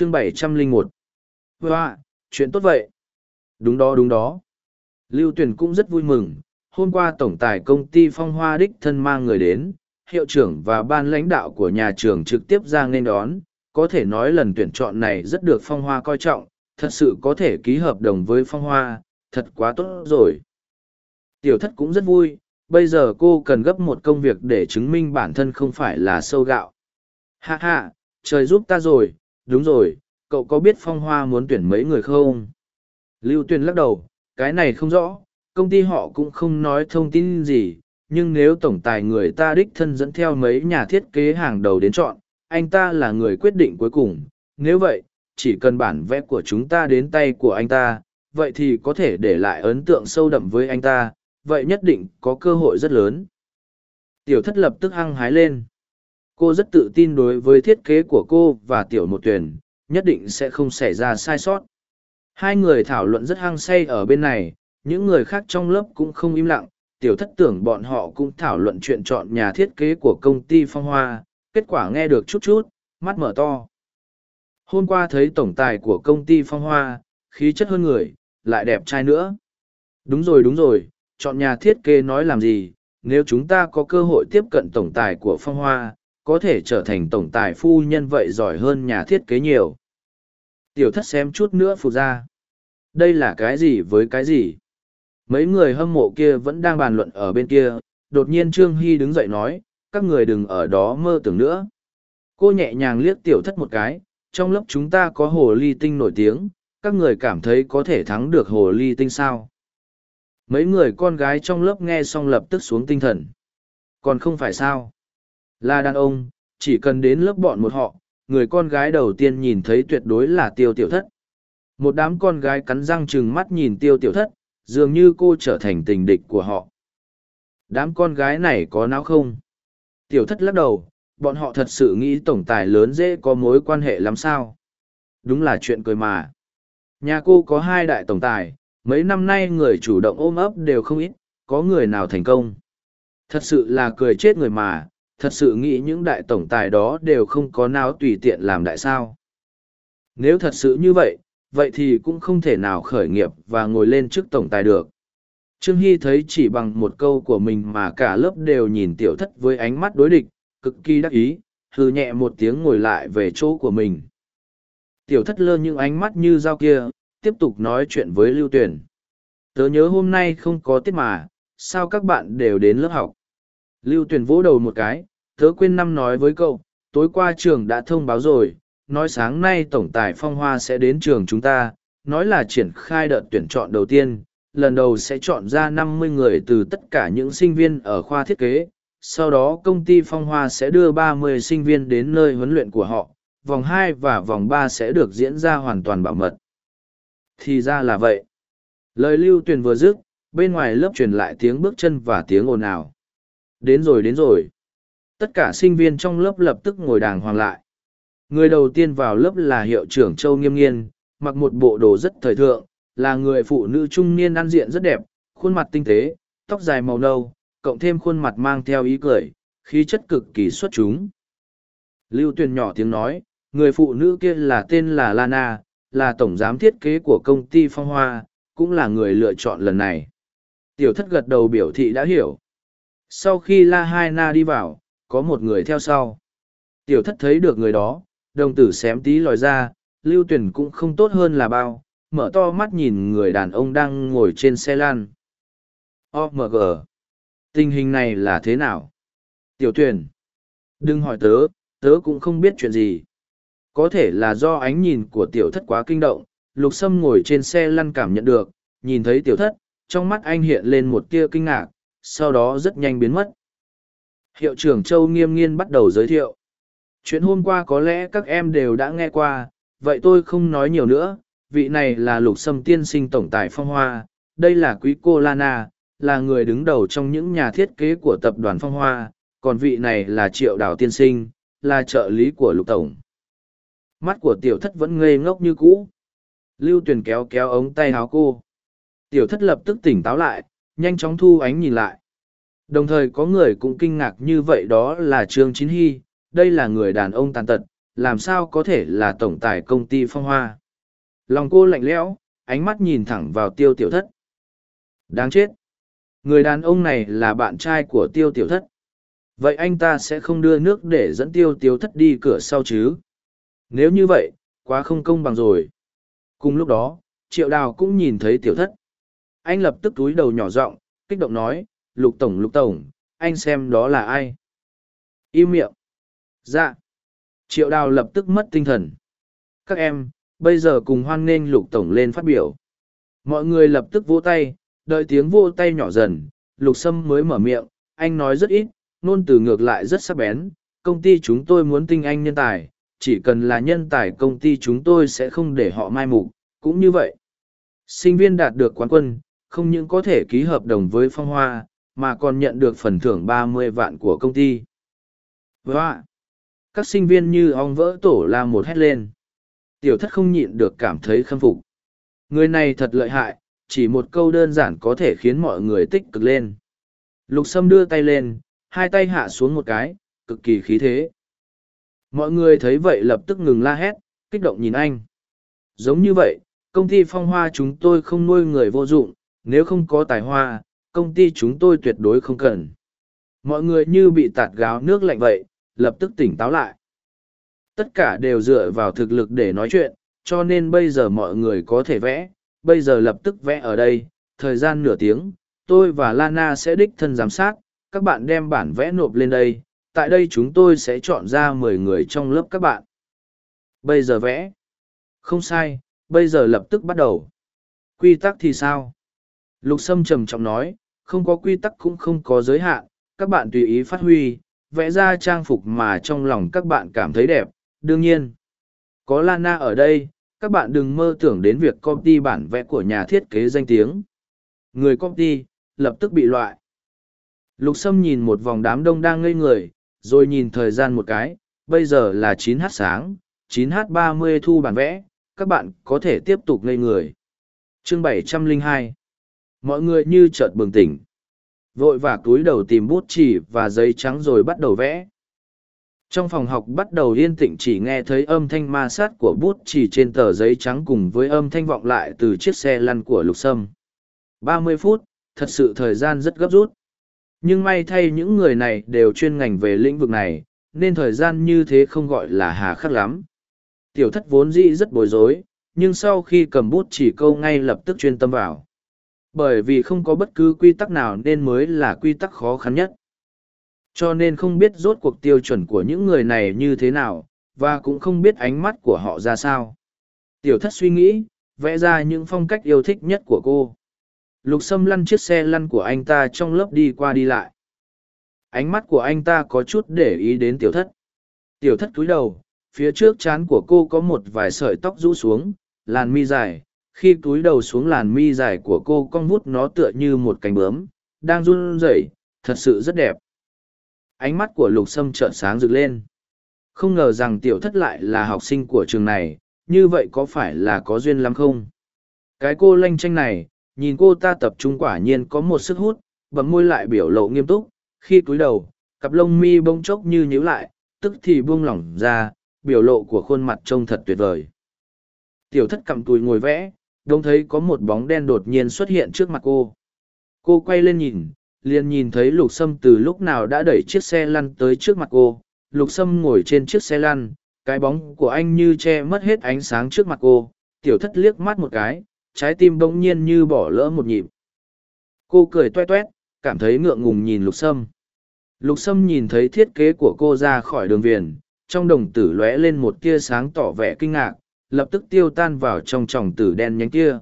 chương bảy trăm linh một Hoa, chuyện tốt vậy. Đúng đó đúng đó. Lưu Tuyền cũng rất vui mừng. Hôm qua tổng tài công ty phong hoa đích thân mang người đến, hiệu trưởng và ban lãnh đạo của nhà trường trực tiếp ra nên đón. Có thể nói lần tuyển chọn này rất được phong hoa coi trọng, thật sự có thể ký hợp đồng với phong hoa, thật quá tốt rồi. Tiểu thất cũng rất vui, bây giờ cô cần gấp một công việc để chứng minh bản thân không phải là sâu gạo. Ha ha, trời giúp ta rồi, đúng rồi, cậu có biết phong hoa muốn tuyển mấy người không? Lưu Tuyền lắc đầu, cái này không rõ, công ty họ cũng không nói thông tin gì, nhưng nếu tổng tài người ta đích thân dẫn theo mấy nhà thiết kế hàng đầu đến chọn, anh ta là người quyết định cuối cùng. Nếu vậy, chỉ cần bản vẽ của chúng ta đến tay của anh ta, vậy thì có thể để lại ấn tượng sâu đậm với anh ta, vậy nhất định có cơ hội rất lớn. Tiểu thất lập tức hăng hái lên. Cô rất tự tin đối với thiết kế của cô và tiểu một tuyển, nhất định sẽ không xảy ra sai sót. Hai người thảo luận rất hăng say ở bên này, những người khác trong lớp cũng không im lặng, tiểu thất tưởng bọn họ cũng thảo luận chuyện chọn nhà thiết kế của công ty phong hoa, kết quả nghe được chút chút, mắt mở to. Hôm qua thấy tổng tài của công ty phong hoa, khí chất hơn người, lại đẹp trai nữa. Đúng rồi đúng rồi, chọn nhà thiết kế nói làm gì, nếu chúng ta có cơ hội tiếp cận tổng tài của phong hoa, có thể trở thành tổng tài phu nhân vậy giỏi hơn nhà thiết kế nhiều. Tiểu thất xem chút nữa phụ ra. Đây là cái gì với cái gì? Mấy người hâm mộ kia vẫn đang bàn luận ở bên kia, đột nhiên Trương Hy đứng dậy nói, các người đừng ở đó mơ tưởng nữa. Cô nhẹ nhàng liếc tiểu thất một cái, trong lớp chúng ta có hồ ly tinh nổi tiếng, các người cảm thấy có thể thắng được hồ ly tinh sao? Mấy người con gái trong lớp nghe xong lập tức xuống tinh thần. Còn không phải sao? Là đàn ông, chỉ cần đến lớp bọn một họ, người con gái đầu tiên nhìn thấy tuyệt đối là tiêu tiểu thất. Một đám con gái cắn răng chừng mắt nhìn tiêu tiểu thất, dường như cô trở thành tình địch của họ. Đám con gái này có não không? Tiểu thất lắc đầu, bọn họ thật sự nghĩ tổng tài lớn dễ có mối quan hệ lắm sao? Đúng là chuyện cười mà. Nhà cô có hai đại tổng tài, mấy năm nay người chủ động ôm ấp đều không ít, có người nào thành công. Thật sự là cười chết người mà, thật sự nghĩ những đại tổng tài đó đều không có nào tùy tiện làm đại sao. Nếu thật sự như vậy, vậy thì cũng không thể nào khởi nghiệp và ngồi lên trước tổng tài được. Trương Hy thấy chỉ bằng một câu của mình mà cả lớp đều nhìn tiểu thất với ánh mắt đối địch, cực kỳ đắc ý, hư nhẹ một tiếng ngồi lại về chỗ của mình. Tiểu thất lơ những ánh mắt như dao kia, tiếp tục nói chuyện với Lưu Tuyển. Tớ nhớ hôm nay không có tiết mà, sao các bạn đều đến lớp học? Lưu Tuyển vỗ đầu một cái, tớ quên năm nói với cậu, tối qua trường đã thông báo rồi, nói sáng nay tổng tài phong hoa sẽ đến trường chúng ta, nói là triển khai đợt tuyển chọn đầu tiên, lần đầu sẽ chọn ra năm mươi người từ tất cả những sinh viên ở khoa thiết kế, sau đó công ty phong hoa sẽ đưa ba mươi sinh viên đến nơi huấn luyện của họ, vòng hai và vòng ba sẽ được diễn ra hoàn toàn bảo mật. Thì ra là vậy. Lời lưu tuyền vừa dứt, bên ngoài lớp truyền lại tiếng bước chân và tiếng ồn ào. Đến rồi đến rồi. Tất cả sinh viên trong lớp lập tức ngồi đàng hoàng lại. Người đầu tiên vào lớp là hiệu trưởng Châu Nghiêm Nghiên, mặc một bộ đồ rất thời thượng, là người phụ nữ trung niên ăn diện rất đẹp, khuôn mặt tinh tế, tóc dài màu nâu, cộng thêm khuôn mặt mang theo ý cười, khí chất cực kỳ xuất chúng. Lưu Tuyền nhỏ tiếng nói, người phụ nữ kia là tên là Lana, là tổng giám thiết kế của công ty Phong Hoa, cũng là người lựa chọn lần này. Tiểu thất gật đầu biểu thị đã hiểu. Sau khi La Hai Na đi vào, có một người theo sau. Tiểu thất thấy được người đó, đồng tử xém tí lòi ra, lưu tuyển cũng không tốt hơn là bao, mở to mắt nhìn người đàn ông đang ngồi trên xe lan. OMG! Tình hình này là thế nào? Tiểu tuyển! Đừng hỏi tớ, tớ cũng không biết chuyện gì. Có thể là do ánh nhìn của tiểu thất quá kinh động, lục sâm ngồi trên xe lăn cảm nhận được, nhìn thấy tiểu thất, trong mắt anh hiện lên một tia kinh ngạc, sau đó rất nhanh biến mất. Hiệu trưởng Châu nghiêm nghiên bắt đầu giới thiệu. Chuyện hôm qua có lẽ các em đều đã nghe qua, vậy tôi không nói nhiều nữa. Vị này là lục sâm tiên sinh tổng tài phong hoa, đây là quý cô Lana, là người đứng đầu trong những nhà thiết kế của tập đoàn phong hoa, còn vị này là triệu đào tiên sinh, là trợ lý của lục tổng. Mắt của tiểu thất vẫn ngây ngốc như cũ. Lưu Tuyền kéo kéo ống tay áo cô. Tiểu thất lập tức tỉnh táo lại, nhanh chóng thu ánh nhìn lại. Đồng thời có người cũng kinh ngạc như vậy đó là Trương Chín Hy, đây là người đàn ông tàn tật, làm sao có thể là tổng tài công ty phong hoa. Lòng cô lạnh lẽo, ánh mắt nhìn thẳng vào tiêu tiểu thất. Đáng chết! Người đàn ông này là bạn trai của tiêu tiểu thất. Vậy anh ta sẽ không đưa nước để dẫn tiêu tiểu thất đi cửa sau chứ? Nếu như vậy, quá không công bằng rồi. Cùng lúc đó, triệu đào cũng nhìn thấy tiểu thất. Anh lập tức túi đầu nhỏ giọng kích động nói, lục tổng lục tổng, anh xem đó là ai? Im miệng. Dạ. Triệu đào lập tức mất tinh thần. Các em, bây giờ cùng hoan nghênh lục tổng lên phát biểu. Mọi người lập tức vỗ tay, đợi tiếng vỗ tay nhỏ dần, lục sâm mới mở miệng, anh nói rất ít, nôn từ ngược lại rất sắc bén, công ty chúng tôi muốn tinh anh nhân tài, chỉ cần là nhân tài công ty chúng tôi sẽ không để họ mai mục, cũng như vậy. Sinh viên đạt được quán quân, không những có thể ký hợp đồng với phong hoa, mà còn nhận được phần thưởng ba mươi vạn của công ty. Vâng Và các sinh viên như ong vỡ tổ la một hét lên. Tiểu thất không nhịn được cảm thấy khâm phục. Người này thật lợi hại, chỉ một câu đơn giản có thể khiến mọi người tích cực lên. Lục Sâm đưa tay lên, hai tay hạ xuống một cái, cực kỳ khí thế. Mọi người thấy vậy lập tức ngừng la hét, kích động nhìn anh. Giống như vậy, công ty phong hoa chúng tôi không nuôi người vô dụng, nếu không có tài hoa, công ty chúng tôi tuyệt đối không cần. Mọi người như bị tạt gáo nước lạnh vậy, lập tức tỉnh táo lại. Tất cả đều dựa vào thực lực để nói chuyện, cho nên bây giờ mọi người có thể vẽ, bây giờ lập tức vẽ ở đây, thời gian nửa tiếng, tôi và Lana sẽ đích thân giám sát, các bạn đem bản vẽ nộp lên đây, tại đây chúng tôi sẽ chọn ra mười người trong lớp các bạn. Bây giờ vẽ. Không sai, bây giờ lập tức bắt đầu. Quy tắc thì sao? Lục Sâm trầm trọng nói, không có quy tắc cũng không có giới hạn, các bạn tùy ý phát huy, vẽ ra trang phục mà trong lòng các bạn cảm thấy đẹp, đương nhiên. Có Lana ở đây, các bạn đừng mơ tưởng đến việc copy bản vẽ của nhà thiết kế danh tiếng. Người copy, lập tức bị loại. Lục Sâm nhìn một vòng đám đông đang ngây người, rồi nhìn thời gian một cái, bây giờ là 9h sáng, 9h30 thu bản vẽ, các bạn có thể tiếp tục ngây người. Chương 702 Mọi người như chợt bừng tỉnh. Vội và túi đầu tìm bút chỉ và giấy trắng rồi bắt đầu vẽ. Trong phòng học bắt đầu yên tĩnh chỉ nghe thấy âm thanh ma sát của bút chỉ trên tờ giấy trắng cùng với âm thanh vọng lại từ chiếc xe lăn của lục sâm. Ba mươi phút, thật sự thời gian rất gấp rút. Nhưng may thay những người này đều chuyên ngành về lĩnh vực này, nên thời gian như thế không gọi là hà khắc lắm. Tiểu thất vốn dĩ rất bối rối, nhưng sau khi cầm bút chỉ câu ngay lập tức chuyên tâm vào. Bởi vì không có bất cứ quy tắc nào nên mới là quy tắc khó khăn nhất. Cho nên không biết rốt cuộc tiêu chuẩn của những người này như thế nào, và cũng không biết ánh mắt của họ ra sao. Tiểu thất suy nghĩ, vẽ ra những phong cách yêu thích nhất của cô. Lục Sâm lăn chiếc xe lăn của anh ta trong lớp đi qua đi lại. Ánh mắt của anh ta có chút để ý đến tiểu thất. Tiểu thất cúi đầu, phía trước trán của cô có một vài sợi tóc rũ xuống, làn mi dài. Khi túi đầu xuống làn mi dài của cô cong vút nó tựa như một cánh bướm, đang run rẩy, thật sự rất đẹp. Ánh mắt của lục sâm trợn sáng rực lên. Không ngờ rằng tiểu thất lại là học sinh của trường này, như vậy có phải là có duyên lắm không? Cái cô lanh tranh này, nhìn cô ta tập trung quả nhiên có một sức hút bấm môi lại biểu lộ nghiêm túc khi cúi đầu cặp lông mi bông chốc như nhíu lại tức thì buông lỏng ra biểu lộ của khuôn mặt trông thật tuyệt vời tiểu thất cặm tùi ngồi vẽ đông thấy có một bóng đen đột nhiên xuất hiện trước mặt cô cô quay lên nhìn liền nhìn thấy lục sâm từ lúc nào đã đẩy chiếc xe lăn tới trước mặt cô lục sâm ngồi trên chiếc xe lăn cái bóng của anh như che mất hết ánh sáng trước mặt cô tiểu thất liếc mắt một cái trái tim bỗng nhiên như bỏ lỡ một nhịp. Cô cười toe toét, cảm thấy ngượng ngùng nhìn lục sâm. Lục sâm nhìn thấy thiết kế của cô ra khỏi đường viền, trong đồng tử lóe lên một tia sáng tỏ vẻ kinh ngạc, lập tức tiêu tan vào trong tròng tử đen nhánh kia.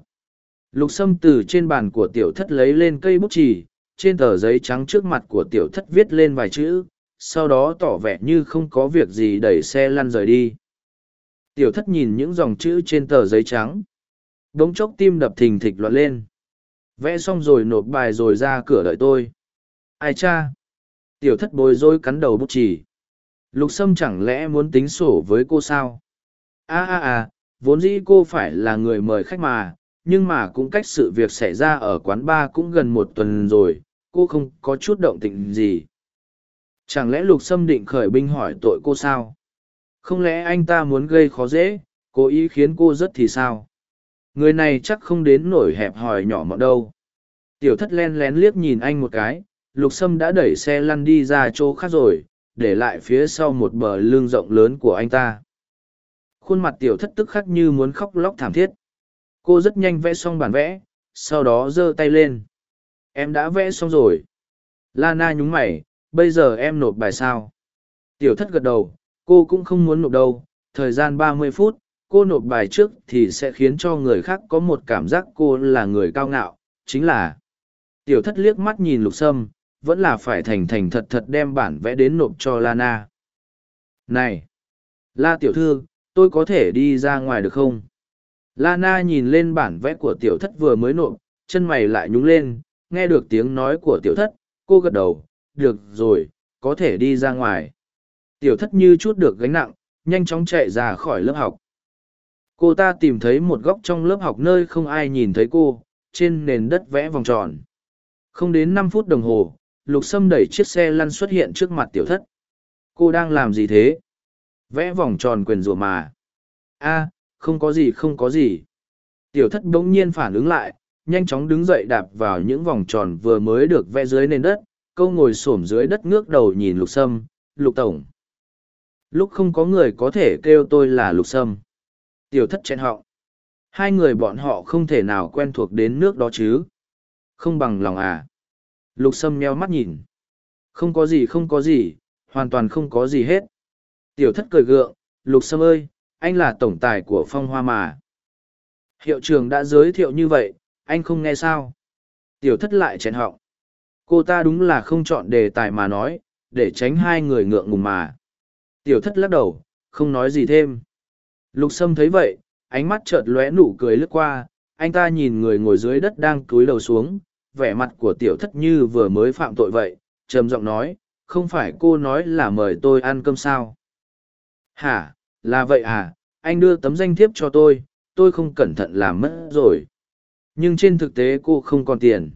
Lục sâm từ trên bàn của tiểu thất lấy lên cây bút chì, trên tờ giấy trắng trước mặt của tiểu thất viết lên vài chữ, sau đó tỏ vẻ như không có việc gì đẩy xe lăn rời đi. Tiểu thất nhìn những dòng chữ trên tờ giấy trắng. Đống chốc tim đập thình thịch loạn lên. Vẽ xong rồi nộp bài rồi ra cửa đợi tôi. Ai cha? Tiểu thất bối rối cắn đầu bút chỉ lục sâm chẳng lẽ muốn tính sổ với cô sao? A a a vốn dĩ cô phải là người mời khách mà nhưng mà cũng cách sự việc xảy ra ở quán bar cũng gần một tuần rồi cô không có chút động tĩnh gì chẳng lẽ lục sâm định khởi binh hỏi tội cô sao Không lẽ anh ta muốn gây khó dễ, cố ý khiến cô rất thì sao? Người này chắc không đến nổi hẹp hòi nhỏ mọn đâu. Tiểu thất len lén liếc nhìn anh một cái, lục sâm đã đẩy xe lăn đi ra chỗ khác rồi, để lại phía sau một bờ lưng rộng lớn của anh ta. Khuôn mặt tiểu thất tức khắc như muốn khóc lóc thảm thiết. Cô rất nhanh vẽ xong bản vẽ, sau đó giơ tay lên. Em đã vẽ xong rồi. Lana nhúng mày, bây giờ em nộp bài sao? Tiểu thất gật đầu, cô cũng không muốn nộp đâu, thời gian ba mươi phút, cô nộp bài trước thì sẽ khiến cho người khác có một cảm giác cô là người cao ngạo, chính là tiểu thất liếc mắt nhìn lục sâm vẫn là phải thành thành thật thật đem bản vẽ đến nộp cho lana này la tiểu thư tôi có thể đi ra ngoài được không? Lana nhìn lên bản vẽ của tiểu thất vừa mới nộp, chân mày lại nhúng lên, nghe được tiếng nói của tiểu thất, cô gật đầu, được rồi, có thể đi ra ngoài. Tiểu thất như chút được gánh nặng, nhanh chóng chạy ra khỏi lớp học. Cô ta tìm thấy một góc trong lớp học nơi không ai nhìn thấy cô, trên nền đất vẽ vòng tròn. Không đến năm phút đồng hồ, lục sâm đẩy chiếc xe lăn xuất hiện trước mặt tiểu thất. Cô đang làm gì thế? Vẽ vòng tròn quyền rùa mà. A, không có gì, không có gì. Tiểu thất bỗng nhiên phản ứng lại, nhanh chóng đứng dậy đạp vào những vòng tròn vừa mới được vẽ dưới nền đất, câu ngồi xổm dưới đất ngước đầu nhìn lục sâm, lục tổng, lúc không có người có thể kêu tôi là lục sâm. Tiểu thất chen họng. Hai người bọn họ không thể nào quen thuộc đến nước đó chứ. Không bằng lòng à. Lục sâm meo mắt nhìn. Không có gì, không có gì, hoàn toàn không có gì hết tiểu thất cười gượng, lục sâm ơi, anh là tổng tài của phong hoa mà. Hiệu trường đã giới thiệu như vậy, anh không nghe sao? Tiểu thất lại chèn họng. Cô ta đúng là không chọn đề tài mà nói, để tránh hai người ngượng ngùng mà. Tiểu thất lắc đầu, không nói gì thêm. Lục sâm thấy vậy, ánh mắt chợt lóe nụ cười lướt qua, anh ta nhìn người ngồi dưới đất đang cúi đầu xuống, vẻ mặt của tiểu thất như vừa mới phạm tội vậy, trầm giọng nói, không phải cô nói là mời tôi ăn cơm sao? Hả? Là vậy à? Anh đưa tấm danh thiếp cho tôi tôi không cẩn thận làm mất rồi. Nhưng trên thực tế cô không còn tiền.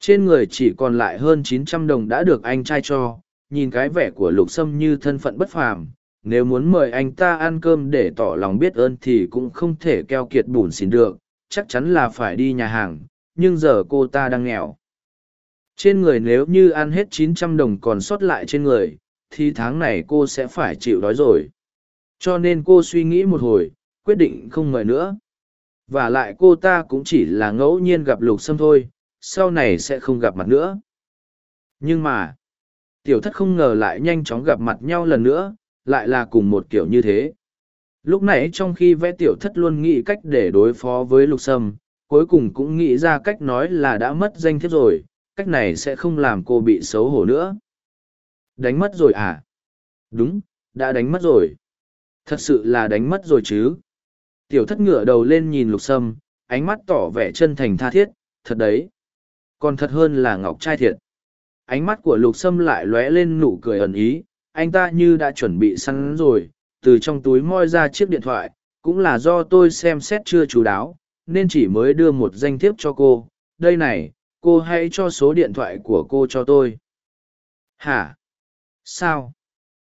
Trên người chỉ còn lại hơn chín trăm đồng đã được anh trai cho. Nhìn cái vẻ của lục sâm như thân phận bất phàm. Nếu muốn mời anh ta ăn cơm để tỏ lòng biết ơn thì cũng không thể keo kiệt bùn xỉn được. Chắc chắn là phải đi nhà hàng. Nhưng giờ cô ta đang nghèo. Trên người nếu như ăn hết chín trăm đồng còn sót lại trên người, thì tháng này cô sẽ phải chịu đói rồi cho nên cô suy nghĩ một hồi, quyết định không mời nữa. V à lại cô ta cũng chỉ là ngẫu nhiên gặp lục sâm thôi, sau này sẽ không gặp mặt nữa. Nhưng mà, tiểu thất không ngờ lại nhanh chóng gặp mặt nhau lần nữa, lại là cùng một kiểu như thế. Lúc nãy trong khi vẽ tiểu thất luôn nghĩ cách để đối phó với lục sâm, cuối cùng cũng nghĩ ra cách nói là đã mất danh thiếp rồi, cách này sẽ không làm cô bị xấu hổ nữa. Đánh mất rồi à? Đúng, đã đánh mất rồi thật sự là đánh mất rồi chứ. Tiểu thất ngửa đầu lên nhìn lục sâm, ánh mắt tỏ vẻ chân thành tha thiết, thật đấy. Còn thật hơn là ngọc trai thiệt. Ánh mắt của lục sâm lại lóe lên nụ cười ẩn ý, anh ta như đã chuẩn bị sẵn rồi, từ trong túi moi ra chiếc điện thoại, cũng là do tôi xem xét chưa chú đáo, nên chỉ mới đưa một danh thiếp cho cô. Đây này, cô hãy cho số điện thoại của cô cho tôi. Hả? Sao?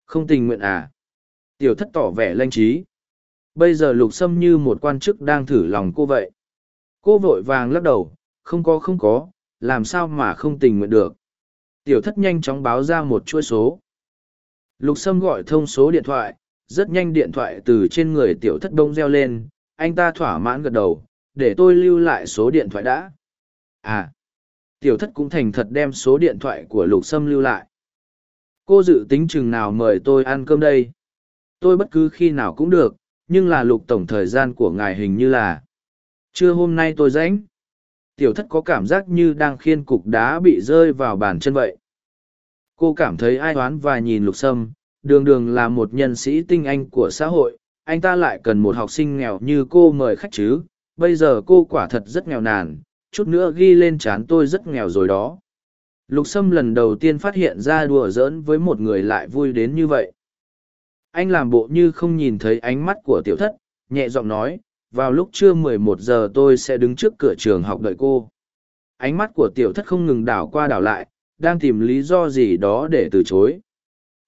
Không tình nguyện à? Tiểu thất tỏ vẻ lanh trí. Bây giờ lục sâm như một quan chức đang thử lòng cô vậy. Cô vội vàng lắc đầu, không có không có, làm sao mà không tình nguyện được. Tiểu thất nhanh chóng báo ra một chuỗi số. Lục sâm gọi thông số điện thoại, rất nhanh điện thoại từ trên người tiểu thất đông reo lên, anh ta thỏa mãn gật đầu, để tôi lưu lại số điện thoại đã. À tiểu thất cũng thành thật đem số điện thoại của lục sâm lưu lại. Cô dự tính chừng nào mời tôi ăn cơm đây? Tôi bất cứ khi nào cũng được, nhưng là lục tổng thời gian của ngài hình như là, trưa hôm nay tôi rãnh tiểu thất có cảm giác như đang khiên cục đá bị rơi vào bàn chân vậy. Cô cảm thấy ai oán và nhìn lục sâm, đường đường là một nhân sĩ tinh anh của xã hội, anh ta lại cần một học sinh nghèo như cô mời khách chứ, bây giờ cô quả thật rất nghèo nàn, chút nữa ghi lên chán tôi rất nghèo rồi đó. Lục sâm lần đầu tiên phát hiện ra đùa giỡn với một người lại vui đến như vậy anh làm bộ như không nhìn thấy ánh mắt của tiểu thất, nhẹ giọng nói, vào lúc trưa mười một giờ tôi sẽ đứng trước cửa trường học đợi cô. Ánh mắt của tiểu thất không ngừng đảo qua đảo lại, đang tìm lý do gì đó để từ chối.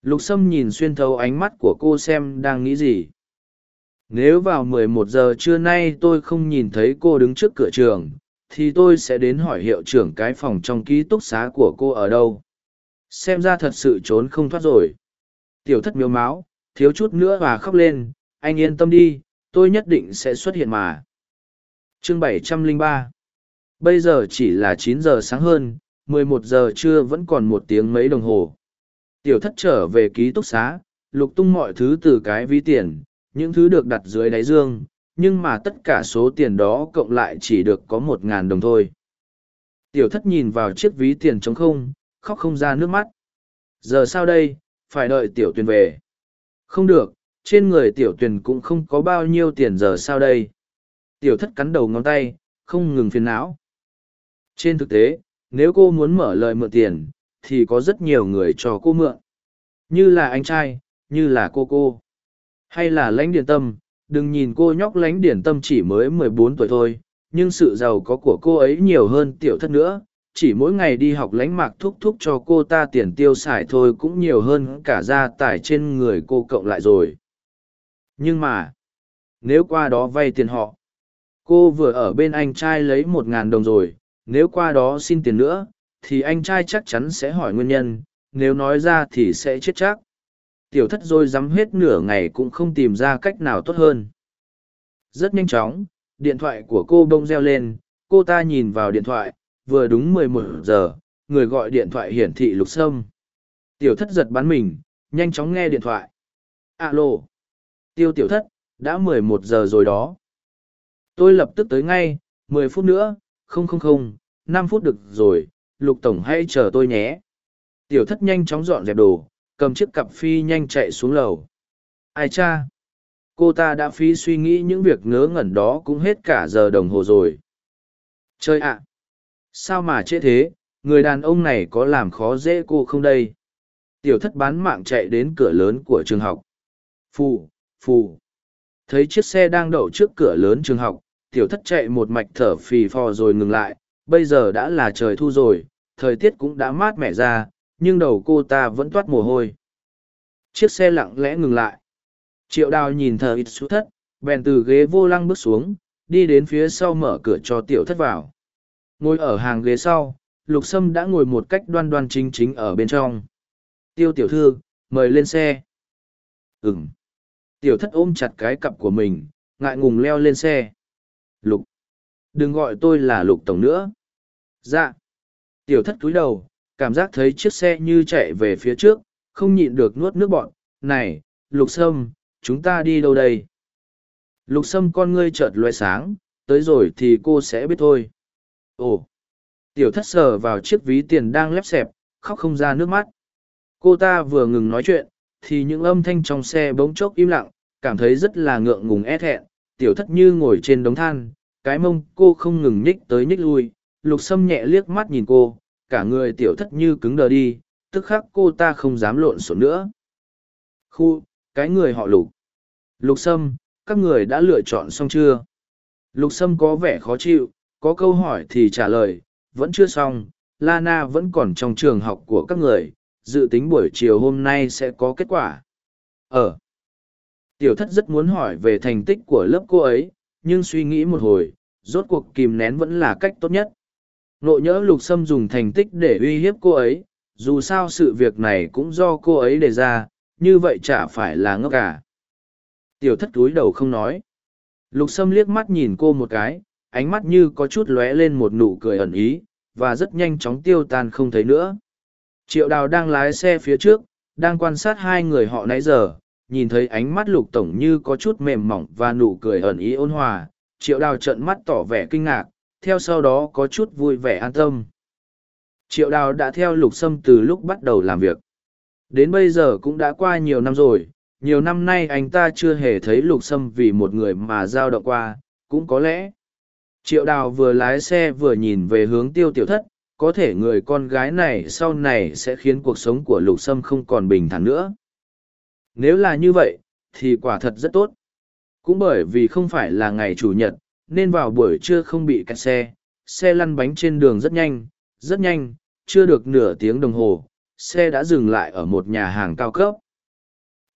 Lục sâm nhìn xuyên thấu ánh mắt của cô xem đang nghĩ gì. Nếu vào mười một giờ trưa nay tôi không nhìn thấy cô đứng trước cửa trường, thì tôi sẽ đến hỏi hiệu trưởng cái phòng trong ký túc xá của cô ở đâu. Xem ra thật sự trốn không thoát rồi. Tiểu thất miếu máu thiếu chút nữa và khóc lên, anh yên tâm đi, tôi nhất định sẽ xuất hiện mà. Chương 703 bây giờ chỉ là chín giờ sáng hơn 11 giờ trưa vẫn còn một tiếng mấy đồng hồ. Tiểu thất trở về ký túc xá, lục tung mọi thứ từ cái ví tiền, những thứ được đặt dưới đáy dương, nhưng mà tất cả số tiền đó cộng lại chỉ được có một ngàn đồng thôi. Tiểu thất nhìn vào chiếc ví tiền trống không, khóc không ra nước mắt. Giờ sao đây, phải đợi tiểu tuyền về không được, trên người tiểu tuyền cũng không có bao nhiêu tiền giờ sao đây? Tiểu thất cắn đầu ngón tay, không ngừng phiền não. Trên thực tế, nếu cô muốn mở lời mượn tiền, thì có rất nhiều người cho cô mượn. Như là anh trai, như là cô cô. Hay là lãnh điển tâm, đừng nhìn cô nhóc lãnh điển tâm chỉ mới mười bốn tuổi thôi, nhưng sự giàu có của cô ấy nhiều hơn tiểu thất nữa chỉ mỗi ngày đi học lánh mạc thúc thúc cho cô ta tiền tiêu xài thôi cũng nhiều hơn cả gia tài trên người cô cộng lại rồi. Nhưng mà, nếu qua đó vay tiền họ, cô vừa ở bên anh trai lấy một ngàn đồng rồi, nếu qua đó xin tiền nữa, thì anh trai chắc chắn sẽ hỏi nguyên nhân, nếu nói ra thì sẽ chết chắc. Tiểu thất rồi dám hết nửa ngày cũng không tìm ra cách nào tốt hơn. Rất nhanh chóng, điện thoại của cô bông reo lên, cô ta nhìn vào điện thoại vừa đúng mười một giờ, người gọi điện thoại hiển thị lục sâm. Tiểu thất giật bắn mình, nhanh chóng nghe điện thoại. Alo. Tiêu tiểu thất, đã mười một giờ rồi đó. Tôi lập tức tới ngay, mười phút nữa, không không không, năm phút được rồi, lục tổng hãy chờ tôi nhé. Tiểu thất nhanh chóng dọn dẹp đồ, cầm chiếc cặp phi nhanh chạy xuống lầu. Ai cha? Cô ta đã phí suy nghĩ những việc ngớ ngẩn đó cũng hết cả giờ đồng hồ rồi. Chơi ạ! Sao mà trễ thế, người đàn ông này có làm khó dễ cô không đây? Tiểu thất bán mạng chạy đến cửa lớn của trường học. Phù phù. Thấy chiếc xe đang đậu trước cửa lớn trường học, tiểu thất chạy một mạch thở phì phò rồi ngừng lại. Bây giờ đã là trời thu rồi, thời tiết cũng đã mát mẻ ra, nhưng đầu cô ta vẫn toát mồ hôi. Chiếc xe lặng lẽ ngừng lại. Triệu đào nhìn thờ ít xuống thất, bèn từ ghế vô lăng bước xuống, đi đến phía sau mở cửa cho tiểu thất vào ngồi ở hàng ghế sau, lục sâm đã ngồi một cách đoan đoan chính chính ở bên trong. Tiêu tiểu thư, mời lên xe. Ừng tiểu thất ôm chặt cái cặp của mình, ngại ngùng leo lên xe. Lục. Đừng gọi tôi là lục tổng nữa. Dạ. Tiểu thất cúi đầu, cảm giác thấy chiếc xe như chạy về phía trước, không nhịn được nuốt nước bọn này, lục sâm, chúng ta đi đâu đây? Lục sâm con ngươi chợt loe sáng, tới rồi thì cô sẽ biết thôi ồ. Tiểu thất sờ vào chiếc ví tiền đang lép xẹp, khóc không ra nước mắt. Cô ta vừa ngừng nói chuyện, thì những âm thanh trong xe bỗng chốc im lặng, cảm thấy rất là ngượng ngùng e thẹn. Tiểu thất như ngồi trên đống than, cái mông cô không ngừng nhích tới nhích lui. Lục sâm nhẹ liếc mắt nhìn cô, cả người tiểu thất như cứng đờ đi, tức khắc cô ta không dám lộn xộn nữa. Khu, cái người họ lục. Lục sâm, các người đã lựa chọn xong chưa? Lục sâm có vẻ khó chịu có câu hỏi thì trả lời, vẫn chưa xong, lana vẫn còn trong trường học của các người, dự tính buổi chiều hôm nay sẽ có kết quả. Ờ tiểu thất rất muốn hỏi về thành tích của lớp cô ấy, nhưng suy nghĩ một hồi, rốt cuộc kìm nén vẫn là cách tốt nhất. Nộ nhỡ lục sâm dùng thành tích để uy hiếp cô ấy, dù sao sự việc này cũng do cô ấy đề ra, như vậy chả phải là ngốc cả tiểu thất túi đầu không nói. Lục sâm liếc mắt nhìn cô một cái ánh mắt như có chút lóe lên một nụ cười ẩn ý, và rất nhanh chóng tiêu tan không thấy nữa. Triệu đào đang lái xe phía trước, đang quan sát hai người họ nãy giờ, nhìn thấy ánh mắt lục tổng như có chút mềm mỏng và nụ cười ẩn ý ôn hòa. Triệu đào trợn mắt tỏ vẻ kinh ngạc, theo sau đó có chút vui vẻ an tâm. Triệu đào đã theo lục sâm từ lúc bắt đầu làm việc. Đến bây giờ cũng đã qua nhiều năm rồi, nhiều năm nay anh ta chưa hề thấy lục sâm vì một người mà giao động qua, cũng có lẽ triệu đào vừa lái xe vừa nhìn về hướng tiêu tiểu thất có thể người con gái này sau này sẽ khiến cuộc sống của lục sâm không còn bình thản nữa nếu là như vậy thì quả thật rất tốt cũng bởi vì không phải là ngày chủ nhật nên vào buổi trưa không bị kẹt xe xe lăn bánh trên đường rất nhanh rất nhanh chưa được nửa tiếng đồng hồ xe đã dừng lại ở một nhà hàng cao cấp.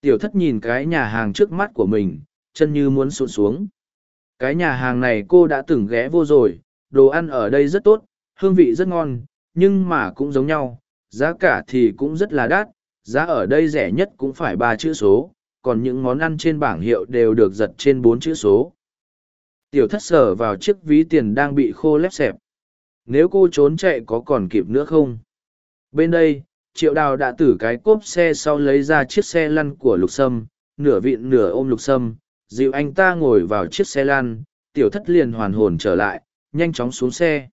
Tiểu thất nhìn cái nhà hàng trước mắt của mình, chân như muốn sụn xuống. Cái nhà hàng này cô đã từng ghé vô rồi, đồ ăn ở đây rất tốt, hương vị rất ngon, nhưng mà cũng giống nhau, giá cả thì cũng rất là đắt, giá ở đây rẻ nhất cũng phải ba chữ số, còn những món ăn trên bảng hiệu đều được giật trên bốn chữ số. Tiểu thất sở vào chiếc ví tiền đang bị khô lép xẹp. Nếu cô trốn chạy có còn kịp nữa không? Bên đây, triệu đào đã từ cái cốp xe sau lấy ra chiếc xe lăn của lục sâm, nửa vịn nửa ôm lục sâm, dịu anh ta ngồi vào chiếc xe lăn, tiểu thất liền hoàn hồn trở lại, nhanh chóng xuống xe.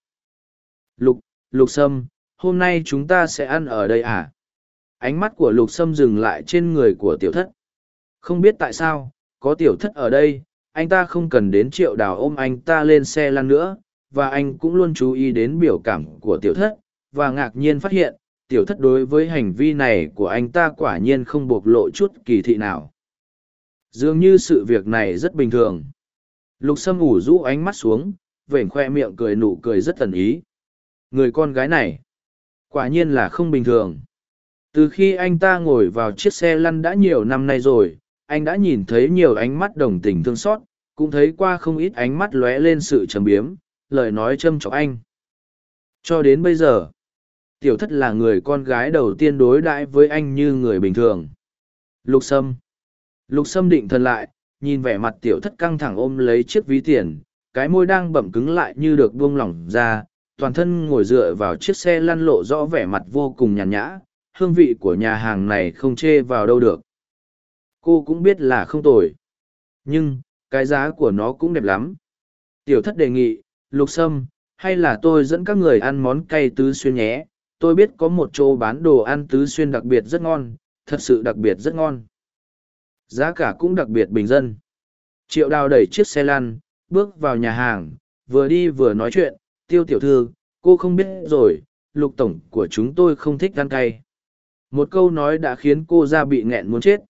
Lục, lục sâm, hôm nay chúng ta sẽ ăn ở đây à? Ánh mắt của lục sâm dừng lại trên người của tiểu thất. Không biết tại sao, có tiểu thất ở đây, anh ta không cần đến triệu đào ôm anh ta lên xe lăn nữa, và anh cũng luôn chú ý đến biểu cảm của tiểu thất, và ngạc nhiên phát hiện, tiểu thất đối với hành vi này của anh ta quả nhiên không bộc lộ chút kỳ thị nào. Dường như sự việc này rất bình thường. Lục sâm ủ rũ ánh mắt xuống, vểnh khoe miệng cười nụ cười rất tần ý. Người con gái này, quả nhiên là không bình thường. Từ khi anh ta ngồi vào chiếc xe lăn đã nhiều năm nay rồi, anh đã nhìn thấy nhiều ánh mắt đồng tình thương xót, cũng thấy qua không ít ánh mắt lóe lên sự trầm biếm, lời nói châm chọc anh. Cho đến bây giờ, tiểu thất là người con gái đầu tiên đối đãi với anh như người bình thường. Lục Sâm Lục Sâm định thần lại, nhìn vẻ mặt tiểu thất căng thẳng ôm lấy chiếc ví tiền, cái môi đang bậm cứng lại như được buông lỏng ra, toàn thân ngồi dựa vào chiếc xe lăn lộ rõ vẻ mặt vô cùng nhàn nhã, hương vị của nhà hàng này không chê vào đâu được. Cô cũng biết là không tồi. Nhưng, cái giá của nó cũng đẹp lắm. Tiểu thất đề nghị, lục sâm, hay là tôi dẫn các người ăn món cay tứ xuyên nhé. Tôi biết có một chỗ bán đồ ăn tứ xuyên đặc biệt rất ngon, thật sự đặc biệt rất ngon. Giá cả cũng đặc biệt bình dân. Triệu đào đẩy chiếc xe lăn, bước vào nhà hàng, vừa đi vừa nói chuyện, tiêu tiểu thư, cô không biết rồi, lục tổng của chúng tôi không thích ăn cay. Một câu nói đã khiến cô ra bị nghẹn muốn chết.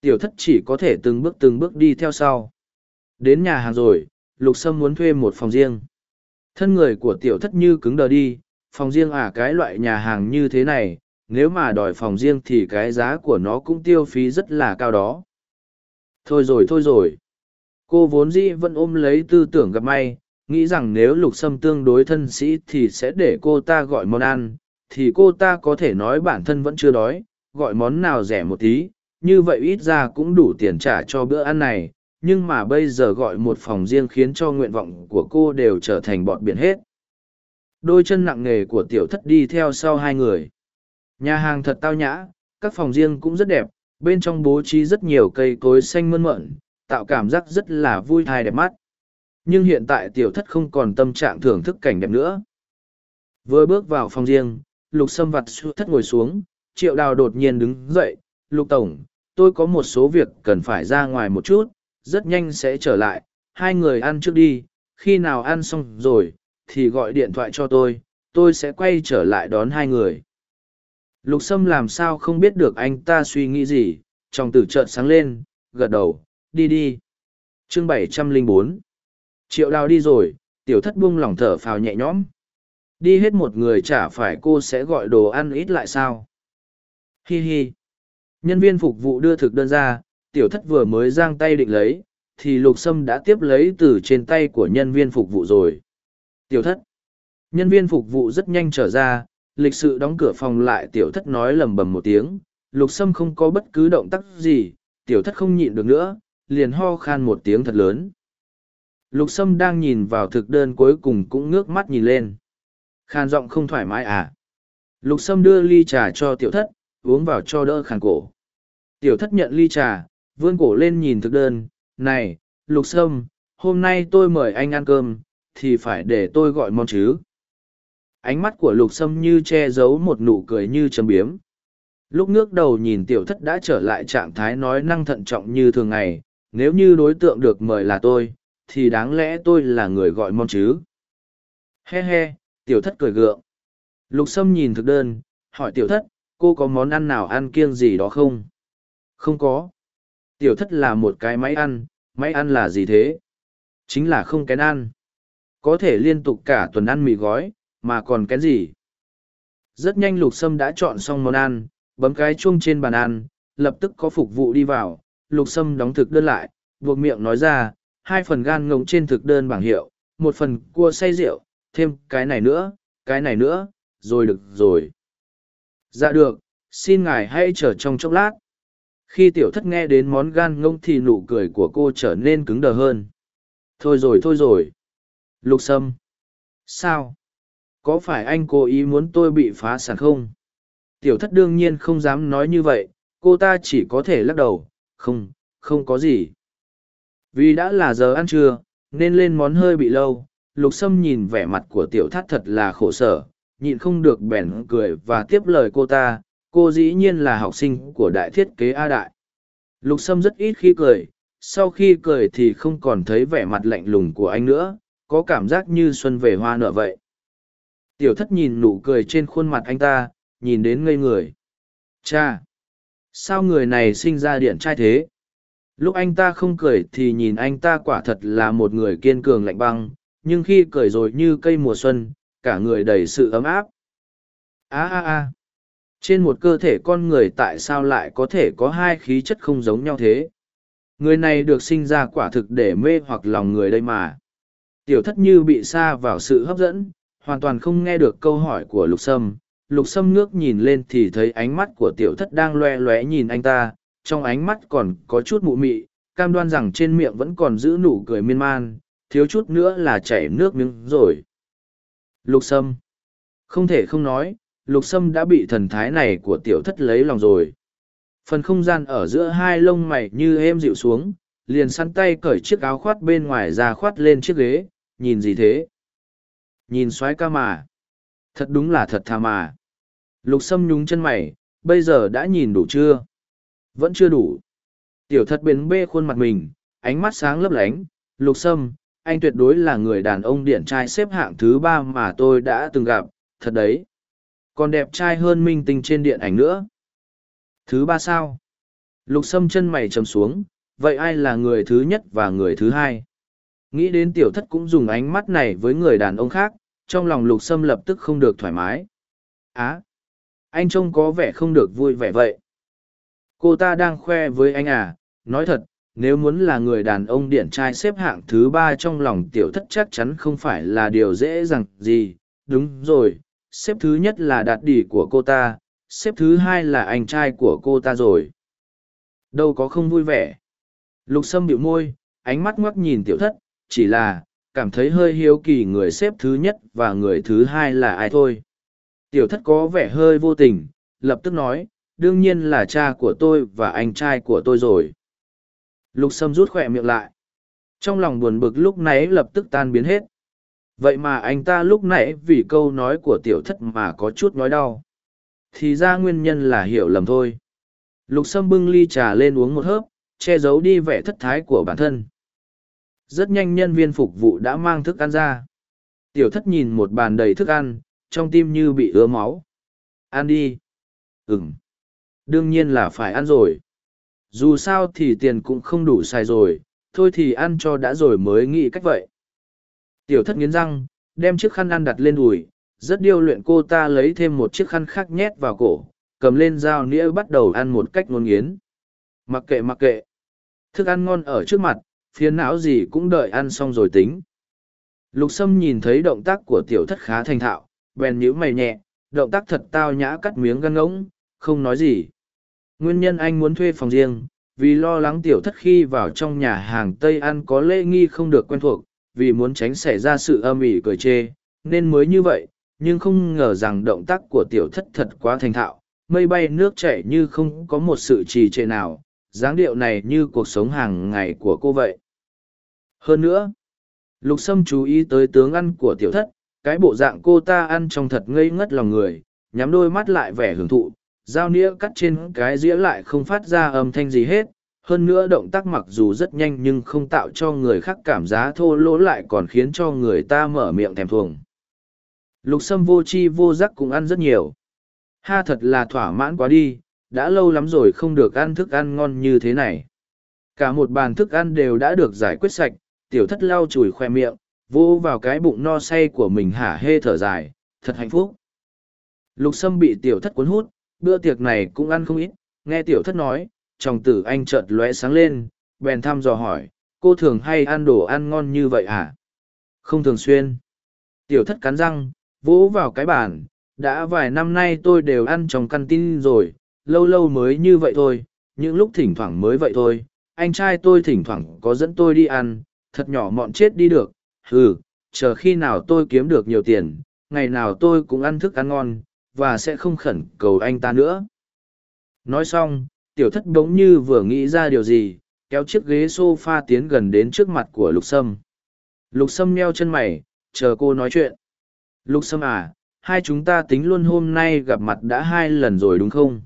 Tiểu thất chỉ có thể từng bước từng bước đi theo sau. Đến nhà hàng rồi, lục sâm muốn thuê một phòng riêng. Thân người của tiểu thất như cứng đờ đi, phòng riêng à cái loại nhà hàng như thế này, nếu mà đòi phòng riêng thì cái giá của nó cũng tiêu phí rất là cao đó. Thôi rồi thôi rồi. Cô vốn dĩ vẫn ôm lấy tư tưởng gặp may, nghĩ rằng nếu lục sâm tương đối thân sĩ thì sẽ để cô ta gọi món ăn, thì cô ta có thể nói bản thân vẫn chưa đói, gọi món nào rẻ một tí, như vậy ít ra cũng đủ tiền trả cho bữa ăn này, nhưng mà bây giờ gọi một phòng riêng khiến cho nguyện vọng của cô đều trở thành bọn biển hết. Đôi chân nặng nề của tiểu thất đi theo sau hai người. Nhà hàng thật tao nhã, các phòng riêng cũng rất đẹp, bên trong bố trí rất nhiều cây cối xanh mơn mởn, tạo cảm giác rất là vui thai đẹp mắt. Nhưng hiện tại tiểu thất không còn tâm trạng thưởng thức cảnh đẹp nữa. Vừa bước vào phòng riêng, lục sâm vặt thất ngồi xuống, triệu đào đột nhiên đứng dậy, lục tổng, tôi có một số việc cần phải ra ngoài một chút, rất nhanh sẽ trở lại, hai người ăn trước đi, khi nào ăn xong rồi, thì gọi điện thoại cho tôi, tôi sẽ quay trở lại đón hai người. Lục Sâm làm sao không biết được anh ta suy nghĩ gì, trong tử trợn sáng lên, gật đầu, đi đi. chương 704 Triệu đào đi rồi, tiểu thất buông lỏng thở phào nhẹ nhõm. Đi hết một người chả phải cô sẽ gọi đồ ăn ít lại sao. Hi hi. Nhân viên phục vụ đưa thực đơn ra, tiểu thất vừa mới giang tay định lấy, thì lục sâm đã tiếp lấy từ trên tay của nhân viên phục vụ rồi. Tiểu thất. Nhân viên phục vụ rất nhanh trở ra, lịch sự đóng cửa phòng lại tiểu thất nói lầm bầm một tiếng, lục sâm không có bất cứ động tác gì, tiểu thất không nhịn được nữa, liền ho khan một tiếng thật lớn. Lục sâm đang nhìn vào thực đơn cuối cùng cũng ngước mắt nhìn lên. Khan giọng không thoải mái à. Lục sâm đưa ly trà cho tiểu thất, uống vào cho đỡ khàn cổ. Tiểu thất nhận ly trà, vươn cổ lên nhìn thực đơn, này, lục sâm, hôm nay tôi mời anh ăn cơm, thì phải để tôi gọi món chứ. Ánh mắt của lục sâm như che giấu một nụ cười như châm biếm. Lúc ngước đầu nhìn tiểu thất đã trở lại trạng thái nói năng thận trọng như thường ngày, nếu như đối tượng được mời là tôi, thì đáng lẽ tôi là người gọi mong chứ. He he, tiểu thất cười gượng. Lục sâm nhìn thực đơn, hỏi tiểu thất, cô có món ăn nào ăn kiêng gì đó không? Không có. Tiểu thất là một cái máy ăn, máy ăn là gì thế? Chính là không kén ăn. Có thể liên tục cả tuần ăn mì gói, mà còn kén gì? Rất nhanh lục sâm đã chọn xong món ăn, bấm cái chuông trên bàn ăn, lập tức có phục vụ đi vào, lục sâm đóng thực đơn lại, buộc miệng nói ra, hai phần gan ngỗng trên thực đơn bảng hiệu, một phần cua say rượu, thêm cái này nữa, cái này nữa, rồi được rồi. Dạ được, xin ngài hãy chờ trong chốc lát. Khi tiểu thất nghe đến món gan ngỗng thì nụ cười của cô trở nên cứng đờ hơn. Thôi rồi thôi rồi. Lục sâm. Sao? Có phải anh cố ý muốn tôi bị phá sản không? Tiểu thất đương nhiên không dám nói như vậy, cô ta chỉ có thể lắc đầu, không, không có gì. Vì đã là giờ ăn trưa, nên lên món hơi bị lâu, lục sâm nhìn vẻ mặt của tiểu thắt thật là khổ sở, nhịn không được bèn cười và tiếp lời cô ta, cô dĩ nhiên là học sinh của đại thiết kế A Đại. Lục sâm rất ít khi cười, sau khi cười thì không còn thấy vẻ mặt lạnh lùng của anh nữa, có cảm giác như xuân về hoa nở vậy. Tiểu thất nhìn nụ cười trên khuôn mặt anh ta, nhìn đến ngây người. Cha! Sao người này sinh ra điện trai thế? Lúc anh ta không cười thì nhìn anh ta quả thật là một người kiên cường lạnh băng, nhưng khi cười rồi như cây mùa xuân, cả người đầy sự ấm áp. a a a Trên một cơ thể con người tại sao lại có thể có hai khí chất không giống nhau thế? Người này được sinh ra quả thực để mê hoặc lòng người đây mà. Tiểu thất như bị xa vào sự hấp dẫn, hoàn toàn không nghe được câu hỏi của lục sâm. Lục sâm ngước nhìn lên thì thấy ánh mắt của tiểu thất đang loe loé nhìn anh ta. Trong ánh mắt còn có chút mụ mị, cam đoan rằng trên miệng vẫn còn giữ nụ cười miên man, thiếu chút nữa là chảy nước miếng rồi. Lục sâm. Không thể không nói, lục sâm đã bị thần thái này của tiểu thất lấy lòng rồi. Phần không gian ở giữa hai lông mày như êm dịu xuống, liền săn tay cởi chiếc áo khoát bên ngoài ra khoát lên chiếc ghế, nhìn gì thế? Nhìn soái ca mà. Thật đúng là thật thà mà. Lục sâm nhúng chân mày, bây giờ đã nhìn đủ chưa? Vẫn chưa đủ. Tiểu thật bến bê khuôn mặt mình, ánh mắt sáng lấp lánh. Lục sâm, anh tuyệt đối là người đàn ông điển trai xếp hạng thứ ba mà tôi đã từng gặp, thật đấy. Còn đẹp trai hơn minh tinh trên điện ảnh nữa. Thứ ba sao? Lục sâm chân mày chầm xuống, vậy ai là người thứ nhất và người thứ hai? Nghĩ đến tiểu thất cũng dùng ánh mắt này với người đàn ông khác, trong lòng lục sâm lập tức không được thoải mái. Á, anh trông có vẻ không được vui vẻ vậy. Cô ta đang khoe với anh à nói thật, nếu muốn là người đàn ông điển trai xếp hạng thứ ba trong lòng tiểu thất chắc chắn không phải là điều dễ dàng gì. Đúng rồi, xếp thứ nhất là đạt đỉ của cô ta, xếp thứ hai là anh trai của cô ta rồi. Đâu có không vui vẻ. Lục sâm bịu môi, ánh mắt ngoắc nhìn tiểu thất chỉ là cảm thấy hơi hiếu kỳ người xếp thứ nhất và người thứ hai là ai thôi. Tiểu thất có vẻ hơi vô tình, lập tức nói, đương nhiên là cha của tôi và anh trai của tôi rồi. Lục sâm rút khỏe miệng lại. Trong lòng buồn bực lúc nãy lập tức tan biến hết. Vậy mà anh ta lúc nãy vì câu nói của tiểu thất mà có chút nói đau. Thì ra nguyên nhân là hiểu lầm thôi. Lục sâm bưng ly trà lên uống một hớp, che giấu đi vẻ thất thái của bản thân rất nhanh nhân viên phục vụ đã mang thức ăn ra. Tiểu thất nhìn một bàn đầy thức ăn, trong tim như bị ứa máu. Ăn đi. Ừng đương nhiên là phải ăn rồi. Dù sao thì tiền cũng không đủ xài rồi, thôi thì ăn cho đã rồi mới nghĩ cách vậy. Tiểu thất nghiến răng, đem chiếc khăn ăn đặt lên đùi, rất điêu luyện cô ta lấy thêm một chiếc khăn khác nhét vào cổ, cầm lên dao nĩa bắt đầu ăn một cách ngôn nghiến. Mặc kệ mặc kệ. Thức ăn ngon ở trước mặt phiền não gì cũng đợi ăn xong rồi tính. Lục Sâm nhìn thấy động tác của tiểu thất khá thành thạo, bèn nhíu mày nhẹ, động tác thật tao nhã cắt miếng gan ngỗng, không nói gì. Nguyên nhân anh muốn thuê phòng riêng, vì lo lắng tiểu thất khi vào trong nhà hàng Tây ăn có lễ nghi không được quen thuộc, vì muốn tránh xảy ra sự âm ỉ cười chê, nên mới như vậy, nhưng không ngờ rằng động tác của tiểu thất thật quá thành thạo, mây bay nước chảy như không có một sự trì trệ nào, dáng điệu này như cuộc sống hàng ngày của cô vậy. Hơn nữa, lục sâm chú ý tới tướng ăn của tiểu thất, cái bộ dạng cô ta ăn trong thật ngây ngất lòng người, nhắm đôi mắt lại vẻ hưởng thụ, dao nĩa cắt trên cái dĩa lại không phát ra âm thanh gì hết. Hơn nữa động tác mặc dù rất nhanh nhưng không tạo cho người khác cảm giá thô lỗ lại còn khiến cho người ta mở miệng thèm thuồng. Lục sâm vô chi vô giác cũng ăn rất nhiều. Ha thật là thỏa mãn quá đi, đã lâu lắm rồi không được ăn thức ăn ngon như thế này. Cả một bàn thức ăn đều đã được giải quyết sạch, tiểu thất lau chùi khoe miệng, vô vào cái bụng no say của mình hả hê thở dài, thật hạnh phúc. Lục Sâm bị tiểu thất cuốn hút, bữa tiệc này cũng ăn không ít, nghe tiểu thất nói, chồng tử anh chợt lóe sáng lên, bèn thăm dò hỏi, cô thường hay ăn đồ ăn ngon như vậy à? Không thường xuyên. Tiểu thất cắn răng, vỗ vào cái bàn, đã vài năm nay tôi đều ăn trong căn tin rồi, lâu lâu mới như vậy thôi, những lúc thỉnh thoảng mới vậy thôi. Anh trai tôi thỉnh thoảng có dẫn tôi đi ăn, thật nhỏ mọn chết đi được, Hừ, chờ khi nào tôi kiếm được nhiều tiền, ngày nào tôi cũng ăn thức ăn ngon, và sẽ không khẩn cầu anh ta nữa. Nói xong, tiểu thất bỗng như vừa nghĩ ra điều gì, kéo chiếc ghế sofa tiến gần đến trước mặt của lục sâm lục sâm meo chân mày chờ cô nói chuyện lục sâm à hai chúng ta tính luôn hôm nay gặp mặt đã hai lần rồi đúng không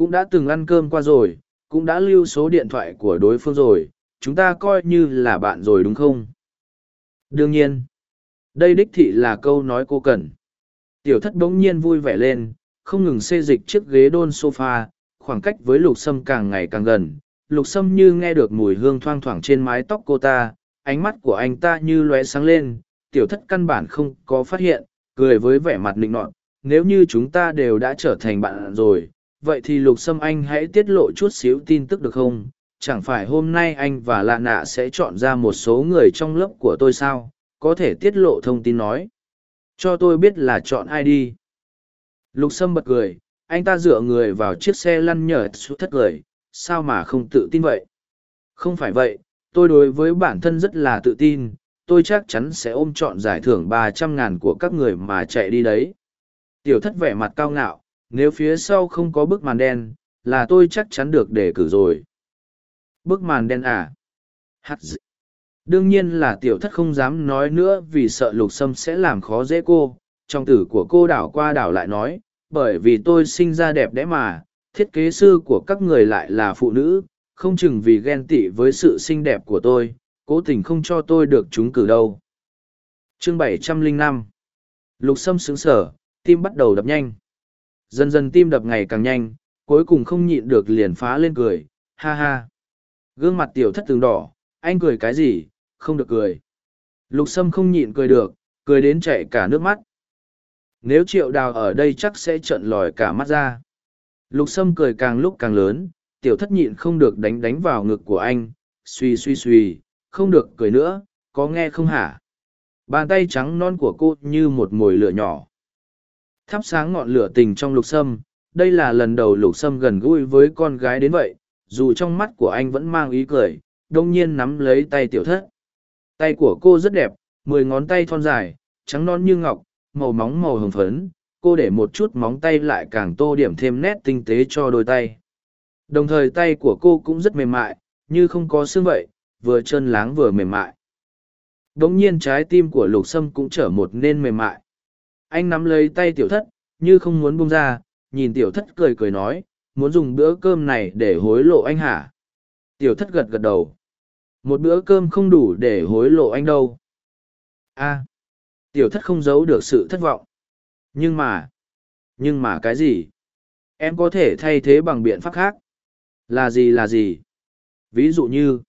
cũng đã từng ăn cơm qua rồi, cũng đã lưu số điện thoại của đối phương rồi, chúng ta coi như là bạn rồi đúng không? Đương nhiên, đây đích thị là câu nói cô cần. Tiểu thất bỗng nhiên vui vẻ lên, không ngừng xê dịch chiếc ghế đôn sofa, khoảng cách với lục sâm càng ngày càng gần. Lục sâm như nghe được mùi hương thoang thoảng trên mái tóc cô ta, ánh mắt của anh ta như lóe sáng lên. Tiểu thất căn bản không có phát hiện, cười với vẻ mặt nịnh nọt. Nếu như chúng ta đều đã trở thành bạn rồi vậy thì lục sâm anh hãy tiết lộ chút xíu tin tức được không? Chẳng phải hôm nay anh và lạ nạ sẽ chọn ra một số người trong lớp của tôi sao? Có thể tiết lộ thông tin nói. Cho tôi biết là chọn ai đi. Lục sâm bật cười. Anh ta dựa người vào chiếc xe lăn nhở xuất thất cười. Sao mà không tự tin vậy? Không phải vậy, tôi đối với bản thân rất là tự tin, tôi chắc chắn sẽ ôm chọn giải thưởng ba trăm ngàn của các người mà chạy đi đấy. Tiểu thất vẻ mặt cao ngạo, nếu phía sau không có bức màn đen, là tôi chắc chắn được đề cử rồi. Bức màn đen à? Hát dị. Đương nhiên là tiểu thất không dám nói nữa vì sợ lục sâm sẽ làm khó dễ cô. Trong tử của cô đảo qua đảo lại nói, bởi vì tôi sinh ra đẹp đẽ mà, thiết kế sư của các người lại là phụ nữ không chừng vì ghen tị với sự xinh đẹp của tôi cố tình không cho tôi được trúng cử đâu chương 705 lục sâm xứng sở tim bắt đầu đập nhanh dần dần tim đập ngày càng nhanh cuối cùng không nhịn được liền phá lên cười ha ha gương mặt tiểu thất tường đỏ anh cười cái gì không được cười lục sâm không nhịn cười được cười đến chạy cả nước mắt nếu triệu đào ở đây chắc sẽ trợn lòi cả mắt ra Lục Sâm cười càng lúc càng lớn, tiểu thất nhịn không được đánh đánh vào ngực của anh, suy suy suy, không được cười nữa, có nghe không hả? Bàn tay trắng non của cô như một mồi lửa nhỏ. Thắp sáng ngọn lửa tình trong lục sâm, đây là lần đầu lục sâm gần gũi với con gái đến vậy, dù trong mắt của anh vẫn mang ý cười, đông nhiên nắm lấy tay tiểu thất. Tay của cô rất đẹp, mười ngón tay thon dài, trắng non như ngọc, màu móng màu hồng phấn, cô để một chút móng tay lại càng tô điểm thêm nét tinh tế cho đôi tay. Đồng thời tay của cô cũng rất mềm mại như không có xương vậy vừa chân láng vừa mềm mại. Đống nhiên trái tim của lục sâm cũng trở một nên mềm mại anh nắm lấy tay tiểu thất như không muốn buông ra nhìn tiểu thất cười cười nói muốn dùng bữa cơm này để hối lộ anh hả tiểu thất gật gật đầu một bữa cơm không đủ để hối lộ anh đâu a tiểu thất không giấu được sự thất vọng nhưng mà, nhưng mà cái gì? Em có thể thay thế bằng biện pháp khác. Là gì là gì? Ví dụ như,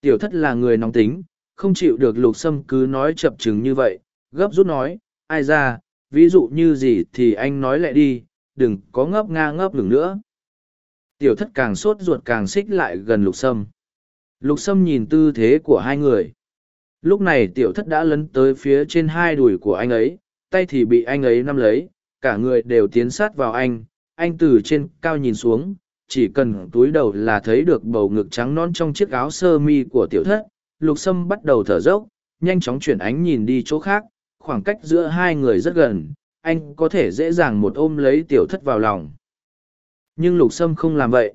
tiểu thất là người nóng tính, không chịu được lục sâm cứ nói chập chừng như vậy, gấp rút nói, ai ra, ví dụ như gì thì anh nói lại đi, đừng có ngấp nga ngấp ngừng nữa. Tiểu thất càng sốt ruột càng xích lại gần lục sâm. Lục sâm nhìn tư thế của hai người. Lúc này tiểu thất đã lấn tới phía trên hai đùi của anh ấy, tay thì bị anh ấy nắm lấy, cả người đều tiến sát vào anh, anh từ trên cao nhìn xuống, chỉ cần túi đầu là thấy được bầu ngực trắng non trong chiếc áo sơ mi của tiểu thất, lục sâm bắt đầu thở dốc, nhanh chóng chuyển ánh nhìn đi chỗ khác, khoảng cách giữa hai người rất gần, anh có thể dễ dàng một ôm lấy tiểu thất vào lòng. Nhưng lục sâm không làm vậy.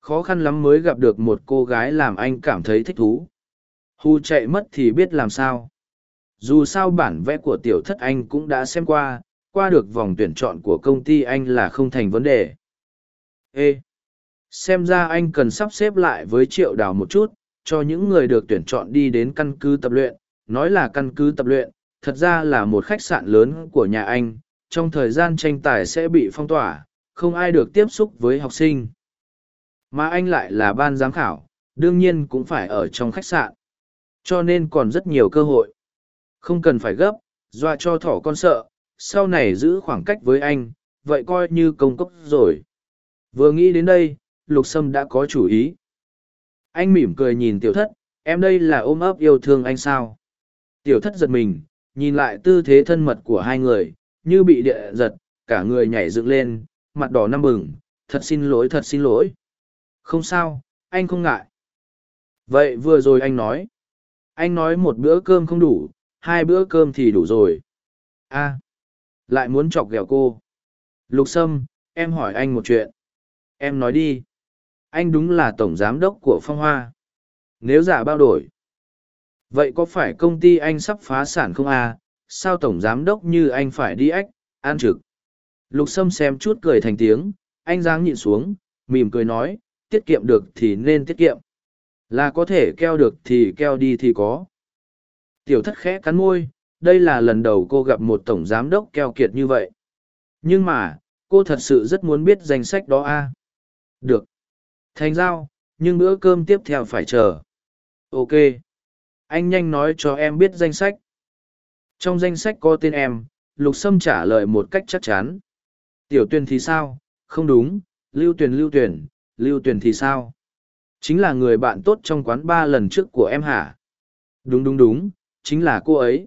Khó khăn lắm mới gặp được một cô gái làm anh cảm thấy thích thú. Hu chạy mất thì biết làm sao dù sao bản vẽ của tiểu thất anh cũng đã xem qua qua được vòng tuyển chọn của công ty anh là không thành vấn đề ê xem ra anh cần sắp xếp lại với triệu đào một chút cho những người được tuyển chọn đi đến căn cứ tập luyện nói là căn cứ tập luyện thật ra là một khách sạn lớn của nhà anh trong thời gian tranh tài sẽ bị phong tỏa không ai được tiếp xúc với học sinh mà anh lại là ban giám khảo đương nhiên cũng phải ở trong khách sạn cho nên còn rất nhiều cơ hội không cần phải gấp, dọa cho thỏ con sợ, sau này giữ khoảng cách với anh, vậy coi như công cốc rồi. Vừa nghĩ đến đây, Lục Sâm đã có chủ ý. Anh mỉm cười nhìn tiểu thất, em đây là ôm ấp yêu thương anh sao. Tiểu thất giật mình, nhìn lại tư thế thân mật của hai người, như bị địa giật, cả người nhảy dựng lên, mặt đỏ năm bừng, thật xin lỗi thật xin lỗi. Không sao, anh không ngại. Vậy vừa rồi anh nói. Anh nói một bữa cơm không đủ, hai bữa cơm thì đủ rồi. a lại muốn chọc ghẹo cô. Lục Sâm, em hỏi anh một chuyện. Em nói đi. Anh đúng là tổng giám đốc của Phong Hoa. Nếu giả bao đổi. Vậy có phải công ty anh sắp phá sản không à? Sao tổng giám đốc như anh phải đi ách, an trực? Lục Sâm xem chút cười thành tiếng, anh giáng nhịn xuống, mỉm cười nói, tiết kiệm được thì nên tiết kiệm. Là có thể keo được thì keo đi thì có. Tiểu thất khẽ cắn môi, đây là lần đầu cô gặp một tổng giám đốc keo kiệt như vậy. Nhưng mà, cô thật sự rất muốn biết danh sách đó a à? Được. Thành giao, nhưng bữa cơm tiếp theo phải chờ. Ok. Anh nhanh nói cho em biết danh sách. Trong danh sách có tên em, Lục Sâm trả lời một cách chắc chắn. Tiểu Tuyền thì sao? Không đúng, lưu Tuyền, lưu Tuyền, lưu Tuyền thì sao? Chính là người bạn tốt trong quán ba lần trước của em hả? Đúng đúng đúng, chính là cô ấy.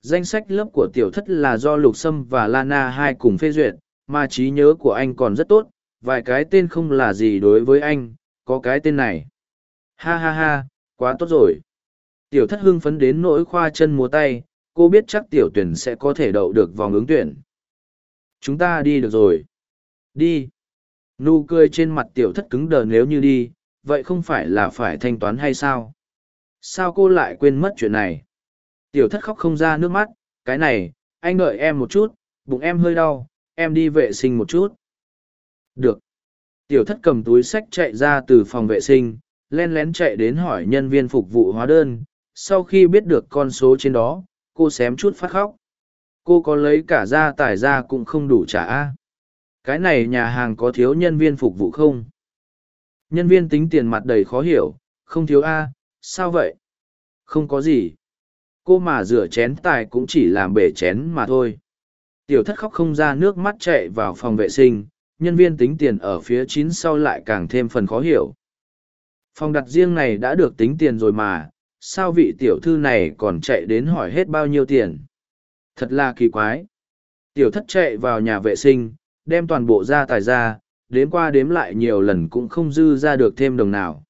Danh sách lớp của tiểu thất là do Lục Sâm và Lana hai cùng phê duyệt, mà trí nhớ của anh còn rất tốt, vài cái tên không là gì đối với anh, có cái tên này. Ha ha ha, quá tốt rồi. Tiểu thất hưng phấn đến nỗi khoa chân múa tay, cô biết chắc tiểu tuyển sẽ có thể đậu được vòng ứng tuyển. Chúng ta đi được rồi. Đi. Nụ cười trên mặt tiểu thất cứng đờ nếu như đi, vậy không phải là phải thanh toán hay sao? Sao cô lại quên mất chuyện này? Tiểu thất khóc không ra nước mắt, cái này, anh đợi em một chút, bụng em hơi đau, em đi vệ sinh một chút. Được. Tiểu thất cầm túi sách chạy ra từ phòng vệ sinh, len lén chạy đến hỏi nhân viên phục vụ hóa đơn. Sau khi biết được con số trên đó, cô xém chút phát khóc. Cô có lấy cả gia tài ra cũng không đủ trả. a. Cái này nhà hàng có thiếu nhân viên phục vụ không? Nhân viên tính tiền mặt đầy khó hiểu, không thiếu A, sao vậy? Không có gì. Cô mà rửa chén tài cũng chỉ làm bể chén mà thôi. Tiểu thất khóc không ra nước mắt chạy vào phòng vệ sinh, nhân viên tính tiền ở phía chín sau lại càng thêm phần khó hiểu. Phòng đặt riêng này đã được tính tiền rồi mà, sao vị tiểu thư này còn chạy đến hỏi hết bao nhiêu tiền? Thật là kỳ quái. Tiểu thất chạy vào nhà vệ sinh, đem toàn bộ gia tài ra, đếm qua đếm lại nhiều lần cũng không dư ra được thêm đồng nào.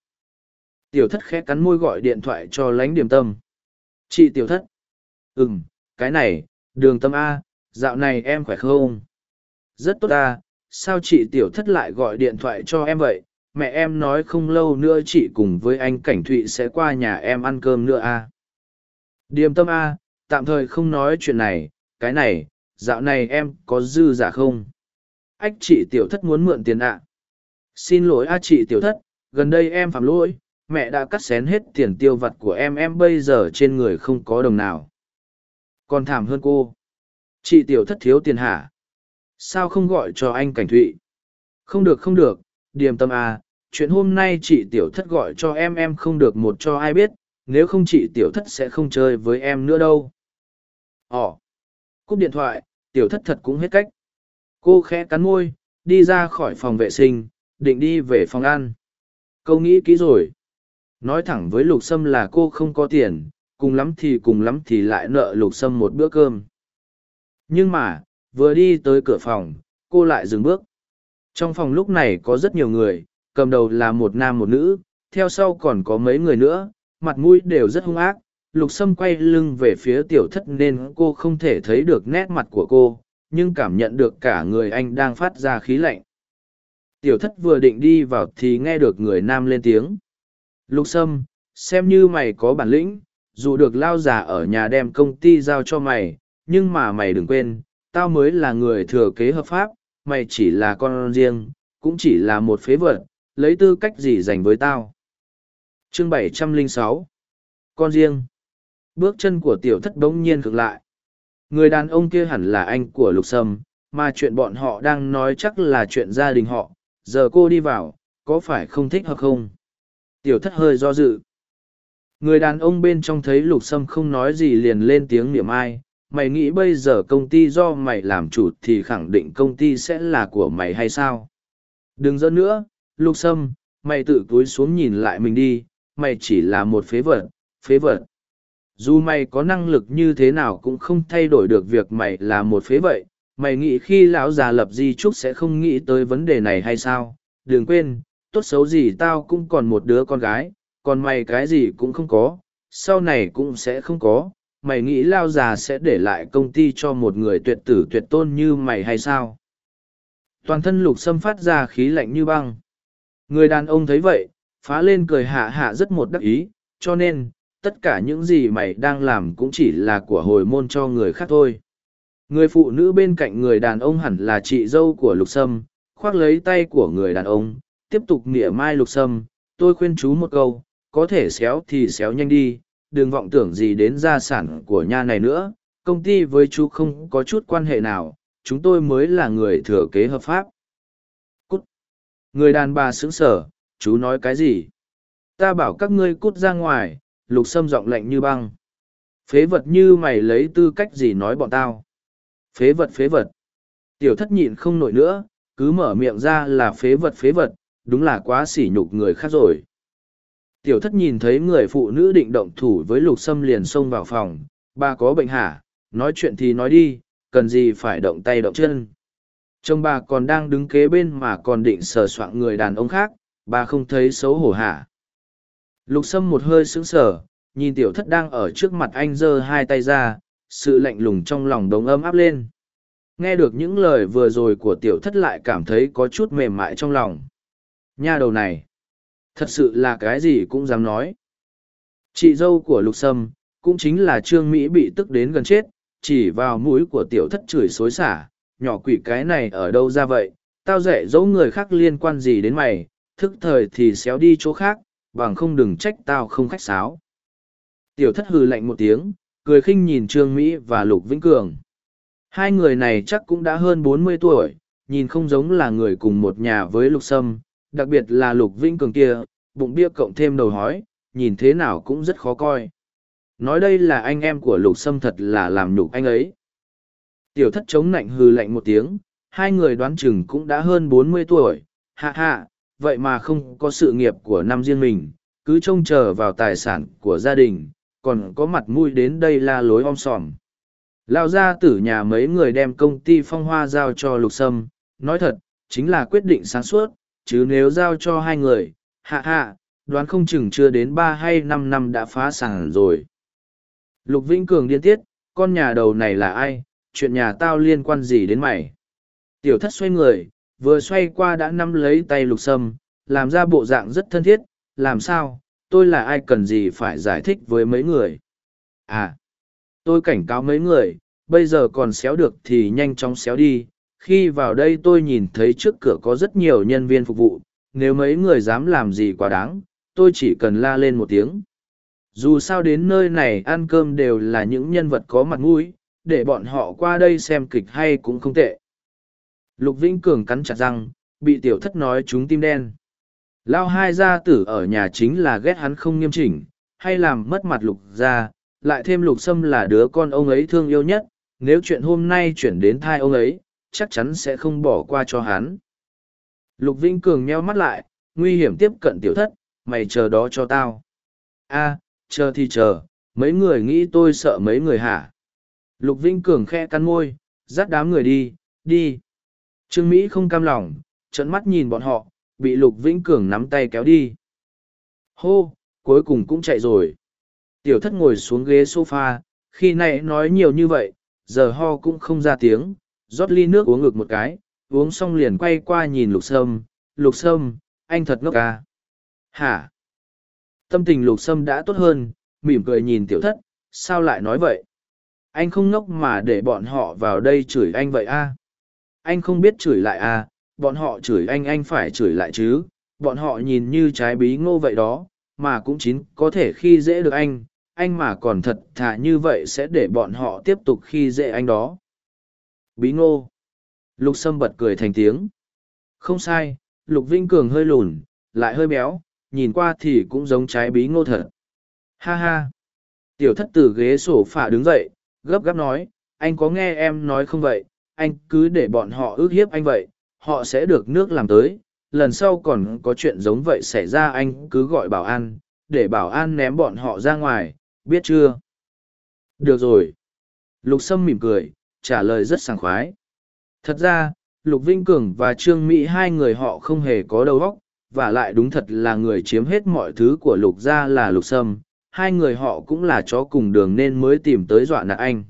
Tiểu thất khẽ cắn môi gọi điện thoại cho lánh điểm tâm. Chị tiểu thất. Ừm, cái này, đường tâm A, dạo này em khỏe không? Rất tốt A, sao chị tiểu thất lại gọi điện thoại cho em vậy? Mẹ em nói không lâu nữa chị cùng với anh Cảnh Thụy sẽ qua nhà em ăn cơm nữa A. Điềm tâm A, tạm thời không nói chuyện này, cái này, dạo này em có dư giả không? ách chị tiểu thất muốn mượn tiền ạ. Xin lỗi a chị tiểu thất, gần đây em phạm lỗi, mẹ đã cắt xén hết tiền tiêu vặt của em em bây giờ trên người không có đồng nào. Còn thảm hơn cô. Chị tiểu thất thiếu tiền hả? Sao không gọi cho anh Cảnh Thụy? Không được không được, điềm tâm à, chuyện hôm nay chị tiểu thất gọi cho em em không được một cho ai biết, nếu không chị tiểu thất sẽ không chơi với em nữa đâu. Ồ! Cúp điện thoại, tiểu thất thật cũng hết cách cô khẽ cắn môi đi ra khỏi phòng vệ sinh định đi về phòng ăn câu nghĩ kỹ rồi nói thẳng với lục sâm là cô không có tiền cùng lắm thì cùng lắm thì lại nợ lục sâm một bữa cơm nhưng mà vừa đi tới cửa phòng cô lại dừng bước trong phòng lúc này có rất nhiều người cầm đầu là một nam một nữ theo sau còn có mấy người nữa mặt mũi đều rất hung ác lục sâm quay lưng về phía tiểu thất nên cô không thể thấy được nét mặt của cô nhưng cảm nhận được cả người anh đang phát ra khí lạnh. Tiểu thất vừa định đi vào thì nghe được người nam lên tiếng. Lục Sâm, xem như mày có bản lĩnh, dù được lao giả ở nhà đem công ty giao cho mày, nhưng mà mày đừng quên, tao mới là người thừa kế hợp pháp, mày chỉ là con riêng, cũng chỉ là một phế vật, lấy tư cách gì dành với tao. Chương 706 Con riêng Bước chân của tiểu thất bỗng nhiên ngược lại. Người đàn ông kia hẳn là anh của Lục Sâm, mà chuyện bọn họ đang nói chắc là chuyện gia đình họ. Giờ cô đi vào, có phải không thích hợp không? Tiểu thất hơi do dự. Người đàn ông bên trong thấy Lục Sâm không nói gì liền lên tiếng niệm ai, mày nghĩ bây giờ công ty do mày làm chủ thì khẳng định công ty sẽ là của mày hay sao đừng dẫn nữa lục sâm, mày tự cúi xuống nhìn lại mình đi, mày chỉ là một phế vật phế vật. Dù mày có năng lực như thế nào cũng không thay đổi được việc mày là một phế vậy, mày nghĩ khi lão già lập di trúc sẽ không nghĩ tới vấn đề này hay sao? Đừng quên, tốt xấu gì tao cũng còn một đứa con gái, còn mày cái gì cũng không có, sau này cũng sẽ không có. Mày nghĩ lao già sẽ để lại công ty cho một người tuyệt tử tuyệt tôn như mày hay sao? Toàn thân lục sâm phát ra khí lạnh như băng người đàn ông thấy vậy, phá lên cười hạ hạ rất một đắc ý, cho nên, tất cả những gì mày đang làm cũng chỉ là của hồi môn cho người khác thôi. Người phụ nữ bên cạnh người đàn ông hẳn là chị dâu của lục sâm, khoác lấy tay của người đàn ông, tiếp tục mỉa mai lục sâm, tôi khuyên chú một câu, có thể xéo thì xéo nhanh đi, đừng vọng tưởng gì đến gia sản của nhà này nữa, công ty với chú không có chút quan hệ nào, chúng tôi mới là người thừa kế hợp pháp người đàn bà sững sở chú nói cái gì? Ta bảo các ngươi cút ra ngoài, lục sâm giọng lạnh như băng. Phế vật như mày lấy tư cách gì nói bọn tao? Phế vật phế vật. Tiểu thất nhịn không nổi nữa, cứ mở miệng ra là phế vật phế vật, đúng là quá sỉ nhục người khác rồi. Tiểu thất nhìn thấy người phụ nữ định động thủ với lục sâm liền xông vào phòng. Bà có bệnh hả? Nói chuyện thì nói đi, cần gì phải động tay động chân? Chồng bà còn đang đứng kế bên mà còn định sờ soạng người đàn ông khác, bà không thấy xấu hổ hả? Lục sâm một hơi sững sờ, nhìn tiểu thất đang ở trước mặt anh giơ hai tay ra, sự lạnh lùng trong lòng đống ấm áp lên. Nghe được những lời vừa rồi của tiểu thất lại cảm thấy có chút mềm mại trong lòng. Nha đầu này, thật sự là cái gì cũng dám nói. Chị dâu của lục sâm cũng chính là trương mỹ bị tức đến gần chết, chỉ vào mũi của tiểu thất chửi xối xả nhỏ quỷ cái này ở đâu ra vậy, tao dạy dỗ người khác liên quan gì đến mày, thức thời thì xéo đi chỗ khác, bằng không đừng trách tao không khách sáo. Tiểu thất hừ lạnh một tiếng, cười khinh nhìn trương mỹ và lục vĩnh cường. Hai người này chắc cũng đã hơn bốn mươi tuổi, nhìn không giống là người cùng một nhà với lục sâm, đặc biệt là lục vĩnh cường kia, bụng bia cộng thêm đầu hói, nhìn thế nào cũng rất khó coi. Nói đây là anh em của lục sâm thật là làm nhục anh ấy tiểu thất chống nạnh hừ lạnh một tiếng, hai người đoán chừng cũng đã hơn bốn mươi tuổi, hạ hạ, vậy mà không có sự nghiệp của năm riêng mình, cứ trông chờ vào tài sản của gia đình, còn có mặt mũi đến đây la lối om sòm. Lao ra tử nhà mấy người đem công ty phong hoa giao cho lục sâm, nói thật, chính là quyết định sáng suốt, chứ nếu giao cho hai người, hạ hạ, đoán không chừng chưa đến ba hay năm năm đã phá sản rồi. Lục vĩnh cường điên tiết, con nhà đầu này là ai chuyện nhà tao liên quan gì đến mày? Tiểu thất xoay người, vừa xoay qua đã nắm lấy tay lục sâm, làm ra bộ dạng rất thân thiết, làm sao? Tôi là ai cần gì phải giải thích với mấy người? À tôi cảnh cáo mấy người, bây giờ còn xéo được thì nhanh chóng xéo đi. Khi vào đây tôi nhìn thấy trước cửa có rất nhiều nhân viên phục vụ, nếu mấy người dám làm gì quá đáng, tôi chỉ cần la lên một tiếng. Dù sao đến nơi này ăn cơm đều là những nhân vật có mặt mũi để bọn họ qua đây xem kịch hay cũng không tệ lục vĩnh cường cắn chặt răng bị tiểu thất nói chúng tim đen lao hai gia tử ở nhà chính là ghét hắn không nghiêm chỉnh hay làm mất mặt lục gia lại thêm lục sâm là đứa con ông ấy thương yêu nhất nếu chuyện hôm nay chuyển đến thai ông ấy chắc chắn sẽ không bỏ qua cho hắn. Lục Vĩnh Cường nheo mắt lại, nguy hiểm tiếp cận tiểu thất, mày chờ đó cho tao. a chờ thì chờ, mấy người nghĩ tôi sợ mấy người hả? Lục Vĩnh Cường khe cắn môi, dắt đám người đi, đi. Trương Mỹ không cam lòng, trận mắt nhìn bọn họ, bị Lục Vĩnh Cường nắm tay kéo đi. Hô, cuối cùng cũng chạy rồi. Tiểu thất ngồi xuống ghế sofa, khi nãy nói nhiều như vậy, giờ ho cũng không ra tiếng, rót ly nước uống ngực một cái, uống xong liền quay qua nhìn lục sâm, lục sâm, anh thật ngốc à. Hả? Tâm tình lục sâm đã tốt hơn, mỉm cười nhìn tiểu thất, sao lại nói vậy? Anh không ngốc mà để bọn họ vào đây chửi anh vậy à? Anh không biết chửi lại à, bọn họ chửi anh anh phải chửi lại chứ, bọn họ nhìn như trái bí ngô vậy đó, mà cũng chính có thể khi dễ được anh, anh mà còn thật thà như vậy sẽ để bọn họ tiếp tục khi dễ anh đó. Bí ngô. Lục sâm bật cười thành tiếng. Không sai lục vinh cường hơi lùn lại hơi béo nhìn qua thì cũng giống trái bí ngô thật. Ha ha. Tiểu thất từ ghế sổ phả đứng dậy gấp gáp nói anh có nghe em nói không vậy, anh cứ để bọn họ ước hiếp anh vậy, họ sẽ được nước làm tới, lần sau còn có chuyện giống vậy xảy ra anh cứ gọi bảo an, để bảo an ném bọn họ ra ngoài, biết chưa? Được rồi. Lục Sâm mỉm cười, trả lời rất sảng khoái. Thật ra, Lục Vinh Cường và Trương Mỹ hai người họ không hề có đầu óc, và lại đúng thật là người chiếm hết mọi thứ của Lục gia là Lục Sâm, hai người họ cũng là chó cùng đường nên mới tìm tới dọa nạt anh.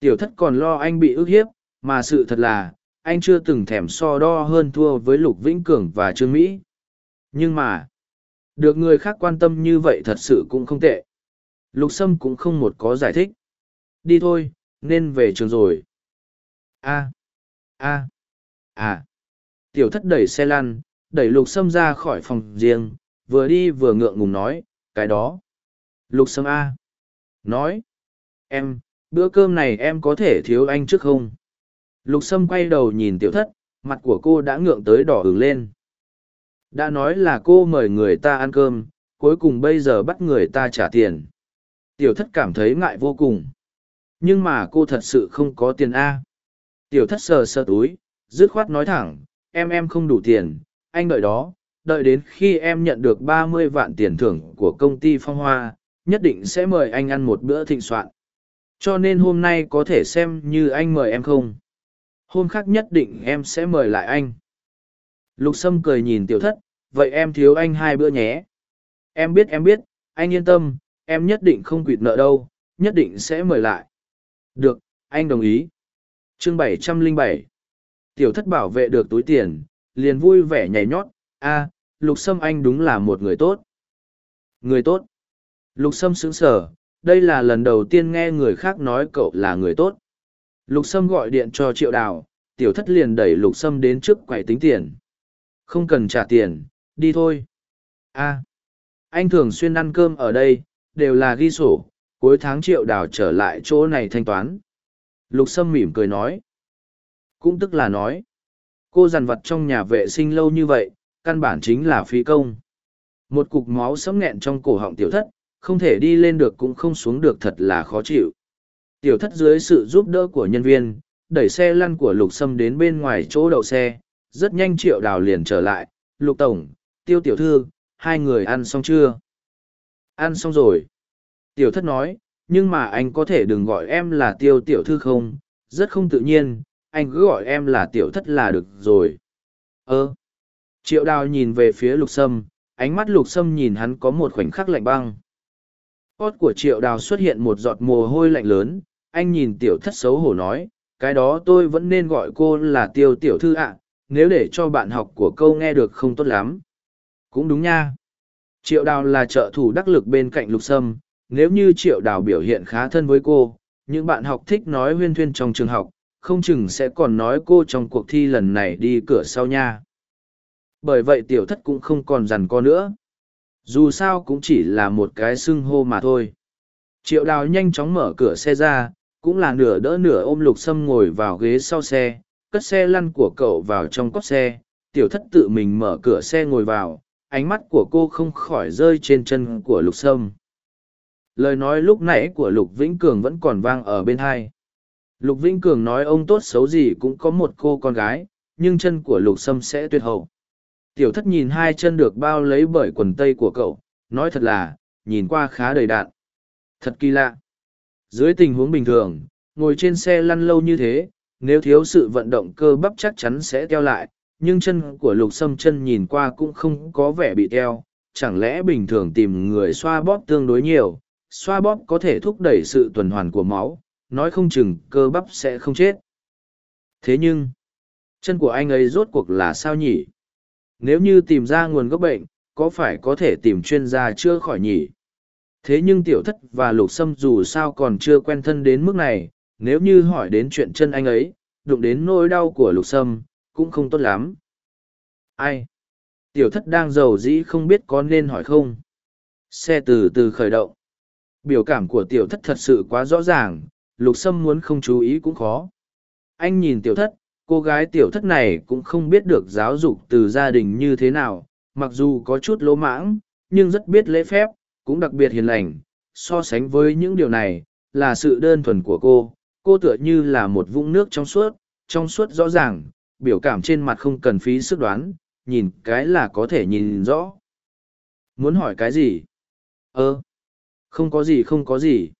Tiểu thất còn lo anh bị ức hiếp, mà sự thật là, anh chưa từng thèm so đo hơn thua với Lục Vĩnh Cường và Trương Mỹ. Nhưng mà, được người khác quan tâm như vậy thật sự cũng không tệ. Lục Sâm cũng không một có giải thích. Đi thôi, nên về trường rồi. a a à. Tiểu thất đẩy xe lăn, đẩy Lục Sâm ra khỏi phòng riêng, vừa đi vừa ngượng ngùng nói, cái đó. Lục Sâm A. Nói. Em, bữa cơm này em có thể thiếu anh trước không? Lục Sâm quay đầu nhìn tiểu thất, mặt của cô đã ngượng tới đỏ ửng lên. Đã nói là cô mời người ta ăn cơm, cuối cùng bây giờ bắt người ta trả tiền. Tiểu thất cảm thấy ngại vô cùng. Nhưng mà cô thật sự không có tiền A. Tiểu thất sờ sờ túi, dứt khoát nói thẳng, em em không đủ tiền, anh đợi đó, đợi đến khi em nhận được ba mươi vạn tiền thưởng của công ty phong hoa, nhất định sẽ mời anh ăn một bữa thịnh soạn. Cho nên hôm nay có thể xem như anh mời em không? Hôm khác nhất định em sẽ mời lại anh. Lục Sâm cười nhìn tiểu thất, vậy em thiếu anh hai bữa nhé. Em biết em biết, anh yên tâm, em nhất định không quỵt nợ đâu, nhất định sẽ mời lại. Được, anh đồng ý. chương bảy trăm linh bảy Tiểu thất bảo vệ được túi tiền, liền vui vẻ nhảy nhót, a lục sâm anh đúng là một người tốt. Người tốt. Lục sâm sững sờ, đây là lần đầu tiên nghe người khác nói cậu là người tốt. Lục sâm gọi điện cho triệu đào, tiểu thất liền đẩy lục sâm đến trước quầy tính tiền. Không cần trả tiền, đi thôi. a anh thường xuyên ăn cơm ở đây, đều là ghi sổ, cuối tháng triệu đào trở lại chỗ này thanh toán. Lục sâm mỉm cười nói. Cũng tức là nói, cô dằn vặt trong nhà vệ sinh lâu như vậy, căn bản chính là phí công. Một cục máu sấm nghẹn trong cổ họng tiểu thất, không thể đi lên được cũng không xuống được thật là khó chịu. Tiểu thất dưới sự giúp đỡ của nhân viên, đẩy xe lăn của lục sâm đến bên ngoài chỗ đậu xe, rất nhanh triệu đào liền trở lại, lục tổng, tiêu tiểu thư, hai người ăn xong chưa? Ăn xong rồi. Tiểu thất nói, nhưng mà anh có thể đừng gọi em là tiêu tiểu thư không, rất không tự nhiên, anh cứ gọi em là tiểu thất là được rồi. Ơ. Triệu đào nhìn về phía lục sâm, ánh mắt lục sâm nhìn hắn có một khoảnh khắc lạnh băng. Hót của triệu đào xuất hiện một giọt mồ hôi lạnh lớn, anh nhìn tiểu thất xấu hổ nói, cái đó tôi vẫn nên gọi cô là tiêu tiểu thư ạ, nếu để cho bạn học của câu nghe được không tốt lắm. Cũng đúng nha. Triệu đào là trợ thủ đắc lực bên cạnh lục sâm, nếu như triệu đào biểu hiện khá thân với cô, những bạn học thích nói huyên thuyên trong trường học, không chừng sẽ còn nói cô trong cuộc thi lần này đi cửa sau nha. Bởi vậy tiểu thất cũng không còn dằn co nữa. Dù sao cũng chỉ là một cái xưng hô mà thôi. Triệu đào nhanh chóng mở cửa xe ra, cũng là nửa đỡ nửa ôm lục sâm ngồi vào ghế sau xe, cất xe lăn của cậu vào trong cốp xe, tiểu thất tự mình mở cửa xe ngồi vào, ánh mắt của cô không khỏi rơi trên chân của lục sâm. Lời nói lúc nãy của Lục Vĩnh Cường vẫn còn vang ở bên hai. Lục Vĩnh Cường nói ông tốt xấu gì cũng có một cô con gái, nhưng chân của Lục Sâm sẽ tuyệt hậu. Tiểu thất nhìn hai chân được bao lấy bởi quần tây của cậu, nói thật là, nhìn qua khá đầy đạn. Thật kỳ lạ. Dưới tình huống bình thường, ngồi trên xe lăn lâu như thế, nếu thiếu sự vận động cơ bắp chắc chắn sẽ teo lại, nhưng chân của lục sâm chân nhìn qua cũng không có vẻ bị teo. Chẳng lẽ bình thường tìm người xoa bóp tương đối nhiều, xoa bóp có thể thúc đẩy sự tuần hoàn của máu, nói không chừng cơ bắp sẽ không chết. Thế nhưng, chân của anh ấy rốt cuộc là sao nhỉ? Nếu như tìm ra nguồn gốc bệnh, có phải có thể tìm chuyên gia chữa khỏi nhỉ? Thế nhưng tiểu thất và lục sâm dù sao còn chưa quen thân đến mức này, nếu như hỏi đến chuyện chân anh ấy, đụng đến nỗi đau của lục sâm, cũng không tốt lắm. Ai? Tiểu thất đang giàu dĩ không biết có nên hỏi không? Xe từ từ khởi động. Biểu cảm của tiểu thất thật sự quá rõ ràng, lục sâm muốn không chú ý cũng khó. Anh nhìn tiểu thất, cô gái tiểu thất này cũng không biết được giáo dục từ gia đình như thế nào, mặc dù có chút lỗ mãng, nhưng rất biết lễ phép, cũng đặc biệt hiền lành. So sánh với những điều này, là sự đơn thuần của cô, cô tựa như là một vũng nước trong suốt, trong suốt rõ ràng, biểu cảm trên mặt không cần phí sức đoán, nhìn cái là có thể nhìn rõ. Muốn hỏi cái gì? Ơ, không có gì không có gì.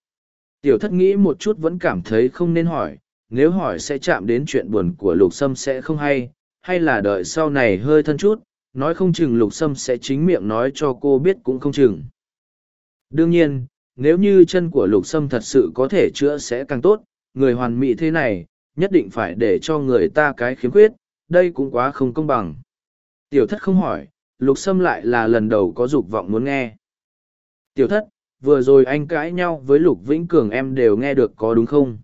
Tiểu thất nghĩ một chút vẫn cảm thấy không nên hỏi, nếu hỏi sẽ chạm đến chuyện buồn của lục sâm sẽ không hay, hay là đợi sau này hơi thân chút, nói không chừng lục sâm sẽ chính miệng nói cho cô biết cũng không chừng. Đương nhiên, nếu như chân của lục sâm thật sự có thể chữa sẽ càng tốt, người hoàn mỹ thế này, nhất định phải để cho người ta cái khiếm khuyết, đây cũng quá không công bằng. Tiểu thất không hỏi, lục sâm lại là lần đầu có dục vọng muốn nghe. Tiểu thất, vừa rồi anh cãi nhau với lục vĩnh cường em đều nghe được có đúng không?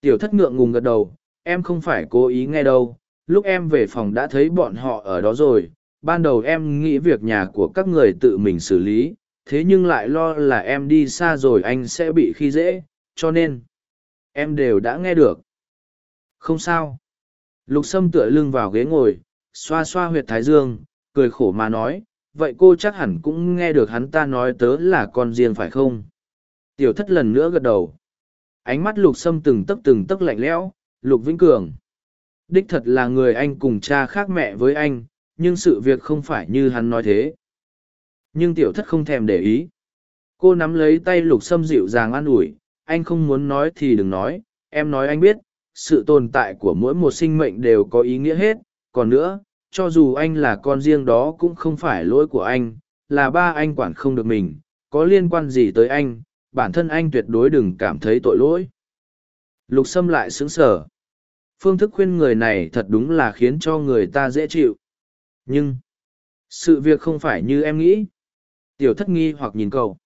Tiểu thất ngượng ngùng gật đầu, em không phải cố ý nghe đâu, lúc em về phòng đã thấy bọn họ ở đó rồi, ban đầu em nghĩ việc nhà của các người tự mình xử lý, thế nhưng lại lo là em đi xa rồi anh sẽ bị khi dễ, cho nên em đều đã nghe được. Không sao. Lục Sâm tựa lưng vào ghế ngồi, xoa xoa huyệt thái dương, cười khổ mà nói, vậy cô chắc hẳn cũng nghe được hắn ta nói tớ là con riêng phải không? Tiểu thất lần nữa gật đầu. Ánh mắt lục sâm từng tấc từng tấc lạnh lẽo, lục vĩnh cường. Đích thật là người anh cùng cha khác mẹ với anh, nhưng sự việc không phải như hắn nói thế. Nhưng tiểu thất không thèm để ý. Cô nắm lấy tay lục sâm dịu dàng an ủi, anh không muốn nói thì đừng nói, em nói anh biết, sự tồn tại của mỗi một sinh mệnh đều có ý nghĩa hết, còn nữa, cho dù anh là con riêng đó cũng không phải lỗi của anh, là ba anh quản không được mình, có liên quan gì tới anh, bản thân anh tuyệt đối đừng cảm thấy tội lỗi. Lục Sâm lại sững sờ. Phương thức khuyên người này thật đúng là khiến cho người ta dễ chịu. Nhưng, sự việc không phải như em nghĩ. Tiểu thất nghi hoặc nhìn cậu.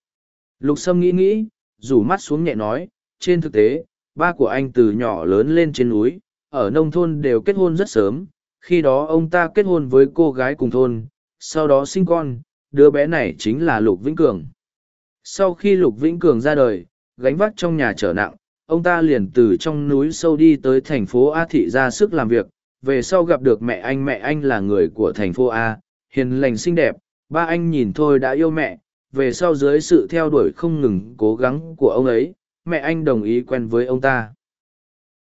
Lục Sâm nghĩ nghĩ, rủ mắt xuống nhẹ nói, trên thực tế, ba của anh từ nhỏ lớn lên trên núi, ở nông thôn đều kết hôn rất sớm, khi đó ông ta kết hôn với cô gái cùng thôn, sau đó sinh con, đứa bé này chính là Lục Vĩnh Cường. Sau khi Lục Vĩnh Cường ra đời, gánh vác trong nhà trở nặng, ông ta liền từ trong núi sâu đi tới thành phố A Thị ra sức làm việc, về sau gặp được mẹ anh mẹ anh là người của thành phố A, hiền lành xinh đẹp, ba anh nhìn thôi đã yêu mẹ, về sau dưới sự theo đuổi không ngừng cố gắng của ông ấy, mẹ anh đồng ý quen với ông ta.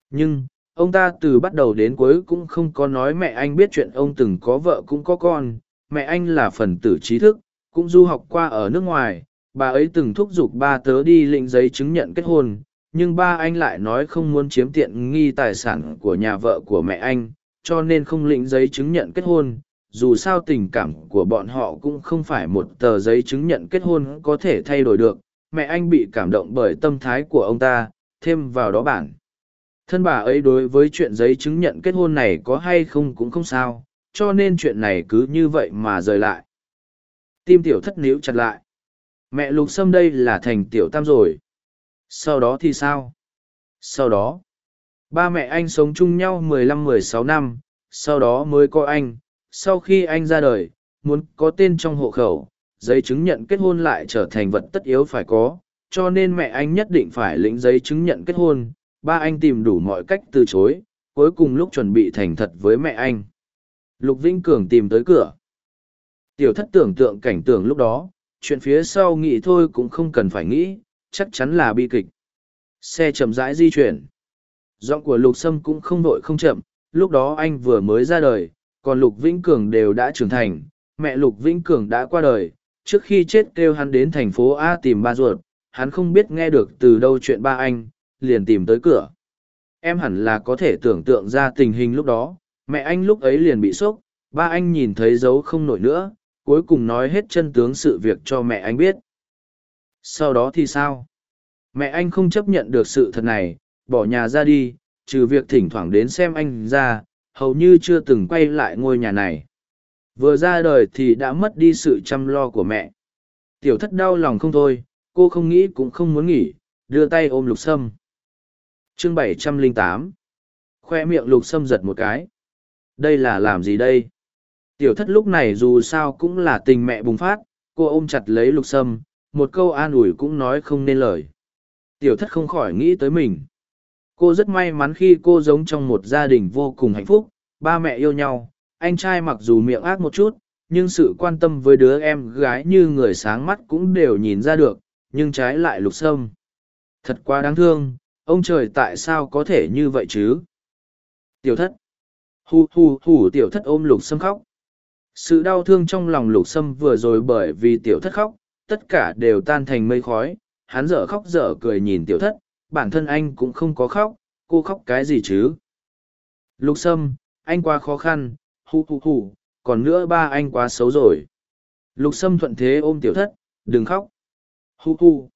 Nhưng, ông ta từ bắt đầu đến cuối cũng không có nói mẹ anh biết chuyện ông từng có vợ cũng có con, mẹ anh là phần tử trí thức, cũng du học qua ở nước ngoài, bà ấy từng thúc giục ba tớ đi lĩnh giấy chứng nhận kết hôn, nhưng ba anh lại nói không muốn chiếm tiện nghi tài sản của nhà vợ của mẹ anh, cho nên không lĩnh giấy chứng nhận kết hôn. Dù sao tình cảm của bọn họ cũng không phải một tờ giấy chứng nhận kết hôn có thể thay đổi được, mẹ anh bị cảm động bởi tâm thái của ông ta, thêm vào đó bản. Thân bà ấy đối với chuyện giấy chứng nhận kết hôn này có hay không cũng không sao, cho nên chuyện này cứ như vậy mà rời lại. Tim tiểu thất níu chặt lại. Mẹ lục sâm đây là thành tiểu tam rồi. Sau đó thì sao? Sau đó, ba mẹ anh sống chung nhau mười lăm mười sáu năm, sau đó mới có anh. Sau khi anh ra đời, muốn có tên trong hộ khẩu, giấy chứng nhận kết hôn lại trở thành vật tất yếu phải có, cho nên mẹ anh nhất định phải lĩnh giấy chứng nhận kết hôn. Ba anh tìm đủ mọi cách từ chối, cuối cùng lúc chuẩn bị thành thật với mẹ anh. Lục Vĩnh Cường tìm tới cửa. Tiểu thất tưởng tượng cảnh tượng lúc đó, chuyện phía sau nghĩ thôi cũng không cần phải nghĩ, chắc chắn là bi kịch. Xe chậm rãi di chuyển. Giọng của Lục Sâm cũng không vội không chậm, lúc đó anh vừa mới ra đời, còn Lục Vĩnh Cường đều đã trưởng thành, mẹ Lục Vĩnh Cường đã qua đời, trước khi chết kêu hắn đến thành phố A tìm ba ruột, hắn không biết nghe được từ đâu chuyện ba anh, liền tìm tới cửa. Em hẳn là có thể tưởng tượng ra tình hình lúc đó, mẹ anh lúc ấy liền bị sốc, ba anh nhìn thấy dấu không nổi nữa, cuối cùng nói hết chân tướng sự việc cho mẹ anh biết. Sau đó thì sao? Mẹ anh không chấp nhận được sự thật này, bỏ nhà ra đi, trừ việc thỉnh thoảng đến xem anh ra, hầu như chưa từng quay lại ngôi nhà này. Vừa ra đời thì đã mất đi sự chăm lo của mẹ. Tiểu thất đau lòng không thôi, cô không nghĩ cũng không muốn nghỉ, đưa tay ôm lục sâm. chương bảy trăm linh tám khoe miệng lục sâm giật một cái. Đây là làm gì đây? Tiểu thất lúc này dù sao cũng là tình mẹ bùng phát, cô ôm chặt lấy lục sâm, một câu an ủi cũng nói không nên lời. Tiểu thất không khỏi nghĩ tới mình. Cô rất may mắn khi cô giống trong một gia đình vô cùng hạnh phúc, ba mẹ yêu nhau, anh trai mặc dù miệng ác một chút, nhưng sự quan tâm với đứa em gái như người sáng mắt cũng đều nhìn ra được, nhưng trái lại lục sâm. Thật quá đáng thương, ông trời tại sao có thể như vậy chứ tiểu thất Hù hù hù tiểu thất ôm lục sâm khóc sự đau thương trong lòng lục sâm vừa rồi bởi vì tiểu thất khóc, tất cả đều tan thành mây khói. Hắn dở khóc dở cười nhìn tiểu thất, bản thân anh cũng không có khóc, cô khóc cái gì chứ? Lục sâm, anh quá khó khăn, hu hu hu, còn nữa ba anh quá xấu rồi. Lục sâm thuận thế ôm tiểu thất, đừng khóc. Hu hu.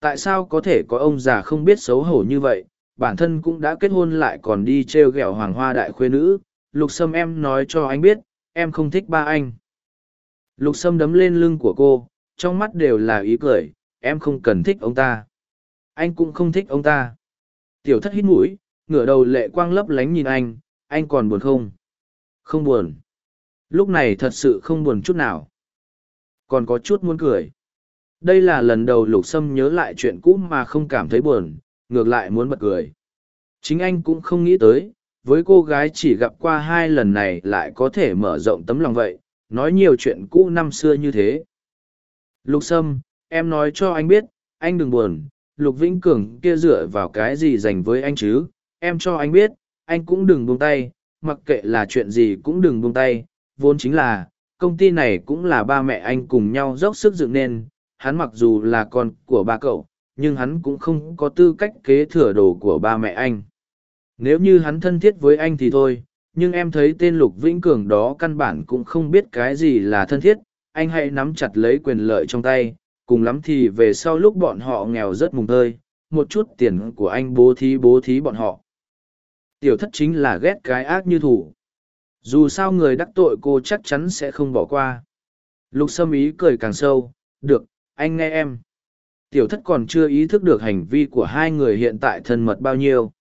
Tại sao có thể có ông già không biết xấu hổ như vậy? Bản thân cũng đã kết hôn lại còn đi t r e o g ẹ o hoàng hoa đại khuê nữ. Lục sâm em nói cho anh biết em không thích ba anh. Lục sâm đấm lên lưng của cô, trong mắt đều là ý cười, em không cần thích ông ta. Anh cũng không thích ông ta. Tiểu thất hít mũi, ngửa đầu lệ quang lấp lánh nhìn anh anh còn buồn không? Không buồn. Lúc này thật sự không buồn chút nào. Còn có chút muốn cười. Đây là lần đầu lục sâm nhớ lại chuyện cũ mà không cảm thấy buồn, ngược lại muốn bật cười. Chính anh cũng không nghĩ tới với cô gái chỉ gặp qua hai lần này lại có thể mở rộng tấm lòng vậy nói nhiều chuyện cũ năm xưa như thế lục sâm em nói cho anh biết anh đừng buồn lục vĩnh cường kia dựa vào cái gì dành với anh chứ em cho anh biết anh cũng đừng buông tay mặc kệ là chuyện gì cũng đừng buông tay vốn chính là công ty này cũng là ba mẹ anh cùng nhau dốc sức dựng nên hắn mặc dù là con của ba cậu, nhưng hắn cũng không có tư cách kế thừa đồ của ba mẹ anh. Nếu như hắn thân thiết với anh thì thôi, nhưng em thấy tên Lục Vĩnh Cường đó căn bản cũng không biết cái gì là thân thiết, anh hãy nắm chặt lấy quyền lợi trong tay, cùng lắm thì về sau lúc bọn họ nghèo rất mùng tơi, một chút tiền của anh bố thí bố thí bọn họ. Tiểu thất chính là ghét cái ác như thủ. Dù sao người đắc tội cô chắc chắn sẽ không bỏ qua. Lục Sâm ý cười càng sâu, được, anh nghe em tiểu thất còn chưa ý thức được hành vi của hai người hiện tại thân mật bao nhiêu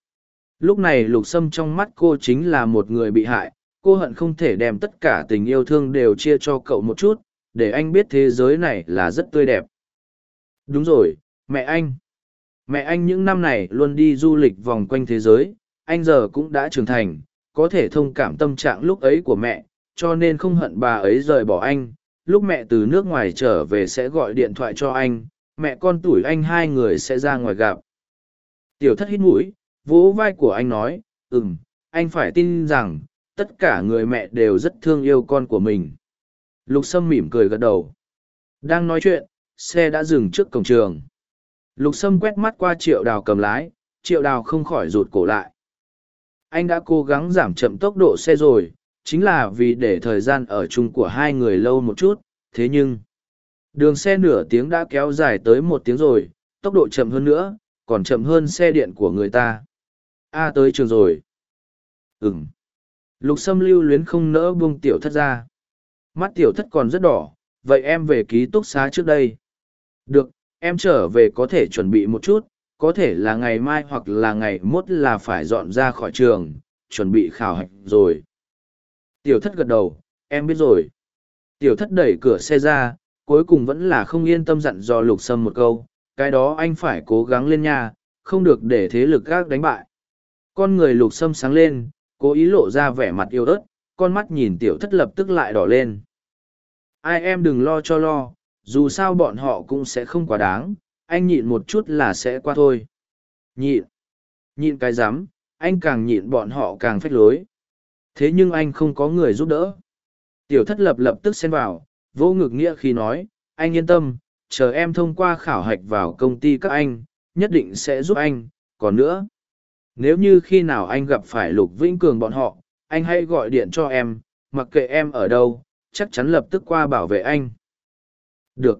lúc này lục sâm trong mắt cô chính là một người bị hại, cô hận không thể đem tất cả tình yêu thương đều chia cho cậu một chút, để anh biết thế giới này là rất tươi đẹp. Đúng rồi, mẹ anh. Mẹ anh những năm này luôn đi du lịch vòng quanh thế giới, anh giờ cũng đã trưởng thành, có thể thông cảm tâm trạng lúc ấy của mẹ, cho nên không hận bà ấy rời bỏ anh. Lúc mẹ từ nước ngoài trở về sẽ gọi điện thoại cho anh, mẹ con tuổi anh hai người sẽ ra ngoài gặp. Tiểu thất hít mũi vỗ vai của anh nói ừ anh phải tin rằng tất cả người mẹ đều rất thương yêu con của mình. Lục sâm mỉm cười gật đầu. Đang nói chuyện xe đã dừng trước cổng trường. Lục sâm quét mắt qua triệu đào cầm lái triệu đào không khỏi rụt cổ lại. Anh đã cố gắng giảm chậm tốc độ xe rồi chính là vì để thời gian ở chung của hai người lâu một chút, thế nhưng, đường xe nửa tiếng đã kéo dài tới một tiếng rồi, tốc độ chậm hơn nữa, còn chậm hơn xe điện của người ta. A tới trường rồi. ừng Lục Sâm lưu luyến không nỡ buông tiểu thất ra. Mắt tiểu thất còn rất đỏ, vậy em về ký túc xá trước đây. Được, em trở về có thể chuẩn bị một chút, có thể là ngày mai hoặc là ngày mốt là phải dọn ra khỏi trường, chuẩn bị khảo hạch rồi. Tiểu thất gật đầu, em biết rồi. Tiểu thất đẩy cửa xe ra, cuối cùng vẫn là không yên tâm dặn dò lục sâm một câu, cái đó anh phải cố gắng lên nha, không được để thế lực gác đánh bại. Con người lục sâm sáng lên, cố ý lộ ra vẻ mặt yêu ớt, con mắt nhìn tiểu thất lập tức lại đỏ lên. Ai em đừng lo cho lo, dù sao bọn họ cũng sẽ không quá đáng, anh nhịn một chút là sẽ qua thôi. Nhịn. Nhịn cái rắm anh càng nhịn bọn họ càng phách lối. Thế nhưng anh không có người giúp đỡ. Tiểu thất lập lập tức xen vào, vô ngực nghĩa khi nói, anh yên tâm, chờ em thông qua khảo hạch vào công ty các anh, nhất định sẽ giúp anh, còn nữa. Nếu như khi nào anh gặp phải Lục Vĩnh Cường bọn họ, anh hãy gọi điện cho em, mặc kệ em ở đâu, chắc chắn lập tức qua bảo vệ anh. Được.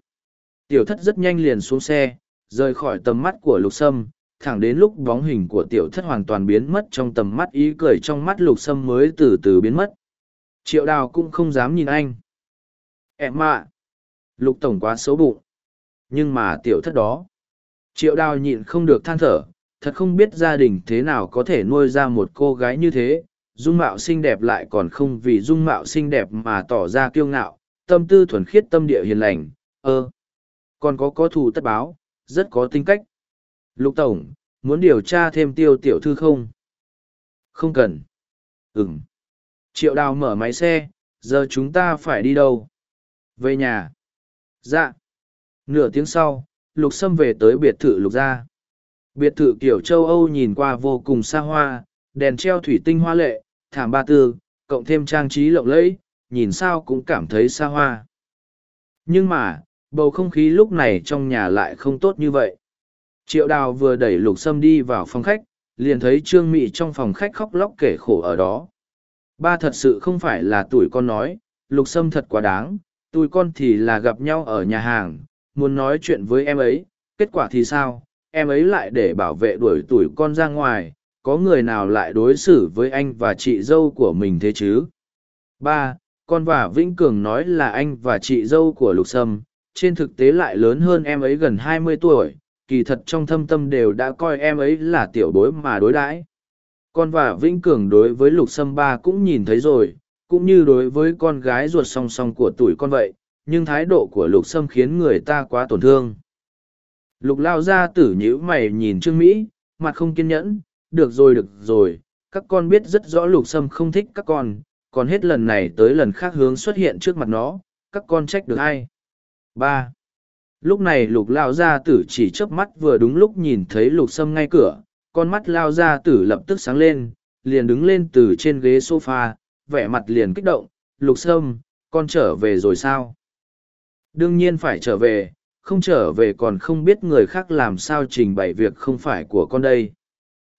Tiểu thất rất nhanh liền xuống xe, rời khỏi tầm mắt của Lục Sâm, thẳng đến lúc bóng hình của tiểu thất hoàn toàn biến mất trong tầm mắt ý cười trong mắt lục sâm mới từ từ biến mất. Triệu đào cũng không dám nhìn anh. Em ạ. Lục tổng quá xấu bụng. Nhưng mà tiểu thất đó. Triệu đào nhịn không được than thở thật không biết gia đình thế nào có thể nuôi ra một cô gái như thế dung mạo xinh đẹp lại còn không vì dung mạo xinh đẹp mà tỏ ra kiêu ngạo tâm tư thuần khiết tâm địa hiền lành ơ còn có có thù tất báo rất có tính cách Lục Tổng, muốn điều tra thêm tiêu tiểu thư không? Không cần. Ừm. Triệu đào mở máy xe, giờ chúng ta phải đi đâu? Về nhà. Dạ. Nửa tiếng sau, Lục Sâm về tới biệt thự Lục gia. Biệt thự kiểu châu Âu nhìn qua vô cùng xa hoa, đèn treo thủy tinh hoa lệ, thảm ba tư, cộng thêm trang trí lộng lẫy, nhìn sao cũng cảm thấy xa hoa. Nhưng mà, bầu không khí lúc này trong nhà lại không tốt như vậy. Triệu đào vừa đẩy lục sâm đi vào phòng khách, liền thấy trương mị trong phòng khách khóc lóc kể khổ ở đó. Ba thật sự không phải là tuổi con nói, lục sâm thật quá đáng, tuổi con thì là gặp nhau ở nhà hàng, muốn nói chuyện với em ấy, kết quả thì sao, em ấy lại để bảo vệ đuổi tuổi con ra ngoài, có người nào lại đối xử với anh và chị dâu của mình thế chứ? Ba, con và Vĩnh Cường nói là anh và chị dâu của Lục Sâm, trên thực tế lại lớn hơn em ấy gần hai mươi tuổi, kỳ thật trong thâm tâm đều đã coi em ấy là tiểu bối mà đối đãi. Con và Vĩnh Cường đối với Lục Sâm ba cũng nhìn thấy rồi, cũng như đối với con gái ruột song song của tuổi con vậy, nhưng thái độ của Lục Sâm khiến người ta quá tổn thương. Lục lao ra tử nhữ mày nhìn Trương Mỹ, mặt không kiên nhẫn, được rồi được rồi, các con biết rất rõ Lục Sâm không thích các con, còn hết lần này tới lần khác hướng xuất hiện trước mặt nó, các con trách được ai? ba lúc này lục lao gia tử chỉ chớp mắt vừa đúng lúc nhìn thấy lục sâm ngay cửa con mắt lao gia tử lập tức sáng lên liền đứng lên từ trên ghế s o f a vẻ mặt liền kích động lục sâm con trở về rồi sao đương nhiên phải trở về không trở về còn không biết người khác làm sao trình bày việc không phải của con đây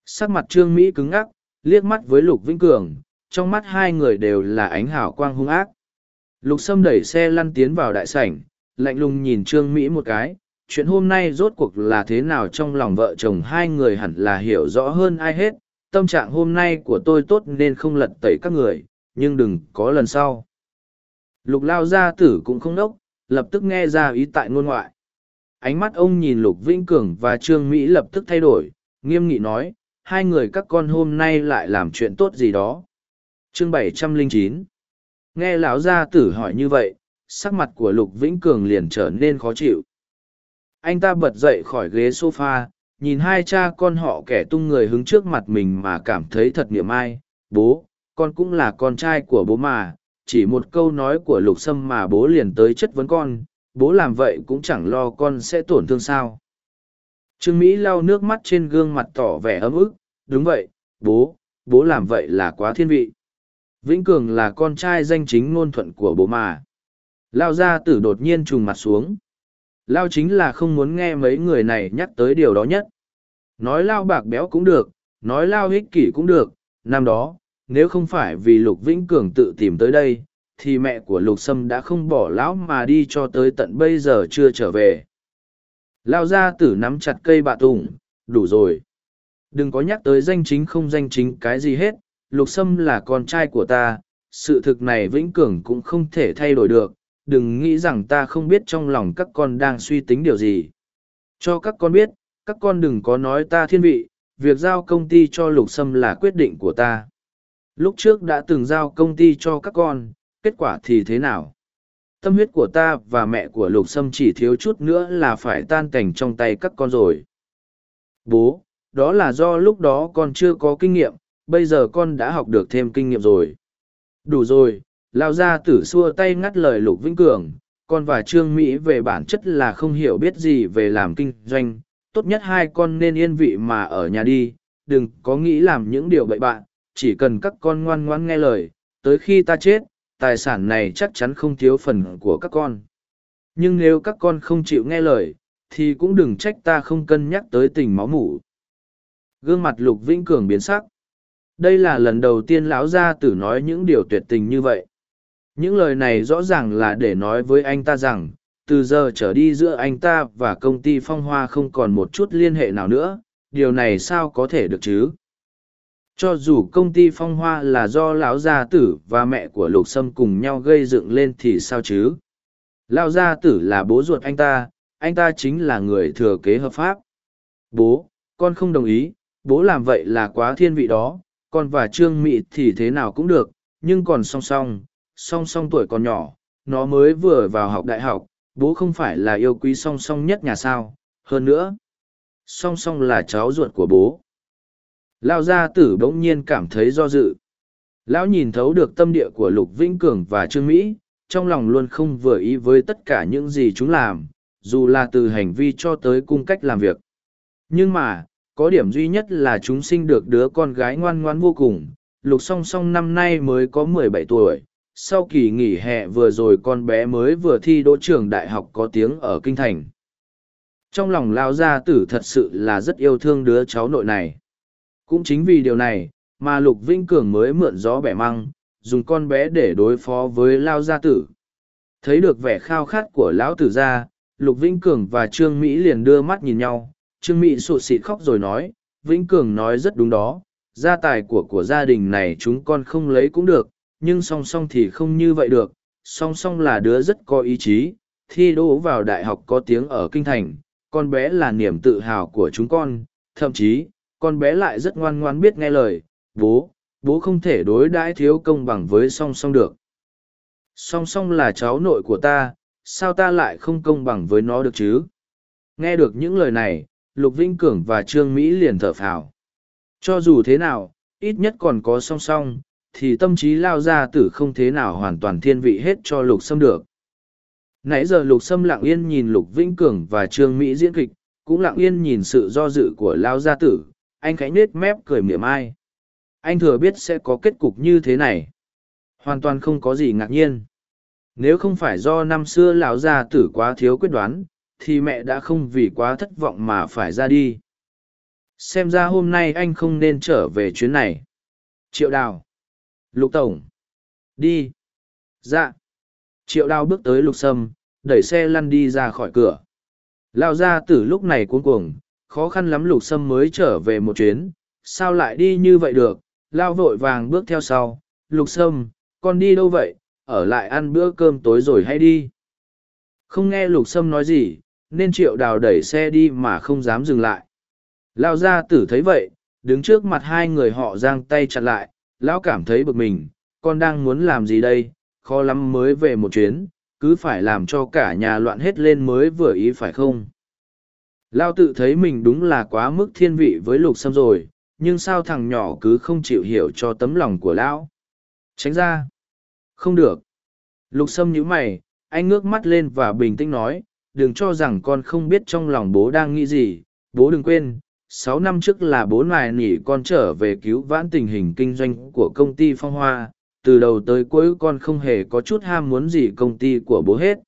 sắc mặt trương mỹ cứng ngắc liếc mắt với lục vĩnh cường trong mắt hai người đều là ánh hảo quang hung ác lục sâm đẩy xe lăn tiến vào đại sảnh lạnh lùng nhìn Trương Mỹ một cái, chuyện hôm nay rốt cuộc là thế nào trong lòng vợ chồng hai người hẳn là hiểu rõ hơn ai hết, tâm trạng hôm nay của tôi tốt nên không lật tẩy các người, nhưng đừng có lần sau. Lục lao gia tử cũng không đốc, lập tức nghe ra ý tại ngôn ngoại. Ánh mắt ông nhìn Lục Vĩnh Cường và Trương Mỹ lập tức thay đổi, nghiêm nghị nói, hai người các con hôm nay lại làm chuyện tốt gì đó. Chương bảy trăm linh chín Nghe lão gia tử hỏi như vậy, sắc mặt của lục vĩnh cường liền trở nên khó chịu anh ta bật dậy khỏi ghế sofa, nhìn hai cha con họ kẻ tung người hứng trước mặt mình mà cảm thấy thật niệm ai bố con cũng là con trai của bố mà chỉ một câu nói của lục sâm mà bố liền tới chất vấn con bố làm vậy cũng chẳng lo con sẽ tổn thương sao trương mỹ lau nước mắt trên gương mặt tỏ vẻ ấm ức đúng vậy bố bố làm vậy là quá thiên vị vĩnh cường là con trai danh chính ngôn thuận của bố mà Lao gia tử đột nhiên trùng mặt xuống. Lao chính là không muốn nghe mấy người này nhắc tới điều đó nhất. Nói Lao bạc béo cũng được, nói Lao hích kỷ cũng được, năm đó, nếu không phải vì Lục Vĩnh Cường tự tìm tới đây, thì mẹ của Lục Sâm đã không bỏ lão mà đi cho tới tận bây giờ chưa trở về. Lao gia tử nắm chặt cây bạ tùng, đủ rồi. Đừng có nhắc tới danh chính không danh chính cái gì hết, Lục Sâm là con trai của ta, sự thực này Vĩnh Cường cũng không thể thay đổi được, đừng nghĩ rằng ta không biết trong lòng các con đang suy tính điều gì. Cho các con biết, các con đừng có nói ta thiên vị, việc giao công ty cho lục sâm là quyết định của ta. Lúc trước đã từng giao công ty cho các con, kết quả thì thế nào? Tâm huyết của ta và mẹ của lục sâm chỉ thiếu chút nữa là phải tan cảnh trong tay các con rồi. Bố, đó là do lúc đó con chưa có kinh nghiệm, bây giờ con đã học được thêm kinh nghiệm rồi. Đủ rồi, Lao ra tử xua tay ngắt lời Lục Vĩnh Cường, con và Trương Mỹ về bản chất là không hiểu biết gì về làm kinh doanh, tốt nhất hai con nên yên vị mà ở nhà đi, đừng có nghĩ làm những điều bậy bạn, chỉ cần các con ngoan ngoãn nghe lời, tới khi ta chết, tài sản này chắc chắn không thiếu phần của các con. Nhưng nếu các con không chịu nghe lời, thì cũng đừng trách ta không cân nhắc tới tình máu mủ. Gương mặt Lục Vĩnh Cường biến sắc. Đây là lần đầu tiên lão gia tử nói những điều tuyệt tình như vậy. Những lời này rõ ràng là để nói với anh ta rằng, từ giờ trở đi giữa anh ta và công ty phong hoa không còn một chút liên hệ nào nữa, điều này sao có thể được chứ? Cho dù công ty phong hoa là do lão gia tử và mẹ của lục sâm cùng nhau gây dựng lên thì sao chứ? Lão gia tử là bố ruột anh ta, anh ta chính là người thừa kế hợp pháp. Bố, con không đồng ý, bố làm vậy là quá thiên vị đó, con và Trương Mị thì thế nào cũng được, nhưng còn song song, song song tuổi còn nhỏ, nó mới vừa vào học đại học, bố không phải là yêu quý song song nhất nhà sao, hơn nữa, song song là cháu ruột của bố. Lao gia tử bỗng nhiên cảm thấy do dự. Lão nhìn thấu được tâm địa của Lục Vĩnh Cường và Trương Mỹ, trong lòng luôn không vừa ý với tất cả những gì chúng làm, dù là từ hành vi cho tới cung cách làm việc. Nhưng mà, có điểm duy nhất là chúng sinh được đứa con gái ngoan ngoan vô cùng, lục song song năm nay mới có mười bảy tuổi. Sau kỳ nghỉ hè vừa rồi con bé mới vừa thi đỗ trường đại học có tiếng ở Kinh Thành. Trong lòng Lao Gia Tử thật sự là rất yêu thương đứa cháu nội này. Cũng chính vì điều này, mà Lục Vinh Cường mới mượn gió bẻ măng, dùng con bé để đối phó với Lao Gia Tử. Thấy được vẻ khao khát của Lão Tử gia, Lục Vĩnh Cường và Trương Mỹ liền đưa mắt nhìn nhau, Trương Mỹ sụt xịt khóc rồi nói, Vĩnh Cường nói rất đúng đó, gia tài của của gia đình này chúng con không lấy cũng được, nhưng song song thì không như vậy được, song song là đứa rất có ý chí, thi đỗ vào đại học có tiếng ở Kinh Thành, con bé là niềm tự hào của chúng con, thậm chí, con bé lại rất ngoan ngoan biết nghe lời, bố, bố không thể đối đãi thiếu công bằng với song song được. Song song là cháu nội của ta, sao ta lại không công bằng với nó được chứ? Nghe được những lời này, Lục Vinh Cường và Trương Mỹ liền thở phào. Cho dù thế nào, ít nhất còn có song song, thì tâm trí lao ra tử không thế nào hoàn toàn thiên vị hết cho Lục Sâm được. Nãy giờ Lục Sâm lặng yên nhìn Lục vĩnh Cường và Trương Mỹ diễn kịch, cũng lặng yên nhìn sự do dự của lao gia tử, anh khánh nết mép cười mỉa mai. Anh thừa biết sẽ có kết cục như thế này. Hoàn toàn không có gì ngạc nhiên. Nếu không phải do năm xưa lão gia tử quá thiếu quyết đoán, thì mẹ đã không vì quá thất vọng mà phải ra đi. Xem ra hôm nay anh không nên trở về chuyến này. Triệu đào. Lục Tổng. Đi. Dạ. Triệu đào bước tới lục sâm, đẩy xe lăn đi ra khỏi cửa. Lao gia tử lúc này cuống cuồng, khó khăn lắm lục sâm mới trở về một chuyến. Sao lại đi như vậy được? Lao vội vàng bước theo sau. Lục sâm, con đi đâu vậy? Ở lại ăn bữa cơm tối rồi hay đi? Không nghe lục sâm nói gì, nên triệu đào đẩy xe đi mà không dám dừng lại. Lao gia tử thấy vậy, đứng trước mặt hai người họ giang tay chặt lại, lão cảm thấy bực mình, con đang muốn làm gì đây, khó lắm mới về một chuyến, cứ phải làm cho cả nhà loạn hết lên mới vừa ý phải không? Lao tự thấy mình đúng là quá mức thiên vị với lục sâm rồi, nhưng sao thằng nhỏ cứ không chịu hiểu cho tấm lòng của lão? Tránh ra. Không được. Lục sâm nhíu mày, anh ngước mắt lên và bình tĩnh nói, đừng cho rằng con không biết trong lòng bố đang nghĩ gì, bố đừng quên, sáu năm trước là bố nài nỉ con trở về cứu vãn tình hình kinh doanh của công ty phong hoa, từ đầu tới cuối con không hề có chút ham muốn gì công ty của bố hết.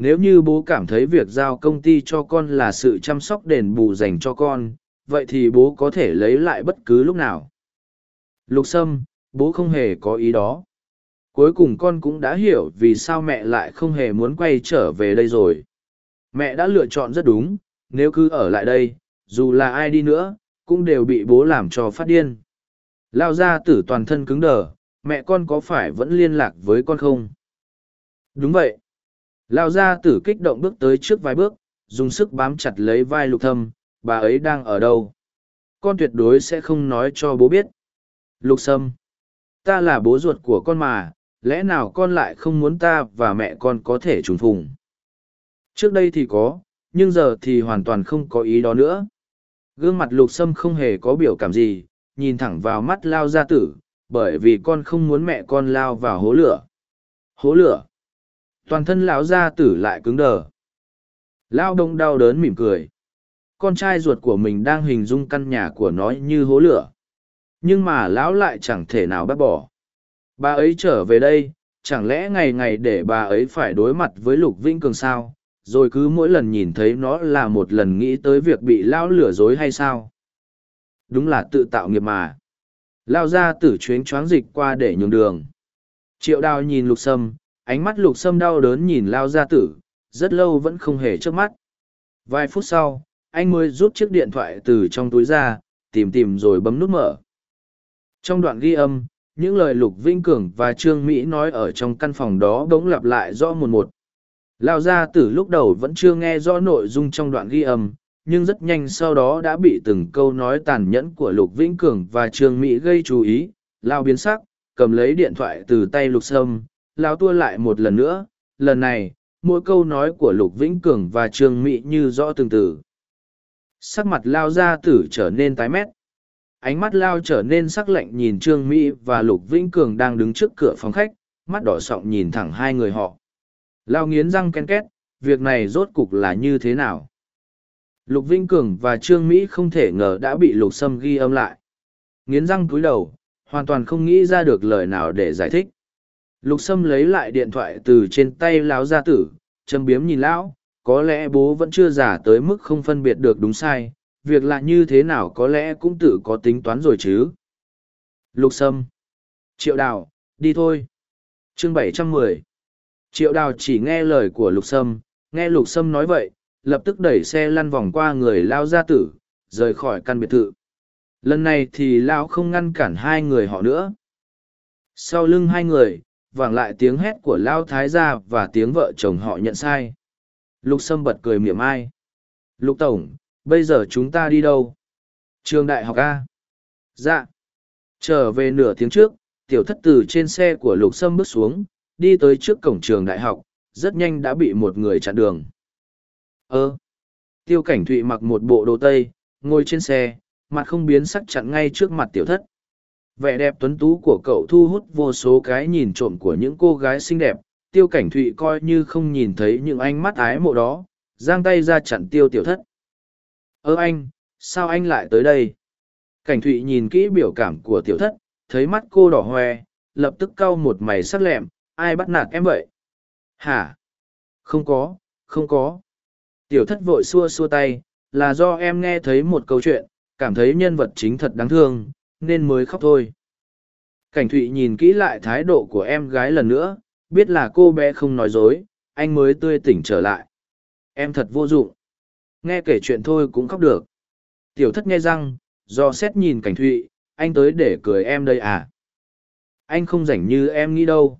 Nếu như bố cảm thấy việc giao công ty cho con là sự chăm sóc đền bù dành cho con, vậy thì bố có thể lấy lại bất cứ lúc nào. Lục Sâm, bố không hề có ý đó. Cuối cùng con cũng đã hiểu vì sao mẹ lại không hề muốn quay trở về đây rồi mẹ đã lựa chọn rất đúng nếu cứ ở lại đây dù là ai đi nữa cũng đều bị bố làm cho phát điên lao ra tử toàn thân cứng đờ mẹ con có phải vẫn liên lạc với con không đúng vậy lao ra tử kích động bước tới trước vài bước dùng sức bám chặt lấy vai lục thâm bà ấy đang ở đâu con tuyệt đối sẽ không nói cho bố biết lục sâm ta là bố ruột của con mà lẽ nào con lại không muốn ta và mẹ con có thể trùng phùng Trước đây thì có, nhưng giờ thì hoàn toàn không có ý đó nữa. Gương mặt lục sâm không hề có biểu cảm gì, nhìn thẳng vào mắt lao gia tử, bởi vì con không muốn mẹ con lao vào hố lửa. Hố lửa. Toàn thân lão gia tử lại cứng đờ. Lao đông đau đớn mỉm cười. Con trai ruột của mình đang hình dung căn nhà của nó như hố lửa. Nhưng mà lão lại chẳng thể nào bác bỏ. Bà ấy trở về đây, chẳng lẽ ngày ngày để bà ấy phải đối mặt với Lục Vĩnh Cường sao? rồi cứ mỗi lần nhìn thấy nó là một lần nghĩ tới việc bị lão lừa dối hay sao đúng là tự tạo nghiệp mà lao ra tử chuyến choáng dịch qua để nhường đường triệu đào nhìn lục sâm ánh mắt lục sâm đau đớn nhìn lao Gia tử rất lâu vẫn không hề trước mắt. Vài phút sau anh mới rút chiếc điện thoại từ trong túi ra tìm tìm rồi bấm nút mở. Trong đoạn ghi âm những lời lục vĩnh cường và trương mỹ nói ở trong căn phòng đó bỗng lặp lại rõ một một. Lao gia tử lúc đầu vẫn chưa nghe rõ nội dung trong đoạn ghi âm, nhưng rất nhanh sau đó đã bị từng câu nói tàn nhẫn của Lục Vĩnh Cường và Trương Mỹ gây chú ý. Lao biến sắc, cầm lấy điện thoại từ tay Lục Sâm, Lao tua lại một lần nữa, lần này, mỗi câu nói của Lục Vĩnh Cường và Trương Mỹ như rõ từng từ. Sắc mặt Lao gia tử trở nên tái mét. Ánh mắt Lao trở nên sắc lạnh nhìn Trương Mỹ và Lục Vĩnh Cường đang đứng trước cửa phòng khách, mắt đỏ sọng nhìn thẳng hai người họ. Lao nghiến răng ken két, việc này rốt cục là như thế nào? Lục Vĩnh Cường và Trương Mỹ không thể ngờ đã bị Lục Sâm ghi âm lại. Nghiến răng cúi đầu, hoàn toàn không nghĩ ra được lời nào để giải thích. Lục Sâm lấy lại điện thoại từ trên tay lão gia tử, châm biếm nhìn lão, có lẽ bố vẫn chưa giả tới mức không phân biệt được đúng sai, việc lạ như thế nào có lẽ cũng tự có tính toán rồi chứ. Lục Sâm. Triệu Đào, đi thôi. Chương bảy trăm mười. Triệu Đào chỉ nghe lời của Lục Sâm, nghe Lục Sâm nói vậy, lập tức đẩy xe lăn vòng qua người lao gia tử, rời khỏi căn biệt thự. Lần này thì lão không ngăn cản hai người họ nữa. Sau lưng hai người, vẳng lại tiếng hét của lao thái gia và tiếng vợ chồng họ nhận sai. Lục Sâm bật cười miệng ai. Lục Tổng, bây giờ chúng ta đi đâu? Trường đại học A. Dạ. Trở về nửa tiếng trước, tiểu thất từ trên xe của Lục Sâm bước xuống, đi tới trước cổng trường đại học, rất nhanh đã bị một người chặn đường. Ơ! Tiêu cảnh thụy mặc một bộ đồ tây, ngồi trên xe, mặt không biến sắc chặn ngay trước mặt tiểu thất. Vẻ đẹp tuấn tú của cậu thu hút vô số cái nhìn trộm của những cô gái xinh đẹp, tiêu cảnh thụy coi như không nhìn thấy những ánh mắt ái mộ đó, giang tay ra chặn tiêu tiểu thất. Ơ anh, sao anh lại tới đây? Cảnh thụy nhìn kỹ biểu cảm của tiểu thất, thấy mắt cô đỏ hoe, lập tức cau một mày sắc lẹm, ai bắt nạt em vậy? Hả? Không có, không có. Tiểu thất vội xua xua tay, là do em nghe thấy một câu chuyện, cảm thấy nhân vật chính thật đáng thương, nên mới khóc thôi. Cảnh thụy nhìn kỹ lại thái độ của em gái lần nữa, biết là cô bé không nói dối, anh mới tươi tỉnh trở lại. Em thật vô dụng. Nghe kể chuyện thôi cũng khóc được. Tiểu thất nghe răng, do xét nhìn cảnh thụy, anh tới để cười em đây à? Anh không rảnh như em nghĩ đâu.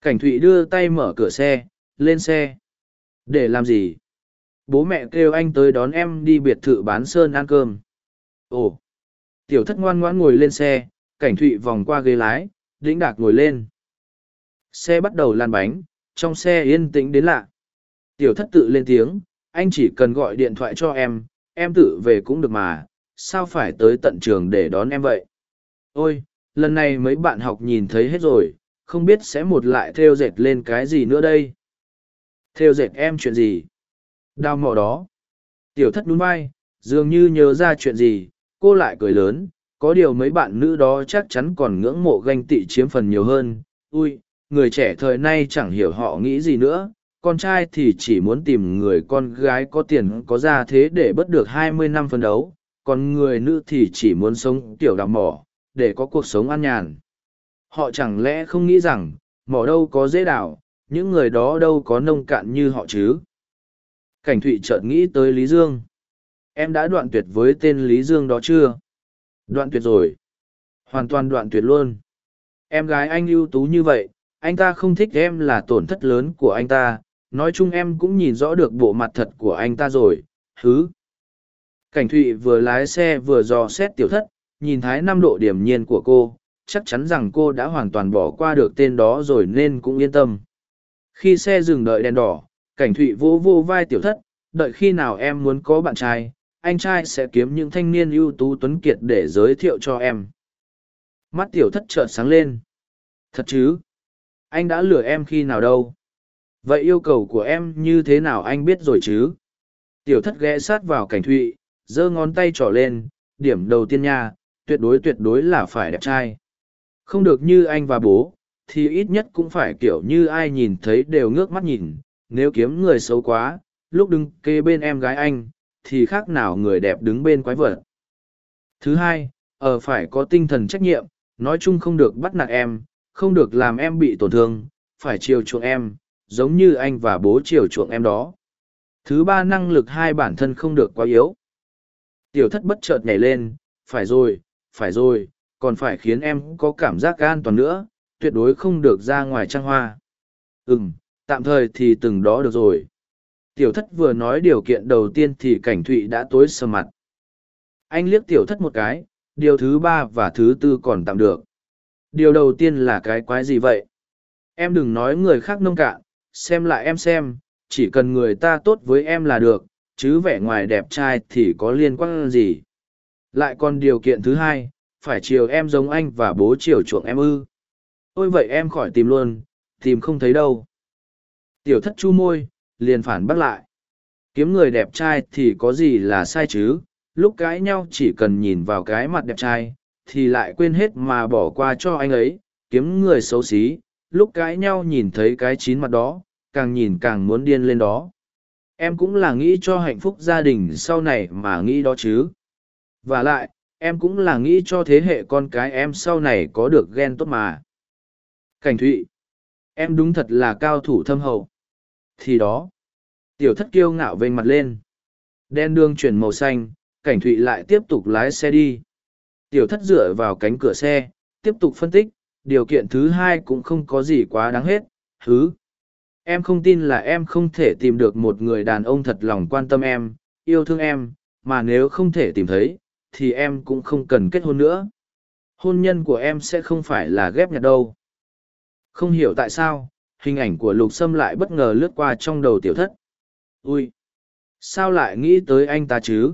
Cảnh thụy đưa tay mở cửa xe, lên xe. Để làm gì? Bố mẹ kêu anh tới đón em đi biệt thự bán sơn ăn cơm. Ồ! Tiểu thất ngoan ngoãn ngồi lên xe, cảnh thụy vòng qua ghế lái, đĩnh đạc ngồi lên. Xe bắt đầu lan bánh, trong xe yên tĩnh đến lạ. Tiểu thất tự lên tiếng, anh chỉ cần gọi điện thoại cho em, em tự về cũng được mà, sao phải tới tận trường để đón em vậy? Ôi, lần này mấy bạn học nhìn thấy hết rồi, không biết sẽ một lại theo dệt lên cái gì nữa đây? Theo dệt em chuyện gì? Đau mỏ đó. Tiểu thất đúng vai, dường như nhớ ra chuyện gì, cô lại cười lớn, có điều mấy bạn nữ đó chắc chắn còn ngưỡng mộ ganh tị chiếm phần nhiều hơn. Ui, người trẻ thời nay chẳng hiểu họ nghĩ gì nữa, con trai thì chỉ muốn tìm người con gái có tiền có ra thế để bất được hai mươi năm phân đấu, còn người nữ thì chỉ muốn sống tiểu đào mỏ, để có cuộc sống an nhàn. Họ chẳng lẽ không nghĩ rằng, mỏ đâu có dễ đào, những người đó đâu có nông cạn như họ chứ. Cảnh Thụy chợt nghĩ tới Lý Dương. Em đã đoạn tuyệt với tên Lý Dương đó chưa? Đoạn tuyệt rồi. Hoàn toàn đoạn tuyệt luôn. Em gái anh ưu tú như vậy, anh ta không thích em là tổn thất lớn của anh ta. Nói chung em cũng nhìn rõ được bộ mặt thật của anh ta rồi. Hứ. Cảnh Thụy vừa lái xe vừa dò xét tiểu thất, nhìn thái năm độ điểm nhiên của cô, chắc chắn rằng cô đã hoàn toàn bỏ qua được tên đó rồi nên cũng yên tâm. Khi xe dừng đợi đèn đỏ, cảnh thụy vô vô vai tiểu thất, đợi khi nào em muốn có bạn trai, anh trai sẽ kiếm những thanh niên ưu tú tuấn kiệt để giới thiệu cho em. Mắt tiểu thất chợt sáng lên. Thật chứ? Anh đã lừa em khi nào đâu? Vậy yêu cầu của em như thế nào anh biết rồi chứ? Tiểu thất ghé sát vào cảnh thụy, giơ ngón tay trỏ lên, điểm đầu tiên nha, tuyệt đối tuyệt đối là phải đẹp trai. Không được như anh và bố, thì ít nhất cũng phải kiểu như ai nhìn thấy đều ngước mắt nhìn, nếu kiếm người xấu quá, lúc đứng kê bên em gái anh, thì khác nào người đẹp đứng bên quái vật. Thứ hai, ở phải có tinh thần trách nhiệm, nói chung không được bắt nạt em, không được làm em bị tổn thương, phải chiều chuộng em, giống như anh và bố chiều chuộng em đó. Thứ ba năng lực hai bản thân không được quá yếu. Tiểu thất bất chợt nhảy lên, phải rồi, phải rồi, còn phải khiến em có cảm giác an toàn nữa, tuyệt đối không được ra ngoài trăng hoa. Ừm, tạm thời thì từng đó được rồi. Tiểu thất vừa nói điều kiện đầu tiên thì cảnh thụy đã tối sờ mặt. Anh liếc tiểu thất một cái, điều thứ ba và thứ tư còn tạm được. Điều đầu tiên là cái quái gì vậy? Em đừng nói người khác nông cạn, xem lại em xem, chỉ cần người ta tốt với em là được, chứ vẻ ngoài đẹp trai thì có liên quan gì. Lại còn điều kiện thứ hai, phải chiều em giống anh và bố chiều chuộng em ư. Ôi vậy em khỏi tìm luôn, tìm không thấy đâu. Tiểu thất chu môi, liền phản bác lại. kiếm người đẹp trai thì có gì là sai chứ? Lúc cãi nhau chỉ cần nhìn vào cái mặt đẹp trai, thì lại quên hết mà bỏ qua cho anh ấy. Kiếm người xấu xí, lúc cãi nhau nhìn thấy cái chín mặt đó, càng nhìn càng muốn điên lên đó. Em cũng là nghĩ cho hạnh phúc gia đình sau này mà nghĩ đó chứ. Và lại, em cũng là nghĩ cho thế hệ con cái em sau này có được ghen tốt mà. Cảnh thụy, em đúng thật là cao thủ thâm hậu thì đó. Tiểu thất kiêu ngạo vênh mặt lên. Đen đường chuyển màu xanh, cảnh thụy lại tiếp tục lái xe đi. Tiểu thất dựa vào cánh cửa xe, tiếp tục phân tích, điều kiện thứ hai cũng không có gì quá đáng hết thứ em không tin là em không thể tìm được một người đàn ông thật lòng quan tâm em, yêu thương em, mà nếu không thể tìm thấy, thì em cũng không cần kết hôn nữa. Hôn nhân của em sẽ không phải là ghép nhặt đâu. Không hiểu tại sao hình ảnh của lục sâm lại bất ngờ lướt qua trong đầu tiểu thất. Ui, sao lại nghĩ tới anh ta chứ?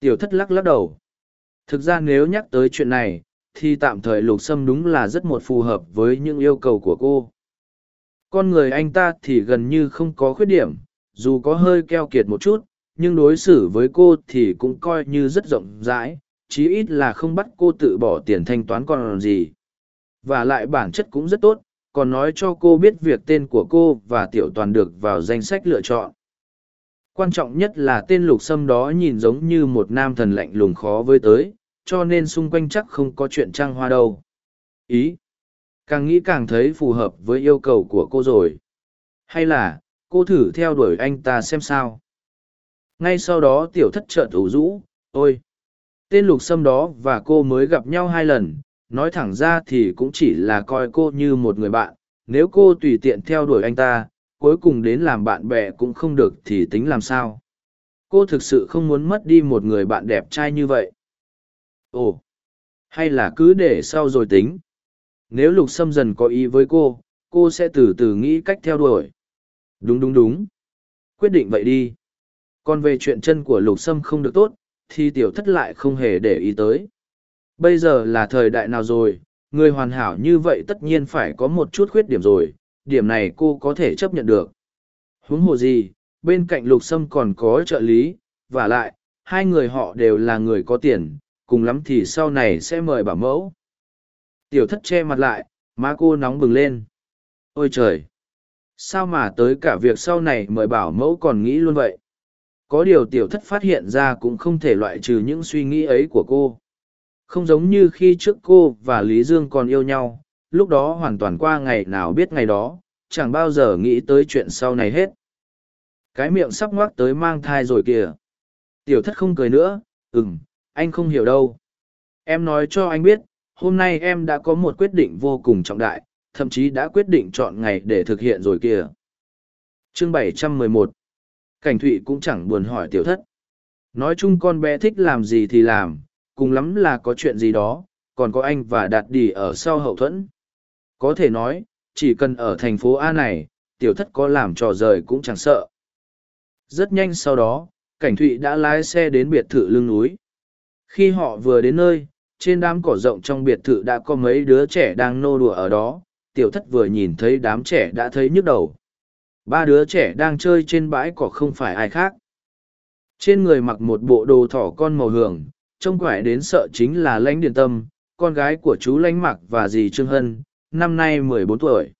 Tiểu thất lắc lắc đầu. Thực ra nếu nhắc tới chuyện này, thì tạm thời lục sâm đúng là rất một phù hợp với những yêu cầu của cô. Con người anh ta thì gần như không có khuyết điểm, dù có hơi keo kiệt một chút, nhưng đối xử với cô thì cũng coi như rất rộng rãi, chí ít là không bắt cô tự bỏ tiền thanh toán còn gì. Và lại bản chất cũng rất tốt còn nói cho cô biết việc tên của cô và tiểu toàn được vào danh sách lựa chọn. Quan trọng nhất là tên lục sâm đó nhìn giống như một nam thần lạnh lùng khó với tới, cho nên xung quanh chắc không có chuyện trăng hoa đâu. Ý. Càng nghĩ càng thấy phù hợp với yêu cầu của cô rồi. Hay là, cô thử theo đuổi anh ta xem sao. Ngay sau đó tiểu thất trợn ủ rũ, ôi. Tên lục sâm đó và cô mới gặp nhau hai lần nói thẳng ra thì cũng chỉ là coi cô như một người bạn, nếu cô tùy tiện theo đuổi anh ta, cuối cùng đến làm bạn bè cũng không được thì tính làm sao? Cô thực sự không muốn mất đi một người bạn đẹp trai như vậy. Ồ, hay là cứ để sau rồi tính. Nếu lục sâm dần có ý với cô cô sẽ từ từ nghĩ cách theo đuổi. Đúng đúng đúng. Quyết định vậy đi. Còn về chuyện chân của lục sâm không được tốt, thì tiểu thất lại không hề để ý tới bây giờ là thời đại nào rồi? Người hoàn hảo như vậy tất nhiên phải có một chút khuyết điểm rồi. Điểm này cô có thể chấp nhận được. Huống hồ gì? Bên cạnh lục sâm còn có trợ lý. V à lại, hai người họ đều là người có tiền. Cùng lắm thì sau này sẽ mời bảo mẫu. Tiểu thất che mặt lại, má cô nóng bừng lên. Ôi trời! Sao mà tới cả việc sau này mời bảo mẫu còn nghĩ luôn vậy? Có điều tiểu thất phát hiện ra cũng không thể loại trừ những suy nghĩ ấy của cô không giống như khi trước cô và lý dương còn yêu nhau, lúc đó hoàn toàn qua ngày nào biết ngày đó, chẳng bao giờ nghĩ tới chuyện sau này hết. Cái miệng sắp ngoác tới mang thai rồi kìa. Tiểu thất không cười nữa, ừm, anh không hiểu đâu. Em nói cho anh biết, hôm nay em đã có một quyết định vô cùng trọng đại, thậm chí đã quyết định chọn ngày để thực hiện rồi kìa. Chương 711 cảnh thụy cũng chẳng buồn hỏi tiểu thất. Nói chung con bé thích làm gì thì làm cùng lắm là có chuyện gì đó, còn có anh và đạt đi ở sau hậu thuẫn. Có thể nói, chỉ cần ở thành phố a này, tiểu thất có làm trò rời cũng chẳng sợ. Rất nhanh sau đó, cảnh thụy đã lái xe đến biệt thự lưng núi. Khi họ vừa đến nơi, trên đám cỏ rộng trong biệt thự đã có mấy đứa trẻ đang nô đùa ở đó. Tiểu thất vừa nhìn thấy đám trẻ đã thấy nhức đầu. Ba đứa trẻ đang chơi trên bãi cỏ không phải ai khác. Trên người mặc một bộ đồ thỏ con màu hường trông quải đến sợ chính là lãnh điền tâm, con gái của chú lãnh mặc và dì trương hân, năm nay mười bốn tuổi.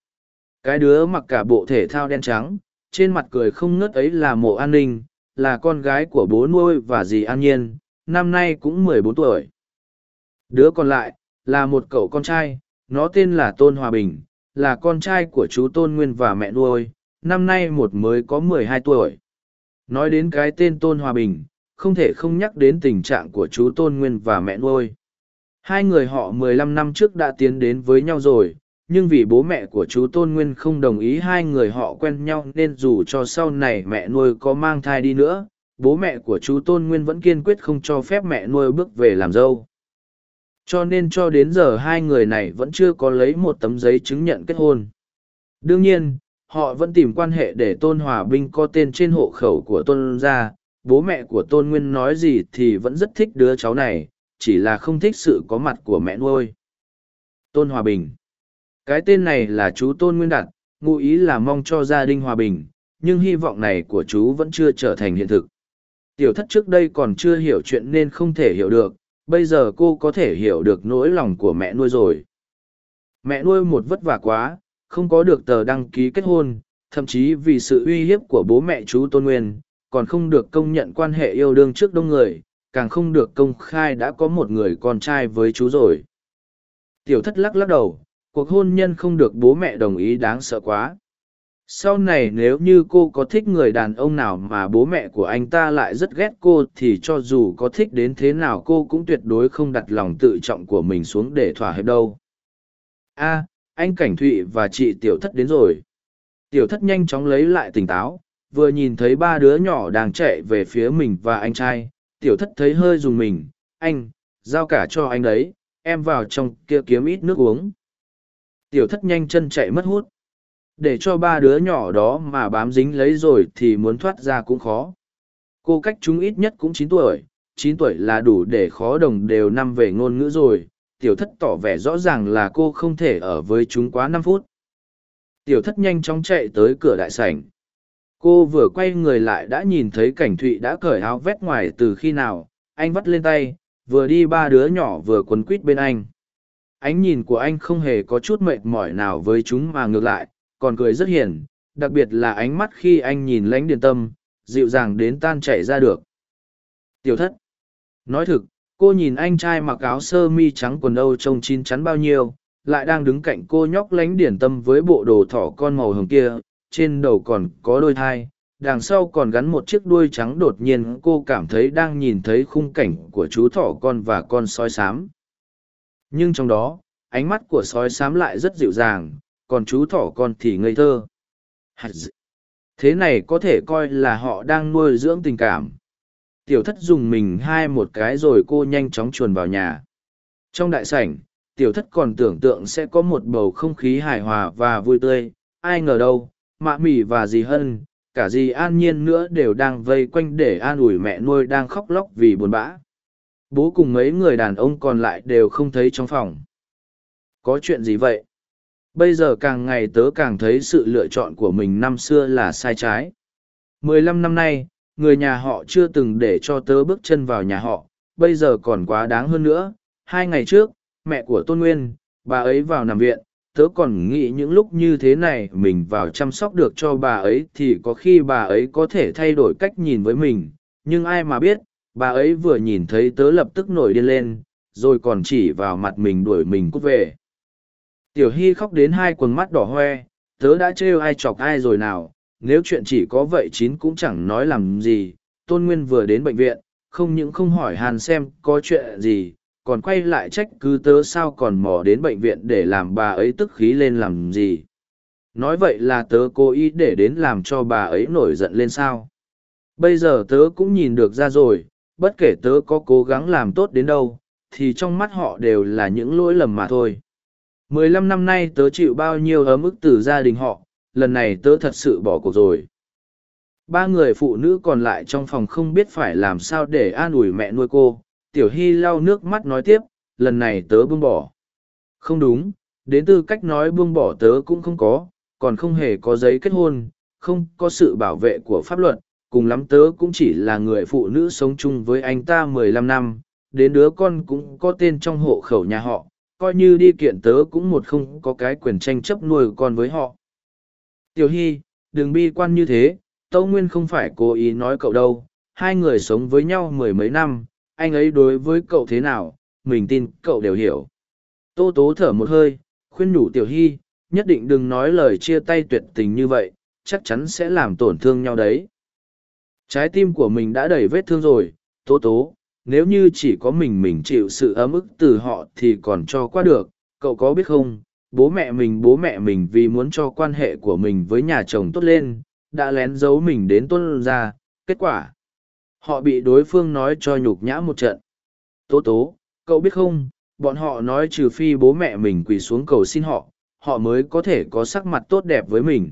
Cái đứa mặc cả bộ thể thao đen trắng, trên mặt cười không ngớt ấy là mộ an ninh, là con gái của bố nuôi và dì an nhiên, năm nay cũng mười bốn tuổi. Đứa còn lại, là một cậu con trai, nó tên là tôn hòa bình, là con trai của chú tôn nguyên và mẹ nuôi, năm nay một mới có mười hai tuổi. Nói đến cái tên tôn hòa bình không thể không nhắc đến tình trạng của chú tôn nguyên và mẹ nuôi. Hai người họ mười lăm năm trước đã tiến đến với nhau rồi, nhưng vì bố mẹ của chú tôn nguyên không đồng ý hai người họ quen nhau nên dù cho sau này mẹ nuôi có mang thai đi nữa, bố mẹ của chú tôn nguyên vẫn kiên quyết không cho phép mẹ nuôi bước về làm dâu. Cho nên cho đến giờ hai người này vẫn chưa có lấy một tấm giấy chứng nhận kết hôn. Đương nhiên, họ vẫn tìm quan hệ để tôn hòa binh có tên trên hộ khẩu của tôn gia bố mẹ của tôn nguyên nói gì thì vẫn rất thích đứa cháu này chỉ là không thích sự có mặt của mẹ nuôi tôn hòa bình cái tên này là chú tôn nguyên đặt ngụ ý là mong cho gia đình hòa bình nhưng hy vọng này của chú vẫn chưa trở thành hiện thực. Tiểu thất trước đây còn chưa hiểu chuyện nên không thể hiểu được, bây giờ cô có thể hiểu được nỗi lòng của mẹ nuôi rồi. Mẹ nuôi một vất vả quá, không có được tờ đăng ký kết hôn, thậm chí vì sự uy hiếp của bố mẹ chú Tôn Nguyên, còn không được công nhận quan hệ yêu đương trước đông người, càng không được công khai đã có một người con trai với chú rồi. Tiểu thất lắc lắc đầu, cuộc hôn nhân không được bố mẹ đồng ý đáng sợ quá. Sau này nếu như cô có thích người đàn ông nào mà bố mẹ của anh ta lại rất ghét cô thì cho dù có thích đến thế nào cô cũng tuyệt đối không đặt lòng tự trọng của mình xuống để thỏa hiệp đâu. a anh Cảnh Thụy và chị Tiểu Thất đến rồi. Tiểu Thất nhanh chóng lấy lại tỉnh táo, vừa nhìn thấy ba đứa nhỏ đang chạy về phía mình và anh trai. Tiểu Thất thấy hơi dùng mình, anh, giao cả cho anh đấy, em vào trong kia kiếm ít nước uống. Tiểu Thất nhanh chân chạy mất hút để cho ba đứa nhỏ đó mà bám dính lấy rồi thì muốn thoát ra cũng khó cô cách chúng ít nhất cũng chín tuổi chín tuổi là đủ để khó đồng đều năm về ngôn ngữ rồi tiểu thất tỏ vẻ rõ ràng là cô không thể ở với chúng quá năm phút tiểu thất nhanh chóng chạy tới cửa đại sảnh cô vừa quay người lại đã nhìn thấy cảnh thụy đã cởi áo vét ngoài từ khi nào anh vắt lên tay vừa đi ba đứa nhỏ vừa quấn quít bên anh ánh nhìn của anh không hề có chút mệt mỏi nào với chúng mà ngược lại còn cười rất hiền, đặc biệt là ánh mắt khi anh nhìn lãnh điền tâm, dịu dàng đến tan chảy ra được. Tiểu thất. Nói thực, cô nhìn anh trai mặc áo sơ mi trắng quần âu trông chín chắn bao nhiêu, lại đang đứng cạnh cô nhóc lãnh điển tâm với bộ đồ thỏ con màu hồng kia, trên đầu còn có đôi thai, đằng sau còn gắn một chiếc đuôi trắng đột nhiên cô cảm thấy đang nhìn thấy khung cảnh của chú thỏ con và con sói xám. Nhưng trong đó, ánh mắt của sói xám lại rất dịu dàng, còn chú thỏ con thì ngây thơ. Thế này có thể coi là họ đang nuôi dưỡng tình cảm. Tiểu thất dùng mình hai một cái rồi cô nhanh chóng chuồn vào nhà. Trong đại sảnh, tiểu thất còn tưởng tượng sẽ có một bầu không khí hài hòa và vui tươi. Ai ngờ đâu, mạ mỉ và dì hân, cả dì an nhiên nữa đều đang vây quanh để an ủi mẹ nuôi đang khóc lóc vì buồn bã. Bố cùng mấy người đàn ông còn lại đều không thấy trong phòng. Có chuyện gì vậy? bây giờ càng ngày tớ càng thấy sự lựa chọn của mình năm xưa là sai trái mười lăm năm nay người nhà họ chưa từng để cho tớ bước chân vào nhà họ bây giờ còn quá đáng hơn nữa hai ngày trước mẹ của tôn nguyên bà ấy vào nằm viện tớ còn nghĩ những lúc như thế này mình vào chăm sóc được cho bà ấy thì có khi bà ấy có thể thay đổi cách nhìn với mình nhưng ai mà biết bà ấy vừa nhìn thấy tớ lập tức nổi điên lên rồi còn chỉ vào mặt mình đuổi mình cút về Tiểu Hy khóc đến hai quần mắt đỏ hoe, tớ đã trêu ai chọc ai rồi nào, nếu chuyện chỉ có vậy chín cũng chẳng nói làm gì. Tôn Nguyên vừa đến bệnh viện, không những không hỏi hàn xem có chuyện gì, còn quay lại trách cứ tớ sao còn mò đến bệnh viện để làm bà ấy tức khí lên làm gì. Nói vậy là tớ cố ý để đến làm cho bà ấy nổi giận lên sao. Bây giờ tớ cũng nhìn được ra rồi, bất kể tớ có cố gắng làm tốt đến đâu, thì trong mắt họ đều là những lỗi lầm mà thôi mười lăm năm nay tớ chịu bao nhiêu ấm ức từ gia đình họ lần này tớ thật sự bỏ cuộc rồi ba người phụ nữ còn lại trong phòng không biết phải làm sao để an ủi mẹ nuôi cô tiểu hy lau nước mắt nói tiếp lần này tớ buông bỏ không đúng đến tư cách nói buông bỏ tớ cũng không có còn không hề có giấy kết hôn không có sự bảo vệ của pháp luật cùng lắm tớ cũng chỉ là người phụ nữ sống chung với anh ta mười lăm năm đến đứa con cũng có tên trong hộ khẩu nhà họ coi như đi kiện tớ cũng một không có cái quyền tranh chấp nuôi con với họ. Tiểu Hy, đừng bi quan như thế, Tâu Nguyên không phải cố ý nói cậu đâu, hai người sống với nhau mười mấy năm, anh ấy đối với cậu thế nào, mình tin cậu đều hiểu. Tô Tố thở một hơi, khuyên nhủ Tiểu Hy, nhất định đừng nói lời chia tay tuyệt tình như vậy, chắc chắn sẽ làm tổn thương nhau đấy. Trái tim của mình đã đầy vết thương rồi, Tố Tố, nếu như chỉ có mình mình chịu sự ấm ức từ họ thì còn cho qua được cậu có biết không bố mẹ mình bố mẹ mình vì muốn cho quan hệ của mình với nhà chồng tốt lên đã lén giấu mình đến tuân ra kết quả họ bị đối phương nói cho nhục nhã một trận tố tố cậu biết không bọn họ nói trừ phi bố mẹ mình quỳ xuống cầu xin họ họ mới có thể có sắc mặt tốt đẹp với mình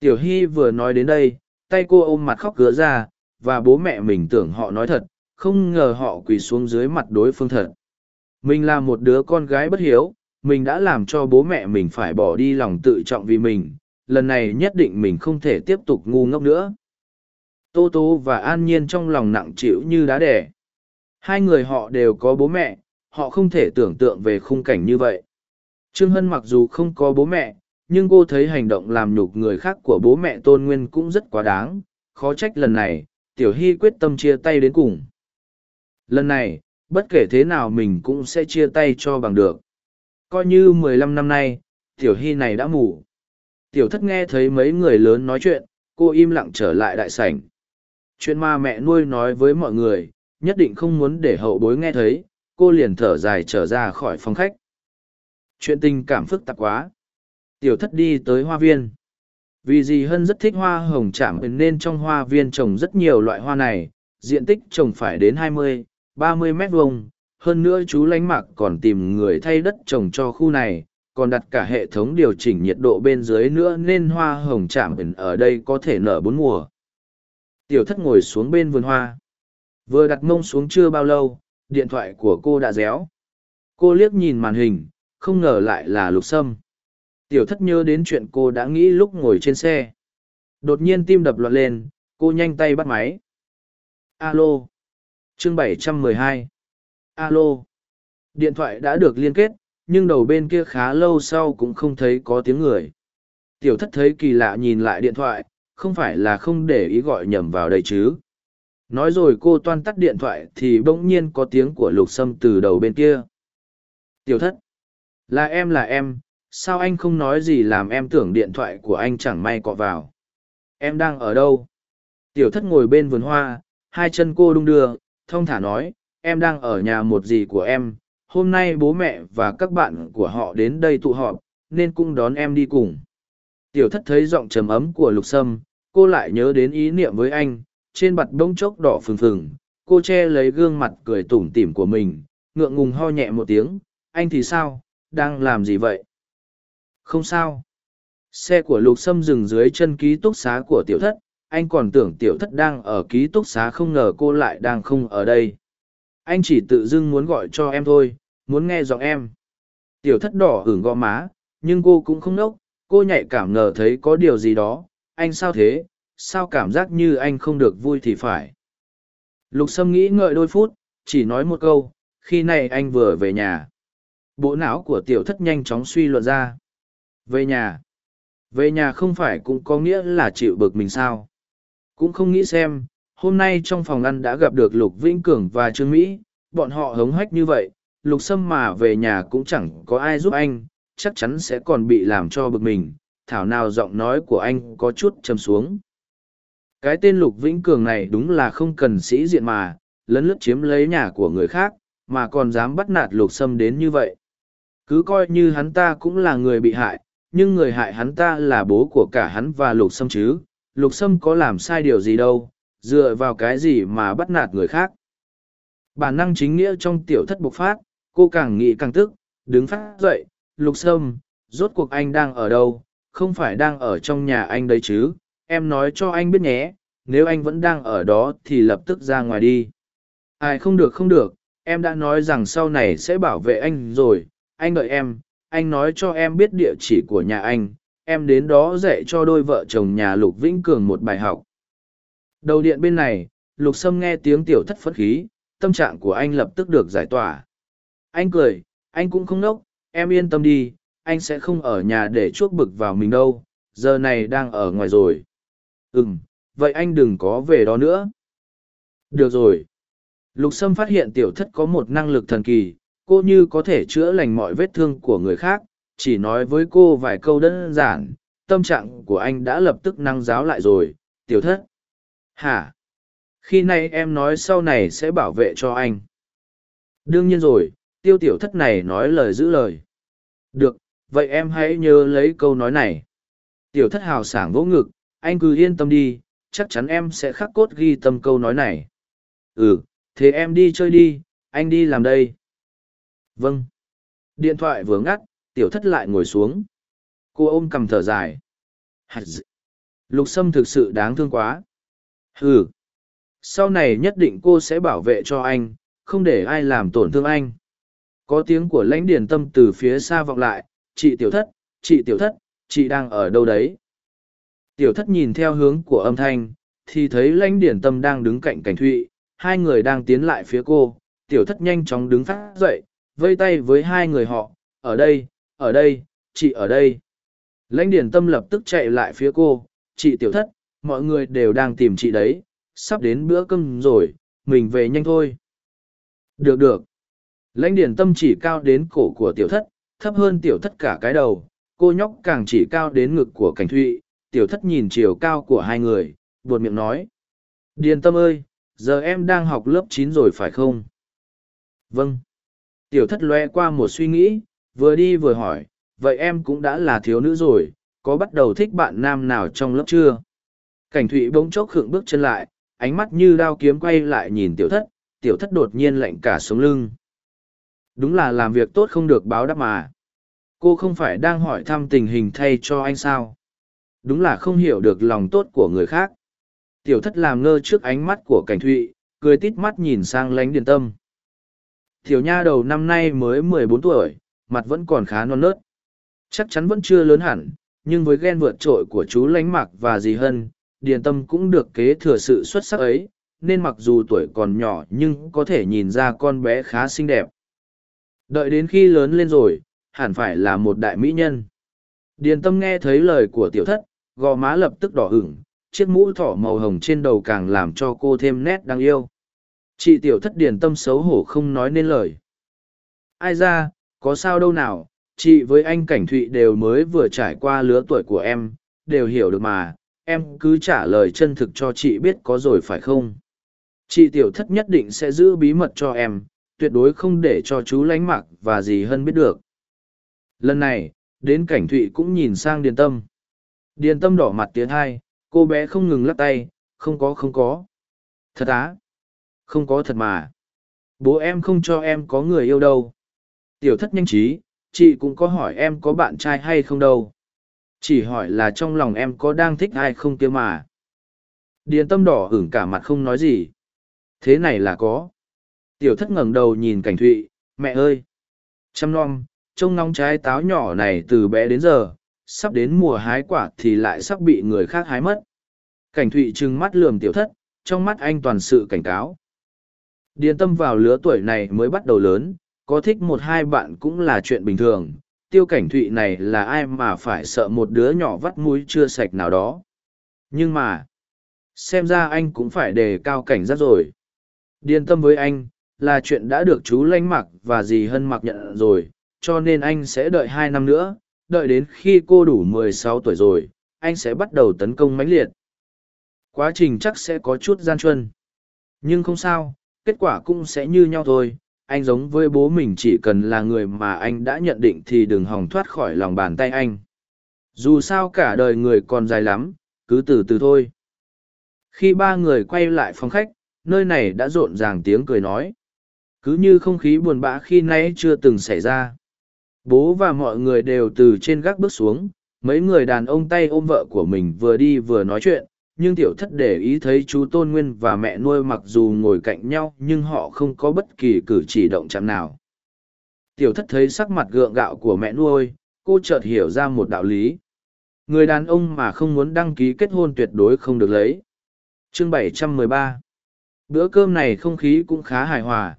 tiểu hy vừa nói đến đây tay cô ôm mặt khóc gỡ ra và bố mẹ mình tưởng họ nói thật không ngờ họ quỳ xuống dưới mặt đối phương thật. Mình là một đứa con gái bất hiếu, mình đã làm cho bố mẹ mình phải bỏ đi lòng tự trọng vì mình, lần này nhất định mình không thể tiếp tục ngu ngốc nữa. Tô Tô và An Nhiên trong lòng nặng chịu như đá đẻ. Hai người họ đều có bố mẹ, họ không thể tưởng tượng về khung cảnh như vậy. Trương Hân mặc dù không có bố mẹ, nhưng cô thấy hành động làm nhục người khác của bố mẹ Tôn Nguyên cũng rất quá đáng, khó trách lần này, Tiểu Hy quyết tâm chia tay đến cùng. Lần này, bất kể thế nào mình cũng sẽ chia tay cho bằng được. Coi như mười lăm năm nay, Tiểu Hy này đã mù. Tiểu thất nghe thấy mấy người lớn nói chuyện, cô im lặng trở lại đại sảnh. Chuyện ma mẹ nuôi nói với mọi người, nhất định không muốn để hậu bối nghe thấy, cô liền thở dài trở ra khỏi phòng khách. Chuyện tình cảm phức tạp quá. Tiểu thất đi tới hoa viên. Vì dì Hân rất thích hoa hồng chạm nên trong hoa viên trồng rất nhiều loại hoa này, diện tích trồng phải đến 20, 30 mét vuông. Hơn nữa chú lánh mặc còn tìm người thay đất trồng cho khu này, còn đặt cả hệ thống điều chỉnh nhiệt độ bên dưới nữa nên hoa hồng chạm ở đây có thể nở bốn mùa. Tiểu thất ngồi xuống bên vườn hoa. Vừa đặt mông xuống chưa bao lâu, điện thoại của cô đã réo. Cô liếc nhìn màn hình, không ngờ lại là lục sâm. Tiểu thất nhớ đến chuyện cô đã nghĩ lúc ngồi trên xe. Đột nhiên tim đập loạn lên, cô nhanh tay bắt máy. Alo. Chương 712. Alo. Điện thoại đã được liên kết, nhưng đầu bên kia khá lâu sau cũng không thấy có tiếng người. Tiểu thất thấy kỳ lạ nhìn lại điện thoại, không phải là không để ý gọi nhầm vào đây chứ. Nói rồi cô toan tắt điện thoại thì bỗng nhiên có tiếng của lục sâm từ đầu bên kia. Tiểu thất. Là em là em, sao anh không nói gì làm em tưởng điện thoại của anh chẳng may cọ vào. Em đang ở đâu? Tiểu thất ngồi bên vườn hoa, hai chân cô đung đưa, thông thả nói, em đang ở nhà một dì của em, hôm nay bố mẹ và các bạn của họ đến đây tụ họp, nên cũng đón em đi cùng. Tiểu thất thấy giọng trầm ấm của lục sâm, cô lại nhớ đến ý niệm với anh, trên mặt bông chốc đỏ phừng phừng, cô che lấy gương mặt cười tủm tỉm của mình, ngượng ngùng ho nhẹ một tiếng, anh thì sao, đang làm gì vậy? Không sao. Xe của lục sâm dừng dưới chân ký túc xá của tiểu thất, anh còn tưởng tiểu thất đang ở ký túc xá không ngờ cô lại đang không ở đây. Anh chỉ tự dưng muốn gọi cho em thôi, muốn nghe giọng em. Tiểu thất đỏ hửng gò má, nhưng cô cũng không nốc, cô nhạy cảm ngờ thấy có điều gì đó, anh sao thế, sao cảm giác như anh không được vui thì phải. Lục Sâm nghĩ ngợi đôi phút, chỉ nói một câu, khi này anh vừa về nhà. Bộ não của tiểu thất nhanh chóng suy luận ra. Về nhà. Về nhà không phải cũng có nghĩa là chịu bực mình sao. Cũng không nghĩ xem, hôm nay trong phòng ăn đã gặp được Lục Vĩnh Cường và Trương Mỹ, bọn họ hống hách như vậy, Lục Sâm mà về nhà cũng chẳng có ai giúp anh, chắc chắn sẽ còn bị làm cho bực mình, thảo nào giọng nói của anh có chút châm xuống. Cái tên Lục Vĩnh Cường này đúng là không cần sĩ diện mà, lấn lướt chiếm lấy nhà của người khác, mà còn dám bắt nạt Lục Sâm đến như vậy. Cứ coi như hắn ta cũng là người bị hại, nhưng người hại hắn ta là bố của cả hắn và Lục Sâm chứ, Lục Sâm có làm sai điều gì đâu, dựa vào cái gì mà bắt nạt người khác. Bản năng chính nghĩa trong tiểu thất bộc phát, cô càng nghĩ càng tức, đứng phát dậy, Lục Sâm, rốt cuộc anh đang ở đâu, không phải đang ở trong nhà anh đấy chứ, em nói cho anh biết nhé, nếu anh vẫn đang ở đó thì lập tức ra ngoài đi. Ai không được không được, em đã nói rằng sau này sẽ bảo vệ anh rồi, anh đợi em, anh nói cho em biết địa chỉ của nhà anh, em đến đó dạy cho đôi vợ chồng nhà Lục Vĩnh Cường một bài học. Đầu điện bên này, Lục Sâm nghe tiếng tiểu thất phất khí, tâm trạng của anh lập tức được giải tỏa. Anh cười, anh cũng không nốc, em yên tâm đi, anh sẽ không ở nhà để chuốc bực vào mình đâu, giờ này đang ở ngoài rồi. Ừm, vậy anh đừng có về đó nữa. Được rồi. Lục Sâm phát hiện tiểu thất có một năng lực thần kỳ, cô như có thể chữa lành mọi vết thương của người khác, chỉ nói với cô vài câu đơn giản, tâm trạng của anh đã lập tức năng giáo lại rồi, tiểu thất. Hả? Khi nay em nói sau này sẽ bảo vệ cho anh. Đương nhiên rồi, tiêu tiểu thất này nói lời giữ lời. Được, vậy em hãy nhớ lấy câu nói này. Tiểu thất hào sảng vỗ ngực, anh cứ yên tâm đi, chắc chắn em sẽ khắc cốt ghi tâm câu nói này. Ừ, thế em đi chơi đi, anh đi làm đây. Vâng. Điện thoại vừa ngắt, tiểu thất lại ngồi xuống. Cô ôm cầm thở dài. Lục sâm thực sự đáng thương quá. Ừ. Sau này nhất định cô sẽ bảo vệ cho anh, không để ai làm tổn thương anh. Có tiếng của lãnh điển tâm từ phía xa vọng lại, chị tiểu thất, chị tiểu thất, chị đang ở đâu đấy? Tiểu thất nhìn theo hướng của âm thanh, thì thấy lãnh điển tâm đang đứng cạnh cảnh thụy, hai người đang tiến lại phía cô. Tiểu thất nhanh chóng đứng phát dậy, vây tay với hai người họ, ở đây, ở đây, chị ở đây. Lãnh điển tâm lập tức chạy lại phía cô, chị tiểu thất, mọi người đều đang tìm chị đấy, sắp đến bữa cơm rồi, mình về nhanh thôi. Được được. Lãnh điển tâm chỉ cao đến cổ của tiểu thất, thấp hơn tiểu thất cả cái đầu, cô nhóc càng chỉ cao đến ngực của cảnh thụy, tiểu thất nhìn chiều cao của hai người, buột miệng nói. Điền tâm ơi, giờ em đang học lớp chín rồi phải không? Vâng. Tiểu thất lóe qua một suy nghĩ, vừa đi vừa hỏi, vậy em cũng đã là thiếu nữ rồi, có bắt đầu thích bạn nam nào trong lớp chưa? Cảnh thụy bỗng chốc khựng bước chân lại, ánh mắt như đao kiếm quay lại nhìn tiểu thất, tiểu thất đột nhiên lạnh cả sống lưng. Đúng là làm việc tốt không được báo đáp mà. Cô không phải đang hỏi thăm tình hình thay cho anh sao? Đúng là không hiểu được lòng tốt của người khác. Tiểu thất làm ngơ trước ánh mắt của cảnh thụy, cười tít mắt nhìn sang lánh điền tâm. Tiểu nha đầu năm nay mới mười bốn tuổi, mặt vẫn còn khá non nớt. Chắc chắn vẫn chưa lớn hẳn, nhưng với ghen vượt trội của chú lánh mặc và dì hân, điền tâm cũng được kế thừa sự xuất sắc ấy, nên mặc dù tuổi còn nhỏ nhưng có thể nhìn ra con bé khá xinh đẹp. Đợi đến khi lớn lên rồi, hẳn phải là một đại mỹ nhân. Điền tâm nghe thấy lời của tiểu thất, gò má lập tức đỏ hửng, chiếc mũ thỏ màu hồng trên đầu càng làm cho cô thêm nét đáng yêu. Chị tiểu thất điền tâm xấu hổ không nói nên lời. Ai ra, có sao đâu nào, chị với anh Cảnh Thụy đều mới vừa trải qua lứa tuổi của em, đều hiểu được mà, em cứ trả lời chân thực cho chị biết có rồi phải không? Chị tiểu thất nhất định sẽ giữ bí mật cho em, tuyệt đối không để cho chú lánh mặc và dì hân biết được. Lần này, đến Cảnh Thụy cũng nhìn sang Điền Tâm. Điền Tâm đỏ mặt tiến hai, cô bé không ngừng lắc tay, không có không có. Thật á? Không có thật mà. Bố em không cho em có người yêu đâu. Tiểu thất nhanh trí, chị cũng có hỏi em có bạn trai hay không đâu. Chỉ hỏi là trong lòng em có đang thích ai không kia mà. Điền tâm đỏ hửng cả mặt không nói gì. Thế này là có. Tiểu thất ngẩng đầu nhìn cảnh thụy, mẹ ơi! Chăm nom, trông nóng trái táo nhỏ này từ bé đến giờ, sắp đến mùa hái quả thì lại sắp bị người khác hái mất. Cảnh thụy trừng mắt lườm tiểu thất, trong mắt anh toàn sự cảnh cáo. Điền tâm vào lứa tuổi này mới bắt đầu lớn, có thích một hai bạn cũng là chuyện bình thường. Tiêu cảnh thụy này là ai mà phải sợ một đứa nhỏ vắt mũi chưa sạch nào đó. Nhưng mà, xem ra anh cũng phải đề cao cảnh giác rồi. Điền tâm với anh, là chuyện đã được chú lanh mặc và dì hân mặc nhận rồi, cho nên anh sẽ đợi hai năm nữa, đợi đến khi cô đủ mười sáu tuổi rồi, anh sẽ bắt đầu tấn công mãnh liệt. Quá trình chắc sẽ có chút gian truân. Nhưng không sao, kết quả cũng sẽ như nhau thôi anh giống với bố mình chỉ cần là người mà anh đã nhận định thì đừng hòng thoát khỏi lòng bàn tay anh dù sao cả đời người còn dài lắm cứ từ từ thôi khi ba người quay lại phòng khách nơi này đã rộn ràng tiếng cười nói cứ như không khí buồn bã khi nay chưa từng xảy ra. Bố và mọi người đều từ trên gác bước xuống, mấy người đàn ông tay ôm vợ của mình vừa đi vừa nói chuyện, nhưng tiểu thất để ý thấy chú tôn nguyên và mẹ nuôi mặc dù ngồi cạnh nhau nhưng họ không có bất kỳ cử chỉ động chạm nào. Tiểu thất thấy sắc mặt gượng gạo của mẹ nuôi, cô chợt hiểu ra một đạo lý. Người đàn ông mà không muốn đăng ký kết hôn tuyệt đối không được lấy. Chương 713 bữa cơm này không khí cũng khá hài hòa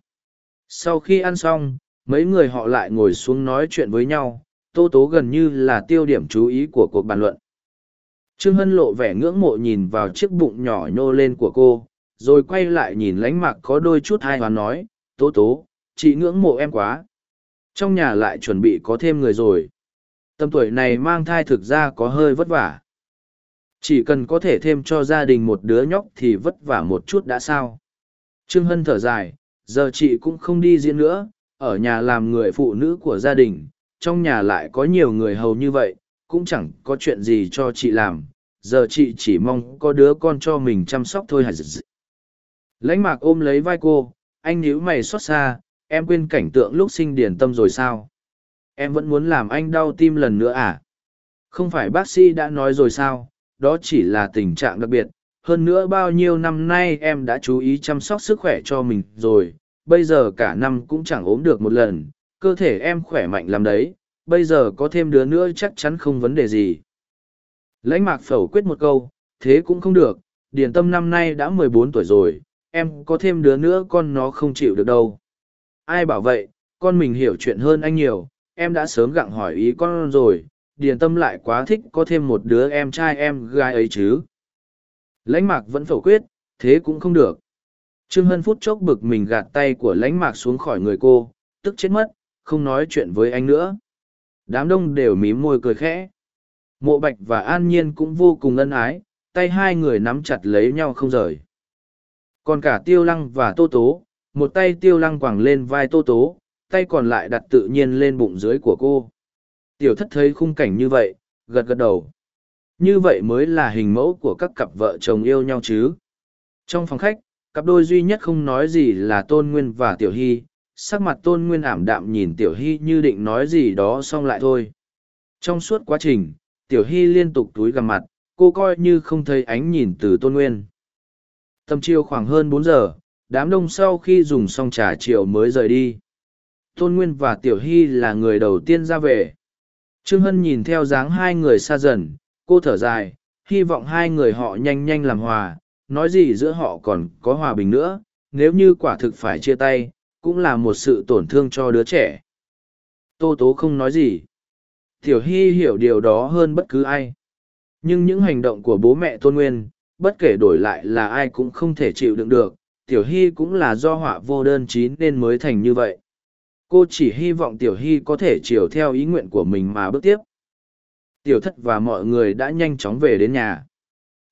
sau khi ăn xong mấy người họ lại ngồi xuống nói chuyện với nhau tô tố gần như là tiêu điểm chú ý của cuộc bàn luận Trương Hân lộ vẻ ngưỡng mộ nhìn vào chiếc bụng nhỏ nhô lên của cô, rồi quay lại nhìn lánh mặc có đôi chút hai hoán nói, tố tố, chị ngưỡng mộ em quá. Trong nhà lại chuẩn bị có thêm người rồi. Tầm tuổi này mang thai thực ra có hơi vất vả. Chỉ cần có thể thêm cho gia đình một đứa nhóc thì vất vả một chút đã sao. Trương Hân thở dài, giờ chị cũng không đi diễn nữa, ở nhà làm người phụ nữ của gia đình, trong nhà lại có nhiều người hầu như vậy, cũng chẳng có chuyện gì cho chị làm, giờ chị chỉ mong có đứa con cho mình chăm sóc thôi hả? Lãnh mạc ôm lấy vai cô anh nhíu mày xót xa em quên cảnh tượng lúc sinh điển tâm rồi sao? Em vẫn muốn làm anh đau tim lần nữa à? Không phải bác sĩ đã nói rồi sao? Đó chỉ là tình trạng đặc biệt hơn nữa bao nhiêu năm nay em đã chú ý chăm sóc sức khỏe cho mình rồi bây giờ cả năm cũng chẳng ốm được một lần cơ thể em khỏe mạnh lắm đấy bây giờ có thêm đứa nữa chắc chắn không vấn đề gì Lãnh mạc phẩu quyết một câu, thế cũng không được, điền tâm năm nay đã mười bốn tuổi rồi, em có thêm đứa nữa con nó không chịu được đâu. Ai bảo vậy, con mình hiểu chuyện hơn anh nhiều, em đã sớm gặng hỏi ý con rồi, điền tâm lại quá thích có thêm một đứa em trai em gái ấy chứ. Lãnh mạc vẫn phẩu quyết, thế cũng không được. Trương Hân phút chốc bực mình gạt tay của lãnh mạc xuống khỏi người cô, tức chết mất, không nói chuyện với anh nữa. Đám đông đều mím môi cười khẽ. Mộ Bạch và An Nhiên cũng vô cùng ân ái, tay hai người nắm chặt lấy nhau không rời. Còn cả Tiêu Lăng và Tô Tố, một tay Tiêu Lăng quẳng lên vai Tô Tố, tay còn lại đặt tự nhiên lên bụng dưới của cô. Tiểu thất thấy khung cảnh như vậy, gật gật đầu. Như vậy mới là hình mẫu của các cặp vợ chồng yêu nhau chứ. Trong phòng khách, cặp đôi duy nhất không nói gì là Tôn Nguyên và Tiểu Hy, sắc mặt Tôn Nguyên ảm đạm nhìn Tiểu Hy như định nói gì đó xong lại thôi. Trong suốt quá trình, Tiểu Hy liên tục túi gằm mặt, cô coi như không thấy ánh nhìn từ Tôn Nguyên. Tầm chiều khoảng hơn bốn giờ, đám đông sau khi dùng xong trà chiều mới rời đi. Tôn Nguyên và Tiểu Hy là người đầu tiên ra về. Trương Hân nhìn theo dáng hai người xa dần, cô thở dài, hy vọng hai người họ nhanh nhanh làm hòa, nói gì giữa họ còn có hòa bình nữa, nếu như quả thực phải chia tay, cũng là một sự tổn thương cho đứa trẻ. Tô Tố không nói gì. Tiểu Hy hiểu điều đó hơn bất cứ ai. Nhưng những hành động của bố mẹ Tôn Nguyên, bất kể đổi lại là ai cũng không thể chịu đựng được, Tiểu Hy cũng là do họa vô đơn chí nên mới thành như vậy. Cô chỉ hy vọng Tiểu Hy có thể chiều theo ý nguyện của mình mà bước tiếp. Tiểu thất và mọi người đã nhanh chóng về đến nhà.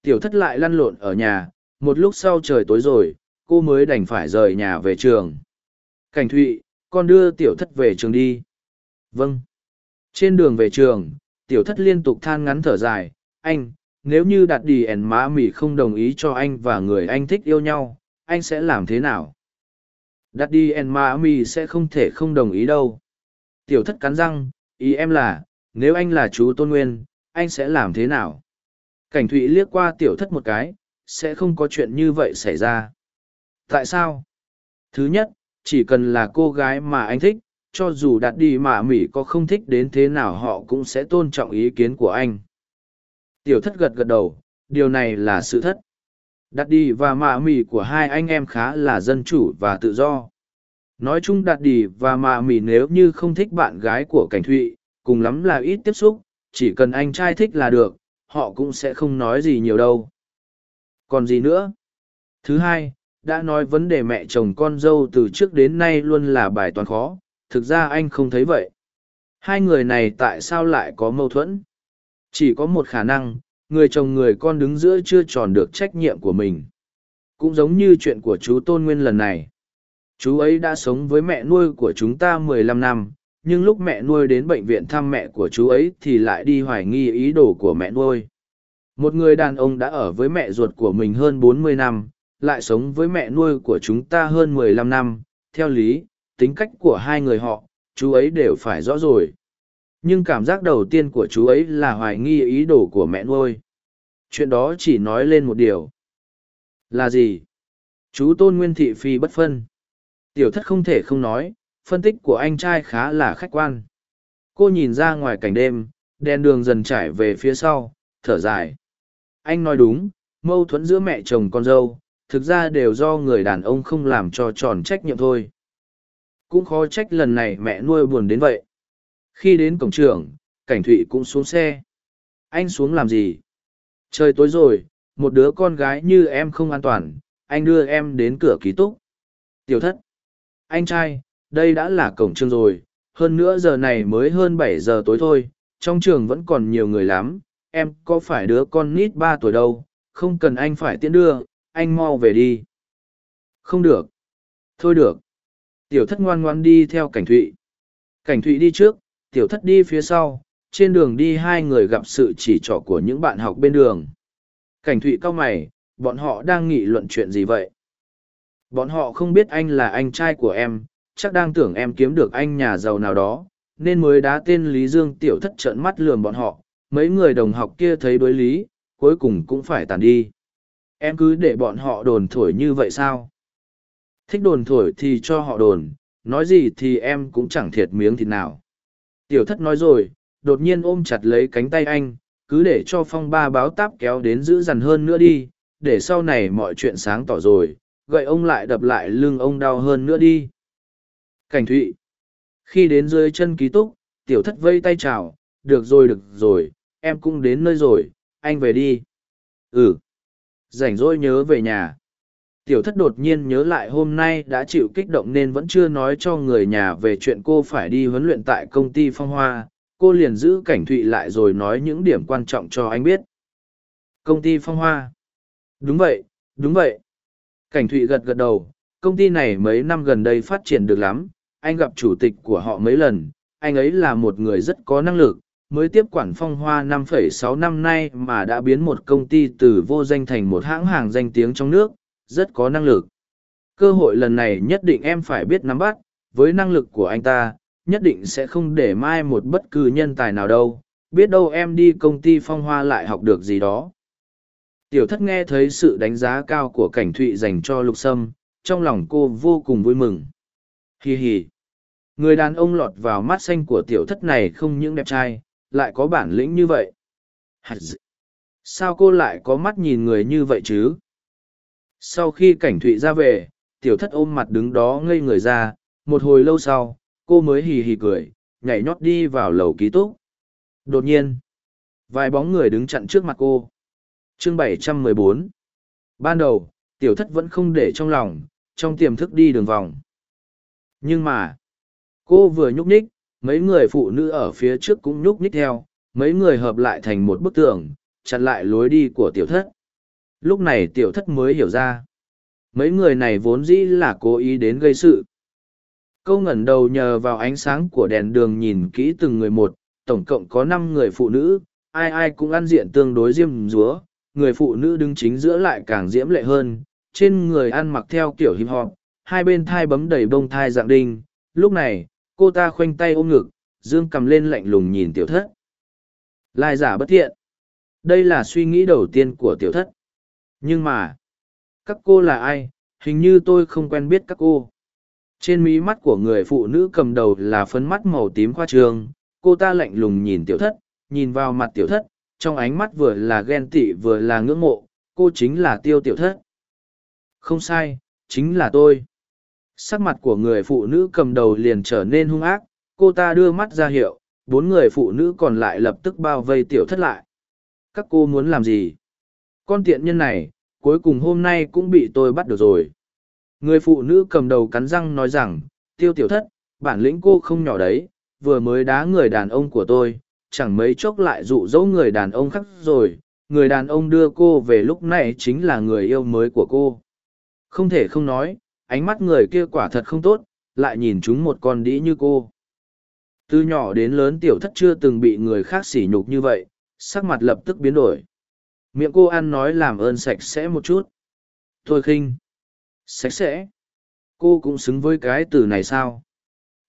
Tiểu thất lại lăn lộn ở nhà, một lúc sau trời tối rồi, cô mới đành phải rời nhà về trường. Cảnh Thụy, con đưa tiểu thất về trường đi. Vâng. Trên đường về trường, tiểu thất liên tục than ngắn thở dài, anh, nếu như đạt đi ẻn má mỉ không đồng ý cho anh và người anh thích yêu nhau, anh sẽ làm thế nào? Đạt đi ẻn má mỉ sẽ không thể không đồng ý đâu. Tiểu thất cắn răng, ý em là, nếu anh là chú Tôn Nguyên, anh sẽ làm thế nào? Cảnh Thụy liếc qua tiểu thất một cái, sẽ không có chuyện như vậy xảy ra. Tại sao? Thứ nhất, chỉ cần là cô gái mà anh thích, cho dù đạt đi mà Mỹ có không thích đến thế nào họ cũng sẽ tôn trọng ý kiến của anh. Tiểu thất gật gật đầu, điều này là sự thất. Đạt đi và mạ mỉ của hai anh em khá là dân chủ và tự do. Nói chung Đạt đi và mạ mỉ nếu như không thích bạn gái của Cảnh Thụy, cùng lắm là ít tiếp xúc, chỉ cần anh trai thích là được, họ cũng sẽ không nói gì nhiều đâu. Còn gì nữa? Thứ hai, đã nói vấn đề mẹ chồng con dâu từ trước đến nay luôn là bài toán khó, thực ra anh không thấy vậy. Hai người này tại sao lại có mâu thuẫn? Chỉ có một khả năng, người chồng người con đứng giữa chưa tròn được trách nhiệm của mình. Cũng giống như chuyện của chú Tôn Nguyên lần này. Chú ấy đã sống với mẹ nuôi của chúng ta mười lăm năm, nhưng lúc mẹ nuôi đến bệnh viện thăm mẹ của chú ấy thì lại đi hoài nghi ý đồ của mẹ nuôi. Một người đàn ông đã ở với mẹ ruột của mình hơn bốn mươi năm, lại sống với mẹ nuôi của chúng ta hơn mười lăm năm, theo lý, tính cách của hai người họ, chú ấy đều phải rõ rồi. Nhưng cảm giác đầu tiên của chú ấy là hoài nghi ý đồ của mẹ nuôi. Chuyện đó chỉ nói lên một điều. Là gì? Chú Tôn Nguyên Thị Phi bất phân. Tiểu thất không thể không nói, phân tích của anh trai khá là khách quan. Cô nhìn ra ngoài cảnh đêm, đèn đường dần trải về phía sau, thở dài. Anh nói đúng, mâu thuẫn giữa mẹ chồng con dâu, thực ra đều do người đàn ông không làm cho tròn trách nhiệm thôi. Cũng khó trách lần này mẹ nuôi buồn đến vậy. Khi đến cổng trường, cảnh thụy cũng xuống xe. Anh xuống làm gì? Trời tối rồi, một đứa con gái như em không an toàn, anh đưa em đến cửa ký túc. Tiểu thất. Anh trai, đây đã là cổng trường rồi, hơn nữa giờ này mới hơn bảy giờ tối thôi, trong trường vẫn còn nhiều người lắm, em có phải đứa con nít ba tuổi đâu, không cần anh phải tiễn đưa, anh mau về đi. Không được. Thôi được. Tiểu thất ngoan ngoan đi theo cảnh thụy. Cảnh thụy đi trước, tiểu thất đi phía sau, trên đường đi hai người gặp sự chỉ trỏ của những bạn học bên đường. Cảnh thụy cao mày, bọn họ đang nghị luận chuyện gì vậy? Bọn họ không biết anh là anh trai của em, chắc đang tưởng em kiếm được anh nhà giàu nào đó, nên mới đá tên Lý Dương tiểu thất trợn mắt lườm bọn họ. Mấy người đồng học kia thấy đối lý, cuối cùng cũng phải tàn đi. Em cứ để bọn họ đồn thổi như vậy sao? Thích đồn thổi thì cho họ đồn, nói gì thì em cũng chẳng thiệt miếng thịt nào. Tiểu thất nói rồi, đột nhiên ôm chặt lấy cánh tay anh, cứ để cho phong ba báo táp kéo đến giữ dằn hơn nữa đi, để sau này mọi chuyện sáng tỏ rồi, gậy ông lại đập lại lưng ông đau hơn nữa đi. Cảnh thụy. Khi đến dưới chân ký túc, tiểu thất vây tay chào, được rồi được rồi, em cũng đến nơi rồi, anh về đi. Ừ. Rảnh rỗi nhớ về nhà. Tiểu thất đột nhiên nhớ lại hôm nay đã chịu kích động nên vẫn chưa nói cho người nhà về chuyện cô phải đi huấn luyện tại công ty phong hoa. Cô liền giữ cảnh thụy lại rồi nói những điểm quan trọng cho anh biết. Công ty phong hoa. Đúng vậy, đúng vậy. Cảnh thụy gật gật đầu, công ty này mấy năm gần đây phát triển được lắm, anh gặp chủ tịch của họ mấy lần, anh ấy là một người rất có năng lực, mới tiếp quản phong hoa 5,6 năm nay mà đã biến một công ty từ vô danh thành một hãng hàng danh tiếng trong nước, rất có năng lực. Cơ hội lần này nhất định em phải biết nắm bắt, với năng lực của anh ta, nhất định sẽ không để mai một bất cứ nhân tài nào đâu, biết đâu em đi công ty phong hoa lại học được gì đó. Tiểu thất nghe thấy sự đánh giá cao của cảnh thụy dành cho lục sâm, trong lòng cô vô cùng vui mừng. Hi hi. Người đàn ông lọt vào mắt xanh của tiểu thất này không những đẹp trai, lại có bản lĩnh như vậy. Sao cô lại có mắt nhìn người như vậy chứ? Sau khi cảnh thụy ra về, tiểu thất ôm mặt đứng đó ngây người ra, một hồi lâu sau, cô mới hì hì cười, nhảy nhót đi vào lầu ký túc. Đột nhiên, vài bóng người đứng chặn trước mặt cô. Chương 714 Ban đầu, tiểu thất vẫn không để trong lòng, trong tiềm thức đi đường vòng. Nhưng mà, cô vừa nhúc nhích, mấy người phụ nữ ở phía trước cũng nhúc nhích theo, mấy người hợp lại thành một bức tường, chặn lại lối đi của tiểu thất. Lúc này tiểu thất mới hiểu ra. Mấy người này vốn dĩ là cố ý đến gây sự. Câu ngẩn đầu nhờ vào ánh sáng của đèn đường nhìn kỹ từng người một, tổng cộng có năm người phụ nữ, ai ai cũng ăn diện tương đối diêm rúa, người phụ nữ đứng chính giữa lại càng diễm lệ hơn, trên người ăn mặc theo kiểu hip hop, hai bên thai bấm đầy bông thai dạng đinh. Lúc này, cô ta khoanh tay ôm ngực, dương cầm lên lạnh lùng nhìn tiểu thất. Lai giả bất thiện. Đây là suy nghĩ đầu tiên của tiểu thất. Nhưng mà, các cô là ai? Hình như tôi không quen biết các cô. Trên mí mắt của người phụ nữ cầm đầu là phấn mắt màu tím khoa trường, cô ta lạnh lùng nhìn tiểu thất, nhìn vào mặt tiểu thất, trong ánh mắt vừa là ghen tị vừa là ngưỡng mộ, cô chính là tiêu tiểu thất. Không sai, chính là tôi. Sắc mặt của người phụ nữ cầm đầu liền trở nên hung ác, cô ta đưa mắt ra hiệu, bốn người phụ nữ còn lại lập tức bao vây tiểu thất lại. Các cô muốn làm gì? Con tiện nhân này, cuối cùng hôm nay cũng bị tôi bắt được rồi. Người phụ nữ cầm đầu cắn răng nói rằng, tiêu tiểu thất, bản lĩnh cô không nhỏ đấy, vừa mới đá người đàn ông của tôi, chẳng mấy chốc lại dụ dỗ người đàn ông khác rồi, người đàn ông đưa cô về lúc này chính là người yêu mới của cô. Không thể không nói, ánh mắt người kia quả thật không tốt, lại nhìn chúng một con đĩ như cô. Từ nhỏ đến lớn tiểu thất chưa từng bị người khác sỉ nhục như vậy, sắc mặt lập tức biến đổi. Miệng cô ăn nói làm ơn sạch sẽ một chút. Thôi khinh. Sạch sẽ. Cô cũng xứng với cái từ này sao?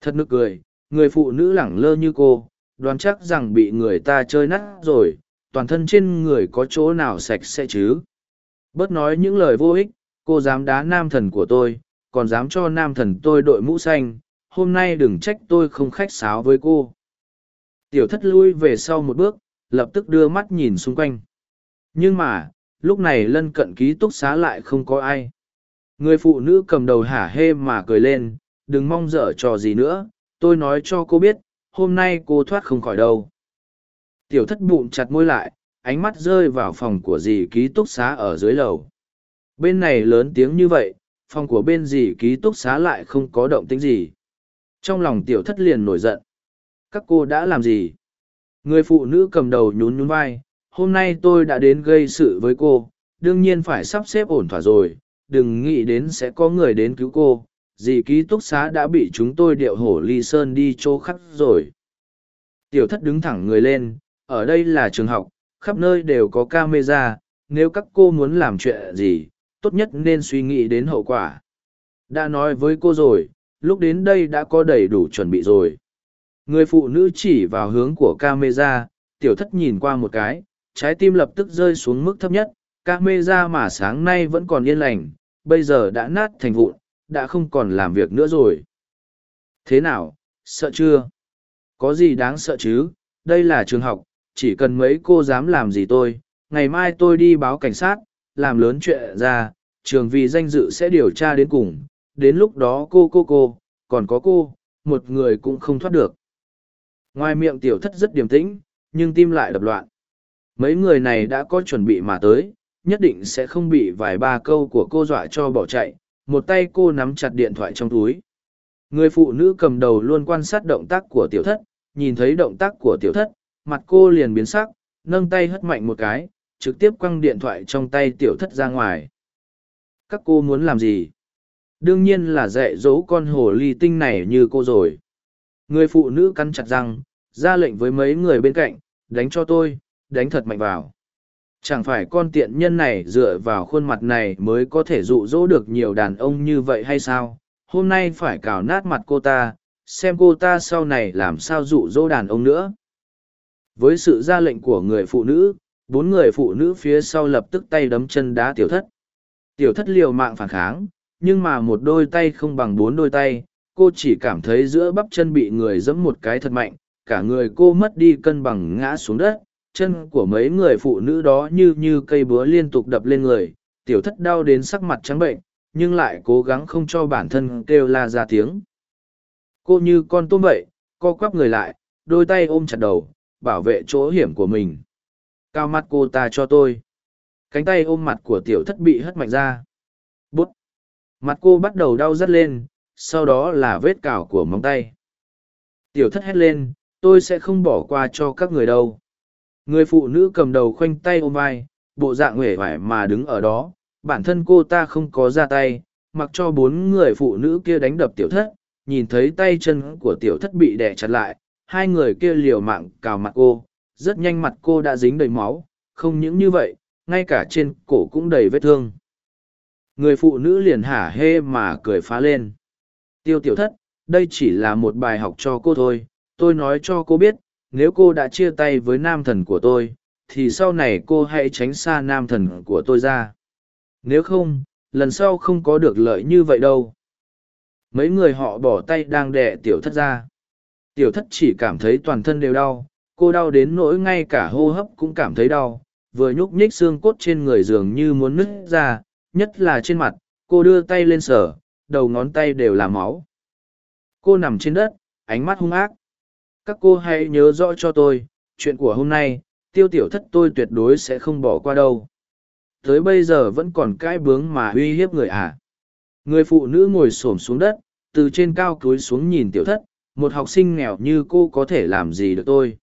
Thật nực cười, người phụ nữ lẳng lơ như cô, đoán chắc rằng bị người ta chơi nát rồi, toàn thân trên người có chỗ nào sạch sẽ chứ. Bớt nói những lời vô ích, cô dám đá nam thần của tôi, còn dám cho nam thần tôi đội mũ xanh, hôm nay đừng trách tôi không khách sáo với cô. Tiểu thất lui về sau một bước, lập tức đưa mắt nhìn xung quanh. Nhưng mà, lúc này lân cận ký túc xá lại không có ai. Người phụ nữ cầm đầu hả hê mà cười lên, đừng mong dở trò gì nữa, tôi nói cho cô biết, hôm nay cô thoát không khỏi đâu. Tiểu thất bụng chặt môi lại, ánh mắt rơi vào phòng của dì ký túc xá ở dưới lầu. Bên này lớn tiếng như vậy, phòng của bên dì ký túc xá lại không có động tĩnh gì. Trong lòng tiểu thất liền nổi giận. Các cô đã làm gì? Người phụ nữ cầm đầu nhún nhún vai, hôm nay tôi đã đến gây sự với cô, đương nhiên phải sắp xếp ổn thỏa rồi, đừng nghĩ đến sẽ có người đến cứu cô, dì ký túc xá đã bị chúng tôi điệu hổ ly sơn đi chỗ khắc rồi. Tiểu thất đứng thẳng người lên, ở đây là trường học, khắp nơi đều có camera, nếu các cô muốn làm chuyện gì, tốt nhất nên suy nghĩ đến hậu quả. Đã nói với cô rồi, lúc đến đây đã có đầy đủ chuẩn bị rồi. Người phụ nữ chỉ vào hướng của camera, tiểu thất nhìn qua một cái, trái tim lập tức rơi xuống mức thấp nhất, camera mà sáng nay vẫn còn yên lành, bây giờ đã nát thành vụn, đã không còn làm việc nữa rồi. Thế nào, sợ chưa? Có gì đáng sợ chứ, đây là trường học, chỉ cần mấy cô dám làm gì tôi, ngày mai tôi đi báo cảnh sát, làm lớn chuyện ra, trường vì danh dự sẽ điều tra đến cùng, đến lúc đó cô cô cô, còn có cô, một người cũng không thoát được. Ngoài miệng tiểu thất rất điềm tĩnh, nhưng tim lại đập loạn. Mấy người này đã có chuẩn bị mà tới, nhất định sẽ không bị vài ba câu của cô dọa cho bỏ chạy, một tay cô nắm chặt điện thoại trong túi. Người phụ nữ cầm đầu luôn quan sát động tác của tiểu thất, nhìn thấy động tác của tiểu thất, mặt cô liền biến sắc, nâng tay hất mạnh một cái, trực tiếp quăng điện thoại trong tay tiểu thất ra ngoài. Các cô muốn làm gì? Đương nhiên là dạy dỗ con hồ ly tinh này như cô rồi. Người phụ nữ cắn chặt răng, ra lệnh với mấy người bên cạnh, đánh cho tôi, đánh thật mạnh vào. Chẳng phải con tiện nhân này dựa vào khuôn mặt này mới có thể dụ dỗ được nhiều đàn ông như vậy hay sao? Hôm nay phải cào nát mặt cô ta, xem cô ta sau này làm sao dụ dỗ đàn ông nữa. Với sự ra lệnh của người phụ nữ, bốn người phụ nữ phía sau lập tức tay đấm chân đá tiểu thất. Tiểu thất liều mạng phản kháng, nhưng mà một đôi tay không bằng bốn đôi tay, cô chỉ cảm thấy giữa bắp chân bị người giẫm một cái thật mạnh, cả người cô mất đi cân bằng ngã xuống đất, chân của mấy người phụ nữ đó như như cây búa liên tục đập lên người, tiểu thất đau đến sắc mặt trắng bệnh, nhưng lại cố gắng không cho bản thân kêu la ra tiếng. Cô như con tôm vậy, co quắp người lại, đôi tay ôm chặt đầu, bảo vệ chỗ hiểm của mình. Cao mắt cô ta cho tôi. Cánh tay ôm mặt của tiểu thất bị hất mạnh ra. Bút. Mặt cô bắt đầu đau rắt lên, sau đó là vết cào của móng tay. Tiểu thất hét lên, tôi sẽ không bỏ qua cho các người đâu. Người phụ nữ cầm đầu khoanh tay ôm vai, bộ dạng uể oải mà đứng ở đó, bản thân cô ta không có ra tay, mặc cho bốn người phụ nữ kia đánh đập tiểu thất, nhìn thấy tay chân của tiểu thất bị đè chặt lại, hai người kia liều mạng cào mặt cô, rất nhanh mặt cô đã dính đầy máu, không những như vậy, ngay cả trên cổ cũng đầy vết thương. Người phụ nữ liền hả hê mà cười phá lên. Tiêu tiểu thất, đây chỉ là một bài học cho cô thôi, tôi nói cho cô biết, nếu cô đã chia tay với nam thần của tôi, thì sau này cô hãy tránh xa nam thần của tôi ra. Nếu không, lần sau không có được lợi như vậy đâu. Mấy người họ bỏ tay đang đẻ tiểu thất ra. Tiểu thất chỉ cảm thấy toàn thân đều đau, cô đau đến nỗi ngay cả hô hấp cũng cảm thấy đau, vừa nhúc nhích xương cốt trên người dường như muốn nứt ra, nhất là trên mặt, cô đưa tay lên sở, đầu ngón tay đều là máu. Cô nằm trên đất, ánh mắt hung ác. Các cô hãy nhớ rõ cho tôi, chuyện của hôm nay, tiêu tiểu thất tôi tuyệt đối sẽ không bỏ qua đâu. Tới bây giờ vẫn còn cái bướng mà uy hiếp người à. Người phụ nữ ngồi xổm xuống đất, từ trên cao cúi xuống nhìn tiểu thất, một học sinh nghèo như cô có thể làm gì được tôi.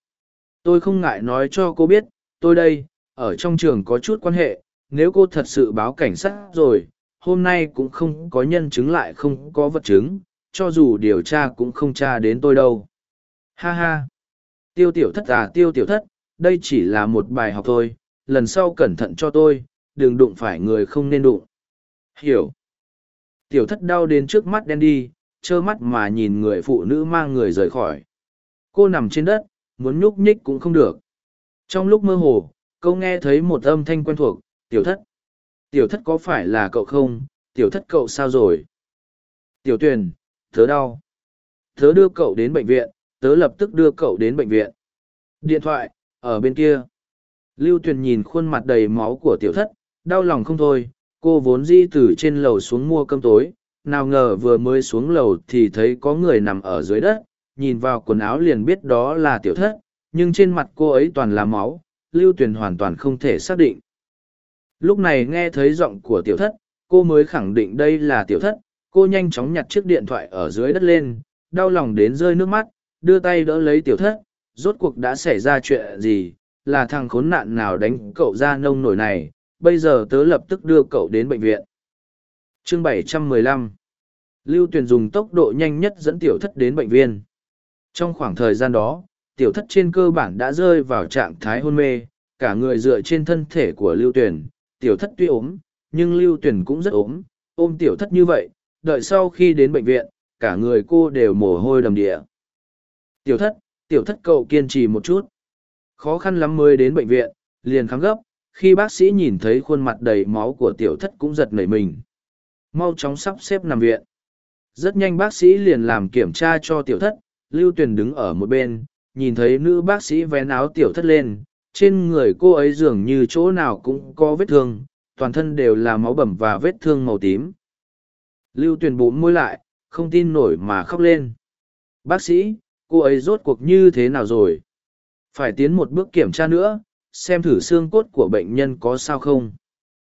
Tôi không ngại nói cho cô biết, tôi đây, ở trong trường có chút quan hệ, nếu cô thật sự báo cảnh sát rồi, hôm nay cũng không có nhân chứng lại không có vật chứng, cho dù điều tra cũng không tra đến tôi đâu. Ha ha! Tiêu tiểu thất à tiêu tiểu thất, đây chỉ là một bài học thôi, lần sau cẩn thận cho tôi, đừng đụng phải người không nên đụng. Hiểu. Tiểu thất đau đến trước mắt đen đi, trơ mắt mà nhìn người phụ nữ mang người rời khỏi. Cô nằm trên đất, muốn nhúc nhích cũng không được. Trong lúc mơ hồ, câu nghe thấy một âm thanh quen thuộc, tiểu thất. Tiểu thất có phải là cậu không? Tiểu thất cậu sao rồi? Tiểu tuyền, tớ đau. Tớ đưa cậu đến bệnh viện, tớ lập tức đưa cậu đến bệnh viện. Điện thoại, ở bên kia. Lưu tuyền nhìn khuôn mặt đầy máu của tiểu thất, đau lòng không thôi, cô vốn di từ trên lầu xuống mua cơm tối, nào ngờ vừa mới xuống lầu thì thấy có người nằm ở dưới đất, nhìn vào quần áo liền biết đó là tiểu thất, nhưng trên mặt cô ấy toàn là máu, lưu tuyền hoàn toàn không thể xác định. Lúc này nghe thấy giọng của tiểu thất, cô mới khẳng định đây là tiểu thất, cô nhanh chóng nhặt chiếc điện thoại ở dưới đất lên, đau lòng đến rơi nước mắt, đưa tay đỡ lấy tiểu thất, rốt cuộc đã xảy ra chuyện gì, là thằng khốn nạn nào đánh cậu ra nông nổi này, bây giờ tớ lập tức đưa cậu đến bệnh viện. Chương 715 Lưu Tuyền dùng tốc độ nhanh nhất dẫn tiểu thất đến bệnh viện. Trong khoảng thời gian đó, tiểu thất trên cơ bản đã rơi vào trạng thái hôn mê, cả người dựa trên thân thể của Lưu Tuyền. Tiểu thất tuy ốm, nhưng Lưu Tuyền cũng rất ốm, ôm tiểu thất như vậy, đợi sau khi đến bệnh viện, cả người cô đều mồ hôi đầm địa. Tiểu thất, tiểu thất cậu kiên trì một chút. Khó khăn lắm mới đến bệnh viện, liền khám gấp, khi bác sĩ nhìn thấy khuôn mặt đầy máu của tiểu thất cũng giật nảy mình. Mau chóng sắp xếp nằm viện. Rất nhanh bác sĩ liền làm kiểm tra cho tiểu thất, Lưu Tuyền đứng ở một bên, nhìn thấy nữ bác sĩ vén áo tiểu thất lên, trên người cô ấy dường như chỗ nào cũng có vết thương, toàn thân đều là máu bầm và vết thương màu tím. Lưu Tuyền bụng môi lại, không tin nổi mà khóc lên. Bác sĩ, cô ấy rốt cuộc như thế nào rồi? Phải tiến một bước kiểm tra nữa, xem thử xương cốt của bệnh nhân có sao không.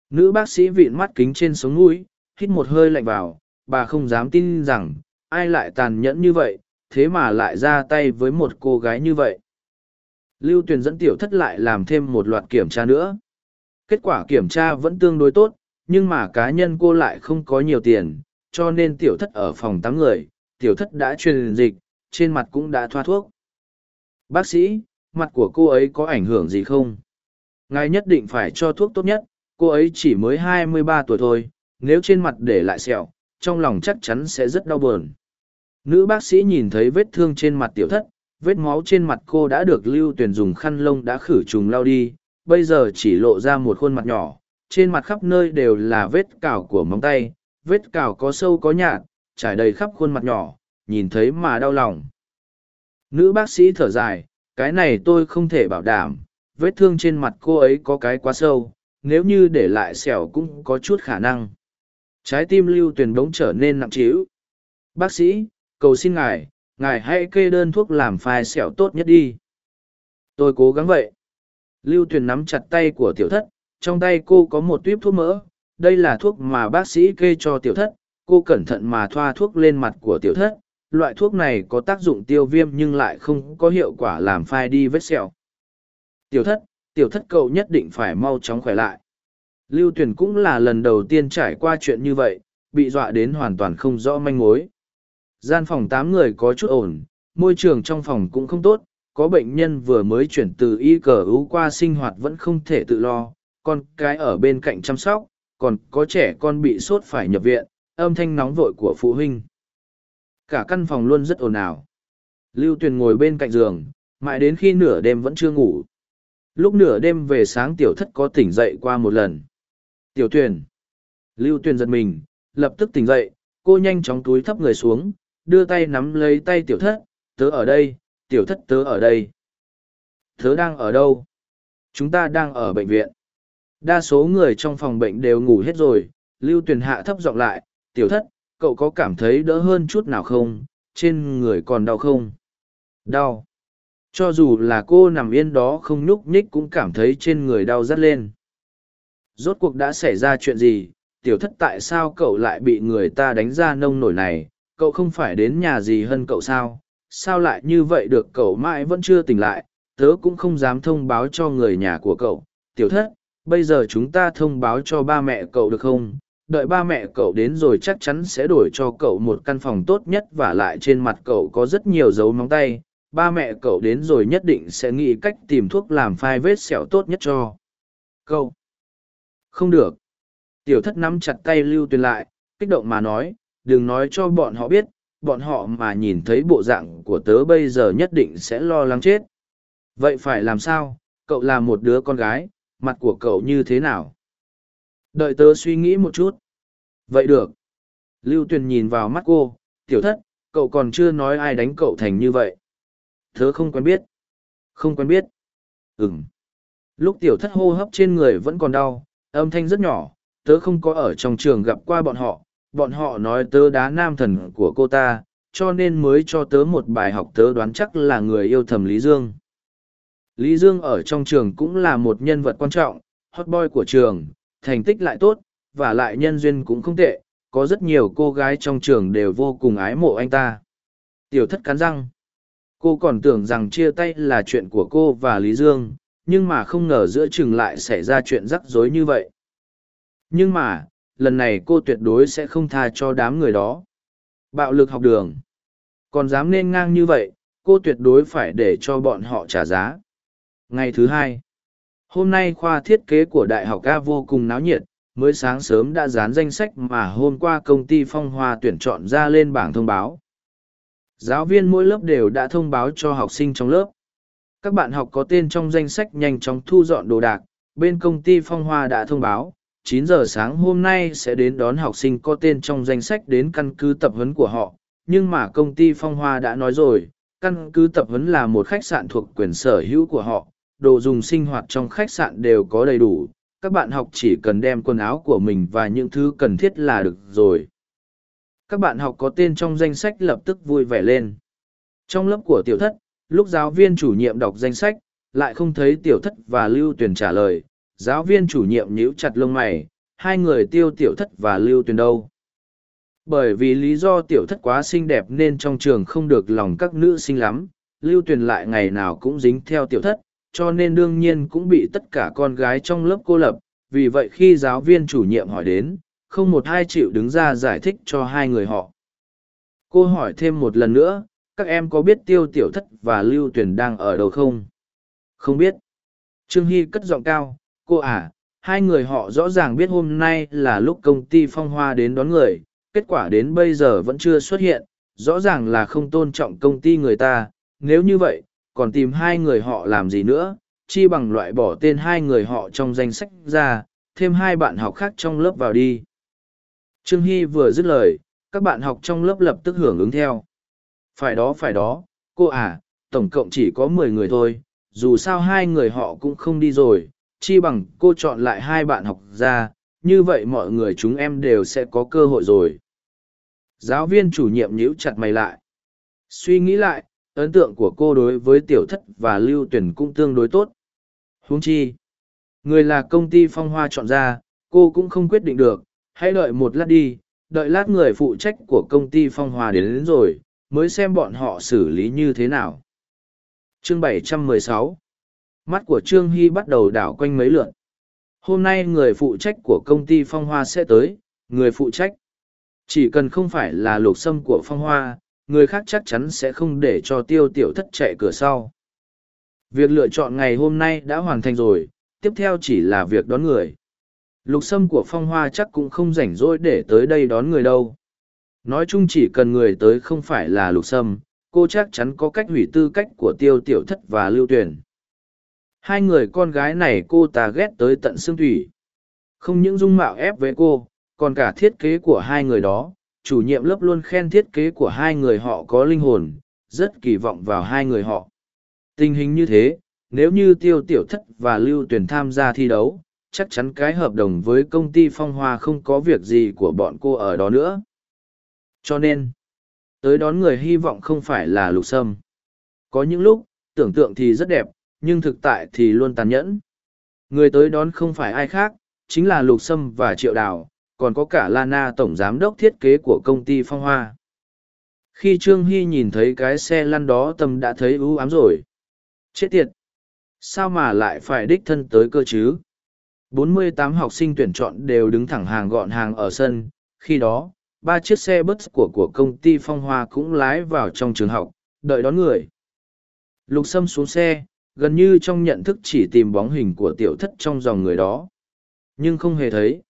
Nữ bác sĩ vịn mắt kính trên sống mũi, hít một hơi lạnh vào, bà không dám tin rằng, ai lại tàn nhẫn như vậy, thế mà lại ra tay với một cô gái như vậy. Lưu Tuyền dẫn tiểu thất lại làm thêm một loạt kiểm tra nữa. Kết quả kiểm tra vẫn tương đối tốt, nhưng mà cá nhân cô lại không có nhiều tiền, cho nên tiểu thất ở phòng tắm người, tiểu thất đã truyền dịch, trên mặt cũng đã thoa thuốc. Bác sĩ, mặt của cô ấy có ảnh hưởng gì không? Ngài nhất định phải cho thuốc tốt nhất, cô ấy chỉ mới hai mươi ba tuổi thôi, nếu trên mặt để lại sẹo, trong lòng chắc chắn sẽ rất đau buồn. Nữ bác sĩ nhìn thấy vết thương trên mặt tiểu thất, vết máu trên mặt cô đã được lưu tuyển dùng khăn lông đã khử trùng lau đi, bây giờ chỉ lộ ra một khuôn mặt nhỏ, trên mặt khắp nơi đều là vết cào của móng tay, vết cào có sâu có nhạt, trải đầy khắp khuôn mặt nhỏ, nhìn thấy mà đau lòng. Nữ bác sĩ thở dài, cái này tôi không thể bảo đảm, vết thương trên mặt cô ấy có cái quá sâu, nếu như để lại sẹo cũng có chút khả năng. Trái tim lưu tuyền bỗng trở nên nặng trĩu. Bác sĩ, cầu xin ngài, ngài hãy kê đơn thuốc làm phai sẹo tốt nhất đi. Tôi cố gắng vậy. Lưu tuyền nắm chặt tay của tiểu thất, trong tay cô có một tuyếp thuốc mỡ. Đây là thuốc mà bác sĩ kê cho tiểu thất. Cô cẩn thận mà thoa thuốc lên mặt của tiểu thất. Loại thuốc này có tác dụng tiêu viêm nhưng lại không có hiệu quả làm phai đi vết sẹo. Tiểu thất, tiểu thất cậu nhất định phải mau chóng khỏe lại. Lưu Tuyền cũng là lần đầu tiên trải qua chuyện như vậy, bị dọa đến hoàn toàn không rõ manh mối. Gian phòng tám người có chút ổn, môi trường trong phòng cũng không tốt, có bệnh nhân vừa mới chuyển từ y cờ ú qua sinh hoạt vẫn không thể tự lo, con cái ở bên cạnh chăm sóc, còn có trẻ con bị sốt phải nhập viện, âm thanh nóng vội của phụ huynh. Cả căn phòng luôn rất ồn ào. Lưu Tuyền ngồi bên cạnh giường, mãi đến khi nửa đêm vẫn chưa ngủ. Lúc nửa đêm về sáng tiểu thất có tỉnh dậy qua một lần. Tiểu Tuyền. Lưu Tuyền giật mình, lập tức tỉnh dậy, cô nhanh chóng túi thấp người xuống, đưa tay nắm lấy tay tiểu thất, tớ ở đây, tiểu thất tớ ở đây. Tớ đang ở đâu? Chúng ta đang ở bệnh viện. Đa số người trong phòng bệnh đều ngủ hết rồi, Lưu Tuyền hạ thấp giọng lại, tiểu thất, cậu có cảm thấy đỡ hơn chút nào không? Trên người còn đau không? Đau. Cho dù là cô nằm yên đó không nhúc nhích cũng cảm thấy trên người đau rắt lên. Rốt cuộc đã xảy ra chuyện gì? Tiểu thất tại sao cậu lại bị người ta đánh ra nông nổi này? Cậu không phải đến nhà gì hơn cậu sao? Sao lại như vậy được cậu mãi vẫn chưa tỉnh lại? Tớ cũng không dám thông báo cho người nhà của cậu. Tiểu thất, bây giờ chúng ta thông báo cho ba mẹ cậu được không? Đợi ba mẹ cậu đến rồi chắc chắn sẽ đổi cho cậu một căn phòng tốt nhất và lại trên mặt cậu có rất nhiều dấu móng tay. Ba mẹ cậu đến rồi nhất định sẽ nghĩ cách tìm thuốc làm phai vết sẹo tốt nhất cho cậu. Không được. Tiểu thất nắm chặt tay lưu tuyền lại, kích động mà nói đừng nói cho bọn họ biết, bọn họ mà nhìn thấy bộ dạng của tớ bây giờ nhất định sẽ lo lắng chết. Vậy phải làm sao, cậu là một đứa con gái, mặt của cậu như thế nào? Đợi tớ suy nghĩ một chút. Vậy được. Lưu Tuyền nhìn vào mắt cô, tiểu thất, cậu còn chưa nói ai đánh cậu thành như vậy. Tớ không quen biết. Không quen biết. Ừm. Lúc tiểu thất hô hấp trên người vẫn còn đau, âm thanh rất nhỏ, tớ không có ở trong trường gặp qua bọn họ, bọn họ nói tớ đá nam thần của cô ta, cho nên mới cho tớ một bài học tớ đoán chắc là người yêu thầm lý dương. Lý dương ở trong trường cũng là một nhân vật quan trọng, hot boy của trường, thành tích lại tốt, và lại nhân duyên cũng không tệ, có rất nhiều cô gái trong trường đều vô cùng ái mộ anh ta. Tiểu thất cắn răng. Cô còn tưởng rằng chia tay là chuyện của cô và lý dương, nhưng mà không ngờ giữa trường lại xảy ra chuyện rắc rối như vậy. Nhưng mà lần này cô tuyệt đối sẽ không tha cho đám người đó. Bạo lực học đường. Còn dám nên ngang như vậy, cô tuyệt đối phải để cho bọn họ trả giá. Ngày thứ hai, hôm nay khoa thiết kế của Đại học A vô cùng náo nhiệt, mới sáng sớm đã dán danh sách mà hôm qua công ty phong hoa tuyển chọn ra lên bảng thông báo. Giáo viên mỗi lớp đều đã thông báo cho học sinh trong lớp. Các bạn học có tên trong danh sách nhanh chóng thu dọn đồ đạc, bên công ty phong hoa đã thông báo, 9 giờ sáng hôm nay sẽ đến đón học sinh có tên trong danh sách đến căn cứ tập huấn của họ, nhưng mà công ty Phong Hoa đã nói rồi, căn cứ tập huấn là một khách sạn thuộc quyền sở hữu của họ, đồ dùng sinh hoạt trong khách sạn đều có đầy đủ, các bạn học chỉ cần đem quần áo của mình và những thứ cần thiết là được rồi. Các bạn học có tên trong danh sách lập tức vui vẻ lên. Trong lớp của tiểu thất, lúc giáo viên chủ nhiệm đọc danh sách, lại không thấy tiểu thất và lưu tuyển trả lời, giáo viên chủ nhiệm nhíu chặt lông mày, hai người tiêu tiểu thất và lưu Tuyền đâu. Bởi vì lý do tiểu thất quá xinh đẹp nên trong trường không được lòng các nữ sinh lắm, lưu Tuyền lại ngày nào cũng dính theo tiểu thất, cho nên đương nhiên cũng bị tất cả con gái trong lớp cô lập, vì vậy khi giáo viên chủ nhiệm hỏi đến, không một ai chịu đứng ra giải thích cho hai người họ. Cô hỏi thêm một lần nữa, các em có biết tiêu tiểu thất và lưu Tuyền đang ở đâu không? Không biết. Trương Hy cất giọng cao, cô à, hai người họ rõ ràng biết hôm nay là lúc công ty phong hoa đến đón người, kết quả đến bây giờ vẫn chưa xuất hiện, rõ ràng là không tôn trọng công ty người ta, nếu như vậy, còn tìm hai người họ làm gì nữa, chi bằng loại bỏ tên hai người họ trong danh sách ra, thêm hai bạn học khác trong lớp vào đi. Trương Hy vừa dứt lời, các bạn học trong lớp lập tức hưởng ứng theo. Phải đó phải đó, cô à, tổng cộng chỉ có mười người thôi, dù sao hai người họ cũng không đi rồi, chi bằng cô chọn lại hai bạn học ra, như vậy mọi người chúng em đều sẽ có cơ hội rồi. Giáo viên chủ nhiệm nhíu chặt mày lại. Suy nghĩ lại, ấn tượng của cô đối với tiểu thất và lưu tuyển cũng tương đối tốt. huống chi, người là công ty phong hoa chọn ra, cô cũng không quyết định được, hãy đợi một lát đi, đợi lát người phụ trách của công ty phong hoa đến, đến rồi, mới xem bọn họ xử lý như thế nào. Chương 716 Mắt của Trương Hy bắt đầu đảo quanh mấy lượn. Hôm nay người phụ trách của công ty phong hoa sẽ tới, người phụ trách. Chỉ cần không phải là lục sâm của phong hoa, người khác chắc chắn sẽ không để cho tiêu tiểu thất chạy cửa sau. Việc lựa chọn ngày hôm nay đã hoàn thành rồi, tiếp theo chỉ là việc đón người. Lục sâm của phong hoa chắc cũng không rảnh rỗi để tới đây đón người đâu. Nói chung chỉ cần người tới không phải là lục sâm, cô chắc chắn có cách hủy tư cách của tiêu tiểu thất và lưu tuyển. Hai người con gái này cô ta ghét tới tận xương thủy. Không những dung mạo ép với cô, còn cả thiết kế của hai người đó, chủ nhiệm lớp luôn khen thiết kế của hai người họ có linh hồn, rất kỳ vọng vào hai người họ. Tình hình như thế, nếu như tiêu tiểu thất và lưu Tuyền tham gia thi đấu, chắc chắn cái hợp đồng với công ty phong hoa không có việc gì của bọn cô ở đó nữa. Cho nên, tới đón người hy vọng không phải là lục sâm. Có những lúc, tưởng tượng thì rất đẹp, nhưng thực tại thì luôn tàn nhẫn. Người tới đón không phải ai khác, chính là lục sâm và triệu đào, còn có cả Lana tổng giám đốc thiết kế của công ty phong hoa. Khi Trương Hy nhìn thấy cái xe lăn đó tâm đã thấy ưu ám rồi. Chết tiệt! Sao mà lại phải đích thân tới cơ chứ? 48 học sinh tuyển chọn đều đứng thẳng hàng gọn hàng ở sân, khi đó, ba chiếc xe bus của của công ty phong hoa cũng lái vào trong trường học, đợi đón người. Lục Sâm xuống xe, gần như trong nhận thức chỉ tìm bóng hình của tiểu thất trong dòng người đó. Nhưng không hề thấy.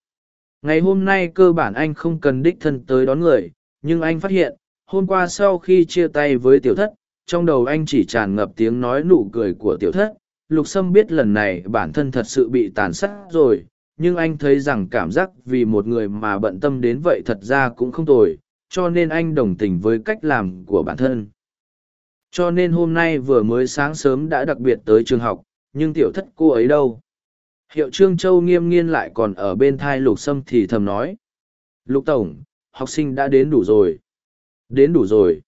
Ngày hôm nay cơ bản anh không cần đích thân tới đón người, nhưng anh phát hiện, hôm qua sau khi chia tay với tiểu thất, trong đầu anh chỉ tràn ngập tiếng nói nụ cười của tiểu thất. Lục Sâm biết lần này bản thân thật sự bị tàn sát rồi, nhưng anh thấy rằng cảm giác vì một người mà bận tâm đến vậy thật ra cũng không tồi, cho nên anh đồng tình với cách làm của bản thân. Cho nên hôm nay vừa mới sáng sớm đã đặc biệt tới trường học, nhưng tiểu thất cô ấy đâu? Hiệu Trương Châu nghiêm nghiên lại còn ở bên thai Lục Sâm thì thầm nói. Lục Tổng, học sinh đã đến đủ rồi. Đến đủ rồi.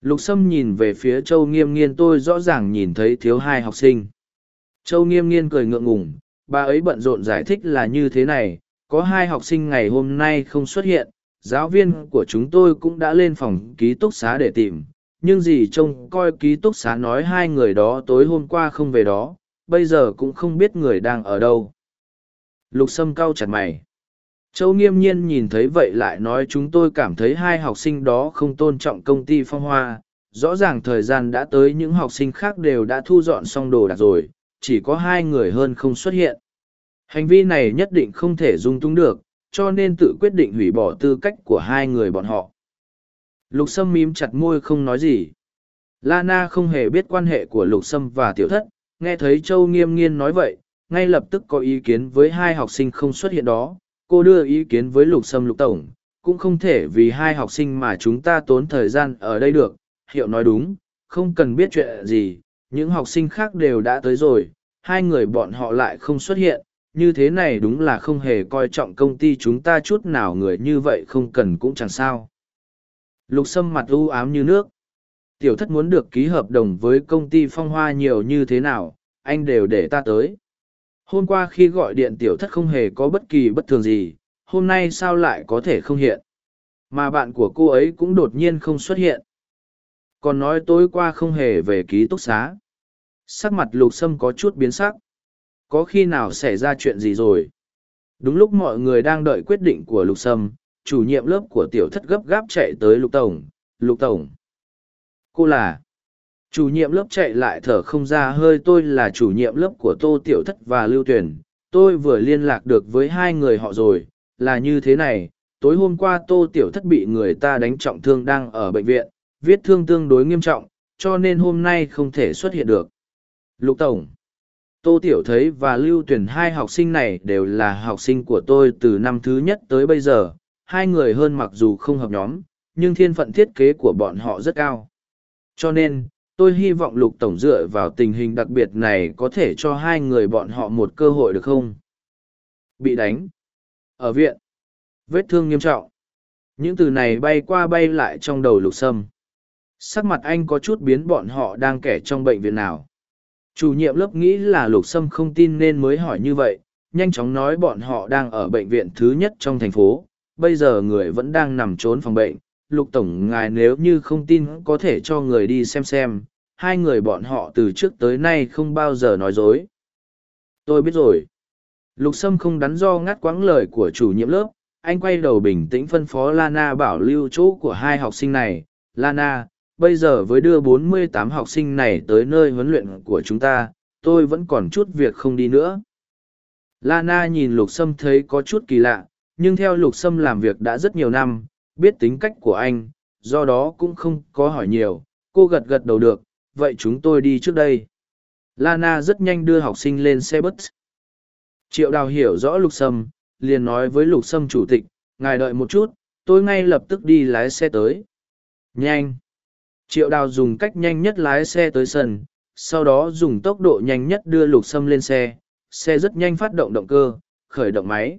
Lục Sâm nhìn về phía Châu nghiêm nghiên tôi rõ ràng nhìn thấy thiếu hai học sinh. Châu nghiêm nghiên cười ngượng ngùng, bà ấy bận rộn giải thích là như thế này, có hai học sinh ngày hôm nay không xuất hiện, giáo viên của chúng tôi cũng đã lên phòng ký túc xá để tìm, nhưng dì trông coi ký túc xá nói hai người đó tối hôm qua không về đó, bây giờ cũng không biết người đang ở đâu. Lục Sâm cau chặt mày. Châu nghiêm nhiên nhìn thấy vậy lại nói chúng tôi cảm thấy hai học sinh đó không tôn trọng công ty phong hoa. Rõ ràng thời gian đã tới những học sinh khác đều đã thu dọn xong đồ đạc rồi, chỉ có hai người hơn không xuất hiện. Hành vi này nhất định không thể dung túng được, cho nên tự quyết định hủy bỏ tư cách của hai người bọn họ. Lục Sâm mím chặt môi không nói gì. Lana không hề biết quan hệ của Lục Sâm và Tiểu Thất, nghe thấy Châu Nghiêm Nghiên nói vậy, ngay lập tức có ý kiến với hai học sinh không xuất hiện đó. Cô đưa ý kiến với Lục Sâm Lục Tổng, cũng không thể vì hai học sinh mà chúng ta tốn thời gian ở đây được. Hiệu nói đúng, không cần biết chuyện gì, những học sinh khác đều đã tới rồi, hai người bọn họ lại không xuất hiện, như thế này đúng là không hề coi trọng công ty chúng ta chút nào người như vậy không cần cũng chẳng sao. Lục sâm mặt u ám như nước. Tiểu thất muốn được ký hợp đồng với công ty phong hoa nhiều như thế nào, anh đều để ta tới. Hôm qua khi gọi điện tiểu thất không hề có bất kỳ bất thường gì, hôm nay sao lại có thể không hiện. Mà bạn của cô ấy cũng đột nhiên không xuất hiện. Còn nói tối qua không hề về ký túc xá. Sắc mặt lục sâm có chút biến sắc. Có khi nào xảy ra chuyện gì rồi? Đúng lúc mọi người đang đợi quyết định của lục sâm, chủ nhiệm lớp của tiểu thất gấp gáp chạy tới lục tổng. Lục tổng. Cô là chủ nhiệm lớp chạy lại thở không ra, hơi, tôi là chủ nhiệm lớp của tô tiểu thất và lưu tuyển tôi vừa liên lạc được với hai người họ rồi là như thế này, tối hôm qua tô tiểu thất bị người ta đánh trọng thương đang ở bệnh viện viết thương tương đối nghiêm trọng, cho nên hôm nay không thể xuất hiện được lục tổng, tô tiểu thấy và lưu tuyển hai học sinh này đều là học sinh của tôi từ năm thứ nhất tới bây giờ hai người hơn mặc dù không hợp nhóm, nhưng thiên phận thiết kế của bọn họ rất cao. Cho nên, tôi hy vọng lục tổng dựa vào tình hình đặc biệt này có thể cho hai người bọn họ một cơ hội được không? Bị đánh. Ở viện. Vết thương nghiêm trọng. Những từ này bay qua bay lại trong đầu lục sâm. Sắc mặt anh có chút biến bọn họ đang kẻ trong bệnh viện nào. Chủ nhiệm lớp nghĩ là lục sâm không tin nên mới hỏi như vậy, nhanh chóng nói bọn họ đang ở bệnh viện thứ nhất trong thành phố bây giờ người vẫn đang nằm trốn phòng bệnh, lục tổng ngài nếu như không tin có thể cho người đi xem xem, hai người bọn họ từ trước tới nay không bao giờ nói dối. Tôi biết rồi. Lục sâm không đắn do ngắt quãng lời của chủ nhiệm lớp, anh quay đầu bình tĩnh phân phó lana bảo lưu chỗ của hai học sinh này. Lana, bây giờ với đưa 48 học sinh này tới nơi huấn luyện của chúng ta, tôi vẫn còn chút việc không đi nữa. Lana nhìn lục sâm thấy có chút kỳ lạ nhưng theo lục sâm làm việc đã rất nhiều năm biết tính cách của anh, do đó cũng không có hỏi nhiều, cô gật gật đầu được, vậy chúng tôi đi trước đây. Lana rất nhanh đưa học sinh lên xe bus. Triệu đào hiểu rõ lục sâm, liền nói với lục sâm chủ tịch, ngài đợi một chút, tôi ngay lập tức đi lái xe tới. Nhanh! Triệu đào dùng cách nhanh nhất lái xe tới sân, sau đó dùng tốc độ nhanh nhất đưa lục sâm lên xe. Xe rất nhanh phát động động cơ, khởi động máy.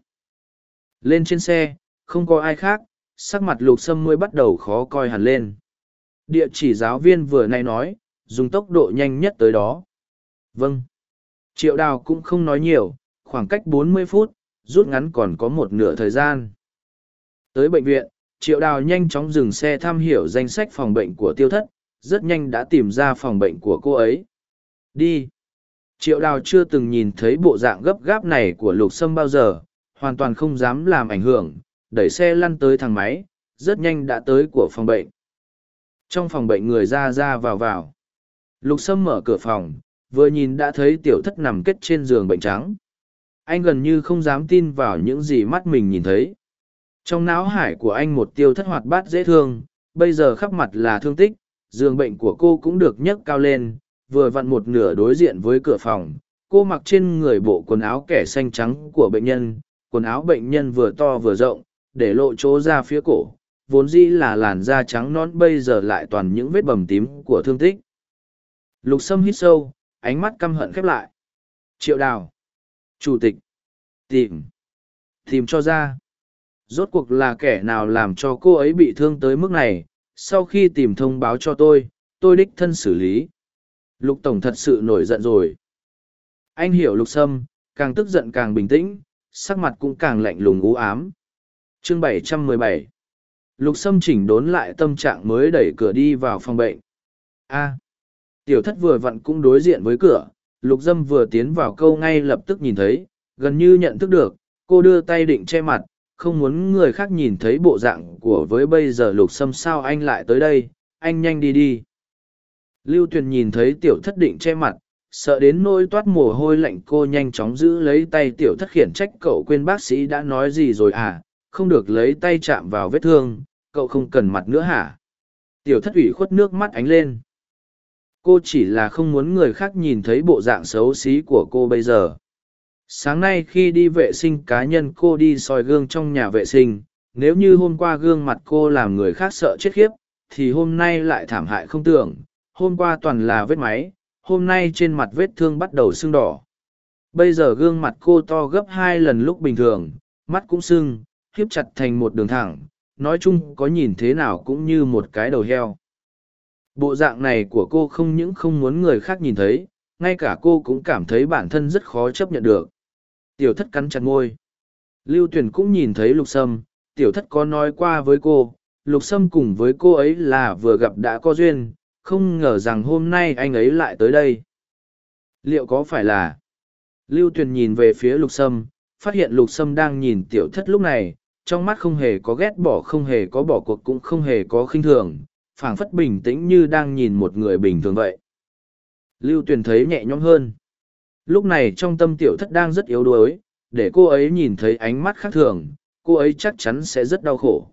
Lên trên xe, không có ai khác, sắc mặt lục sâm mới bắt đầu khó coi hẳn lên. Địa chỉ giáo viên vừa nay nói, dùng tốc độ nhanh nhất tới đó. Vâng. Triệu đào cũng không nói nhiều, khoảng cách 40 phút, rút ngắn còn có một nửa thời gian. Tới bệnh viện, triệu đào nhanh chóng dừng xe thăm hiểu danh sách phòng bệnh của tiêu thất, rất nhanh đã tìm ra phòng bệnh của cô ấy. Đi. Triệu đào chưa từng nhìn thấy bộ dạng gấp gáp này của lục sâm bao giờ, hoàn toàn không dám làm ảnh hưởng, đẩy xe lăn tới thang máy, rất nhanh đã tới của phòng bệnh. Trong phòng bệnh người ra ra vào vào. Lục Sâm mở cửa phòng, vừa nhìn đã thấy tiểu thất nằm kết trên giường bệnh trắng. Anh gần như không dám tin vào những gì mắt mình nhìn thấy. Trong não hải của anh một tiêu thất hoạt bát dễ thương, bây giờ khắp mặt là thương tích, giường bệnh của cô cũng được nhấc cao lên, vừa vặn một nửa đối diện với cửa phòng. Cô mặc trên người bộ quần áo kẻ xanh trắng của bệnh nhân, quần áo bệnh nhân vừa to vừa rộng, để lộ chỗ ra phía cổ, vốn dĩ là làn da trắng non bây giờ lại toàn những vết bầm tím của thương tích. Lục Sâm hít sâu, ánh mắt căm hận khép lại. Triệu đào. Chủ tịch. Tìm. Tìm cho ra. Rốt cuộc là kẻ nào làm cho cô ấy bị thương tới mức này, sau khi tìm thông báo cho tôi, tôi đích thân xử lý. Lục Tổng thật sự nổi giận rồi. Anh hiểu Lục Sâm, càng tức giận càng bình tĩnh, sắc mặt cũng càng lạnh lùng u ám. Chương 717 lục sâm chỉnh đốn lại tâm trạng mới đẩy cửa đi vào phòng bệnh. A. Tiểu thất vừa vặn cũng đối diện với cửa, lục dâm vừa tiến vào câu ngay lập tức nhìn thấy, gần như nhận thức được, cô đưa tay định che mặt, không muốn người khác nhìn thấy bộ dạng của với bây giờ lục sâm sao anh lại tới đây, anh nhanh đi đi. Lưu tuyền nhìn thấy tiểu thất định che mặt sợ đến nôi toát mồ hôi lạnh cô nhanh chóng giữ lấy tay tiểu thất khiển trách cậu quên bác sĩ đã nói gì rồi à không được lấy tay chạm vào vết thương, cậu không cần mặt nữa hả? Tiểu thất ủy khuất nước mắt ánh lên. Cô chỉ là không muốn người khác nhìn thấy bộ dạng xấu xí của cô bây giờ. Sáng nay khi đi vệ sinh cá nhân cô đi soi gương trong nhà vệ sinh, nếu như hôm qua gương mặt cô làm người khác sợ chết khiếp, thì hôm nay lại thảm hại không tưởng. hôm qua toàn là vết máy, hôm nay trên mặt vết thương bắt đầu sưng đỏ. Bây giờ gương mặt cô to gấp hai lần lúc bình thường, mắt cũng sưng, khiếp chặt thành một đường thẳng, nói chung có nhìn thế nào cũng như một cái đầu heo. Bộ dạng này của cô không những không muốn người khác nhìn thấy, ngay cả cô cũng cảm thấy bản thân rất khó chấp nhận được. Tiểu thất cắn chặt ngôi. Lưu tuyển cũng nhìn thấy lục sâm, tiểu thất có nói qua với cô, lục sâm cùng với cô ấy là vừa gặp đã có duyên, không ngờ rằng hôm nay anh ấy lại tới đây. Liệu có phải là... Lưu Tuyền nhìn về phía lục sâm, phát hiện lục sâm đang nhìn tiểu thất lúc này, trong mắt không hề có ghét bỏ không hề có bỏ cuộc cũng không hề có khinh thường, phảng phất bình tĩnh như đang nhìn một người bình thường vậy. Lưu Tuyền thấy nhẹ nhõm hơn. Lúc này trong tâm tiểu thất đang rất yếu đuối, để cô ấy nhìn thấy ánh mắt khác thường, cô ấy chắc chắn sẽ rất đau khổ.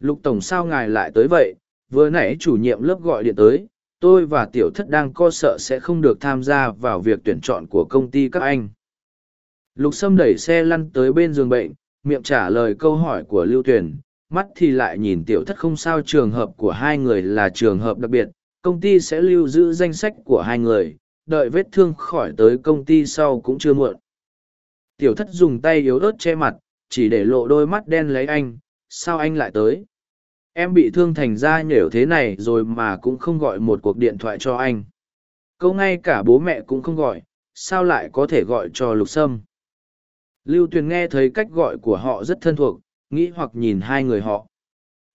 Lục Tổng sao ngài lại tới vậy, vừa nãy chủ nhiệm lớp gọi điện tới, tôi và tiểu thất đang co sợ sẽ không được tham gia vào việc tuyển chọn của công ty các anh. Lục Sâm đẩy xe lăn tới bên giường bệnh, miệng trả lời câu hỏi của Lưu Tuyền, mắt thì lại nhìn tiểu thất không sao trường hợp của hai người là trường hợp đặc biệt, công ty sẽ lưu giữ danh sách của hai người, đợi vết thương khỏi tới công ty sau cũng chưa muộn. Tiểu thất dùng tay yếu ớt che mặt, chỉ để lộ đôi mắt đen lấy anh, sao anh lại tới? Em bị thương thành ra nhểu thế này rồi mà cũng không gọi một cuộc điện thoại cho anh. Câu ngay cả bố mẹ cũng không gọi, sao lại có thể gọi cho lục sâm? Lưu Tuyền nghe thấy cách gọi của họ rất thân thuộc, nghĩ hoặc nhìn hai người họ.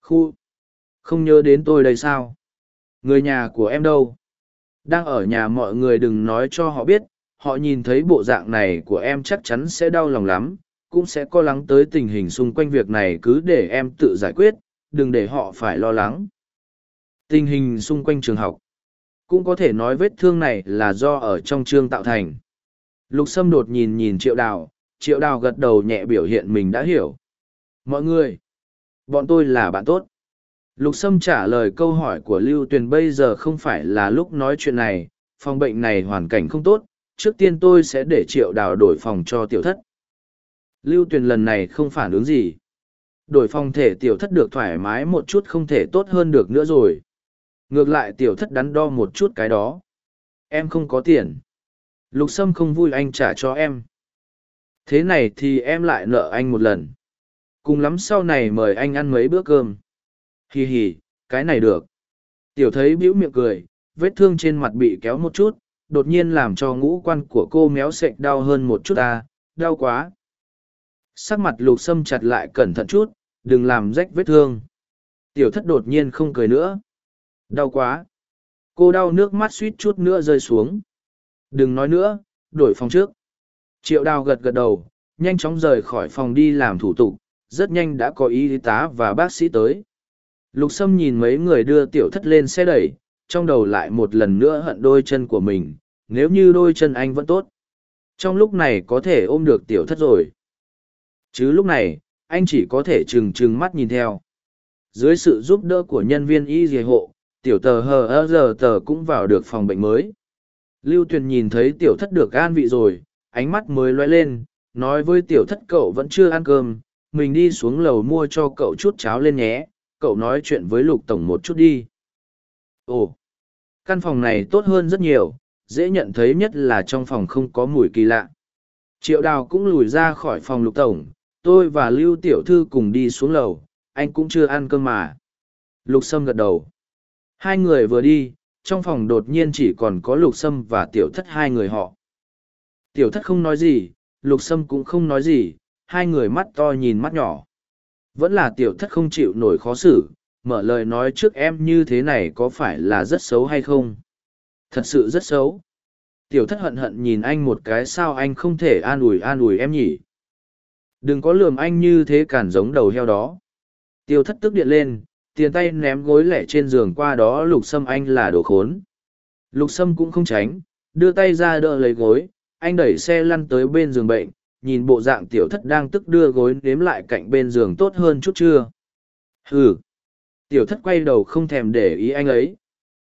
Khu! Không nhớ đến tôi đây sao? Người nhà của em đâu? Đang ở nhà mọi người đừng nói cho họ biết, họ nhìn thấy bộ dạng này của em chắc chắn sẽ đau lòng lắm, cũng sẽ co lắng tới tình hình xung quanh việc này cứ để em tự giải quyết, đừng để họ phải lo lắng. Tình hình xung quanh trường học. Cũng có thể nói vết thương này là do ở trong trường tạo thành. Lục Sâm đột nhìn nhìn triệu đào, triệu đào gật đầu nhẹ biểu hiện mình đã hiểu. Mọi người, bọn tôi là bạn tốt. Lục Sâm trả lời câu hỏi của Lưu Tuyền bây giờ không phải là lúc nói chuyện này, phòng bệnh này hoàn cảnh không tốt, trước tiên tôi sẽ để triệu đào đổi phòng cho tiểu thất. Lưu Tuyền lần này không phản ứng gì. Đổi phòng thể tiểu thất được thoải mái một chút không thể tốt hơn được nữa rồi. Ngược lại tiểu thất đắn đo một chút cái đó. Em không có tiền. Lục Sâm không vui anh trả cho em. Thế này thì em lại nợ anh một lần. Cùng lắm sau này mời anh ăn mấy bữa cơm. Hì hì, cái này được. Tiểu thấy bĩu miệng cười, vết thương trên mặt bị kéo một chút, đột nhiên làm cho ngũ quan của cô méo sệch đau hơn một chút à, đau quá. Sắc mặt lục sâm chặt lại cẩn thận chút, đừng làm rách vết thương. Tiểu thất đột nhiên không cười nữa. Đau quá. Cô đau nước mắt suýt chút nữa rơi xuống. Đừng nói nữa, đổi phòng trước. Triệu đào gật gật đầu, nhanh chóng rời khỏi phòng đi làm thủ tục, rất nhanh đã có y tá và bác sĩ tới. Lục Sâm nhìn mấy người đưa tiểu thất lên xe đẩy, trong đầu lại một lần nữa hận đôi chân của mình, nếu như đôi chân anh vẫn tốt. Trong lúc này có thể ôm được tiểu thất rồi. Chứ lúc này, anh chỉ có thể trừng trừng mắt nhìn theo. Dưới sự giúp đỡ của nhân viên y dề hộ, tiểu tờ hờ ơ giờ tờ cũng vào được phòng bệnh mới. Lưu Tuyền nhìn thấy tiểu thất được an vị rồi, ánh mắt mới loay lên, nói với tiểu thất cậu vẫn chưa ăn cơm, mình đi xuống lầu mua cho cậu chút cháo lên nhé, cậu nói chuyện với lục tổng một chút đi ồ căn phòng này tốt hơn rất nhiều dễ nhận thấy nhất là trong phòng không có mùi kỳ lạ triệu đào cũng lùi ra khỏi phòng lục tổng tôi và lưu tiểu thư cùng đi xuống lầu anh cũng chưa ăn cơm mà lục sâm gật đầu hai người vừa đi trong phòng đột nhiên chỉ còn có lục sâm và tiểu thất hai người họ tiểu thất không nói gì lục sâm cũng không nói gì hai người mắt to nhìn mắt nhỏ vẫn là tiểu thất không chịu nổi khó xử, mở lời nói trước em như thế này có phải là rất xấu hay không? Thật sự rất xấu. Tiểu thất hận hận nhìn anh một cái sao anh không thể an ủi an ủi em nhỉ? Đừng có lườm anh như thế cản giống đầu heo đó. Tiêu thất tức điện lên, tiền tay ném gối lẻ trên giường qua đó lục sâm anh là đồ khốn. Lục sâm cũng không tránh, đưa tay ra đỡ lấy gối, anh đẩy xe lăn tới bên giường bệnh, nhìn bộ dạng tiểu thất đang tức đưa gối nếm lại cạnh bên giường tốt hơn chút chưa ừ tiểu thất quay đầu không thèm để ý anh ấy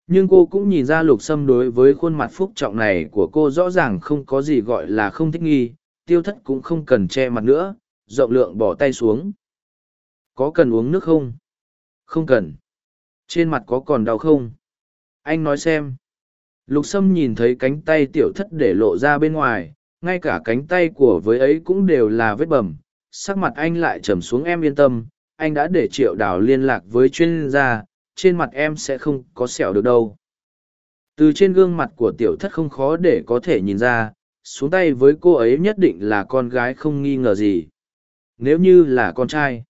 nhưng cô cũng nhìn ra lục sâm đối với khuôn mặt phúc trọng này của cô rõ ràng không có gì gọi là không thích nghi tiêu thất cũng không cần che mặt nữa, rộng lượng bỏ tay xuống. Có cần uống nước không? Không cần. Trên mặt có còn đau không? Anh nói xem. Lục sâm nhìn thấy cánh tay tiểu thất để lộ ra bên ngoài, ngay cả cánh tay của với ấy cũng đều là vết bầm. Sắc mặt anh lại trầm xuống em yên tâm. Anh đã để triệu đảo liên lạc với chuyên gia, trên mặt em sẽ không có sẹo được đâu. Từ trên gương mặt của tiểu thất không khó để có thể nhìn ra xuống tay với cô ấy nhất định là con gái không nghi ngờ gì. Nếu như là con trai,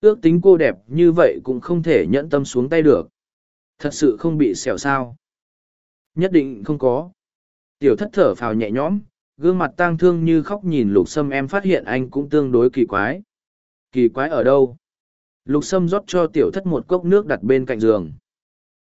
ước tính cô đẹp như vậy cũng không thể nhẫn tâm xuống tay được. Thật sự không bị sẹo sao? Nhất định không có. Tiểu thất thở phào nhẹ nhõm, gương mặt tang thương như khóc nhìn lục sâm em phát hiện anh cũng tương đối kỳ quái. Kỳ quái ở đâu? Lục sâm rót cho tiểu thất một cốc nước đặt bên cạnh giường.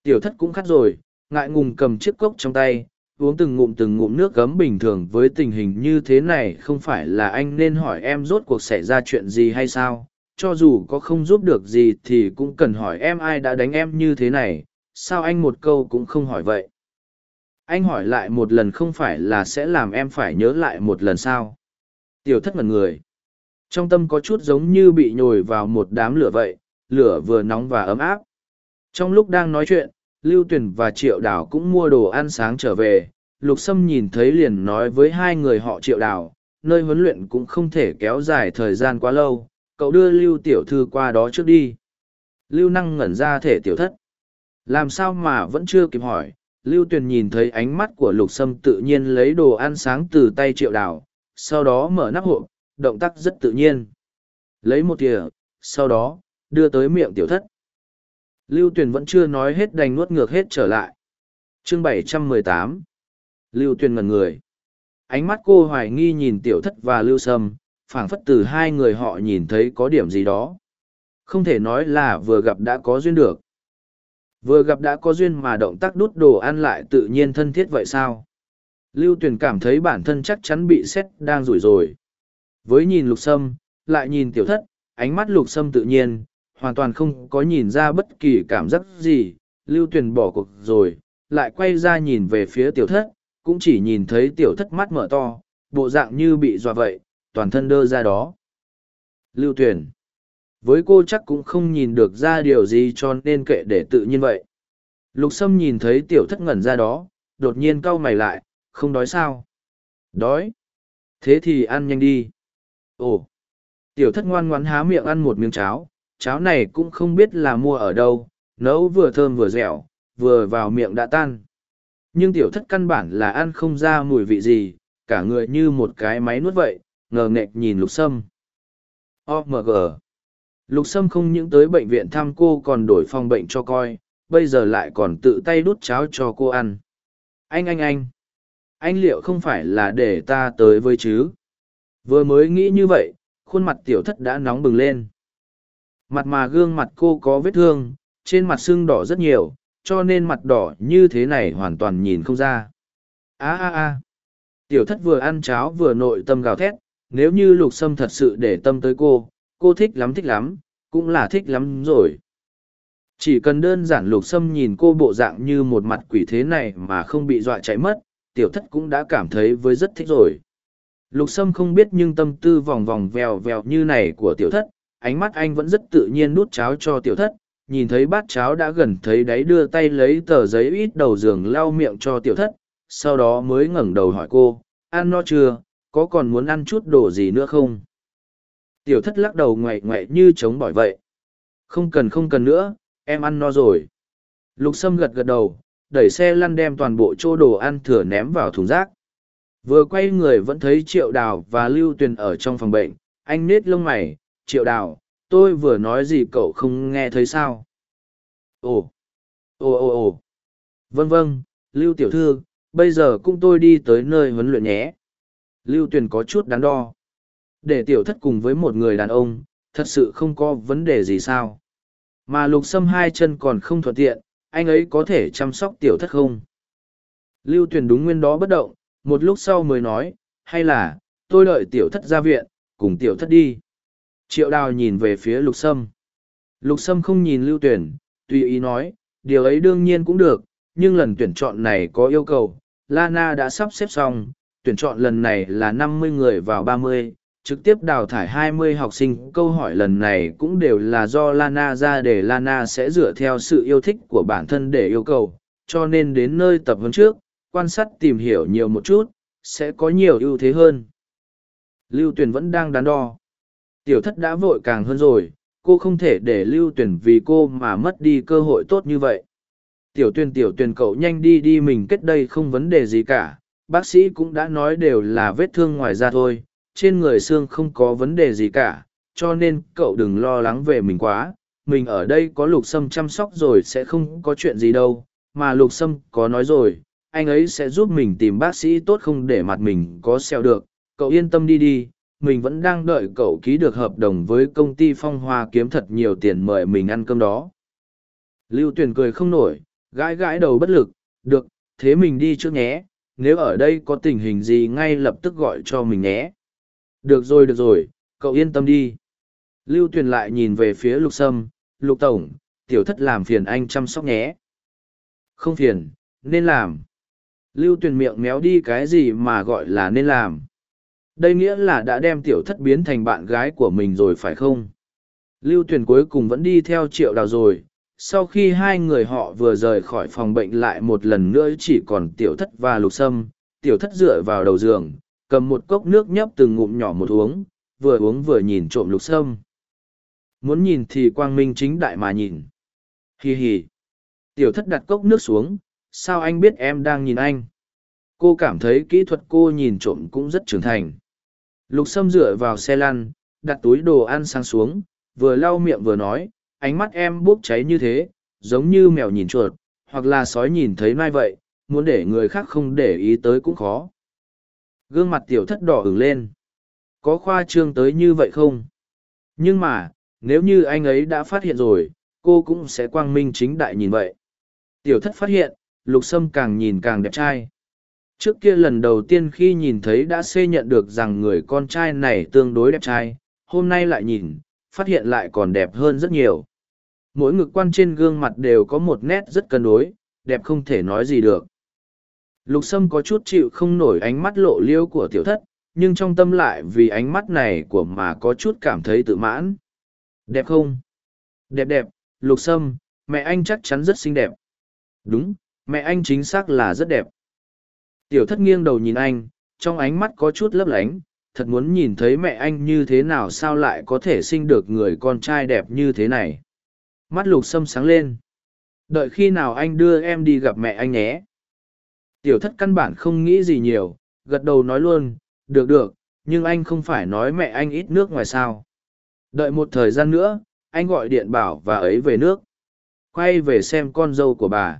Tiểu thất cũng khát rồi, ngại ngùng cầm chiếc cốc trong tay uống từng ngụm từng ngụm nước gấm bình thường với tình hình như thế này không phải là anh nên hỏi em rốt cuộc xảy ra chuyện gì hay sao? Cho dù có không giúp được gì thì cũng cần hỏi em ai đã đánh em như thế này, sao anh một câu cũng không hỏi vậy? Anh hỏi lại một lần không phải là sẽ làm em phải nhớ lại một lần sao? Tiểu thất mật người. Trong tâm có chút giống như bị nhồi vào một đám lửa vậy, lửa vừa nóng và ấm áp. Trong lúc đang nói chuyện lưu tuyền và triệu đào cũng mua đồ ăn sáng trở về. Lục sâm nhìn thấy liền nói với hai người họ triệu đào, nơi huấn luyện cũng không thể kéo dài thời gian quá lâu, cậu đưa lưu tiểu thư qua đó trước đi. Lưu năng ngẩn ra thể tiểu thất. Làm sao mà vẫn chưa kịp hỏi, lưu tuyền nhìn thấy ánh mắt của lục sâm tự nhiên lấy đồ ăn sáng từ tay triệu đào, sau đó mở nắp hộp, động tác rất tự nhiên. Lấy một thìa, sau đó, đưa tới miệng tiểu thất lưu tuyền vẫn chưa nói hết đành nuốt ngược hết trở lại. Chương 718 lưu tuyền ngẩn người. Ánh mắt cô hoài nghi nhìn tiểu thất và lưu sâm, phảng phất từ hai người họ nhìn thấy có điểm gì đó. Không thể nói là vừa gặp đã có duyên được. Vừa gặp đã có duyên mà động tác đút đồ ăn lại tự nhiên thân thiết vậy sao? Lưu tuyền cảm thấy bản thân chắc chắn bị xét đang rủi rồi. Với nhìn lục sâm, lại nhìn tiểu thất, ánh mắt lục sâm tự nhiên hoàn toàn không có nhìn ra bất kỳ cảm giác gì, lưu tuyền bỏ cuộc rồi, lại quay ra nhìn về phía tiểu thất, cũng chỉ nhìn thấy tiểu thất mắt mở to, bộ dạng như bị dọa vậy, toàn thân đơ ra đó. Lưu tuyền, với cô chắc cũng không nhìn được ra điều gì cho nên kệ để tự nhiên vậy. Lục sâm nhìn thấy tiểu thất ngẩn ra đó, đột nhiên cau mày lại, không đói sao? Đói. Thế thì ăn nhanh đi. Ồ. Tiểu thất ngoan ngoãn há miệng ăn một miếng cháo cháo này cũng không biết là mua ở đâu, nấu vừa thơm vừa dẻo, vừa vào miệng đã tan. Nhưng tiểu thất căn bản là ăn không ra mùi vị gì, cả người như một cái máy nuốt vậy, ngờ nghệch nhìn lục sâm. Omg lục sâm không những tới bệnh viện thăm cô còn đổi phòng bệnh cho coi, bây giờ lại còn tự tay đút cháo cho cô ăn. Anh anh anh. Anh liệu không phải là để ta tới với chứ? Vừa mới nghĩ như vậy, khuôn mặt tiểu thất đã nóng bừng lên mặt mà gương mặt cô có vết thương, trên mặt sưng đỏ rất nhiều, cho nên mặt đỏ như thế này hoàn toàn nhìn không ra. A a a. Tiểu thất vừa ăn cháo vừa nội tâm gào thét, nếu như lục sâm thật sự để tâm tới cô cô thích lắm thích lắm, cũng là thích lắm rồi. Chỉ cần đơn giản lục sâm nhìn cô bộ dạng như một mặt quỷ thế này mà không bị dọa chạy mất, tiểu thất cũng đã cảm thấy với rất thích rồi. Lục sâm không biết nhưng tâm tư vòng vòng vèo vèo như này của tiểu thất ánh mắt anh vẫn rất tự nhiên nút cháo cho tiểu thất, nhìn thấy bát cháo đã gần thấy đáy đưa tay lấy tờ giấy ít đầu giường lau miệng cho tiểu thất, sau đó mới ngẩng đầu hỏi cô, ăn no chưa? Có còn muốn ăn chút đồ gì nữa không? Tiểu thất lắc đầu ngoại ngoại như chống bỏi vậy. Không cần không cần nữa, em ăn no rồi. Lục sâm gật gật đầu, đẩy xe lăn đem toàn bộ chỗ đồ ăn thừa ném vào thùng rác. Vừa quay người vẫn thấy triệu đào và lưu tuyền ở trong phòng bệnh, anh nết lông mày triệu đào, tôi vừa nói gì cậu không nghe thấy sao? Ồ ồ ồ ồ. Vâng vâng lưu tiểu thư, bây giờ cũng tôi đi tới nơi huấn luyện nhé. Lưu tuyền có chút đắn đo. Để tiểu thất cùng với một người đàn ông, thật sự không có vấn đề gì sao? Mà lục sâm hai chân còn không thuận tiện, anh ấy có thể chăm sóc tiểu thất không? Lưu tuyền đúng nguyên đó bất động, một lúc sau mới nói, hay là, tôi đợi tiểu thất ra viện, cùng tiểu thất đi triệu đào nhìn về phía lục sâm lục sâm không nhìn lưu tuyển tùy ý nói điều ấy đương nhiên cũng được nhưng lần tuyển chọn này có yêu cầu lana đã sắp xếp xong tuyển chọn lần này là năm mươi người vào ba mươi trực tiếp đào thải 20 học sinh. Câu hỏi lần này cũng đều là do Lana ra để Lana sẽ dựa theo sự yêu thích của bản thân để yêu cầu. cho nên đến nơi tập huấn trước, quan sát tìm hiểu nhiều một chút, sẽ có nhiều ưu thế hơn. Lưu Tuyền vẫn đang đắn đo. Tiểu thất đã vội càng hơn rồi, cô không thể để Lưu Tuyền vì cô mà mất đi cơ hội tốt như vậy. Tiểu Tuyền tiểu Tuyền cậu nhanh đi đi mình kết đây không vấn đề gì cả, bác sĩ cũng đã nói đều là vết thương ngoài da thôi, trên người xương không có vấn đề gì cả, cho nên cậu đừng lo lắng về mình quá. Mình ở đây có lục sâm chăm sóc rồi sẽ không có chuyện gì đâu, mà lục sâm có nói rồi, anh ấy sẽ giúp mình tìm bác sĩ tốt không để mặt mình có xeo được, cậu yên tâm đi đi, mình vẫn đang đợi cậu ký được hợp đồng với công ty phong hoa kiếm thật nhiều tiền mời mình ăn cơm đó. Lưu Tuyền cười không nổi, gãi gãi đầu bất lực, được, thế mình đi trước nhé, nếu ở đây có tình hình gì ngay lập tức gọi cho mình nhé. Được rồi được rồi, cậu yên tâm đi. Lưu Tuyền lại nhìn về phía Lục Sâm, Lục Tổng, tiểu thất làm phiền anh chăm sóc nhé. Không phiền, nên làm. Lưu Tuyền miệng méo đi cái gì mà gọi là nên làm. Đây nghĩa là đã đem tiểu thất biến thành bạn gái của mình rồi phải không? Lưu Tuyền cuối cùng vẫn đi theo triệu đào rồi. Sau khi hai người họ vừa rời khỏi phòng bệnh lại một lần nữa chỉ còn tiểu thất và lục sâm, tiểu thất dựa vào đầu giường, cầm một cốc nước nhấp từng ngụm nhỏ một uống, vừa uống vừa nhìn trộm lục sâm. Muốn nhìn thì quang minh chính đại mà nhìn. Hi hi. Tiểu thất đặt cốc nước xuống, sao anh biết em đang nhìn anh? Cô cảm thấy kỹ thuật cô nhìn trộm cũng rất trưởng thành. Lục Sâm dựa vào xe lăn, đặt túi đồ ăn sang xuống, vừa lau miệng vừa nói, ánh mắt em bốc cháy như thế, giống như mèo nhìn chuột, hoặc là sói nhìn thấy mai vậy, muốn để người khác không để ý tới cũng khó. Gương mặt tiểu thất đỏ ửng lên. Có khoa trương tới như vậy không? Nhưng mà, nếu như anh ấy đã phát hiện rồi, cô cũng sẽ quang minh chính đại nhìn vậy. Tiểu thất phát hiện, lục sâm càng nhìn càng đẹp trai. Trước kia lần đầu tiên khi nhìn thấy đã xê nhận được rằng người con trai này tương đối đẹp trai, hôm nay lại nhìn, phát hiện lại còn đẹp hơn rất nhiều. Mỗi ngực quan trên gương mặt đều có một nét rất cân đối, đẹp không thể nói gì được. Lục Sâm có chút chịu không nổi ánh mắt lộ liêu của tiểu thất, nhưng trong tâm lại vì ánh mắt này của mà có chút cảm thấy tự mãn. Đẹp không? Đẹp đẹp, Lục Sâm, mẹ anh chắc chắn rất xinh đẹp. Đúng, mẹ anh chính xác là rất đẹp. Tiểu thất nghiêng đầu nhìn anh, trong ánh mắt có chút lấp lánh, thật muốn nhìn thấy mẹ anh như thế nào sao lại có thể sinh được người con trai đẹp như thế này. Mắt lục sâm sáng lên. Đợi khi nào anh đưa em đi gặp mẹ anh nhé. Tiểu thất căn bản không nghĩ gì nhiều, gật đầu nói luôn, được được, nhưng anh không phải nói mẹ anh ít nước ngoài sao. Đợi một thời gian nữa, anh gọi điện bảo và ấy về nước. Quay về xem con dâu của bà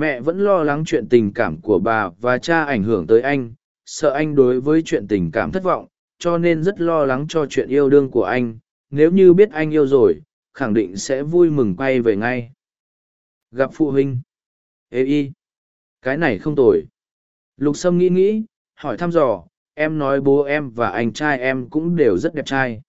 mẹ vẫn lo lắng chuyện tình cảm của bà và cha ảnh hưởng tới anh, sợ anh đối với chuyện tình cảm thất vọng, cho nên rất lo lắng cho chuyện yêu đương của anh. Nếu như biết anh yêu rồi, khẳng định sẽ vui mừng quay về ngay. Gặp phụ huynh. Ê y, cái này không tồi. Lục sâm nghĩ nghĩ, hỏi thăm dò, em nói bố em và anh trai em cũng đều rất đẹp trai.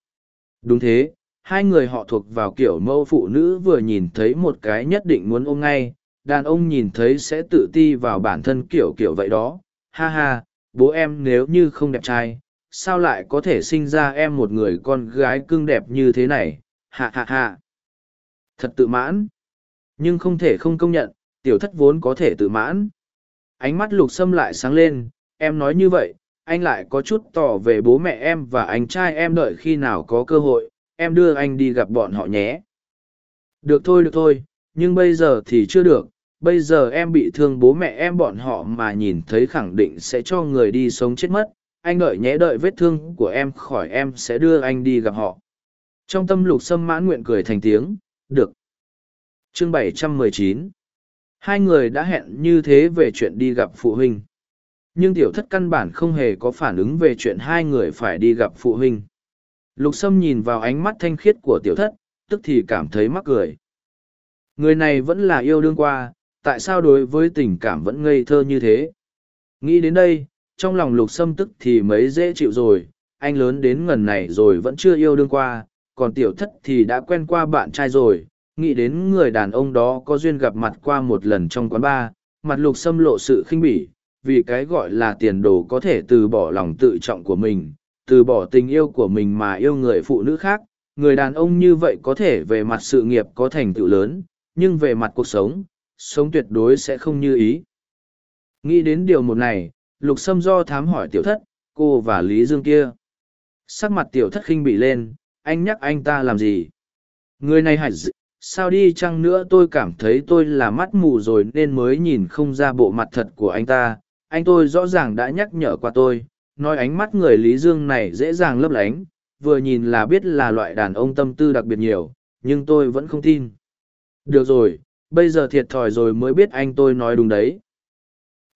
Đúng thế, hai người họ thuộc vào kiểu mẫu phụ nữ vừa nhìn thấy một cái nhất định muốn ôm ngay đàn ông nhìn thấy sẽ tự ti vào bản thân kiểu kiểu vậy đó. Ha ha, bố em nếu như không đẹp trai, sao lại có thể sinh ra em một người con gái cưng đẹp như thế này? Hạ hạ hạ thật tự mãn. Nhưng không thể không công nhận, tiểu thất vốn có thể tự mãn. Ánh mắt lục sâm lại sáng lên, em nói như vậy, anh lại có chút tỏ về bố mẹ em và anh trai em đợi khi nào có cơ hội, em đưa anh đi gặp bọn họ nhé. Được thôi được thôi nhưng bây giờ thì chưa được, bây giờ em bị thương bố mẹ em bọn họ mà nhìn thấy khẳng định sẽ cho người đi sống chết mất, anh đợi nhé đợi vết thương của em khỏi em sẽ đưa anh đi gặp họ. Trong tâm lục sâm mãn nguyện cười thành tiếng, được. Chương 719 hai người đã hẹn như thế về chuyện đi gặp phụ huynh. Nhưng tiểu thất căn bản không hề có phản ứng về chuyện hai người phải đi gặp phụ huynh. Lục sâm nhìn vào ánh mắt thanh khiết của tiểu thất, tức thì cảm thấy mắc cười. Người này vẫn là yêu đương qua, tại sao đối với tình cảm vẫn ngây thơ như thế? Nghĩ đến đây, trong lòng lục xâm tức thì mấy dễ chịu rồi, anh lớn đến ngần này rồi vẫn chưa yêu đương qua, còn tiểu thất thì đã quen qua bạn trai rồi, nghĩ đến người đàn ông đó có duyên gặp mặt qua một lần trong quán bar, mặt lục xâm lộ sự khinh bỉ, vì cái gọi là tiền đồ có thể từ bỏ lòng tự trọng của mình, từ bỏ tình yêu của mình mà yêu người phụ nữ khác, người đàn ông như vậy có thể về mặt sự nghiệp có thành tựu lớn, nhưng về mặt cuộc sống, sống tuyệt đối sẽ không như ý. Nghĩ đến điều một này, lục sâm do thám hỏi tiểu thất, cô và Lý Dương kia. Sắc mặt tiểu thất khinh bị lên, anh nhắc anh ta làm gì? Người này hẳn sao đi chăng nữa tôi cảm thấy tôi là mắt mù rồi nên mới nhìn không ra bộ mặt thật của anh ta. Anh tôi rõ ràng đã nhắc nhở qua tôi, nói ánh mắt người Lý Dương này dễ dàng lấp lánh, vừa nhìn là biết là loại đàn ông tâm tư đặc biệt nhiều, nhưng tôi vẫn không tin. Được rồi, bây giờ thiệt thòi rồi mới biết anh tôi nói đúng đấy.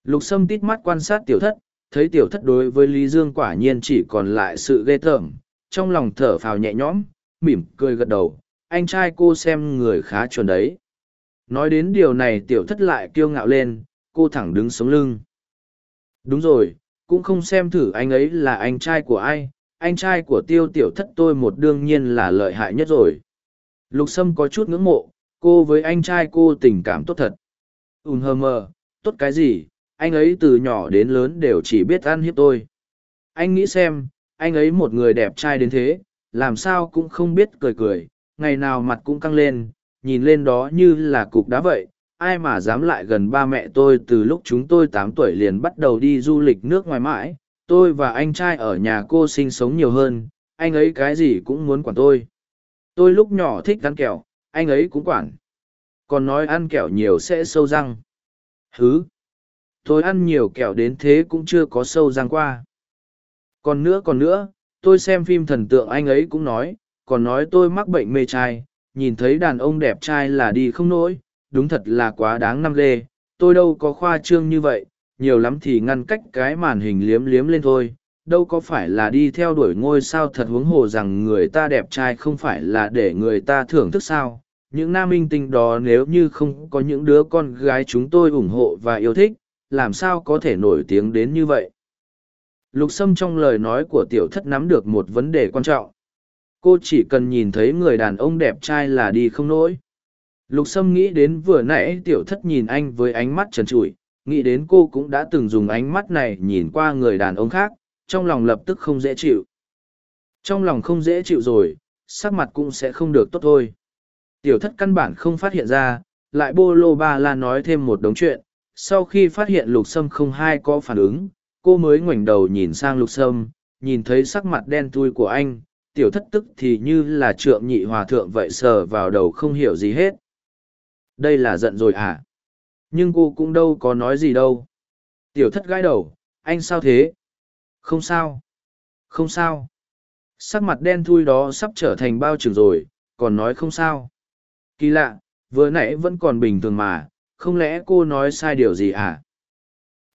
Lục Sâm tít mắt quan sát tiểu thất, thấy tiểu thất đối với Lý Dương quả nhiên chỉ còn lại sự ghê tởm, trong lòng thở phào nhẹ nhõm, mỉm cười gật đầu, anh trai cô xem người khá chuẩn đấy. Nói đến điều này tiểu thất lại kiêu ngạo lên, cô thẳng đứng sống lưng. Đúng rồi, cũng không xem thử anh ấy là anh trai của ai, anh trai của tiêu tiểu thất tôi một đương nhiên là lợi hại nhất rồi. Lục Sâm có chút ngưỡng mộ, cô với anh trai cô tình cảm tốt thật. Ún hờ mờ, tốt cái gì, anh ấy từ nhỏ đến lớn đều chỉ biết ăn hiếp tôi. Anh nghĩ xem, anh ấy một người đẹp trai đến thế, làm sao cũng không biết cười cười, ngày nào mặt cũng căng lên, nhìn lên đó như là cục đá vậy. Ai mà dám lại gần ba mẹ tôi từ lúc chúng tôi tám tuổi liền bắt đầu đi du lịch nước ngoài mãi, tôi và anh trai ở nhà cô sinh sống nhiều hơn, anh ấy cái gì cũng muốn quản tôi. Tôi lúc nhỏ thích ăn kẹo, anh ấy cũng quản. Còn nói ăn kẹo nhiều sẽ sâu răng. Hứ! Tôi ăn nhiều kẹo đến thế cũng chưa có sâu răng qua. Còn nữa còn nữa, tôi xem phim thần tượng anh ấy cũng nói, còn nói tôi mắc bệnh mê trai, nhìn thấy đàn ông đẹp trai là đi không nổi, đúng thật là quá đáng năm lê. tôi đâu có khoa trương như vậy, nhiều lắm thì ngăn cách cái màn hình liếm liếm lên thôi, đâu có phải là đi theo đuổi ngôi sao thật huống hồ rằng người ta đẹp trai không phải là để người ta thưởng thức sao. Những nam minh tinh đó nếu như không có những đứa con gái chúng tôi ủng hộ và yêu thích, làm sao có thể nổi tiếng đến như vậy? Lục Sâm trong lời nói của tiểu thất nắm được một vấn đề quan trọng. Cô chỉ cần nhìn thấy người đàn ông đẹp trai là đi không nổi. Lục Sâm nghĩ đến vừa nãy tiểu thất nhìn anh với ánh mắt trần trụi, nghĩ đến cô cũng đã từng dùng ánh mắt này nhìn qua người đàn ông khác, trong lòng lập tức không dễ chịu. Trong lòng không dễ chịu rồi, sắc mặt cũng sẽ không được tốt thôi. Tiểu thất căn bản không phát hiện ra, lại bô lô ba la nói thêm một đống chuyện. Sau khi phát hiện lục sâm không hai có phản ứng, cô mới ngoảnh đầu nhìn sang lục sâm, nhìn thấy sắc mặt đen tui của anh, tiểu thất tức thì như là trượng nhị hòa thượng vậy sờ vào đầu không hiểu gì hết. Đây là giận rồi à? Nhưng cô cũng đâu có nói gì đâu. Tiểu thất gãi đầu, anh sao thế? Không sao. Không sao. Sắc mặt đen thui đó sắp trở thành bao trường rồi, còn nói không sao. Kỳ lạ, vừa nãy vẫn còn bình thường mà, không lẽ cô nói sai điều gì à?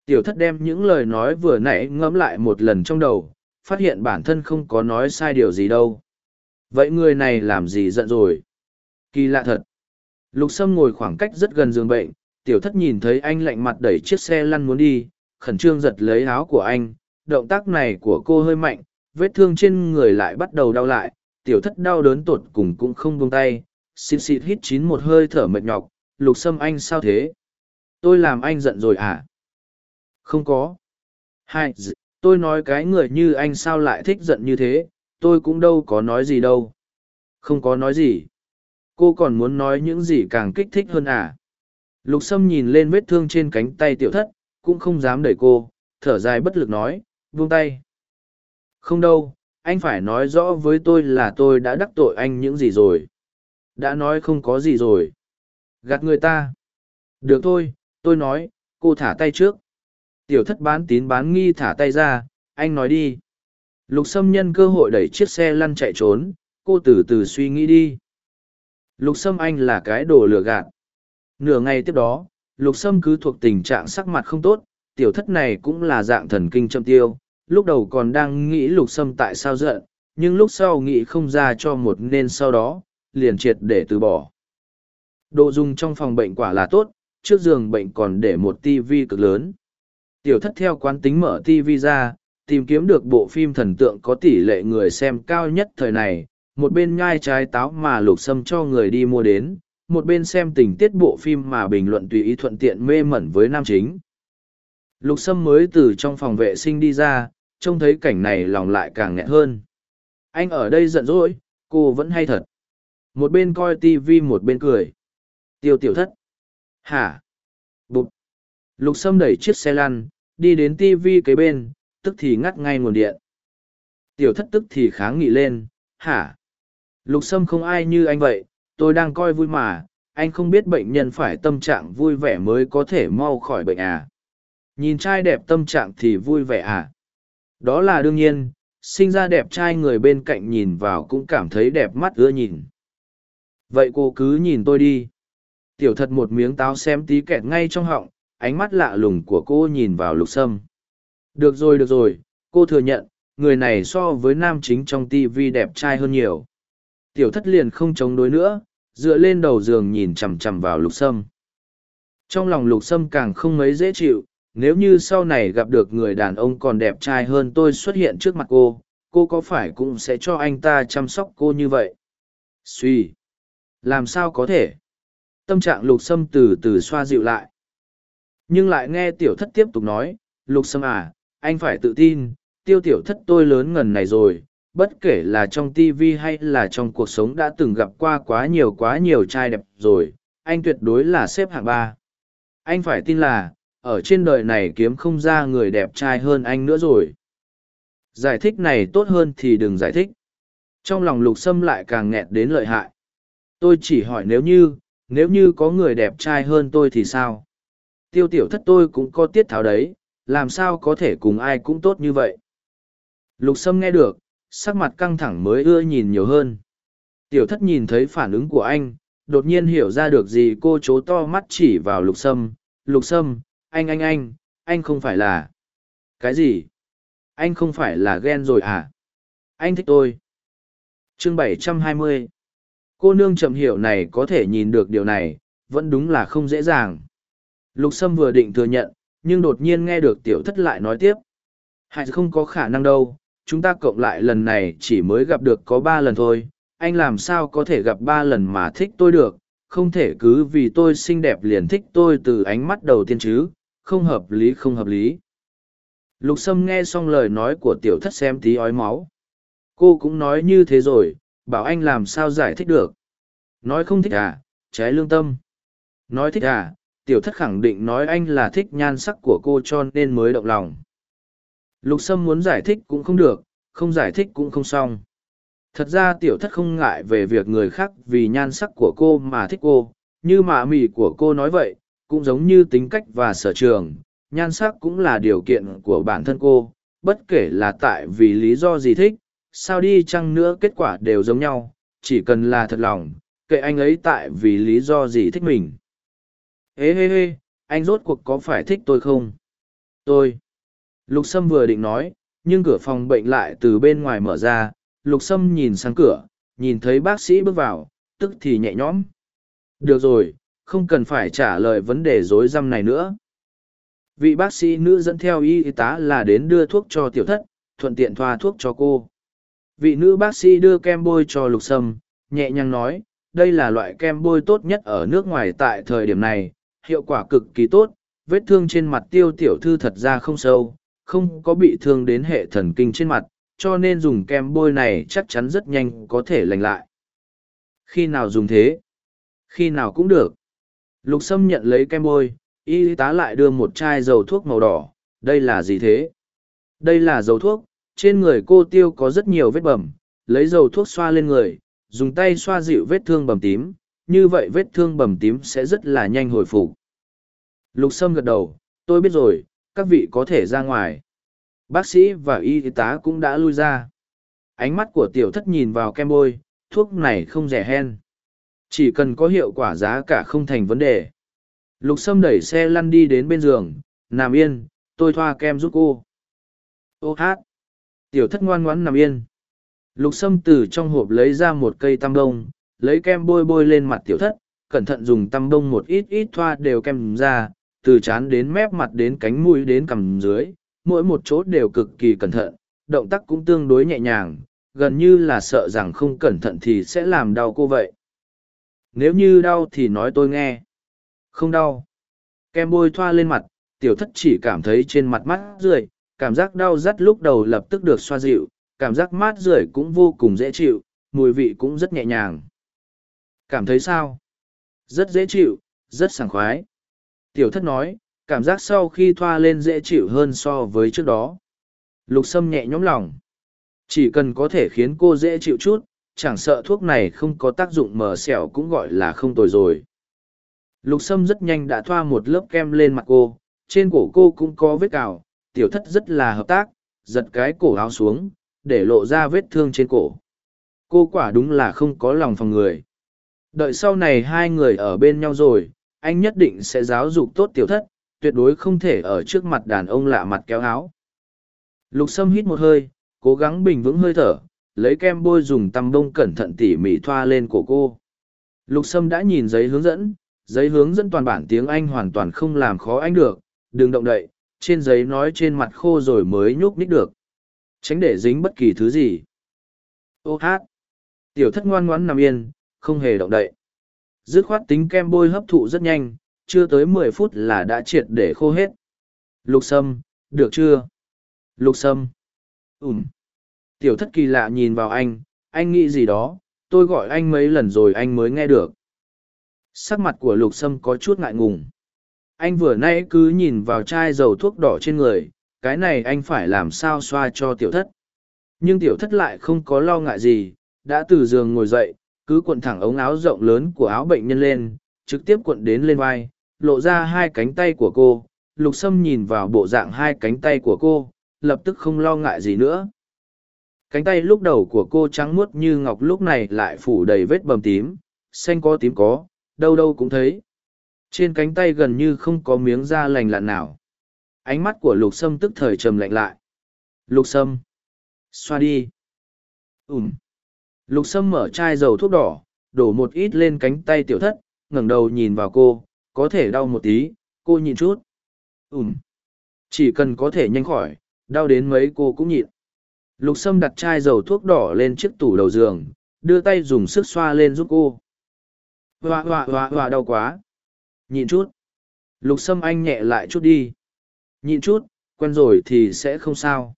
Tiểu thất đem những lời nói vừa nãy ngẫm lại một lần trong đầu, phát hiện bản thân không có nói sai điều gì đâu. Vậy người này làm gì giận rồi? Kỳ lạ thật. Lục Sâm ngồi khoảng cách rất gần giường bệnh, tiểu thất nhìn thấy anh lạnh mặt đẩy chiếc xe lăn muốn đi, khẩn trương giật lấy áo của anh, động tác này của cô hơi mạnh, vết thương trên người lại bắt đầu đau lại, tiểu thất đau đớn tột cùng cũng không buông tay, xịt xịt hít chín một hơi thở mệt nhọc, lục Sâm anh sao thế? Tôi làm anh giận rồi à? Không có. Hai, tôi nói cái người như anh sao lại thích giận như thế, tôi cũng đâu có nói gì đâu. Không có nói gì. Cô còn muốn nói những gì càng kích thích hơn à? Lục Sâm nhìn lên vết thương trên cánh tay tiểu thất, cũng không dám đẩy cô, thở dài bất lực nói, buông tay. Không đâu, anh phải nói rõ với tôi là tôi đã đắc tội anh những gì rồi. Đã nói không có gì rồi. Gạt người ta. Được thôi, tôi nói, cô thả tay trước. Tiểu thất bán tín bán nghi thả tay ra, anh nói đi. Lục Sâm nhân cơ hội đẩy chiếc xe lăn chạy trốn, cô từ từ suy nghĩ đi. Lục Sâm anh là cái đồ lừa gạt. Nửa ngày tiếp đó, Lục Sâm cứ thuộc tình trạng sắc mặt không tốt, tiểu thất này cũng là dạng thần kinh châm tiêu, lúc đầu còn đang nghĩ lục sâm tại sao giận, nhưng lúc sau nghĩ không ra cho một nên sau đó, liền triệt để từ bỏ. Đồ dùng trong phòng bệnh quả là tốt, trước giường bệnh còn để một tivi cực lớn. Tiểu thất theo quán tính mở tivi ra, tìm kiếm được bộ phim thần tượng có tỷ lệ người xem cao nhất thời này, một bên nhai trái táo mà lục sâm cho người đi mua đến, một bên xem tình tiết bộ phim mà bình luận tùy ý thuận tiện mê mẩn với nam chính. Lục Sâm mới từ trong phòng vệ sinh đi ra, trông thấy cảnh này lòng lại càng nghẹn hơn. Anh ở đây giận dỗi, cô vẫn hay thật. Một bên coi tivi một bên cười. Tiêu tiểu thất. Hả? Bụt! Lục Sâm đẩy chiếc xe lăn, đi đến tivi kế bên, tức thì ngắt ngay nguồn điện. Tiểu thất tức thì kháng nghị lên, hả? Lục Sâm không ai như anh vậy, tôi đang coi vui mà, anh không biết bệnh nhân phải tâm trạng vui vẻ mới có thể mau khỏi bệnh à. Nhìn trai đẹp tâm trạng thì vui vẻ à. Đó là đương nhiên, sinh ra đẹp trai người bên cạnh nhìn vào cũng cảm thấy đẹp mắt ưa nhìn. Vậy cô cứ nhìn tôi đi. Tiểu thật một miếng táo xem tí kẹt ngay trong họng, ánh mắt lạ lùng của cô nhìn vào lục sâm. Được rồi được rồi, cô thừa nhận, người này so với nam chính trong TV đẹp trai hơn nhiều. Tiểu thất liền không chống đối nữa, dựa lên đầu giường nhìn chằm chằm vào lục sâm. Trong lòng lục sâm càng không mấy dễ chịu, nếu như sau này gặp được người đàn ông còn đẹp trai hơn tôi xuất hiện trước mặt cô cô có phải cũng sẽ cho anh ta chăm sóc cô như vậy suy làm sao có thể? Tâm trạng lục sâm từ từ xoa dịu lại. Nhưng lại nghe tiểu thất tiếp tục nói, lục sâm à anh phải tự tin, tiêu tiểu thất tôi lớn ngần này rồi, bất kể là trong Tivi hay là trong cuộc sống đã từng gặp qua quá nhiều quá nhiều trai đẹp rồi, anh tuyệt đối là xếp hạng ba. Anh phải tin là, ở trên đời này kiếm không ra người đẹp trai hơn anh nữa rồi. Giải thích này tốt hơn thì đừng giải thích. Trong lòng lục sâm lại càng nghẹt đến lợi hại tôi chỉ hỏi nếu như nếu như có người đẹp trai hơn tôi thì sao tiêu tiểu thất tôi cũng có tiết tháo đấy làm sao có thể cùng ai cũng tốt như vậy lục sâm nghe được sắc mặt căng thẳng mới ưa nhìn nhiều hơn tiểu thất nhìn thấy phản ứng của anh đột nhiên hiểu ra được gì cô chố to mắt chỉ vào lục sâm lục sâm anh anh anh, anh không phải là... Cái gì? Anh không phải là ghen rồi à? Anh thích tôi. chương bảy trăm hai mươi Cô nương chậm hiểu này có thể nhìn được điều này, vẫn đúng là không dễ dàng. Lục Sâm vừa định thừa nhận, nhưng đột nhiên nghe được tiểu thất lại nói tiếp. Hay không có khả năng đâu, chúng ta cộng lại lần này chỉ mới gặp được có ba lần thôi. Anh làm sao có thể gặp ba lần mà thích tôi được, không thể cứ vì tôi xinh đẹp liền thích tôi từ ánh mắt đầu tiên chứ, không hợp lý không hợp lý lục sâm nghe xong lời nói của tiểu thất xem tí ói máu cô cũng nói như thế rồi bảo anh làm sao giải thích được? Nói không thích à trái lương tâm. Nói thích à tiểu thất khẳng định nói anh là thích nhan sắc của cô cho nên mới động lòng. Lục sâm muốn giải thích cũng không được không giải thích cũng không xong. Thật ra tiểu thất không ngại về việc người khác vì nhan sắc của cô mà thích cô. Như mạ mỉ của cô nói vậy cũng giống như tính cách và sở trường, nhan sắc cũng là điều kiện của bản thân cô, bất kể là tại vì lý do gì thích, sao đi chăng nữa kết quả đều giống nhau, chỉ cần là thật lòng, kệ anh ấy tại vì lý do gì thích mình. Ê hê hê, anh rốt cuộc có phải thích tôi không? Tôi. Lục Sâm vừa định nói, nhưng cửa phòng bệnh lại từ bên ngoài mở ra, Lục Sâm nhìn sang cửa, nhìn thấy bác sĩ bước vào, tức thì nhẹ nhõm. Được rồi, không cần phải trả lời vấn đề rối rắm này nữa vị bác sĩ nữ dẫn theo y tá là đến đưa thuốc cho tiểu thất thuận tiện thoa thuốc cho cô vị nữ bác sĩ đưa kem bôi cho lục sâm nhẹ nhàng nói đây là loại kem bôi tốt nhất ở nước ngoài tại thời điểm này hiệu quả cực kỳ tốt vết thương trên mặt tiêu tiểu thư thật ra không sâu không có bị thương đến hệ thần kinh trên mặt cho nên dùng kem bôi này chắc chắn rất nhanh có thể lành lại khi nào dùng thế khi nào cũng được Lục Sâm nhận lấy kem bôi, y tá lại đưa một chai dầu thuốc màu đỏ. Đây là gì thế? Đây là dầu thuốc, trên người cô tiêu có rất nhiều vết bầm, lấy dầu thuốc xoa lên người, dùng tay xoa dịu vết thương bầm tím, như vậy vết thương bầm tím sẽ rất là nhanh hồi phục. Lục Sâm gật đầu, tôi biết rồi, các vị có thể ra ngoài. Bác sĩ và y tá cũng đã lui ra. Ánh mắt của tiểu thất nhìn vào kem bôi, thuốc này không rẻ hen. Chỉ cần có hiệu quả giá cả không thành vấn đề. Lục Sâm đẩy xe lăn đi đến bên giường, nằm yên, tôi thoa kem giúp cô. Ô hát! Tiểu thất ngoan ngoãn nằm yên. Lục Sâm từ trong hộp lấy ra một cây tăm đông, lấy kem bôi bôi lên mặt tiểu thất, cẩn thận dùng tăm đông một ít ít thoa đều kem ra, từ trán đến mép mặt đến cánh mũi đến cằm dưới, mỗi một chỗ đều cực kỳ cẩn thận, động tác cũng tương đối nhẹ nhàng, gần như là sợ rằng không cẩn thận thì sẽ làm đau cô vậy. Nếu như đau thì nói tôi nghe. Không đau. Kem bôi thoa lên mặt, tiểu thất chỉ cảm thấy trên mặt mắt rượi, cảm giác đau rắt lúc đầu lập tức được xoa dịu, cảm giác mát rượi cũng vô cùng dễ chịu, mùi vị cũng rất nhẹ nhàng. Cảm thấy sao? Rất dễ chịu, rất sảng khoái. Tiểu thất nói, cảm giác sau khi thoa lên dễ chịu hơn so với trước đó. Lục sâm nhẹ nhõm lòng. Chỉ cần có thể khiến cô dễ chịu chút, chẳng sợ thuốc này không có tác dụng mờ xẻo cũng gọi là không tồi rồi. Lục sâm rất nhanh đã thoa một lớp kem lên mặt cô, trên cổ cô cũng có vết cào, tiểu thất rất là hợp tác, giật cái cổ áo xuống, để lộ ra vết thương trên cổ. Cô quả đúng là không có lòng phòng người. Đợi sau này hai người ở bên nhau rồi, anh nhất định sẽ giáo dục tốt tiểu thất, tuyệt đối không thể ở trước mặt đàn ông lạ mặt kéo áo. Lục Sâm hít một hơi, cố gắng bình vững hơi thở, lấy kem bôi dùng tăm bông cẩn thận tỉ mỉ thoa lên cổ cô. Lục Sâm đã nhìn giấy hướng dẫn, giấy hướng dẫn toàn bản tiếng Anh hoàn toàn không làm khó anh được, đừng động đậy, trên giấy nói trên mặt khô rồi mới nhúc nhích được. Tránh để dính bất kỳ thứ gì. Ô hát! Tiểu thất ngoan ngoãn nằm yên, không hề động đậy. Dứt khoát tính kem bôi hấp thụ rất nhanh, chưa tới mười phút là đã triệt để khô hết. Lục sâm, được chưa? Lục sâm. Ừm. Tiểu thất kỳ lạ nhìn vào anh, anh nghĩ gì đó, tôi gọi anh mấy lần rồi anh mới nghe được. Sắc mặt của lục sâm có chút ngại ngùng. Anh vừa nãy cứ nhìn vào chai dầu thuốc đỏ trên người, cái này anh phải làm sao xoa cho tiểu thất. Nhưng tiểu thất lại không có lo ngại gì, đã từ giường ngồi dậy, cứ cuộn thẳng ống áo rộng lớn của áo bệnh nhân lên, trực tiếp cuộn đến lên vai, lộ ra hai cánh tay của cô. Lục Sâm nhìn vào bộ dạng hai cánh tay của cô, lập tức không lo ngại gì nữa. Cánh tay lúc đầu của cô trắng muốt như ngọc lúc này lại phủ đầy vết bầm tím, xanh có tím có, đâu đâu cũng thấy. Trên cánh tay gần như không có miếng da lành lặn nào. Ánh mắt của lục sâm tức thời trầm lạnh lại. Lục sâm. Xoa đi. Ừm. Lục sâm mở chai dầu thuốc đỏ, đổ một ít lên cánh tay tiểu thất, ngẩng đầu nhìn vào cô, có thể đau một tí, cô nhịn chút. Ừm. Chỉ cần có thể nhanh khỏi, đau đến mấy cô cũng nhịn. Lục sâm đặt chai dầu thuốc đỏ lên chiếc tủ đầu giường, đưa tay dùng sức xoa lên giúp cô. Hoa hoa hoa hoa đau quá. Nhịn chút. Lục sâm anh nhẹ lại chút đi. Nhịn chút, quen rồi thì sẽ không sao.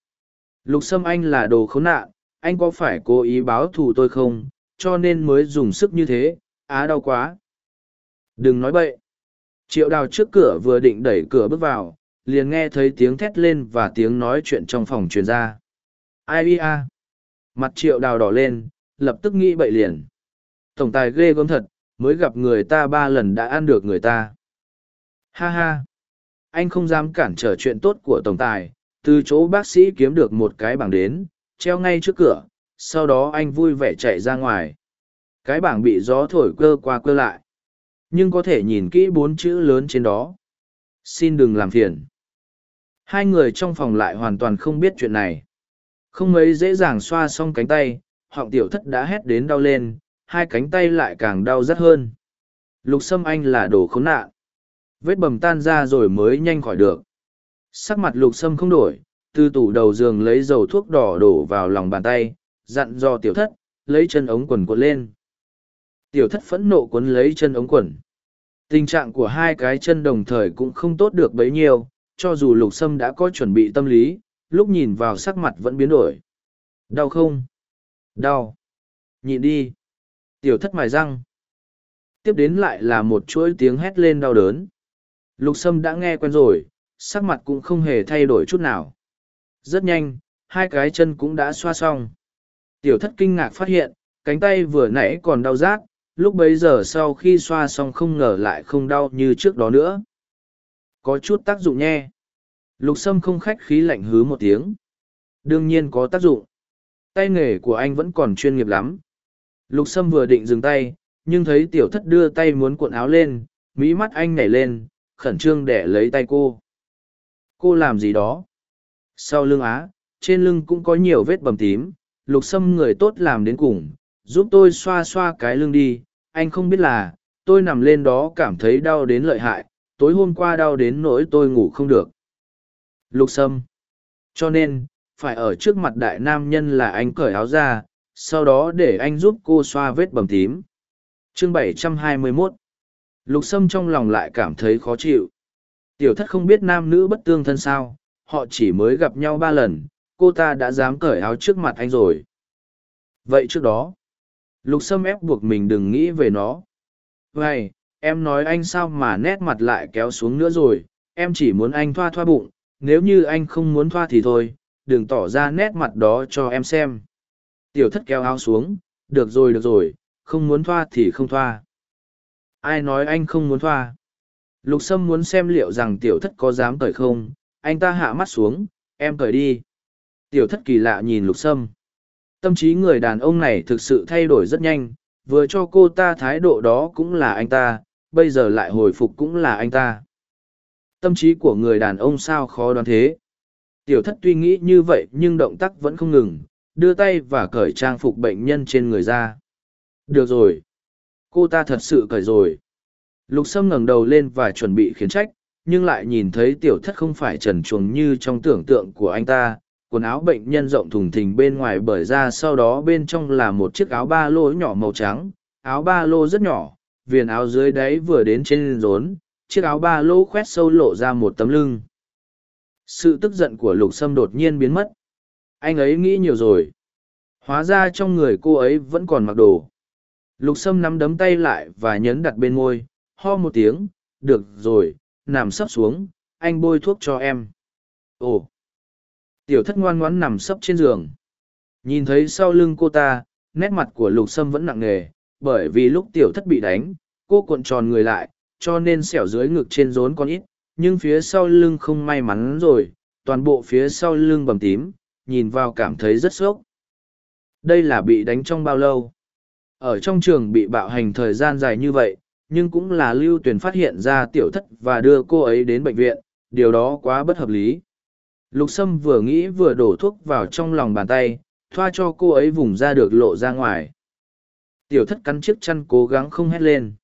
Lục sâm anh là đồ khốn nạn, anh có phải cố ý báo thù tôi không, cho nên mới dùng sức như thế, á đau quá. Đừng nói bậy. Triệu đào trước cửa vừa định đẩy cửa bước vào, liền nghe thấy tiếng thét lên và tiếng nói chuyện trong phòng truyền ra. Ai bia? Mặt triệu đào đỏ lên, lập tức nghĩ bậy liền. Tổng tài ghê gớm thật, mới gặp người ta ba lần đã ăn được người ta. Ha ha! Anh không dám cản trở chuyện tốt của tổng tài, từ chỗ bác sĩ kiếm được một cái bảng đến, treo ngay trước cửa, sau đó anh vui vẻ chạy ra ngoài. Cái bảng bị gió thổi cơ qua cơ lại. Nhưng có thể nhìn kỹ bốn chữ lớn trên đó. Xin đừng làm phiền. Hai người trong phòng lại hoàn toàn không biết chuyện này. Không mấy dễ dàng xoa xong cánh tay, họng tiểu thất đã hét đến đau lên, hai cánh tay lại càng đau rất hơn. Lục Sâm Anh là đồ khốn nạn. Vết bầm tan ra rồi mới nhanh khỏi được. Sắc mặt Lục Sâm không đổi, từ tủ đầu giường lấy dầu thuốc đỏ đổ vào lòng bàn tay, dặn dò tiểu thất, lấy chân ống quần cuộn lên. Tiểu thất phẫn nộ cuốn lấy chân ống quần. Tình trạng của hai cái chân đồng thời cũng không tốt được bấy nhiêu, cho dù lục sâm đã có chuẩn bị tâm lý, lúc nhìn vào sắc mặt vẫn biến đổi. Đau không? Đau. Nhịn đi. Tiểu thất mài răng. Tiếp đến lại là một chuỗi tiếng hét lên đau đớn. Lục sâm đã nghe quen rồi, sắc mặt cũng không hề thay đổi chút nào. Rất nhanh, hai cái chân cũng đã xoa xong. Tiểu thất kinh ngạc phát hiện, cánh tay vừa nãy còn đau rát, lúc bấy giờ sau khi xoa xong không ngờ lại không đau như trước đó nữa. Có chút tác dụng nhe. Lục sâm không khách khí lạnh hứ một tiếng. Đương nhiên có tác dụng. Tay nghề của anh vẫn còn chuyên nghiệp lắm. Lục sâm vừa định dừng tay, nhưng thấy tiểu thất đưa tay muốn cuộn áo lên, mỹ mắt anh nhảy lên, khẩn trương để lấy tay cô. Cô làm gì đó? Sau lưng á, trên lưng cũng có nhiều vết bầm tím, lục sâm người tốt làm đến cùng, giúp tôi xoa xoa cái lưng đi, anh không biết là, tôi nằm lên đó cảm thấy đau đến lợi hại, tối hôm qua đau đến nỗi tôi ngủ không được. Lục sâm. Cho nên, phải ở trước mặt đại nam nhân là anh cởi áo ra, sau đó để anh giúp cô xoa vết bầm tím. Chương 721 Lục sâm trong lòng lại cảm thấy khó chịu. Tiểu thất không biết nam nữ bất tương thân sao, họ chỉ mới gặp nhau ba lần, cô ta đã dám cởi áo trước mặt anh rồi. Vậy trước đó, lục sâm ép buộc mình đừng nghĩ về nó. Vậy, em nói anh sao mà nét mặt lại kéo xuống nữa rồi em chỉ muốn anh thoa thoa bụng nếu như anh không muốn thoa thì thôi đừng tỏ ra nét mặt đó cho em xem tiểu thất kéo áo xuống, được rồi được rồi, không muốn thoa thì không thoa. Ai nói anh không muốn thoa? Lục sâm muốn xem liệu rằng tiểu thất có dám cởi không. Anh ta hạ mắt xuống, em cởi đi. Tiểu thất kỳ lạ nhìn lục sâm. Tâm trí người đàn ông này thực sự thay đổi rất nhanh, vừa cho cô ta thái độ đó cũng là anh ta, bây giờ lại hồi phục cũng là anh ta. Tâm trí của người đàn ông sao khó đoán thế? Tiểu thất tuy nghĩ như vậy nhưng động tác vẫn không ngừng đưa tay và cởi trang phục bệnh nhân trên người ra. Được rồi. Cô ta thật sự cởi rồi. Lục sâm ngẩng đầu lên và chuẩn bị khiến trách, nhưng lại nhìn thấy tiểu thất không phải trần chuồng như trong tưởng tượng của anh ta. Quần áo bệnh nhân rộng thùng thình bên ngoài bởi ra sau đó bên trong là một chiếc áo ba lô nhỏ màu trắng. Áo ba lô rất nhỏ, viền áo dưới đáy vừa đến trên rốn. Chiếc áo ba lô khoét sâu lộ ra một tấm lưng. Sự tức giận của lục sâm đột nhiên biến mất anh ấy nghĩ nhiều rồi. Hóa ra trong người cô ấy vẫn còn mặc đồ. Lục sâm nắm đấm tay lại và nhấn đặt bên môi, ho một tiếng, được rồi, nằm sấp xuống, anh bôi thuốc cho em. Ồ. Tiểu thất ngoan ngoãn nằm sấp trên giường. Nhìn thấy sau lưng cô ta, nét mặt của lục sâm vẫn nặng nề, bởi vì lúc tiểu thất bị đánh, cô cuộn tròn người lại, cho nên sẹo dưới ngực trên rốn còn ít, nhưng phía sau lưng không may mắn rồi, toàn bộ phía sau lưng bầm tím nhìn vào cảm thấy rất sốc. Đây là bị đánh trong bao lâu? Ở trong trường bị bạo hành thời gian dài như vậy, nhưng cũng là lưu tuyển phát hiện ra tiểu thất và đưa cô ấy đến bệnh viện, điều đó quá bất hợp lý. Lục sâm vừa nghĩ vừa đổ thuốc vào trong lòng bàn tay, thoa cho cô ấy vùng ra được lộ ra ngoài. Tiểu thất cắn chiếc chăn cố gắng không hét lên.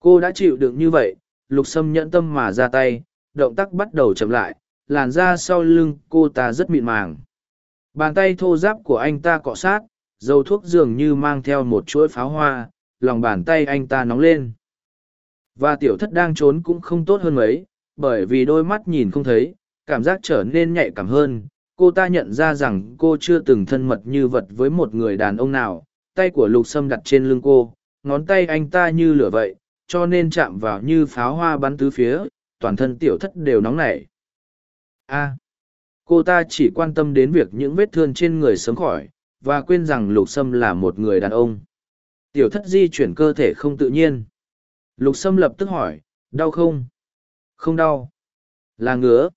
Cô đã chịu đựng như vậy, lục sâm nhẫn tâm mà ra tay, động tác bắt đầu chậm lại, làn da sau lưng cô ta rất mịn màng bàn tay thô giáp của anh ta cọ sát, dầu thuốc dường như mang theo một chuỗi pháo hoa, lòng bàn tay anh ta nóng lên. Và tiểu thất đang trốn cũng không tốt hơn mấy, bởi vì đôi mắt nhìn không thấy, cảm giác trở nên nhạy cảm hơn. Cô ta nhận ra rằng cô chưa từng thân mật như vật với một người đàn ông nào, tay của lục sâm đặt trên lưng cô, ngón tay anh ta như lửa vậy, cho nên chạm vào như pháo hoa bắn tứ phía, toàn thân tiểu thất đều nóng nảy. A cô ta chỉ quan tâm đến việc những vết thương trên người sớm khỏi, và quên rằng lục sâm là một người đàn ông. Tiểu thất di chuyển cơ thể không tự nhiên. Lục sâm lập tức hỏi, đau không? Không đau. Là ngứa.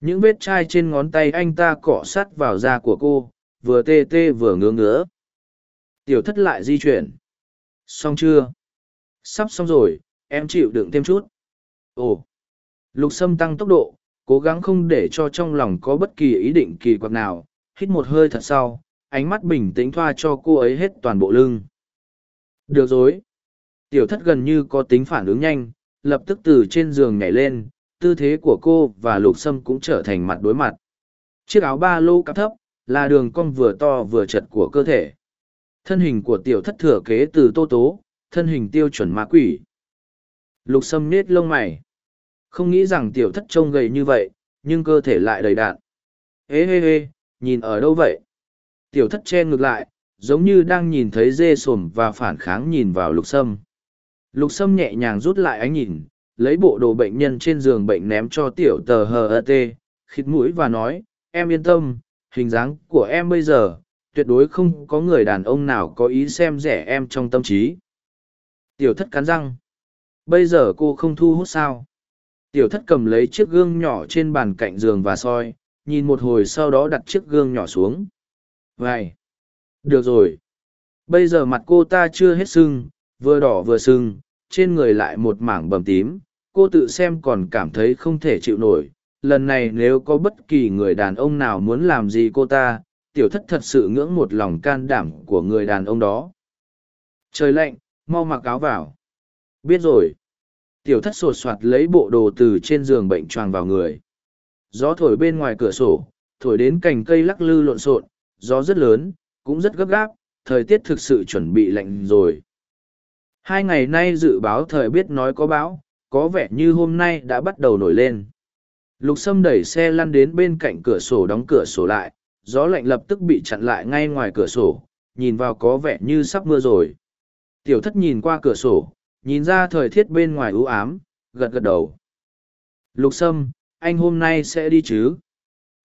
Những vết chai trên ngón tay anh ta cọ sát vào da của cô, vừa tê tê vừa ngứa ngứa. Tiểu thất lại di chuyển. Xong chưa? Sắp xong rồi, em chịu đựng thêm chút. Ồ. Lục sâm tăng tốc độ cố gắng không để cho trong lòng có bất kỳ ý định kỳ quặc nào, hít một hơi thật sau, ánh mắt bình tĩnh thoa cho cô ấy hết toàn bộ lưng. Được rồi. Tiểu thất gần như có tính phản ứng nhanh, lập tức từ trên giường nhảy lên, tư thế của cô và lục sâm cũng trở thành mặt đối mặt. Chiếc áo ba lô cắp thấp, là đường cong vừa to vừa chật của cơ thể. Thân hình của tiểu thất thừa kế từ tô tố, thân hình tiêu chuẩn ma quỷ. Lục sâm nết lông mày không nghĩ rằng tiểu thất trông gầy như vậy, nhưng cơ thể lại đầy đạn. Ê hê hê nhìn ở đâu vậy? Tiểu thất che ngược lại, giống như đang nhìn thấy dê sồm và phản kháng nhìn vào lục sâm. Lục sâm nhẹ nhàng rút lại ánh nhìn, lấy bộ đồ bệnh nhân trên giường bệnh ném cho tiểu tờ hờ ơ tê, khịt mũi và nói, em yên tâm, hình dáng của em bây giờ, tuyệt đối không có người đàn ông nào có ý xem rẻ em trong tâm trí. Tiểu thất cắn răng, bây giờ cô không thu hút sao? Tiểu thất cầm lấy chiếc gương nhỏ trên bàn cạnh giường và soi, nhìn một hồi sau đó đặt chiếc gương nhỏ xuống. Vậy! được rồi. Bây giờ mặt cô ta chưa hết sưng, vừa đỏ vừa sưng, trên người lại một mảng bầm tím. Cô tự xem còn cảm thấy không thể chịu nổi. Lần này nếu có bất kỳ người đàn ông nào muốn làm gì cô ta, tiểu thất thật sự ngưỡng một lòng can đảm của người đàn ông đó. Trời lạnh, mau mặc áo vào. Biết rồi tiểu thất sột soạt lấy bộ đồ từ trên giường bệnh choàng vào người. Gió thổi bên ngoài cửa sổ, thổi đến cành cây lắc lư lộn xộn, gió rất lớn, cũng rất gấp gáp, thời tiết thực sự chuẩn bị lạnh rồi. Hai ngày nay dự báo thời biết nói có bão, có vẻ như hôm nay đã bắt đầu nổi lên. Lục sâm đẩy xe lăn đến bên cạnh cửa sổ đóng cửa sổ lại, gió lạnh lập tức bị chặn lại ngay ngoài cửa sổ, nhìn vào có vẻ như sắp mưa rồi. Tiểu thất nhìn qua cửa sổ nhìn ra thời tiết bên ngoài ưu ám, gật gật đầu. Lục sâm, anh hôm nay sẽ đi chứ?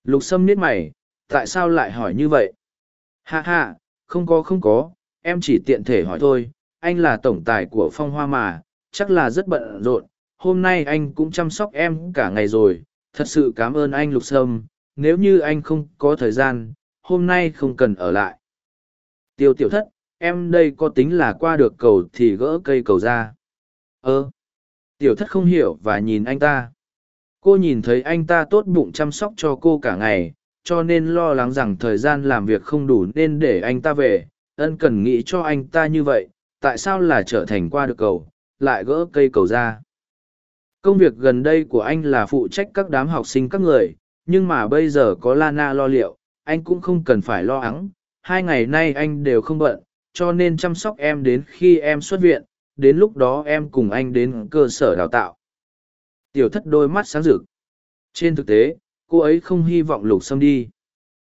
Lục sâm niết mày, tại sao lại hỏi như vậy? Hạ hạ không có không có, em chỉ tiện thể hỏi thôi, anh là tổng tài của phong hoa mà, chắc là rất bận rộn, hôm nay anh cũng chăm sóc em cả ngày rồi, thật sự cảm ơn anh lục sâm, nếu như anh không có thời gian, hôm nay không cần ở lại. Tiêu tiểu thất em đây có tính là qua được cầu thì gỡ cây cầu ra. Ơ, tiểu thất không hiểu và nhìn anh ta. Cô nhìn thấy anh ta tốt bụng chăm sóc cho cô cả ngày, cho nên lo lắng rằng thời gian làm việc không đủ nên để anh ta về. Ân cần nghĩ cho anh ta như vậy, tại sao là trở thành qua được cầu, lại gỡ cây cầu ra? Công việc gần đây của anh là phụ trách các đám học sinh các người, nhưng mà bây giờ có lana lo liệu, anh cũng không cần phải lo lắng. Hai ngày nay anh đều không bận cho nên chăm sóc em đến khi em xuất viện, đến lúc đó em cùng anh đến cơ sở đào tạo. Tiểu thất đôi mắt sáng rực. Trên thực tế, cô ấy không hy vọng lục xâm đi.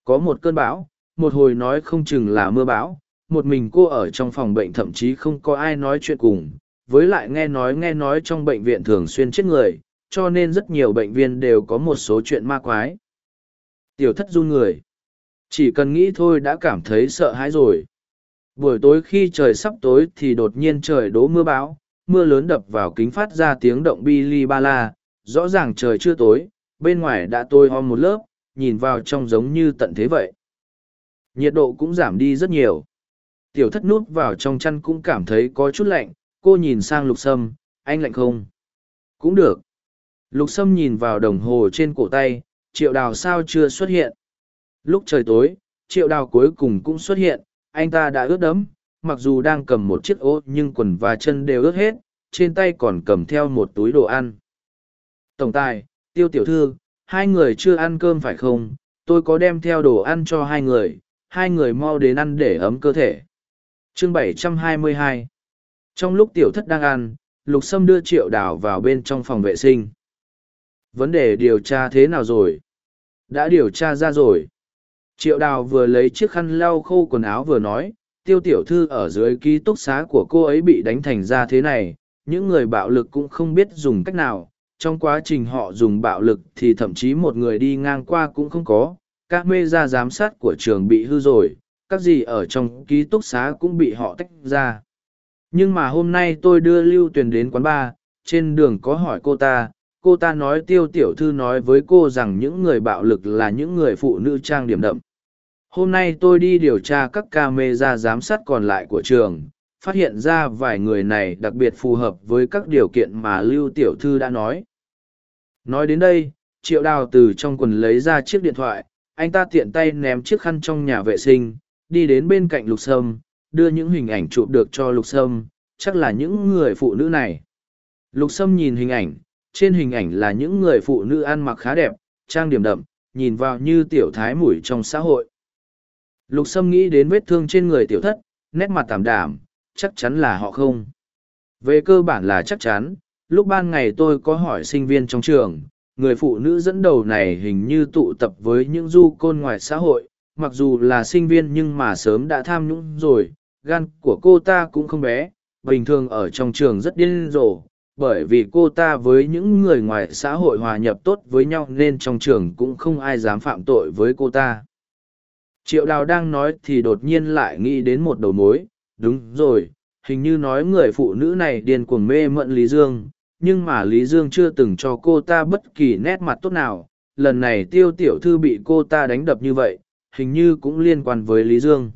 Có một cơn bão, một hồi nói không chừng là mưa bão, một mình cô ở trong phòng bệnh thậm chí không có ai nói chuyện cùng, với lại nghe nói nghe nói trong bệnh viện thường xuyên chết người, cho nên rất nhiều bệnh viên đều có một số chuyện ma quái. Tiểu thất run người. Chỉ cần nghĩ thôi đã cảm thấy sợ hãi rồi buổi tối khi trời sắp tối thì đột nhiên trời đố mưa bão, mưa lớn đập vào kính phát ra tiếng động bi li ba la rõ ràng trời chưa tối, bên ngoài đã tôi om một lớp, nhìn vào trong giống như tận thế vậy. Nhiệt độ cũng giảm đi rất nhiều. Tiểu thất nút vào trong chăn cũng cảm thấy có chút lạnh, cô nhìn sang lục sâm, anh lạnh không? Cũng được. Lục sâm nhìn vào đồng hồ trên cổ tay, triệu đào sao chưa xuất hiện? Lúc trời tối, triệu đào cuối cùng cũng xuất hiện anh ta đã ướt đẫm, mặc dù đang cầm một chiếc ô nhưng quần và chân đều ướt hết, trên tay còn cầm theo một túi đồ ăn. Tổng tài, tiêu tiểu thư, hai người chưa ăn cơm phải không? Tôi có đem theo đồ ăn cho hai người hai người mau đến ăn để ấm cơ thể. Chương 722 trong lúc tiểu thất đang ăn, lục sâm đưa triệu đào vào bên trong phòng vệ sinh. Vấn đề điều tra thế nào rồi? Đã điều tra ra rồi triệu đào vừa lấy chiếc khăn lau khô quần áo vừa nói, tiêu tiểu thư ở dưới ký túc xá của cô ấy bị đánh thành ra thế này, những người bạo lực cũng không biết dùng cách nào, trong quá trình họ dùng bạo lực thì thậm chí một người đi ngang qua cũng không có, các mê ra giám sát của trường bị hư rồi, các gì ở trong ký túc xá cũng bị họ tách ra. Nhưng mà hôm nay tôi đưa lưu tuyền đến quán bar, trên đường có hỏi cô ta cô ta nói tiêu tiểu thư nói với cô rằng những người bạo lực là những người phụ nữ trang điểm đậm hôm nay tôi đi điều tra các ca mê ra giám sát còn lại của trường, phát hiện ra vài người này đặc biệt phù hợp với các điều kiện mà lưu tiểu thư đã nói. Nói đến đây, triệu đào từ trong quần lấy ra chiếc điện thoại, anh ta tiện tay ném chiếc khăn trong nhà vệ sinh, đi đến bên cạnh lục sâm, đưa những hình ảnh chụp được cho lục sâm, chắc là những người phụ nữ này. Lục sâm nhìn hình ảnh, trên hình ảnh là những người phụ nữ ăn mặc khá đẹp, trang điểm đậm, nhìn vào như tiểu thái mủi trong xã hội lục sâm nghĩ đến vết thương trên người tiểu thất, nét mặt tạm đảm chắc chắn là họ không. Về cơ bản là chắc chắn, lúc ban ngày tôi có hỏi sinh viên trong trường, người phụ nữ dẫn đầu này hình như tụ tập với những du côn ngoài xã hội, mặc dù là sinh viên nhưng mà sớm đã tham nhũng rồi, gan của cô ta cũng không bé, bình thường ở trong trường rất điên rồ, bởi vì cô ta với những người ngoài xã hội hòa nhập tốt với nhau nên trong trường cũng không ai dám phạm tội với cô ta triệu đào đang nói thì đột nhiên lại nghĩ đến một đầu mối. Đúng rồi, hình như nói người phụ nữ này điên cuồng mê mận lý dương, nhưng mà lý dương chưa từng cho cô ta bất kỳ nét mặt tốt nào. Lần này tiêu tiểu thư bị cô ta đánh đập như vậy, hình như cũng liên quan với lý dương.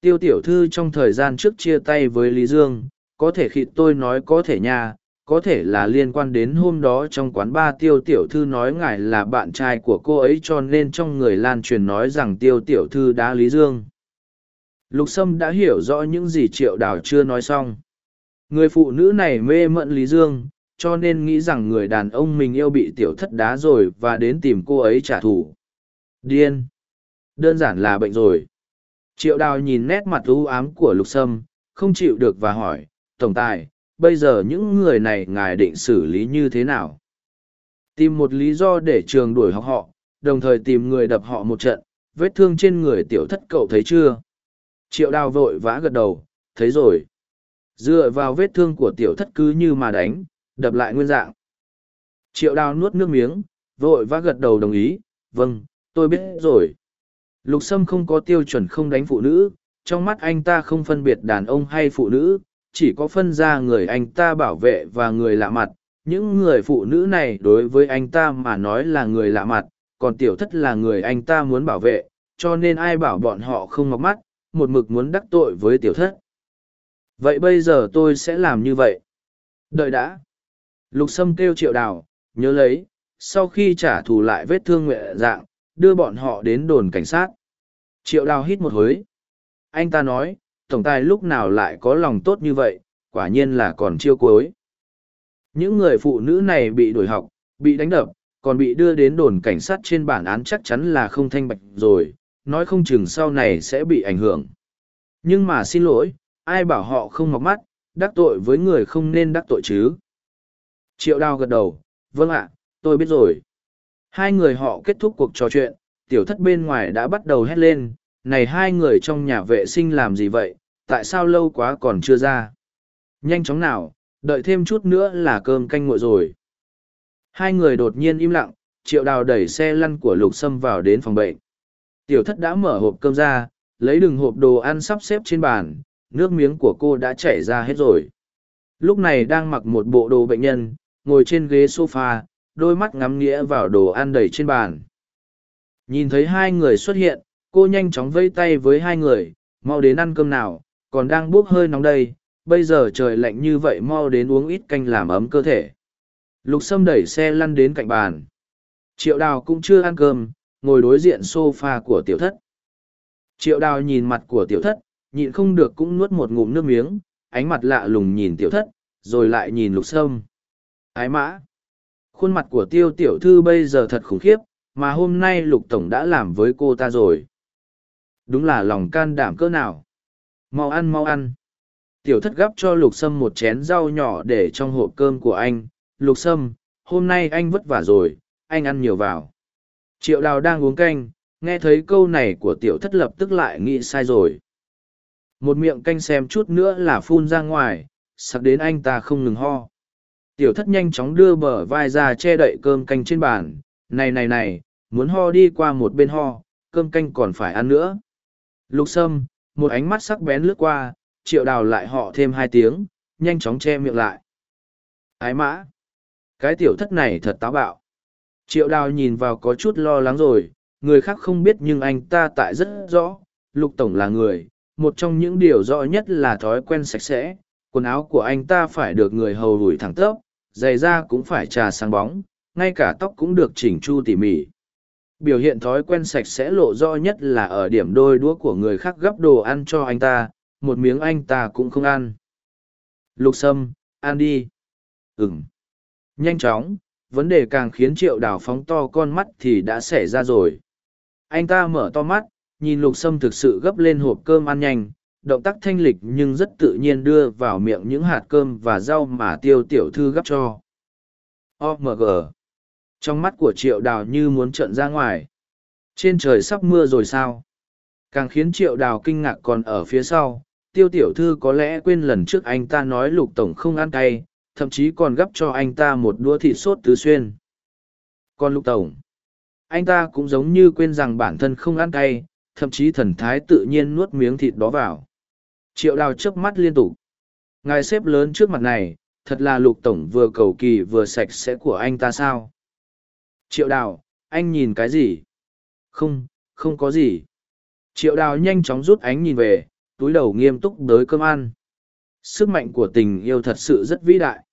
Tiêu tiểu thư trong thời gian trước chia tay với lý dương, có thể khi tôi nói có thể nha có thể là liên quan đến hôm đó trong quán ba tiêu tiểu thư nói ngài là bạn trai của cô ấy cho nên trong người lan truyền nói rằng tiêu tiểu thư đã lý dương. Lục sâm đã hiểu rõ những gì triệu đào chưa nói xong. Người phụ nữ này mê mận lý dương, cho nên nghĩ rằng người đàn ông mình yêu bị tiểu thất đá rồi và đến tìm cô ấy trả thù. Điên. Đơn giản là bệnh rồi. Triệu đào nhìn nét mặt u ám của lục sâm, không chịu được và hỏi, tổng tài bây giờ những người này ngài định xử lý như thế nào tìm một lý do để trường đuổi học họ đồng thời tìm người đập họ một trận vết thương trên người tiểu thất cậu thấy chưa triệu đào vội vã gật đầu thấy rồi Dựa vào vết thương của tiểu thất cứ như mà đánh, đập lại nguyên dạng. Triệu đào nuốt nước miếng, vội vã gật đầu đồng ý, vâng, tôi biết rồi. Lục Sâm không có tiêu chuẩn không đánh phụ nữ, trong mắt anh ta không phân biệt đàn ông hay phụ nữ, chỉ có phân ra người anh ta bảo vệ và người lạ mặt. Những người phụ nữ này đối với anh ta mà nói là người lạ mặt, còn tiểu thất là người anh ta muốn bảo vệ, cho nên ai bảo bọn họ không ngọc mắt, một mực muốn đắc tội với tiểu thất. Vậy bây giờ tôi sẽ làm như vậy. Đợi đã. Lục Sâm kêu triệu đào, nhớ lấy, sau khi trả thù lại vết thương nguyện dạng, đưa bọn họ đến đồn cảnh sát. Triệu đào hít một hối. Anh ta nói, tổng tài lúc nào lại có lòng tốt như vậy, quả nhiên là còn chiêu cuối. Những người phụ nữ này bị đuổi học, bị đánh đập, còn bị đưa đến đồn cảnh sát trên bản án chắc chắn là không thanh bạch rồi, nói không chừng sau này sẽ bị ảnh hưởng. Nhưng mà xin lỗi, ai bảo họ không ngọc mắt, đắc tội với người không nên đắc tội chứ. Triệu đào gật đầu, vâng ạ, tôi biết rồi. Hai người họ kết thúc cuộc trò chuyện, tiểu thất bên ngoài đã bắt đầu hét lên, này hai người trong nhà vệ sinh làm gì vậy, tại sao lâu quá còn chưa ra? Nhanh chóng nào, đợi thêm chút nữa là cơm canh nguội rồi. Hai người đột nhiên im lặng, triệu đào đẩy xe lăn của lục sâm vào đến phòng bệnh. Tiểu thất đã mở hộp cơm ra, lấy đừng hộp đồ ăn sắp xếp trên bàn, nước miếng của cô đã chảy ra hết rồi. Lúc này đang mặc một bộ đồ bệnh nhân, ngồi trên ghế sofa, đôi mắt ngắm nghĩa vào đồ ăn đầy trên bàn. Nhìn thấy hai người xuất hiện, cô nhanh chóng vây tay với hai người, mau đến ăn cơm nào, còn đang bốc hơi nóng đây, bây giờ trời lạnh như vậy mau đến uống ít canh làm ấm cơ thể. Lục Sâm đẩy xe lăn đến cạnh bàn. Triệu đào cũng chưa ăn cơm, ngồi đối diện sofa của tiểu thất. Triệu đào nhìn mặt của tiểu thất, nhịn không được cũng nuốt một ngụm nước miếng, ánh mặt lạ lùng nhìn tiểu thất, rồi lại nhìn lục sâm. Ái mã! Khuôn mặt của tiêu tiểu thư bây giờ thật khủng khiếp, mà hôm nay lục tổng đã làm với cô ta rồi. Đúng là lòng can đảm cỡ nào. Mau ăn mau ăn. Tiểu thất gắp cho lục sâm một chén rau nhỏ để trong hộp cơm của anh. Lục sâm, hôm nay anh vất vả rồi, anh ăn nhiều vào. Triệu đào đang uống canh, nghe thấy câu này của tiểu thất lập tức lại nghĩ sai rồi. Một miệng canh xem chút nữa là phun ra ngoài, sặc đến anh ta không ngừng ho. Tiểu thất nhanh chóng đưa bờ vai ra che đậy cơm canh trên bàn. Này này này, muốn ho đi qua một bên ho, cơm canh còn phải ăn nữa. Lục sâm, một ánh mắt sắc bén lướt qua, triệu đào lại họ thêm hai tiếng, nhanh chóng che miệng lại. Ái mã! Cái tiểu thất này thật táo bạo. Triệu đào nhìn vào có chút lo lắng rồi, người khác không biết nhưng anh ta tại rất rõ, lục tổng là người, một trong những điều rõ nhất là thói quen sạch sẽ, quần áo của anh ta phải được người hầu đuổi thẳng tớp, giày da cũng phải trà sáng bóng, ngay cả tóc cũng được chỉnh chu tỉ mỉ. Biểu hiện thói quen sạch sẽ lộ rõ nhất là ở điểm đôi đũa của người khác gấp đồ ăn cho anh ta, một miếng anh ta cũng không ăn. Lục sâm, ăn đi. Ừm. Nhanh chóng, vấn đề càng khiến triệu đào phóng to con mắt thì đã xảy ra rồi. Anh ta mở to mắt, nhìn lục sâm thực sự gấp lên hộp cơm ăn nhanh, động tác thanh lịch nhưng rất tự nhiên đưa vào miệng những hạt cơm và rau mà tiêu tiểu thư gấp cho. OMG. Trong mắt của triệu đào như muốn trợn ra ngoài. Trên trời sắp mưa rồi sao? Càng khiến triệu đào kinh ngạc còn ở phía sau, tiêu tiểu thư có lẽ quên lần trước anh ta nói lục tổng không ăn cay, thậm chí còn gấp cho anh ta một đũa thịt sốt tứ xuyên. Còn lục tổng, anh ta cũng giống như quên rằng bản thân không ăn cay, thậm chí thần thái tự nhiên nuốt miếng thịt đó vào. Triệu đào chớp mắt liên tục. Ngài xếp lớn trước mặt này, thật là lục tổng vừa cầu kỳ vừa sạch sẽ của anh ta sao? Triệu đào, anh nhìn cái gì? Không, không có gì. Triệu đào nhanh chóng rút ánh nhìn về, túi đầu nghiêm túc đới cơm ăn. Sức mạnh của tình yêu thật sự rất vĩ đại.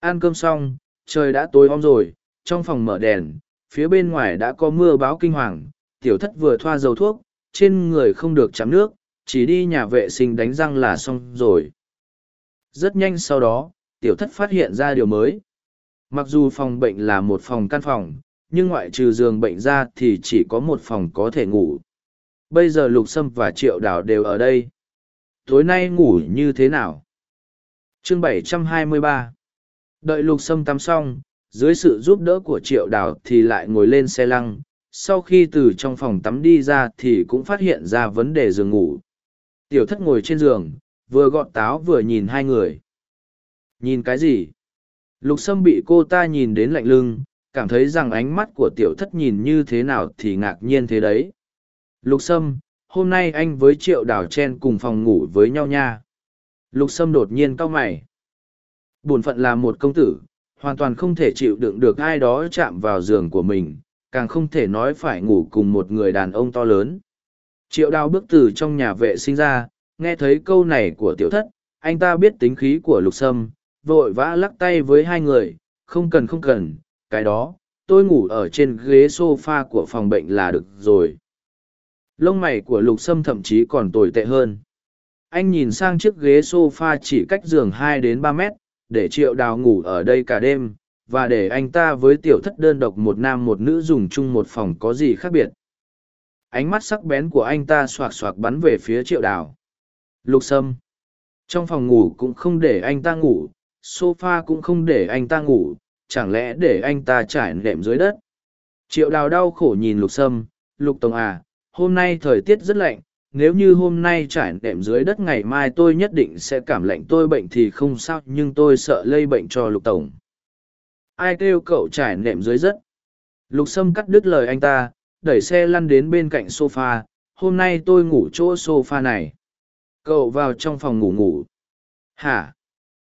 Ăn cơm xong, trời đã tối om rồi, trong phòng mở đèn, phía bên ngoài đã có mưa báo kinh hoàng, tiểu thất vừa thoa dầu thuốc, trên người không được chắm nước, chỉ đi nhà vệ sinh đánh răng là xong rồi. Rất nhanh sau đó, tiểu thất phát hiện ra điều mới. Mặc dù phòng bệnh là một phòng căn phòng, nhưng ngoại trừ giường bệnh ra thì chỉ có một phòng có thể ngủ. Bây giờ Lục Sâm và Triệu Đào đều ở đây. Tối nay ngủ như thế nào? Chương 723 Đợi Lục Sâm tắm xong, dưới sự giúp đỡ của Triệu Đào thì lại ngồi lên xe lăng, sau khi từ trong phòng tắm đi ra thì cũng phát hiện ra vấn đề giường ngủ tiểu thất ngồi trên giường vừa gọt táo vừa nhìn hai người. Nhìn cái gì? Lục Sâm bị cô ta nhìn đến lạnh lưng, cảm thấy rằng ánh mắt của tiểu thất nhìn như thế nào thì ngạc nhiên thế đấy. Lục Sâm, hôm nay anh với Triệu Đào Chen cùng phòng ngủ với nhau nha. Lục Sâm đột nhiên cau mày. Bổn phận là một công tử, hoàn toàn không thể chịu đựng được ai đó chạm vào giường của mình, càng không thể nói phải ngủ cùng một người đàn ông to lớn. Triệu đào bước từ trong nhà vệ sinh ra, nghe thấy câu này của tiểu thất, anh ta biết tính khí của lục sâm, vội vã lắc tay với hai người, không cần không cần, cái đó, tôi ngủ ở trên ghế sofa của phòng bệnh là được rồi. Lông mày của lục sâm thậm chí còn tồi tệ hơn. Anh nhìn sang chiếc ghế sofa chỉ cách giường hai đến ba mét, để triệu đào ngủ ở đây cả đêm, và để anh ta với tiểu thất đơn độc một nam một nữ dùng chung một phòng có gì khác biệt ánh mắt sắc bén của anh ta xoạc xoạc bắn về phía triệu đào lục sâm trong phòng ngủ cũng không để anh ta ngủ s o f a cũng không để anh ta ngủ chẳng lẽ để anh ta trải nệm dưới đất? Triệu đào đau khổ nhìn lục sâm, lục tổng à hôm nay thời tiết rất lạnh, nếu như hôm nay trải nệm dưới đất ngày mai tôi nhất định sẽ cảm lạnh, tôi bệnh thì không sao, nhưng tôi sợ lây bệnh cho lục tổng. Ai kêu cậu trải nệm dưới đất? Lục sâm cắt đứt lời anh ta, đẩy xe lăn đến bên cạnh sofa, hôm nay tôi ngủ chỗ sofa này. Cậu vào trong phòng ngủ ngủ. Hả?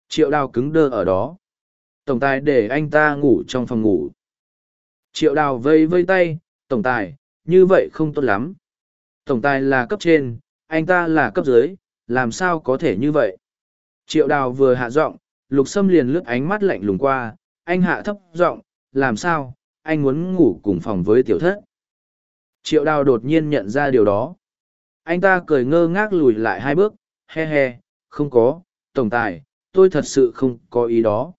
Triệu đào cứng đơ ở đó tổng tài để anh ta ngủ trong phòng ngủ. Triệu đào vây vây tay, tổng tài, như vậy không tốt lắm. Tổng tài là cấp trên, anh ta là cấp dưới, làm sao có thể như vậy? Triệu đào vừa hạ giọng, lục sâm liền lướt ánh mắt lạnh lùng qua, anh hạ thấp giọng, làm sao, anh muốn ngủ cùng phòng với tiểu thất? Triệu đào đột nhiên nhận ra điều đó. Anh ta cười ngơ ngác lùi lại hai bước, he he, không có, tổng tài, tôi thật sự không có ý đó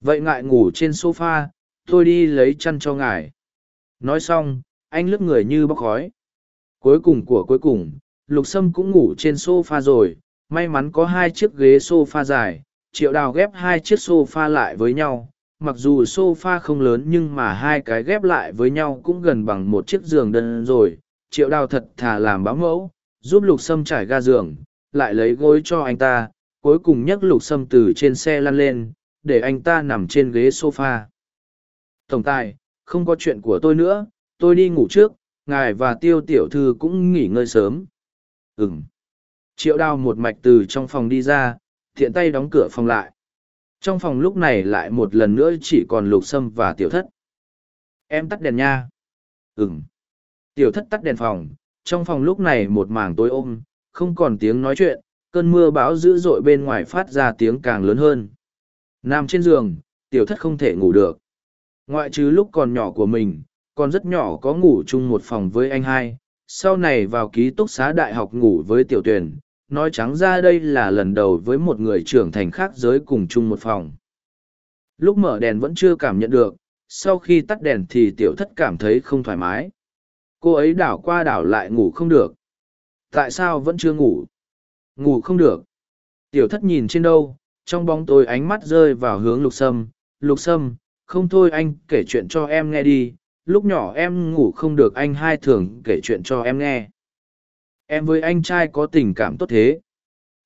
vậy ngại ngủ trên sofa, tôi đi lấy chăn cho ngài. Nói xong anh lướt người như bóc khói. Cuối cùng của cuối cùng lục sâm cũng ngủ trên sofa rồi. May mắn có hai chiếc ghế sofa dài triệu đào ghép hai chiếc sofa lại với nhau. Mặc dù sofa không lớn nhưng mà hai cái ghép lại với nhau cũng gần bằng một chiếc giường đơn rồi. Triệu đào thật thà làm báo mẫu giúp lục sâm trải ga giường lại lấy gối cho anh ta. Cuối cùng nhấc lục sâm từ trên xe lăn lên để anh ta nằm trên ghế sofa. Tổng tài, không có chuyện của tôi nữa, tôi đi ngủ trước, ngài và tiêu tiểu thư cũng nghỉ ngơi sớm. Ừng triệu đào một mạch từ trong phòng đi ra, thiện tay đóng cửa phòng lại. Trong phòng lúc này lại một lần nữa chỉ còn lục sâm và tiểu thất. Em tắt đèn nha. Ừng tiểu thất tắt đèn phòng, trong phòng lúc này một mảng tối ôm, không còn tiếng nói chuyện, cơn mưa bão dữ dội bên ngoài phát ra tiếng càng lớn hơn nằm trên giường tiểu thất không thể ngủ được ngoại trừ lúc còn nhỏ của mình còn rất nhỏ có ngủ chung một phòng với anh hai sau này vào ký túc xá đại học ngủ với tiểu tuyển nói trắng ra đây là lần đầu với một người trưởng thành khác giới cùng chung một phòng. Lúc mở đèn vẫn chưa cảm nhận được, sau khi tắt đèn thì tiểu thất cảm thấy không thoải mái. Cô ấy đảo qua đảo lại ngủ không được. Tại sao vẫn chưa ngủ? Ngủ không được. Tiểu thất nhìn trên đâu, trong bóng tối ánh mắt rơi vào hướng lục sâm. Lục sâm, không thôi anh kể chuyện cho em nghe đi. Lúc nhỏ em ngủ không được anh hai thường kể chuyện cho em nghe. Em với anh trai có tình cảm tốt thế.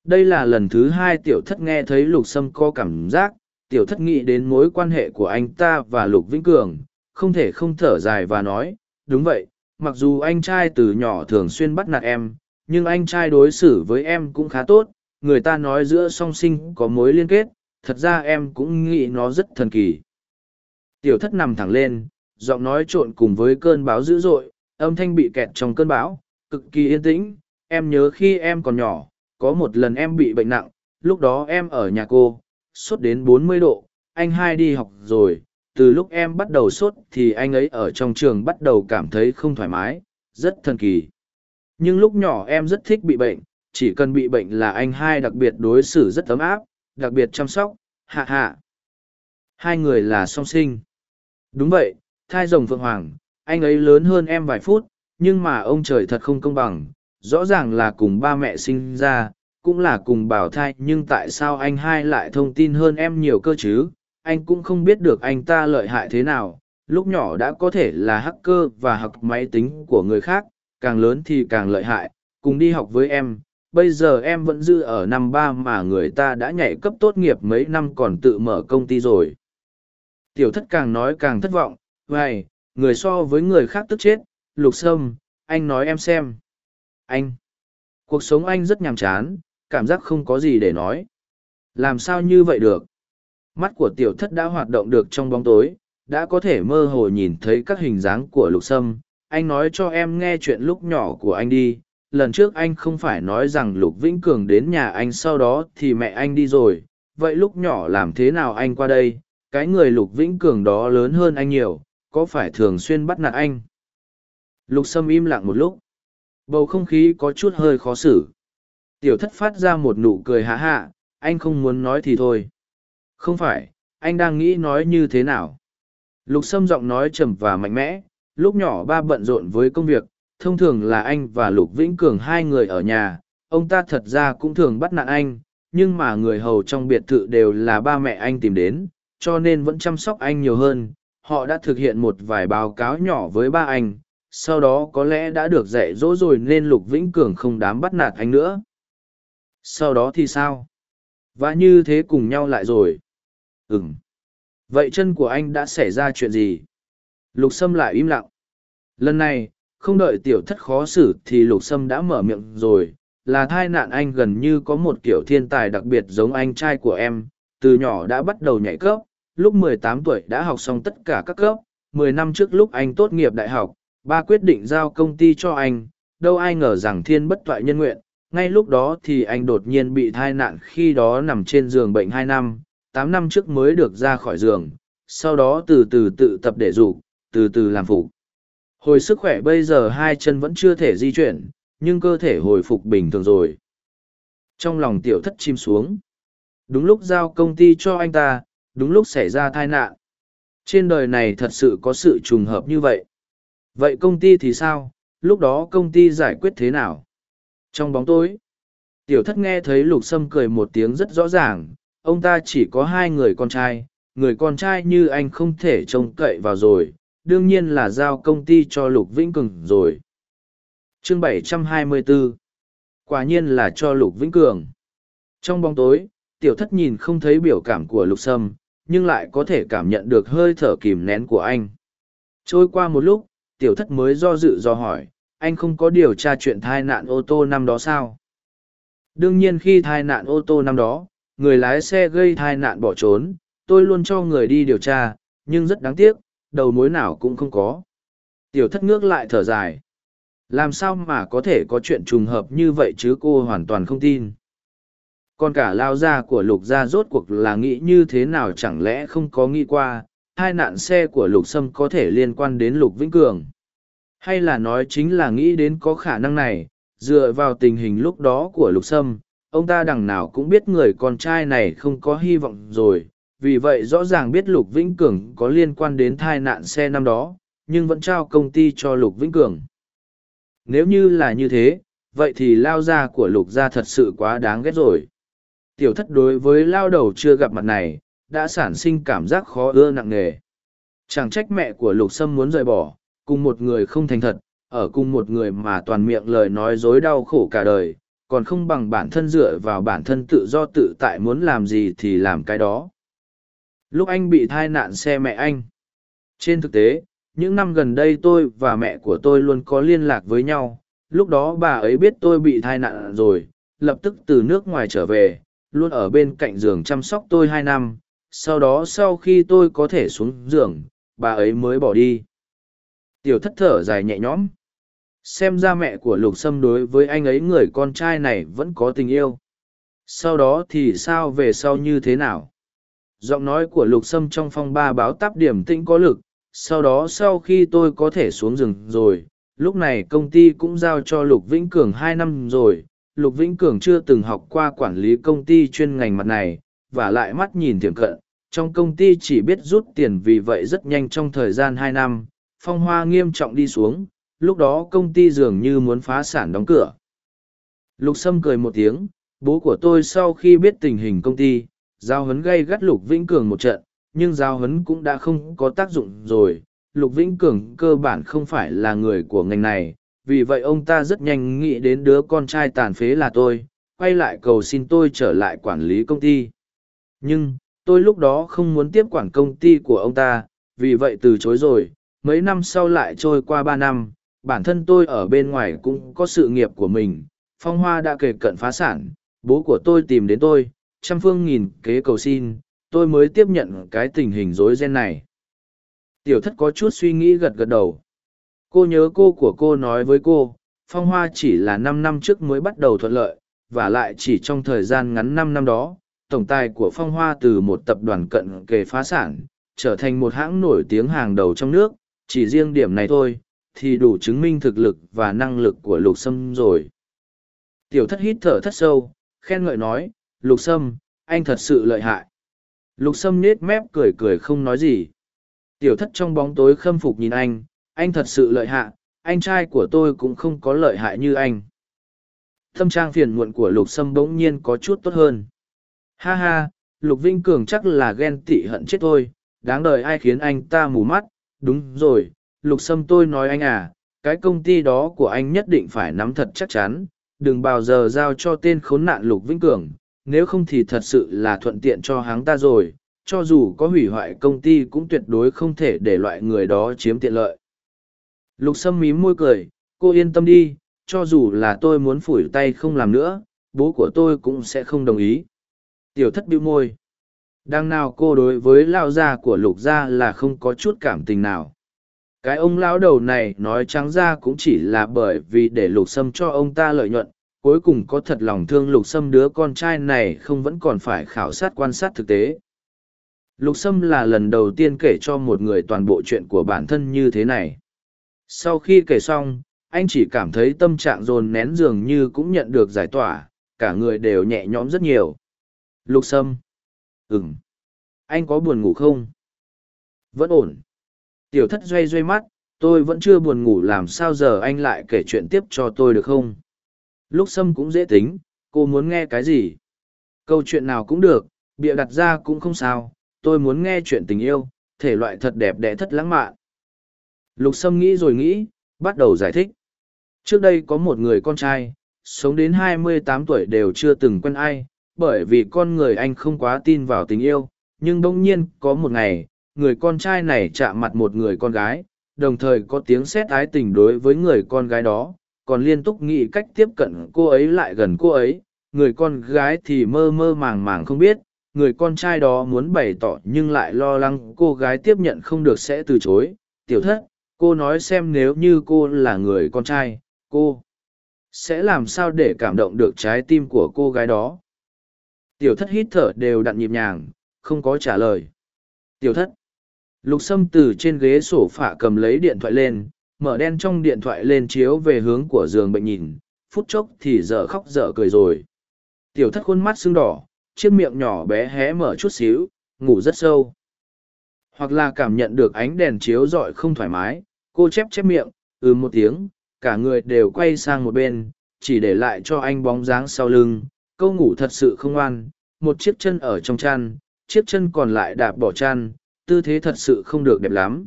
Đây là lần thứ hai tiểu thất nghe thấy lục sâm có cảm giác. Tiểu thất nghĩ đến mối quan hệ của anh ta và lục vĩnh cường. Không thể không thở dài và nói đúng vậy mặc dù anh trai từ nhỏ thường xuyên bắt nạt em nhưng anh trai đối xử với em cũng khá tốt người ta nói giữa song sinh có mối liên kết, thật ra em cũng nghĩ nó rất thần kỳ. Tiểu thất nằm thẳng lên, giọng nói trộn cùng với cơn bão dữ dội, âm thanh bị kẹt trong cơn bão, cực kỳ yên tĩnh. Em nhớ khi em còn nhỏ, có một lần em bị bệnh nặng, lúc đó em ở nhà cô, sốt đến bốn mươi độ, anh hai đi học rồi, từ lúc em bắt đầu sốt thì anh ấy ở trong trường bắt đầu cảm thấy không thoải mái, rất thần kỳ. Nhưng lúc nhỏ em rất thích bị bệnh chỉ cần bị bệnh là anh hai đặc biệt đối xử rất ấm áp, đặc biệt chăm sóc, hạ hạ. Hai người là song sinh. Đúng vậy, thai rồng phượng hoàng, anh ấy lớn hơn em vài phút, nhưng mà ông trời thật không công bằng, rõ ràng là cùng ba mẹ sinh ra, cũng là cùng bảo thai, nhưng tại sao anh hai lại thông tin hơn em nhiều cơ chứ? Anh cũng không biết được anh ta lợi hại thế nào, lúc nhỏ đã có thể là hacker và học máy tính của người khác, càng lớn thì càng lợi hại, cùng đi học với em bây giờ em vẫn giữ ở năm ba mà người ta đã nhảy cấp tốt nghiệp mấy năm còn tự mở công ty rồi. Tiểu thất càng nói càng thất vọng vậy người so với người khác tức chết, lục sâm, anh nói em xem. Anh, cuộc sống anh rất nhàm chán, cảm giác không có gì để nói. Làm sao như vậy được? Mắt của tiểu thất đã hoạt động được trong bóng tối, đã có thể mơ hồ nhìn thấy các hình dáng của lục sâm. Anh nói cho em nghe chuyện lúc nhỏ của anh đi lần trước anh không phải nói rằng lục vĩnh cường đến nhà anh sau đó thì mẹ anh đi rồi, vậy lúc nhỏ làm thế nào anh qua đây? Cái người lục vĩnh cường đó lớn hơn anh nhiều, có phải thường xuyên bắt nạt anh? Lục sâm im lặng một lúc. Bầu không khí có chút hơi khó xử. Tiểu thất phát ra một nụ cười hạ hạ, anh không muốn nói thì thôi. Không phải, anh đang nghĩ nói như thế nào? Lục sâm giọng nói trầm và mạnh mẽ, lúc nhỏ ba bận rộn với công việc thông thường là anh và lục vĩnh cường hai người ở nhà, ông ta thật ra cũng thường bắt nạt anh, nhưng mà người hầu trong biệt thự đều là ba mẹ anh tìm đến, cho nên vẫn chăm sóc anh nhiều hơn. Họ đã thực hiện một vài báo cáo nhỏ với ba anh, sau đó có lẽ đã được dạy dỗ rồi nên lục vĩnh cường không dám bắt nạt anh nữa. Sau đó thì sao? Và như thế cùng nhau lại rồi. Ừng vậy chân của anh đã xảy ra chuyện gì? Lục sâm lại im lặng. Lần này không đợi tiểu thất khó xử thì lục sâm đã mở miệng rồi, là thai nạn anh gần như có một kiểu thiên tài đặc biệt giống anh trai của em, từ nhỏ đã bắt đầu nhảy cấp, lúc 18 tuổi đã học xong tất cả các cấp 10 năm trước lúc anh tốt nghiệp đại học, ba quyết định giao công ty cho anh, đâu ai ngờ rằng thiên bất toại nhân nguyện, ngay lúc đó thì anh đột nhiên bị thai nạn khi đó nằm trên giường bệnh hai năm, tám năm trước mới được ra khỏi giường, sau đó từ từ tự tập để dục, từ từ làm phục hồi sức khỏe bây giờ hai chân vẫn chưa thể di chuyển, nhưng cơ thể hồi phục bình thường rồi. Trong lòng tiểu thất chim xuống. Đúng lúc giao công ty cho anh ta, đúng lúc xảy ra tai nạn. Trên đời này thật sự có sự trùng hợp như vậy. Vậy công ty thì sao? Lúc đó công ty giải quyết thế nào? Trong bóng tối, tiểu thất nghe thấy lục sâm cười một tiếng rất rõ ràng. Ông ta chỉ có hai người con trai, người con trai như anh không thể trông cậy vào rồi đương nhiên là giao công ty cho lục vĩnh cường rồi. Chương 724 quả nhiên là cho lục vĩnh cường. Trong bóng tối, tiểu thất nhìn không thấy biểu cảm của lục sâm, nhưng lại có thể cảm nhận được hơi thở kìm nén của anh. Trôi qua một lúc, tiểu thất mới do dự do hỏi, anh không có điều tra chuyện thai nạn ô tô năm đó sao? Đương nhiên khi thai nạn ô tô năm đó, người lái xe gây thai nạn bỏ trốn, tôi luôn cho người đi điều tra, nhưng rất đáng tiếc đầu mối nào cũng không có. Tiểu thất ngước lại thở dài. Làm sao mà có thể có chuyện trùng hợp như vậy chứ cô hoàn toàn không tin. Còn cả lao gia của lục gia rốt cuộc là nghĩ như thế nào chẳng lẽ không có nghĩ qua, hai nạn xe của lục sâm có thể liên quan đến lục vĩnh cường. Hay là nói chính là nghĩ đến có khả năng này, dựa vào tình hình lúc đó của lục sâm, ông ta đằng nào cũng biết người con trai này không có hy vọng rồi vì vậy rõ ràng biết lục vĩnh cường có liên quan đến thai nạn xe năm đó, nhưng vẫn trao công ty cho lục vĩnh cường. Nếu như là như thế, vậy thì lao gia của lục gia thật sự quá đáng ghét rồi. Tiểu thất đối với lao đầu chưa gặp mặt này, đã sản sinh cảm giác khó ưa nặng nề. Chẳng trách mẹ của lục sâm muốn rời bỏ, cùng một người không thành thật, ở cùng một người mà toàn miệng lời nói dối đau khổ cả đời, còn không bằng bản thân dựa vào bản thân tự do tự tại muốn làm gì thì làm cái đó lúc anh bị thai nạn xe mẹ anh. Trên thực tế, những năm gần đây tôi và mẹ của tôi luôn có liên lạc với nhau. Lúc đó bà ấy biết tôi bị thai nạn rồi, lập tức từ nước ngoài trở về, luôn ở bên cạnh giường chăm sóc tôi hai năm. Sau đó sau khi tôi có thể xuống giường, bà ấy mới bỏ đi. Tiểu thất thở dài nhẹ nhõm. Xem ra mẹ của lục sâm đối với anh ấy người con trai này vẫn có tình yêu. Sau đó thì sao về sau như thế nào? Giọng nói của lục sâm trong phong ba báo táp điểm tĩnh có lực, sau đó sau khi tôi có thể xuống rừng rồi, lúc này công ty cũng giao cho lục vĩnh cường hai năm rồi, lục vĩnh cường chưa từng học qua quản lý công ty chuyên ngành mặt này, và lại mắt nhìn tiềm cận, trong công ty chỉ biết rút tiền vì vậy rất nhanh trong thời gian hai năm, phong hoa nghiêm trọng đi xuống, lúc đó công ty dường như muốn phá sản đóng cửa. Lục sâm cười một tiếng, bố của tôi sau khi biết tình hình công ty giao hấn gây gắt lục vĩnh cường một trận nhưng giao hấn cũng đã không có tác dụng rồi lục vĩnh cường cơ bản không phải là người của ngành này vì vậy ông ta rất nhanh nghĩ đến đứa con trai tàn phế là tôi, quay lại cầu xin tôi trở lại quản lý công ty. Nhưng, tôi lúc đó không muốn tiếp quản công ty của ông ta, vì vậy từ chối rồi. Mấy năm sau lại trôi qua ba năm, bản thân tôi ở bên ngoài cũng có sự nghiệp của mình. Phong Hoa đã kề cận phá sản, bố của tôi tìm đến tôi, trăm phương nghìn kế cầu xin, tôi mới tiếp nhận cái tình hình rối ren này. Tiểu thất có chút suy nghĩ gật gật đầu. Cô nhớ cô của cô nói với cô, Phong Hoa chỉ là năm năm trước mới bắt đầu thuận lợi, và lại chỉ trong thời gian ngắn năm năm đó, tổng tài của Phong Hoa từ một tập đoàn cận kề phá sản, trở thành một hãng nổi tiếng hàng đầu trong nước, chỉ riêng điểm này thôi, thì đủ chứng minh thực lực và năng lực của Lục Sâm rồi. Tiểu thất hít thở thất sâu, khen ngợi nói, Lục Sâm, anh thật sự lợi hại. Lục Sâm nết mép cười cười không nói gì. Tiểu thất trong bóng tối khâm phục nhìn anh, anh thật sự lợi hại, anh trai của tôi cũng không có lợi hại như anh. Tâm trang phiền muộn của Lục Sâm bỗng nhiên có chút tốt hơn. Ha ha, Lục Vinh Cường chắc là ghen tị hận chết tôi, đáng đời ai khiến anh ta mù mắt, đúng rồi, Lục Sâm tôi nói anh à, cái công ty đó của anh nhất định phải nắm thật chắc chắn, đừng bao giờ giao cho tên khốn nạn Lục Vinh Cường, nếu không thì thật sự là thuận tiện cho hắn ta rồi, cho dù có hủy hoại công ty cũng tuyệt đối không thể để loại người đó chiếm tiện lợi. Lục Sâm mím môi cười, cô yên tâm đi, cho dù là tôi muốn phủi tay không làm nữa, bố của tôi cũng sẽ không đồng ý. Tiểu thất bĩu môi. Đang nào cô đối với lao gia của lục gia là không có chút cảm tình nào. Cái ông lão đầu này nói trắng ra cũng chỉ là bởi vì để lục sâm cho ông ta lợi nhuận, cuối cùng có thật lòng thương lục sâm đứa con trai này không vẫn còn phải khảo sát quan sát thực tế. Lục sâm là lần đầu tiên kể cho một người toàn bộ chuyện của bản thân như thế này. Sau khi kể xong, anh chỉ cảm thấy tâm trạng dồn nén dường như cũng nhận được giải tỏa, cả người đều nhẹ nhõm rất nhiều. Lục Sâm. Ừm. Anh có buồn ngủ không? Vẫn ổn. Tiểu thất doay doay mắt, tôi vẫn chưa buồn ngủ làm sao giờ anh lại kể chuyện tiếp cho tôi được không? Lúc Sâm cũng dễ tính, cô muốn nghe cái gì? Câu chuyện nào cũng được, bịa đặt ra cũng không sao, tôi muốn nghe chuyện tình yêu, thể loại thật đẹp đẽ thất lãng mạn. Lục Sâm nghĩ rồi nghĩ, bắt đầu giải thích. Trước đây có một người con trai, sống đến 28 tuổi đều chưa từng quen ai, bởi vì con người anh không quá tin vào tình yêu, nhưng bỗng nhiên có một ngày, người con trai này chạm mặt một người con gái, đồng thời có tiếng xét ái tình đối với người con gái đó, còn liên tục nghĩ cách tiếp cận cô ấy lại gần cô ấy, người con gái thì mơ mơ màng màng không biết, người con trai đó muốn bày tỏ nhưng lại lo lắng cô gái tiếp nhận không được sẽ từ chối, tiểu thất, cô nói xem nếu như cô là người con trai, cô sẽ làm sao để cảm động được trái tim của cô gái đó? Tiểu thất hít thở đều đặn nhịp nhàng không có trả lời. Tiểu thất lục sâm từ trên ghế sổ phả cầm lấy điện thoại lên mở đen trong điện thoại lên chiếu về hướng của giường bệnh nhìn phút chốc thì dở khóc dở cười rồi. Tiểu thất khuôn mắt sưng đỏ chiếc miệng nhỏ bé hé mở chút xíu ngủ rất sâu. Hoặc là cảm nhận được ánh đèn chiếu rọi không thoải mái cô chép chép miệng ừ một tiếng cả người đều quay sang một bên chỉ để lại cho anh bóng dáng sau lưng. Câu ngủ thật sự không ngoan, một chiếc chân ở trong chăn, chiếc chân còn lại đạp bỏ chăn, tư thế thật sự không được đẹp lắm.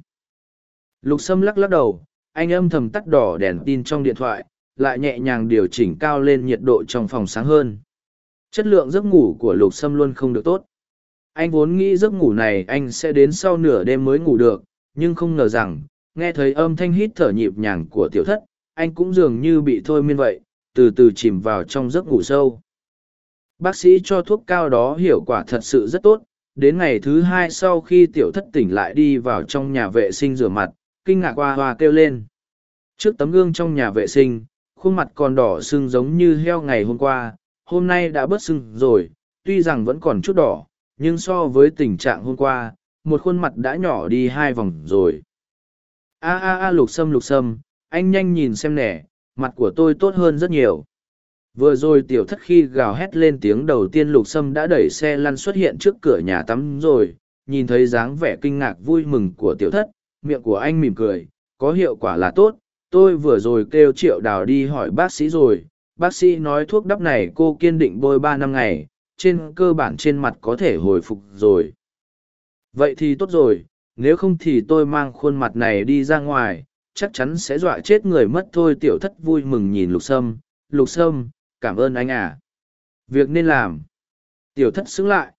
Lục Sâm lắc lắc đầu, anh âm thầm tắt đỏ đèn tin trong điện thoại, lại nhẹ nhàng điều chỉnh cao lên nhiệt độ trong phòng sáng hơn. Chất lượng giấc ngủ của Lục Sâm luôn không được tốt. Anh vốn nghĩ giấc ngủ này anh sẽ đến sau nửa đêm mới ngủ được, nhưng không ngờ rằng, nghe thấy âm thanh hít thở nhịp nhàng của tiểu thất, anh cũng dường như bị thôi miên vậy, từ từ chìm vào trong giấc ngủ sâu. Bác sĩ cho thuốc cao đó hiệu quả thật sự rất tốt. Đến ngày thứ hai sau khi tiểu thất tỉnh lại đi vào trong nhà vệ sinh rửa mặt, kinh ngạc hoa hoa kêu lên. Trước tấm gương trong nhà vệ sinh, khuôn mặt còn đỏ sưng giống như heo ngày hôm qua, hôm nay đã bớt sưng rồi, tuy rằng vẫn còn chút đỏ, nhưng so với tình trạng hôm qua, một khuôn mặt đã nhỏ đi hai vòng rồi. A a a lục sâm lục sâm, anh nhanh nhìn xem nè, mặt của tôi tốt hơn rất nhiều. Vừa rồi tiểu thất khi gào hét lên tiếng đầu tiên lục sâm đã đẩy xe lăn xuất hiện trước cửa nhà tắm rồi, nhìn thấy dáng vẻ kinh ngạc vui mừng của tiểu thất, miệng của anh mỉm cười, có hiệu quả là tốt, tôi vừa rồi kêu triệu đào đi hỏi bác sĩ rồi, bác sĩ nói thuốc đắp này cô kiên định bôi ba năm ngày, trên cơ bản trên mặt có thể hồi phục rồi. Vậy thì tốt rồi, nếu không thì tôi mang khuôn mặt này đi ra ngoài, chắc chắn sẽ dọa chết người mất thôi tiểu thất vui mừng nhìn lục sâm. Lục sâm cảm ơn anh à. Việc nên làm. Tiểu thất xứng lại.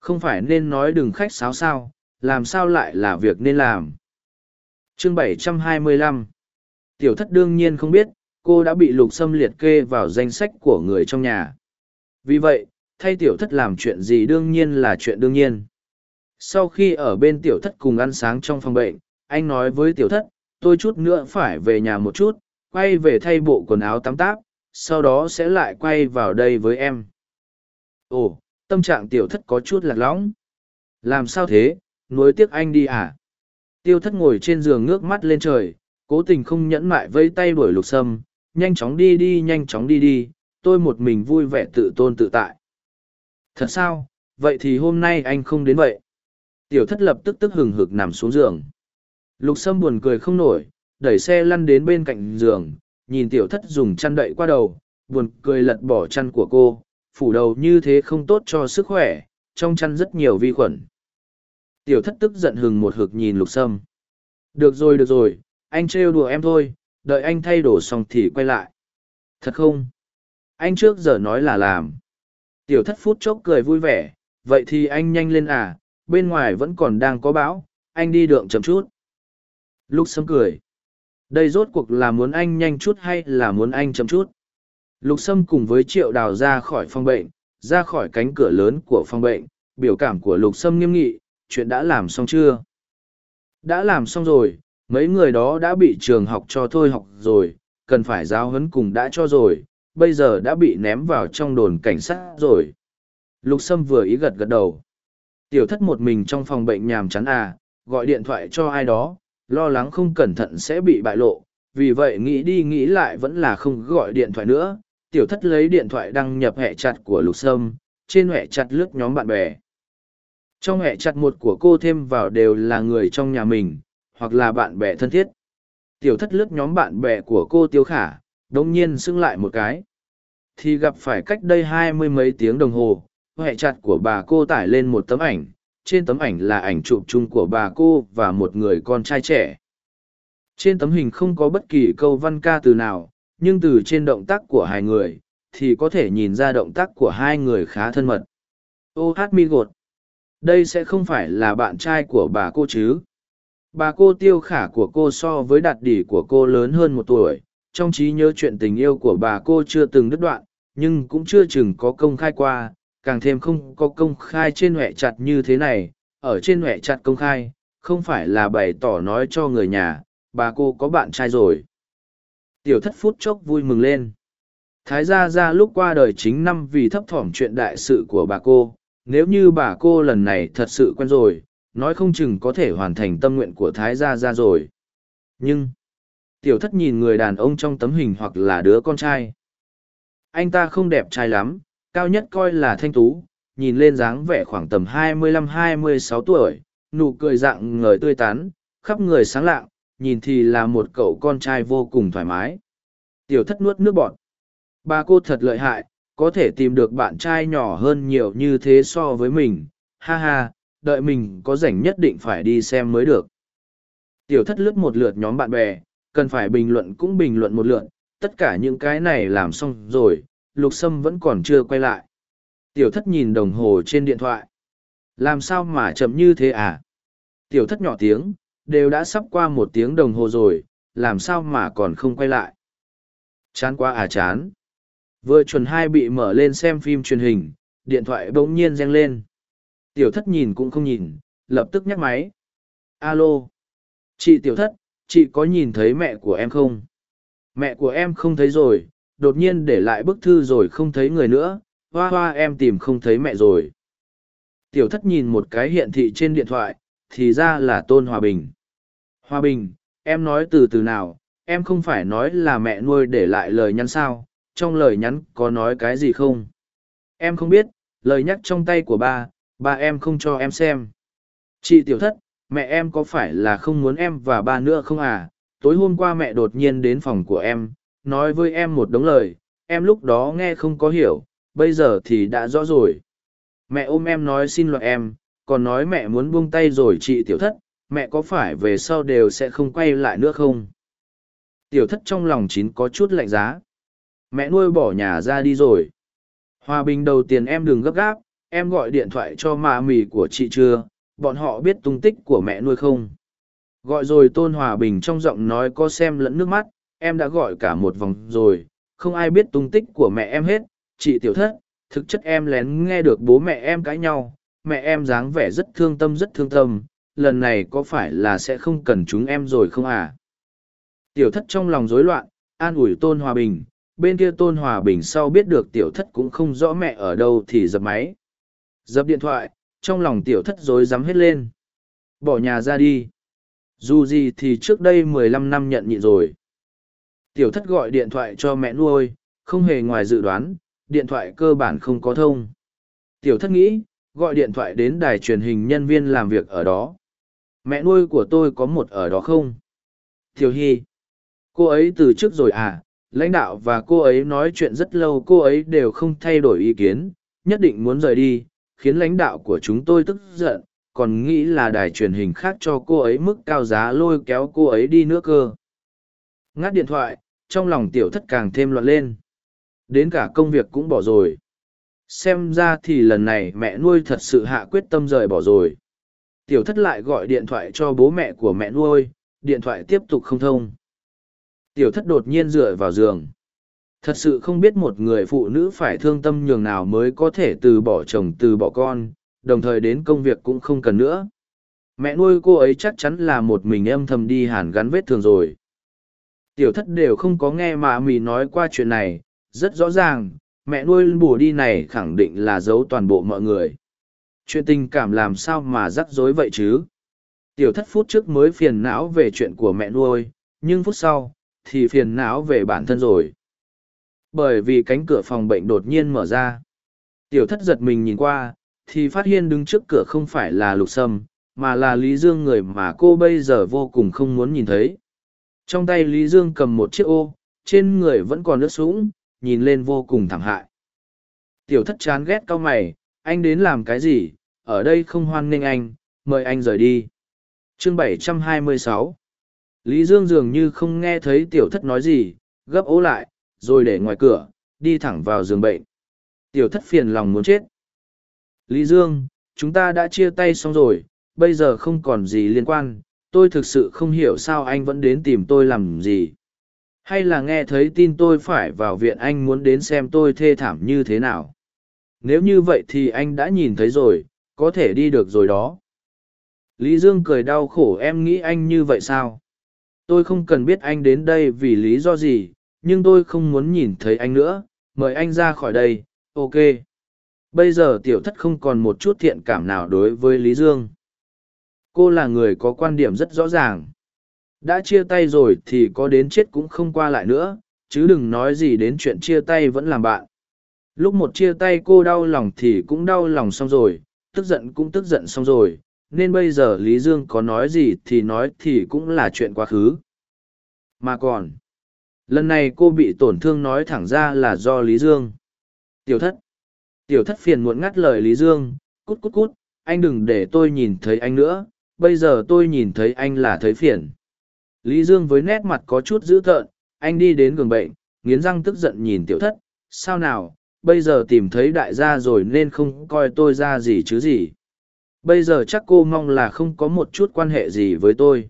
Không phải nên nói đừng khách sáo sao làm sao lại là việc nên làm chương 725 tiểu thất đương nhiên không biết, cô đã bị lục xâm liệt kê vào danh sách của người trong nhà. Vì vậy, thay tiểu thất làm chuyện gì đương nhiên là chuyện đương nhiên. Sau khi ở bên tiểu thất cùng ăn sáng trong phòng bệnh, anh nói với tiểu thất, tôi chút nữa phải về nhà một chút, quay về thay bộ quần áo tắm táp, sau đó sẽ lại quay vào đây với em. Ồ, tâm trạng tiểu thất có chút lạc lõng. Làm sao thế? Nuối tiếc anh đi à? Tiêu thất ngồi trên giường ngước mắt lên trời, cố tình không nhẫn mại vây tay đuổi lục sâm, nhanh chóng đi đi, nhanh chóng đi đi, tôi một mình vui vẻ tự tôn tự tại. Thật sao? Vậy thì hôm nay anh không đến vậy. Tiểu thất lập tức tức hừng hực nằm xuống giường. Lục sâm buồn cười không nổi, đẩy xe lăn đến bên cạnh giường, nhìn tiểu thất dùng chăn đậy qua đầu, buồn cười lật bỏ chăn của cô, phủ đầu như thế không tốt cho sức khỏe, trong chăn rất nhiều vi khuẩn tiểu thất tức giận hừng một hực nhìn lục sâm. Được rồi được rồi, anh trêu đùa em thôi, đợi anh thay đổi xong thì quay lại. Thật không? Anh trước giờ nói là làm. Tiểu thất phút chốc cười vui vẻ, vậy thì anh nhanh lên à bên ngoài vẫn còn đang có bão, anh đi đường chậm chút. Lục sâm cười. Đây rốt cuộc là muốn anh nhanh chút hay là muốn anh chậm chút? Lục sâm cùng với triệu đào ra khỏi phòng bệnh, ra khỏi cánh cửa lớn của phòng bệnh, biểu cảm của lục sâm nghiêm nghị chuyện đã làm xong chưa? Đã làm xong rồi, mấy người đó đã bị trường học cho thôi học rồi, cần phải giáo huấn cùng đã cho rồi, bây giờ đã bị ném vào trong đồn cảnh sát rồi. Lục sâm vừa ý gật gật đầu. Tiểu thất một mình trong phòng bệnh nhàm chán à gọi điện thoại cho ai đó, lo lắng không cẩn thận sẽ bị bại lộ, vì vậy nghĩ đi nghĩ lại vẫn là không gọi điện thoại nữa. Tiểu thất lấy điện thoại đăng nhập hệ chặt của lục sâm, trên hệ chặt lướt nhóm bạn bè trong hệ chặt một của cô thêm vào đều là người trong nhà mình, hoặc là bạn bè thân thiết. Tiểu thất lướt nhóm bạn bè của cô tiêu khả đ ỗ n g nhiên xưng lại một cái. Thì gặp phải cách đây hai mươi mấy tiếng đồng hồ, hệ chặt của bà cô tải lên một tấm ảnh. Trên tấm ảnh là ảnh chụp chung của bà cô và một người con trai trẻ. Trên tấm hình không có bất kỳ câu văn ca từ nào, nhưng từ trên động tác của hai người, thì có thể nhìn ra động tác của hai người khá thân mật. Ô hát mi gột đây sẽ không phải là bạn trai của bà cô chứ. Bà cô tiêu khả của cô so với đạt đỉ của cô lớn hơn một tuổi. Trong trí nhớ chuyện tình yêu của bà cô chưa từng đứt đoạn, nhưng cũng chưa chừng có công khai qua, càng thêm không có công khai trên huệ chặt như thế này. Ở trên huệ chặt công khai, không phải là bày tỏ nói cho người nhà, bà cô có bạn trai rồi. Tiểu thất phút chốc vui mừng lên. Thái gia ra lúc qua đời chính năm vì thấp thỏm chuyện đại sự của bà cô nếu như bà cô lần này thật sự quen rồi, nói không chừng có thể hoàn thành tâm nguyện của thái gia ra rồi. Nhưng, tiểu thất nhìn người đàn ông trong tấm hình hoặc là đứa con trai. Anh ta không đẹp trai lắm, cao nhất coi là thanh tú, nhìn lên dáng vẻ khoảng tầm hai mươi lăm, hai mươi sáu tuổi, nụ cười dạng ngời tươi tắn, khắp người sáng lạng, nhìn thì là một cậu con trai vô cùng thoải mái. Tiểu thất nuốt nước bọt. Bà cô thật lợi hại có thể tìm được bạn trai nhỏ hơn nhiều như thế so với mình ha ha đợi mình có rảnh nhất định phải đi xem mới được. Tiểu thất lướt một lượt nhóm bạn bè, cần phải bình luận cũng bình luận một lượt, tất cả những cái này làm xong rồi, lục sâm vẫn còn chưa quay lại. Tiểu thất nhìn đồng hồ trên điện thoại. Làm sao mà chậm như thế à? Tiểu thất nhỏ tiếng, đều đã sắp qua một tiếng đồng hồ rồi, làm sao mà còn không quay lại? Chán quá à chán. Vừa chuẩn hai bị mở lên xem phim truyền hình, điện thoại bỗng nhiên reng lên. Tiểu thất nhìn cũng không nhìn, lập tức nhắc máy. Alo. Chị tiểu thất, chị có nhìn thấy mẹ của em không? Mẹ của em không thấy rồi, đột nhiên để lại bức thư rồi không thấy người nữa, hoa hoa em tìm không thấy mẹ rồi. Tiểu thất nhìn một cái hiện thị trên điện thoại, thì ra là Tôn Hòa Bình. Hòa Bình, em nói từ từ nào, em không phải nói là mẹ nuôi để lại lời nhắn sao, trong lời nhắn có nói cái gì không? Em không biết, lời nhắc trong tay của ba, ba em không cho em xem chị tiểu thất mẹ em có phải là không muốn em và ba nữa không à tối hôm qua mẹ đột nhiên đến phòng của em nói với em một đống lời em lúc đó nghe không có hiểu bây giờ thì đã rõ rồi mẹ ôm em nói xin lỗi em còn nói mẹ muốn buông tay rồi chị tiểu thất mẹ có phải về sau đều sẽ không quay lại nữa không Tiểu thất trong lòng chín có chút lạnh giá. Mẹ nuôi bỏ nhà ra đi rồi. Hòa bình đầu tiên em đừng gấp gáp, em gọi điện thoại cho mạ mì của chị chưa, bọn họ biết tung tích của mẹ nuôi không? Gọi rồi Tôn Hòa Bình trong giọng nói có xem lẫn nước mắt, em đã gọi cả một vòng rồi, không ai biết tung tích của mẹ em hết, chị tiểu thất, thực chất em lén nghe được bố mẹ em cãi nhau, mẹ em dáng vẻ rất thương tâm rất thương tâm, lần này có phải là sẽ không cần chúng em rồi không à? Tiểu thất trong lòng rối loạn, an ủi Tôn Hòa Bình, bên kia Tôn Hòa Bình sau biết được tiểu thất cũng không rõ mẹ ở đâu thì dập máy. Dập điện thoại, trong lòng tiểu thất rối rắm hết lên. Bỏ nhà ra đi. Dù gì thì trước đây mười lăm năm nhận nhịn rồi. Tiểu thất gọi điện thoại cho mẹ nuôi, không hề ngoài dự đoán, điện thoại cơ bản không có thông. Tiểu thất nghĩ, gọi điện thoại đến đài truyền hình nhân viên làm việc ở đó. Mẹ nuôi của tôi có một ở đó không? Tiểu Hy. Cô ấy từ trước rồi à, lãnh đạo và cô ấy nói chuyện rất lâu cô ấy đều không thay đổi ý kiến, nhất định muốn rời đi, khiến lãnh đạo của chúng tôi tức giận, còn nghĩ là đài truyền hình khác cho cô ấy mức cao giá lôi kéo cô ấy đi nữa cơ. Ngắt điện thoại, trong lòng tiểu thất càng thêm loạn lên. Đến cả công việc cũng bỏ rồi. Xem ra thì lần này mẹ nuôi thật sự hạ quyết tâm rời bỏ rồi. Tiểu thất lại gọi điện thoại cho bố mẹ của mẹ nuôi, điện thoại tiếp tục không thông. Tiểu thất đột nhiên dựa vào giường. Thật sự không biết một người phụ nữ phải thương tâm nhường nào mới có thể từ bỏ chồng từ bỏ con, đồng thời đến công việc cũng không cần nữa. Mẹ nuôi cô ấy chắc chắn là một mình em thầm đi hàn gắn vết thường rồi. Tiểu thất đều không có nghe mà mì nói qua chuyện này, rất rõ ràng, mẹ nuôi bù đi này khẳng định là giấu toàn bộ mọi người. Chuyện tình cảm làm sao mà rắc rối vậy chứ? Tiểu thất phút trước mới phiền não về chuyện của mẹ nuôi, nhưng phút sau, thì phiền não về bản thân rồi. Bởi vì cánh cửa phòng bệnh đột nhiên mở ra. Tiểu thất giật mình nhìn qua, thì phát hiện đứng trước cửa không phải là lục sâm, mà là Lý Dương người mà cô bây giờ vô cùng không muốn nhìn thấy. Trong tay Lý Dương cầm một chiếc ô, trên người vẫn còn nước sũng, nhìn lên vô cùng thẳng hại. Tiểu thất chán ghét cao mày, anh đến làm cái gì, ở đây không hoan nghênh anh, mời anh rời đi. Chương 726 Lý Dương dường như không nghe thấy tiểu thất nói gì, gấp ố lại, rồi để ngoài cửa, đi thẳng vào giường bệnh. Tiểu thất phiền lòng muốn chết. Lý Dương, chúng ta đã chia tay xong rồi, bây giờ không còn gì liên quan, tôi thực sự không hiểu sao anh vẫn đến tìm tôi làm gì. Hay là nghe thấy tin tôi phải vào viện anh muốn đến xem tôi thê thảm như thế nào. Nếu như vậy thì anh đã nhìn thấy rồi, có thể đi được rồi đó. Lý Dương cười đau khổ em nghĩ anh như vậy sao? Tôi không cần biết anh đến đây vì lý do gì, nhưng tôi không muốn nhìn thấy anh nữa, mời anh ra khỏi đây, ok. Bây giờ tiểu thất không còn một chút thiện cảm nào đối với Lý Dương. Cô là người có quan điểm rất rõ ràng. Đã chia tay rồi thì có đến chết cũng không qua lại nữa, chứ đừng nói gì đến chuyện chia tay vẫn làm bạn. Lúc một chia tay cô đau lòng thì cũng đau lòng xong rồi, tức giận cũng tức giận xong rồi, nên bây giờ Lý Dương có nói gì thì nói thì cũng là chuyện quá khứ. Mà còn, lần này cô bị tổn thương nói thẳng ra là do Lý Dương. Tiểu thất. Tiểu thất phiền muộn ngắt lời Lý Dương, cút cút cút, anh đừng để tôi nhìn thấy anh nữa, bây giờ tôi nhìn thấy anh là thấy phiền. Lý Dương với nét mặt có chút dữ tợn, anh đi đến giường bệnh, nghiến răng tức giận nhìn tiểu thất, sao nào, bây giờ tìm thấy đại gia rồi nên không coi tôi ra gì chứ gì. Bây giờ chắc cô mong là không có một chút quan hệ gì với tôi.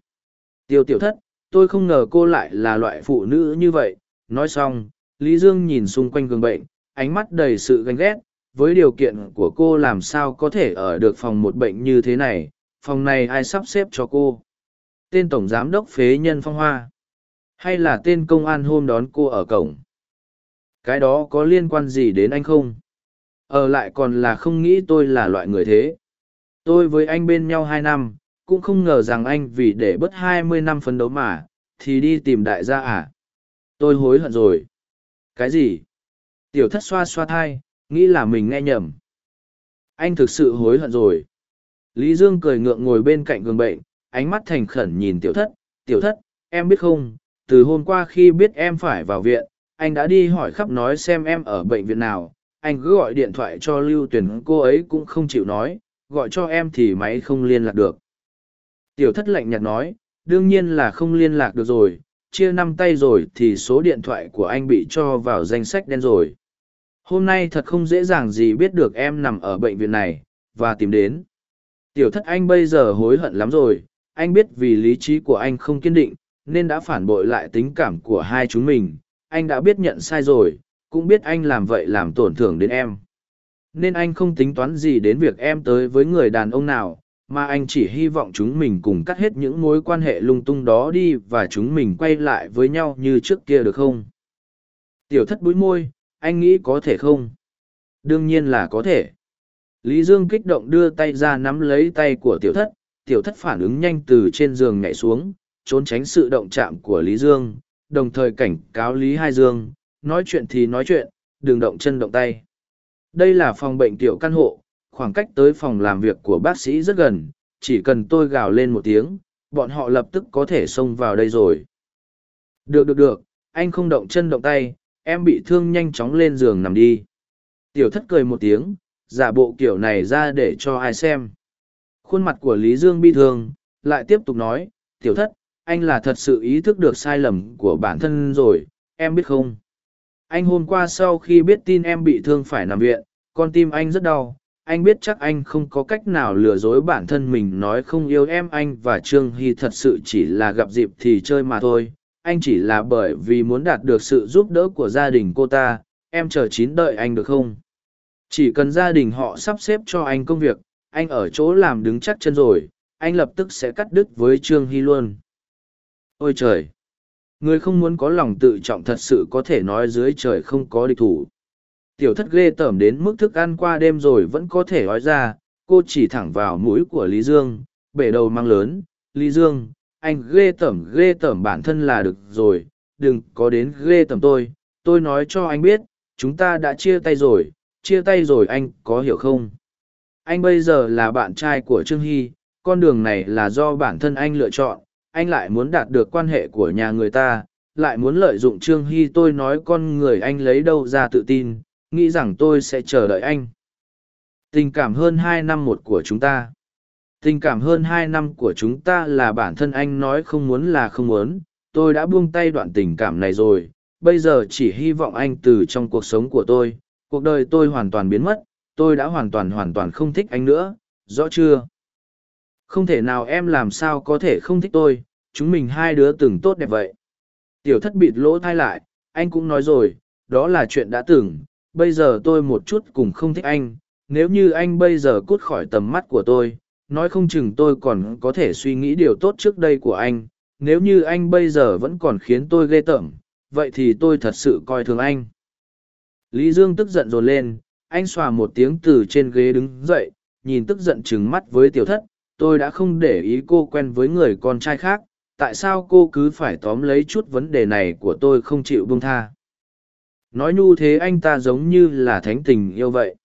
Tiêu tiểu thất, tôi không ngờ cô lại là loại phụ nữ như vậy. Nói xong, Lý Dương nhìn xung quanh gương bệnh, ánh mắt đầy sự ganh ghét. Với điều kiện của cô làm sao có thể ở được phòng một bệnh như thế này, phòng này ai sắp xếp cho cô? Tên Tổng Giám đốc Phế Nhân Phong Hoa? Hay là tên công an hôm đón cô ở cổng? Cái đó có liên quan gì đến anh không? Ở lại còn là không nghĩ tôi là loại người thế. Tôi với anh bên nhau hai năm, cũng không ngờ rằng anh vì để bớt hai mươi năm phấn đấu mà, thì đi tìm đại gia à. Tôi hối hận rồi. Cái gì? Tiểu thất xoa xoa thai, nghĩ là mình nghe nhầm. Anh thực sự hối hận rồi. Lý Dương cười ngượng ngồi bên cạnh giường bệnh, ánh mắt thành khẩn nhìn tiểu thất. Tiểu thất, em biết không, từ hôm qua khi biết em phải vào viện, anh đã đi hỏi khắp nói xem em ở bệnh viện nào. Anh cứ gọi điện thoại cho Lưu Tuyền cô ấy cũng không chịu nói, gọi cho em thì máy không liên lạc được. Tiểu thất lạnh nhạt nói, đương nhiên là không liên lạc được rồi, chia năm tay rồi thì số điện thoại của anh bị cho vào danh sách đen rồi. Hôm nay thật không dễ dàng gì biết được em nằm ở bệnh viện này và tìm đến. Tiểu thất anh bây giờ hối hận lắm rồi anh biết vì lý trí của anh không kiên định nên đã phản bội lại tính cảm của hai chúng mình. Anh đã biết nhận sai rồi cũng biết anh làm vậy làm tổn thương đến em nên anh không tính toán gì đến việc em tới với người đàn ông nào, mà anh chỉ hy vọng chúng mình cùng cắt hết những mối quan hệ lung tung đó đi và chúng mình quay lại với nhau như trước kia được không? Tiểu thất bũi môi, anh nghĩ có thể không? Đương nhiên là có thể. Lý dương kích động đưa tay ra nắm lấy tay của tiểu thất tiểu thất phản ứng nhanh từ trên giường nhảy xuống, trốn tránh sự động chạm của lý dương, đồng thời cảnh cáo lý hai dương, nói chuyện thì nói chuyện, đừng động chân động tay đây là phòng bệnh tiểu căn hộ, khoảng cách tới phòng làm việc của bác sĩ rất gần, chỉ cần tôi gào lên một tiếng, bọn họ lập tức có thể xông vào đây rồi. Được được được, anh không động chân động tay, em bị thương nhanh chóng lên giường nằm đi. Tiểu thất cười một tiếng, giả bộ kiểu này ra để cho ai xem. Khuôn mặt của lý dương bi thương, lại tiếp tục nói, tiểu thất, anh là thật sự ý thức được sai lầm của bản thân rồi, em biết không? Anh hôm qua sau khi biết tin em bị thương phải nằm viện, con tim anh rất đau. Anh biết chắc anh không có cách nào lừa dối bản thân mình nói không yêu em. Anh và trương hy thật sự chỉ là gặp dịp thì chơi mà thôi. Anh chỉ là bởi vì muốn đạt được sự giúp đỡ của gia đình cô ta, em chờ chín đợi anh được không? Chỉ cần gia đình họ sắp xếp cho anh công việc, anh ở chỗ làm đứng chắc chân rồi, anh lập tức sẽ cắt đứt với trương hy luôn. Ôi trời! Người không muốn có lòng tự trọng thật sự có thể nói dưới trời không có địch thủ. Tiểu thất ghê tởm đến mức thức ăn qua đêm rồi vẫn có thể nói ra, cô chỉ thẳng vào mũi của lý dương, bể đầu mang lớn, lý dương, anh ghê tởm ghê tởm bản thân là được rồi, đừng có đến ghê tởm tôi tôi nói cho anh biết, chúng ta đã chia tay rồi, chia tay rồi anh có hiểu không? Anh bây giờ là bạn trai của trương hy, con đường này là do bản thân anh lựa chọn anh lại muốn đạt được quan hệ của nhà người ta, lại muốn lợi dụng trương hy tôi nói con người anh lấy đâu ra tự tin, nghĩ rằng tôi sẽ chờ đợi anh. Tình cảm hơn hai năm một của chúng ta. Tình cảm hơn hai năm của chúng ta là bản thân anh nói không muốn là không muốn, tôi đã buông tay đoạn tình cảm này rồi, bây giờ chỉ hy vọng anh từ trong cuộc sống của tôi, cuộc đời tôi hoàn toàn biến mất, tôi đã hoàn toàn hoàn toàn không thích anh nữa, rõ chưa? Không thể nào em làm sao có thể không thích tôi, chúng mình hai đứa từng tốt đẹp vậy. Tiểu thất bịt lỗ thai lại, anh cũng nói rồi, đó là chuyện đã từng, bây giờ tôi một chút cùng không thích anh, nếu như anh bây giờ cút khỏi tầm mắt của tôi, nói không chừng tôi còn có thể suy nghĩ điều tốt trước đây của anh, nếu như anh bây giờ vẫn còn khiến tôi ghê tởm, vậy thì tôi thật sự coi thường anh. Lý dương tức giận dồn lên, anh xòa một tiếng từ trên ghế đứng dậy, nhìn tức giận trừng mắt với tiểu thất tôi đã không để ý cô quen với người con trai khác, tại sao cô cứ phải tóm lấy chút vấn đề này của tôi không chịu buông tha? Nói nhu thế anh ta giống như là thánh tình yêu vậy.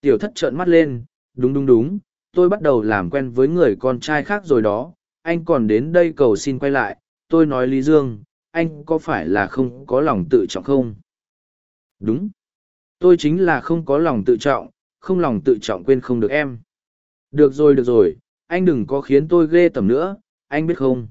Tiểu thất trợn mắt lên, đúng đúng đúng, tôi bắt đầu làm quen với người con trai khác rồi đó, anh còn đến đây cầu xin quay lại, tôi nói lý dương, anh có phải là không có lòng tự trọng không? Đúng, tôi chính là không có lòng tự trọng, không lòng tự trọng quên không được em. Được rồi được rồi anh đừng có khiến tôi ghê tởm nữa, anh biết không?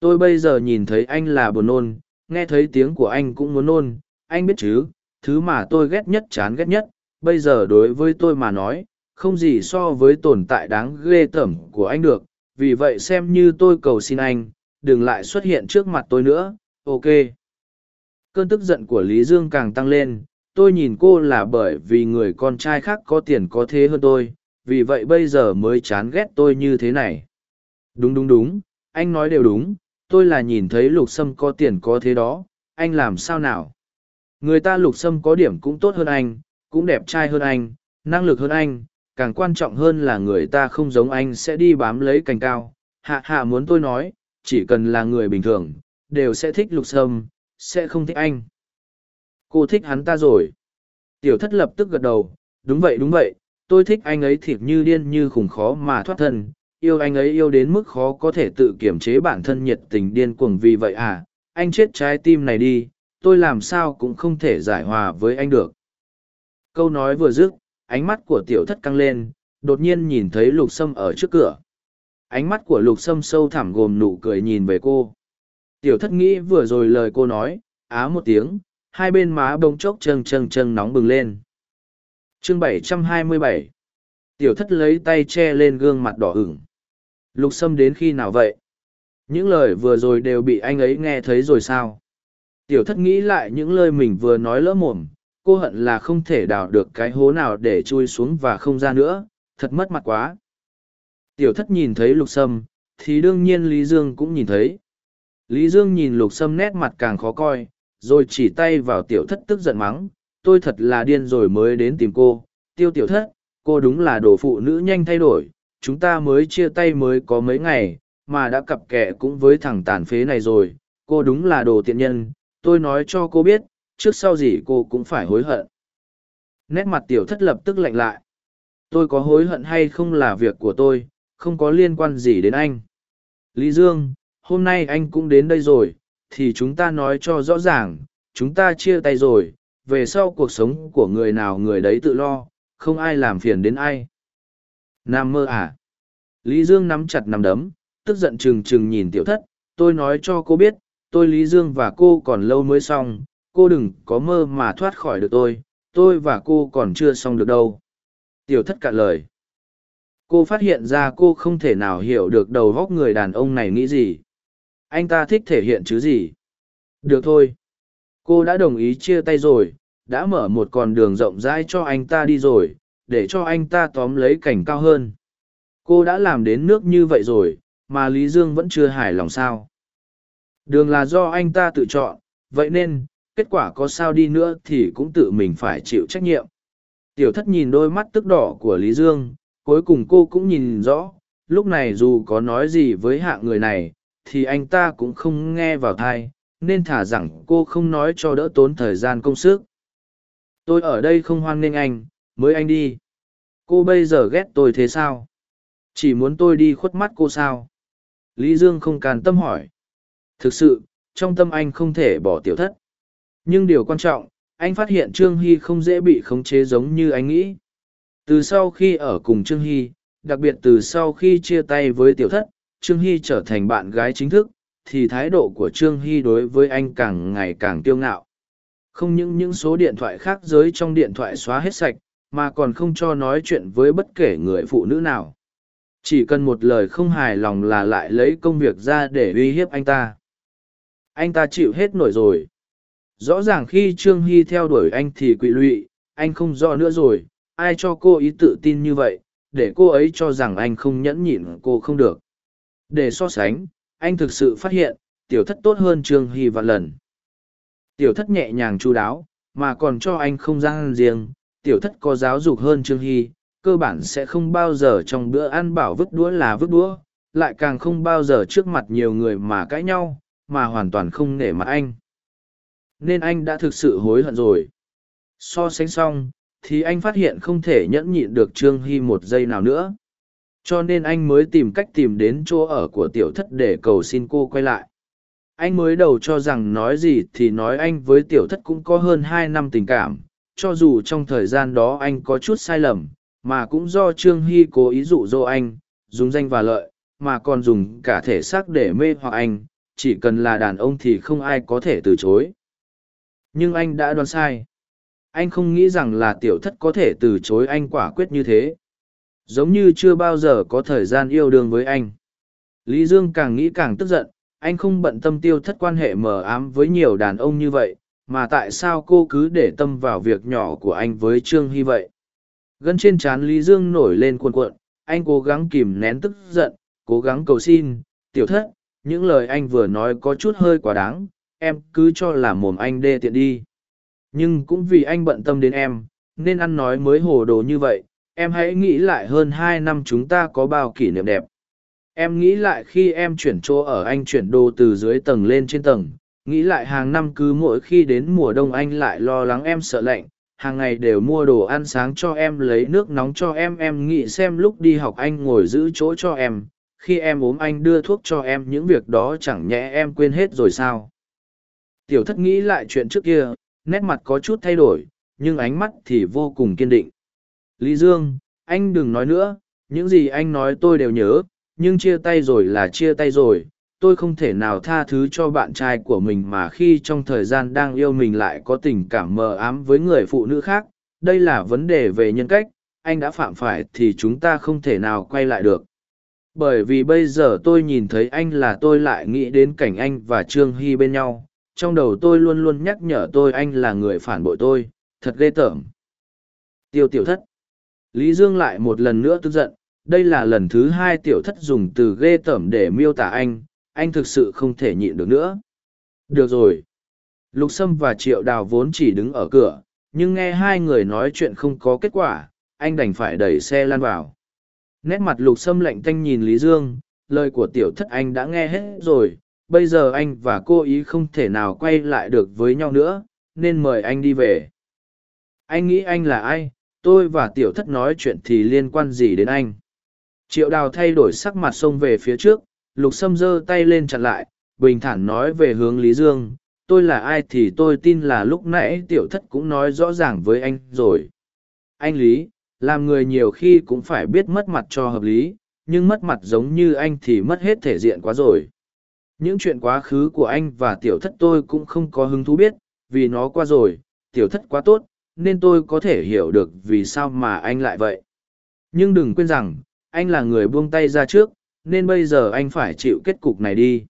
Tôi bây giờ nhìn thấy anh là buồn nôn, nghe thấy tiếng của anh cũng muốn nôn, anh biết chứ, thứ mà tôi ghét nhất chán ghét nhất, bây giờ đối với tôi mà nói, không gì so với tồn tại đáng ghê tởm của anh được, vì vậy xem như tôi cầu xin anh, đừng lại xuất hiện trước mặt tôi nữa, ok. Cơn tức giận của lý dương càng tăng lên, tôi nhìn cô là bởi vì người con trai khác có tiền có thế hơn tôi vì vậy bây giờ mới chán ghét tôi như thế này. Đúng đúng đúng, anh nói đều đúng, tôi là nhìn thấy lục sâm có tiền có thế đó, anh làm sao nào? Người ta lục sâm có điểm cũng tốt hơn anh, cũng đẹp trai hơn anh, năng lực hơn anh, càng quan trọng hơn là người ta không giống anh sẽ đi bám lấy cành cao. Hạ hạ muốn tôi nói, chỉ cần là người bình thường, đều sẽ thích lục sâm, sẽ không thích anh. Cô thích hắn ta rồi. Tiểu thất lập tức gật đầu, đúng vậy đúng vậy tôi thích anh ấy thiệt như điên như khủng khó mà thoát thân. Yêu anh ấy yêu đến mức khó có thể tự kiểm chế bản thân nhiệt tình điên cuồng vì vậy à? Anh chết trái tim này đi tôi làm sao cũng không thể giải hòa với anh được. Câu nói vừa dứt ánh mắt của tiểu thất căng lên đột nhiên nhìn thấy lục sâm ở trước cửa. Ánh mắt của lục sâm sâu thẳm gồm nụ cười nhìn về cô. Tiểu thất nghĩ vừa rồi lời cô nói, á một tiếng, hai bên má bông chốc trâng trâng trâng nóng bừng lên chương 727 Tiểu thất lấy tay che lên gương mặt đỏ ửng. Lục Sâm đến khi nào vậy? Những lời vừa rồi đều bị anh ấy nghe thấy rồi sao? Tiểu thất nghĩ lại những lời mình vừa nói lỡ mồm, cô hận là không thể đào được cái hố nào để chui xuống và không ra nữa, thật mất mặt quá. Tiểu thất nhìn thấy lục sâm, thì đương nhiên Lý Dương cũng nhìn thấy. Lý Dương nhìn lục sâm nét mặt càng khó coi, rồi chỉ tay vào tiểu thất tức giận mắng, tôi thật là điên rồi mới đến tìm cô, tiêu tiểu thất, cô đúng là đồ phụ nữ nhanh thay đổi, chúng ta mới chia tay mới có mấy ngày, mà đã cặp kẻ cũng với thằng tàn phế này rồi, cô đúng là đồ tiện nhân, tôi nói cho cô biết, trước sau gì cô cũng phải hối hận. Nét mặt tiểu thất lập tức lạnh lại. Tôi có hối hận hay không là việc của tôi, không có liên quan gì đến anh. Lý Dương, hôm nay anh cũng đến đây rồi, thì chúng ta nói cho rõ ràng, chúng ta chia tay rồi, về sau cuộc sống của người nào người đấy tự lo, không ai làm phiền đến ai. Nam mơ à? Lý Dương nắm chặt nắm đấm, tức giận trừng trừng nhìn tiểu thất, tôi nói cho cô biết, tôi Lý Dương và cô còn lâu mới xong, cô đừng có mơ mà thoát khỏi được tôi, tôi và cô còn chưa xong được đâu. Tiểu thất cạn lời. Cô phát hiện ra cô không thể nào hiểu được đầu góc người đàn ông này nghĩ gì. Anh ta thích thể hiện chứ gì. Được thôi. Cô đã đồng ý chia tay rồi, đã mở một con đường rộng rãi cho anh ta đi rồi, để cho anh ta tóm lấy cảnh cao hơn. Cô đã làm đến nước như vậy rồi, mà Lý Dương vẫn chưa hài lòng sao. Đường là do anh ta tự chọn, vậy nên, kết quả có sao đi nữa thì cũng tự mình phải chịu trách nhiệm. Tiểu thất nhìn đôi mắt tức đỏ của Lý Dương, cuối cùng cô cũng nhìn rõ, lúc này dù có nói gì với hạng người này, thì anh ta cũng không nghe vào thai, nên thả rằng cô không nói cho đỡ tốn thời gian công sức. Tôi ở đây không hoan nghênh anh, mới anh đi. Cô bây giờ ghét tôi thế sao? Chỉ muốn tôi đi khuất mắt cô sao? Lý Dương không càn tâm hỏi. Thực sự, trong tâm anh không thể bỏ tiểu thất. Nhưng điều quan trọng, anh phát hiện Trương Hy không dễ bị khống chế giống như anh nghĩ. Từ sau khi ở cùng Trương Hy, đặc biệt từ sau khi chia tay với tiểu thất, Trương Hy trở thành bạn gái chính thức, thì thái độ của Trương Hy đối với anh càng ngày càng tiêu ngạo. Không những những số điện thoại khác giới trong điện thoại xóa hết sạch, mà còn không cho nói chuyện với bất kể người phụ nữ nào. Chỉ cần một lời không hài lòng là lại lấy công việc ra để uy hiếp anh ta. Anh ta chịu hết nổi rồi rõ ràng khi trương hy theo đuổi anh thì quỵ lụy anh không rõ nữa rồi ai cho cô ý tự tin như vậy để cô ấy cho rằng anh không nhẫn nhịn cô không được để so sánh anh thực sự phát hiện tiểu thất tốt hơn trương hy vạn lần tiểu thất nhẹ nhàng chu đáo, mà còn cho anh không gian riêng, tiểu thất có giáo dục hơn trương hy, cơ bản sẽ không bao giờ trong bữa ăn bảo vứt đũa là vứt đũa, lại càng không bao giờ trước mặt nhiều người mà cãi nhau, mà hoàn toàn không nể mặt anh. Nên anh đã thực sự hối hận rồi. So sánh xong, thì anh phát hiện không thể nhẫn nhịn được trương hy một giây nào nữa. Cho nên anh mới tìm cách tìm đến chỗ ở của tiểu thất để cầu xin cô quay lại anh mới đầu cho rằng nói gì thì nói anh với tiểu thất cũng có hơn hai năm tình cảm, cho dù trong thời gian đó anh có chút sai lầm, mà cũng do trương hy cố ý dụ dỗ anh, dùng danh và lợi, mà còn dùng cả thể xác để mê hoặc anh, chỉ cần là đàn ông thì không ai có thể từ chối. Nhưng anh đã đoán sai. Anh không nghĩ rằng là tiểu thất có thể từ chối anh quả quyết như thế. Giống như chưa bao giờ có thời gian yêu đương với anh. Lý dương càng nghĩ càng tức giận anh không bận tâm tiêu thất quan hệ mờ ám với nhiều đàn ông như vậy, mà tại sao cô cứ để tâm vào việc nhỏ của anh với trương hy vậy? Gân trên trán lý dương nổi lên cuồn cuộn, anh cố gắng kìm nén tức giận, cố gắng cầu xin, tiểu thất, những lời anh vừa nói có chút hơi quá đáng, em cứ cho là mồm anh đê tiện đi. Nhưng cũng vì anh bận tâm đến em, nên ăn nói mới hồ đồ như vậy, em hãy nghĩ lại hơn hai năm chúng ta có bao kỷ niệm đẹp em nghĩ lại khi em chuyển chỗ ở anh chuyển đồ từ dưới tầng lên trên tầng. Nghĩ lại hàng năm cứ mỗi khi đến mùa đông anh lại lo lắng em sợ lạnh. Hàng ngày đều mua đồ ăn sáng cho em lấy nước nóng cho em. Em nghĩ xem lúc đi học anh ngồi giữ chỗ cho em. Khi em ốm anh đưa thuốc cho em những việc đó chẳng nhẽ em quên hết rồi sao? Tiểu thất nghĩ lại chuyện trước kia, nét mặt có chút thay đổi, nhưng ánh mắt thì vô cùng kiên định. Lý Dương, anh đừng nói nữa, những gì anh nói tôi đều nhớ, nhưng chia tay rồi là chia tay rồi, tôi không thể nào tha thứ cho bạn trai của mình mà khi trong thời gian đang yêu mình lại có tình cảm mờ ám với người phụ nữ khác. Đây là vấn đề về nhân cách anh đã phạm phải thì chúng ta không thể nào quay lại được. Bởi vì bây giờ tôi nhìn thấy anh là tôi lại nghĩ đến cảnh anh và trương hy bên nhau. Trong đầu tôi luôn luôn nhắc nhở tôi anh là người phản bội tôi. Thật ghê tởm. Tiêu tiểu thất. Lý dương lại một lần nữa tức giận đây là lần thứ hai tiểu thất dùng từ ghê tởm để miêu tả anh anh thực sự không thể nhịn được nữa. Được rồi. Lục sâm và triệu đào vốn chỉ đứng ở cửa, nhưng nghe hai người nói chuyện không có kết quả, anh đành phải đẩy xe lan vào. Nét mặt lục sâm lạnh tanh nhìn lý dương, lời của tiểu thất anh đã nghe hết rồi, bây giờ anh và cô ý không thể nào quay lại được với nhau nữa, nên mời anh đi về. Anh nghĩ anh là ai? Tôi và tiểu thất nói chuyện thì liên quan gì đến anh? Triệu đào thay đổi sắc mặt xông về phía trước, lục sâm giơ tay lên chặn lại, bình thản nói về hướng lý dương, tôi là ai thì tôi tin là lúc nãy tiểu thất cũng nói rõ ràng với anh rồi. Anh lý, làm người nhiều khi cũng phải biết mất mặt cho hợp lý, nhưng mất mặt giống như anh thì mất hết thể diện quá rồi. Những chuyện quá khứ của anh và tiểu thất tôi cũng không có hứng thú biết, vì nó qua rồi, tiểu thất quá tốt, nên tôi có thể hiểu được vì sao mà anh lại vậy. Nhưng đừng quên rằng anh là người buông tay ra trước, nên bây giờ anh phải chịu kết cục này đi.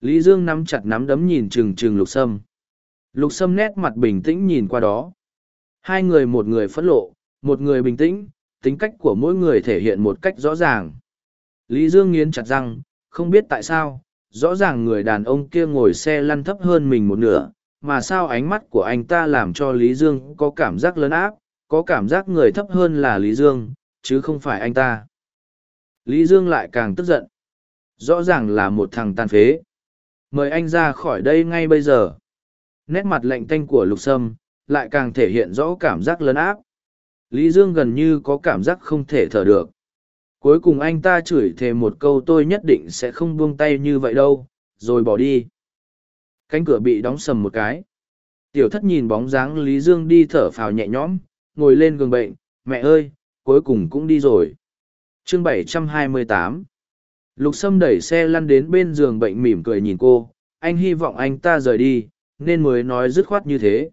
Lý dương nắm chặt nắm đấm nhìn trừng trừng lục sâm. Lục sâm nét mặt bình tĩnh nhìn qua đó. Hai người một người phẫn lộ, một người bình tĩnh, tính cách của mỗi người thể hiện một cách rõ ràng. Lý dương nghiến chặt răng, không biết tại sao, rõ ràng người đàn ông kia ngồi xe lăn thấp hơn mình một nửa, mà sao ánh mắt của anh ta làm cho lý dương có cảm giác lớn áp, có cảm giác người thấp hơn là lý dương chứ không phải anh ta. Lý dương lại càng tức giận. Rõ ràng là một thằng tàn phế. Mời anh ra khỏi đây ngay bây giờ. Nét mặt lạnh tanh của lục sâm lại càng thể hiện rõ cảm giác lớn áp. Lý dương gần như có cảm giác không thể thở được. Cuối cùng anh ta chửi thề một câu tôi nhất định sẽ không buông tay như vậy đâu, rồi bỏ đi. Cánh cửa bị đóng sầm một cái. Tiểu thất nhìn bóng dáng lý dương đi thở phào nhẹ nhõm, ngồi lên giường bệnh. Mẹ ơi cuối cùng cũng đi rồi. Chương 728 lục sâm đẩy xe lăn đến bên giường bệnh mỉm cười nhìn cô. Anh hy vọng anh ta rời đi, nên mới nói dứt khoát như thế.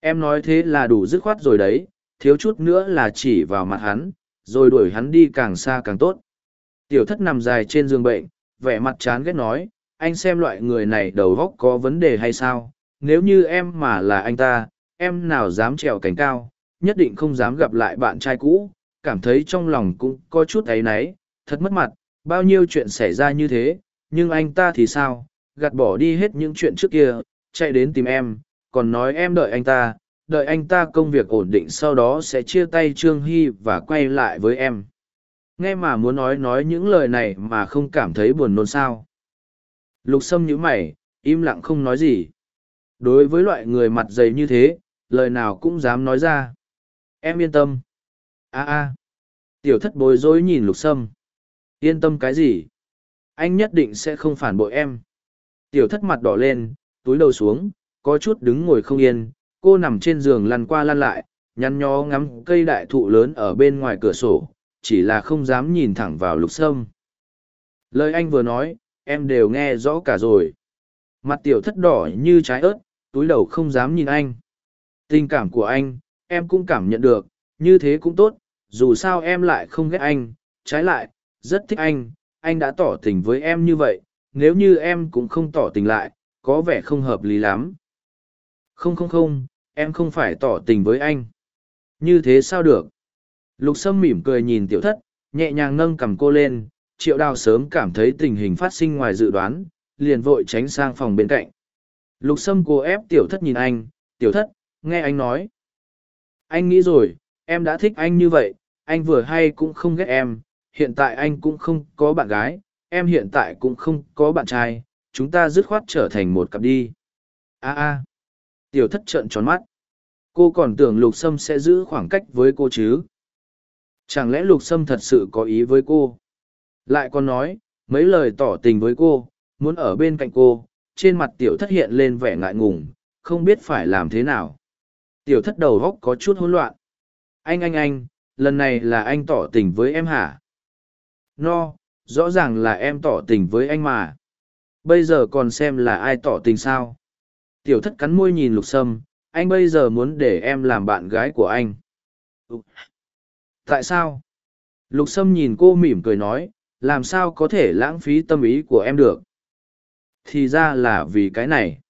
Em nói thế là đủ dứt khoát rồi đấy, thiếu chút nữa là chỉ vào mặt hắn, rồi đuổi hắn đi càng xa càng tốt. Tiểu thất nằm dài trên giường bệnh, vẻ mặt chán ghét nói, anh xem loại người này đầu góc có vấn đề hay sao? Nếu như em mà là anh ta, em nào dám trèo cánh cao? Nhất định không dám gặp lại bạn trai cũ, cảm thấy trong lòng cũng có chút ấy náy, thật mất mặt, bao nhiêu chuyện xảy ra như thế, nhưng anh ta thì sao, gạt bỏ đi hết những chuyện trước kia, chạy đến tìm em, còn nói em đợi anh ta, đợi anh ta công việc ổn định sau đó sẽ chia tay trương hy và quay lại với em. Nghe mà muốn nói nói những lời này mà không cảm thấy buồn nôn sao. Lục sâm nhíu mày, im lặng không nói gì. Đối với loại người mặt dày như thế, lời nào cũng dám nói ra em yên tâm. A a. Tiểu thất bối rối nhìn lục sâm. Yên tâm cái gì? Anh nhất định sẽ không phản bội em. Tiểu thất mặt đỏ lên, túi đầu xuống, có chút đứng ngồi không yên. Cô nằm trên giường lăn qua lăn lại, nhăn nhó ngắm cây đại thụ lớn ở bên ngoài cửa sổ, chỉ là không dám nhìn thẳng vào lục sâm. Lời anh vừa nói, em đều nghe rõ cả rồi. Mặt tiểu thất đỏ như trái ớt, túi đầu không dám nhìn anh. Tình cảm của anh em cũng cảm nhận được, như thế cũng tốt, dù sao em lại không ghét anh, trái lại, rất thích anh anh đã tỏ tình với em như vậy, nếu như em cũng không tỏ tình lại, có vẻ không hợp lý lắm. Không không không, em không phải tỏ tình với anh. Như thế sao được? Lục sâm mỉm cười nhìn tiểu thất, nhẹ nhàng nâng cầm cô lên, triệu đào sớm cảm thấy tình hình phát sinh ngoài dự đoán, liền vội tránh sang phòng bên cạnh. Lục sâm cố ép tiểu thất nhìn anh, tiểu thất, nghe anh nói anh nghĩ rồi, em đã thích anh như vậy, anh vừa hay cũng không ghét em, hiện tại anh cũng không có bạn gái, em hiện tại cũng không có bạn trai, chúng ta dứt khoát trở thành một cặp đi. A a. Tiểu thất trợn tròn mắt. Cô còn tưởng lục sâm sẽ giữ khoảng cách với cô chứ? Chẳng lẽ lục sâm thật sự có ý với cô? Lại còn nói, mấy lời tỏ tình với cô, muốn ở bên cạnh cô, trên mặt tiểu thất hiện lên vẻ ngại ngùng, không biết phải làm thế nào tiểu thất đầu góc có chút hỗn loạn anh anh anh lần này là anh tỏ tình với em hả no rõ ràng là em tỏ tình với anh mà. Bây giờ còn xem là ai tỏ tình sao? Tiểu thất cắn môi nhìn lục sâm, anh bây giờ muốn để em làm bạn gái của anh. Tại sao? Lục sâm nhìn cô mỉm cười nói, làm sao có thể lãng phí tâm ý của em được? Thì ra là vì cái này.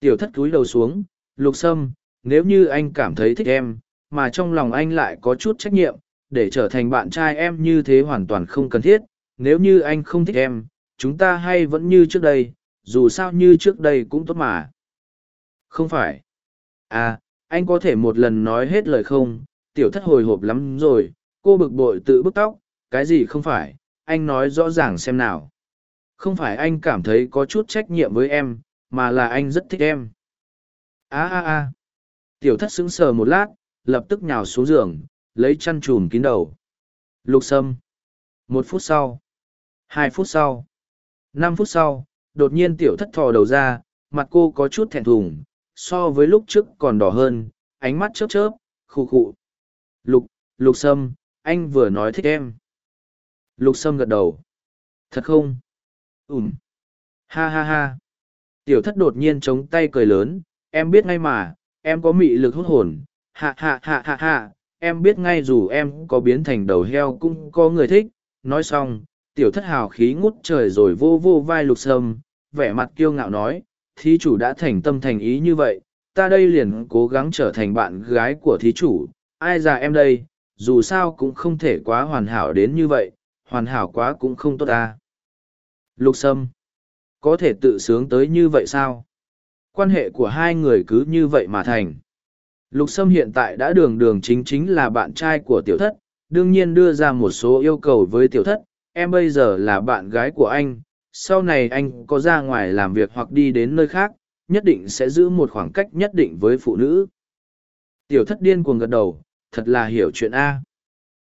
Tiểu thất cúi đầu xuống, lục sâm, nếu như anh cảm thấy thích em, mà trong lòng anh lại có chút trách nhiệm, để trở thành bạn trai em như thế hoàn toàn không cần thiết. Nếu như anh không thích em, chúng ta hay vẫn như trước đây, dù sao như trước đây cũng tốt mà. Không phải. À, anh có thể một lần nói hết lời không? Tiểu thất hồi hộp lắm rồi, cô bực bội tự bức tóc, cái gì không phải, anh nói rõ ràng xem nào. Không phải anh cảm thấy có chút trách nhiệm với em, mà là anh rất thích em. a a a Tiểu thất sững sờ một lát, lập tức nhào xuống giường, lấy chăn trùm kín đầu. Lục sâm. Một phút sau. Hai phút sau. Năm phút sau, đột nhiên tiểu thất thò đầu ra, mặt cô có chút thẹn thùng, so với lúc trước còn đỏ hơn, ánh mắt chớp chớp, khụ khụ. Lục, lục sâm, anh vừa nói thích em. Lục sâm gật đầu. Thật không? Ừm. Ha ha ha. Tiểu thất đột nhiên chống tay cười lớn, em biết ngay mà, em có mị lực hút hồn. Hạ hạ hạ hạ hạ, em biết ngay dù em có biến thành đầu heo cũng có người thích. Nói xong, tiểu thất hào khí ngút trời rồi vô vô vai lục sâm, vẻ mặt kiêu ngạo nói, thí chủ đã thành tâm thành ý như vậy, ta đây liền cố gắng trở thành bạn gái của thí chủ, ai già em đây, dù sao cũng không thể quá hoàn hảo đến như vậy, hoàn hảo quá cũng không tốt ta. Lục Sâm, có thể tự sướng tới như vậy sao? Quan hệ của hai người cứ như vậy mà thành. Lục Sâm hiện tại đã đường đường chính chính là bạn trai của tiểu thất, đương nhiên đưa ra một số yêu cầu với tiểu thất, em bây giờ là bạn gái của anh, sau này anh có ra ngoài làm việc hoặc đi đến nơi khác, nhất định sẽ giữ một khoảng cách nhất định với phụ nữ. Tiểu thất điên cuồng gật đầu, thật là hiểu chuyện A.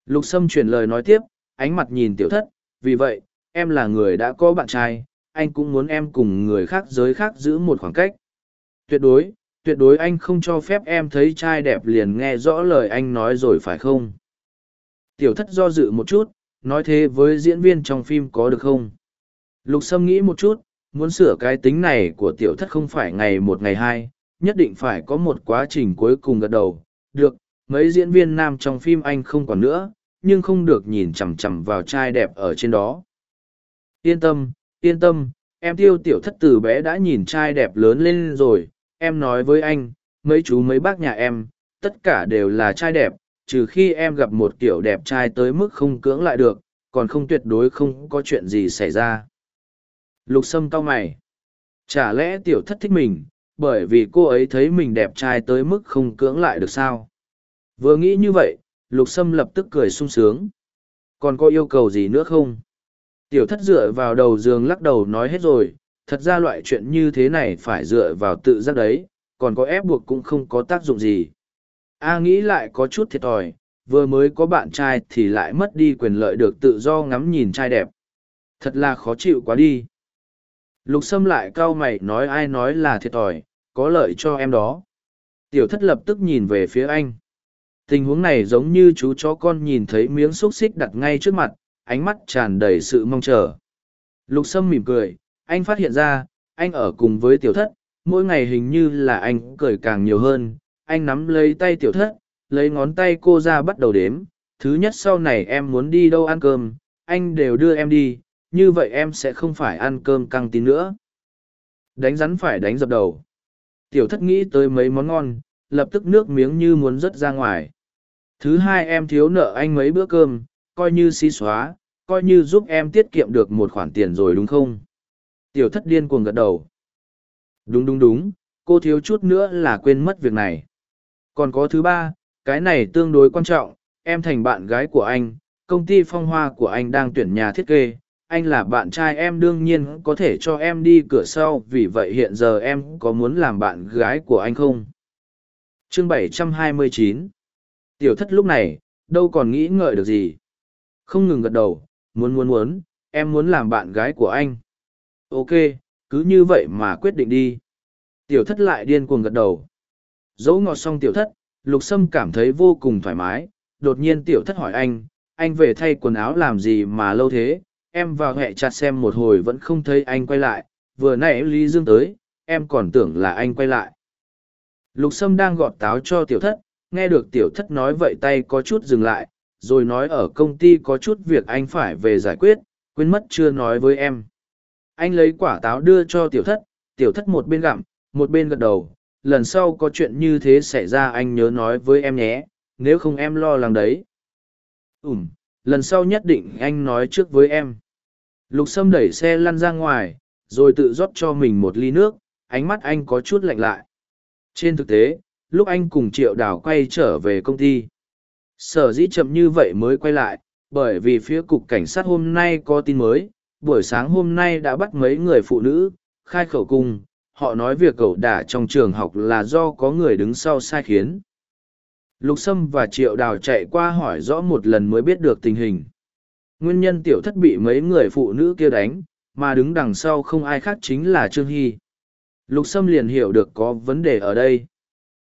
Lục Sâm chuyển lời nói tiếp, ánh mặt nhìn tiểu thất, vì vậy, em là người đã có bạn trai, anh cũng muốn em cùng người khác giới khác giữ một khoảng cách. Tuyệt đối, tuyệt đối anh không cho phép em thấy trai đẹp liền nghe rõ lời anh nói rồi phải không? Tiểu thất do dự một chút, nói thế với diễn viên trong phim có được không? Lục Sâm nghĩ một chút, muốn sửa cái tính này của tiểu thất không phải ngày một ngày hai, nhất định phải có một quá trình cuối cùng gật đầu. Được, mấy diễn viên nam trong phim anh không còn nữa, nhưng không được nhìn chằm chằm vào trai đẹp ở trên đó. Yên tâm, yên tâm, em tiêu tiểu thất từ bé đã nhìn trai đẹp lớn lên rồi, em nói với anh, mấy chú mấy bác nhà em, tất cả đều là trai đẹp, trừ khi em gặp một kiểu đẹp trai tới mức không cưỡng lại được, còn không tuyệt đối không có chuyện gì xảy ra. Lục sâm cau mày. Chả lẽ tiểu thất thích mình, bởi vì cô ấy thấy mình đẹp trai tới mức không cưỡng lại được sao? Vừa nghĩ như vậy, lục sâm lập tức cười sung sướng. Còn có yêu cầu gì nữa không? Tiểu thất dựa vào đầu giường lắc đầu nói hết rồi, thật ra loại chuyện như thế này phải dựa vào tự giác đấy, còn có ép buộc cũng không có tác dụng gì. A nghĩ lại có chút thiệt thòi, vừa mới có bạn trai thì lại mất đi quyền lợi được tự do ngắm nhìn trai đẹp. Thật là khó chịu quá đi. Lục Sâm lại cau mày nói ai nói là thiệt thòi, có lợi cho em đó. Tiểu thất lập tức nhìn về phía anh. Tình huống này giống như chú chó con nhìn thấy miếng xúc xích đặt ngay trước mặt, ánh mắt tràn đầy sự mong chờ. Lục Sâm mỉm cười, anh phát hiện ra, anh ở cùng với tiểu thất, mỗi ngày hình như là anh cười càng nhiều hơn. Anh nắm lấy tay tiểu thất, lấy ngón tay cô ra bắt đầu đếm. Thứ nhất sau này em muốn đi đâu ăn cơm, anh đều đưa em đi, như vậy em sẽ không phải ăn cơm căng tín nữa. Đánh rắn phải đánh dập đầu. Tiểu thất nghĩ tới mấy món ngon, lập tức nước miếng như muốn rớt ra ngoài. Thứ hai em thiếu nợ anh mấy bữa cơm, coi như xí xóa, coi như giúp em tiết kiệm được một khoản tiền rồi đúng không? Tiểu thất điên cuồng gật đầu. Đúng đúng đúng, cô thiếu chút nữa là quên mất việc này. Còn có thứ ba, cái này tương đối quan trọng, em thành bạn gái của anh, công ty phong hoa của anh đang tuyển nhà thiết kế, anh là bạn trai em đương nhiên có thể cho em đi cửa sau vì vậy hiện giờ em có muốn làm bạn gái của anh không chương 729 tiểu thất lúc này đâu còn nghĩ ngợi được gì không ngừng gật đầu muốn muốn muốn em muốn làm bạn gái của anh ok, cứ như vậy mà quyết định đi. Tiểu thất lại điên cuồng gật đầu. Dẫu ngọt xong tiểu thất, lục sâm cảm thấy vô cùng thoải mái. Đột nhiên tiểu thất hỏi anh anh về thay quần áo làm gì mà lâu thế? Em vào hẹ chặt xem một hồi vẫn không thấy anh quay lại. Vừa nãy lý dương tới, em còn tưởng là anh quay lại. Lục sâm đang gọt táo cho tiểu thất, nghe được tiểu thất nói vậy tay có chút dừng lại, rồi nói ở công ty có chút việc anh phải về giải quyết, quên mất chưa nói với em anh lấy quả táo đưa cho tiểu thất tiểu thất một bên gặm, một bên gật đầu. Lần sau có chuyện như thế xảy ra anh nhớ nói với em nhé, nếu không em lo lắng đấy. Ủm lần sau nhất định anh nói trước với em. Lục sâm đẩy xe lăn ra ngoài, rồi tự rót cho mình một ly nước, ánh mắt anh có chút lạnh lại. Trên thực tế, lúc anh cùng triệu đào quay trở về công ty, sở dĩ chậm như vậy mới quay lại, bởi vì phía cục cảnh sát hôm nay có tin mới buổi sáng hôm nay đã bắt mấy người phụ nữ, khai khẩu cung, họ nói việc cậu đả trong trường học là do có người đứng sau sai khiến. Lục sâm và triệu đào chạy qua hỏi rõ một lần mới biết được tình hình. Nguyên nhân tiểu thất bị mấy người phụ nữ kia đánh, mà đứng đằng sau không ai khác chính là trương hy. Lục sâm liền hiểu được có vấn đề ở đây.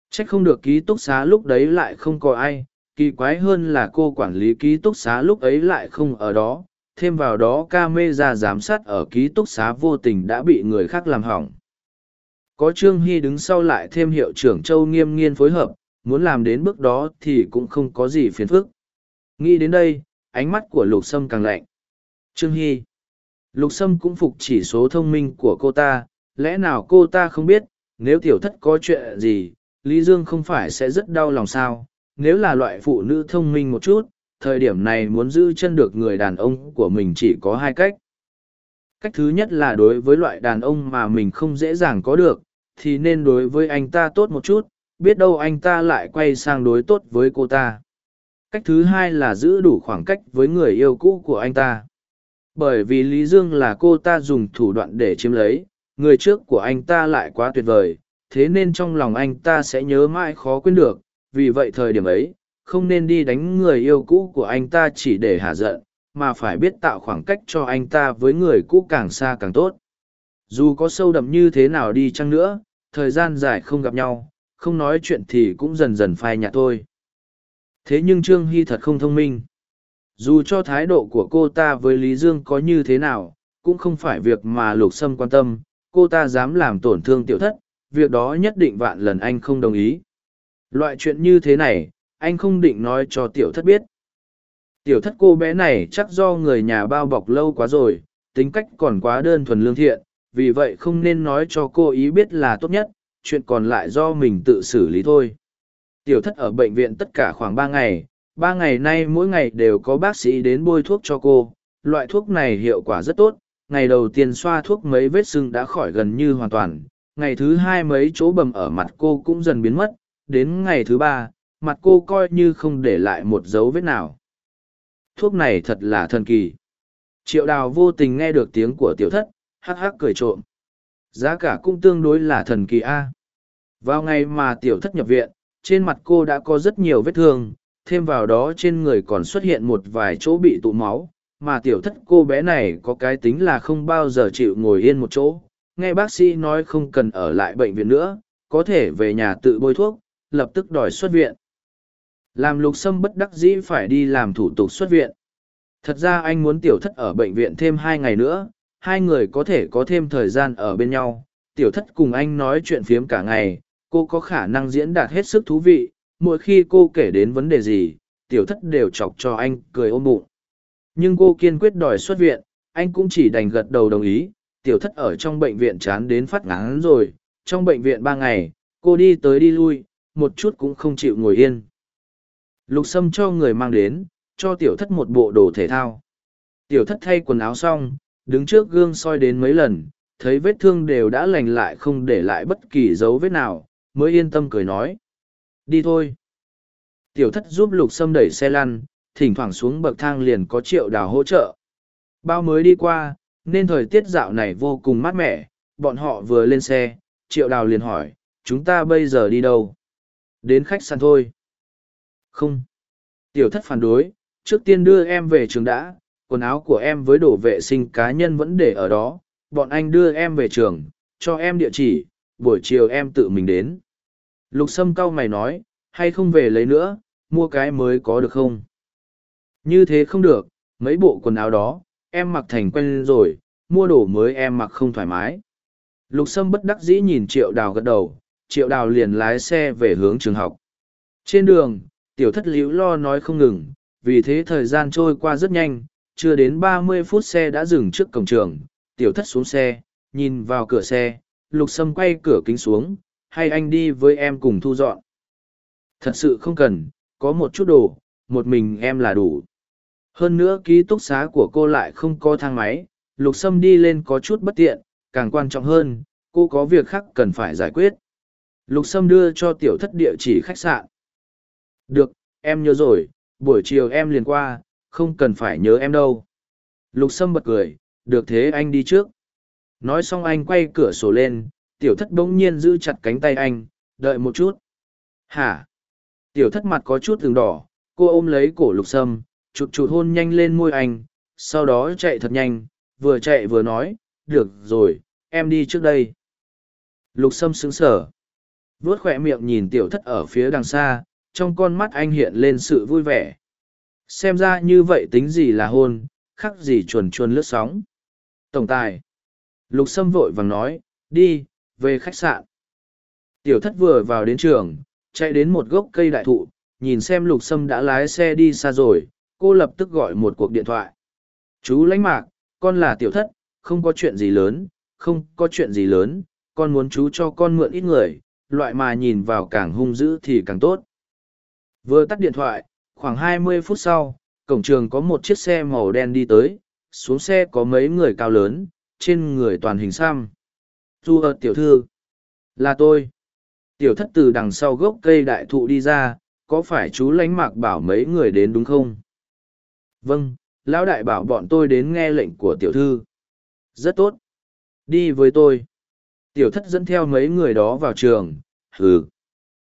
Trách không được ký túc xá lúc đấy lại không có ai, kỳ quái hơn là cô quản lý ký túc xá lúc ấy lại không ở đó thêm vào đó ca mê ra giám sát ở ký túc xá vô tình đã bị người khác làm hỏng. Có trương hy đứng sau lại thêm hiệu trưởng châu nghiêm nghiên phối hợp, muốn làm đến bước đó thì cũng không có gì phiền phức. Nghĩ đến đây, ánh mắt của lục sâm càng lạnh. Trương hy, lục sâm cũng phục chỉ số thông minh của cô ta, lẽ nào cô ta không biết, nếu tiểu thất có chuyện gì, lý dương không phải sẽ rất đau lòng sao? Nếu là loại phụ nữ thông minh một chút thời điểm này muốn giữ chân được người đàn ông của mình chỉ có hai cách. Cách thứ nhất là đối với loại đàn ông mà mình không dễ dàng có được, thì nên đối với anh ta tốt một chút, biết đâu anh ta lại quay sang đối tốt với cô ta. Cách thứ hai là giữ đủ khoảng cách với người yêu cũ của anh ta. Bởi vì lý dương là cô ta dùng thủ đoạn để chiếm lấy, người trước của anh ta lại quá tuyệt vời, thế nên trong lòng anh ta sẽ nhớ mãi khó quên được, vì vậy thời điểm ấy không nên đi đánh người yêu cũ của anh ta chỉ để hạ giận, mà phải biết tạo khoảng cách cho anh ta với người cũ càng xa càng tốt. Dù có sâu đậm như thế nào đi chăng nữa, thời gian dài không gặp nhau, không nói chuyện thì cũng dần dần phai nhạt thôi. Thế nhưng trương hy thật không thông minh. Dù cho thái độ của cô ta với lý dương có như thế nào, cũng không phải việc mà lục sâm quan tâm, cô ta dám làm tổn thương tiểu thất, việc đó nhất định vạn lần anh không đồng ý. Loại chuyện như thế này anh không định nói cho tiểu thất biết. Tiểu thất cô bé này chắc do người nhà bao bọc lâu quá rồi, tính cách còn quá đơn thuần lương thiện, vì vậy không nên nói cho cô ý biết là tốt nhất, chuyện còn lại do mình tự xử lý thôi. Tiểu thất ở bệnh viện tất cả khoảng ba ngày ba ngày nay mỗi ngày đều có bác sĩ đến bôi thuốc cho cô, loại thuốc này hiệu quả rất tốt, ngày đầu tiên xoa thuốc mấy vết sưng đã khỏi gần như hoàn toàn, ngày thứ hai mấy chỗ bầm ở mặt cô cũng dần biến mất, đến ngày thứ ba mặt cô coi như không để lại một dấu vết nào. Thuốc này thật là thần kỳ. Triệu đào vô tình nghe được tiếng của tiểu thất, hắc hắc cười trộm. Giá cả cũng tương đối là thần kỳ a. Vào ngày mà tiểu thất nhập viện, trên mặt cô đã có rất nhiều vết thương, thêm vào đó trên người còn xuất hiện một vài chỗ bị tụ máu, mà tiểu thất cô bé này có cái tính là không bao giờ chịu ngồi yên một chỗ. Nghe bác sĩ nói không cần ở lại bệnh viện nữa, có thể về nhà tự bôi thuốc, lập tức đòi xuất viện làm lục sâm bất đắc dĩ phải đi làm thủ tục xuất viện. Thật ra anh muốn tiểu thất ở bệnh viện thêm hai ngày nữa, hai người có thể có thêm thời gian ở bên nhau. Tiểu thất cùng anh nói chuyện phiếm cả ngày, cô có khả năng diễn đạt hết sức thú vị, mỗi khi cô kể đến vấn đề gì, tiểu thất đều chọc cho anh cười ôm bụng. Nhưng cô kiên quyết đòi xuất viện, anh cũng chỉ đành gật đầu đồng ý, tiểu thất ở trong bệnh viện chán đến phát ngán rồi. Trong bệnh viện ba ngày, cô đi tới đi lui, một chút cũng không chịu ngồi yên lục sâm cho người mang đến, cho tiểu thất một bộ đồ thể thao. Tiểu thất thay quần áo xong, đứng trước gương soi đến mấy lần, thấy vết thương đều đã lành lại không để lại bất kỳ dấu vết nào, mới yên tâm cười nói. Đi thôi. Tiểu thất giúp lục sâm đẩy xe lăn, thỉnh thoảng xuống bậc thang liền có triệu đào hỗ trợ. Bao mới đi qua, nên thời tiết dạo này vô cùng mát mẻ, bọn họ vừa lên xe, triệu đào liền hỏi, chúng ta bây giờ đi đâu? Đến khách sạn thôi không tiểu thất phản đối trước tiên đưa em về trường đã quần áo của em với đồ vệ sinh cá nhân vẫn để ở đó bọn anh đưa em về trường cho em địa chỉ buổi chiều em tự mình đến lục sâm cau mày nói hay không về lấy nữa mua cái mới có được không như thế không được mấy bộ quần áo đó em mặc thành quen rồi, mua đồ mới em mặc không thoải mái. Lục Sâm bất đắc dĩ nhìn Triệu Đào gật đầu, Triệu Đào liền lái xe về hướng trường học. Trên đường, tiểu thất liễu lo nói không ngừng, vì thế thời gian trôi qua rất nhanh, chưa đến ba mươi phút xe đã dừng trước cổng trường, tiểu thất xuống xe, nhìn vào cửa xe, Lục Sâm quay cửa kính xuống, hay anh đi với em cùng thu dọn. Thật sự không cần, có một chút đồ, một mình em là đủ. Hơn nữa ký túc xá của cô lại không có thang máy, lục sâm đi lên có chút bất tiện, càng quan trọng hơn, cô có việc khác cần phải giải quyết. Lục sâm đưa cho tiểu thất địa chỉ khách sạn. Được, em nhớ rồi, buổi chiều em liền qua, không cần phải nhớ em đâu. Lục sâm bật cười, được thế anh đi trước. Nói xong anh quay cửa sổ lên, tiểu thất bỗng nhiên giữ chặt cánh tay anh, đợi một chút. Hả? Tiểu thất mặt có chút từng đỏ, cô ôm lấy cổ lục sâm, chụt chụt hôn nhanh lên môi anh, sau đó chạy thật nhanh, vừa chạy vừa nói, được rồi, em đi trước đây. Lục sâm sững sở. vuốt khỏe miệng nhìn tiểu thất ở phía đằng xa, trong con mắt anh hiện lên sự vui vẻ. Xem ra như vậy tính gì là hôn, khắc gì chuồn chuồn lướt sóng. Tổng tài. Lục sâm vội vàng nói, đi, về khách sạn. Tiểu thất vừa vào đến trường, chạy đến một gốc cây đại thụ, nhìn xem lục sâm đã lái xe đi xa rồi, cô lập tức gọi một cuộc điện thoại. Chú lãnh mạc, con là tiểu thất, không có chuyện gì lớn, không có chuyện gì lớn, con muốn chú cho con mượn ít người, loại mà nhìn vào càng hung dữ thì càng tốt. Vừa tắt điện thoại, khoảng hai mươi phút sau, cổng trường có một chiếc xe màu đen đi tới, xuống xe có mấy người cao lớn, trên người toàn hình xăm. Du ợt tiểu thư. Là tôi. Tiểu thất từ đằng sau gốc cây đại thụ đi ra, có phải chú lánh mạc bảo mấy người đến đúng không? Vâng, lão đại bảo bọn tôi đến nghe lệnh của tiểu thư. Rất tốt. Đi với tôi. Tiểu thất dẫn theo mấy người đó vào trường. Hừ.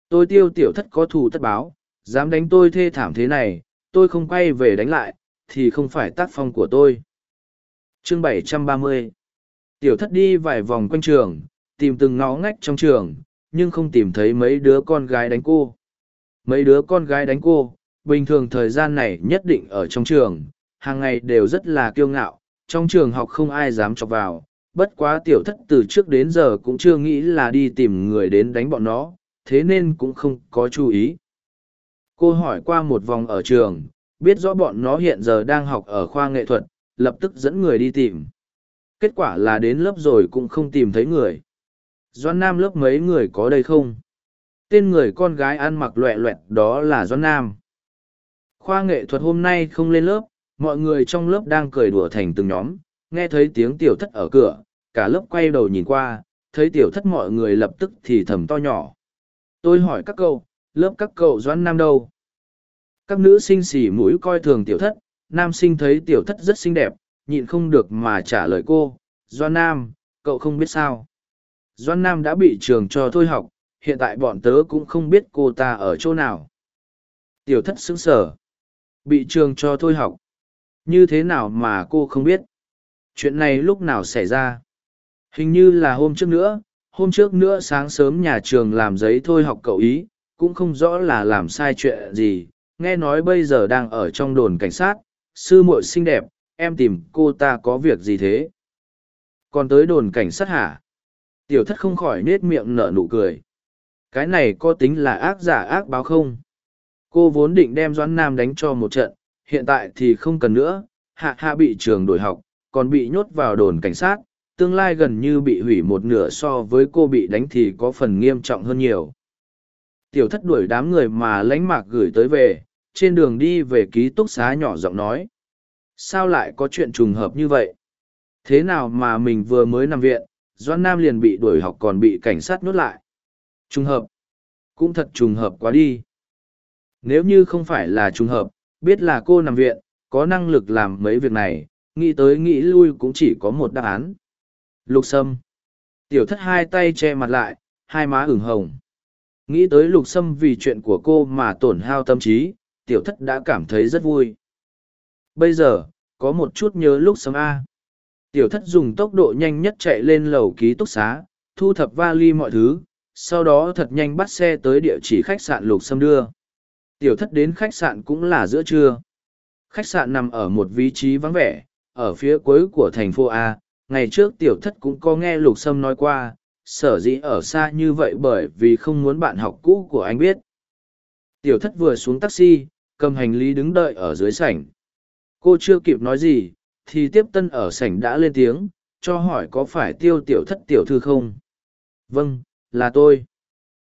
Tôi tiêu tiểu thất có thù tất báo, dám đánh tôi thê thảm thế này, tôi không quay về đánh lại, thì không phải tác phong của tôi. Chương 730 Tiểu thất đi vài vòng quanh trường, tìm từng ngõ ngách trong trường, nhưng không tìm thấy mấy đứa con gái đánh cô. Mấy đứa con gái đánh cô, bình thường thời gian này nhất định ở trong trường, hàng ngày đều rất là kiêu ngạo, trong trường học không ai dám chọc vào, bất quá tiểu thất từ trước đến giờ cũng chưa nghĩ là đi tìm người đến đánh bọn nó, thế nên cũng không có chú ý. Cô hỏi qua một vòng ở trường, biết rõ bọn nó hiện giờ đang học ở khoa nghệ thuật, lập tức dẫn người đi tìm. Kết quả là đến lớp rồi cũng không tìm thấy người. Doan Nam lớp mấy người có đây không? Tên người con gái ăn mặc loẹ loẹt đó là Doan Nam. Khoa nghệ thuật hôm nay không lên lớp, mọi người trong lớp đang cười đùa thành từng nhóm, nghe thấy tiếng tiểu thất ở cửa, cả lớp quay đầu nhìn qua, thấy tiểu thất mọi người lập tức thì thầm to nhỏ. Tôi hỏi các câu lớp các cậu Doãn Nam đâu? Các nữ sinh xỉ mũi coi thường tiểu thất, nam sinh thấy tiểu thất rất xinh đẹp, nhịn không được mà trả lời cô, Doan Nam, cậu không biết sao. Doan Nam đã bị trường cho thôi học, hiện tại bọn tớ cũng không biết cô ta ở chỗ nào. Tiểu thất sững sở. Bị trường cho thôi học. Như thế nào mà cô không biết? Chuyện này lúc nào xảy ra? Hình như là hôm trước nữa, hôm trước nữa sáng sớm nhà trường làm giấy thôi học cậu ý, cũng không rõ là làm sai chuyện gì. Nghe nói bây giờ đang ở trong đồn cảnh sát, sư muội xinh đẹp, em tìm cô ta có việc gì thế? Còn tới đồn cảnh sát hả? Tiểu thất không khỏi nết miệng nở nụ cười. Cái này có tính là ác giả ác báo không? Cô vốn định đem Doãn Nam đánh cho một trận, hiện tại thì không cần nữa, hạ hạ bị trường đổi học, còn bị nhốt vào đồn cảnh sát, tương lai gần như bị hủy một nửa so với cô bị đánh thì có phần nghiêm trọng hơn nhiều. Tiểu thất đuổi đám người mà lánh mạc gửi tới về, trên đường đi về ký túc xá nhỏ giọng nói. Sao lại có chuyện trùng hợp như vậy? Thế nào mà mình vừa mới nằm viện, Doan Nam liền bị đuổi học còn bị cảnh sát nhốt lại. Trùng hợp. Cũng thật trùng hợp quá đi. Nếu như không phải là trùng hợp, biết là cô nằm viện, có năng lực làm mấy việc này, nghĩ tới nghĩ lui cũng chỉ có một đáp án. Lục Sâm. Tiểu thất hai tay che mặt lại, hai má ửng hồng. Nghĩ tới lục sâm vì chuyện của cô mà tổn hao tâm trí, tiểu thất đã cảm thấy rất vui. Bây giờ, có một chút nhớ lúc sâm A. Tiểu thất dùng tốc độ nhanh nhất chạy lên lầu ký túc xá, thu thập vali mọi thứ, sau đó thật nhanh bắt xe tới địa chỉ khách sạn lục sâm đưa. Tiểu thất đến khách sạn cũng là giữa trưa. Khách sạn nằm ở một vị trí vắng vẻ, ở phía cuối của thành phố A, ngày trước tiểu thất cũng có nghe lục sâm nói qua, sở dĩ ở xa như vậy bởi vì không muốn bạn học cũ của anh biết. Tiểu thất vừa xuống taxi, cầm hành lý đứng đợi ở dưới sảnh. Cô chưa kịp nói gì, thì tiếp tân ở sảnh đã lên tiếng, cho hỏi có phải tiêu tiểu thất tiểu thư không? Vâng, là tôi.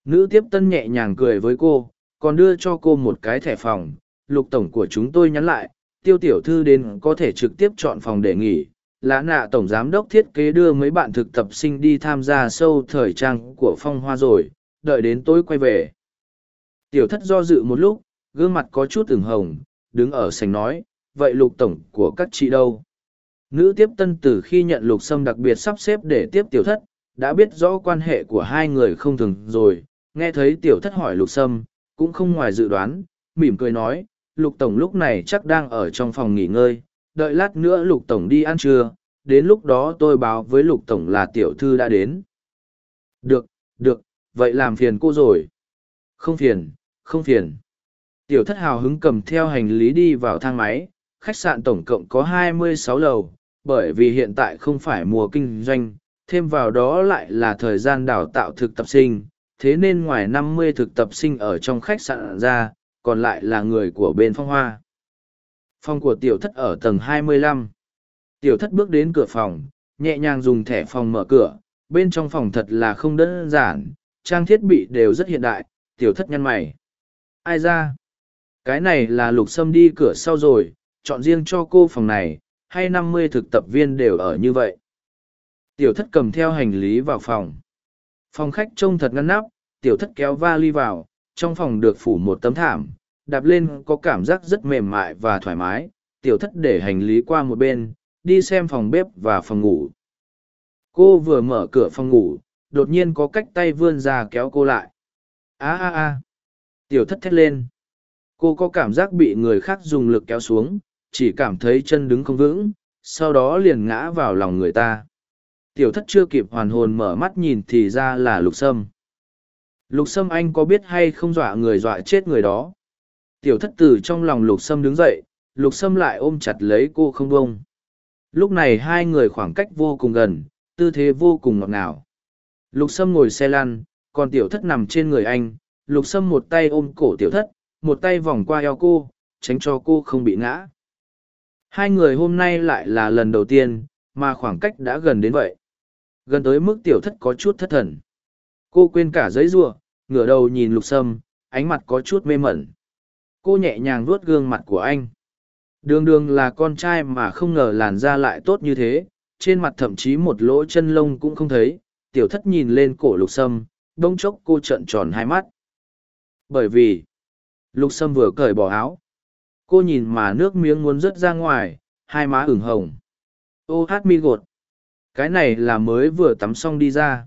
Nữ tiếp tân nhẹ nhàng cười với cô, còn đưa cho cô một cái thẻ phòng. Lục tổng của chúng tôi nhắn lại, tiêu tiểu thư đến có thể trực tiếp chọn phòng để nghỉ. Lã nạ tổng giám đốc thiết kế đưa mấy bạn thực tập sinh đi tham gia sâu thời trang của phong hoa rồi, đợi đến tối quay về. Tiểu thất do dự một lúc, gương mặt có chút ửng hồng, đứng ở sành nói, vậy lục tổng của các chị đâu? Nữ tiếp tân từ khi nhận lục sâm đặc biệt sắp xếp để tiếp tiểu thất, đã biết rõ quan hệ của hai người không thường rồi, nghe thấy tiểu thất hỏi lục sâm, cũng không ngoài dự đoán, mỉm cười nói, lục tổng lúc này chắc đang ở trong phòng nghỉ ngơi, đợi lát nữa lục tổng đi ăn trưa, đến lúc đó tôi báo với lục tổng là tiểu thư đã đến. Được, được, vậy làm phiền cô rồi. Không phiền, không phiền. Tiểu thất hào hứng cầm theo hành lý đi vào thang máy, khách sạn tổng cộng có 26 lầu, bởi vì hiện tại không phải mùa kinh doanh, thêm vào đó lại là thời gian đào tạo thực tập sinh, thế nên ngoài 50 thực tập sinh ở trong khách sạn ra, còn lại là người của bên phong hoa. Phòng của tiểu thất ở tầng 25. Tiểu thất bước đến cửa phòng, nhẹ nhàng dùng thẻ phòng mở cửa, bên trong phòng thật là không đơn giản, trang thiết bị đều rất hiện đại, tiểu thất nhăn mày. Ai ra? Cái này là lục sâm đi cửa sau rồi, chọn riêng cho cô phòng này, hay năm mươi thực tập viên đều ở như vậy. Tiểu thất cầm theo hành lý vào phòng. Phòng khách trông thật ngăn nắp, tiểu thất kéo vali vào, trong phòng được phủ một tấm thảm, đạp lên có cảm giác rất mềm mại và thoải mái, tiểu thất để hành lý qua một bên, đi xem phòng bếp và phòng ngủ. Cô vừa mở cửa phòng ngủ, đột nhiên có cách tay vươn ra kéo cô lại. a a a Tiểu thất thét lên. Cô có cảm giác bị người khác dùng lực kéo xuống, chỉ cảm thấy chân đứng không vững, sau đó liền ngã vào lòng người ta. Tiểu thất chưa kịp hoàn hồn mở mắt nhìn thì ra là lục sâm. Lục sâm anh có biết hay không dọa người dọa chết người đó. Tiểu thất tử trong lòng lục sâm đứng dậy, lục sâm lại ôm chặt lấy cô không bông. Lúc này hai người khoảng cách vô cùng gần, tư thế vô cùng ngọt ngào. Lục sâm ngồi xe lăn, còn tiểu thất nằm trên người anh, lục sâm một tay ôm cổ tiểu thất, một tay vòng qua eo cô, tránh cho cô không bị ngã. Hai người hôm nay lại là lần đầu tiên, mà khoảng cách đã gần đến vậy. Gần tới mức tiểu thất có chút thất thần. Cô quên cả giấy rua, ngửa đầu nhìn lục sâm, ánh mặt có chút mê mẩn. Cô nhẹ nhàng vuốt gương mặt của anh. Đường đường là con trai mà không ngờ làn da lại tốt như thế, trên mặt thậm chí một lỗ chân lông cũng không thấy. Tiểu thất nhìn lên cổ lục sâm, bỗng chốc cô trợn tròn hai mắt. Bởi vì, lục sâm vừa cởi bỏ áo. Cô nhìn mà nước miếng muốn rớt ra ngoài, hai má ửng hồng. Ô hát mi gột. Cái này là mới vừa tắm xong đi ra.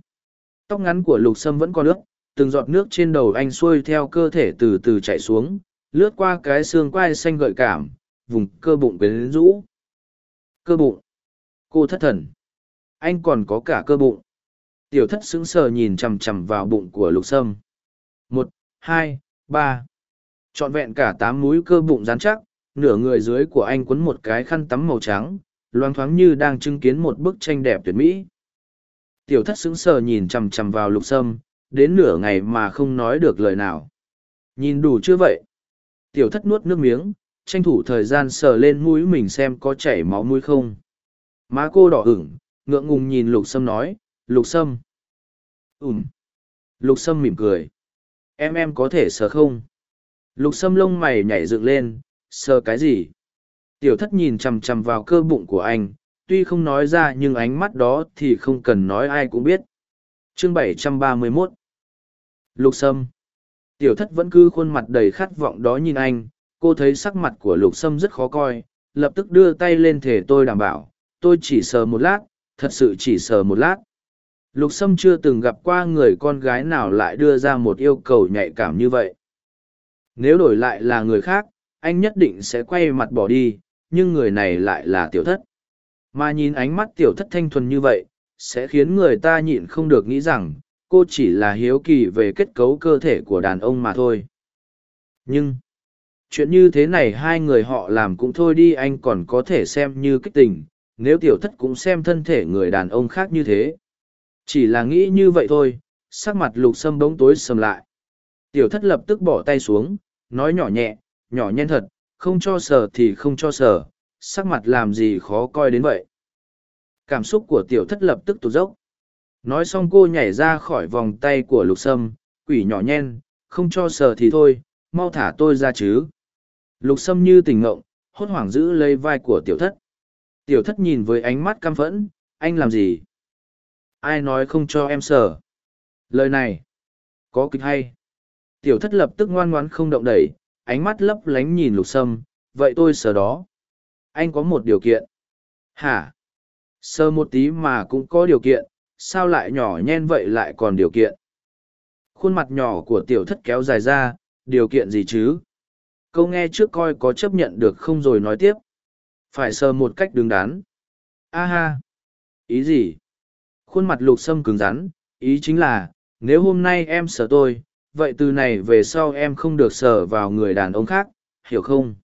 Tóc ngắn của lục sâm vẫn còn ướt, từng giọt nước trên đầu anh xuôi theo cơ thể từ từ chạy xuống, lướt qua cái xương quai xanh gợi cảm, vùng cơ bụng quyến rũ. Cơ bụng. Cô thất thần. Anh còn có cả cơ bụng. Tiểu thất sững sờ nhìn chằm chằm vào bụng của lục sâm. Một, hai, ba. Trọn vẹn cả tám múi cơ bụng rắn chắc, nửa người dưới của anh quấn một cái khăn tắm màu trắng, loang thoáng như đang chứng kiến một bức tranh đẹp tuyệt mỹ. Tiểu thất sững sờ nhìn chằm chằm vào lục sâm, đến nửa ngày mà không nói được lời nào. Nhìn đủ chưa vậy? Tiểu thất nuốt nước miếng, tranh thủ thời gian sờ lên mũi mình xem có chảy máu mũi không. Má cô đỏ ửng, ngượng ngùng nhìn lục sâm nói, lục sâm. Ừm. Lục sâm mỉm cười. Em em có thể sờ không? Lục sâm lông mày nhảy dựng lên, sờ cái gì? Tiểu thất nhìn chằm chằm vào cơ bụng của anh, tuy không nói ra nhưng ánh mắt đó thì không cần nói ai cũng biết. Chương 731 Lục Sâm Tiểu thất vẫn cứ khuôn mặt đầy khát vọng đó nhìn anh, cô thấy sắc mặt của Lục Sâm rất khó coi, lập tức đưa tay lên thể tôi đảm bảo, tôi chỉ sờ một lát, thật sự chỉ sờ một lát. Lục Sâm chưa từng gặp qua người con gái nào lại đưa ra một yêu cầu nhạy cảm như vậy. Nếu đổi lại là người khác, anh nhất định sẽ quay mặt bỏ đi, nhưng người này lại là tiểu thất. Mà nhìn ánh mắt tiểu thất thanh thuần như vậy, sẽ khiến người ta nhịn không được nghĩ rằng, cô chỉ là hiếu kỳ về kết cấu cơ thể của đàn ông mà thôi. Nhưng, chuyện như thế này hai người họ làm cũng thôi đi anh còn có thể xem như kích tình, nếu tiểu thất cũng xem thân thể người đàn ông khác như thế. Chỉ là nghĩ như vậy thôi, sắc mặt lục sâm bỗng tối sầm lại. Tiểu thất lập tức bỏ tay xuống, nói nhỏ nhẹ, nhỏ nhen thật, không cho sờ thì không cho sờ, sắc mặt làm gì khó coi đến vậy. Cảm xúc của tiểu thất lập tức tụt dốc. Nói xong cô nhảy ra khỏi vòng tay của lục sâm, quỷ nhỏ nhen, không cho sờ thì thôi, mau thả tôi ra chứ. Lục sâm như tình ngộng, hốt hoảng giữ lấy vai của tiểu thất. Tiểu thất nhìn với ánh mắt căm phẫn, anh làm gì? Ai nói không cho em sờ? Lời này, có kịch hay? Tiểu thất lập tức ngoan ngoãn không động đẩy, ánh mắt lấp lánh nhìn lục sâm, vậy tôi sờ đó. Anh có một điều kiện. Hả? Sờ một tí mà cũng có điều kiện, sao lại nhỏ nhen vậy lại còn điều kiện? Khuôn mặt nhỏ của tiểu thất kéo dài ra, điều kiện gì chứ? Câu nghe trước coi có chấp nhận được không rồi nói tiếp. Phải sờ một cách đứng đắn. A ha! Ý gì? Khuôn mặt lục sâm cứng rắn, ý chính là, nếu hôm nay em sờ tôi, vậy từ này về sau em không được sờ vào người đàn ông khác, hiểu không?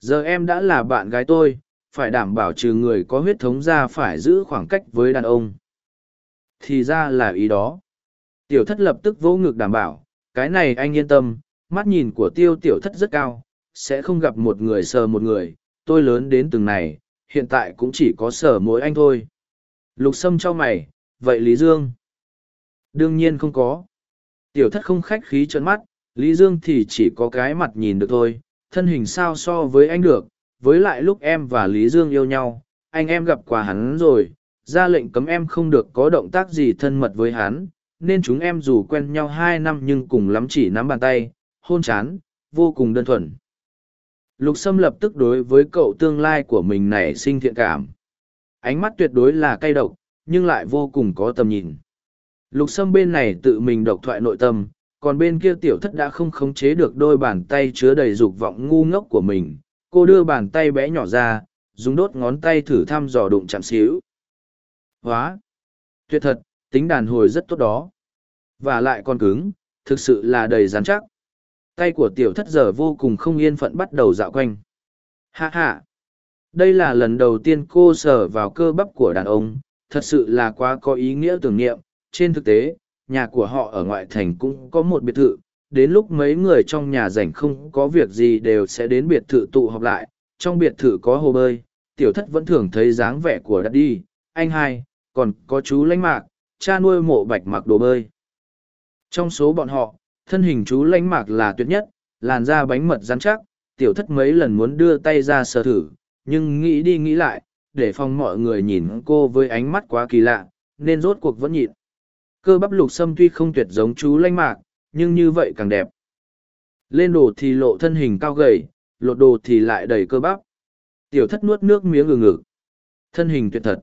Giờ em đã là bạn gái tôi, phải đảm bảo trừ người có huyết thống ra phải giữ khoảng cách với đàn ông. Thì ra là ý đó. Tiểu thất lập tức vỗ ngực đảm bảo, cái này anh yên tâm, mắt nhìn của tiêu tiểu thất rất cao, sẽ không gặp một người sờ một người, tôi lớn đến từng này, hiện tại cũng chỉ có sờ mỗi anh thôi. Lục sâm cho mày, vậy Lý Dương? Đương nhiên không có. Tiểu thất không khách khí trấn mắt, Lý Dương thì chỉ có cái mặt nhìn được thôi, thân hình sao so với anh được, với lại lúc em và Lý Dương yêu nhau, anh em gặp quà hắn rồi, ra lệnh cấm em không được có động tác gì thân mật với hắn, nên chúng em dù quen nhau hai năm nhưng cùng lắm chỉ nắm bàn tay, hôn chán, vô cùng đơn thuần. Lục Sâm lập tức đối với cậu tương lai của mình nảy sinh thiện cảm. Ánh mắt tuyệt đối là cay độc, nhưng lại vô cùng có tầm nhìn. Lục Sâm bên này tự mình độc thoại nội tâm, còn bên kia tiểu thất đã không khống chế được đôi bàn tay chứa đầy dục vọng ngu ngốc của mình. Cô đưa bàn tay bé nhỏ ra, dùng đốt ngón tay thử thăm dò đụng chạm xíu. Hóa! Tuyệt thật, tính đàn hồi rất tốt đó. Và lại còn cứng, thực sự là đầy rắn chắc. Tay của tiểu thất giờ vô cùng không yên phận bắt đầu dạo quanh. Hạ hạ! Đây là lần đầu tiên cô sờ vào cơ bắp của đàn ông, thật sự là quá có ý nghĩa tưởng niệm. Trên thực tế, nhà của họ ở ngoại thành cũng có một biệt thự, đến lúc mấy người trong nhà rảnh không có việc gì đều sẽ đến biệt thự tụ họp lại. Trong biệt thự có hồ bơi, tiểu thất vẫn thường thấy dáng vẻ của đặt đi, anh hai, còn có chú lãnh mạc, cha nuôi mộ bạch mặc đồ bơi. Trong số bọn họ, thân hình chú lãnh mạc là tuyệt nhất, làn da bánh mật rắn chắc, tiểu thất mấy lần muốn đưa tay ra sờ thử, nhưng nghĩ đi nghĩ lại, để phòng mọi người nhìn cô với ánh mắt quá kỳ lạ, nên rốt cuộc vẫn nhịn. Cơ bắp lục sâm tuy không tuyệt giống chú lãnh mạc, nhưng như vậy càng đẹp. Lên đồ thì lộ thân hình cao gầy, lột đồ thì lại đầy cơ bắp. Tiểu thất nuốt nước miếng ngừ ngực. Thân hình tuyệt thật.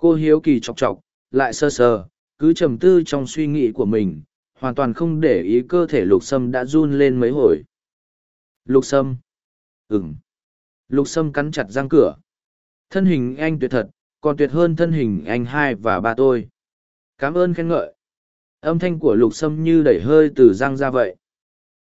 Cô hiếu kỳ chọc chọc, lại sơ sờ, cứ trầm tư trong suy nghĩ của mình, hoàn toàn không để ý cơ thể lục sâm đã run lên mấy hồi. Lục sâm. Ừm. Lục sâm cắn chặt răng cửa. Thân hình anh tuyệt thật, còn tuyệt hơn thân hình anh hai và ba tôi. Cảm ơn khen ngợi. Âm thanh của lục sâm như đẩy hơi từ răng ra vậy.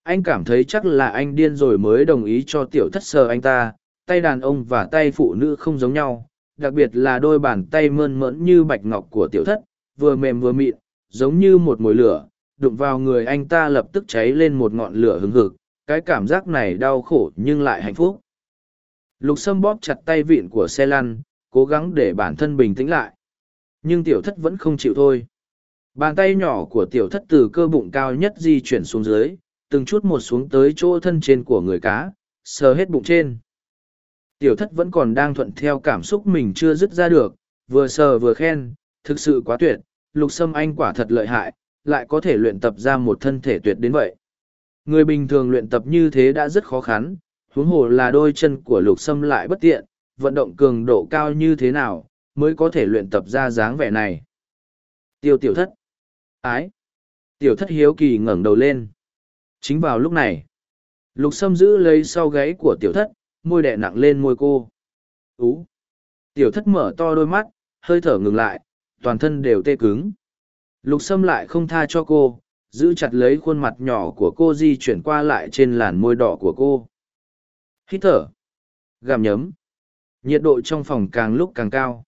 Anh cảm thấy chắc là anh điên rồi mới đồng ý cho tiểu thất sờ anh ta, tay đàn ông và tay phụ nữ không giống nhau, đặc biệt là đôi bàn tay mơn mẫn như bạch ngọc của tiểu thất, vừa mềm vừa mịn, giống như một mồi lửa, đụng vào người anh ta lập tức cháy lên một ngọn lửa hứng hực, cái cảm giác này đau khổ nhưng lại hạnh phúc. Lục Sâm bóp chặt tay vịn của xe lăn, cố gắng để bản thân bình tĩnh lại. Nhưng tiểu thất vẫn không chịu thôi. Bàn tay nhỏ của tiểu thất từ cơ bụng cao nhất di chuyển xuống dưới, từng chút một xuống tới chỗ thân trên của người cá, sờ hết bụng trên. Tiểu thất vẫn còn đang thuận theo cảm xúc mình chưa dứt ra được, vừa sờ vừa khen, thực sự quá tuyệt, lục sâm anh quả thật lợi hại, lại có thể luyện tập ra một thân thể tuyệt đến vậy. Người bình thường luyện tập như thế đã rất khó khăn, huống hồ là đôi chân của lục sâm lại bất tiện, vận động cường độ cao như thế nào, mới có thể luyện tập ra dáng vẻ này. Tiêu tiểu thất. Ái. Tiểu thất hiếu kỳ ngẩng đầu lên. Chính vào lúc này, lục sâm giữ lấy sau gáy của tiểu thất, môi đè nặng lên môi cô. Ú! Tiểu thất mở to đôi mắt, hơi thở ngừng lại, toàn thân đều tê cứng. Lục sâm lại không tha cho cô, giữ chặt lấy khuôn mặt nhỏ của cô di chuyển qua lại trên làn môi đỏ của cô. Hít thở. Gàm nhấm. Nhiệt độ trong phòng càng lúc càng cao.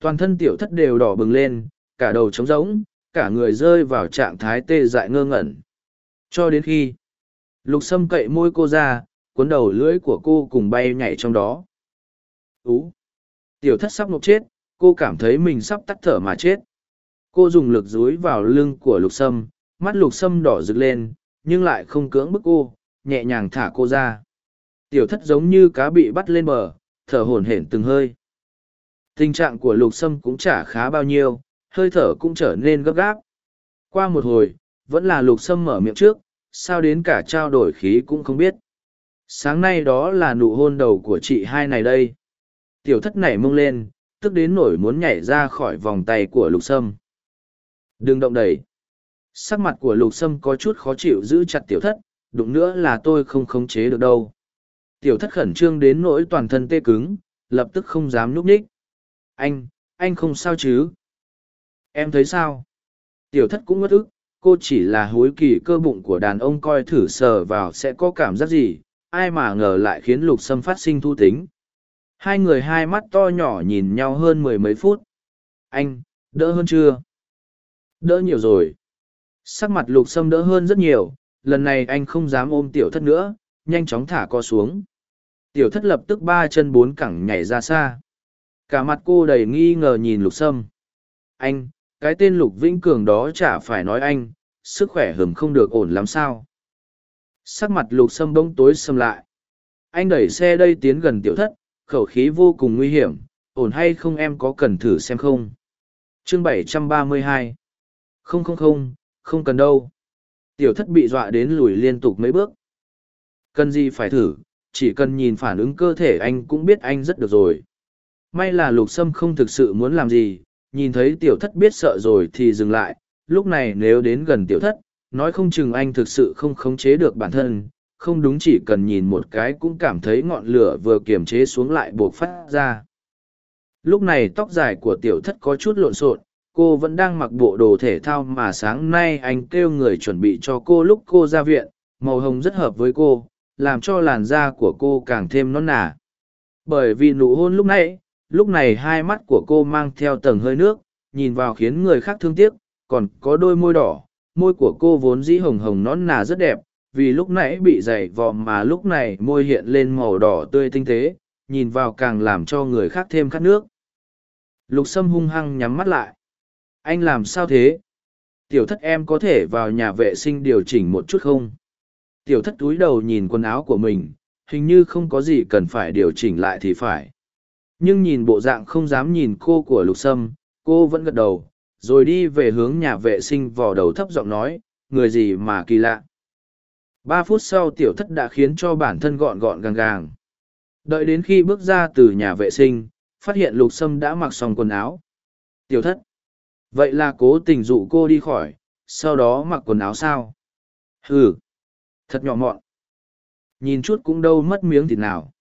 Toàn thân tiểu thất đều đỏ bừng lên, cả đầu trống rỗng, cả người rơi vào trạng thái tê dại ngơ ngẩn. Cho đến khi lục sâm cậy môi cô ra, cuốn đầu lưỡi của cô cùng bay nhảy trong đó. Ú! Tiểu thất sắp nộp chết, cô cảm thấy mình sắp tắt thở mà chết. Cô dùng lực dúi vào lưng của lục sâm, mắt lục sâm đỏ rực lên, nhưng lại không cưỡng bức cô, nhẹ nhàng thả cô ra. Tiểu thất giống như cá bị bắt lên bờ, thở hổn hển từng hơi. Tình trạng của lục sâm cũng chả khá bao nhiêu, hơi thở cũng trở nên gấp gáp. Qua một hồi, vẫn là lục sâm mở miệng trước, sao đến cả trao đổi khí cũng không biết. Sáng nay đó là nụ hôn đầu của chị hai này đây. Tiểu thất nảy mông lên, tức đến nổi muốn nhảy ra khỏi vòng tay của lục sâm. Đừng động đẩy. Sắc mặt của lục sâm có chút khó chịu giữ chặt tiểu thất, đụng nữa là tôi không khống chế được đâu. Tiểu thất khẩn trương đến nỗi toàn thân tê cứng, lập tức không dám núp nhích. Anh, anh không sao chứ? Em thấy sao? Tiểu thất cũng ngất ức, cô chỉ là hối kỳ cơ bụng của đàn ông coi thử sờ vào sẽ có cảm giác gì, ai mà ngờ lại khiến lục sâm phát sinh thu tính. Hai người hai mắt to nhỏ nhìn nhau hơn mười mấy phút. Anh, đỡ hơn chưa? Đỡ nhiều rồi. Sắc mặt lục sâm đỡ hơn rất nhiều, lần này anh không dám ôm tiểu thất nữa, nhanh chóng thả co xuống. Tiểu thất lập tức ba chân bốn cẳng nhảy ra xa. Cả mặt cô đầy nghi ngờ nhìn lục sâm. Anh, cái tên lục vĩnh cường đó chả phải nói anh, sức khỏe hầm không được ổn lắm sao. Sắc mặt lục sâm bỗng tối sầm lại. Anh đẩy xe đây tiến gần tiểu thất, khẩu khí vô cùng nguy hiểm, ổn hay không em có cần thử xem không? Chương 732 Không không không, không cần đâu. Tiểu thất bị dọa đến lùi liên tục mấy bước. Cần gì phải thử, chỉ cần nhìn phản ứng cơ thể anh cũng biết anh rất được rồi. May là lục sâm không thực sự muốn làm gì, nhìn thấy tiểu thất biết sợ rồi thì dừng lại. Lúc này nếu đến gần tiểu thất, nói không chừng anh thực sự không khống chế được bản thân, không đúng chỉ cần nhìn một cái cũng cảm thấy ngọn lửa vừa kiềm chế xuống lại buộc phát ra. Lúc này tóc dài của tiểu thất có chút lộn xộn, cô vẫn đang mặc bộ đồ thể thao mà sáng nay anh kêu người chuẩn bị cho cô lúc cô ra viện, màu hồng rất hợp với cô, làm cho làn da của cô càng thêm non nả. Bởi vì nụ hôn lúc nãy, lúc này hai mắt của cô mang theo tầng hơi nước, nhìn vào khiến người khác thương tiếc, còn có đôi môi đỏ, môi của cô vốn dĩ hồng hồng nón nà rất đẹp, vì lúc nãy bị dày vòm mà lúc này môi hiện lên màu đỏ tươi tinh tế, nhìn vào càng làm cho người khác thêm khát nước. Lục Sâm hung hăng nhắm mắt lại. Anh làm sao thế? Tiểu thất em có thể vào nhà vệ sinh điều chỉnh một chút không? Tiểu thất túi đầu nhìn quần áo của mình, hình như không có gì cần phải điều chỉnh lại thì phải. Nhưng nhìn bộ dạng không dám nhìn cô của Lục Sâm, cô vẫn gật đầu, rồi đi về hướng nhà vệ sinh vò đầu thấp giọng nói, người gì mà kỳ lạ. Ba phút sau tiểu thất đã khiến cho bản thân gọn gọn gàng gàng. Đợi đến khi bước ra từ nhà vệ sinh phát hiện lục sâm đã mặc xong quần áo. Tiểu thất vậy là cố tình dụ cô đi khỏi sau đó mặc quần áo sao? Ừ thật nhỏ mọn. Nhìn chút cũng đâu mất miếng thịt nào.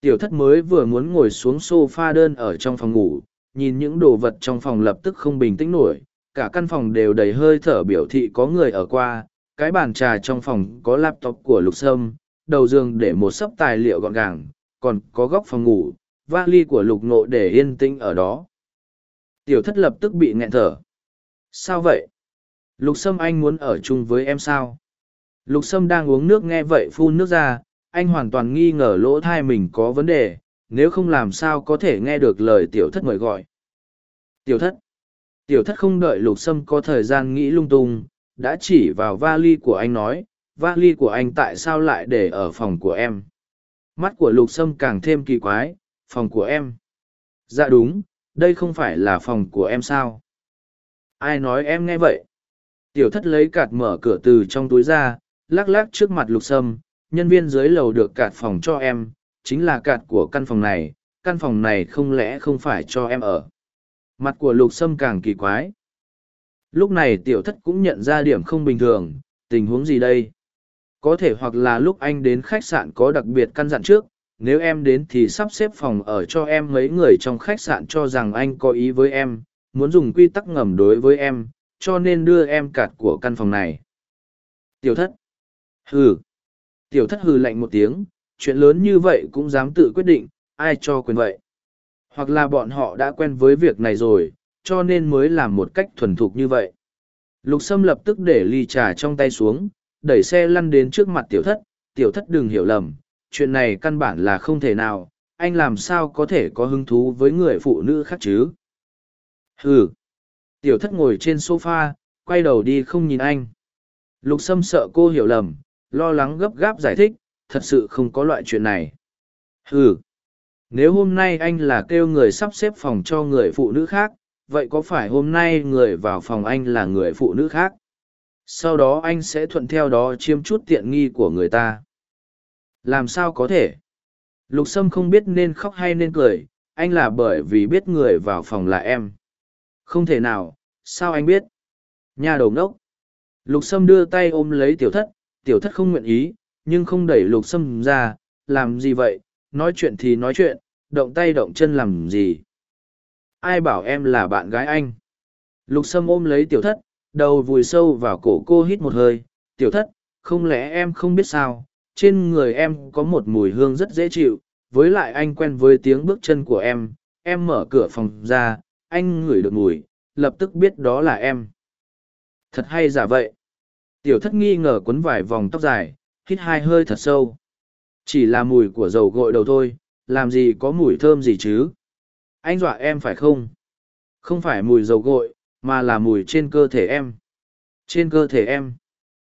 Tiểu thất mới vừa muốn ngồi xuống sofa đơn ở trong phòng ngủ nhìn những đồ vật trong phòng lập tức không bình tĩnh nổi, cả căn phòng đều đầy hơi thở biểu thị có người ở qua, cái bàn trà trong phòng có laptop của lục sâm, đầu giường để một sấp tài liệu gọn gàng, còn có góc phòng ngủ, vali của lục nộ để yên tĩnh ở đó. Tiểu thất lập tức bị nghẹn thở. Sao vậy? Lục sâm anh muốn ở chung với em sao? Lục sâm đang uống nước nghe vậy phun nước ra, anh hoàn toàn nghi ngờ lỗ thai mình có vấn đề nếu không làm sao có thể nghe được lời tiểu thất mời gọi. Tiểu thất. Tiểu thất không đợi lục sâm có thời gian nghĩ lung tung, đã chỉ vào vali của anh nói, vali của anh tại sao lại để ở phòng của em? Mắt của lục sâm càng thêm kỳ quái, phòng của em? Dạ đúng, đây không phải là phòng của em sao? Ai nói em nghe vậy? Tiểu thất lấy cạt mở cửa từ trong túi ra, lắc lắc trước mặt lục sâm, nhân viên dưới lầu được cạt phòng cho em chính là cạt của căn phòng này căn phòng này không lẽ không phải cho em ở mặt của lục sâm càng kỳ quái Lúc này tiểu thất cũng nhận ra điểm không bình thường, tình huống gì đây? Có thể hoặc là lúc anh đến khách sạn có đặc biệt căn dặn trước, nếu em đến thì sắp xếp phòng ở cho em mấy người trong khách sạn cho rằng anh có ý với em, muốn dùng quy tắc ngầm đối với em, cho nên đưa em cạt của căn phòng này. Tiểu thất. Hừ. Tiểu thất hừ lạnh một tiếng, chuyện lớn như vậy cũng dám tự quyết định, ai cho quyền vậy. hoặc là bọn họ đã quen với việc này rồi cho nên mới làm một cách thuần thục như vậy lục sâm lập tức để ly trà trong tay xuống đẩy xe lăn đến trước mặt tiểu thất tiểu thất đừng hiểu lầm chuyện này căn bản là không thể nào anh làm sao có thể có hứng thú với người phụ nữ khác chứ Hừ. tiểu thất ngồi trên sofa, quay đầu đi không nhìn anh lục sâm sợ cô hiểu lầm lo lắng gấp gáp giải thích thật sự không có loại chuyện này. Ừ nếu hôm nay anh là kêu người sắp xếp phòng cho người phụ nữ khác, vậy có phải hôm nay người vào phòng anh là người phụ nữ khác? Sau đó anh sẽ thuận theo đó chiếm chút tiện nghi của người ta. Làm sao có thể? Lục sâm không biết nên khóc hay nên cười, anh là bởi vì biết người vào phòng là em. Không thể nào, sao anh biết? Nhà đầu ngốc lục sâm đưa tay ôm lấy tiểu thất. Tiểu thất không nguyện ý nhưng không đẩy lục sâm ra, làm gì vậy? Nói chuyện thì nói chuyện, động tay động chân làm gì? Ai bảo em là bạn gái anh? Lục sâm ôm lấy tiểu thất, đầu vùi sâu vào cổ cô hít một hơi. Tiểu thất, không lẽ em không biết sao? Trên người em có một mùi hương rất dễ chịu. Với lại anh quen với tiếng bước chân của em. Em mở cửa phòng ra, anh ngửi được mùi, lập tức biết đó là em. Thật hay giả vậy? Tiểu thất nghi ngờ quấn vải vòng tóc dài hít hai hơi thật sâu. Chỉ là mùi của dầu gội đầu thôi, làm gì có mùi thơm gì chứ? Anh dọa em phải không? Không phải mùi dầu gội, mà là mùi trên cơ thể em. Trên cơ thể em.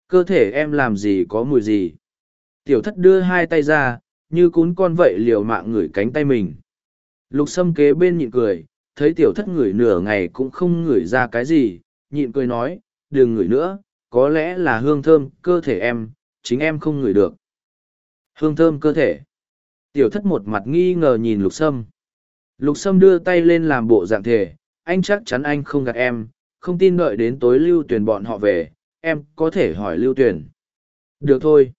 Cơ thể em làm gì có mùi gì? Tiểu thất đưa hai tay ra, như cún con vậy liều mạng ngửi cánh tay mình. Lục sâm kế bên nhịn cười, thấy tiểu thất ngửi nửa ngày cũng không ngửi ra cái gì, nhịn cười nói, đừng ngửi nữa, có lẽ là hương thơm cơ thể em chính em không ngửi được. Hương thơm cơ thể. Tiểu thất một mặt nghi ngờ nhìn lục sâm. Lục sâm đưa tay lên làm bộ dạng thể, anh chắc chắn anh không gạt em, không tin đợi đến tối lưu tuyển bọn họ về, em có thể hỏi lưu tuyển. Được thôi.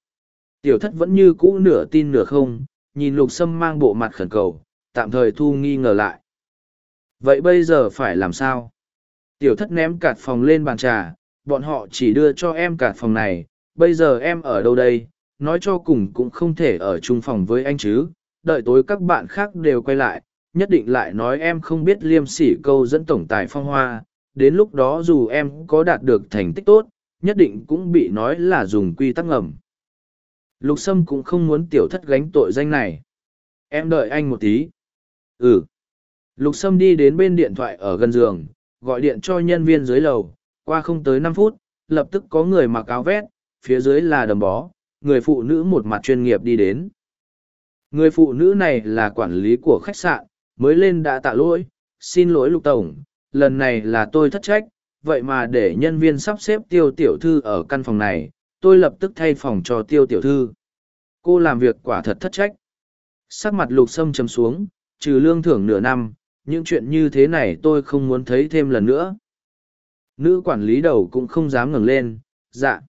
Tiểu thất vẫn như cũ nửa tin nửa không, nhìn lục sâm mang bộ mặt khẩn cầu, tạm thời thu nghi ngờ lại. Vậy bây giờ phải làm sao? Tiểu thất ném cạt phòng lên bàn trà, bọn họ chỉ đưa cho em cạt phòng này bây giờ em ở đâu đây? Nói cho cùng cũng không thể ở chung phòng với anh chứ. Đợi tối các bạn khác đều quay lại, nhất định lại nói em không biết liêm sỉ câu dẫn tổng tài phong hoa. Đến lúc đó dù em có đạt được thành tích tốt, nhất định cũng bị nói là dùng quy tắc ngầm. Lục sâm cũng không muốn tiểu thất gánh tội danh này. Em đợi anh một tí. Ừ. Lục sâm đi đến bên điện thoại ở gần giường, gọi điện cho nhân viên dưới lầu. Qua không tới năm phút, lập tức có người mặc áo vét phía dưới là đầm bó, người phụ nữ một mặt chuyên nghiệp đi đến. Người phụ nữ này là quản lý của khách sạn, mới lên đã tạ lỗi, xin lỗi lục tổng, lần này là tôi thất trách, vậy mà để nhân viên sắp xếp tiêu tiểu thư ở căn phòng này, tôi lập tức thay phòng cho tiêu tiểu thư. Cô làm việc quả thật thất trách. Sắc mặt lục sâm chấm xuống, trừ lương thưởng nửa năm, những chuyện như thế này tôi không muốn thấy thêm lần nữa. Nữ quản lý đầu cũng không dám ngẩng lên dạ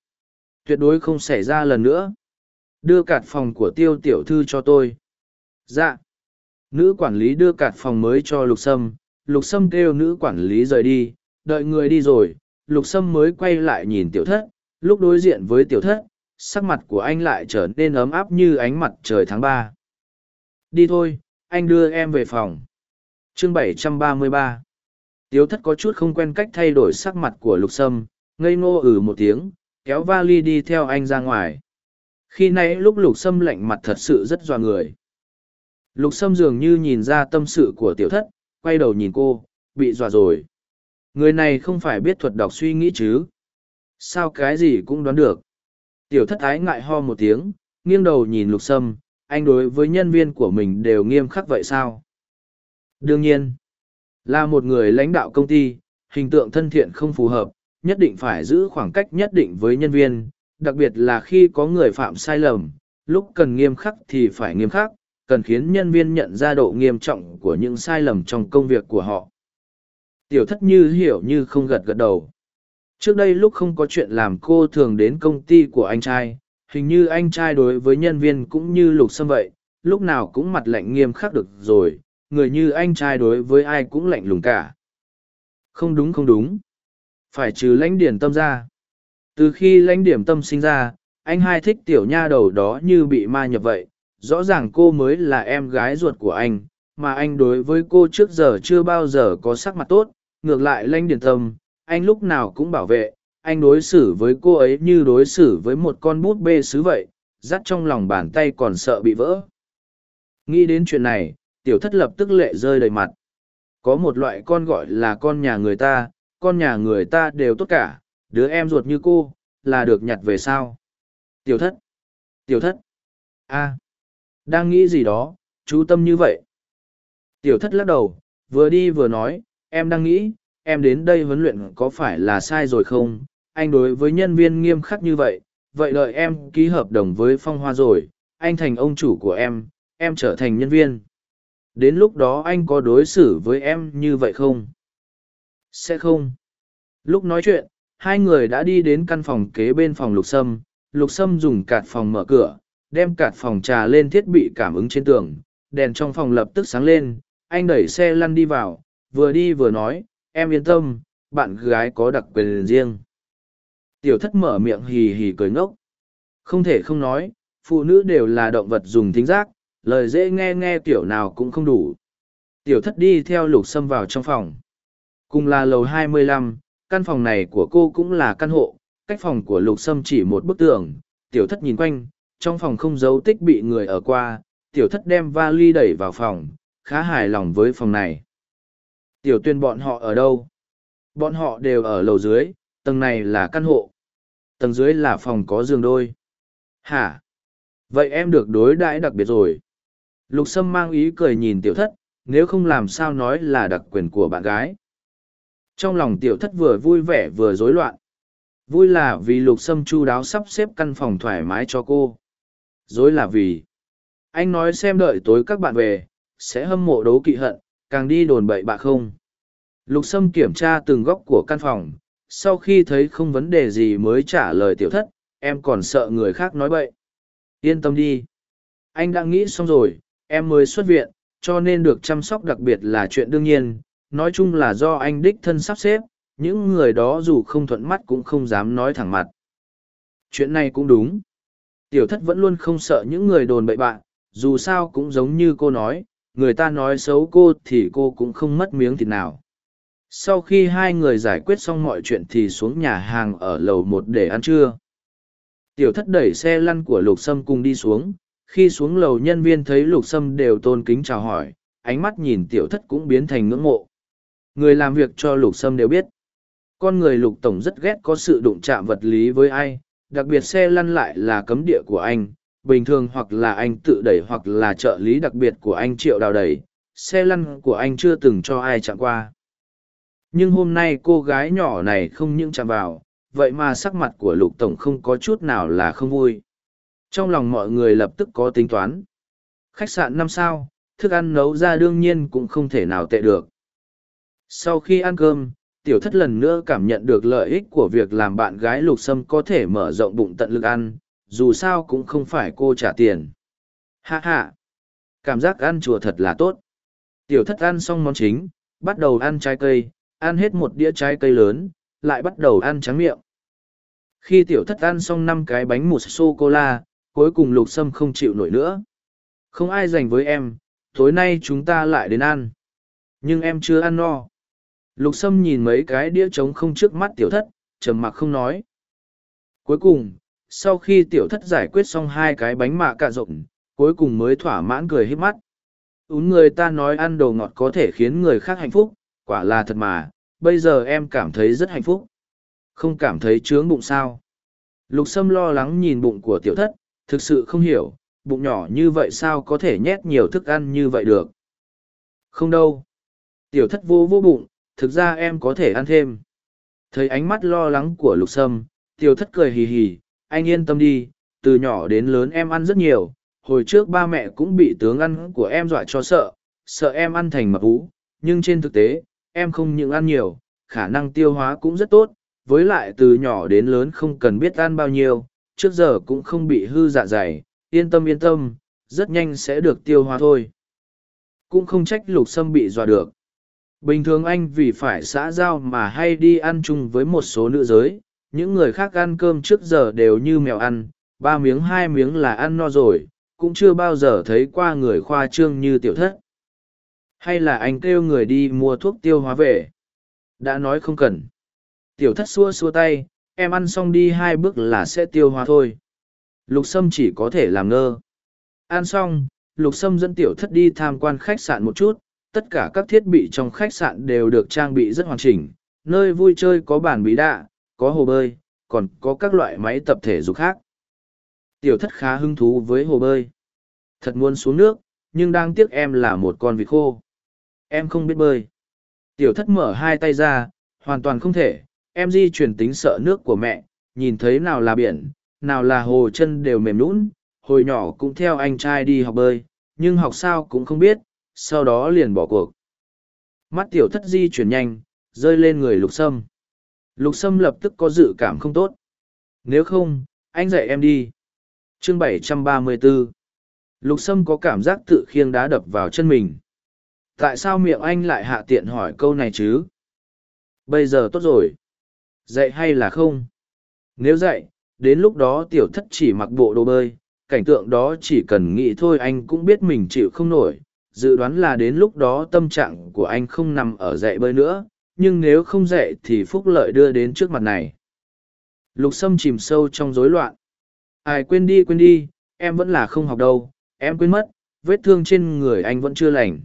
tuyệt đối không xảy ra lần nữa. Đưa cạt phòng của tiêu tiểu thư cho tôi. Dạ. Nữ quản lý đưa cạt phòng mới cho lục sâm. Lục sâm kêu nữ quản lý rời đi. Đợi người đi rồi, lục sâm mới quay lại nhìn tiểu thất. Lúc đối diện với tiểu thất, sắc mặt của anh lại trở nên ấm áp như ánh mặt trời tháng ba. Đi thôi, anh đưa em về phòng. Chương 733 tiếu thất có chút không quen cách thay đổi sắc mặt của lục sâm, ngây ngô ử ừ một tiếng kéo vali đi theo anh ra ngoài. Khi nãy lúc lục sâm lạnh mặt thật sự rất dọa người. Lục sâm dường như nhìn ra tâm sự của tiểu thất, quay đầu nhìn cô, bị dọa rồi. Người này không phải biết thuật đọc suy nghĩ chứ? Sao cái gì cũng đoán được? Tiểu thất ái ngại ho một tiếng, nghiêng đầu nhìn lục sâm, anh đối với nhân viên của mình đều nghiêm khắc vậy sao? Đương nhiên, là một người lãnh đạo công ty, hình tượng thân thiện không phù hợp nhất định phải giữ khoảng cách nhất định với nhân viên, đặc biệt là khi có người phạm sai lầm, lúc cần nghiêm khắc thì phải nghiêm khắc, cần khiến nhân viên nhận ra độ nghiêm trọng của những sai lầm trong công việc của họ. Tiểu thất như hiểu như không gật gật đầu. Trước đây lúc không có chuyện làm cô thường đến công ty của anh trai, hình như anh trai đối với nhân viên cũng như lục sâm vậy, lúc nào cũng mặt lạnh nghiêm khắc được rồi, người như anh trai đối với ai cũng lạnh lùng cả. Không đúng không đúng phải trừ lãnh điển tâm ra. Từ khi lãnh điểm tâm sinh ra, anh hai thích tiểu nha đầu đó như bị ma nhập vậy. Rõ ràng cô mới là em gái ruột của anh, mà anh đối với cô trước giờ chưa bao giờ có sắc mặt tốt. Ngược lại lanh điển tâm, anh lúc nào cũng bảo vệ. Anh đối xử với cô ấy như đối xử với một con bút bê xứ vậy, dắt trong lòng bàn tay còn sợ bị vỡ. Nghĩ đến chuyện này, tiểu thất lập tức lệ rơi đầy mặt. Có một loại con gọi là con nhà người ta con nhà người ta đều tốt cả, đứa em ruột như cô, là được nhặt về sao? Tiểu thất tiểu thất. A, đang nghĩ gì đó, chú tâm như vậy. Tiểu thất lắc đầu, vừa đi vừa nói, em đang nghĩ, em đến đây huấn luyện có phải là sai rồi không? Anh đối với nhân viên nghiêm khắc như vậy vậy đợi em ký hợp đồng với phong hoa rồi, anh thành ông chủ của em em trở thành nhân viên. Đến lúc đó anh có đối xử với em như vậy không? Sẽ không. Lúc nói chuyện, hai người đã đi đến căn phòng kế bên phòng lục sâm. Lục sâm dùng cạt phòng mở cửa, đem cạt phòng trà lên thiết bị cảm ứng trên tường. Đèn trong phòng lập tức sáng lên, anh đẩy xe lăn đi vào, vừa đi vừa nói, em yên tâm, bạn gái có đặc quyền riêng. Tiểu thất mở miệng hì hì cười ngốc. Không thể không nói, phụ nữ đều là động vật dùng thính giác, lời dễ nghe nghe tiểu nào cũng không đủ. Tiểu thất đi theo lục sâm vào trong phòng cùng là lầu 25, căn phòng này của cô cũng là căn hộ cách phòng của lục sâm chỉ một bức tường. Tiểu thất nhìn quanh trong phòng không dấu tích bị người ở qua. Tiểu thất đem vali đẩy vào phòng khá hài lòng với phòng này. Tiểu tuyên bọn họ ở đâu? Bọn họ đều ở lầu dưới tầng này là căn hộ. Tầng dưới là phòng có giường đôi. Hả? Vậy em được đối đãi đặc biệt rồi. Lục sâm mang ý cười nhìn tiểu thất nếu không làm sao nói là đặc quyền của bạn gái trong lòng tiểu thất vừa vui vẻ vừa rối loạn. Vui là vì lục sâm chu đáo sắp xếp căn phòng thoải mái cho cô. Dối là vì, anh nói xem đợi tối các bạn về, sẽ hâm mộ đấu kỵ hận, càng đi đồn bậy bạ không. Lục sâm kiểm tra từng góc của căn phòng, sau khi thấy không vấn đề gì mới trả lời tiểu thất, em còn sợ người khác nói bậy. Yên tâm đi. Anh đã nghĩ xong rồi, em mới xuất viện, cho nên được chăm sóc đặc biệt là chuyện đương nhiên nói chung là do anh đích thân sắp xếp, những người đó dù không thuận mắt cũng không dám nói thẳng mặt. Chuyện này cũng đúng. Tiểu thất vẫn luôn không sợ những người đồn bậy bạn, dù sao cũng giống như cô nói, người ta nói xấu cô thì cô cũng không mất miếng thịt nào. Sau khi hai người giải quyết xong mọi chuyện thì xuống nhà hàng ở lầu một để ăn trưa. Tiểu thất đẩy xe lăn của lục sâm cùng đi xuống. Khi xuống lầu, nhân viên thấy lục sâm đều tôn kính chào hỏi, ánh mắt nhìn tiểu thất cũng biến thành ngưỡng mộ người làm việc cho lục sâm đều biết. Con người lục tổng rất ghét có sự đụng chạm vật lý với ai, đặc biệt xe lăn lại là cấm địa của anh, bình thường hoặc là anh tự đẩy hoặc là trợ lý đặc biệt của anh triệu đào đẩy, xe lăn của anh chưa từng cho ai chạm qua. Nhưng hôm nay cô gái nhỏ này không những chạm vào, vậy mà sắc mặt của lục tổng không có chút nào là không vui. Trong lòng mọi người lập tức có tính toán. Khách sạn năm sao, thức ăn nấu ra đương nhiên cũng không thể nào tệ được sau khi ăn cơm, tiểu thất lần nữa cảm nhận được lợi ích của việc làm bạn gái lục sâm có thể mở rộng bụng tận lực ăn, dù sao cũng không phải cô trả tiền. Hạ hạ cảm giác ăn chùa thật là tốt. Tiểu thất ăn xong món chính, bắt đầu ăn trái cây, ăn hết một đĩa trái cây lớn, lại bắt đầu ăn trắng miệng. Khi tiểu thất ăn xong năm cái bánh mousse sô cô la cuối cùng lục sâm không chịu nổi nữa. Không ai dành với em, tối nay chúng ta lại đến ăn. Nhưng em chưa ăn no lục sâm nhìn mấy cái đĩa trống không trước mắt tiểu thất, trầm mặc không nói. Cuối cùng, sau khi tiểu thất giải quyết xong hai cái bánh mạ cạ rộng cuối cùng mới thỏa mãn cười hít mắt. Ún người ta nói ăn đồ ngọt có thể khiến người khác hạnh phúc, quả là thật mà, bây giờ em cảm thấy rất hạnh phúc. Không cảm thấy trướng bụng sao? Lục sâm lo lắng nhìn bụng của tiểu thất, thực sự không hiểu, bụng nhỏ như vậy sao có thể nhét nhiều thức ăn như vậy được? Không đâu. Tiểu thất vô vô bụng thực ra em có thể ăn thêm. Thấy ánh mắt lo lắng của lục sâm, Tiêu thất cười hì hì, anh yên tâm đi, từ nhỏ đến lớn em ăn rất nhiều, hồi trước ba mẹ cũng bị tướng ăn của em dọa cho sợ sợ em ăn thành mập ú, nhưng trên thực tế, em không những ăn nhiều, khả năng tiêu hóa cũng rất tốt, với lại từ nhỏ đến lớn không cần biết ăn bao nhiêu, trước giờ cũng không bị hư dạ dày, yên tâm yên tâm, rất nhanh sẽ được tiêu hóa thôi. Cũng không trách lục sâm bị dọa được bình thường anh vì phải xã giao mà hay đi ăn chung với một số nữ giới những người khác ăn cơm trước giờ đều như mèo ăn ba miếng hai miếng là ăn no rồi cũng chưa bao giờ thấy qua người khoa trương như tiểu thất Hay là anh kêu người đi mua thuốc tiêu hóa về? Đã nói không cần. Tiểu thất xua xua tay, em ăn xong đi hai bước là sẽ tiêu hóa thôi. Lục Sâm chỉ có thể làm ngơ. Ăn xong, Lục Sâm dẫn tiểu thất đi tham quan khách sạn một chút, tất cả các thiết bị trong khách sạn đều được trang bị rất hoàn chỉnh, nơi vui chơi có bàn bí đạ, có hồ bơi, còn có các loại máy tập thể dục khác. Tiểu thất khá hứng thú với hồ bơi. Thật muốn xuống nước, nhưng đang tiếc em là một con vịt khô. Em không biết bơi. Tiểu thất mở hai tay ra, hoàn toàn không thể. Em di chuyển tính sợ nước của mẹ, nhìn thấy nào là biển, nào là hồ chân đều mềm nũng. Hồi nhỏ cũng theo anh trai đi học bơi, nhưng học sao cũng không biết, sau đó liền bỏ cuộc. Mắt tiểu thất di chuyển nhanh, rơi lên người lục sâm. Lục sâm lập tức có dự cảm không tốt. Nếu không, anh dạy em đi. Chương 734 Lục sâm có cảm giác tự khiêng đá đập vào chân mình. Tại sao miệng anh lại hạ tiện hỏi câu này chứ? Bây giờ tốt rồi. Dạy hay là không? Nếu dạy, đến lúc đó tiểu thất chỉ mặc bộ đồ bơi, cảnh tượng đó chỉ cần nghĩ thôi anh cũng biết mình chịu không nổi. Dự đoán là đến lúc đó tâm trạng của anh không nằm ở dạy bơi nữa, nhưng nếu không dạy thì phúc lợi đưa đến trước mặt này. Lục sâm chìm sâu trong rối loạn. Ai quên đi quên đi, em vẫn là không học đâu, em quên mất, vết thương trên người anh vẫn chưa lành.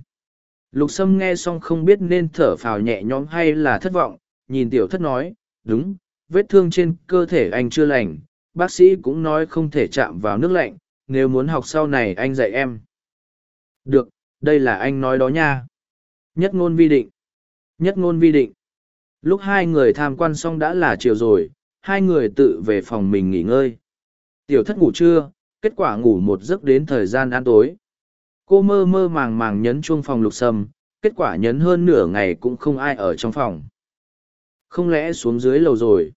Lục sâm nghe xong không biết nên thở phào nhẹ nhõm hay là thất vọng, nhìn tiểu thất nói, đúng, vết thương trên cơ thể anh chưa lành, bác sĩ cũng nói không thể chạm vào nước lạnh, nếu muốn học sau này anh dạy em. Được, đây là anh nói đó nha. Nhất ngôn vi định. Nhất ngôn vi định. Lúc hai người tham quan xong đã là chiều rồi, hai người tự về phòng mình nghỉ ngơi. Tiểu thất ngủ trưa, kết quả ngủ một giấc đến thời gian ăn tối. Cô mơ mơ màng màng nhấn chuông phòng lục sâm, kết quả nhấn hơn nửa ngày cũng không ai ở trong phòng. Không lẽ xuống dưới lầu rồi?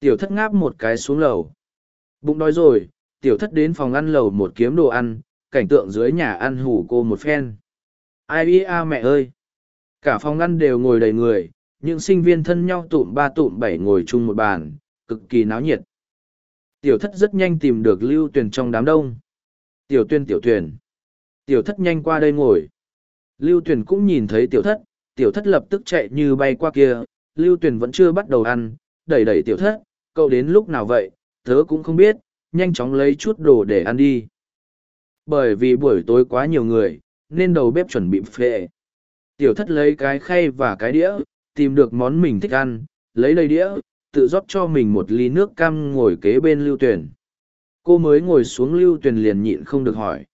Tiểu thất ngáp một cái xuống lầu. Bụng đói rồi, tiểu thất đến phòng ăn lầu một kiếm đồ ăn, cảnh tượng dưới nhà ăn hủ cô một phen. Ai a mẹ ơi! Cả phòng ăn đều ngồi đầy người, những sinh viên thân nhau tụm ba tụm bảy ngồi chung một bàn, cực kỳ náo nhiệt. Tiểu thất rất nhanh tìm được lưu tuyển trong đám đông. Tiểu tuyên tiểu tuyển. Tiểu thất nhanh qua đây ngồi. Lưu tuyển cũng nhìn thấy tiểu thất, tiểu thất lập tức chạy như bay qua kia, lưu tuyển vẫn chưa bắt đầu ăn, đẩy đẩy tiểu thất, cậu đến lúc nào vậy, tớ cũng không biết, nhanh chóng lấy chút đồ để ăn đi. Bởi vì buổi tối quá nhiều người, nên đầu bếp chuẩn bị phệ. Tiểu thất lấy cái khay và cái đĩa, tìm được món mình thích ăn, lấy đầy đĩa, tự rót cho mình một ly nước cam ngồi kế bên lưu tuyển. Cô mới ngồi xuống lưu tuyển liền nhịn không được hỏi.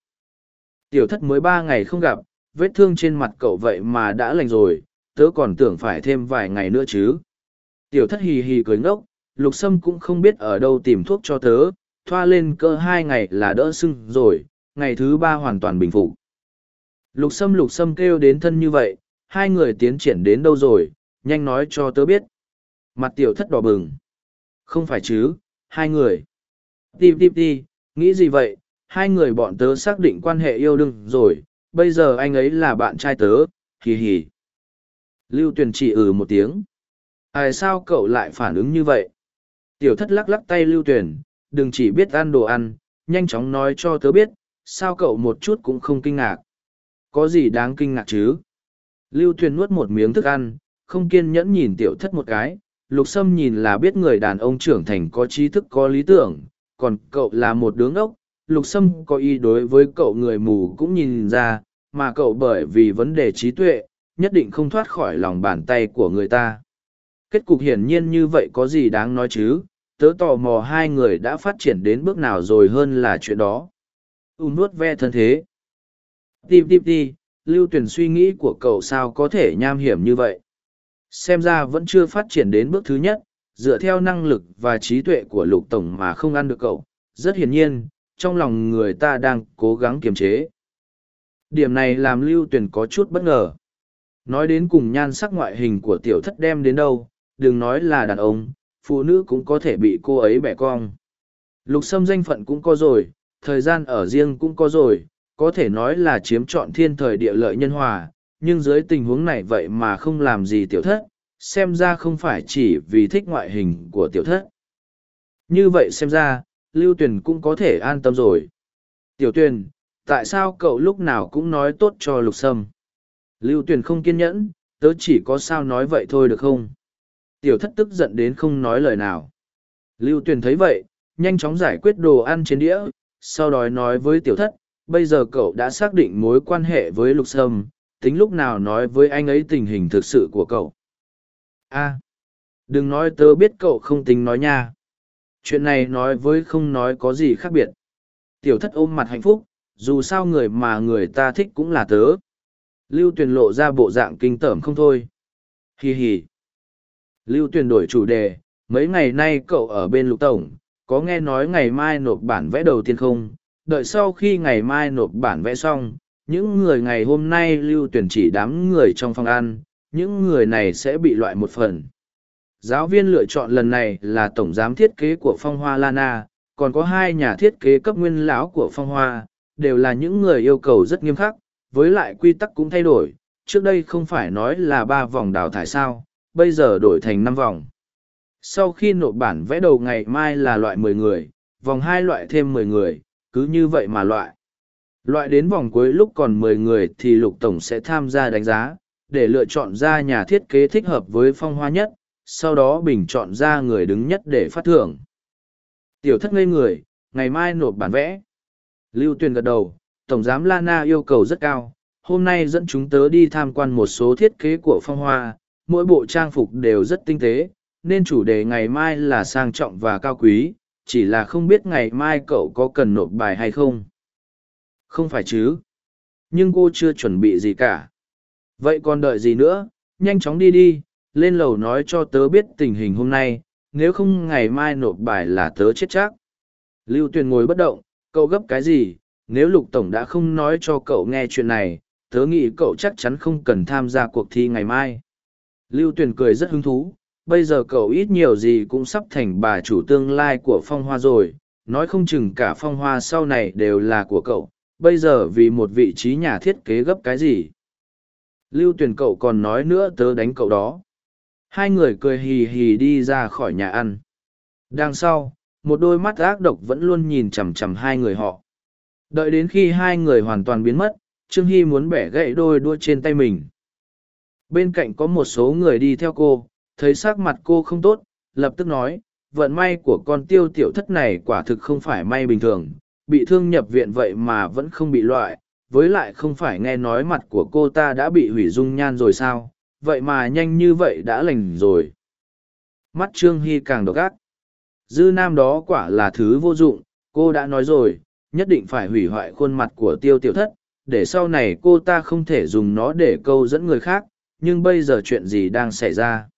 Tiểu thất mới ba ngày không gặp, vết thương trên mặt cậu vậy mà đã lành rồi, tớ còn tưởng phải thêm vài ngày nữa chứ. Tiểu thất hì hì cười ngốc, lục sâm cũng không biết ở đâu tìm thuốc cho tớ, thoa lên cơ hai ngày là đỡ sưng rồi, ngày thứ ba hoàn toàn bình phục. Lục sâm lục sâm kêu đến thân như vậy, hai người tiến triển đến đâu rồi, nhanh nói cho tớ biết. Mặt tiểu thất đỏ bừng. Không phải chứ, hai người. Tìm tìm đi, nghĩ gì vậy, hai người bọn tớ xác định quan hệ yêu đương rồi, bây giờ anh ấy là bạn trai tớ, hì hì. Lưu Tuyền chỉ ừ một tiếng. Ai sao cậu lại phản ứng như vậy? Tiểu thất lắc lắc tay Lưu Tuyền, đừng chỉ biết ăn đồ ăn, nhanh chóng nói cho tớ biết, sao cậu một chút cũng không kinh ngạc. Có gì đáng kinh ngạc chứ? Lưu Thuyền nuốt một miếng thức ăn, không kiên nhẫn nhìn tiểu thất một cái, lục sâm nhìn là biết người đàn ông trưởng thành có trí thức có lý tưởng còn cậu là một đứa ngốc. Lục sâm có ý đối với cậu người mù cũng nhìn ra mà cậu bởi vì vấn đề trí tuệ nhất định không thoát khỏi lòng bàn tay của người ta. Kết cục hiển nhiên như vậy có gì đáng nói chứ? Tớ tò mò hai người đã phát triển đến bước nào rồi hơn là chuyện đó u nuốt ve thân thế. Tim tim ti lưu tuyển suy nghĩ của cậu sao có thể nham hiểm như vậy? Xem ra vẫn chưa phát triển đến bước thứ nhất, dựa theo năng lực và trí tuệ của lục tổng mà không ăn được cậu. Rất hiển nhiên, trong lòng người ta đang cố gắng kiềm chế. Điểm này làm lưu tuyền có chút bất ngờ. Nói đến cùng nhan sắc ngoại hình của tiểu thất đem đến đâu, đừng nói là đàn ông, phụ nữ cũng có thể bị cô ấy bẻ cong. Lục sâm danh phận cũng có rồi thời gian ở riêng cũng có rồi có thể nói là chiếm trọn thiên thời địa lợi nhân hòa nhưng dưới tình huống này vậy mà không làm gì tiểu thất, xem ra không phải chỉ vì thích ngoại hình của tiểu thất. Như vậy xem ra, Lưu Tuyền cũng có thể an tâm rồi. Tiểu Tuyền, tại sao cậu lúc nào cũng nói tốt cho Lục Sâm? Lưu Tuyền không kiên nhẫn, tớ chỉ có sao nói vậy thôi được không? Tiểu thất tức giận đến không nói lời nào. Lưu Tuyền thấy vậy, nhanh chóng giải quyết đồ ăn trên đĩa, sau đó nói với tiểu thất, bây giờ cậu đã xác định mối quan hệ với lục sâm, tính lúc nào nói với anh ấy tình hình thực sự của cậu. a đừng nói tớ biết cậu không tính nói nha. Chuyện này nói với không nói có gì khác biệt. Tiểu thất ôm mặt hạnh phúc, dù sao người mà người ta thích cũng là tớ. Lưu Tuyền lộ ra bộ dạng kinh tởm không thôi. Hi hi. Lưu Tuyền đổi chủ đề, mấy ngày nay cậu ở bên lục tổng, có nghe nói ngày mai nộp bản vẽ đầu tiên không? Đợi sau khi ngày mai nộp bản vẽ xong, những người ngày hôm nay lưu tuyển chỉ đám người trong phòng ăn, những người này sẽ bị loại một phần. Giáo viên lựa chọn lần này là tổng giám thiết kế của Phong Hoa Lana, còn có hai nhà thiết kế cấp nguyên lão của Phong Hoa, đều là những người yêu cầu rất nghiêm khắc, với lại quy tắc cũng thay đổi, trước đây không phải nói là ba vòng đào thải sao, bây giờ đổi thành năm vòng. Sau khi nộp bản vẽ đầu ngày mai là loại mười người, vòng hai loại thêm mười người, cứ như vậy mà loại. Loại đến vòng cuối lúc còn mười người thì lục tổng sẽ tham gia đánh giá, để lựa chọn ra nhà thiết kế thích hợp với phong hoa nhất, sau đó bình chọn ra người đứng nhất để phát thưởng. Tiểu thất ngây người, ngày mai nộp bản vẽ. Lưu Tuyền gật đầu, Tổng giám Lana yêu cầu rất cao. Hôm nay dẫn chúng tớ đi tham quan một số thiết kế của phong hoa, mỗi bộ trang phục đều rất tinh tế, nên chủ đề ngày mai là sang trọng và cao quý, chỉ là không biết ngày mai cậu có cần nộp bài hay không. Không phải chứ. Nhưng cô chưa chuẩn bị gì cả. Vậy còn đợi gì nữa, nhanh chóng đi đi, lên lầu nói cho tớ biết tình hình hôm nay, nếu không ngày mai nộp bài là tớ chết chắc. Lưu Tuyền ngồi bất động, cậu gấp cái gì, nếu Lục Tổng đã không nói cho cậu nghe chuyện này, tớ nghĩ cậu chắc chắn không cần tham gia cuộc thi ngày mai. Lưu Tuyền cười rất hứng thú, bây giờ cậu ít nhiều gì cũng sắp thành bà chủ tương lai của phong hoa rồi, nói không chừng cả phong hoa sau này đều là của cậu, bây giờ vì một vị trí nhà thiết kế gấp cái gì. Lưu Tuyền cậu còn nói nữa tớ đánh cậu đó. Hai người cười hì hì đi ra khỏi nhà ăn. Đằng sau, một đôi mắt ác độc vẫn luôn nhìn chằm chằm hai người họ. Đợi đến khi hai người hoàn toàn biến mất, Trương Hy muốn bẻ gãy đôi đua trên tay mình. Bên cạnh có một số người đi theo cô, thấy sắc mặt cô không tốt, lập tức nói, vận may của con tiêu tiểu thất này quả thực không phải may bình thường, bị thương nhập viện vậy mà vẫn không bị loại, với lại không phải nghe nói mặt của cô ta đã bị hủy dung nhan rồi sao, vậy mà nhanh như vậy đã lành rồi. Mắt Trương Hy càng độc ác. Dư nam đó quả là thứ vô dụng, cô đã nói rồi, nhất định phải hủy hoại khuôn mặt của tiêu tiểu thất, để sau này cô ta không thể dùng nó để câu dẫn người khác, nhưng bây giờ chuyện gì đang xảy ra.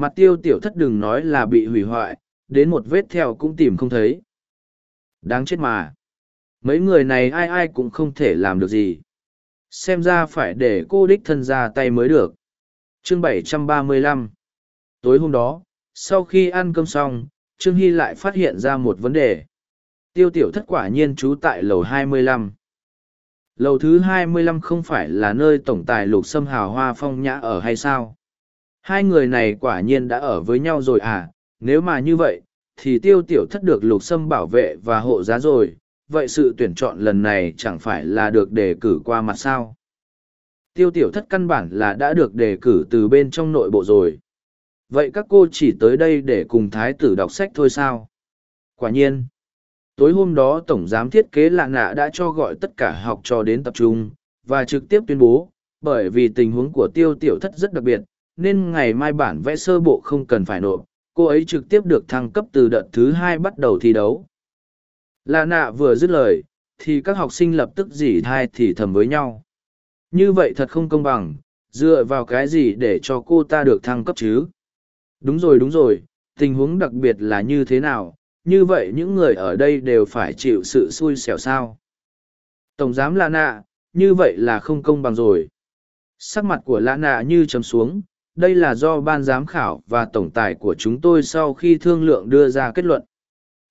Mặt tiêu tiểu thất đừng nói là bị hủy hoại, đến một vết theo cũng tìm không thấy. Đáng chết mà. Mấy người này ai ai cũng không thể làm được gì. Xem ra phải để cô đích thân ra tay mới được. Chương 735 Tối hôm đó, sau khi ăn cơm xong, Trương Hy lại phát hiện ra một vấn đề. Tiêu tiểu thất quả nhiên trú tại lầu 25. Lầu thứ 25 không phải là nơi tổng tài lục xâm hào hoa phong nhã ở hay sao? Hai người này quả nhiên đã ở với nhau rồi à, nếu mà như vậy, thì tiêu tiểu thất được lục Sâm bảo vệ và hộ giá rồi, vậy sự tuyển chọn lần này chẳng phải là được đề cử qua mặt sao? Tiêu tiểu thất căn bản là đã được đề cử từ bên trong nội bộ rồi. Vậy các cô chỉ tới đây để cùng thái tử đọc sách thôi sao? Quả nhiên. Tối hôm đó Tổng giám thiết kế lạ nạ đã cho gọi tất cả học trò đến tập trung, và trực tiếp tuyên bố, bởi vì tình huống của tiêu tiểu thất rất đặc biệt, nên ngày mai bản vẽ sơ bộ không cần phải nộp, cô ấy trực tiếp được thăng cấp từ đợt thứ hai bắt đầu thi đấu. Lạ nạ vừa dứt lời, thì các học sinh lập tức dỉ thai thì thầm với nhau. Như vậy thật không công bằng, dựa vào cái gì để cho cô ta được thăng cấp chứ? Đúng rồi đúng rồi, tình huống đặc biệt là như thế nào, như vậy những người ở đây đều phải chịu sự xui xẻo sao. Tổng giám Lạ nạ, như vậy là không công bằng rồi. Sắc mặt của Lạ nạ như chấm xuống, đây là do ban giám khảo và tổng tài của chúng tôi sau khi thương lượng đưa ra kết luận.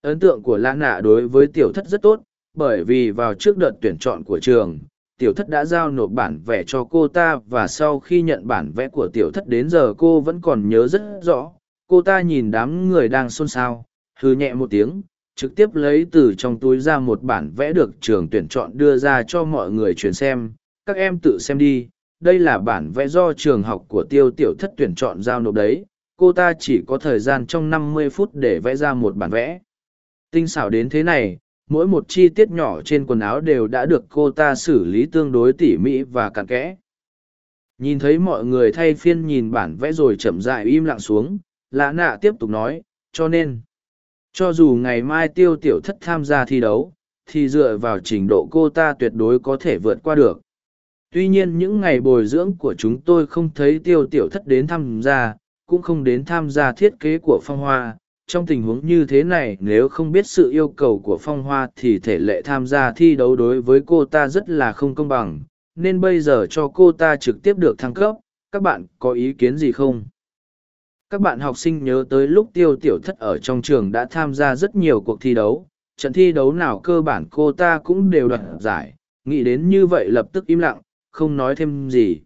Ấn tượng của lã nạ đối với tiểu thất rất tốt, bởi vì vào trước đợt tuyển chọn của trường, tiểu thất đã giao nộp bản vẽ cho cô ta và sau khi nhận bản vẽ của tiểu thất đến giờ cô vẫn còn nhớ rất rõ cô ta nhìn đám người đang xôn xao hư nhẹ một tiếng trực tiếp lấy từ trong túi ra một bản vẽ được trường tuyển chọn đưa ra cho mọi người truyền xem các em tự xem đi đây là bản vẽ do trường học của tiêu tiểu thất tuyển chọn giao nộp đấy, cô ta chỉ có thời gian trong năm mươi phút để vẽ ra một bản vẽ. Tinh xảo đến thế này, mỗi một chi tiết nhỏ trên quần áo đều đã được cô ta xử lý tương đối tỉ mỉ và cặn kẽ. Nhìn thấy mọi người thay phiên nhìn bản vẽ rồi chậm dại im lặng xuống, lã nạ tiếp tục nói, cho nên, cho dù ngày mai tiêu tiểu thất tham gia thi đấu, thì dựa vào trình độ cô ta tuyệt đối có thể vượt qua được tuy nhiên những ngày bồi dưỡng của chúng tôi không thấy tiêu tiểu thất đến tham gia, cũng không đến tham gia thiết kế của phong hoa. Trong tình huống như thế này, nếu không biết sự yêu cầu của phong hoa thì thể lệ tham gia thi đấu đối với cô ta rất là không công bằng. Nên bây giờ cho cô ta trực tiếp được thăng cấp. Các bạn có ý kiến gì không? Các bạn học sinh nhớ tới lúc tiêu tiểu thất ở trong trường đã tham gia rất nhiều cuộc thi đấu. Trận thi đấu nào cơ bản cô ta cũng đều đoạt giải. Nghĩ đến như vậy lập tức im lặng không nói thêm gì.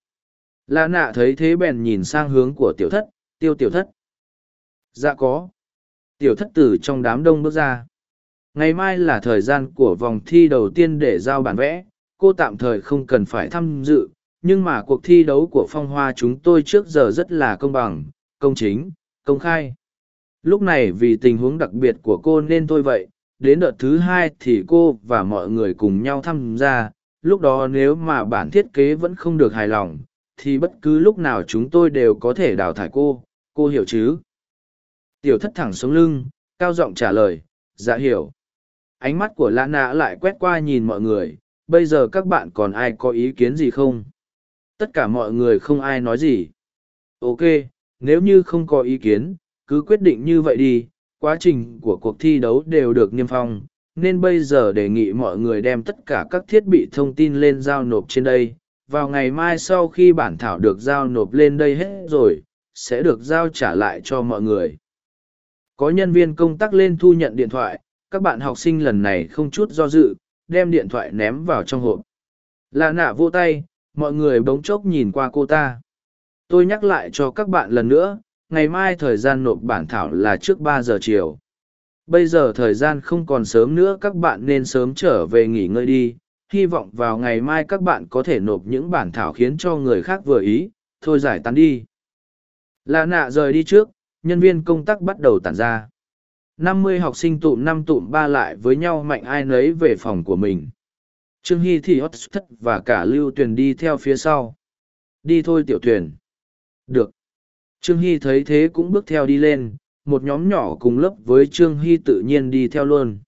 Lạ nạ thấy thế bèn nhìn sang hướng của tiểu thất, tiêu tiểu thất. Dạ có. Tiểu thất tử trong đám đông bước ra. Ngày mai là thời gian của vòng thi đầu tiên để giao bản vẽ. Cô tạm thời không cần phải tham dự, nhưng mà cuộc thi đấu của phong hoa chúng tôi trước giờ rất là công bằng, công chính, công khai. Lúc này vì tình huống đặc biệt của cô nên tôi vậy. Đến đợt thứ hai thì cô và mọi người cùng nhau tham gia lúc đó nếu mà bản thiết kế vẫn không được hài lòng, thì bất cứ lúc nào chúng tôi đều có thể đào thải cô cô hiểu chứ? Tiểu thất thẳng sống lưng, cao giọng trả lời dạ hiểu. Ánh mắt của lã nạ lại quét qua nhìn mọi người, bây giờ các bạn còn ai có ý kiến gì không? Tất cả mọi người không ai nói gì. Ok, nếu như không có ý kiến, cứ quyết định như vậy đi, quá trình của cuộc thi đấu đều được niêm phong nên bây giờ đề nghị mọi người đem tất cả các thiết bị thông tin lên giao nộp trên đây. Vào ngày mai sau khi bản thảo được giao nộp lên đây hết rồi, sẽ được giao trả lại cho mọi người. Có nhân viên công tác lên thu nhận điện thoại, các bạn học sinh lần này không chút do dự, đem điện thoại ném vào trong hộp. Là nạ vô tay, mọi người bỗng chốc nhìn qua cô ta. Tôi nhắc lại cho các bạn lần nữa, ngày mai thời gian nộp bản thảo là trước ba giờ chiều bây giờ thời gian không còn sớm nữa, các bạn nên sớm trở về nghỉ ngơi đi. Hy vọng vào ngày mai các bạn có thể nộp những bản thảo khiến cho người khác vừa ý. Thôi giải tán đi. Lạ nạ rời đi trước, nhân viên công tác bắt đầu tản ra. Năm mươi học sinh tụm năm tụm ba lại với nhau mạnh ai nấy về phòng của mình. Trương hy thì hót thất và cả lưu tuyền đi theo phía sau. Đi thôi tiểu tuyền. Được. Trương hy thấy thế cũng bước theo đi lên một nhóm nhỏ cùng lớp với trương hy tự nhiên đi theo luôn.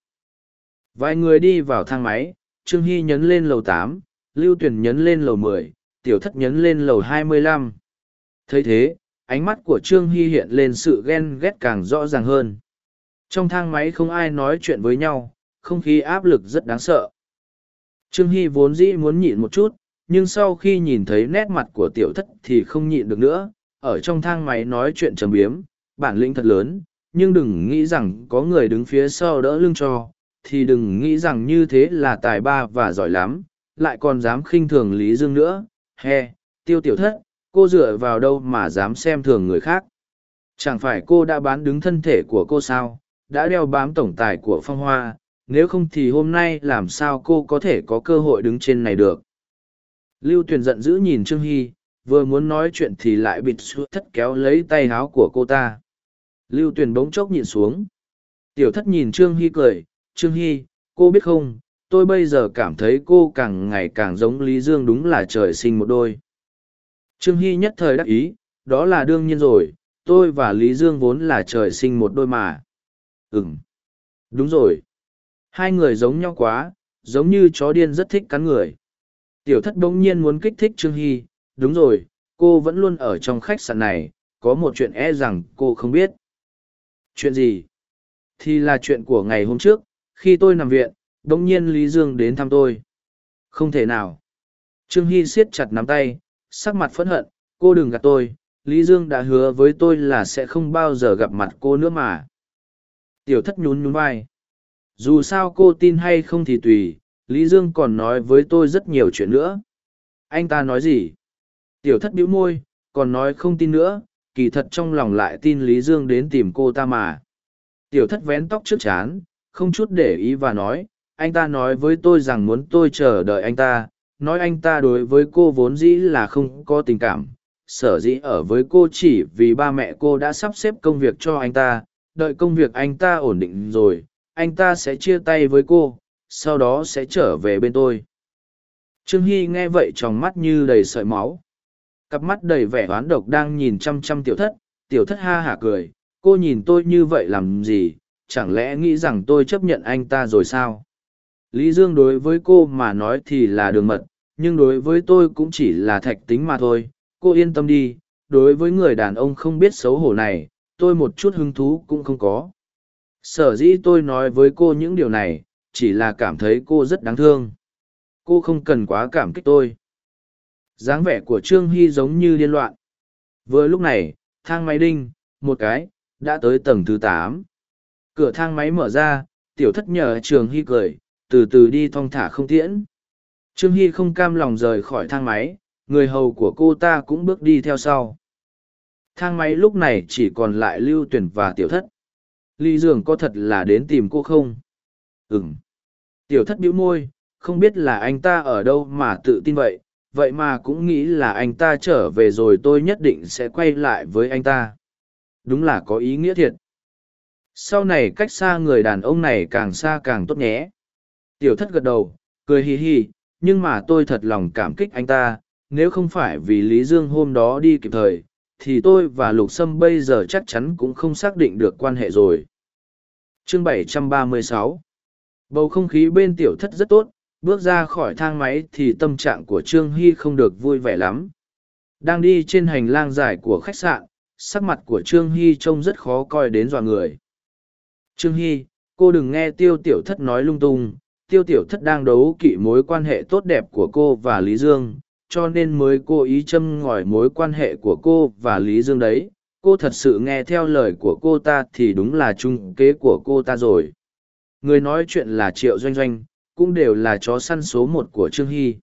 Vài người đi vào thang máy, trương hy nhấn lên lầu tám, lưu tuyền nhấn lên lầu mười, tiểu thất nhấn lên lầu hai mươi lăm. Thấy thế, ánh mắt của trương hy hiện lên sự ghen ghét càng rõ ràng hơn. Trong thang máy không ai nói chuyện với nhau, không khí áp lực rất đáng sợ. Trương hy vốn dĩ muốn nhịn một chút, nhưng sau khi nhìn thấy nét mặt của tiểu thất thì không nhịn được nữa, ở trong thang máy nói chuyện trầm biếm bản lĩnh thật lớn, nhưng đừng nghĩ rằng có người đứng phía sau đỡ lưng cho, thì đừng nghĩ rằng như thế là tài ba và giỏi lắm, lại còn dám khinh thường lý dương nữa. He tiêu tiểu thất, cô dựa vào đâu mà dám xem thường người khác? Chẳng phải cô đã bán đứng thân thể của cô sao? Đã đeo bám tổng tài của phong hoa, nếu không thì hôm nay làm sao cô có thể có cơ hội đứng trên này được? Lưu tuyền giận dữ nhìn trương hy, vừa muốn nói chuyện thì lại bịt suốt thất kéo lấy tay háo của cô ta lưu tuyền bỗng chốc nhìn xuống. Tiểu thất nhìn trương hy cười trương hy cô biết không? Tôi bây giờ cảm thấy cô càng ngày càng giống lý dương đúng là trời sinh một đôi. Trương hy nhất thời đắc ý đó là đương nhiên rồi tôi và lý dương vốn là trời sinh một đôi mà. Ừm, đúng rồi. Hai người giống nhau quá giống như chó điên rất thích cắn người. Tiểu thất bỗng nhiên muốn kích thích trương hy đúng rồi cô vẫn luôn ở trong khách sạn này có một chuyện e rằng cô không biết chuyện gì? Thì là chuyện của ngày hôm trước khi tôi nằm viện đ ỗ n g nhiên lý dương đến thăm tôi. Không thể nào. Trương hy siết chặt nắm tay sắc mặt phẫn hận cô đừng gạt tôi lý dương đã hứa với tôi là sẽ không bao giờ gặp mặt cô nữa mà. Tiểu thất nhún nhún vai. Dù sao cô tin hay không thì tùy lý dương còn nói với tôi rất nhiều chuyện nữa. Anh ta nói gì? Tiểu thất bĩu môi, còn nói không tin nữa, kỳ thật trong lòng lại tin Lý Dương đến tìm cô ta mà. Tiểu thất vén tóc trước chán, không chút để ý và nói, anh ta nói với tôi rằng muốn tôi chờ đợi anh ta, nói anh ta đối với cô vốn dĩ là không có tình cảm sở dĩ ở với cô chỉ vì ba mẹ cô đã sắp xếp công việc cho anh ta đợi công việc anh ta ổn định rồi anh ta sẽ chia tay với cô sau đó sẽ trở về bên tôi trương hy nghe vậy trong mắt như đầy sợi máu cặp mắt đầy vẻ oán độc đang nhìn chăm chăm tiểu thất tiểu thất ha hả cười, cô nhìn tôi như vậy làm gì? Chẳng lẽ nghĩ rằng tôi chấp nhận anh ta rồi sao? Lý dương đối với cô mà nói thì là đường mật, nhưng đối với tôi cũng chỉ là thạch tính mà thôi. Cô yên tâm đi, đối với người đàn ông không biết xấu hổ này, tôi một chút hứng thú cũng không có. Sở dĩ tôi nói với cô những điều này, chỉ là cảm thấy cô rất đáng thương. Cô không cần quá cảm kích tôi dáng vẻ của trương hy giống như điên loạn. Vừa lúc này, thang máy đinh, một cái, đã tới tầng thứ tám. Cửa thang máy mở ra, tiểu thất nhờ trường hy cười, từ từ đi thong thả không tiễn. Trương hy không cam lòng rời khỏi thang máy, người hầu của cô ta cũng bước đi theo sau. Thang máy lúc này chỉ còn lại lưu tuyển và tiểu thất. Ly dường có thật là đến tìm cô không? Ừng tiểu thất bĩu môi, không biết là anh ta ở đâu mà tự tin vậy vậy mà cũng nghĩ là anh ta trở về rồi tôi nhất định sẽ quay lại với anh ta. Đúng là có ý nghĩa thiệt. Sau này cách xa người đàn ông này càng xa càng tốt nhé. Tiểu thất gật đầu, cười hì hì, nhưng mà tôi thật lòng cảm kích anh ta, nếu không phải vì lý dương hôm đó đi kịp thời, thì tôi và lục sâm bây giờ chắc chắn cũng không xác định được quan hệ rồi. Chương 736 bầu không khí bên tiểu thất rất tốt bước ra khỏi thang máy thì tâm trạng của trương hy không được vui vẻ lắm. Đang đi trên hành lang dài của khách sạn, sắc mặt của trương hy trông rất khó coi đến dọa người. Trương hy, cô đừng nghe tiêu tiểu thất nói lung tung. Tiêu tiểu thất đang đấu kỵ mối quan hệ tốt đẹp của cô và lý dương, cho nên mới cố ý châm ngòi mối quan hệ của cô và lý dương đấy. Cô thật sự nghe theo lời của cô ta thì đúng là trung kế của cô ta rồi. Người nói chuyện là triệu doanh doanh cũng đều là chó săn số một của trương hy.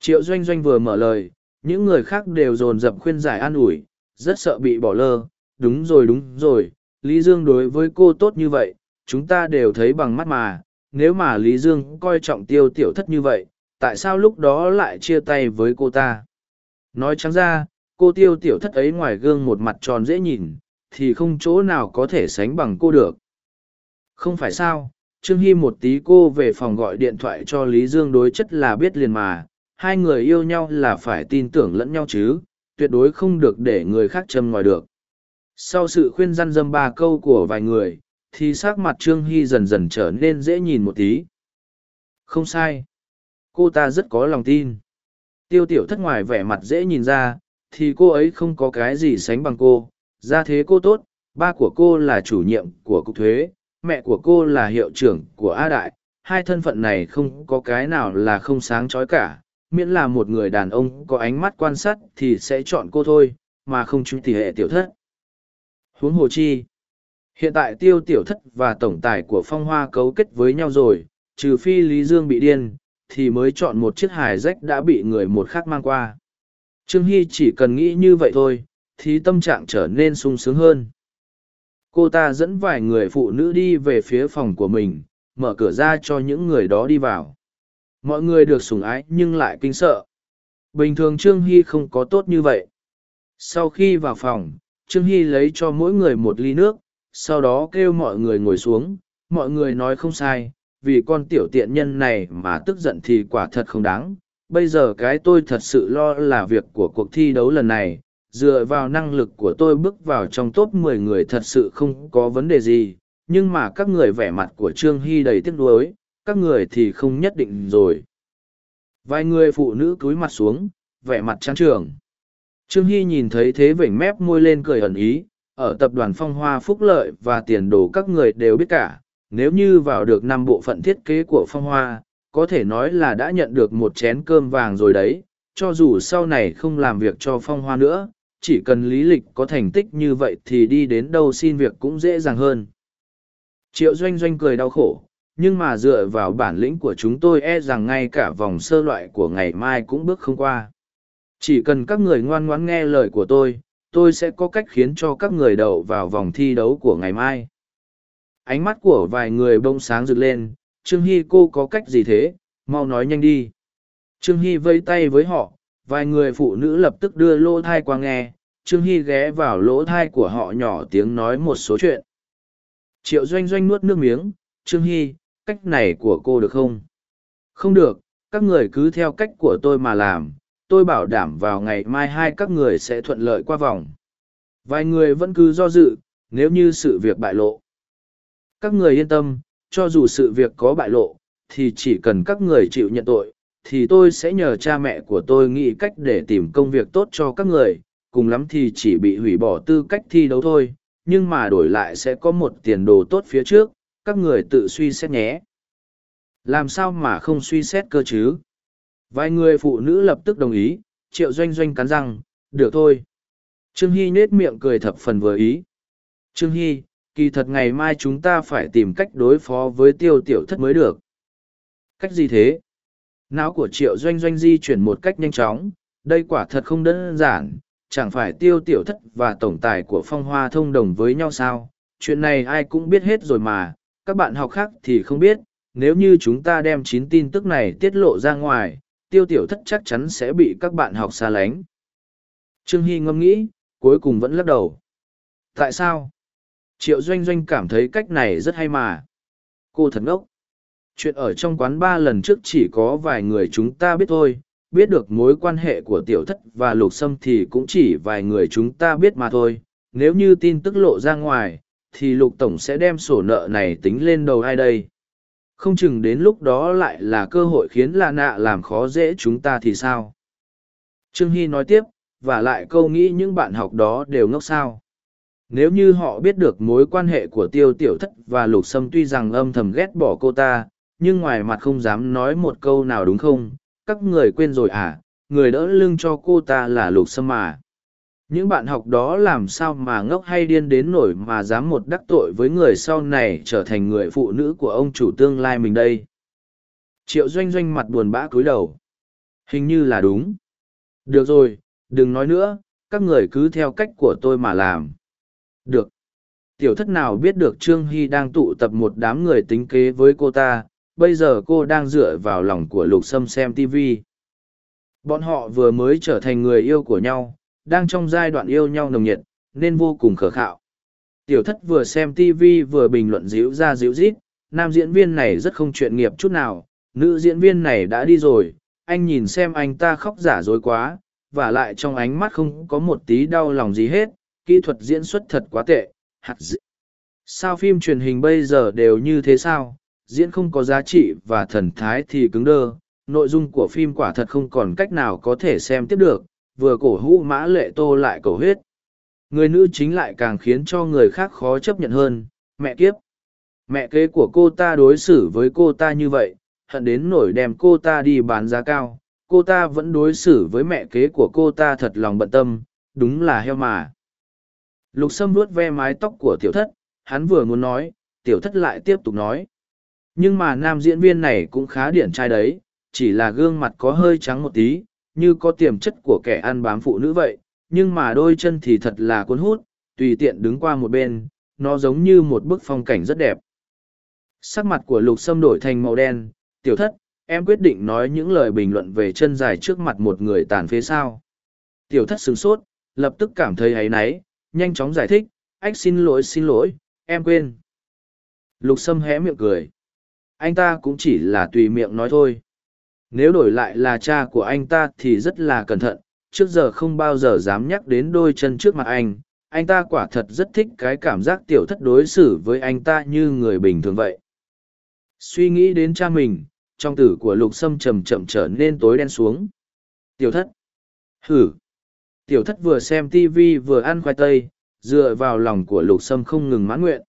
Triệu doanh doanh vừa mở lời, những người khác đều dồn dập khuyên giải an ủi, rất sợ bị bỏ lơ. Đúng rồi đúng rồi, lý dương đối với cô tốt như vậy, chúng ta đều thấy bằng mắt mà. Nếu mà lý dương coi trọng tiêu tiểu thất như vậy, tại sao lúc đó lại chia tay với cô ta? Nói trắng ra, cô tiêu tiểu thất ấy ngoài gương một mặt tròn dễ nhìn, thì không chỗ nào có thể sánh bằng cô được. Không phải sao? Trương hy một tí cô về phòng gọi điện thoại cho lý dương đối chất là biết liền mà, hai người yêu nhau là phải tin tưởng lẫn nhau chứ, tuyệt đối không được để người khác châm ngòi được. Sau sự khuyên răn dâm ba câu của vài người, thì sắc mặt trương hy dần dần trở nên dễ nhìn một tí. Không sai. Cô ta rất có lòng tin. Tiêu tiểu thất ngoài vẻ mặt dễ nhìn ra, thì cô ấy không có cái gì sánh bằng cô. Ra thế cô tốt, ba của cô là chủ nhiệm của cục thuế mẹ của cô là hiệu trưởng của a đại, hai thân phận này không có cái nào là không sáng chói cả, miễn là một người đàn ông có ánh mắt quan sát thì sẽ chọn cô thôi, mà không chung tỷ hệ tiểu thất. Huống hồ chi, hiện tại tiêu tiểu thất và tổng tài của phong hoa cấu kết với nhau rồi, trừ phi lý dương bị điên, thì mới chọn một chiếc hài rách đã bị người một khác mang qua. Trương hy chỉ cần nghĩ như vậy thôi, thì tâm trạng trở nên sung sướng hơn cô ta dẫn vài người phụ nữ đi về phía phòng của mình, mở cửa ra cho những người đó đi vào. Mọi người được sủng ái nhưng lại kinh sợ. Bình thường trương hy không có tốt như vậy. Sau khi vào phòng, trương hy lấy cho mỗi người một ly nước, sau đó kêu mọi người ngồi xuống. Mọi người nói không sai, vì con tiểu tiện nhân này mà tức giận thì quả thật không đáng. Bây giờ cái tôi thật sự lo là việc của cuộc thi đấu lần này dựa vào năng lực của tôi bước vào trong top 10 người thật sự không có vấn đề gì, nhưng mà các người vẻ mặt của Trương Hy đầy tiếc nuối, các người thì không nhất định rồi. Vài người phụ nữ cúi mặt xuống, vẻ mặt chán trường. Trương Hy nhìn thấy thế vểnh mép môi lên cười ẩn ý, ở tập đoàn phong hoa phúc lợi và tiền đồ các người đều biết cả, nếu như vào được năm bộ phận thiết kế của phong hoa, có thể nói là đã nhận được một chén cơm vàng rồi đấy, cho dù sau này không làm việc cho phong hoa nữa, chỉ cần lý lịch có thành tích như vậy thì đi đến đâu xin việc cũng dễ dàng hơn. Triệu doanh doanh cười đau khổ, nhưng mà dựa vào bản lĩnh của chúng tôi e rằng ngay cả vòng sơ loại của ngày mai cũng bước không qua. Chỉ cần các người ngoan ngoãn nghe lời của tôi, tôi sẽ có cách khiến cho các người đậu vào vòng thi đấu của ngày mai. Ánh mắt của vài người bông sáng rực lên, Trương Hy cô có cách gì thế, mau nói nhanh đi. Trương Hy vây tay với họ, vài người phụ nữ lập tức đưa lỗ thai qua nghe, Trương Hy ghé vào lỗ thai của họ nhỏ tiếng nói một số chuyện. Triệu doanh doanh nuốt nước miếng, Trương Hy, cách này của cô được không? Không được, các người cứ theo cách của tôi mà làm, tôi bảo đảm vào ngày mai hai các người sẽ thuận lợi qua vòng. Vài người vẫn cứ do dự, nếu như sự việc bại lộ. Các người yên tâm, cho dù sự việc có bại lộ, thì chỉ cần các người chịu nhận tội, thì tôi sẽ nhờ cha mẹ của tôi nghĩ cách để tìm công việc tốt cho các người, cùng lắm thì chỉ bị hủy bỏ tư cách thi đấu thôi, nhưng mà đổi lại sẽ có một tiền đồ tốt phía trước, các người tự suy xét nhé. Làm sao mà không suy xét cơ chứ? Vài người phụ nữ lập tức đồng ý, triệu doanh doanh cắn răng, được thôi. Trương Hy nết miệng cười thập phần vừa ý. Trương Hy, kỳ thật ngày mai chúng ta phải tìm cách đối phó với tiêu tiểu thất mới được. Cách gì thế? Não của triệu doanh doanh di chuyển một cách nhanh chóng, đây quả thật không đơn giản, chẳng phải tiêu tiểu thất và tổng tài của phong hoa thông đồng với nhau sao? Chuyện này ai cũng biết hết rồi mà, các bạn học khác thì không biết, nếu như chúng ta đem chín tin tức này tiết lộ ra ngoài, tiêu tiểu thất chắc chắn sẽ bị các bạn học xa lánh. Trương Hy ngâm nghĩ, cuối cùng vẫn lắc đầu. Tại sao? Triệu Doanh Doanh cảm thấy cách này rất hay mà. Cô thật ngốc. Chuyện ở trong quán ba lần trước chỉ có vài người chúng ta biết thôi, biết được mối quan hệ của tiểu thất và lục sâm thì cũng chỉ vài người chúng ta biết mà thôi. Nếu như tin tức lộ ra ngoài, thì lục tổng sẽ đem sổ nợ này tính lên đầu ai đây? Không chừng đến lúc đó lại là cơ hội khiến lạ nạ làm khó dễ chúng ta thì sao? Trương Hy nói tiếp, và lại câu nghĩ những bạn học đó đều ngốc sao. Nếu như họ biết được mối quan hệ của tiêu tiểu thất và lục sâm tuy rằng âm thầm ghét bỏ cô ta, nhưng ngoài mặt không dám nói một câu nào đúng không? Các người quên rồi à, người đỡ lưng cho cô ta là lục sâm mà. Những bạn học đó làm sao mà ngốc hay điên đến nổi mà dám một đắc tội với người sau này trở thành người phụ nữ của ông chủ tương lai mình đây. Triệu doanh doanh mặt buồn bã cúi đầu. Hình như là đúng. Được rồi, đừng nói nữa, các người cứ theo cách của tôi mà làm. Được. Tiểu thất nào biết được Trương Hy đang tụ tập một đám người tính kế với cô ta, bây giờ cô đang dựa vào lòng của Lục Sâm xem TV. Bọn họ vừa mới trở thành người yêu của nhau, đang trong giai đoạn yêu nhau nồng nhiệt, nên vô cùng khờ khạo. Tiểu thất vừa xem TV vừa bình luận díu ra díu rít, nam diễn viên này rất không chuyên nghiệp chút nào, nữ diễn viên này đã đi rồi, anh nhìn xem anh ta khóc giả dối quá, và lại trong ánh mắt không có một tí đau lòng gì hết, kỹ thuật diễn xuất thật quá tệ, hạt dị. Sao phim truyền hình bây giờ đều như thế sao, diễn không có giá trị và thần thái thì cứng đơ, nội dung của phim quả thật không còn cách nào có thể xem tiếp được, vừa cổ hũ mã lệ tô lại cầu huyết. Người nữ chính lại càng khiến cho người khác khó chấp nhận hơn, mẹ kiếp. Mẹ kế của cô ta đối xử với cô ta như vậy, hận đến nổi đem cô ta đi bán giá cao, cô ta vẫn đối xử với mẹ kế của cô ta thật lòng bận tâm, đúng là heo mà. Lục Sâm vuốt ve mái tóc của tiểu thất, hắn vừa muốn nói, tiểu thất lại tiếp tục nói. Nhưng mà nam diễn viên này cũng khá điển trai đấy, chỉ là gương mặt có hơi trắng một tí, như có tiềm chất của kẻ ăn bám phụ nữ vậy, nhưng mà đôi chân thì thật là cuốn hút, tùy tiện đứng qua một bên, nó giống như một bức phong cảnh rất đẹp. Sắc mặt của lục sâm đổi thành màu đen, tiểu thất, em quyết định nói những lời bình luận về chân dài trước mặt một người tàn phế sao. Tiểu thất sửng sốt, lập tức cảm thấy áy náy, nhanh chóng giải thích, ách xin lỗi xin lỗi, em quên. Lục sâm hé miệng cười. Anh ta cũng chỉ là tùy miệng nói thôi. Nếu đổi lại là cha của anh ta thì rất là cẩn thận, trước giờ không bao giờ dám nhắc đến đôi chân trước mặt anh. Anh ta quả thật rất thích cái cảm giác tiểu thất đối xử với anh ta như người bình thường vậy. Suy nghĩ đến cha mình, trong tử của lục sâm chầm chậm trở nên tối đen xuống. Tiểu thất. Hử. Tiểu thất vừa xem TV vừa ăn khoai tây, dựa vào lòng của lục sâm không ngừng mãn nguyện.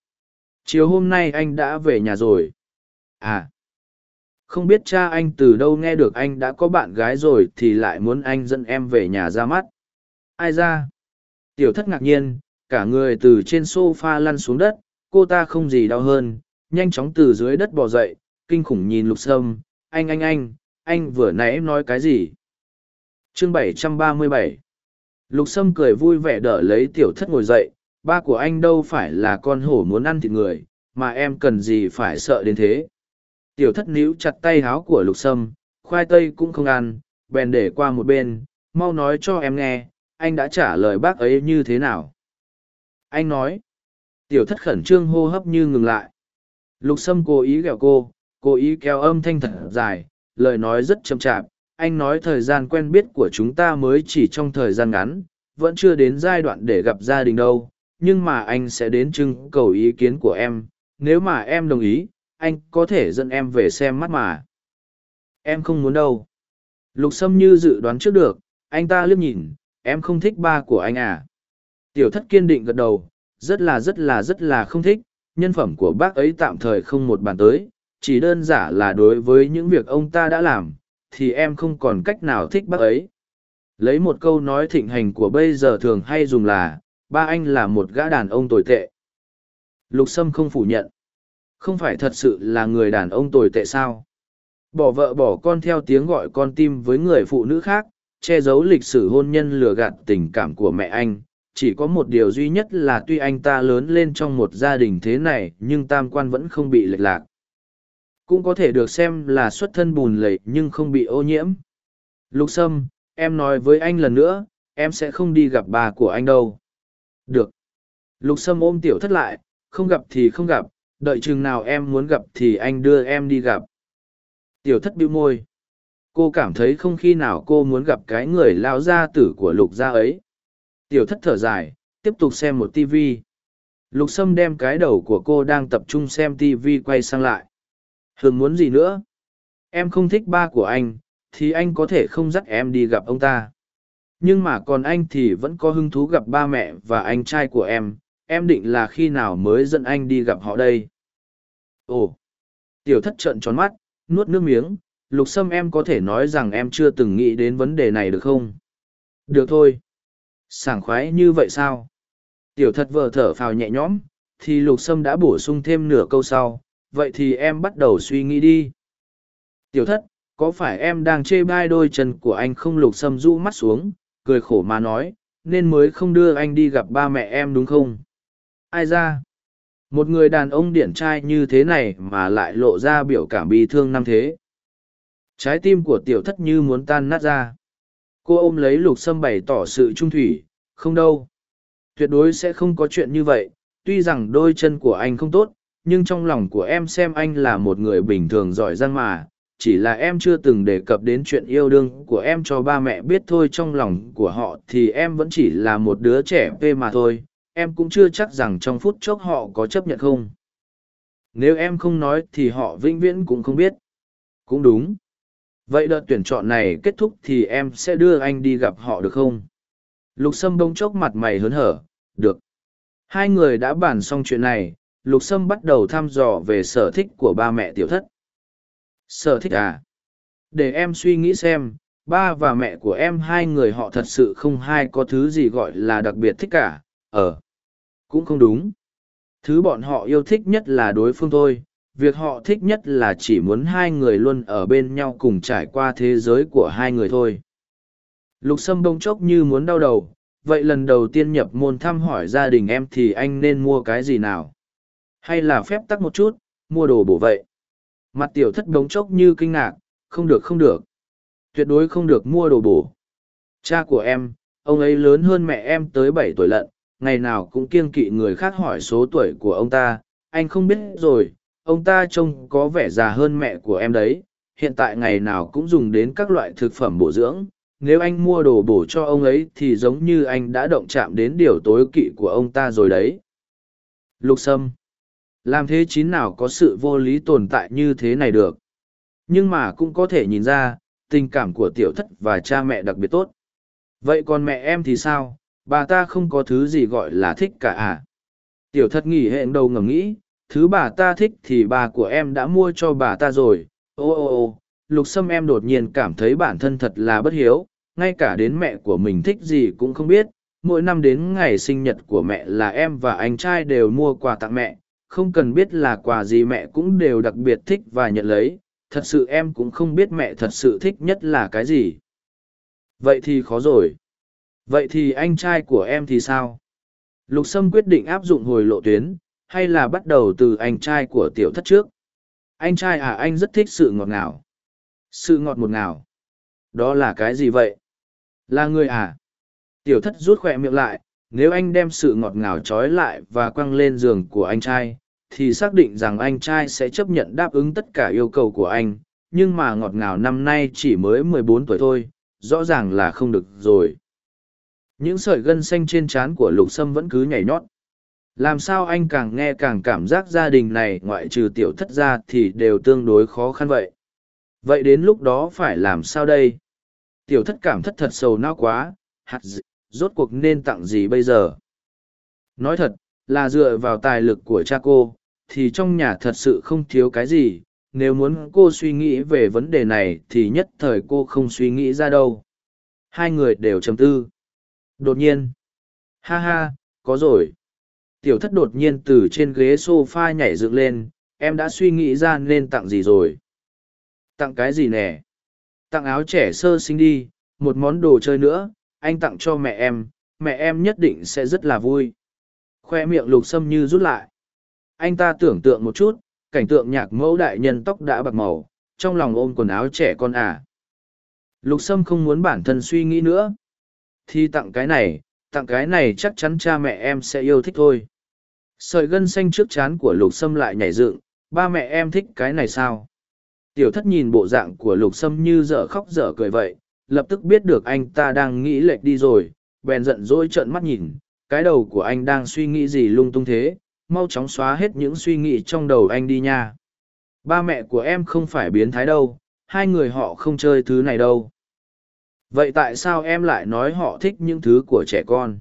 Chiều hôm nay anh đã về nhà rồi. À. Không biết cha anh từ đâu nghe được anh đã có bạn gái rồi thì lại muốn anh dẫn em về nhà ra mắt. Ai ra? Tiểu thất ngạc nhiên, cả người từ trên sofa lăn xuống đất, cô ta không gì đau hơn, nhanh chóng từ dưới đất bò dậy, kinh khủng nhìn lục sâm, anh anh anh, anh vừa nãy nói cái gì? Chương 737 Lục sâm cười vui vẻ đỡ lấy tiểu thất ngồi dậy, ba của anh đâu phải là con hổ muốn ăn thịt người, mà em cần gì phải sợ đến thế. Tiểu thất níu chặt tay háo của lục sâm, khoai tây cũng không ăn, bèn để qua một bên, mau nói cho em nghe, anh đã trả lời bác ấy như thế nào. Anh nói, tiểu thất khẩn trương hô hấp như ngừng lại. Lục Sâm cố ý ghẹo cô, cố ý kéo âm thanh thật dài, lời nói rất chậm chạp. Anh nói thời gian quen biết của chúng ta mới chỉ trong thời gian ngắn, vẫn chưa đến giai đoạn để gặp gia đình đâu, nhưng mà anh sẽ đến trưng cầu ý kiến của em. Nếu mà em đồng ý, anh có thể dẫn em về xem mắt mà. Em không muốn đâu. Lục Sâm như dự đoán trước được, anh ta liếc nhìn, em không thích ba của anh à. Tiểu thất kiên định gật đầu, rất là rất là rất là không thích, nhân phẩm của bác ấy tạm thời không một bàn tới, chỉ đơn giản là đối với những việc ông ta đã làm, thì em không còn cách nào thích bác ấy. Lấy một câu nói thịnh hành của bây giờ thường hay dùng là, ba anh là một gã đàn ông tồi tệ. Lục Sâm không phủ nhận. Không phải thật sự là người đàn ông tồi tệ sao? Bỏ vợ bỏ con theo tiếng gọi con tim với người phụ nữ khác, che giấu lịch sử hôn nhân lừa gạt tình cảm của mẹ anh, chỉ có một điều duy nhất là tuy anh ta lớn lên trong một gia đình thế này nhưng tam quan vẫn không bị lệch lạc. Cũng có thể được xem là xuất thân bùn lầy nhưng không bị ô nhiễm. Lục sâm em nói với anh lần nữa em sẽ không đi gặp bà của anh đâu. Được. Lục sâm ôm tiểu thất lại không gặp thì không gặp đợi chừng nào em muốn gặp thì anh đưa em đi gặp tiểu thất bĩu môi cô cảm thấy không khi nào cô muốn gặp cái người lao gia tử của lục gia ấy Tiểu thất thở dài, tiếp tục xem một TV. Lục Sâm đem cái đầu của cô đang tập trung xem TV quay sang lại. Hường muốn gì nữa? Em không thích ba của anh, thì anh có thể không dắt em đi gặp ông ta. Nhưng mà còn anh thì vẫn có hứng thú gặp ba mẹ và anh trai của em. Em định là khi nào mới dẫn anh đi gặp họ đây? Ồ! Tiểu thất trợn tròn mắt, nuốt nước miếng. Lục Sâm em có thể nói rằng em chưa từng nghĩ đến vấn đề này được không? Được thôi Sảng khoái như vậy sao? Tiểu thất vờ thở phào nhẹ nhõm, thì lục sâm đã bổ sung thêm nửa câu sau, vậy thì em bắt đầu suy nghĩ đi. Tiểu thất, có phải em đang chê bai đôi chân của anh không lục sâm rũ mắt xuống, cười khổ mà nói, nên mới không đưa anh đi gặp ba mẹ em đúng không? Ai ra? Một người đàn ông điển trai như thế này mà lại lộ ra biểu cảm bi thương năm thế. Trái tim của tiểu thất như muốn tan nát ra cô ôm lấy lục sâm bày tỏ sự trung thủy, không đâu tuyệt đối sẽ không có chuyện như vậy, tuy rằng đôi chân của anh không tốt, nhưng trong lòng của em xem anh là một người bình thường giỏi giang mà, chỉ là em chưa từng đề cập đến chuyện yêu đương của em cho ba mẹ biết thôi trong lòng của họ thì em vẫn chỉ là một đứa trẻ p mà thôi em cũng chưa chắc rằng trong phút chốc họ có chấp nhận không. Nếu em không nói thì họ vĩnh viễn cũng không biết. Cũng đúng. Vậy đợt tuyển chọn này kết thúc thì em sẽ đưa anh đi gặp họ được không? Lục sâm bông chốc mặt mày hớn hở. Được. Hai người đã bàn xong chuyện này, lục sâm bắt đầu thăm dò về sở thích của ba mẹ tiểu thất. Sở thích à? Để em suy nghĩ xem, ba và mẹ của em hai người họ thật sự không hai có thứ gì gọi là đặc biệt thích cả. Ờ cũng không đúng. Thứ bọn họ yêu thích nhất là đối phương thôi. Việc họ thích nhất là chỉ muốn hai người luôn ở bên nhau cùng trải qua thế giới của hai người thôi. Lục sâm bông chốc như muốn đau đầu. Vậy lần đầu tiên nhập môn thăm hỏi gia đình em thì anh nên mua cái gì nào? Hay là phép tắc một chút, mua đồ bổ vậy? Mặt tiểu thất bông chốc như kinh ngạc. Không được không được. Tuyệt đối không được mua đồ bổ. Cha của em, ông ấy lớn hơn mẹ em tới bảy tuổi lận ngày nào cũng kiêng kỵ người khác hỏi số tuổi của ông ta, anh không biết rồi, ông ta trông có vẻ già hơn mẹ của em đấy, hiện tại ngày nào cũng dùng đến các loại thực phẩm bổ dưỡng, nếu anh mua đồ bổ cho ông ấy thì giống như anh đã động chạm đến điều tối kỵ của ông ta rồi đấy. Lục sâm, làm thế chín nào có sự vô lý tồn tại như thế này được? Nhưng mà cũng có thể nhìn ra, tình cảm của tiểu thất và cha mẹ đặc biệt tốt. Vậy còn mẹ em thì sao? Bà ta không có thứ gì gọi là thích cả à. Tiểu Thật nghỉ hẹn đầu ngầm nghĩ, thứ bà ta thích thì bà của em đã mua cho bà ta rồi. Ô ô ô, lục sâm em đột nhiên cảm thấy bản thân thật là bất hiếu, ngay cả đến mẹ của mình thích gì cũng không biết. Mỗi năm đến ngày sinh nhật của mẹ là em và anh trai đều mua quà tặng mẹ. Không cần biết là quà gì mẹ cũng đều đặc biệt thích và nhận lấy. Thật sự em cũng không biết mẹ thật sự thích nhất là cái gì. Vậy thì khó rồi vậy thì anh trai của em thì sao lục sâm quyết định áp dụng hồi lộ tuyến hay là bắt đầu từ anh trai của tiểu thất trước anh trai à anh rất thích sự ngọt ngào Sự ngọt một ngào. Đó là cái gì vậy? Là người à? Tiểu thất rút khỏe miệng lại, nếu anh đem sự ngọt ngào trói lại và quăng lên giường của anh trai, thì xác định rằng anh trai sẽ chấp nhận đáp ứng tất cả yêu cầu của anh, nhưng mà ngọt ngào năm nay chỉ mới mười bốn tuổi thôi, rõ ràng là không được rồi. Những sợi gân xanh trên trán của lục sâm vẫn cứ nhảy nhót. Làm sao anh càng nghe càng cảm giác gia đình này ngoại trừ tiểu thất ra thì đều tương đối khó khăn vậy. Vậy đến lúc đó phải làm sao đây? Tiểu thất cảm thất thật sầu não quá, hạt dị, rốt cuộc nên tặng gì bây giờ? Nói thật, là dựa vào tài lực của cha cô, thì trong nhà thật sự không thiếu cái gì. Nếu muốn cô suy nghĩ về vấn đề này thì nhất thời cô không suy nghĩ ra đâu. Hai người đều trầm tư. Đột nhiên. Ha ha, có rồi. Tiểu thất đột nhiên từ trên ghế sofa nhảy dựng lên, em đã suy nghĩ ra nên tặng gì rồi. Tặng cái gì nè? Tặng áo trẻ sơ sinh đi, một món đồ chơi nữa, anh tặng cho mẹ em, mẹ em nhất định sẽ rất là vui. Khoe miệng lục sâm như rút lại. Anh ta tưởng tượng một chút, cảnh tượng nhạc mẫu đại nhân tóc đã bạc màu, trong lòng ôm quần áo trẻ con à. Lục sâm không muốn bản thân suy nghĩ nữa. Thì tặng cái này, tặng cái này chắc chắn cha mẹ em sẽ yêu thích thôi. Sợi gân xanh trước chán của lục sâm lại nhảy dựng, ba mẹ em thích cái này sao? Tiểu thất nhìn bộ dạng của lục sâm như dở khóc dở cười vậy, lập tức biết được anh ta đang nghĩ lệch đi rồi, bèn giận dỗi trợn mắt nhìn, cái đầu của anh đang suy nghĩ gì lung tung thế, mau chóng xóa hết những suy nghĩ trong đầu anh đi nha. Ba mẹ của em không phải biến thái đâu, hai người họ không chơi thứ này đâu. Vậy tại sao em lại nói họ thích những thứ của trẻ con?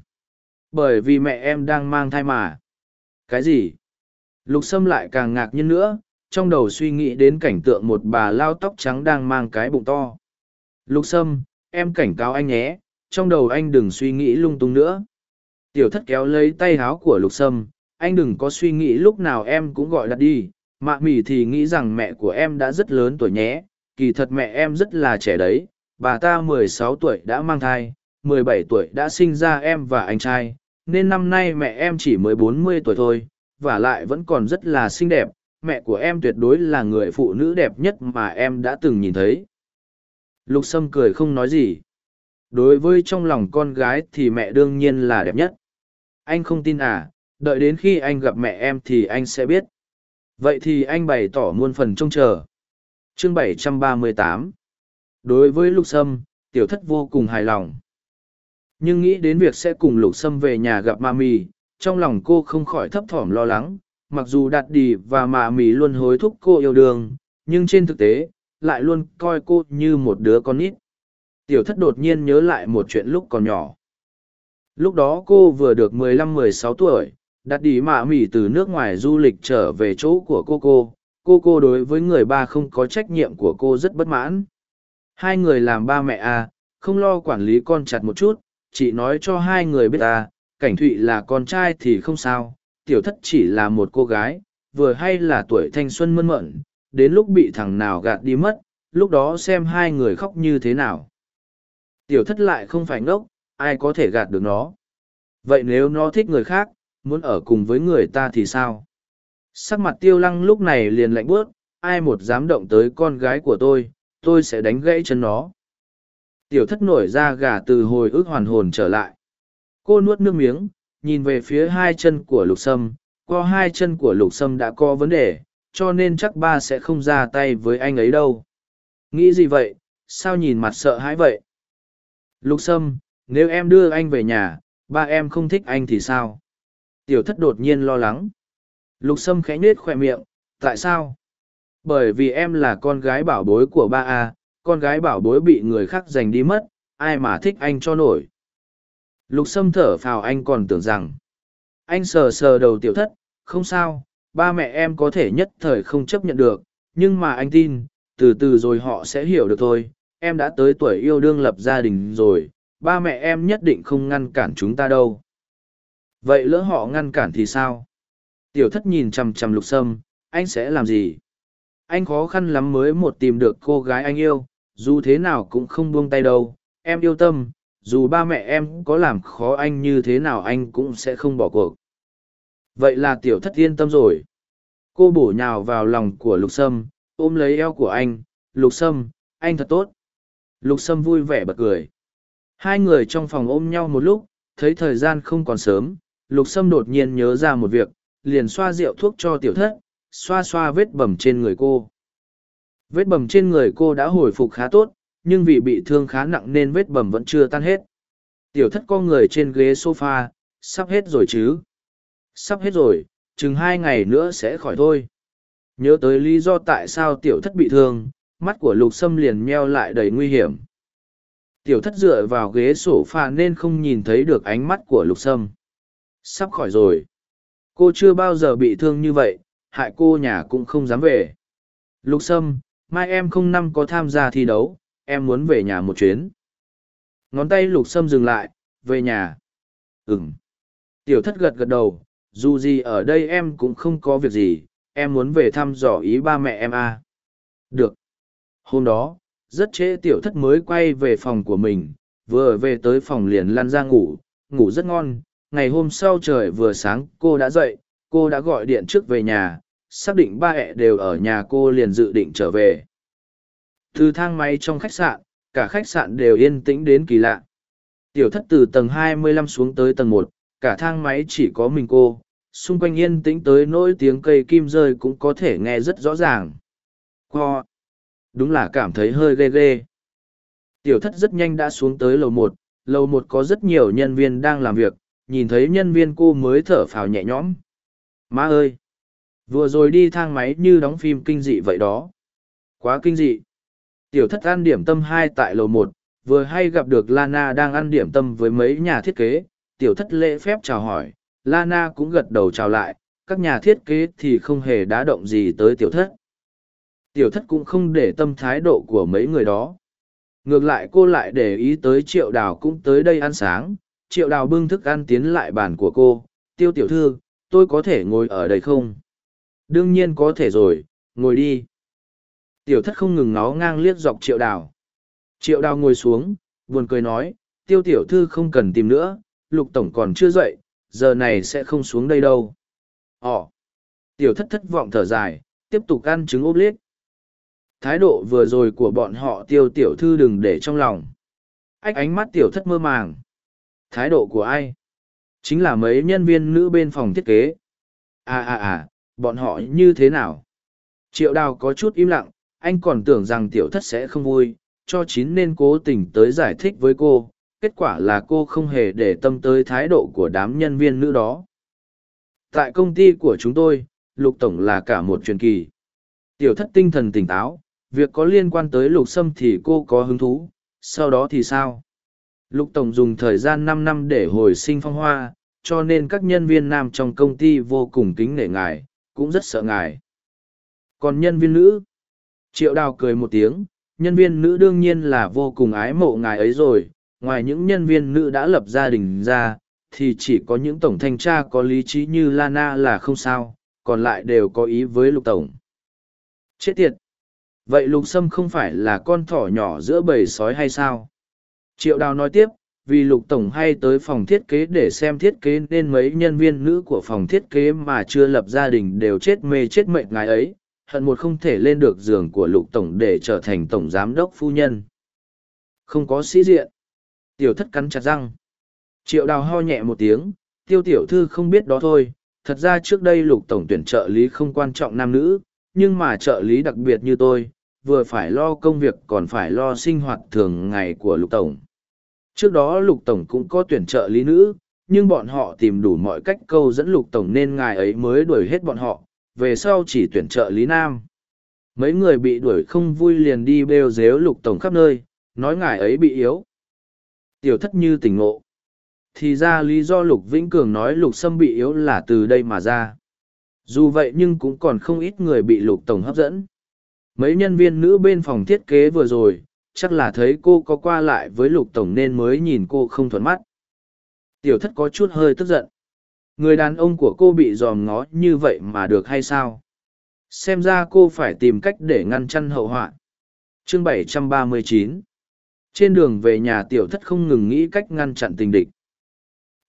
Bởi vì mẹ em đang mang thai mà. Cái gì? Lục Sâm lại càng ngạc nhiên nữa, trong đầu suy nghĩ đến cảnh tượng một bà lao tóc trắng đang mang cái bụng to. Lục Sâm, em cảnh cáo anh nhé, trong đầu anh đừng suy nghĩ lung tung nữa. Tiểu thất kéo lấy tay háo của Lục Sâm, anh đừng có suy nghĩ lúc nào em cũng gọi đặt đi. Mạ mỉ thì nghĩ rằng mẹ của em đã rất lớn tuổi nhé, kỳ thật mẹ em rất là trẻ đấy, bà ta mười sáu tuổi đã mang thai, mười bảy tuổi đã sinh ra em và anh trai, nên năm nay mẹ em chỉ mới bốn mươi tuổi thôi, và lại vẫn còn rất là xinh đẹp, mẹ của em tuyệt đối là người phụ nữ đẹp nhất mà em đã từng nhìn thấy. Lục Sâm cười không nói gì. Đối với trong lòng con gái thì mẹ đương nhiên là đẹp nhất. Anh không tin à, đợi đến khi anh gặp mẹ em thì anh sẽ biết. Vậy thì anh bày tỏ muôn phần trông chờ. Chương 738 Đối với Lục Sâm, tiểu thất vô cùng hài lòng. Nhưng nghĩ đến việc sẽ cùng Lục Sâm về nhà gặp ma mì, trong lòng cô không khỏi thấp thỏm lo lắng, mặc dù đạt đi và mạ mì luôn hối thúc cô yêu đương, nhưng trên thực tế, lại luôn coi cô như một đứa con nít. Tiểu thất đột nhiên nhớ lại một chuyện lúc còn nhỏ. Lúc đó cô vừa được 15-16 tuổi, đặt đi mạ mỉ từ nước ngoài du lịch trở về chỗ của cô cô. Cô cô đối với người ba không có trách nhiệm của cô rất bất mãn. Hai người làm ba mẹ à, không lo quản lý con chặt một chút, chỉ nói cho hai người biết à, cảnh thụy là con trai thì không sao, tiểu thất chỉ là một cô gái, vừa hay là tuổi thanh xuân mơn mận, đến lúc bị thằng nào gạt đi mất, lúc đó xem hai người khóc như thế nào. Tiểu thất lại không phải ngốc, ai có thể gạt được nó. Vậy nếu nó thích người khác, muốn ở cùng với người ta thì sao? Sắc mặt tiêu lăng lúc này liền lạnh bước, ai một dám động tới con gái của tôi, tôi sẽ đánh gãy chân nó. Tiểu thất nổi ra gà từ hồi ức hoàn hồn trở lại. Cô nuốt nước miếng, nhìn về phía hai chân của lục sâm, co hai chân của lục sâm đã có vấn đề, cho nên chắc ba sẽ không ra tay với anh ấy đâu. Nghĩ gì vậy, sao nhìn mặt sợ hãi vậy? Lục sâm, nếu em đưa anh về nhà, ba em không thích anh thì sao? Tiểu thất đột nhiên lo lắng. Lục sâm khẽ nết khoe miệng, tại sao? Bởi vì em là con gái bảo bối của ba A, con gái bảo bối bị người khác giành đi mất, ai mà thích anh cho nổi. Lục sâm thở phào anh còn tưởng rằng. Anh sờ sờ đầu tiểu thất, không sao, ba mẹ em có thể nhất thời không chấp nhận được, nhưng mà anh tin, từ từ rồi họ sẽ hiểu được thôi. Em đã tới tuổi yêu đương lập gia đình rồi, ba mẹ em nhất định không ngăn cản chúng ta đâu. Vậy lỡ họ ngăn cản thì sao? Tiểu thất nhìn chằm chằm lục sâm, anh sẽ làm gì? Anh khó khăn lắm mới một tìm được cô gái anh yêu, dù thế nào cũng không buông tay đâu. Em yêu tâm, dù ba mẹ em có làm khó anh như thế nào anh cũng sẽ không bỏ cuộc. Vậy là tiểu thất yên tâm rồi. Cô bổ nhào vào lòng của lục sâm ôm lấy eo của anh. Lục sâm anh thật tốt. Lục sâm vui vẻ bật cười. Hai người trong phòng ôm nhau một lúc thấy thời gian không còn sớm lục sâm đột nhiên nhớ ra một việc liền xoa rượu thuốc cho tiểu thất xoa xoa vết bầm trên người cô. Vết bầm trên người cô đã hồi phục khá tốt, nhưng vì bị thương khá nặng nên vết bầm vẫn chưa tan hết. Tiểu thất co người trên ghế sofa, sắp hết rồi chứ? Sắp hết rồi, chừng hai ngày nữa sẽ khỏi thôi. Nhớ tới lý do tại sao tiểu thất bị thương, mắt của lục sâm liền meo lại đầy nguy hiểm. Tiểu thất dựa vào ghế sổ pha nên không nhìn thấy được ánh mắt của lục sâm. Sắp khỏi rồi. Cô chưa bao giờ bị thương như vậy hại cô nhà cũng không dám về. Lục sâm, mai em không năm có tham gia thi đấu, em muốn về nhà một chuyến. Ngón tay lục sâm dừng lại, về nhà. Ừm. tiểu thất gật gật đầu, dù gì ở đây em cũng không có việc gì, em muốn về thăm dò ý ba mẹ em à. được. Hôm đó, rất trễ tiểu thất mới quay về phòng của mình, vừa về tới phòng liền lăn ra ngủ ngủ rất ngon. Ngày hôm sau trời vừa sáng, cô đã dậy cô đã gọi điện trước về nhà, xác định ba ẹ đều ở nhà cô liền dự định trở về. Từ thang máy trong khách sạn, cả khách sạn đều yên tĩnh đến kỳ lạ. Tiểu thất từ tầng 25 xuống tới tầng một, cả thang máy chỉ có mình cô, xung quanh yên tĩnh tới nỗi tiếng cây kim rơi cũng có thể nghe rất rõ ràng. Co đúng là cảm thấy hơi ghê ghê. Tiểu thất rất nhanh đã xuống tới lầu một lầu một có rất nhiều nhân viên đang làm việc, nhìn thấy nhân viên cô mới thở phào nhẹ nhõm má ơi! Vừa rồi đi thang máy như đóng phim kinh dị vậy đó. Quá kinh dị. Tiểu thất ăn điểm tâm hai tại lầu một, vừa hay gặp được lana đang ăn điểm tâm với mấy nhà thiết kế. Tiểu thất lễ phép chào hỏi. Lana cũng gật đầu chào lại. Các nhà thiết kế thì không hề đá động gì tới tiểu thất. Tiểu thất cũng không để tâm thái độ của mấy người đó. Ngược lại cô lại để ý tới triệu đào cũng tới đây ăn sáng. Triệu đào bưng thức ăn tiến lại bàn của cô. Tiêu tiểu thư tôi có thể ngồi ở đây không? Đương nhiên có thể rồi, ngồi đi. Tiểu thất không ngừng nó ngang liếc dọc triệu đào. Triệu đào ngồi xuống, buồn cười nói, tiêu tiểu thư không cần tìm nữa, lục tổng còn chưa dậy, giờ này sẽ không xuống đây đâu. Ỏ tiểu thất thất vọng thở dài, tiếp tục ăn trứng ốp liếc. Thái độ vừa rồi của bọn họ tiêu tiểu thư đừng để trong lòng. Ách, ánh mắt tiểu thất mơ màng. Thái độ của ai? Chính là mấy nhân viên nữ bên phòng thiết kế. À à à bọn họ như thế nào? Triệu đào có chút im lặng, anh còn tưởng rằng tiểu thất sẽ không vui, cho chín nên cố tình tới giải thích với cô, kết quả là cô không hề để tâm tới thái độ của đám nhân viên nữ đó. Tại công ty của chúng tôi, lục tổng là cả một truyền kỳ. Tiểu thất tinh thần tỉnh táo, việc có liên quan tới lục sâm thì cô có hứng thú, sau đó thì sao? Lục tổng dùng thời gian năm năm để hồi sinh phong hoa cho nên các nhân viên nam trong công ty vô cùng kính nể ngài, cũng rất sợ ngài. Còn nhân viên nữ? Triệu đào cười một tiếng, nhân viên nữ đương nhiên là vô cùng ái mộ ngài ấy rồi, ngoài những nhân viên nữ đã lập gia đình ra, thì chỉ có những tổng thanh tra có lý trí như lana là không sao, còn lại đều có ý với lục tổng. Chết tiệt! Vậy lục sâm không phải là con thỏ nhỏ giữa bầy sói hay sao? Triệu đào nói tiếp vì lục tổng hay tới phòng thiết kế để xem thiết kế nên mấy nhân viên nữ của phòng thiết kế mà chưa lập gia đình đều chết mê chết mệnh ngài ấy, hận một không thể lên được giường của lục tổng để trở thành tổng giám đốc phu nhân. Không có sĩ diện. Tiểu thất cắn chặt răng. Triệu đào ho nhẹ một tiếng, tiêu tiểu thư không biết đó thôi, thật ra trước đây lục tổng tuyển trợ lý không quan trọng nam nữ, nhưng mà trợ lý đặc biệt như tôi, vừa phải lo công việc còn phải lo sinh hoạt thường ngày của lục tổng trước đó lục tổng cũng có tuyển trợ lý nữ, nhưng bọn họ tìm đủ mọi cách câu dẫn lục tổng nên ngài ấy mới đuổi hết bọn họ, về sau chỉ tuyển trợ lý nam. Mấy người bị đuổi không vui liền đi bêu dếu lục tổng khắp nơi, nói ngài ấy bị yếu. Tiểu thất như tỉnh ngộ. Thì ra lý do lục vĩnh cường nói lục sâm bị yếu là từ đây mà ra. Dù vậy nhưng cũng còn không ít người bị lục tổng hấp dẫn. Mấy nhân viên nữ bên phòng thiết kế vừa rồi chắc là thấy cô có qua lại với lục tổng nên mới nhìn cô không thuận mắt. Tiểu thất có chút hơi tức giận. Người đàn ông của cô bị dòm ngó như vậy mà được hay sao? Xem ra cô phải tìm cách để ngăn chặn hậu họa. Chương 739 trên đường về nhà tiểu thất không ngừng nghĩ cách ngăn chặn tình địch.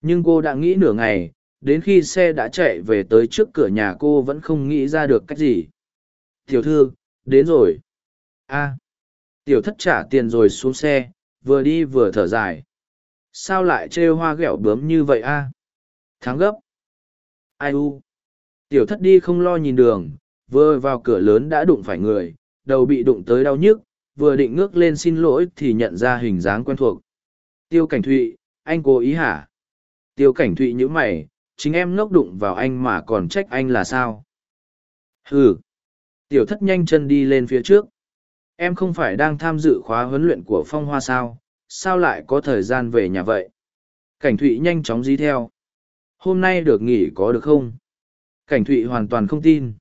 Nhưng cô đã nghĩ nửa ngày, đến khi xe đã chạy về tới trước cửa nhà cô vẫn không nghĩ ra được cách gì. Tiểu thư, đến rồi. A. Tiểu thất trả tiền rồi xuống xe, vừa đi vừa thở dài. Sao lại trêu hoa ghẹo bướm như vậy a? Tháng gấp. Ai u? Tiểu thất đi không lo nhìn đường, vừa vào cửa lớn đã đụng phải người, đầu bị đụng tới đau nhức, vừa định ngước lên xin lỗi thì nhận ra hình dáng quen thuộc. Tiêu cảnh thụy, anh cố ý hả? Tiêu cảnh thụy nhữ mày, chính em ngốc đụng vào anh mà còn trách anh là sao? Hừ. Tiểu thất nhanh chân đi lên phía trước. Em không phải đang tham dự khóa huấn luyện của phong hoa sao, sao lại có thời gian về nhà vậy? Cảnh thụy nhanh chóng dí theo. Hôm nay được nghỉ có được không? Cảnh thụy hoàn toàn không tin.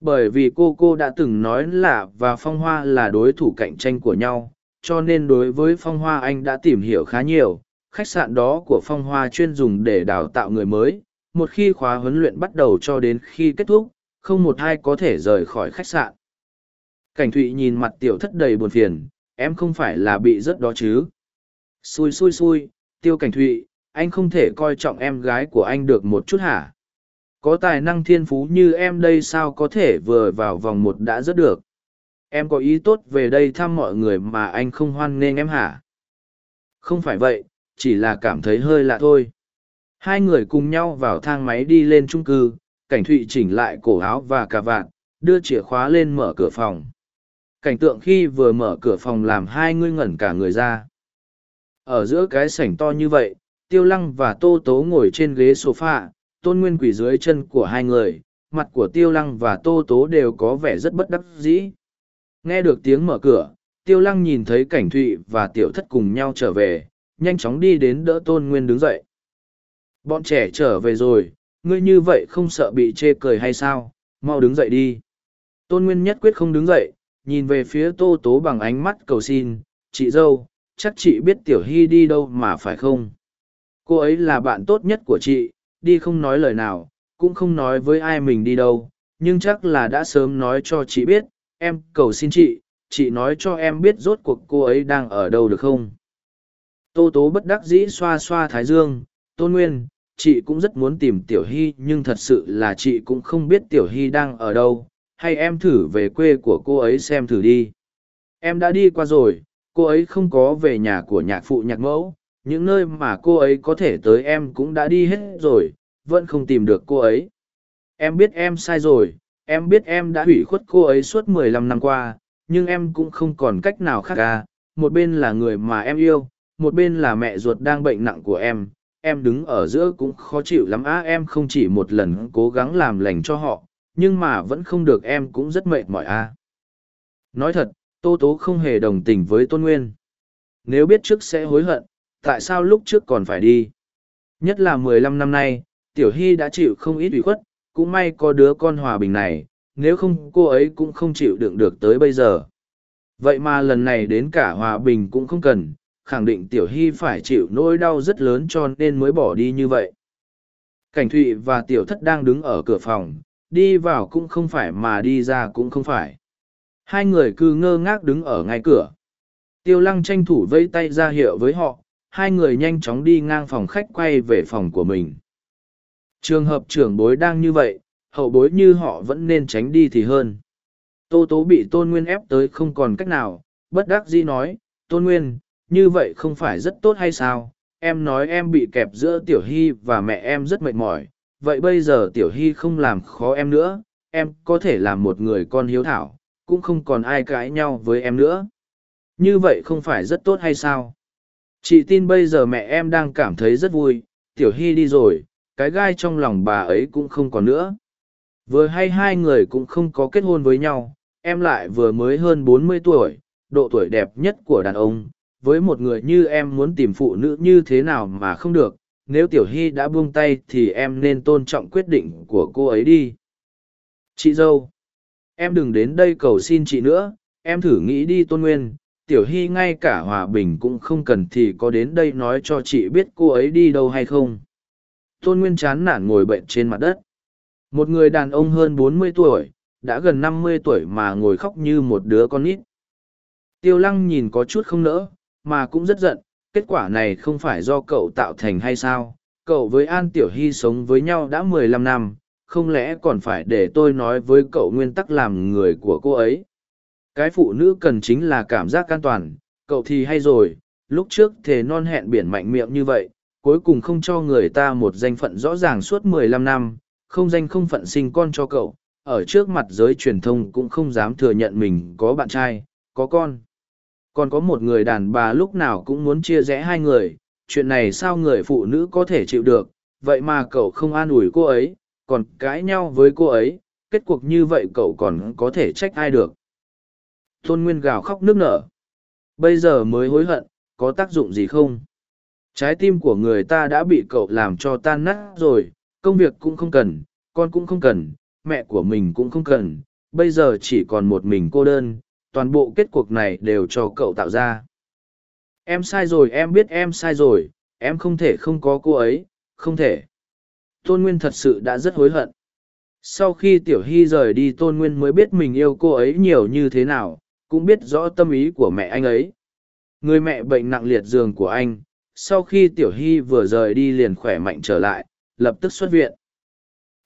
Bởi vì cô cô đã từng nói là và phong hoa là đối thủ cạnh tranh của nhau, cho nên đối với phong hoa anh đã tìm hiểu khá nhiều. Khách sạn đó của phong hoa chuyên dùng để đào tạo người mới. Một khi khóa huấn luyện bắt đầu cho đến khi kết thúc, không một ai có thể rời khỏi khách sạn. Cảnh thụy nhìn mặt tiểu thất đầy buồn phiền, em không phải là bị rất đó chứ. Xui xui xui, tiêu cảnh thụy, anh không thể coi trọng em gái của anh được một chút hả? Có tài năng thiên phú như em đây sao có thể vừa vào vòng một đã rất được. Em có ý tốt về đây thăm mọi người mà anh không hoan nghênh em hả? Không phải vậy, chỉ là cảm thấy hơi lạ thôi. Hai người cùng nhau vào thang máy đi lên trung cư, cảnh thụy chỉnh lại cổ áo và cà vạt, đưa chìa khóa lên mở cửa phòng. Cảnh tượng khi vừa mở cửa phòng làm hai ngươi ngẩn cả người ra. Ở giữa cái sảnh to như vậy, tiêu lăng và tô tố ngồi trên ghế sofa, tôn nguyên quỷ dưới chân của hai người, mặt của tiêu lăng và tô tố đều có vẻ rất bất đắc dĩ. Nghe được tiếng mở cửa, tiêu lăng nhìn thấy cảnh thụy và tiểu thất cùng nhau trở về, nhanh chóng đi đến đỡ tôn nguyên đứng dậy. Bọn trẻ trở về rồi, ngươi như vậy không sợ bị chê cười hay sao, mau đứng dậy đi. Tôn nguyên nhất quyết không đứng dậy, nhìn về phía tô tố bằng ánh mắt cầu xin, chị dâu, chắc chị biết tiểu hy đi đâu mà phải không? Cô ấy là bạn tốt nhất của chị, đi không nói lời nào, cũng không nói với ai mình đi đâu, nhưng chắc là đã sớm nói cho chị biết, em cầu xin chị, chị nói cho em biết rốt cuộc cô ấy đang ở đâu được không? Tô tố bất đắc dĩ xoa xoa thái dương, tôn nguyên, chị cũng rất muốn tìm tiểu hy nhưng thật sự là chị cũng không biết tiểu hy đang ở đâu hay em thử về quê của cô ấy xem thử đi. Em đã đi qua rồi, cô ấy không có về nhà của nhạc phụ nhạc mẫu. Những nơi mà cô ấy có thể tới em cũng đã đi hết rồi, vẫn không tìm được cô ấy. Em biết em sai rồi, em biết em đã hủy khuất cô ấy suốt mười lăm năm qua, nhưng em cũng không còn cách nào khác cả một bên là người mà em yêu, một bên là mẹ ruột đang bệnh nặng của em. Em đứng ở giữa cũng khó chịu lắm á, em không chỉ một lần cố gắng làm lành cho họ nhưng mà vẫn không được em cũng rất mệt mỏi a nói thật, tô tố không hề đồng tình với tôn nguyên. Nếu biết trước sẽ hối hận, tại sao lúc trước còn phải đi? Nhất là mười lăm năm nay, tiểu hy đã chịu không ít ủy khuất, cũng may có đứa con hòa bình này, nếu không cô ấy cũng không chịu đựng được tới bây giờ. Vậy mà lần này đến cả hòa bình cũng không cần, khẳng định tiểu hy phải chịu nỗi đau rất lớn cho nên mới bỏ đi như vậy. Cảnh thụy và tiểu thất đang đứng ở cửa phòng đi vào cũng không phải mà đi ra cũng không phải. Hai người cứ ngơ ngác đứng ở ngay cửa. Tiêu lăng tranh thủ vẫy tay ra hiệu với họ, hai người nhanh chóng đi ngang phòng khách quay về phòng của mình. Trường hợp trưởng bối đang như vậy, hậu bối như họ vẫn nên tránh đi thì hơn. Tô tố bị tôn nguyên ép tới không còn cách nào, bất đắc dĩ nói, tôn nguyên, như vậy không phải rất tốt hay sao? Em nói em bị kẹp giữa tiểu hy và mẹ em rất mệt mỏi vậy bây giờ tiểu hy không làm khó em nữa, em có thể làm một người con hiếu thảo, cũng không còn ai cãi nhau với em nữa. Như vậy không phải rất tốt hay sao? Chị tin bây giờ mẹ em đang cảm thấy rất vui, tiểu hy đi rồi, cái gai trong lòng bà ấy cũng không còn nữa. Vừa hay hai người cũng không có kết hôn với nhau, em lại vừa mới hơn bốn mươi tuổi, độ tuổi đẹp nhất của đàn ông, với một người như em muốn tìm phụ nữ như thế nào mà không được nếu tiểu hy đã buông tay thì em nên tôn trọng quyết định của cô ấy đi. Chị dâu em đừng đến đây cầu xin chị nữa em thử nghĩ đi tôn nguyên tiểu hy ngay cả hòa bình cũng không cần thì có đến đây nói cho chị biết cô ấy đi đâu hay không. Tôn nguyên chán nản ngồi bệnh trên mặt đất. Một người đàn ông hơn bốn mươi tuổi đã gần năm mươi tuổi mà ngồi khóc như một đứa con nít. Tiêu lăng nhìn có chút không nỡ mà cũng rất giận, kết quả này không phải do cậu tạo thành hay sao? Cậu với An Tiểu Hy sống với nhau đã mười lăm năm, không lẽ còn phải để tôi nói với cậu nguyên tắc làm người của cô ấy? Cái phụ nữ cần chính là cảm giác an toàn, cậu thì hay rồi, lúc trước thề non hẹn biển mạnh miệng như vậy, cuối cùng không cho người ta một danh phận rõ ràng suốt mười lăm năm, không danh không phận sinh con cho cậu, ở trước mặt giới truyền thông cũng không dám thừa nhận mình có bạn trai, có con. Còn có một người đàn bà lúc nào cũng muốn chia rẽ hai người, chuyện này sao người phụ nữ có thể chịu được, vậy mà cậu không an ủi cô ấy, còn cãi nhau với cô ấy, kết cuộc như vậy cậu còn có thể trách ai được. Tôn Nguyên gào khóc nước nở. Bây giờ mới hối hận, có tác dụng gì không? Trái tim của người ta đã bị cậu làm cho tan nát rồi, công việc cũng không cần, con cũng không cần, mẹ của mình cũng không cần, bây giờ chỉ còn một mình cô đơn, toàn bộ kết cuộc này đều cho cậu tạo ra. Em sai rồi em biết em sai rồi, em không thể không có cô ấy, không thể. Tôn Nguyên thật sự đã rất hối hận. Sau khi Tiểu Hy rời đi Tôn Nguyên mới biết mình yêu cô ấy nhiều như thế nào, cũng biết rõ tâm ý của mẹ anh ấy. Người mẹ bệnh nặng liệt giường của anh, sau khi Tiểu Hy vừa rời đi liền khỏe mạnh trở lại, lập tức xuất viện.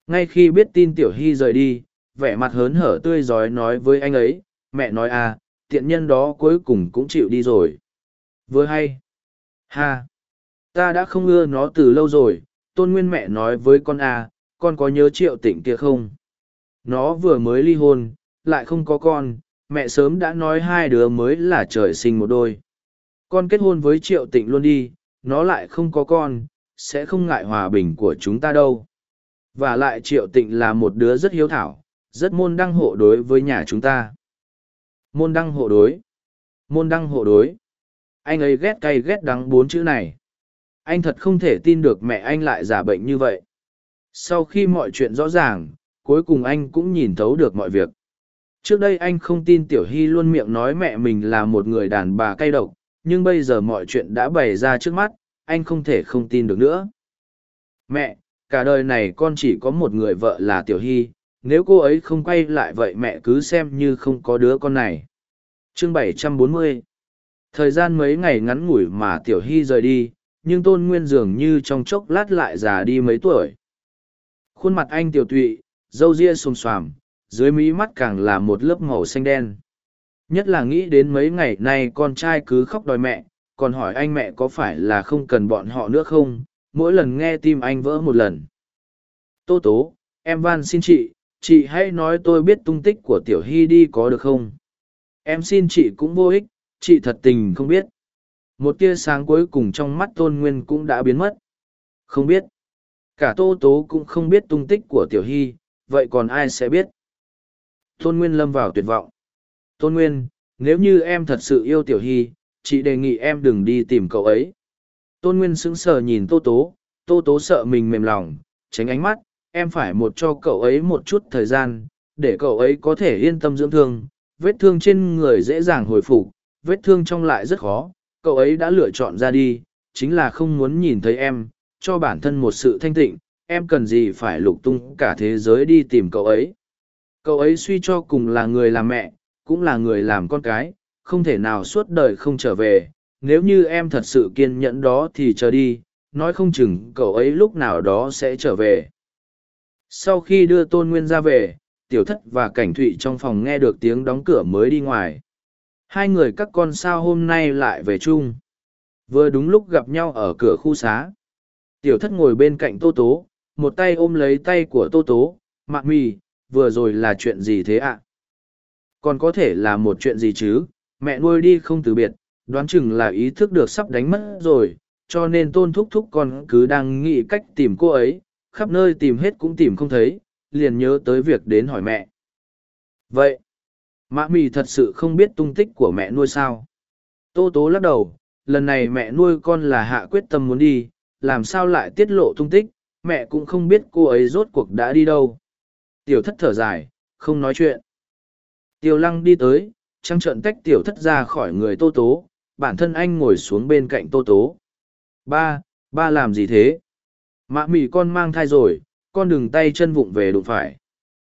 Ngay khi biết tin Tiểu Hy rời đi, vẻ mặt hớn hở tươi giói nói với anh ấy, mẹ nói à, tiện nhân đó cuối cùng cũng chịu đi rồi. Vừa hay. Ha. Ta đã không ưa nó từ lâu rồi, tôn nguyên mẹ nói với con à, con có nhớ triệu tịnh kia không? Nó vừa mới ly hôn, lại không có con, mẹ sớm đã nói hai đứa mới là trời sinh một đôi. Con kết hôn với triệu tịnh luôn đi, nó lại không có con, sẽ không ngại hòa bình của chúng ta đâu. Và lại triệu tịnh là một đứa rất hiếu thảo, rất môn đăng hộ đối với nhà chúng ta. Môn đăng hộ đối. Môn đăng hộ đối. Anh ấy ghét cay ghét đắng bốn chữ này. Anh thật không thể tin được mẹ anh lại giả bệnh như vậy. Sau khi mọi chuyện rõ ràng, cuối cùng anh cũng nhìn thấu được mọi việc. Trước đây anh không tin Tiểu Hy luôn miệng nói mẹ mình là một người đàn bà cay độc, nhưng bây giờ mọi chuyện đã bày ra trước mắt, anh không thể không tin được nữa. Mẹ, cả đời này con chỉ có một người vợ là Tiểu Hy, nếu cô ấy không quay lại vậy mẹ cứ xem như không có đứa con này. Chương 740 Thời gian mấy ngày ngắn ngủi mà Tiểu Hy rời đi, nhưng Tôn Nguyên dường như trong chốc lát lại già đi mấy tuổi. Khuôn mặt anh tiểu tụy, râu ria xồm xoàm, dưới mí mắt càng là một lớp màu xanh đen. Nhất là nghĩ đến mấy ngày nay con trai cứ khóc đòi mẹ, còn hỏi anh mẹ có phải là không cần bọn họ nữa không, mỗi lần nghe tim anh vỡ một lần. Tô tố, em van xin chị, chị hãy nói tôi biết tung tích của tiểu hy đi có được không? Em xin chị cũng vô ích, chị thật tình không biết. Một tia sáng cuối cùng trong mắt tôn nguyên cũng đã biến mất. Không biết. Cả tô tố cũng không biết tung tích của tiểu hy, vậy còn ai sẽ biết? Tôn nguyên lâm vào tuyệt vọng. Tôn nguyên, nếu như em thật sự yêu tiểu hy, chị đề nghị em đừng đi tìm cậu ấy. Tôn nguyên sững sờ nhìn tô tố. Tô tố sợ mình mềm lòng, tránh ánh mắt em phải một cho cậu ấy một chút thời gian, để cậu ấy có thể yên tâm dưỡng thương. Vết thương trên người dễ dàng hồi phục, vết thương trong lại rất khó. Cậu ấy đã lựa chọn ra đi, chính là không muốn nhìn thấy em. Cho bản thân một sự thanh tịnh, em cần gì phải lục tung cả thế giới đi tìm cậu ấy. Cậu ấy suy cho cùng là người làm mẹ, cũng là người làm con cái, không thể nào suốt đời không trở về. Nếu như em thật sự kiên nhẫn đó thì chờ đi, nói không chừng cậu ấy lúc nào đó sẽ trở về sau khi đưa tôn nguyên ra về, tiểu thất và cảnh thụy trong phòng nghe được tiếng đóng cửa mới đi ngoài. Hai người các con sao hôm nay lại về chung? Vừa đúng lúc gặp nhau ở cửa khu xá. Tiểu thất ngồi bên cạnh tô tố, một tay ôm lấy tay của tô tố mạn mì, vừa rồi là chuyện gì thế ạ? Còn có thể là một chuyện gì chứ? Mẹ nuôi đi không từ biệt, đoán chừng là ý thức được sắp đánh mất rồi, cho nên tôn thúc thúc con cứ đang nghĩ cách tìm cô ấy khắp nơi tìm hết cũng tìm không thấy, liền nhớ tới việc đến hỏi mẹ. Vậy, mã mì thật sự không biết tung tích của mẹ nuôi sao? Tô tố lắc đầu, lần này mẹ nuôi con là hạ quyết tâm muốn đi, làm sao lại tiết lộ tung tích, mẹ cũng không biết cô ấy rốt cuộc đã đi đâu. Tiểu thất thở dài, không nói chuyện. Tiêu lăng đi tới, trăng trận tách tiểu thất ra khỏi người tô tố, bản thân anh ngồi xuống bên cạnh tô tố. Ba, ba làm gì thế? Mạ mì con mang thai rồi, con đừng tay chân vụng về đụng phải.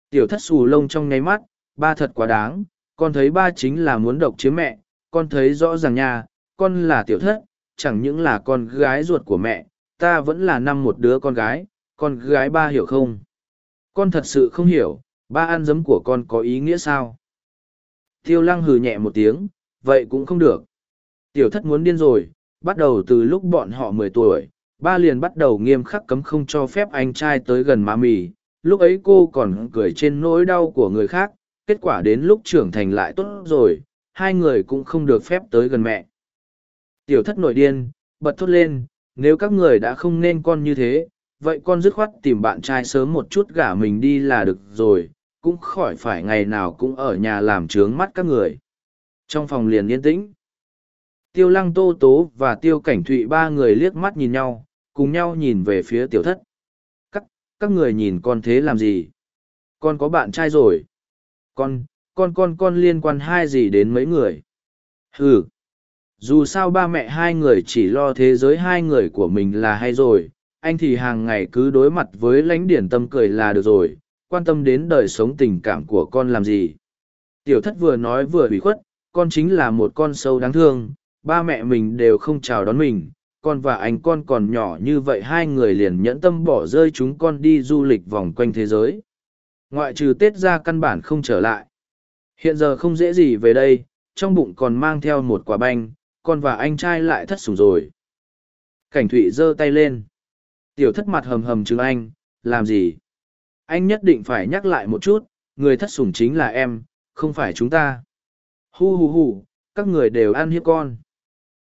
Tiểu thất xù lông trong nháy mắt, ba thật quá đáng, con thấy ba chính là muốn độc chiếm mẹ, con thấy rõ ràng nha, con là tiểu thất, chẳng những là con gái ruột của mẹ, ta vẫn là năm một đứa con gái, con gái ba hiểu không? Con thật sự không hiểu, ba ăn giấm của con có ý nghĩa sao? Tiêu lăng hừ nhẹ một tiếng, vậy cũng không được. Tiểu thất muốn điên rồi, bắt đầu từ lúc bọn họ mười tuổi, ba liền bắt đầu nghiêm khắc cấm không cho phép anh trai tới gần ma mì. Lúc ấy cô còn cười trên nỗi đau của người khác, kết quả đến lúc trưởng thành lại tốt rồi, hai người cũng không được phép tới gần mẹ. Tiểu thất nội điên, bật thốt lên, nếu các người đã không nên con như thế, vậy con dứt khoát tìm bạn trai sớm một chút gả mình đi là được rồi, cũng khỏi phải ngày nào cũng ở nhà làm trướng mắt các người. Trong phòng liền yên tĩnh, tiêu lăng tô tố và tiêu cảnh thụy ba người liếc mắt nhìn nhau, cùng nhau nhìn về phía tiểu thất. Các, các người nhìn con thế làm gì? Con có bạn trai rồi. Con, con con con liên quan hai gì đến mấy người? Ừ. Dù sao ba mẹ hai người chỉ lo thế giới hai người của mình là hay rồi, anh thì hàng ngày cứ đối mặt với lãnh điển tâm cười là được rồi, quan tâm đến đời sống tình cảm của con làm gì. Tiểu thất vừa nói vừa bị khuất, con chính là một con sâu đáng thương, ba mẹ mình đều không chào đón mình, con và anh con còn nhỏ như vậy hai người liền nhẫn tâm bỏ rơi chúng con đi du lịch vòng quanh thế giới. Ngoại trừ Tết ra căn bản không trở lại. Hiện giờ không dễ gì về đây, trong bụng còn mang theo một quả banh, con và anh trai lại thất sủng rồi. Cảnh Thụy giơ tay lên. Tiểu thất mặt hầm hầm chừng anh, làm gì? Anh nhất định phải nhắc lại một chút, người thất sủng chính là em, không phải chúng ta. Hu hu hu, các người đều ăn hiếp con.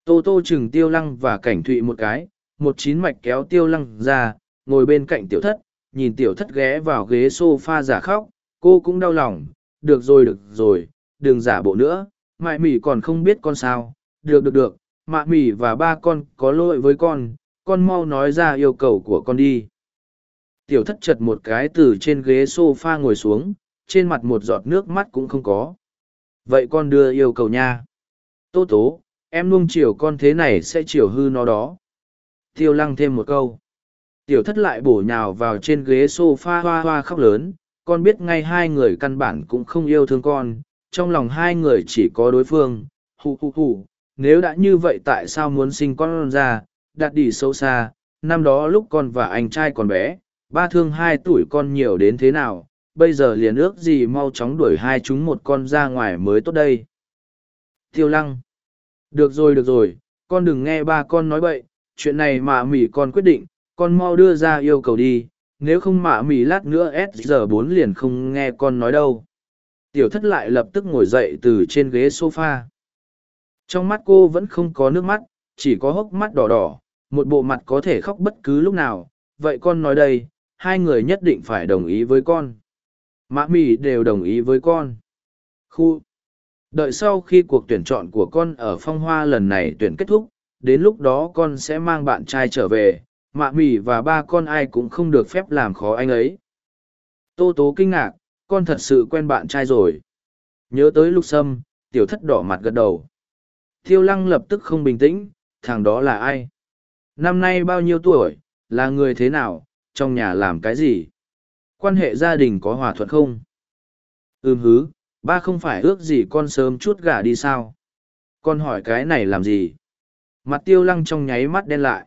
Tô tô chừng tiêu lăng và cảnh thụy một cái, một chín mạch kéo tiêu lăng ra, ngồi bên cạnh tiểu thất, nhìn tiểu thất ghé vào ghế sofa giả khóc, cô cũng đau lòng, được rồi được rồi, đừng giả bộ nữa, mại mỉ còn không biết con sao, được được được, mạ mỉ và ba con có lỗi với con, con mau nói ra yêu cầu của con đi. Tiểu thất chật một cái từ trên ghế sofa ngồi xuống, trên mặt một giọt nước mắt cũng không có. Vậy con đưa yêu cầu nha. Tô tố, em nuông chiều con thế này sẽ chiều hư nó đó. Tiêu lăng thêm một câu. Tiểu thất lại bổ nhào vào trên ghế sofa hoa hoa khóc lớn, con biết ngay hai người căn bản cũng không yêu thương con, trong lòng hai người chỉ có đối phương, hù hù hù, nếu đã như vậy tại sao muốn sinh con ra, đặt đi sâu xa, năm đó lúc con và anh trai còn bé, ba thương hai tuổi con nhiều đến thế nào, bây giờ liền ước gì mau chóng đuổi hai chúng một con ra ngoài mới tốt đây. Tiêu lăng. Được rồi được rồi, con đừng nghe ba con nói bậy, chuyện này mà mỉ con quyết định, con mau đưa ra yêu cầu đi, nếu không mạ mỉ lát nữa s giờ bốn liền không nghe con nói đâu. Tiểu thất lại lập tức ngồi dậy từ trên ghế sofa. Trong mắt cô vẫn không có nước mắt, chỉ có hốc mắt đỏ đỏ, một bộ mặt có thể khóc bất cứ lúc nào. Vậy con nói đây, hai người nhất định phải đồng ý với con. Mạ mỉ đều đồng ý với con. Khu. Đợi sau khi cuộc tuyển chọn của con ở phong hoa lần này tuyển kết thúc, đến lúc đó con sẽ mang bạn trai trở về, mạ mì và ba con ai cũng không được phép làm khó anh ấy. Tô tố kinh ngạc, con thật sự quen bạn trai rồi. Nhớ tới lúc sâm, tiểu thất đỏ mặt gật đầu. Thiêu lăng lập tức không bình tĩnh, thằng đó là ai? Năm nay bao nhiêu tuổi, là người thế nào, trong nhà làm cái gì? Quan hệ gia đình có hòa thuận không? Ừm hứ, ba không phải ước gì con sớm chút gả đi sao? Con hỏi cái này làm gì? Mặt tiêu lăng trong nháy mắt đen lại.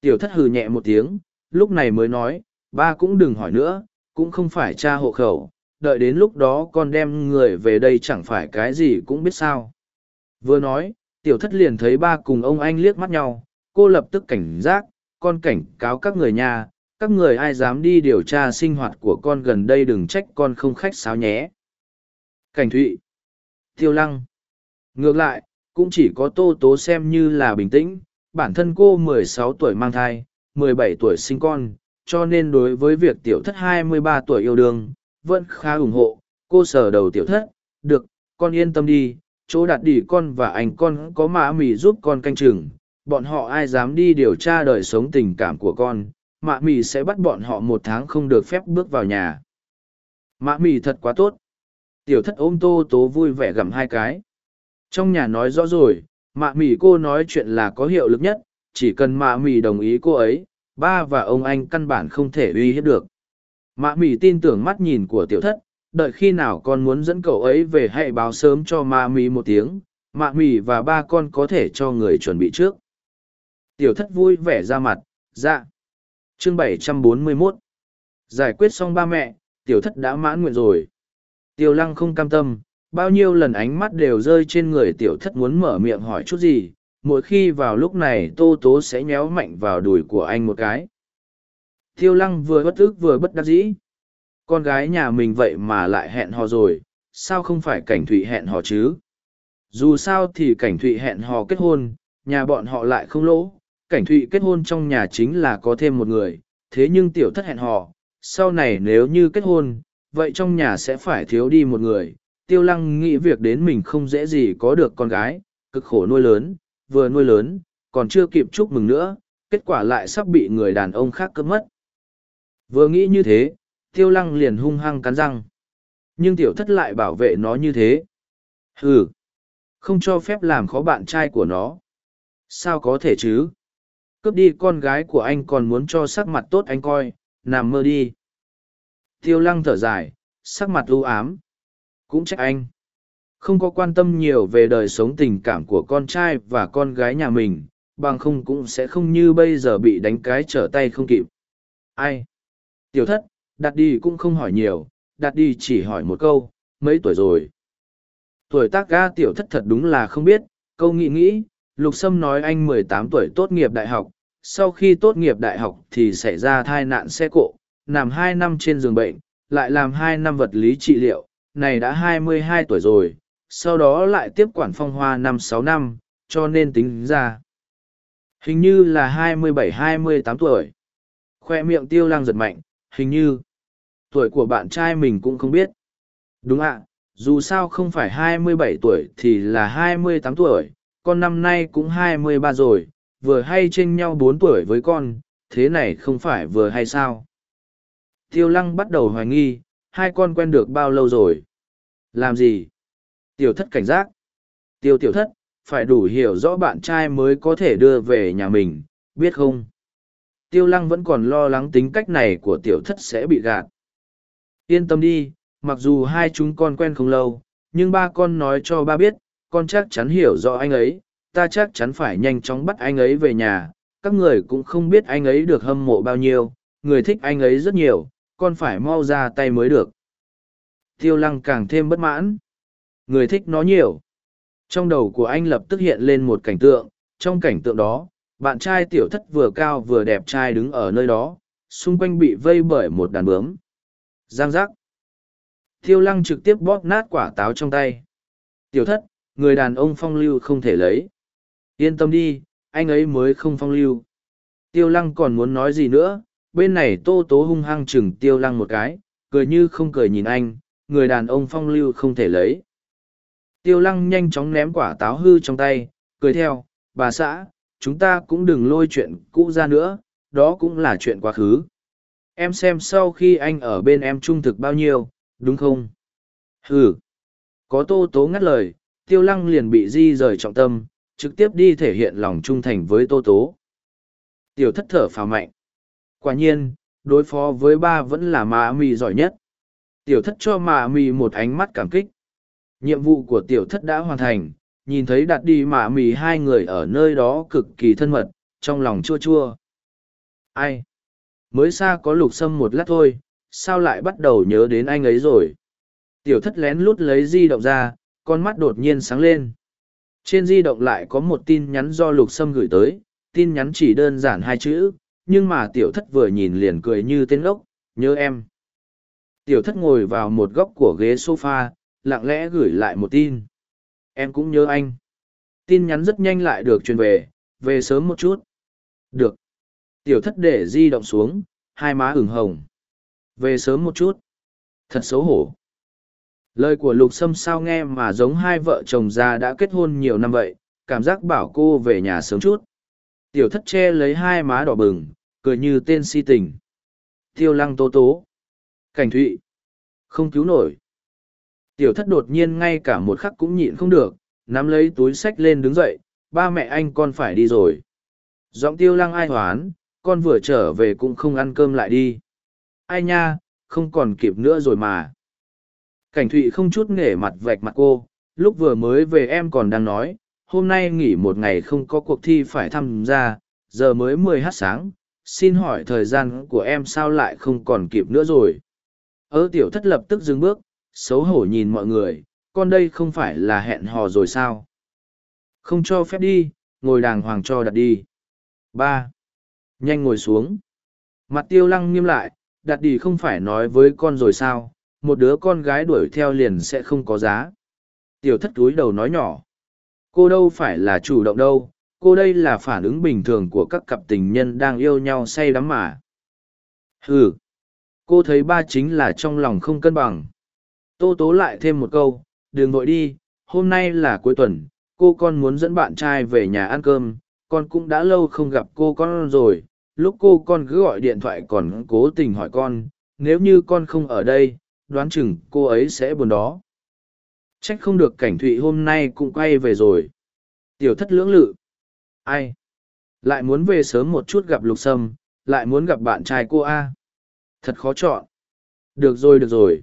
Tiểu thất hừ nhẹ một tiếng, lúc này mới nói, ba cũng đừng hỏi nữa, cũng không phải cha hộ khẩu, đợi đến lúc đó con đem người về đây chẳng phải cái gì cũng biết sao. Vừa nói, tiểu thất liền thấy ba cùng ông anh liếc mắt nhau, cô lập tức cảnh giác, con cảnh cáo các người nhà, các người ai dám đi điều tra sinh hoạt của con gần đây đừng trách con không khách sáo nhé. Cảnh thụy, tiêu lăng. Ngược lại, cũng chỉ có tô tố xem như là bình tĩnh, bản thân cô 16 tuổi mang thai, 17 tuổi sinh con, cho nên đối với việc tiểu thất 23 tuổi yêu đương, vẫn khá ủng hộ. Cô sở đầu tiểu thất, được, con yên tâm đi, chỗ đặt đỉ con và anh con có mã mì giúp con canh chừng, bọn họ ai dám đi điều tra đời sống tình cảm của con, mạ mì sẽ bắt bọn họ một tháng không được phép bước vào nhà. Mạ mì thật quá tốt. Tiểu thất ôm tô tố vui vẻ gặm hai cái. Trong nhà nói rõ rồi, mạ mì cô nói chuyện là có hiệu lực nhất, chỉ cần mạ mì đồng ý cô ấy, ba và ông anh căn bản không thể uy hiếp được. Mạ mì tin tưởng mắt nhìn của tiểu thất, đợi khi nào con muốn dẫn cậu ấy về hãy báo sớm cho mạ mì một tiếng, mạ mì và ba con có thể cho người chuẩn bị trước. Tiểu thất vui vẻ ra mặt, dạ. Chương 741 Giải quyết xong ba mẹ, tiểu thất đã mãn nguyện rồi. Tiêu lăng không cam tâm, bao nhiêu lần ánh mắt đều rơi trên người tiểu thất muốn mở miệng hỏi chút gì mỗi khi vào lúc này tô tố sẽ nhéo mạnh vào đùi của anh một cái. Tiêu lăng vừa bất ức vừa bất đắc dĩ. Con gái nhà mình vậy mà lại hẹn hò rồi sao không phải cảnh thụy hẹn hò chứ? Dù sao thì cảnh thụy hẹn hò kết hôn nhà bọn họ lại không lỗ. Cảnh thụy kết hôn trong nhà chính là có thêm một người thế nhưng tiểu thất hẹn hò sau này nếu như kết hôn vậy trong nhà sẽ phải thiếu đi một người. Tiêu lăng nghĩ việc đến mình không dễ gì có được con gái, cực khổ nuôi lớn, vừa nuôi lớn, còn chưa kịp chúc mừng nữa, kết quả lại sắp bị người đàn ông khác cướp mất. Vừa nghĩ như thế, tiêu lăng liền hung hăng cắn răng. Nhưng tiểu thất lại bảo vệ nó như thế. Ừ không cho phép làm khó bạn trai của nó. Sao có thể chứ? Cướp đi con gái của anh còn muốn cho sắc mặt tốt anh coi, nằm mơ đi tiêu lăng thở dài, sắc mặt u ám. Cũng trách anh. Không có quan tâm nhiều về đời sống tình cảm của con trai và con gái nhà mình, bằng không cũng sẽ không như bây giờ bị đánh cái trở tay không kịp. Ai? Tiểu thất đặt đi cũng không hỏi nhiều đặt đi chỉ hỏi một câu, mấy tuổi rồi? Tuổi tác ga tiểu thất thật đúng là không biết, câu nghĩ nghĩ, lục sâm nói anh mười tám tuổi tốt nghiệp đại học, sau khi tốt nghiệp đại học thì xảy ra thai nạn xe cộ nằm hai năm trên giường bệnh, lại làm hai năm vật lý trị liệu, này đã hai mươi hai tuổi rồi, sau đó lại tiếp quản phong hoa năm sáu năm, cho nên tính ra. Hình như là hai mươi bảy, hai mươi tám tuổi. Khoe miệng tiêu lang giật mạnh, hình như. Tuổi của bạn trai mình cũng không biết. Đúng ạ, dù sao không phải hai mươi bảy tuổi thì là hai mươi tám tuổi, con năm nay cũng hai mươi ba rồi, vừa hay chênh nhau bốn tuổi với con, thế này không phải vừa hay sao? Tiêu lăng bắt đầu hoài nghi, hai con quen được bao lâu rồi? Làm gì? Tiểu thất cảnh giác. Tiêu tiểu thất, phải đủ hiểu rõ bạn trai mới có thể đưa về nhà mình, biết không? Tiêu lăng vẫn còn lo lắng tính cách này của tiểu thất sẽ bị gạt. Yên tâm đi, mặc dù hai chúng con quen không lâu, nhưng ba con nói cho ba biết, con chắc chắn hiểu rõ anh ấy, ta chắc chắn phải nhanh chóng bắt anh ấy về nhà, các người cũng không biết anh ấy được hâm mộ bao nhiêu, người thích anh ấy rất nhiều con phải mau ra tay mới được. Tiêu lăng càng thêm bất mãn. Người thích nó nhiều. Trong đầu của anh lập tức hiện lên một cảnh tượng. Trong cảnh tượng đó, bạn trai tiểu thất vừa cao vừa đẹp trai đứng ở nơi đó, xung quanh bị vây bởi một đàn bướm. Giang giác. Tiêu lăng trực tiếp bóp nát quả táo trong tay. Tiểu thất, người đàn ông phong lưu không thể lấy. Yên tâm đi, anh ấy mới không phong lưu. Tiêu lăng còn muốn nói gì nữa bên này tô tố hung hăng chừng tiêu lăng một cái, cười như không cười nhìn anh, người đàn ông phong lưu không thể lấy. Tiêu lăng nhanh chóng ném quả táo hư trong tay, cười theo, bà xã, chúng ta cũng đừng lôi chuyện cũ ra nữa, đó cũng là chuyện quá khứ. Em xem sau khi anh ở bên em trung thực bao nhiêu, đúng không? Ừ có tô tố ngắt lời, tiêu lăng liền bị di rời trọng tâm, trực tiếp đi thể hiện lòng trung thành với tô tố. Tiểu thất thở phào mạnh quả nhiên, đối phó với ba vẫn là mạ mì giỏi nhất. Tiểu thất cho mạ mì một ánh mắt cảm kích. Nhiệm vụ của tiểu thất đã hoàn thành, nhìn thấy đặt đi mạ mì hai người ở nơi đó cực kỳ thân mật, trong lòng chua chua. Ai? Mới xa có lục sâm một lát thôi, sao lại bắt đầu nhớ đến anh ấy rồi? Tiểu thất lén lút lấy di động ra, con mắt đột nhiên sáng lên. Trên di động lại có một tin nhắn do lục sâm gửi tới, tin nhắn chỉ đơn giản hai chữ nhưng mà tiểu thất vừa nhìn liền cười như tên lốc nhớ em. Tiểu thất ngồi vào một góc của ghế sofa, lặng lẽ gửi lại một tin. Em cũng nhớ anh. Tin nhắn rất nhanh lại được truyền về về sớm một chút. Được. Tiểu thất để di động xuống, hai má ửng hồng. Về sớm một chút. Thật xấu hổ. Lời của lục sâm sao nghe mà giống hai vợ chồng già đã kết hôn nhiều năm vậy, cảm giác bảo cô về nhà sớm chút tiểu thất che lấy hai má đỏ bừng, cười như tên si tình. Tiêu lăng tố tố. Cảnh thụy. Không cứu nổi. Tiểu thất đột nhiên ngay cả một khắc cũng nhịn không được, nắm lấy túi sách lên đứng dậy, ba mẹ anh con phải đi rồi. Giọng tiêu lăng ai hoán, con vừa trở về cũng không ăn cơm lại đi. Ai nha, không còn kịp nữa rồi mà. Cảnh thụy không chút nghề mặt vạch mặt cô, lúc vừa mới về em còn đang nói hôm nay nghỉ một ngày không có cuộc thi phải tham gia, giờ mới mười h sáng, xin hỏi thời gian của em sao lại không còn kịp nữa rồi? Ơ tiểu thất lập tức dừng bước, xấu hổ nhìn mọi người, con đây không phải là hẹn hò rồi sao? Không cho phép đi, ngồi đàng hoàng cho đặt đi. Ba, nhanh ngồi xuống. Mặt tiêu lăng nghiêm lại, đặt đi không phải nói với con rồi sao, một đứa con gái đuổi theo liền sẽ không có giá. Tiểu thất túi đầu nói nhỏ cô đâu phải là chủ động đâu, cô đây là phản ứng bình thường của các cặp tình nhân đang yêu nhau say đắm mà. Ừ cô thấy ba chính là trong lòng không cân bằng. Tô tố lại thêm một câu, đừng vội đi, hôm nay là cuối tuần, cô con muốn dẫn bạn trai về nhà ăn cơm, con cũng đã lâu không gặp cô con rồi, lúc cô con cứ gọi điện thoại còn cố tình hỏi con, nếu như con không ở đây, đoán chừng cô ấy sẽ buồn đó trách không được cảnh thụy hôm nay cũng quay về rồi. Tiểu thất lưỡng lự. Ai? Lại muốn về sớm một chút gặp lục sâm, lại muốn gặp bạn trai cô a. Thật khó chọn. Được rồi được rồi.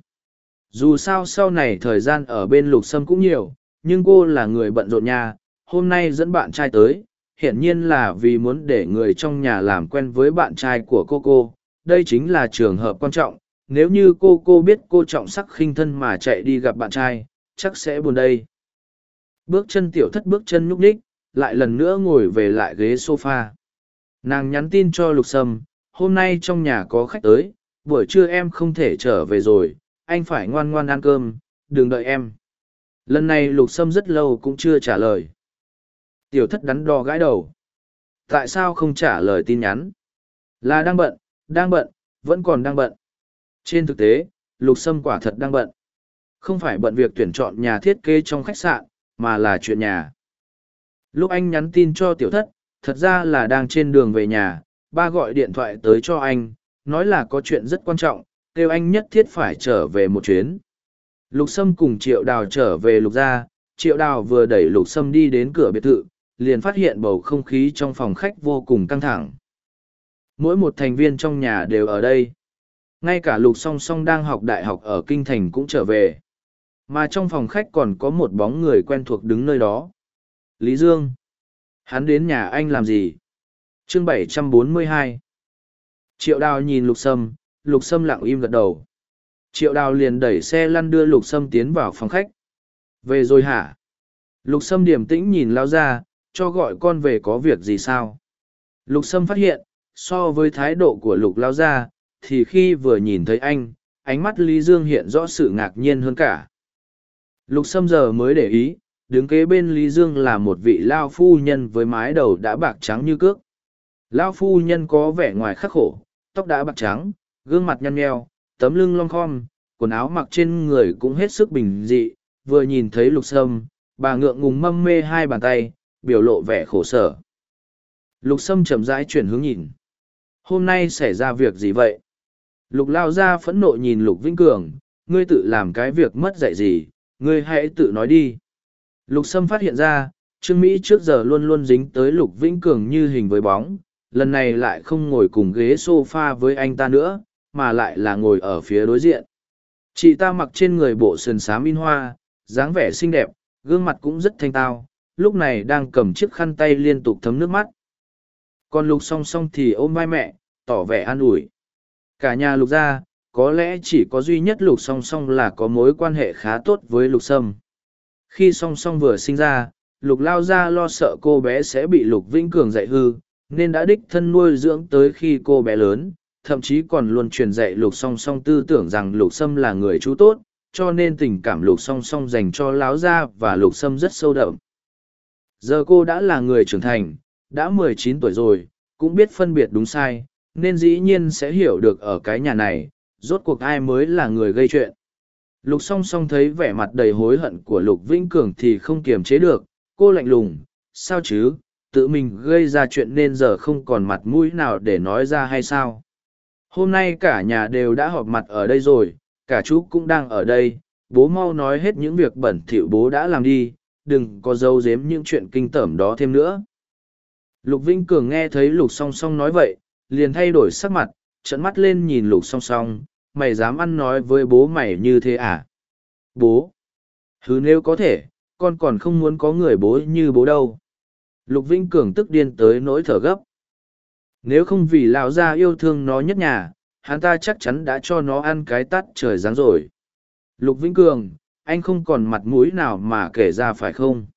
Dù sao sau này thời gian ở bên lục sâm cũng nhiều, nhưng cô là người bận rộn nha hôm nay dẫn bạn trai tới, hiển nhiên là vì muốn để người trong nhà làm quen với bạn trai của cô cô. Đây chính là trường hợp quan trọng, nếu như cô cô biết cô trọng sắc khinh thân mà chạy đi gặp bạn trai chắc sẽ buồn đây. Bước chân tiểu thất bước chân nhúc nhích, lại lần nữa ngồi về lại ghế sofa. Nàng nhắn tin cho lục sâm, hôm nay trong nhà có khách tới, buổi trưa em không thể trở về rồi, anh phải ngoan ngoan ăn cơm, đừng đợi em. Lần này lục sâm rất lâu cũng chưa trả lời. Tiểu thất đắn đo gãi đầu. Tại sao không trả lời tin nhắn? Là đang bận đang bận, vẫn còn đang bận. Trên thực tế, lục sâm quả thật đang bận không phải bận việc tuyển chọn nhà thiết kế trong khách sạn, mà là chuyện nhà. Lúc anh nhắn tin cho tiểu thất, thật ra là đang trên đường về nhà, ba gọi điện thoại tới cho anh, nói là có chuyện rất quan trọng, kêu anh nhất thiết phải trở về một chuyến. Lục sâm cùng triệu đào trở về lục gia, triệu đào vừa đẩy lục sâm đi đến cửa biệt thự, liền phát hiện bầu không khí trong phòng khách vô cùng căng thẳng. Mỗi một thành viên trong nhà đều ở đây. Ngay cả lục song song đang học đại học ở kinh thành cũng trở về mà trong phòng khách còn có một bóng người quen thuộc đứng nơi đó. Lý dương. Hắn đến nhà anh làm gì? Chương 742 triệu đào nhìn lục sâm lục sâm lặng im gật đầu. Triệu đào liền đẩy xe lăn đưa lục sâm tiến vào phòng khách. Về rồi hả? Lục sâm điềm tĩnh nhìn lao ra, cho gọi con về có việc gì sao? Lục sâm phát hiện, so với thái độ của lục lao gia thì khi vừa nhìn thấy anh, ánh mắt lý dương hiện rõ sự ngạc nhiên hơn cả lục sâm giờ mới để ý, đứng kế bên lý dương là một vị lao phu nhân với mái đầu đã bạc trắng như cước. Lao phu nhân có vẻ ngoài khắc khổ, tóc đã bạc trắng, gương mặt nhăn nheo, tấm lưng long khom, quần áo mặc trên người cũng hết sức bình dị. Vừa nhìn thấy lục sâm, bà ngượng ngùng mâm mê hai bàn tay, biểu lộ vẻ khổ sở. Lục sâm chậm rãi chuyển hướng nhìn. Hôm nay xảy ra việc gì vậy? Lục lao ra phẫn nộ nhìn lục vĩnh cường. Ngươi tự làm cái việc mất dạy gì? Ngươi hãy tự nói đi. Lục sâm phát hiện ra, trương mỹ trước giờ luôn luôn dính tới lục vĩnh cường như hình với bóng, lần này lại không ngồi cùng ghế sofa với anh ta nữa, mà lại là ngồi ở phía đối diện. Chị ta mặc trên người bộ sườn xám in hoa, dáng vẻ xinh đẹp, gương mặt cũng rất thanh tao, lúc này đang cầm chiếc khăn tay liên tục thấm nước mắt. Còn lục song song thì ôm vai mẹ, tỏ vẻ an ủi. Cả nhà lục gia có lẽ chỉ có duy nhất lục song song là có mối quan hệ khá tốt với lục sâm. Khi song song vừa sinh ra, lục lao gia lo sợ cô bé sẽ bị lục vĩnh cường dạy hư, nên đã đích thân nuôi dưỡng tới khi cô bé lớn, thậm chí còn luôn truyền dạy lục song song tư tưởng rằng lục sâm là người chú tốt, cho nên tình cảm lục song song dành cho láo gia và lục sâm rất sâu đậm. Giờ cô đã là người trưởng thành, đã mười chín tuổi rồi, cũng biết phân biệt đúng sai, nên dĩ nhiên sẽ hiểu được ở cái nhà này rốt cuộc ai mới là người gây chuyện. Lục song song thấy vẻ mặt đầy hối hận của lục vĩnh cường thì không kiềm chế được, cô lạnh lùng, sao chứ? Tự mình gây ra chuyện nên giờ không còn mặt mũi nào để nói ra hay sao? Hôm nay cả nhà đều đã họp mặt ở đây rồi, cả chú cũng đang ở đây, bố mau nói hết những việc bẩn thỉu bố đã làm đi, đừng có dâu dếm những chuyện kinh tởm đó thêm nữa. Lục vĩnh cường nghe thấy lục song song nói vậy, liền thay đổi sắc mặt trận mắt lên nhìn lục song song, mày dám ăn nói với bố mày như thế à? Bố? Thứ nếu có thể, con còn không muốn có người bố như bố đâu. Lục vĩnh cường tức điên tới nỗi thở gấp. Nếu không vì lão gia yêu thương nó nhất nhà, hắn ta chắc chắn đã cho nó ăn cái tắt trời dáng rồi. Lục vĩnh cường, anh không còn mặt mũi nào mà kể ra phải không?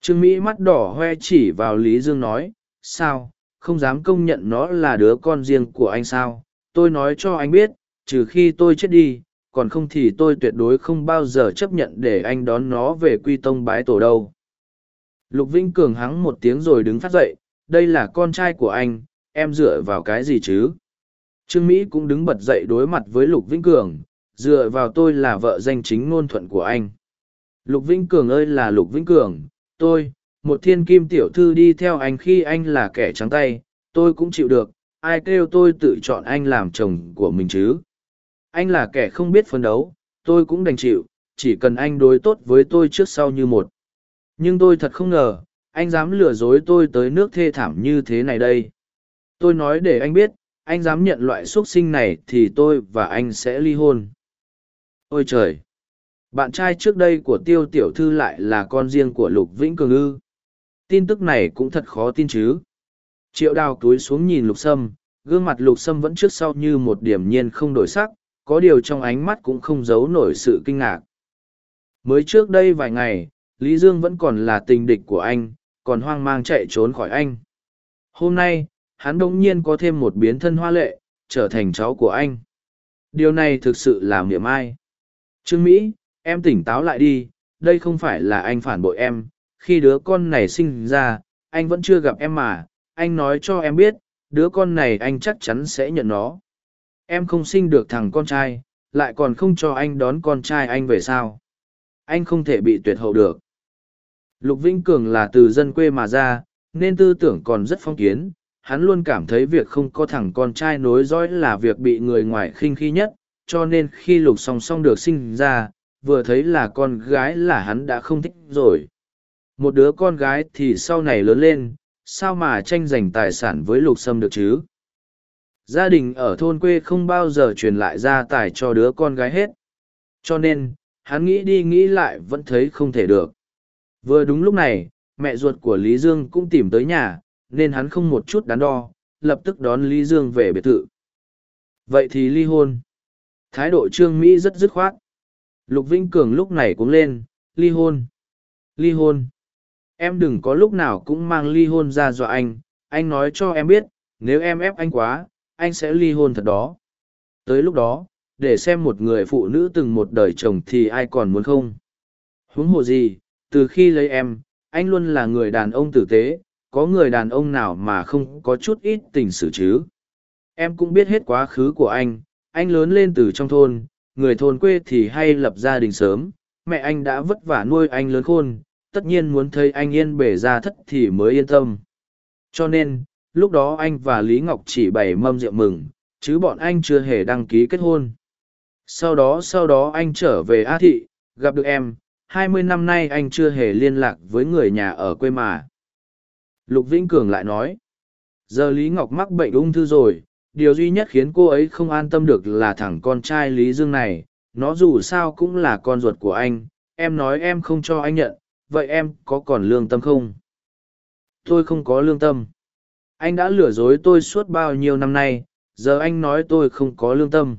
Trương mỹ mắt đỏ hoe chỉ vào lý dương nói, sao? Không dám công nhận nó là đứa con riêng của anh sao. Tôi nói cho anh biết, trừ khi tôi chết đi, còn không thì tôi tuyệt đối không bao giờ chấp nhận để anh đón nó về quy tông bái tổ đâu. Lục vĩnh cường hắng một tiếng rồi đứng phát dậy, đây là con trai của anh, em dựa vào cái gì chứ? Trương mỹ cũng đứng bật dậy đối mặt với lục vĩnh cường, dựa vào tôi là vợ danh chính ngôn thuận của anh. Lục vĩnh cường ơi là lục vĩnh cường, tôi một thiên kim tiểu thư đi theo anh khi anh là kẻ trắng tay, tôi cũng chịu được, ai kêu tôi tự chọn anh làm chồng của mình chứ? Anh là kẻ không biết phấn đấu, tôi cũng đành chịu, chỉ cần anh đối tốt với tôi trước sau như một. Nhưng tôi thật không ngờ, anh dám lừa dối tôi tới nước thê thảm như thế này đây. Tôi nói để anh biết, anh dám nhận loại x u ấ t sinh này thì tôi và anh sẽ ly hôn. Ôi trời! Bạn trai trước đây của tiêu tiểu thư lại là con riêng của lục vĩnh cường ư? Tin tức này cũng thật khó tin chứ. Triệu đào túi xuống nhìn lục sâm, gương mặt lục sâm vẫn trước sau như một điểm nhiên không đổi sắc, có điều trong ánh mắt cũng không giấu nổi sự kinh ngạc. Mới trước đây vài ngày, lý dương vẫn còn là tình địch của anh, còn hoang mang chạy trốn khỏi anh. Hôm nay, hắn đ nhiên có thêm một biến thân hoa lệ, trở thành cháu của anh. Điều này thực sự là miệng ai? Trương mỹ, em tỉnh táo lại đi, đây không phải là anh phản bội em khi đứa con này sinh ra, anh vẫn chưa gặp em mà, anh nói cho em biết, đứa con này anh chắc chắn sẽ nhận nó. Em không sinh được thằng con trai, lại còn không cho anh đón con trai anh về sao? Anh không thể bị tuyệt hậu được. Lục vĩnh cường là từ dân quê mà ra, nên tư tưởng còn rất phong kiến. Hắn luôn cảm thấy việc không có thằng con trai nối dõi là việc bị người ngoài khinh khi nhất, cho nên khi lục song song được sinh ra, vừa thấy là con gái là hắn đã không thích rồi một đứa con gái thì sau này lớn lên, sao mà tranh giành tài sản với lục sâm được chứ? Gia đình ở thôn quê không bao giờ truyền lại gia tài cho đứa con gái hết. Cho nên, hắn nghĩ đi nghĩ lại vẫn thấy không thể được. Vừa đúng lúc này, mẹ ruột của lý dương cũng tìm tới nhà, nên hắn không một chút đắn đo, lập tức đón lý dương về biệt thự. Vậy thì ly hôn. Thái độ trương mỹ rất dứt khoát. Lục vĩnh cường lúc này cũng lên, ly hôn. Ly hôn em đừng có lúc nào cũng mang ly hôn ra dọa anh anh nói cho em biết, nếu em ép anh quá, anh sẽ ly hôn thật đó. Tới lúc đó, để xem một người phụ nữ từng một đời chồng thì ai còn muốn không. Huống hồ gì, từ khi lấy em, anh luôn là người đàn ông tử tế, có người đàn ông nào mà không có chút ít tình xử chứ? Em cũng biết hết quá khứ của anh anh lớn lên từ trong thôn, người thôn quê thì hay lập gia đình sớm, mẹ anh đã vất vả nuôi anh lớn khôn tất nhiên muốn thấy anh yên bề ra thất thì mới yên tâm. Cho nên, lúc đó anh và lý ngọc chỉ bày mâm rượu mừng, chứ bọn anh chưa hề đăng ký kết hôn. Sau đó sau đó anh trở về a thị, gặp được em, hai mươi năm nay anh chưa hề liên lạc với người nhà ở quê mà. Lục vĩnh cường lại nói, giờ lý ngọc mắc bệnh ung thư rồi, điều duy nhất khiến cô ấy không an tâm được là thằng con trai lý dương này, nó dù sao cũng là con ruột của anh, em nói em không cho anh nhận vậy em có còn lương tâm không? Tôi không có lương tâm. Anh đã lừa dối tôi suốt bao nhiêu năm nay, giờ anh nói tôi không có lương tâm.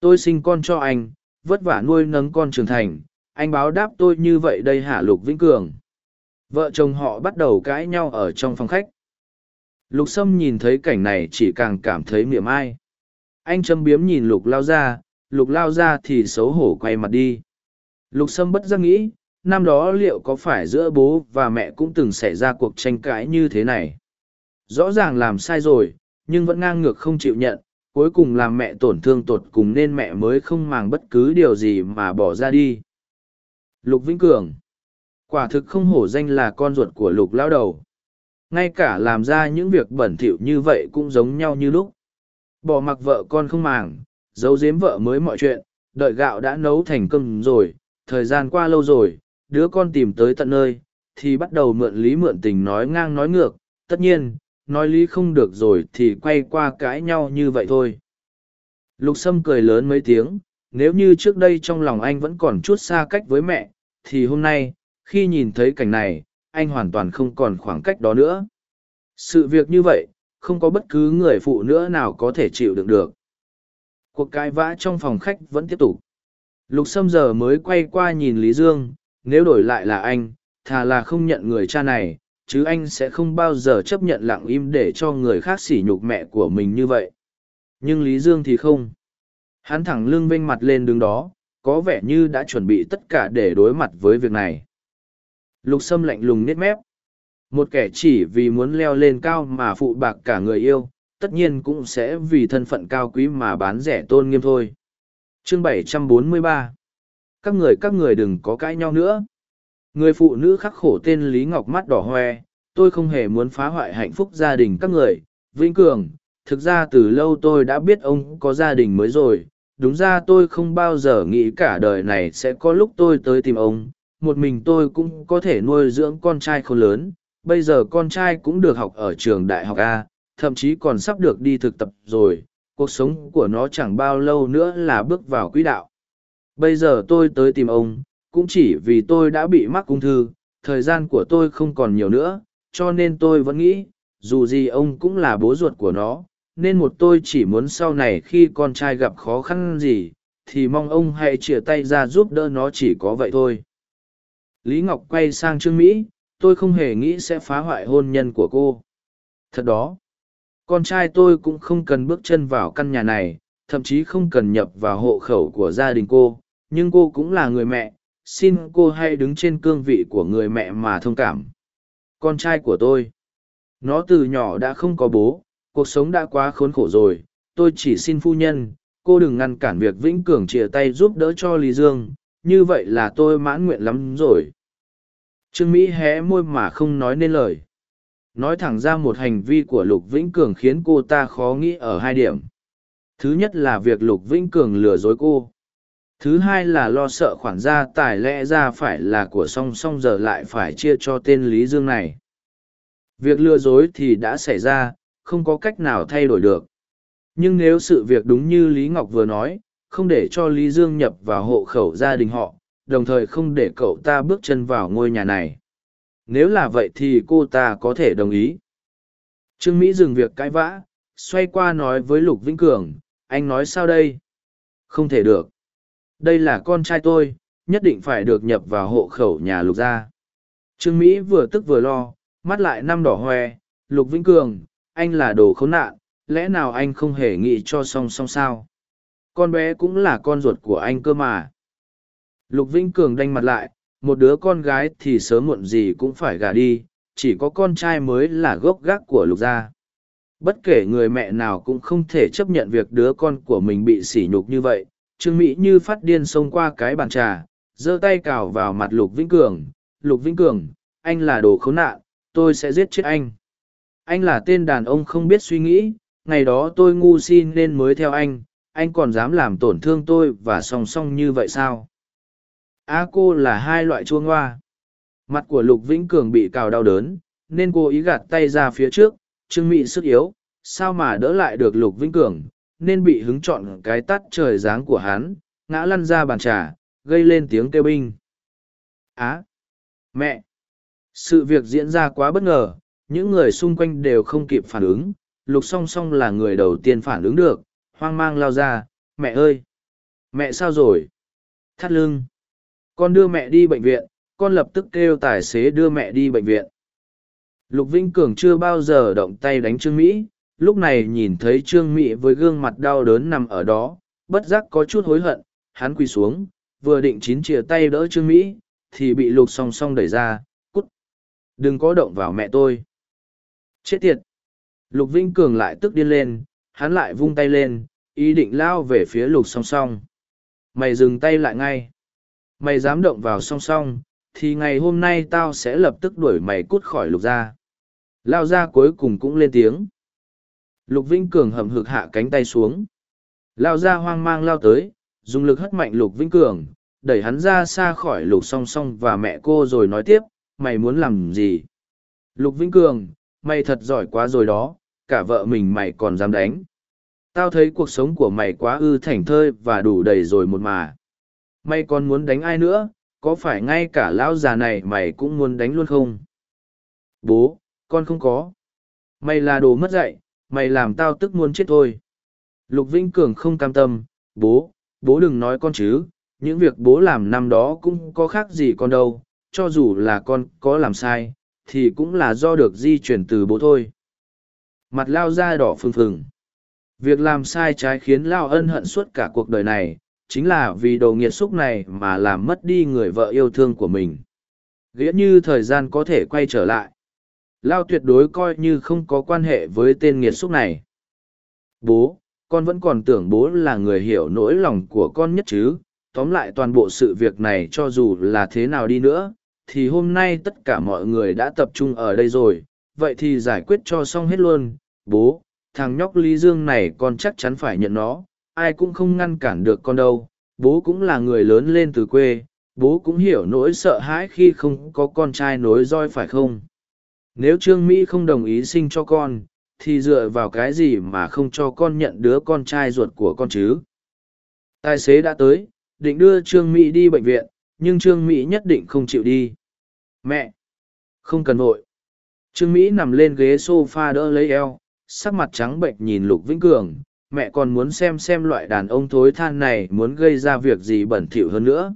Tôi sinh con cho anh, vất vả nuôi nấng con trưởng thành, anh báo đáp tôi như vậy đây hả lục vĩnh cường? Vợ chồng họ bắt đầu cãi nhau ở trong phòng khách. Lục sâm nhìn thấy cảnh này chỉ càng cảm thấy miệng ai. Anh châm biếm nhìn lục lao ra lục lao ra thì xấu hổ quay mặt đi. Lục sâm bất giác nghĩ năm đó liệu có phải giữa bố và mẹ cũng từng xảy ra cuộc tranh cãi như thế này? Rõ ràng làm sai rồi, nhưng vẫn ngang ngược không chịu nhận, cuối cùng làm mẹ tổn thương tột cùng nên mẹ mới không màng bất cứ điều gì mà bỏ ra đi. Lục vĩnh cường, quả thực không hổ danh là con ruột của lục lao đầu. Ngay cả làm ra những việc bẩn thỉu như vậy cũng giống nhau như lúc. Bỏ mặc vợ con không màng, giấu giếm vợ mới mọi chuyện, đợi gạo đã nấu thành cơm rồi, thời gian qua lâu rồi đứa con tìm tới tận nơi thì bắt đầu mượn lý mượn tình nói ngang nói ngược tất nhiên nói lý không được rồi thì quay qua cãi nhau như vậy thôi. Lục sâm cười lớn mấy tiếng nếu như trước đây trong lòng anh vẫn còn chút xa cách với mẹ thì hôm nay khi nhìn thấy cảnh này anh hoàn toàn không còn khoảng cách đó nữa. Sự việc như vậy không có bất cứ người phụ nữ nào có thể chịu đựng được. Cuộc cãi vã trong phòng khách vẫn tiếp tục. Lục Sâm giờ mới quay qua nhìn Lý Dương, nếu đổi lại là anh, thà là không nhận người cha này, chứ anh sẽ không bao giờ chấp nhận lặng im để cho người khác sỉ nhục mẹ của mình như vậy. Nhưng Lý Dương thì không. Hắn thẳng lưng vênh mặt lên đứng đó, có vẻ như đã chuẩn bị tất cả để đối mặt với việc này. Lục Sâm lạnh lùng nết mép. Một kẻ chỉ vì muốn leo lên cao mà phụ bạc cả người yêu, tất nhiên cũng sẽ vì thân phận cao quý mà bán rẻ tôn nghiêm thôi. Chương 743 các người các người đừng có cãi nhau nữa. Người phụ nữ khắc khổ tên Lý Ngọc mắt đỏ hoe, tôi không hề muốn phá hoại hạnh phúc gia đình các người. Vĩnh Cường, thực ra từ lâu tôi đã biết ông có gia đình mới rồi. Đúng ra tôi không bao giờ nghĩ cả đời này sẽ có lúc tôi tới tìm ông. Một mình tôi cũng có thể nuôi dưỡng con trai không lớn. Bây giờ con trai cũng được học ở trường đại học A, thậm chí còn sắp được đi thực tập rồi. Cuộc sống của nó chẳng bao lâu nữa là bước vào quỹ đạo. Bây giờ tôi tới tìm ông, cũng chỉ vì tôi đã bị mắc ung thư, thời gian của tôi không còn nhiều nữa, cho nên tôi vẫn nghĩ, dù gì ông cũng là bố ruột của nó, nên một tôi chỉ muốn sau này khi con trai gặp khó khăn gì, thì mong ông hãy chia tay ra giúp đỡ nó chỉ có vậy thôi. Lý Ngọc quay sang Trương Mỹ, tôi không hề nghĩ sẽ phá hoại hôn nhân của cô. Thật đó, con trai tôi cũng không cần bước chân vào căn nhà này, thậm chí không cần nhập vào hộ khẩu của gia đình cô, nhưng cô cũng là người mẹ, xin cô hãy đứng trên cương vị của người mẹ mà thông cảm. Con trai của tôi nó từ nhỏ đã không có bố cuộc sống đã quá khốn khổ rồi tôi chỉ xin phu nhân cô đừng ngăn cản việc vĩnh cường chia tay giúp đỡ cho lý dương như vậy là tôi mãn nguyện lắm rồi. Trương mỹ hé môi mà không nói nên lời. Nói thẳng ra một hành vi của lục vĩnh cường khiến cô ta khó nghĩ ở hai điểm. Thứ nhất là việc lục vĩnh cường lừa dối cô. Thứ hai là lo sợ khoản gia tài lẽ ra phải là của song song giờ lại phải chia cho tên Lý Dương này. Việc lừa dối thì đã xảy ra, không có cách nào thay đổi được. Nhưng nếu sự việc đúng như Lý Ngọc vừa nói, không để cho Lý Dương nhập vào hộ khẩu gia đình họ, đồng thời không để cậu ta bước chân vào ngôi nhà này. Nếu là vậy thì cô ta có thể đồng ý. Trương Mỹ dừng việc cãi vã, xoay qua nói với Lục Vĩnh Cường, anh nói sao đây? Không thể được. Đây là con trai tôi, nhất định phải được nhập vào hộ khẩu nhà lục gia. Trương Mỹ vừa tức vừa lo, mắt lại năm đỏ hoe, lục vĩnh cường, anh là đồ khốn nạn, lẽ nào anh không hề nghĩ cho song song sao? Con bé cũng là con ruột của anh cơ mà. Lục Vĩnh Cường đanh mặt lại, một đứa con gái thì sớm muộn gì cũng phải gả đi, chỉ có con trai mới là gốc gác của lục gia. Bất kể người mẹ nào cũng không thể chấp nhận việc đứa con của mình bị sỉ nhục như vậy, Trương Mỹ như phát điên xông qua cái bàn trà, giơ tay cào vào mặt Lục Vĩnh Cường. Lục Vĩnh Cường, anh là đồ khốn nạn, tôi sẽ giết chết anh. Anh là tên đàn ông không biết suy nghĩ, ngày đó tôi ngu si nên mới theo anh, anh còn dám làm tổn thương tôi và song song như vậy sao? A cô là hai loại chuông hoa. Mặt của Lục Vĩnh Cường bị cào đau đớn, nên cô ý gạt tay ra phía trước, Trương Mỹ sức yếu, sao mà đỡ lại được Lục Vĩnh Cường, nên bị hứng chọn cái tắt trời dáng của hắn, ngã lăn ra bàn trà, gây lên tiếng kêu binh. Á! mẹ! Sự việc diễn ra quá bất ngờ, những người xung quanh đều không kịp phản ứng, lục song song là người đầu tiên phản ứng được, hoang mang lao ra, mẹ ơi! Mẹ sao rồi? Thắt lưng! Con đưa mẹ đi bệnh viện, con lập tức kêu tài xế đưa mẹ đi bệnh viện. Lục Vinh Cường chưa bao giờ động tay đánh Trương Mỹ, lúc này nhìn thấy trương mị với gương mặt đau đớn nằm ở đó, bất giác có chút hối hận, hắn quỳ xuống, vừa định chín chìa tay đỡ trương mỹ, thì bị lục song song đẩy ra, cút. Đừng có động vào mẹ tôi. Chết tiệt. Lục vinh cường lại tức điên lên, hắn lại vung tay lên, ý định lao về phía lục song song. Mày dừng tay lại ngay. Mày dám động vào song song, thì ngày hôm nay tao sẽ lập tức đuổi mày cút khỏi lục gia. Lao ra cuối cùng cũng lên tiếng. Lục Vĩnh Cường hầm hực hạ cánh tay xuống. Lao ra hoang mang lao tới, dùng lực hất mạnh Lục Vĩnh Cường, đẩy hắn ra xa khỏi Lục song song và mẹ cô rồi nói tiếp, mày muốn làm gì? Lục Vĩnh Cường, mày thật giỏi quá rồi đó, cả vợ mình mày còn dám đánh. Tao thấy cuộc sống của mày quá ư thảnh thơi và đủ đầy rồi một mà. Mày còn muốn đánh ai nữa, có phải ngay cả lão già này mày cũng muốn đánh luôn không? Bố, con không có. Mày là đồ mất dạy, mày làm tao tức muốn chết thôi lục vĩnh cường không cam tâm bố bố đừng nói con chứ những việc bố làm năm đó cũng có khác gì con đâu, cho dù là con có làm sai, thì cũng là do được di chuyển từ bố thôi. Mặt lao ra đỏ phừng phừng. Việc làm sai trái khiến Lao ân hận suốt cả cuộc đời này, chính là vì đồ nghiệt xúc này mà làm mất đi người vợ yêu thương của mình. Nghĩa như thời gian có thể quay trở lại. Lao tuyệt đối coi như không có quan hệ với tên nghiệt xúc này. Bố, con vẫn còn tưởng bố là người hiểu nỗi lòng của con nhất chứ. Tóm lại toàn bộ sự việc này cho dù là thế nào đi nữa, thì hôm nay tất cả mọi người đã tập trung ở đây rồi. Vậy thì giải quyết cho xong hết luôn. Bố, thằng nhóc Lý Dương này con chắc chắn phải nhận nó, ai cũng không ngăn cản được con đâu. Bố cũng là người lớn lên từ quê, bố cũng hiểu nỗi sợ hãi khi không có con trai nối roi phải không? Nếu Trương Mỹ không đồng ý sinh cho con, thì dựa vào cái gì mà không cho con nhận đứa con trai ruột của con chứ? Tài xế đã tới, định đưa Trương Mỹ đi bệnh viện, nhưng Trương Mỹ nhất định không chịu đi. Mẹ! Không cần vội. Trương Mỹ nằm lên ghế sofa đỡ lấy eo, sắc mặt trắng bệnh nhìn Lục Vĩnh Cường, mẹ còn muốn xem xem loại đàn ông thối than này muốn gây ra việc gì bẩn thỉu hơn nữa.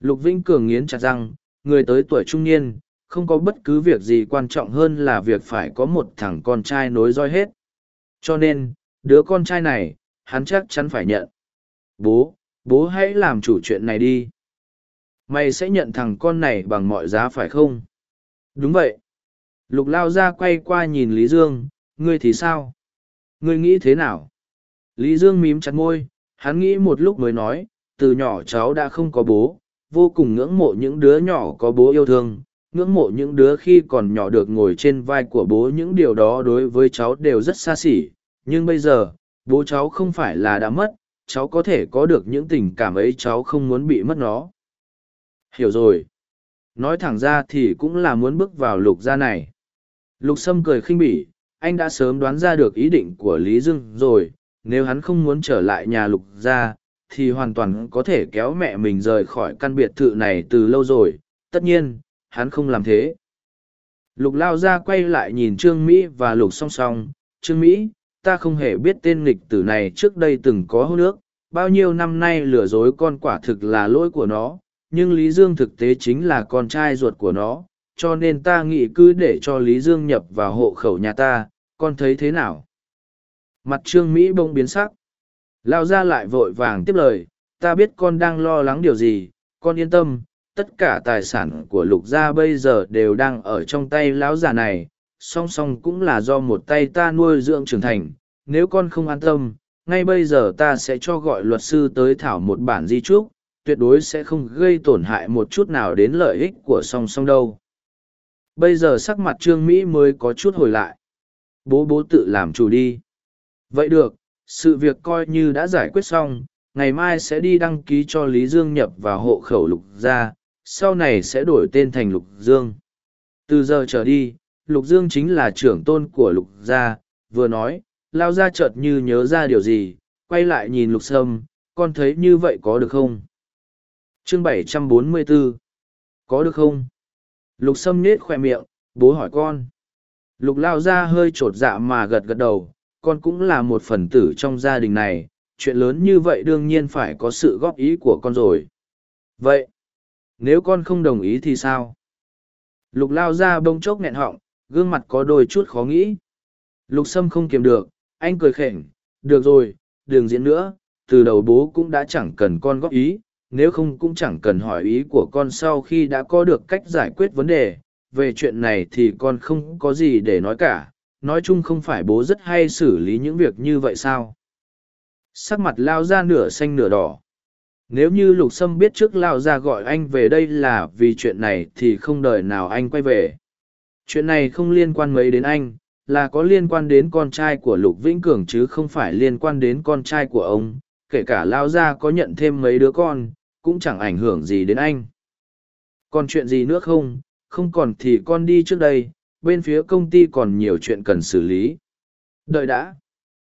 Lục Vĩnh Cường nghiến chặt răng, người tới tuổi trung niên, không có bất cứ việc gì quan trọng hơn là việc phải có một thằng con trai nối roi hết. Cho nên, đứa con trai này, hắn chắc chắn phải nhận. Bố, bố hãy làm chủ chuyện này đi. Mày sẽ nhận thằng con này bằng mọi giá phải không? Đúng vậy. Lục lao ra quay qua nhìn Lý Dương, ngươi thì sao? Ngươi nghĩ thế nào? Lý Dương mím chặt môi, hắn nghĩ một lúc mới nói, từ nhỏ cháu đã không có bố, vô cùng ngưỡng mộ những đứa nhỏ có bố yêu thương, ngưỡng mộ những đứa khi còn nhỏ được ngồi trên vai của bố những điều đó đối với cháu đều rất xa xỉ, nhưng bây giờ, bố cháu không phải là đã mất, cháu có thể có được những tình cảm ấy cháu không muốn bị mất nó. Hiểu rồi. Nói thẳng ra thì cũng là muốn bước vào lục gia này. Lục Sâm cười khinh bỉ, anh đã sớm đoán ra được ý định của Lý Dương rồi, nếu hắn không muốn trở lại nhà lục gia, thì hoàn toàn có thể kéo mẹ mình rời khỏi căn biệt thự này từ lâu rồi, tất nhiên, hắn không làm thế. Lục lao ra quay lại nhìn Trương Mỹ và lục song song, Trương Mỹ, ta không hề biết tên nghịch tử này trước đây từng có hôn nước, bao nhiêu năm nay lừa dối con quả thực là lỗi của nó, nhưng Lý Dương thực tế chính là con trai ruột của nó, cho nên ta nghĩ cứ để cho Lý Dương nhập vào hộ khẩu nhà ta, con thấy thế nào? Mặt Trương Mỹ bông biến sắc. Lao ra lại vội vàng tiếp lời, ta biết con đang lo lắng điều gì, con yên tâm, tất cả tài sản của lục gia bây giờ đều đang ở trong tay lão già này, song song cũng là do một tay ta nuôi dưỡng trưởng thành, nếu con không an tâm, ngay bây giờ ta sẽ cho gọi luật sư tới thảo một bản di trúc, tuyệt đối sẽ không gây tổn hại một chút nào đến lợi ích của song song đâu. Bây giờ sắc mặt Trương Mỹ mới có chút hồi lại. Bố bố tự làm chủ đi. Vậy được, sự việc coi như đã giải quyết xong, ngày mai sẽ đi đăng ký cho Lý Dương nhập vào hộ khẩu lục gia, sau này sẽ đổi tên thành lục Dương. Từ giờ trở đi, lục Dương chính là trưởng tôn của lục gia, vừa nói, lao ra chợt như nhớ ra điều gì, quay lại nhìn lục sâm, con thấy như vậy có được không? Chương 744 Có được không? Lục sâm nết khoe miệng, bố hỏi con. Lục lao ra hơi trột dạ mà gật gật đầu, con cũng là một phần tử trong gia đình này, chuyện lớn như vậy đương nhiên phải có sự góp ý của con rồi. Vậy, nếu con không đồng ý thì sao? Lục lao ra bông chốc nghẹn họng, gương mặt có đôi chút khó nghĩ. Lục sâm không kiềm được, anh cười khểnh được rồi, đừng diễn nữa, từ đầu bố cũng đã chẳng cần con góp ý, nếu không cũng chẳng cần hỏi ý của con sau khi đã có được cách giải quyết vấn đề về chuyện này thì con không có gì để nói cả nói chung không phải bố rất hay xử lý những việc như vậy sao sắc mặt lao ra nửa xanh nửa đỏ nếu như lục sâm biết trước lao ra gọi anh về đây là vì chuyện này thì không đợi nào anh quay về chuyện này không liên quan mấy đến anh là có liên quan đến con trai của lục vĩnh cường chứ không phải liên quan đến con trai của ông kể cả lao ra có nhận thêm mấy đứa con cũng chẳng ảnh hưởng gì đến anh. Còn chuyện gì nữa không, không còn thì con đi trước đây, bên phía công ty còn nhiều chuyện cần xử lý. Đợi đã.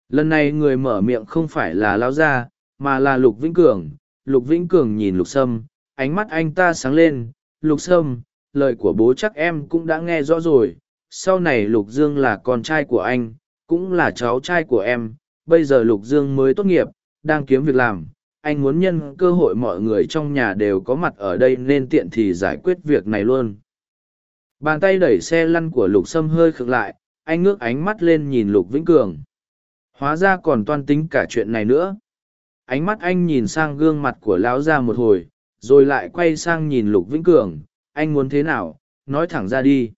Lần này người mở miệng không phải là Lao Gia, mà là Lục Vĩnh Cường. Lục Vĩnh Cường nhìn Lục Sâm, ánh mắt anh ta sáng lên. Lục Sâm, lời của bố chắc em cũng đã nghe rõ rồi. Sau này Lục Dương là con trai của anh, cũng là cháu trai của em. Bây giờ Lục Dương mới tốt nghiệp, đang kiếm việc làm, anh muốn nhân cơ hội mọi người trong nhà đều có mặt ở đây nên tiện thì giải quyết việc này luôn bàn tay đẩy xe lăn của lục sâm hơi khựng lại anh ngước ánh mắt lên nhìn lục vĩnh cường hóa ra còn toan tính cả chuyện này nữa ánh mắt anh nhìn sang gương mặt của lão gia một hồi, rồi lại quay sang nhìn lục vĩnh cường. Anh muốn thế nào? Nói thẳng ra đi.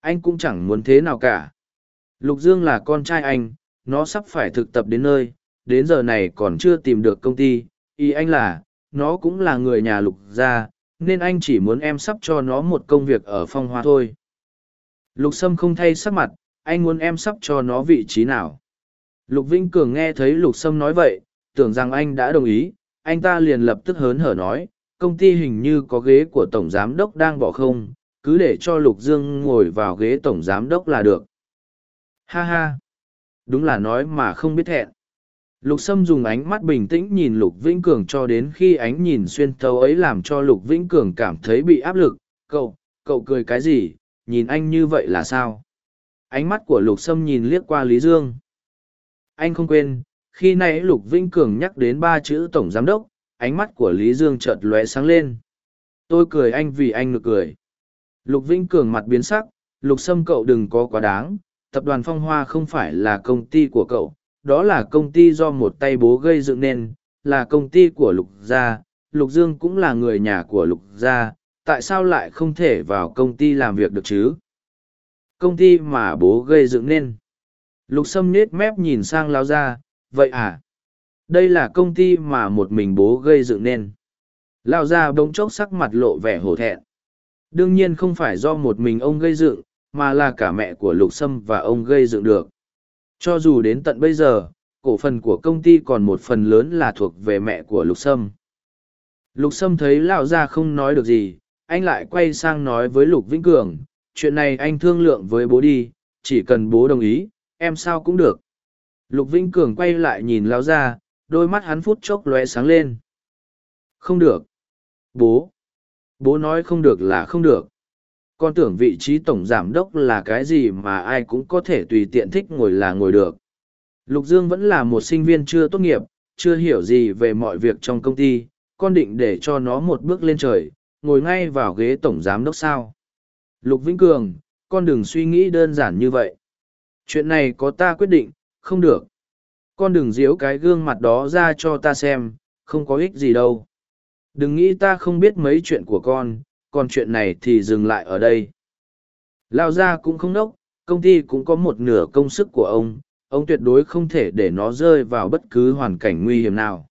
Anh cũng chẳng muốn thế nào cả. Lục dương là con trai anh, nó sắp phải thực tập đến nơi, đến giờ này còn chưa tìm được công ty. Ý anh là, nó cũng là người nhà lục gia, nên anh chỉ muốn em sắp cho nó một công việc ở phong hoa thôi. Lục sâm không thay sắc mặt, anh muốn em sắp cho nó vị trí nào? Lục vĩnh cường nghe thấy lục sâm nói vậy tưởng rằng anh đã đồng ý, anh ta liền lập tức hớn hở nói, công ty hình như có ghế của tổng giám đốc đang bỏ không, cứ để cho lục dương ngồi vào ghế tổng giám đốc là được. Ha ha, đúng là nói mà không biết hẹn. lục sâm dùng ánh mắt bình tĩnh nhìn lục vĩnh cường cho đến khi ánh nhìn xuyên thấu ấy làm cho lục vĩnh cường cảm thấy bị áp lực. Cậu cậu cười cái gì? Nhìn anh như vậy là sao? Ánh mắt của lục sâm nhìn liếc qua lý dương. Anh không quên khi nãy lục vĩnh cường nhắc đến ba chữ tổng giám đốc, ánh mắt của lý dương chợt lóe sáng lên. Tôi cười anh vì anh được cười. Lục vĩnh cường mặt biến sắc, lục sâm, cậu đừng có quá đáng, tập đoàn phong hoa không phải là công ty của cậu, đó là công ty do một tay bố gây dựng nên, là công ty của lục gia, lục dương cũng là người nhà của lục gia, tại sao lại không thể vào công ty làm việc được chứ? Công ty mà bố gây dựng nên. Lục sâm nết mép nhìn sang lao gia vậy à? Đây là công ty mà một mình bố gây dựng nên. Lao ra bỗng chốc sắc mặt lộ vẻ hổ thẹn. Đương nhiên không phải do một mình ông gây dựng, mà là cả mẹ của lục sâm và ông gây dựng được. Cho dù đến tận bây giờ, cổ phần của công ty còn một phần lớn là thuộc về mẹ của lục sâm. Lục sâm thấy lão gia không nói được gì, anh lại quay sang nói với lục vĩnh cường, chuyện này anh thương lượng với bố đi, chỉ cần bố đồng ý, em sao cũng được lục vĩnh cường quay lại nhìn lão ra, đôi mắt hắn phút chốc lóe sáng lên. Không được. Bố. Bố nói không được là không được. Con tưởng vị trí tổng giám đốc là cái gì mà ai cũng có thể tùy tiện thích ngồi là ngồi được. Lục dương vẫn là một sinh viên chưa tốt nghiệp chưa hiểu gì về mọi việc trong công ty con định để cho nó một bước lên trời ngồi ngay vào ghế tổng giám đốc sao. Lục vĩnh cường con đừng suy nghĩ đơn giản như vậy. Chuyện này có ta quyết định không được. Con đừng díu cái gương mặt đó ra cho ta xem, không có ích gì đâu. Đừng nghĩ ta không biết mấy chuyện của con, còn chuyện này thì dừng lại ở đây. Lao gia cũng không nốc, công ty cũng có một nửa công sức của ông ông tuyệt đối không thể để nó rơi vào bất cứ hoàn cảnh nguy hiểm nào.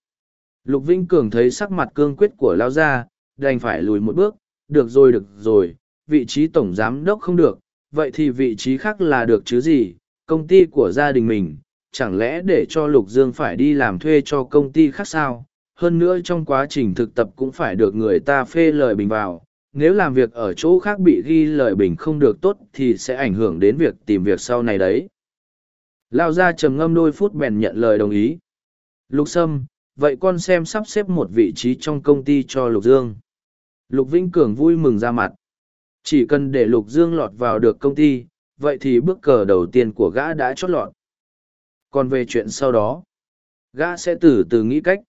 Lục vĩnh cường thấy sắc mặt cương quyết của lao gia, đành phải lùi một bước, được rồi được rồi, vị trí tổng giám đốc không được, vậy thì vị trí khác là được chứ gì công ty của gia đình mình, chẳng lẽ để cho lục dương phải đi làm thuê cho công ty khác sao? Hơn nữa trong quá trình thực tập cũng phải được người ta phê lời bình vào. Nếu làm việc ở chỗ khác bị ghi lời bình không được tốt thì sẽ ảnh hưởng đến việc tìm việc sau này đấy. Lao ra trầm ngâm đôi phút bèn nhận lời đồng ý. Lục sâm, vậy con xem sắp xếp một vị trí trong công ty cho lục dương. Lục vĩnh cường vui mừng ra mặt. Chỉ cần để lục dương lọt vào được công ty vậy thì bước cờ đầu tiên của gã đã chót lọt. Còn về chuyện sau đó, gã sẽ từ từ nghĩ cách.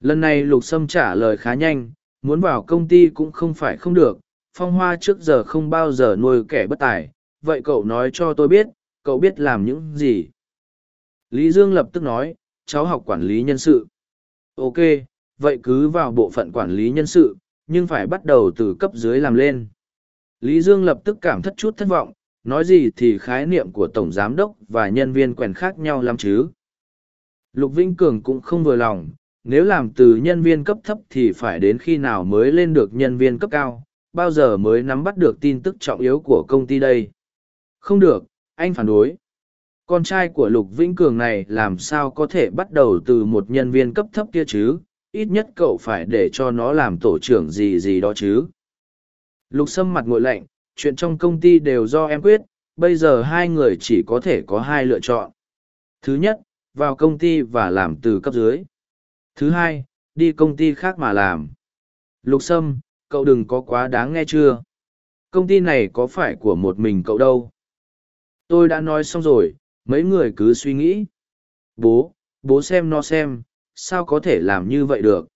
Lần này lục sâm trả lời khá nhanh, muốn vào công ty cũng không phải không được, phong hoa trước giờ không bao giờ nuôi kẻ bất tài, vậy cậu nói cho tôi biết, cậu biết làm những gì? Lý dương lập tức nói, cháu học quản lý nhân sự. Ok, vậy cứ vào bộ phận quản lý nhân sự, nhưng phải bắt đầu từ cấp dưới làm lên. Lý dương lập tức cảm thất chút thất vọng nói gì thì khái niệm của tổng giám đốc và nhân viên quèn khác nhau lắm chứ lục vĩnh cường cũng không vừa lòng nếu làm từ nhân viên cấp thấp thì phải đến khi nào mới lên được nhân viên cấp cao, bao giờ mới nắm bắt được tin tức trọng yếu của công ty đây. Không được, anh phản đối. Con trai của Lục Vĩnh Cường này làm sao có thể bắt đầu từ một nhân viên cấp thấp kia chứ, ít nhất cậu phải để cho nó làm tổ trưởng gì gì đó chứ. Lục Sâm mặt ngội lạnh, chuyện trong công ty đều do em quyết, bây giờ hai người chỉ có thể có hai lựa chọn. Thứ nhất, vào công ty và làm từ cấp dưới. Thứ hai, đi công ty khác mà làm. Lục Sâm, cậu đừng có quá đáng nghe chưa? Công ty này có phải của một mình cậu đâu? Tôi đã nói xong rồi, mấy người cứ suy nghĩ. Bố, bố xem nó xem, sao có thể làm như vậy được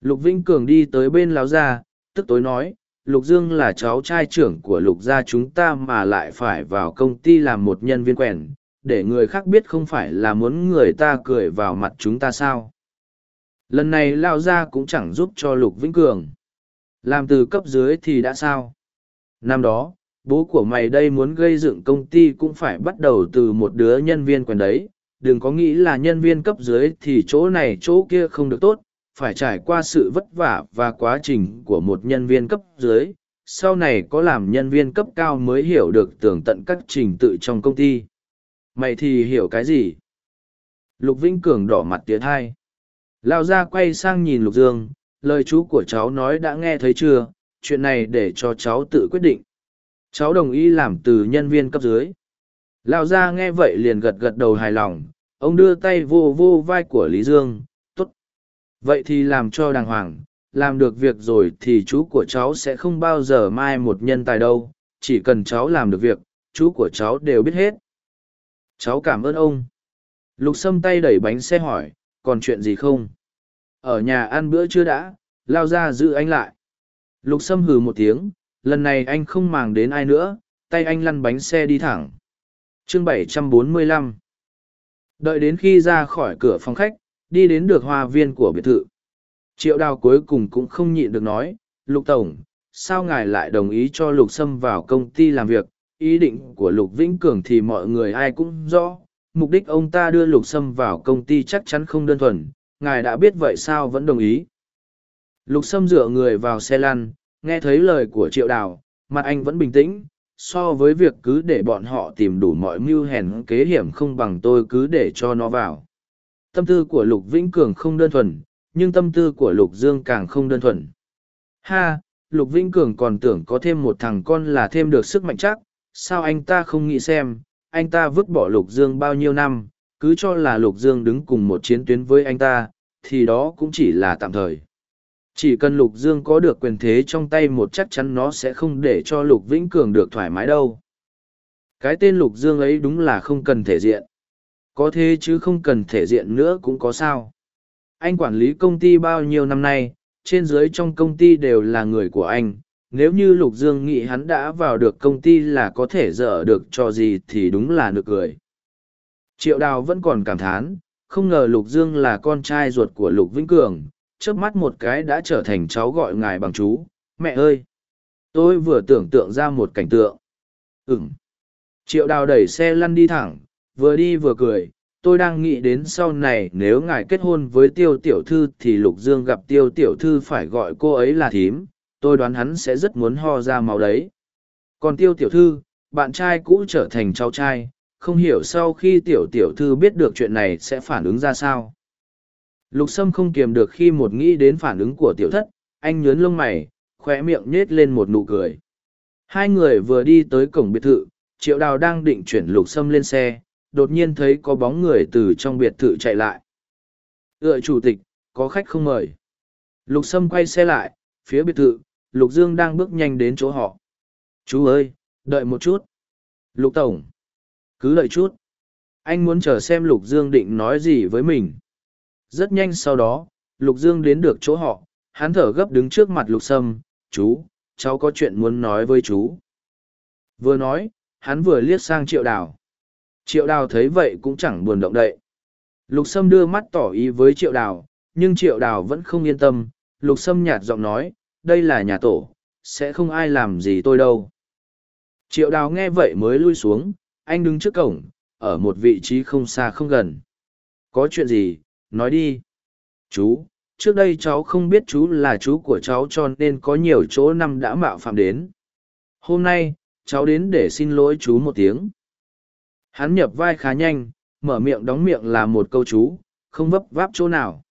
lục vĩnh cường đi tới bên láo ra, tức tối nói lục dương là cháu trai trưởng của lục gia chúng ta mà lại phải vào công ty làm một nhân viên quèn, để người khác biết không phải là muốn người ta cười vào mặt chúng ta sao? Lần này lao gia cũng chẳng giúp cho lục vĩnh cường. Làm từ cấp dưới thì đã sao? Năm đó, bố của mày đây muốn gây dựng công ty cũng phải bắt đầu từ một đứa nhân viên quèn đấy. Đừng có nghĩ là nhân viên cấp dưới thì chỗ này chỗ kia không được tốt phải trải qua sự vất vả và quá trình của một nhân viên cấp dưới, sau này có làm nhân viên cấp cao mới hiểu được tường tận các trình tự trong công ty. Mày thì hiểu cái gì? Lục vĩnh cường đỏ mặt tía thai lao ra quay sang nhìn lục dương, lời chú của cháu nói đã nghe thấy chưa? Chuyện này để cho cháu tự quyết định. Cháu đồng ý làm từ nhân viên cấp dưới. Lao ra nghe vậy liền gật gật đầu hài lòng, ông đưa tay vô vô vai của lý dương vậy thì làm cho đàng hoàng, làm được việc rồi thì chú của cháu sẽ không bao giờ mai một nhân tài đâu, chỉ cần cháu làm được việc, chú của cháu đều biết hết. Cháu cảm ơn ông. Lục sâm tay đẩy bánh xe hỏi, còn chuyện gì không? Ở nhà ăn bữa chưa đã, lao ra giữ anh lại. Lục sâm hừ một tiếng, lần này anh không màng đến ai nữa, tay anh lăn bánh xe đi thẳng. Chương 745 đợi đến khi ra khỏi cửa phòng khách đi đến được hoa viên của biệt thự. Triệu đào cuối cùng cũng không nhịn được nói, Lục Tổng, sao ngài lại đồng ý cho Lục Sâm vào công ty làm việc, ý định của Lục Vĩnh Cường thì mọi người ai cũng rõ, mục đích ông ta đưa Lục Sâm vào công ty chắc chắn không đơn thuần, ngài đã biết vậy sao vẫn đồng ý. Lục Sâm dựa người vào xe lăn, nghe thấy lời của Triệu Đào, mặt anh vẫn bình tĩnh, so với việc cứ để bọn họ tìm đủ mọi mưu hèn kế hiểm không bằng tôi cứ để cho nó vào tâm tư của lục vĩnh cường không đơn thuần, nhưng tâm tư của lục dương càng không đơn thuần. Ha, lục vĩnh cường còn tưởng có thêm một thằng con là thêm được sức mạnh chắc, sao anh ta không nghĩ xem, anh ta vứt bỏ lục dương bao nhiêu năm, cứ cho là lục dương đứng cùng một chiến tuyến với anh ta, thì đó cũng chỉ là tạm thời. Chỉ cần lục dương có được quyền thế trong tay một chắc chắn nó sẽ không để cho lục vĩnh cường được thoải mái đâu. Cái tên lục dương ấy đúng là không cần thể diện có thế chứ không cần thể diện nữa cũng có sao. Anh quản lý công ty bao nhiêu năm nay, trên dưới trong công ty đều là người của anh. Nếu như Lục Dương nghĩ hắn đã vào được công ty là có thể dở được cho gì thì đúng là nực cười. Triệu Đào vẫn còn cảm thán, không ngờ Lục Dương là con trai ruột của Lục Vĩnh Cường, trước mắt một cái đã trở thành cháu gọi ngài bằng chú. Mẹ ơi! Tôi vừa tưởng tượng ra một cảnh tượng. Ừm. Triệu Đào đẩy xe lăn đi thẳng, vừa đi vừa cười, tôi đang nghĩ đến sau này nếu ngài kết hôn với tiêu tiểu thư thì lục dương gặp tiêu tiểu thư phải gọi cô ấy là thím, tôi đoán hắn sẽ rất muốn ho ra máu đấy. Còn tiêu tiểu thư, bạn trai cũ trở thành cháu trai, không hiểu sau khi tiểu tiểu thư biết được chuyện này sẽ phản ứng ra sao. Lục sâm không kiềm được khi một nghĩ đến phản ứng của tiểu thất, anh nhớn lông mày khoe miệng nhết lên một nụ cười. Hai người vừa đi tới cổng biệt thự, triệu đào đang định chuyển lục sâm lên xe đột nhiên thấy có bóng người từ trong biệt thự chạy lại. Ựa chủ tịch, có khách không mời. Lục Sâm quay xe lại, phía biệt thự, Lục Dương đang bước nhanh đến chỗ họ. Chú ơi, đợi một chút. Lục Tổng, cứ đợi chút. Anh muốn chờ xem Lục Dương định nói gì với mình. Rất nhanh sau đó, Lục Dương đến được chỗ họ, hắn thở gấp đứng trước mặt Lục Sâm. Chú, cháu có chuyện muốn nói với chú. Vừa nói, hắn vừa liếc sang triệu đào. Triệu đào thấy vậy cũng chẳng buồn động đậy. Lục Sâm đưa mắt tỏ ý với triệu đào, nhưng triệu đào vẫn không yên tâm. Lục Sâm nhạt giọng nói, đây là nhà tổ, sẽ không ai làm gì tôi đâu. Triệu đào nghe vậy mới lui xuống, anh đứng trước cổng, ở một vị trí không xa không gần. Có chuyện gì, nói đi. Chú, trước đây cháu không biết chú là chú của cháu cho nên có nhiều chỗ năm đã mạo phạm đến. Hôm nay, cháu đến để xin lỗi chú một tiếng. Hắn nhập vai khá nhanh, mở miệng đóng miệng là một câu chú, không vấp váp chỗ nào.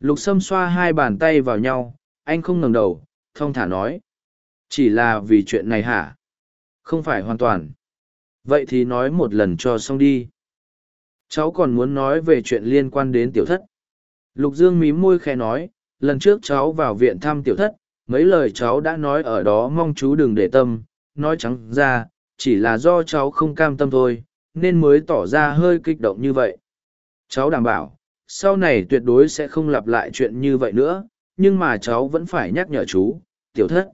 Lục sâm xoa hai bàn tay vào nhau, anh không ngẩng đầu, thong thả nói. Chỉ là vì chuyện này hả? Không phải hoàn toàn. Vậy thì nói một lần cho xong đi. Cháu còn muốn nói về chuyện liên quan đến tiểu thất. Lục Dương mím môi khẽ nói, lần trước cháu vào viện thăm tiểu thất, mấy lời cháu đã nói ở đó mong chú đừng để tâm, nói trắng ra, chỉ là do cháu không cam tâm thôi, nên mới tỏ ra hơi kích động như vậy. Cháu đảm bảo, sau này tuyệt đối sẽ không lặp lại chuyện như vậy nữa nhưng mà cháu vẫn phải nhắc nhở chú tiểu thất.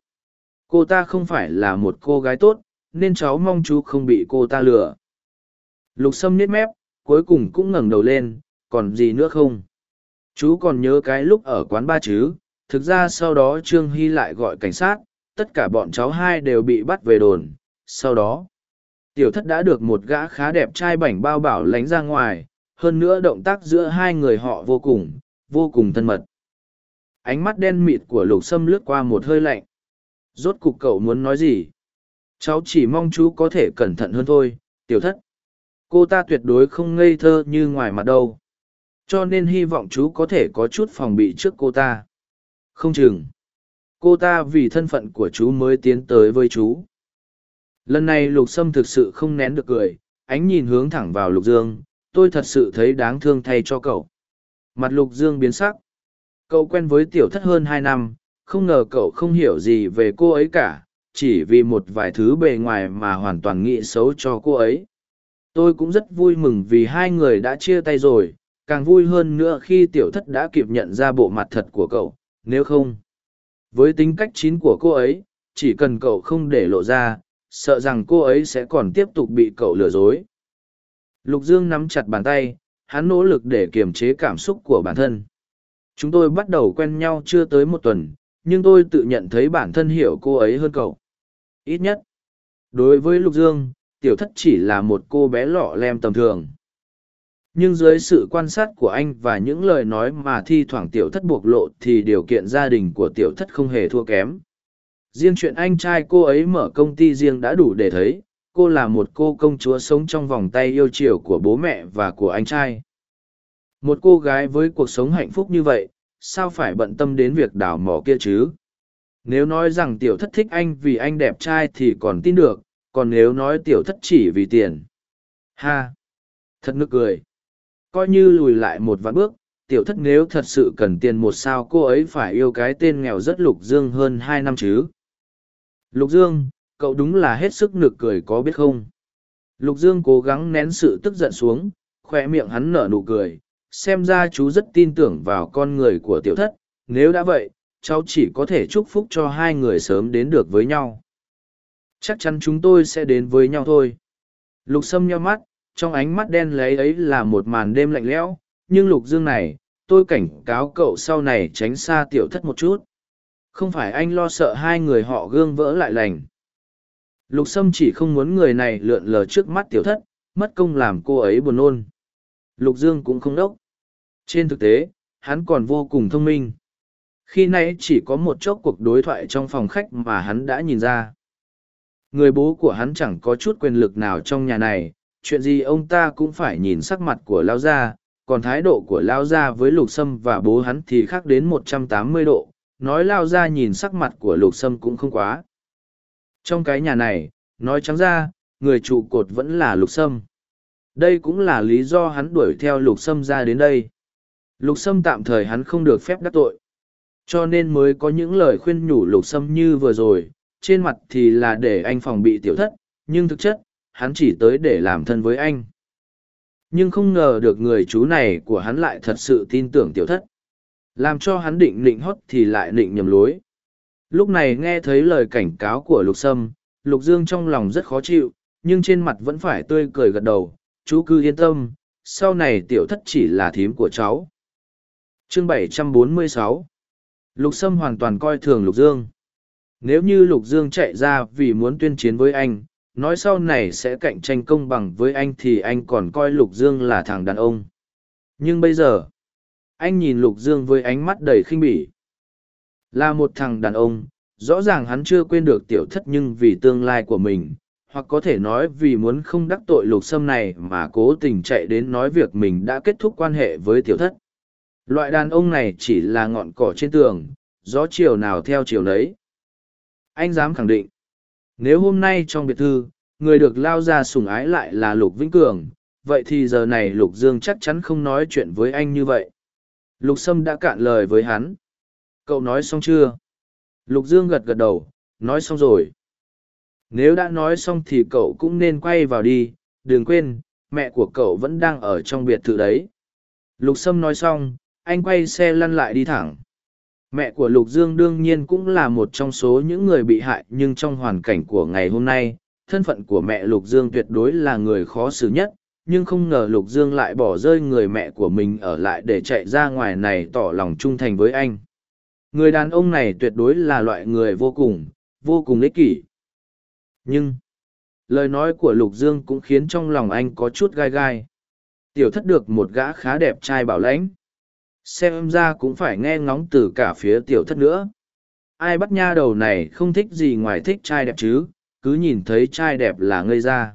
Cô ta không phải là một cô gái tốt nên cháu mong chú không bị cô ta lừa. Lục sâm nít mép cuối cùng cũng ngẩng đầu lên còn gì nữa không? Chú còn nhớ cái lúc ở quán ba chứ? Thực ra sau đó trương hy lại gọi cảnh sát tất cả bọn cháu hai đều bị bắt về đồn. Sau đó tiểu thất đã được một gã khá đẹp trai bảnh bao bảo lánh ra ngoài, hơn nữa động tác giữa hai người họ vô cùng vô cùng thân mật. Ánh mắt đen mịt của lục sâm lướt qua một hơi lạnh. Rốt cục cậu muốn nói gì? Cháu chỉ mong chú có thể cẩn thận hơn thôi, tiểu thất. Cô ta tuyệt đối không ngây thơ như ngoài mặt đâu. Cho nên hy vọng chú có thể có chút phòng bị trước cô ta. Không chừng. Cô ta vì thân phận của chú mới tiến tới với chú lần này lục sâm thực sự không nén được cười, ánh nhìn hướng thẳng vào lục dương, tôi thật sự thấy đáng thương thay cho cậu. Mặt lục dương biến sắc. Cậu quen với tiểu thất hơn hai năm, không ngờ cậu không hiểu gì về cô ấy cả, chỉ vì một vài thứ bề ngoài mà hoàn toàn nghĩ xấu cho cô ấy. Tôi cũng rất vui mừng vì hai người đã chia tay rồi, càng vui hơn nữa khi tiểu thất đã kịp nhận ra bộ mặt thật của cậu, nếu không. Với tính cách chín của cô ấy, chỉ cần cậu không để lộ ra sợ rằng cô ấy sẽ còn tiếp tục bị cậu lừa dối. Lục dương nắm chặt bàn tay, hắn nỗ lực để kiềm chế cảm xúc của bản thân. Chúng tôi bắt đầu quen nhau chưa tới một tuần, nhưng tôi tự nhận thấy bản thân hiểu cô ấy hơn cậu. Ít nhất, đối với lục dương, tiểu thất chỉ là một cô bé lọ lem tầm thường. Nhưng dưới sự quan sát của anh và những lời nói mà thi thoảng tiểu thất buộc lộ thì điều kiện gia đình của tiểu thất không hề thua kém riêng chuyện anh trai cô ấy mở công ty riêng đã đủ để thấy, cô là một cô công chúa sống trong vòng tay yêu chiều của bố mẹ và của anh trai. Một cô gái với cuộc sống hạnh phúc như vậy, sao phải bận tâm đến việc đào mỏ kia chứ? Nếu nói rằng tiểu thất thích anh vì anh đẹp trai thì còn tin được, còn nếu nói tiểu thất chỉ vì tiền. Ha! Thật nực cười. Coi như lùi lại một vạn bước, tiểu thất nếu thật sự cần tiền một sao cô ấy phải yêu cái tên nghèo rất lục dương hơn hai năm chứ lục dương, cậu đúng là hết sức nực cười có biết không? Lục dương cố gắng nén sự tức giận xuống, khoe miệng hắn nở nụ cười, xem ra chú rất tin tưởng vào con người của tiểu thất, nếu đã vậy, cháu chỉ có thể chúc phúc cho hai người sớm đến được với nhau. Chắc chắn chúng tôi sẽ đến với nhau thôi. Lục sâm nhau mắt, trong ánh mắt đen lấy ấy là một màn đêm lạnh lẽo, nhưng lục dương này, tôi cảnh cáo cậu sau này tránh xa tiểu thất một chút không phải anh lo sợ hai người họ gương vỡ lại lành. Lục sâm chỉ không muốn người này lượn lờ trước mắt tiểu thất, mất công làm cô ấy buồn nôn. Lục dương cũng không đốc. Trên thực tế, hắn còn vô cùng thông minh. Khi nãy chỉ có một chốc cuộc đối thoại trong phòng khách mà hắn đã nhìn ra. Người bố của hắn chẳng có chút quyền lực nào trong nhà này, chuyện gì ông ta cũng phải nhìn sắc mặt của lao gia, còn thái độ của lao gia với lục sâm và bố hắn thì khác đến một trăm tám mươi độ nói lao ra nhìn sắc mặt của lục sâm cũng không quá. Trong cái nhà này, nói trắng ra, người trụ cột vẫn là lục sâm. Đây cũng là lý do hắn đuổi theo lục sâm ra đến đây. Lục sâm tạm thời hắn không được phép đắc tội. Cho nên mới có những lời khuyên nhủ lục sâm như vừa rồi, trên mặt thì là để anh phòng bị tiểu thất, nhưng thực chất, hắn chỉ tới để làm thân với anh. Nhưng không ngờ được người chú này của hắn lại thật sự tin tưởng tiểu thất làm cho hắn định nịnh hót thì lại nịnh nhầm lối. Lúc này nghe thấy lời cảnh cáo của lục sâm, lục dương trong lòng rất khó chịu, nhưng trên mặt vẫn phải tươi cười gật đầu, chú cứ yên tâm, sau này tiểu thất chỉ là thím của cháu. Chương 746 lục sâm hoàn toàn coi thường lục dương. Nếu như lục dương chạy ra vì muốn tuyên chiến với anh, nói sau này sẽ cạnh tranh công bằng với anh thì anh còn coi lục dương là thằng đàn ông. Nhưng bây giờ anh nhìn lục dương với ánh mắt đầy khinh bỉ. Là một thằng đàn ông, rõ ràng hắn chưa quên được tiểu thất nhưng vì tương lai của mình, hoặc có thể nói vì muốn không đắc tội lục sâm này mà cố tình chạy đến nói việc mình đã kết thúc quan hệ với tiểu thất. Loại đàn ông này chỉ là ngọn cỏ trên tường, gió chiều nào theo chiều nấy. Anh dám khẳng định, nếu hôm nay trong biệt thư, người được lao ra sùng ái lại là lục vĩnh cường, vậy thì giờ này lục dương chắc chắn không nói chuyện với anh như vậy lục sâm đã cạn lời với hắn. Cậu nói xong chưa? Lục dương gật gật đầu nói xong rồi. Nếu đã nói xong thì cậu cũng nên quay vào đi đừng quên mẹ của cậu vẫn đang ở trong biệt thự đấy. Lục Sâm nói xong, anh quay xe lăn lại đi thẳng. Mẹ của Lục Dương đương nhiên cũng là một trong số những người bị hại nhưng trong hoàn cảnh của ngày hôm nay, thân phận của mẹ Lục Dương tuyệt đối là người khó xử nhất, nhưng không ngờ Lục Dương lại bỏ rơi người mẹ của mình ở lại để chạy ra ngoài này tỏ lòng trung thành với anh. Người đàn ông này tuyệt đối là loại người vô cùng, vô cùng ích kỷ. Nhưng, lời nói của Lục Dương cũng khiến trong lòng anh có chút gai gai. Tiểu thất được một gã khá đẹp trai bảo lãnh. Xem ra cũng phải nghe ngóng từ cả phía tiểu thất nữa. Ai bắt nha đầu này không thích gì ngoài thích trai đẹp chứ, cứ nhìn thấy trai đẹp là ngây ra.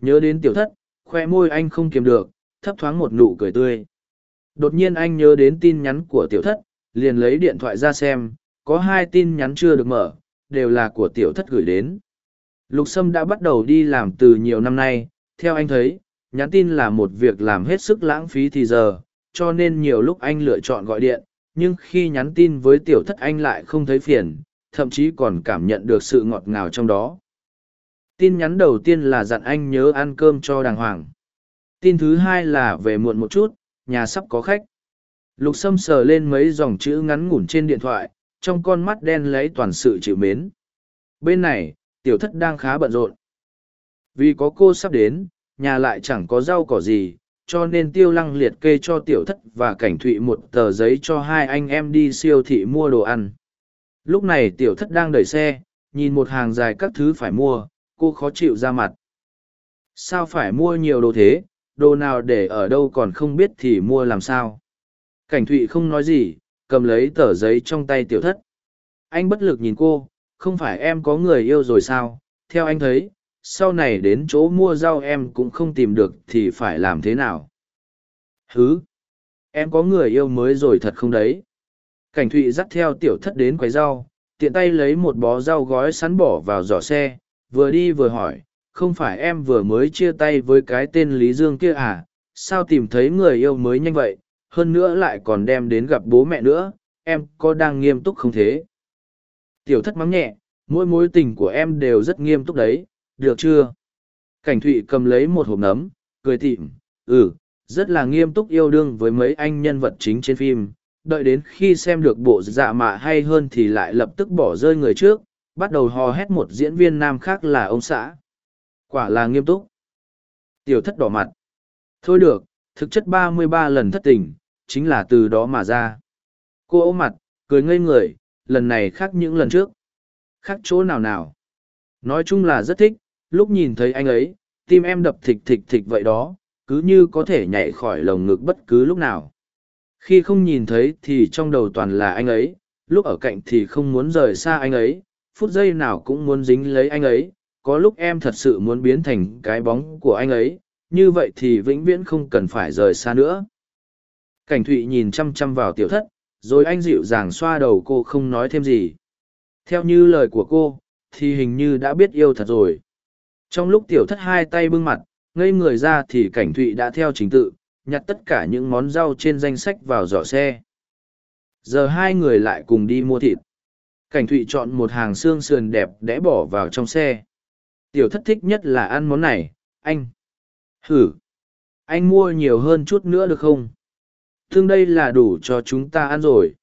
Nhớ đến tiểu thất, khoe môi anh không kiềm được, thấp thoáng một nụ cười tươi. Đột nhiên anh nhớ đến tin nhắn của tiểu thất, liền lấy điện thoại ra xem, có hai tin nhắn chưa được mở, đều là của tiểu thất gửi đến. Lục Sâm đã bắt đầu đi làm từ nhiều năm nay, theo anh thấy, nhắn tin là một việc làm hết sức lãng phí thì giờ, cho nên nhiều lúc anh lựa chọn gọi điện, nhưng khi nhắn tin với tiểu thất anh lại không thấy phiền, thậm chí còn cảm nhận được sự ngọt ngào trong đó. Tin nhắn đầu tiên là dặn anh nhớ ăn cơm cho đàng hoàng. Tin thứ hai là về muộn một chút, nhà sắp có khách. Lục Sâm sờ lên mấy dòng chữ ngắn ngủn trên điện thoại, trong con mắt đen lấy toàn sự chịu mến. Bên này, tiểu thất đang khá bận rộn. Vì có cô sắp đến, nhà lại chẳng có rau cỏ gì, cho nên tiêu lăng liệt kê cho tiểu thất và cảnh thụy một tờ giấy cho hai anh em đi siêu thị mua đồ ăn. Lúc này tiểu thất đang đẩy xe, nhìn một hàng dài các thứ phải mua, cô khó chịu ra mặt. Sao phải mua nhiều đồ thế, đồ nào để ở đâu còn không biết thì mua làm sao. Cảnh thụy không nói gì, cầm lấy tờ giấy trong tay tiểu thất. Anh bất lực nhìn cô, không phải em có người yêu rồi sao, theo anh thấy, sau này đến chỗ mua rau em cũng không tìm được thì phải làm thế nào. Hứ! Em có người yêu mới rồi thật không đấy? Cảnh thụy dắt theo tiểu thất đến quầy rau, tiện tay lấy một bó rau gói sắn bỏ vào giỏ xe, vừa đi vừa hỏi, không phải em vừa mới chia tay với cái tên Lý Dương kia à, sao tìm thấy người yêu mới nhanh vậy, hơn nữa lại còn đem đến gặp bố mẹ nữa, em có đang nghiêm túc không thế? Tiểu thất mắng nhẹ, mỗi mối tình của em đều rất nghiêm túc đấy, được chưa? Cảnh thụy cầm lấy một hộp nấm, cười tịm, ừ, rất là nghiêm túc yêu đương với mấy anh nhân vật chính trên phim. Đợi đến khi xem được bộ dạ mạ hay hơn thì lại lập tức bỏ rơi người trước, bắt đầu hò hét một diễn viên nam khác là ông xã. Quả là nghiêm túc. Tiểu thất đỏ mặt. Thôi được, thực chất ba mươi ba lần thất tình, chính là từ đó mà ra. Cô ôm mặt, cười ngây người, lần này khác những lần trước. Khác chỗ nào nào. Nói chung là rất thích, lúc nhìn thấy anh ấy, tim em đập thịch thịch thịch vậy đó, cứ như có thể nhảy khỏi lồng ngực bất cứ lúc nào. Khi không nhìn thấy thì trong đầu toàn là anh ấy, lúc ở cạnh thì không muốn rời xa anh ấy, phút giây nào cũng muốn dính lấy anh ấy, có lúc em thật sự muốn biến thành cái bóng của anh ấy, như vậy thì vĩnh viễn không cần phải rời xa nữa. Cảnh thụy nhìn chăm chăm vào tiểu thất, rồi anh dịu dàng xoa đầu cô không nói thêm gì. Theo như lời của cô, thì hình như đã biết yêu thật rồi. Trong lúc tiểu thất hai tay bưng mặt, ngây người ra thì cảnh thụy đã theo trình tự, nhặt tất cả những món rau trên danh sách vào giỏ xe. Giờ hai người lại cùng đi mua thịt. Cảnh thụy chọn một hàng xương sườn đẹp đẽ bỏ vào trong xe. Tiểu thất thích nhất là ăn món này, anh. Hử! Anh mua nhiều hơn chút nữa được không? Thương đây là đủ cho chúng ta ăn rồi.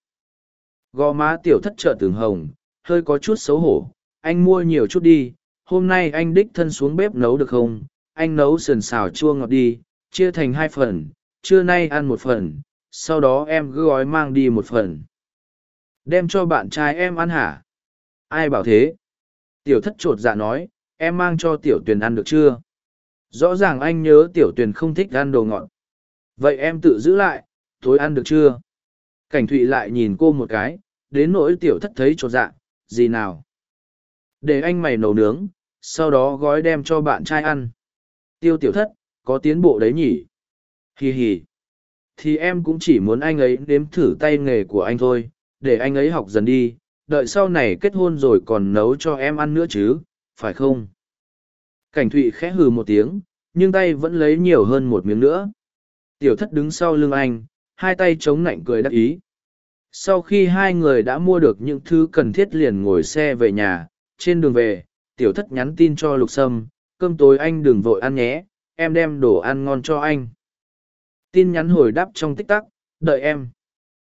Gò má tiểu thất trợ tường hồng, hơi có chút xấu hổ. Anh mua nhiều chút đi, hôm nay anh đích thân xuống bếp nấu được không? Anh nấu sườn xào chua ngọt đi, chia thành hai phần, trưa nay ăn một phần, sau đó em gói mang đi một phần. Đem cho bạn trai em ăn hả? Ai bảo thế? Tiểu thất trột dạ nói, em mang cho tiểu tuyền ăn được chưa? Rõ ràng anh nhớ tiểu tuyền không thích ăn đồ ngọt. Vậy em tự giữ lại, tối ăn được chưa? Cảnh thụy lại nhìn cô một cái, đến nỗi tiểu thất thấy trột dạ, gì nào? Để anh mày nấu nướng, sau đó gói đem cho bạn trai ăn. Tiêu tiểu thất, có tiến bộ đấy nhỉ? Hì hì. Thì em cũng chỉ muốn anh ấy nếm thử tay nghề của anh thôi, để anh ấy học dần đi, đợi sau này kết hôn rồi còn nấu cho em ăn nữa chứ, phải không? Cảnh thụy khẽ hừ một tiếng, nhưng tay vẫn lấy nhiều hơn một miếng nữa. Tiểu thất đứng sau lưng anh, hai tay chống nạnh cười đắc ý. Sau khi hai người đã mua được những thứ cần thiết liền ngồi xe về nhà, trên đường về, tiểu thất nhắn tin cho lục sâm, cơm tối anh đừng vội ăn nhé, em đem đồ ăn ngon cho anh. Tin nhắn hồi đáp trong tích tắc, đợi em.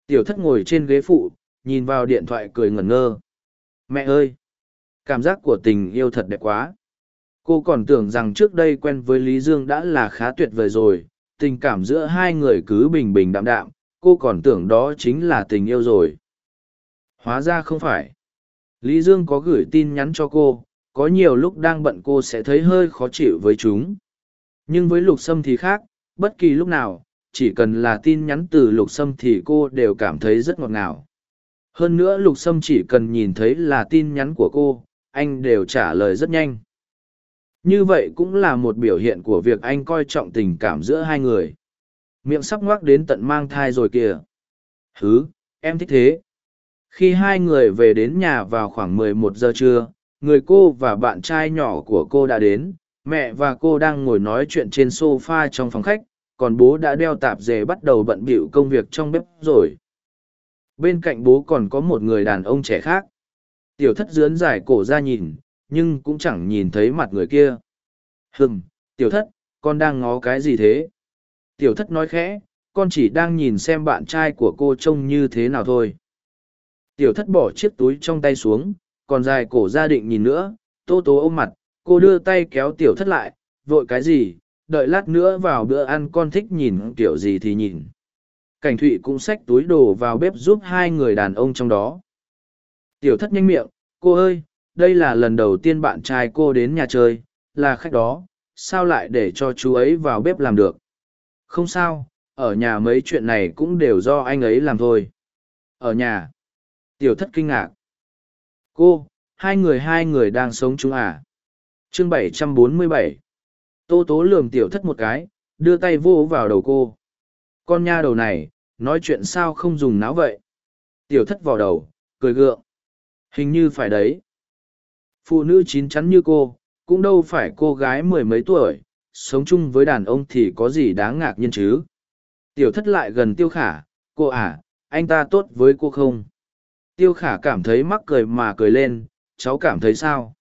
Tiểu thất ngồi trên ghế phụ, nhìn vào điện thoại cười ngẩn ngơ. Mẹ ơi! Cảm giác của tình yêu thật đẹp quá. Cô còn tưởng rằng trước đây quen với Lý Dương đã là khá tuyệt vời rồi, tình cảm giữa hai người cứ bình bình đạm đạm, cô còn tưởng đó chính là tình yêu rồi. Hóa ra không phải. Lý Dương có gửi tin nhắn cho cô, có nhiều lúc đang bận cô sẽ thấy hơi khó chịu với chúng. Nhưng với lục sâm thì khác, bất kỳ lúc nào, chỉ cần là tin nhắn từ lục sâm thì cô đều cảm thấy rất ngọt ngào. Hơn nữa lục sâm chỉ cần nhìn thấy là tin nhắn của cô, anh đều trả lời rất nhanh. Như vậy cũng là một biểu hiện của việc anh coi trọng tình cảm giữa hai người. Miệng sắp ngoác đến tận mang thai rồi kìa. Hứ, em thích thế. Khi hai người về đến nhà vào khoảng 11 giờ trưa, người cô và bạn trai nhỏ của cô đã đến, mẹ và cô đang ngồi nói chuyện trên sofa trong phòng khách, còn bố đã đeo tạp dề bắt đầu bận bịu công việc trong bếp rồi. Bên cạnh bố còn có một người đàn ông trẻ khác. Tiểu thất dướn dài cổ ra nhìn, nhưng cũng chẳng nhìn thấy mặt người kia. Hừm, tiểu thất, con đang ngó cái gì thế? Tiểu thất nói khẽ, con chỉ đang nhìn xem bạn trai của cô trông như thế nào thôi. Tiểu thất bỏ chiếc túi trong tay xuống, còn dài cổ ra định nhìn nữa, tô tố ôm mặt, cô đưa tay kéo tiểu thất lại, vội cái gì, đợi lát nữa vào bữa ăn con thích nhìn kiểu gì thì nhìn. Cảnh thụy cũng xách túi đồ vào bếp giúp hai người đàn ông trong đó. Tiểu thất nhanh miệng, cô ơi, đây là lần đầu tiên bạn trai cô đến nhà chơi, là khách đó, sao lại để cho chú ấy vào bếp làm được? Không sao, ở nhà mấy chuyện này cũng đều do anh ấy làm thôi. Ở nhà. Tiểu thất kinh ngạc. Cô, hai người hai người đang sống chúng à? Chương 747 Tô tố lườm tiểu thất một cái, đưa tay vô vào đầu cô. Con nha đầu này, nói chuyện sao không dùng não vậy? Tiểu thất vào đầu, cười gượng. Hình như phải đấy. Phụ nữ chín chắn như cô, cũng đâu phải cô gái mười mấy tuổi, sống chung với đàn ông thì có gì đáng ngạc nhiên chứ. Tiểu thất lại gần tiêu khả, cô à, anh ta tốt với cô không? Tiêu khả cảm thấy mắc cười mà cười lên, cháu cảm thấy sao?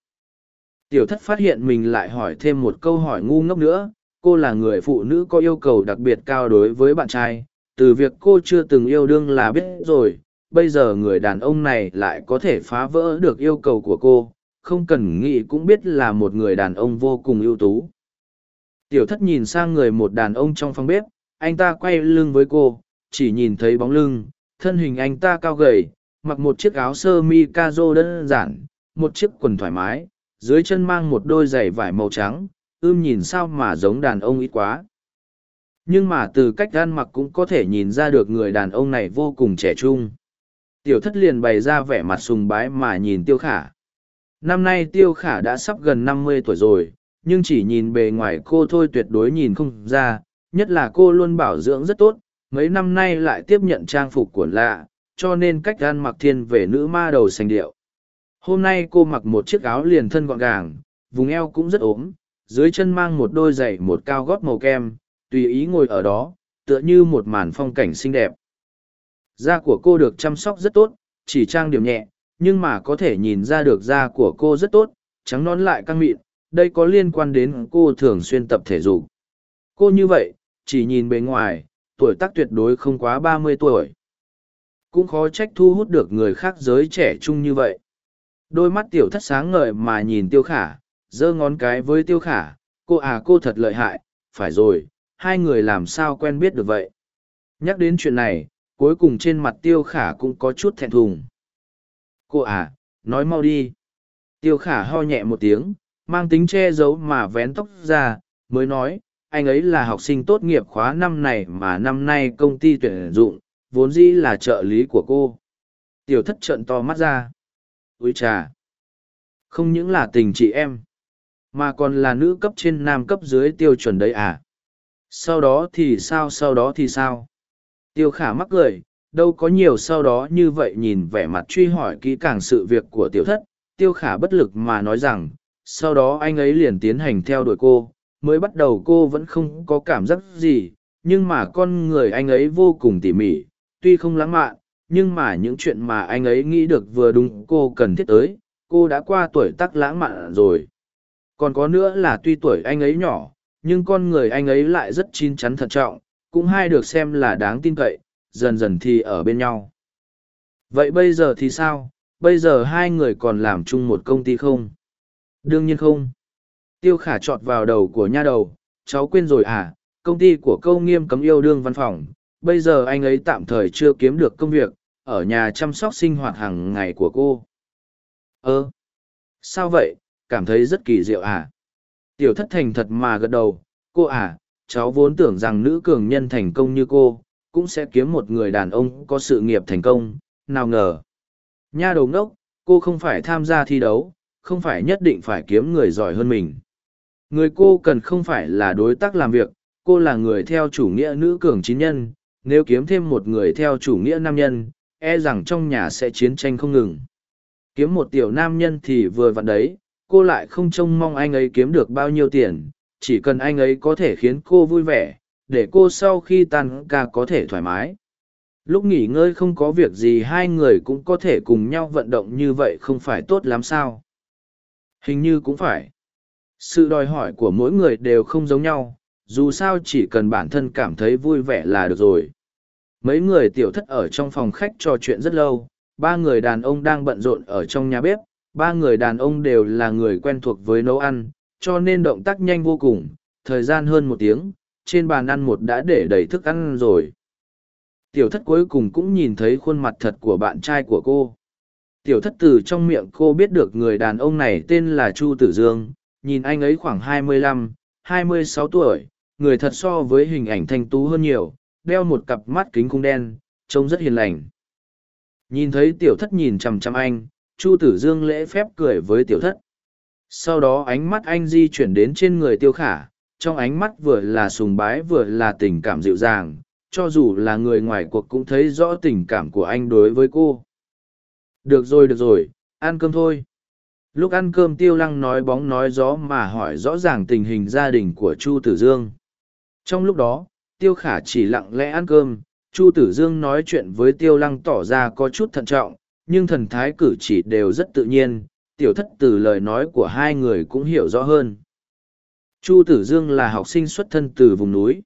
Tiểu thất phát hiện mình lại hỏi thêm một câu hỏi ngu ngốc nữa, cô là người phụ nữ có yêu cầu đặc biệt cao đối với bạn trai, từ việc cô chưa từng yêu đương là biết rồi, bây giờ người đàn ông này lại có thể phá vỡ được yêu cầu của cô, không cần nghĩ cũng biết là một người đàn ông vô cùng ưu tú. Tiểu thất nhìn sang người một đàn ông trong phòng bếp, anh ta quay lưng với cô, chỉ nhìn thấy bóng lưng, thân hình anh ta cao gầy, mặc một chiếc áo sơ mi cazo đơn giản, một chiếc quần thoải mái, dưới chân mang một đôi giày vải màu trắng, ưm nhìn sao mà giống đàn ông ít quá. Nhưng mà từ cách ăn mặc cũng có thể nhìn ra được người đàn ông này vô cùng trẻ trung. Tiểu thất liền bày ra vẻ mặt sùng bái mà nhìn tiêu khả. Năm nay tiêu khả đã sắp gần năm mươi tuổi rồi, nhưng chỉ nhìn bề ngoài cô thôi tuyệt đối nhìn không ra, nhất là cô luôn bảo dưỡng rất tốt, mấy năm nay lại tiếp nhận trang phục của lạ, cho nên cách ăn mặc thiên về nữ ma đầu xanh điệu. Hôm nay cô mặc một chiếc áo liền thân gọn gàng, vùng eo cũng rất ốm, dưới chân mang một đôi giày một cao gót màu kem, tùy ý ngồi ở đó, tựa như một màn phong cảnh xinh đẹp. Da của cô được chăm sóc rất tốt, chỉ trang điểm nhẹ, nhưng mà có thể nhìn ra được da của cô rất tốt, trắng nón lại căng mịn, đây có liên quan đến cô thường xuyên tập thể dục. Cô như vậy, chỉ nhìn bề ngoài, tuổi tác tuyệt đối không quá ba mươi tuổi. Cũng khó trách thu hút được người khác giới trẻ trung như vậy. Đôi mắt tiểu thất sáng ngời mà nhìn tiêu khả, giơ ngón cái với tiêu khả, cô à cô thật lợi hại, phải rồi, hai người làm sao quen biết được vậy. Nhắc đến chuyện này, cuối cùng trên mặt tiêu khả cũng có chút thẹn thùng. Cô à, nói mau đi. Tiêu khả ho nhẹ một tiếng, mang tính che giấu mà vén tóc ra, mới nói, anh ấy là học sinh tốt nghiệp khóa năm này mà năm nay công ty tuyển dụng, vốn dĩ là trợ lý của cô. Tiểu thất trận to mắt ra. Úi trà! Không những là tình chị em, mà còn là nữ cấp trên nam cấp dưới tiêu chuẩn đấy à? Sau đó thì sao sau đó thì sao? Tiêu khả mắc cười, đâu có nhiều sau đó như vậy nhìn vẻ mặt truy hỏi kỹ càng sự việc của tiểu thất, tiêu khả bất lực mà nói rằng, sau đó anh ấy liền tiến hành theo đuổi cô, mới bắt đầu cô vẫn không có cảm giác gì, nhưng mà con người anh ấy vô cùng tỉ mỉ, tuy không lãng mạn, nhưng mà những chuyện mà anh ấy nghĩ được vừa đúng cô cần thiết tới, cô đã qua tuổi tác lãng mạn rồi. Còn có nữa là tuy tuổi anh ấy nhỏ, nhưng con người anh ấy lại rất chín chắn thận trọng, cũng hai được xem là đáng tin cậy, dần dần thì ở bên nhau. Vậy bây giờ thì sao? Bây giờ hai người còn làm chung một công ty không? Đương nhiên không. Tiêu khả chọt vào đầu của nha đầu, cháu quên rồi à, công ty của câu nghiêm cấm yêu đương văn phòng, bây giờ anh ấy tạm thời chưa kiếm được công việc, ở nhà chăm sóc sinh hoạt hàng ngày của cô. Ơ, sao vậy, cảm thấy rất kỳ diệu à? Tiểu thất thành thật mà gật đầu, cô à, cháu vốn tưởng rằng nữ cường nhân thành công như cô, cũng sẽ kiếm một người đàn ông có sự nghiệp thành công, nào ngờ. Nha đầu ngốc, cô không phải tham gia thi đấu, không phải nhất định phải kiếm người giỏi hơn mình. Người cô cần không phải là đối tác làm việc, cô là người theo chủ nghĩa nữ cường chính nhân, nếu kiếm thêm một người theo chủ nghĩa nam nhân, e rằng trong nhà sẽ chiến tranh không ngừng. Kiếm một tiểu nam nhân thì vừa vặn đấy, cô lại không trông mong anh ấy kiếm được bao nhiêu tiền, chỉ cần anh ấy có thể khiến cô vui vẻ, để cô sau khi tan ca có thể thoải mái. Lúc nghỉ ngơi không có việc gì hai người cũng có thể cùng nhau vận động như vậy không phải tốt lắm sao? Hình như cũng phải. Sự đòi hỏi của mỗi người đều không giống nhau, dù sao chỉ cần bản thân cảm thấy vui vẻ là được rồi. Mấy người tiểu thất ở trong phòng khách trò chuyện rất lâu, ba người đàn ông đang bận rộn ở trong nhà bếp, ba người đàn ông đều là người quen thuộc với nấu ăn, cho nên động tác nhanh vô cùng, thời gian hơn một tiếng, trên bàn ăn một đã để đầy thức ăn rồi. Tiểu thất cuối cùng cũng nhìn thấy khuôn mặt thật của bạn trai của cô. Tiểu thất từ trong miệng cô biết được người đàn ông này tên là Chu Tử Dương, nhìn anh ấy khoảng 25, 26 tuổi, người thật so với hình ảnh thanh tú hơn nhiều, đeo một cặp mắt kính cung đen, trông rất hiền lành. Nhìn thấy tiểu thất nhìn chằm chằm anh, Chu Tử Dương lễ phép cười với tiểu thất. Sau đó ánh mắt anh di chuyển đến trên người tiêu khả, trong ánh mắt vừa là sùng bái vừa là tình cảm dịu dàng, cho dù là người ngoài cuộc cũng thấy rõ tình cảm của anh đối với cô. Được rồi được rồi, ăn cơm thôi. Lúc ăn cơm tiêu lăng nói bóng nói gió mà hỏi rõ ràng tình hình gia đình của Chu Tử Dương. Trong lúc đó, tiêu khả chỉ lặng lẽ ăn cơm, Chu Tử Dương nói chuyện với tiêu lăng tỏ ra có chút thận trọng, nhưng thần thái cử chỉ đều rất tự nhiên, tiểu thất từ lời nói của hai người cũng hiểu rõ hơn. Chu Tử Dương là học sinh xuất thân từ vùng núi.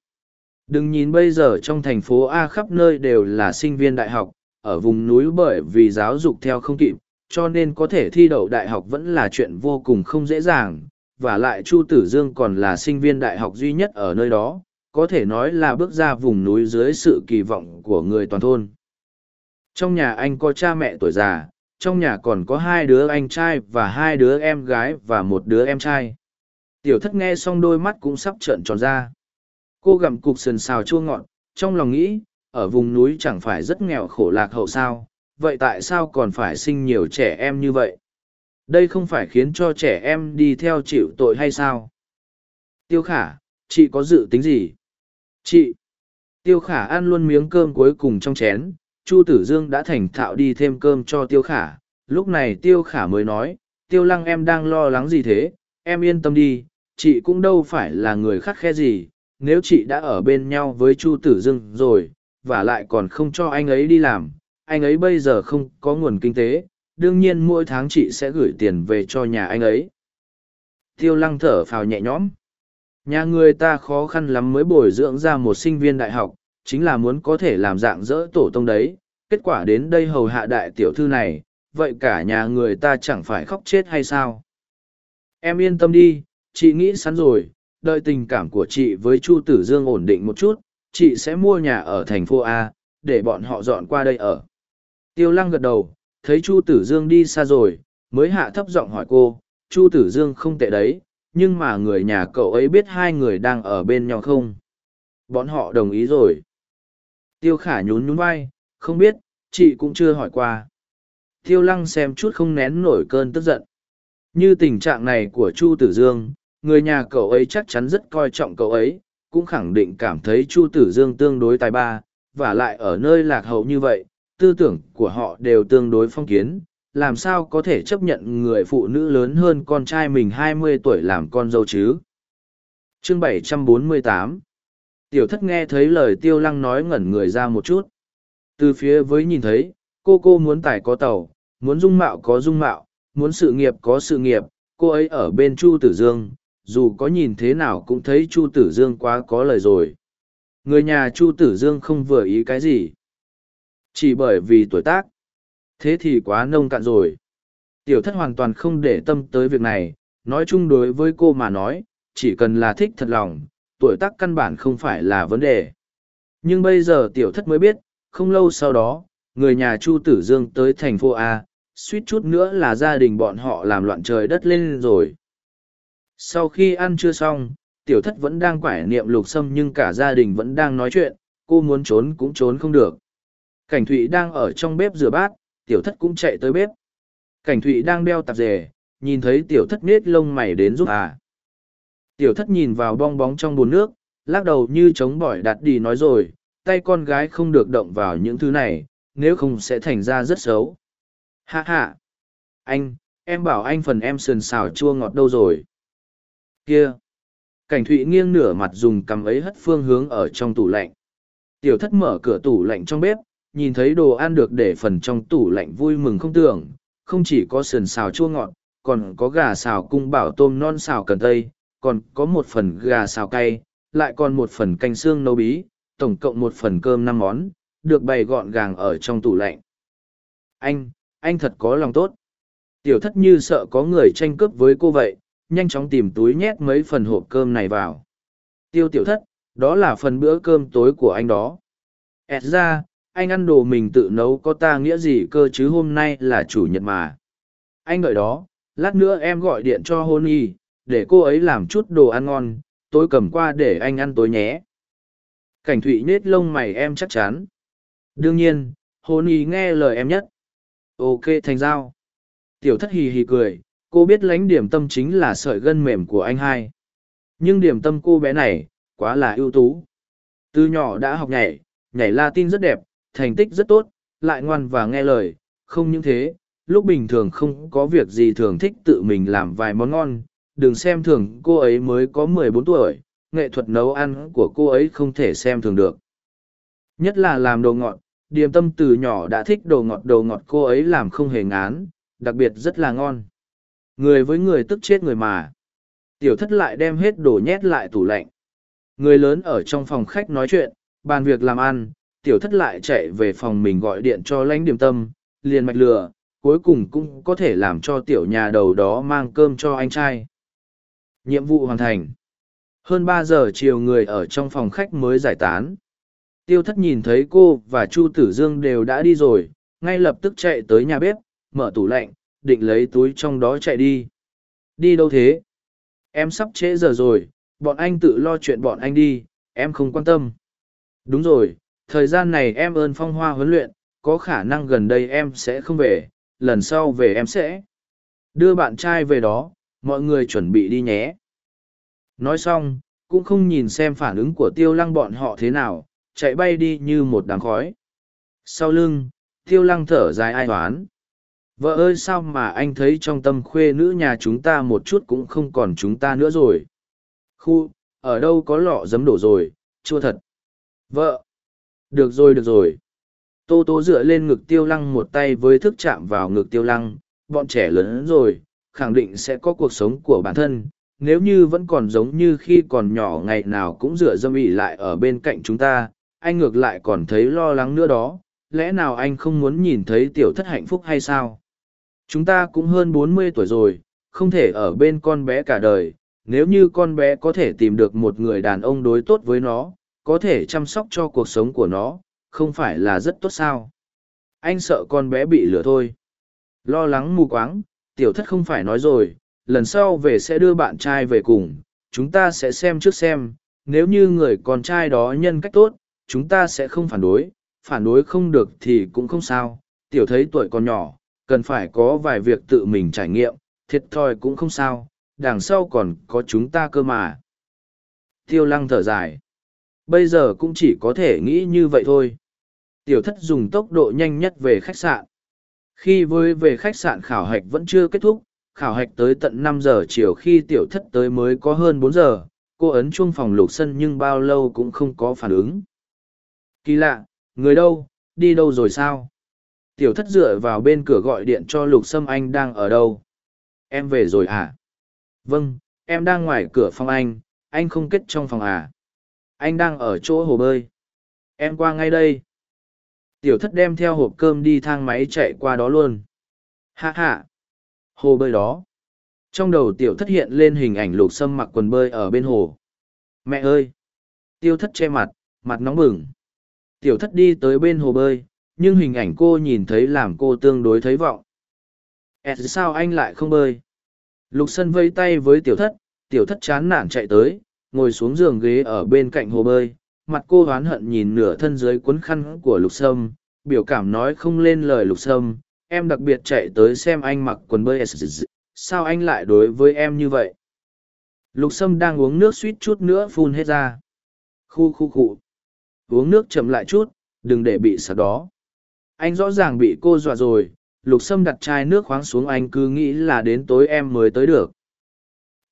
Đừng nhìn bây giờ trong thành phố A khắp nơi đều là sinh viên đại học, ở vùng núi bởi vì giáo dục theo không kịp, cho nên có thể thi đậu đại học vẫn là chuyện vô cùng không dễ dàng. Và lại Chu Tử Dương còn là sinh viên đại học duy nhất ở nơi đó, có thể nói là bước ra vùng núi dưới sự kỳ vọng của người toàn thôn. Trong nhà anh có cha mẹ tuổi già, trong nhà còn có hai đứa anh trai và hai đứa em gái và một đứa em trai. Tiểu thất nghe xong đôi mắt cũng sắp trợn tròn ra. Cô gặm cục sườn xào chua ngọt, trong lòng nghĩ, ở vùng núi chẳng phải rất nghèo khổ lạc hậu sao, vậy tại sao còn phải sinh nhiều trẻ em như vậy? Đây không phải khiến cho trẻ em đi theo chịu tội hay sao? Tiêu khả, chị có dự tính gì? Chị! Tiêu khả ăn luôn miếng cơm cuối cùng trong chén, Chu Tử Dương đã thành thạo đi thêm cơm cho Tiêu khả. Lúc này Tiêu khả mới nói, Tiêu lăng em đang lo lắng gì thế, em yên tâm đi, chị cũng đâu phải là người khắc khe gì, nếu chị đã ở bên nhau với Chu Tử Dương rồi, và lại còn không cho anh ấy đi làm, anh ấy bây giờ không có nguồn kinh tế, đương nhiên mỗi tháng chị sẽ gửi tiền về cho nhà anh ấy. Tiêu lăng thở phào nhẹ nhõm. Nhà người ta khó khăn lắm mới bồi dưỡng ra một sinh viên đại học, chính là muốn có thể làm dạng dỡ tổ tông đấy. Kết quả đến đây hầu hạ đại tiểu thư này, vậy cả nhà người ta chẳng phải khóc chết hay sao? Em yên tâm đi, chị nghĩ sẵn rồi, đợi tình cảm của chị với Chu Tử Dương ổn định một chút, chị sẽ mua nhà ở thành phố A, để bọn họ dọn qua đây ở. Tiêu lăng gật đầu, thấy Chu Tử Dương đi xa rồi, mới hạ thấp giọng hỏi cô, Chu Tử Dương không tệ đấy, nhưng mà người nhà cậu ấy biết hai người đang ở bên nhau không? Bọn họ đồng ý rồi. Tiêu khả nhún nhún vai, không biết, chị cũng chưa hỏi qua. Tiêu lăng xem chút không nén nổi cơn tức giận. Như tình trạng này của Chu Tử Dương, người nhà cậu ấy chắc chắn rất coi trọng cậu ấy, cũng khẳng định cảm thấy Chu Tử Dương tương đối tài ba, và lại ở nơi lạc hậu như vậy, tư tưởng của họ đều tương đối phong kiến, làm sao có thể chấp nhận người phụ nữ lớn hơn con trai mình hai mươi tuổi làm con dâu chứ? Chương bảy trăm bốn mươi tám Tiểu thất nghe thấy lời tiêu lăng nói ngẩn người ra một chút. Từ phía với nhìn thấy, cô cô muốn tài có tàu, muốn dung mạo có dung mạo, muốn sự nghiệp có sự nghiệp, cô ấy ở bên Chu Tử Dương, dù có nhìn thế nào cũng thấy Chu Tử Dương quá có lời rồi. Người nhà Chu Tử Dương không vừa ý cái gì. Chỉ bởi vì tuổi tác. Thế thì quá nông cạn rồi. Tiểu thất hoàn toàn không để tâm tới việc này, nói chung đối với cô mà nói, chỉ cần là thích thật lòng, tuổi tác căn bản không phải là vấn đề. Nhưng bây giờ tiểu thất mới biết, không lâu sau đó, người nhà Chu Tử Dương tới thành phố A, suýt chút nữa là gia đình bọn họ làm loạn trời đất lên rồi. Sau khi ăn chưa xong, tiểu thất vẫn đang quải niệm lục sâm nhưng cả gia đình vẫn đang nói chuyện, cô muốn trốn cũng trốn không được. Cảnh Thụy đang ở trong bếp rửa bát, tiểu thất cũng chạy tới bếp. Cảnh Thụy đang đeo tạp dề, nhìn thấy tiểu thất nết lông mày đến giúp à. Tiểu thất nhìn vào bong bóng trong bồn nước, lắc đầu như chống bỏi đặt đi nói rồi, tay con gái không được động vào những thứ này, nếu không sẽ thành ra rất xấu. Hạ hạ! Anh, em bảo anh phần em sườn xào chua ngọt đâu rồi? Kia! Cảnh thụy nghiêng nửa mặt dùng cầm ấy hất phương hướng ở trong tủ lạnh. Tiểu thất mở cửa tủ lạnh trong bếp, nhìn thấy đồ ăn được để phần trong tủ lạnh vui mừng không tưởng, không chỉ có sườn xào chua ngọt, còn có gà xào cung bảo tôm non xào cần tây, còn có một phần gà xào cay, lại còn một phần canh xương nấu bí, tổng cộng một phần cơm năm món, được bày gọn gàng ở trong tủ lạnh. Anh, anh thật có lòng tốt. Tiểu thất như sợ có người tranh cướp với cô vậy, nhanh chóng tìm túi nhét mấy phần hộp cơm này vào. Tiêu tiểu thất, đó là phần bữa cơm tối của anh đó. Ẹt ra, anh ăn đồ mình tự nấu có ta nghĩa gì cơ chứ hôm nay là chủ nhật mà. Anh đợi đó, lát nữa em gọi điện cho hôn y, để cô ấy làm chút đồ ăn ngon, tôi cầm qua để anh ăn tối nhé. Cảnh thụy nết lông mày em chắc chắn. Đương nhiên, hôn y nghe lời em nhất. Ok thành giao. Tiểu thất hì hì cười, cô biết lánh điểm tâm chính là sợi gân mềm của anh hai. Nhưng điểm tâm cô bé này, quá là ưu tú. Từ nhỏ đã học nhảy, nhảy Latin rất đẹp, thành tích rất tốt, lại ngoan và nghe lời, không những thế, lúc bình thường không có việc gì thường thích tự mình làm vài món ngon, đừng xem thường cô ấy mới có mười bốn tuổi, nghệ thuật nấu ăn của cô ấy không thể xem thường được. Nhất là làm đồ ngọt, điềm tâm từ nhỏ đã thích đồ ngọt đồ ngọt cô ấy làm không hề ngán, đặc biệt rất là ngon. Người với người tức chết người mà. Tiểu thất lại đem hết đồ nhét lại tủ lạnh. Người lớn ở trong phòng khách nói chuyện, bàn việc làm ăn, tiểu thất lại chạy về phòng mình gọi điện cho lãnh điểm tâm, liền mạch lừa, cuối cùng cũng có thể làm cho tiểu nhà đầu đó mang cơm cho anh trai. Nhiệm vụ hoàn thành. Hơn ba giờ chiều người ở trong phòng khách mới giải tán. Tiêu thất nhìn thấy cô và Chu Tử Dương đều đã đi rồi, ngay lập tức chạy tới nhà bếp, mở tủ lạnh, định lấy túi trong đó chạy đi. Đi đâu thế? Em sắp trễ giờ rồi, bọn anh tự lo chuyện bọn anh đi, em không quan tâm. Đúng rồi, thời gian này em ơn phong hoa huấn luyện, có khả năng gần đây em sẽ không về, lần sau về em sẽ đưa bạn trai về đó, mọi người chuẩn bị đi nhé. Nói xong, cũng không nhìn xem phản ứng của tiêu lăng bọn họ thế nào, chạy bay đi như một đám khói. Sau lưng, tiêu lăng thở dài ai toán. Vợ ơi sao mà anh thấy trong tâm khuê nữ nhà chúng ta một chút cũng không còn chúng ta nữa rồi. Khu, ở đâu có lọ giấm đổ rồi, chua thật. Vợ. Được rồi được rồi. Tô tô dựa lên ngực tiêu lăng một tay với thức chạm vào ngực tiêu lăng, bọn trẻ lớn rồi, khẳng định sẽ có cuộc sống của bản thân. Nếu như vẫn còn giống như khi còn nhỏ ngày nào cũng dựa dâm ỉ lại ở bên cạnh chúng ta, anh ngược lại còn thấy lo lắng nữa đó. Lẽ nào anh không muốn nhìn thấy tiểu thất hạnh phúc hay sao? Chúng ta cũng hơn bốn mươi tuổi rồi, không thể ở bên con bé cả đời. Nếu như con bé có thể tìm được một người đàn ông đối tốt với nó, có thể chăm sóc cho cuộc sống của nó, không phải là rất tốt sao? Anh sợ con bé bị lửa thôi. Lo lắng mù quáng, tiểu thất không phải nói rồi, lần sau về sẽ đưa bạn trai về cùng, chúng ta sẽ xem trước xem, nếu như người con trai đó nhân cách tốt, chúng ta sẽ không phản đối, phản đối không được thì cũng không sao, tiểu thấy tuổi còn nhỏ, cần phải có vài việc tự mình trải nghiệm, thiệt thòi cũng không sao, đằng sau còn có chúng ta cơ mà. Tiêu lăng thở dài. Bây giờ cũng chỉ có thể nghĩ như vậy thôi. Tiểu thất dùng tốc độ nhanh nhất về khách sạn. Khi với về khách sạn khảo hạch vẫn chưa kết thúc, khảo hạch tới tận năm giờ chiều khi tiểu thất tới mới có hơn bốn giờ, cô ấn chuông phòng lục sân nhưng bao lâu cũng không có phản ứng. Kỳ lạ, người đâu, đi đâu rồi sao? Tiểu thất dựa vào bên cửa gọi điện cho lục sâm anh đang ở đâu? Em về rồi à? Vâng, em đang ngoài cửa phòng anh, anh không kết trong phòng à? Anh đang ở chỗ hồ bơi. Em qua ngay đây. Tiểu thất đem theo hộp cơm đi thang máy chạy qua đó luôn. Hạ hạ hồ bơi đó. Trong đầu tiểu thất hiện lên hình ảnh lục sâm mặc quần bơi ở bên hồ. Mẹ ơi. Tiêu thất che mặt mặt nóng bừng. Tiểu thất đi tới bên hồ bơi, nhưng hình ảnh cô nhìn thấy làm cô tương đối thấy vọng. Ẹt sao anh lại không bơi? Lục sân vây tay với tiểu thất tiểu thất chán nản chạy tới ngồi xuống giường ghế ở bên cạnh hồ bơi, mặt cô oán hận nhìn nửa thân dưới cuốn khăn của lục sâm, biểu cảm nói không lên lời lục sâm, em đặc biệt chạy tới xem anh mặc quần bơi sao anh lại đối với em như vậy? Lục sâm đang uống nước suýt chút nữa phun hết ra. Khu khu khu. Uống nước chậm lại chút, đừng để bị sợ đó. Anh rõ ràng bị cô dọa rồi, lục sâm đặt chai nước khoáng xuống anh cứ nghĩ là đến tối em mới tới được.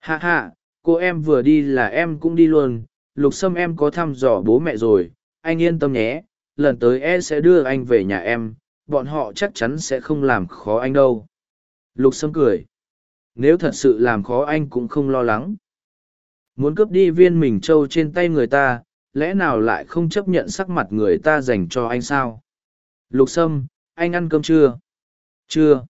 Hạ hạ cô em vừa đi là em cũng đi luôn, lục sâm em có thăm dò bố mẹ rồi, anh yên tâm nhé, lần tới e sẽ đưa anh về nhà em, bọn họ chắc chắn sẽ không làm khó anh đâu. Lục sâm cười. Nếu thật sự làm khó anh cũng không lo lắng. Muốn cướp đi viên mình trâu trên tay người ta, lẽ nào lại không chấp nhận sắc mặt người ta dành cho anh sao? Lục sâm, anh ăn cơm chưa? Chưa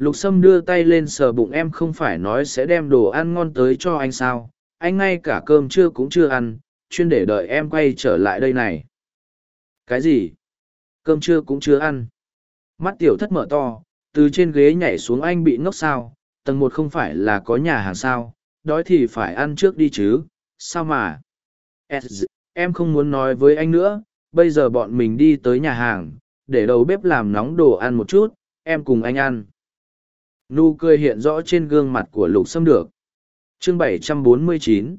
lục sâm đưa tay lên sờ bụng em không phải nói sẽ đem đồ ăn ngon tới cho anh sao? Anh ngay cả cơm trưa cũng chưa ăn, chuyên để đợi em quay trở lại đây này. Cái gì? Cơm trưa cũng chưa ăn. Mắt tiểu thất mở to, từ trên ghế nhảy xuống anh bị ngốc sao? Tầng một không phải là có nhà hàng sao? Đói thì phải ăn trước đi chứ, sao mà? Em không muốn nói với anh nữa, bây giờ bọn mình đi tới nhà hàng, để đầu bếp làm nóng đồ ăn một chút, em cùng anh ăn nụ cười hiện rõ trên gương mặt của lục sâm được. Chương 749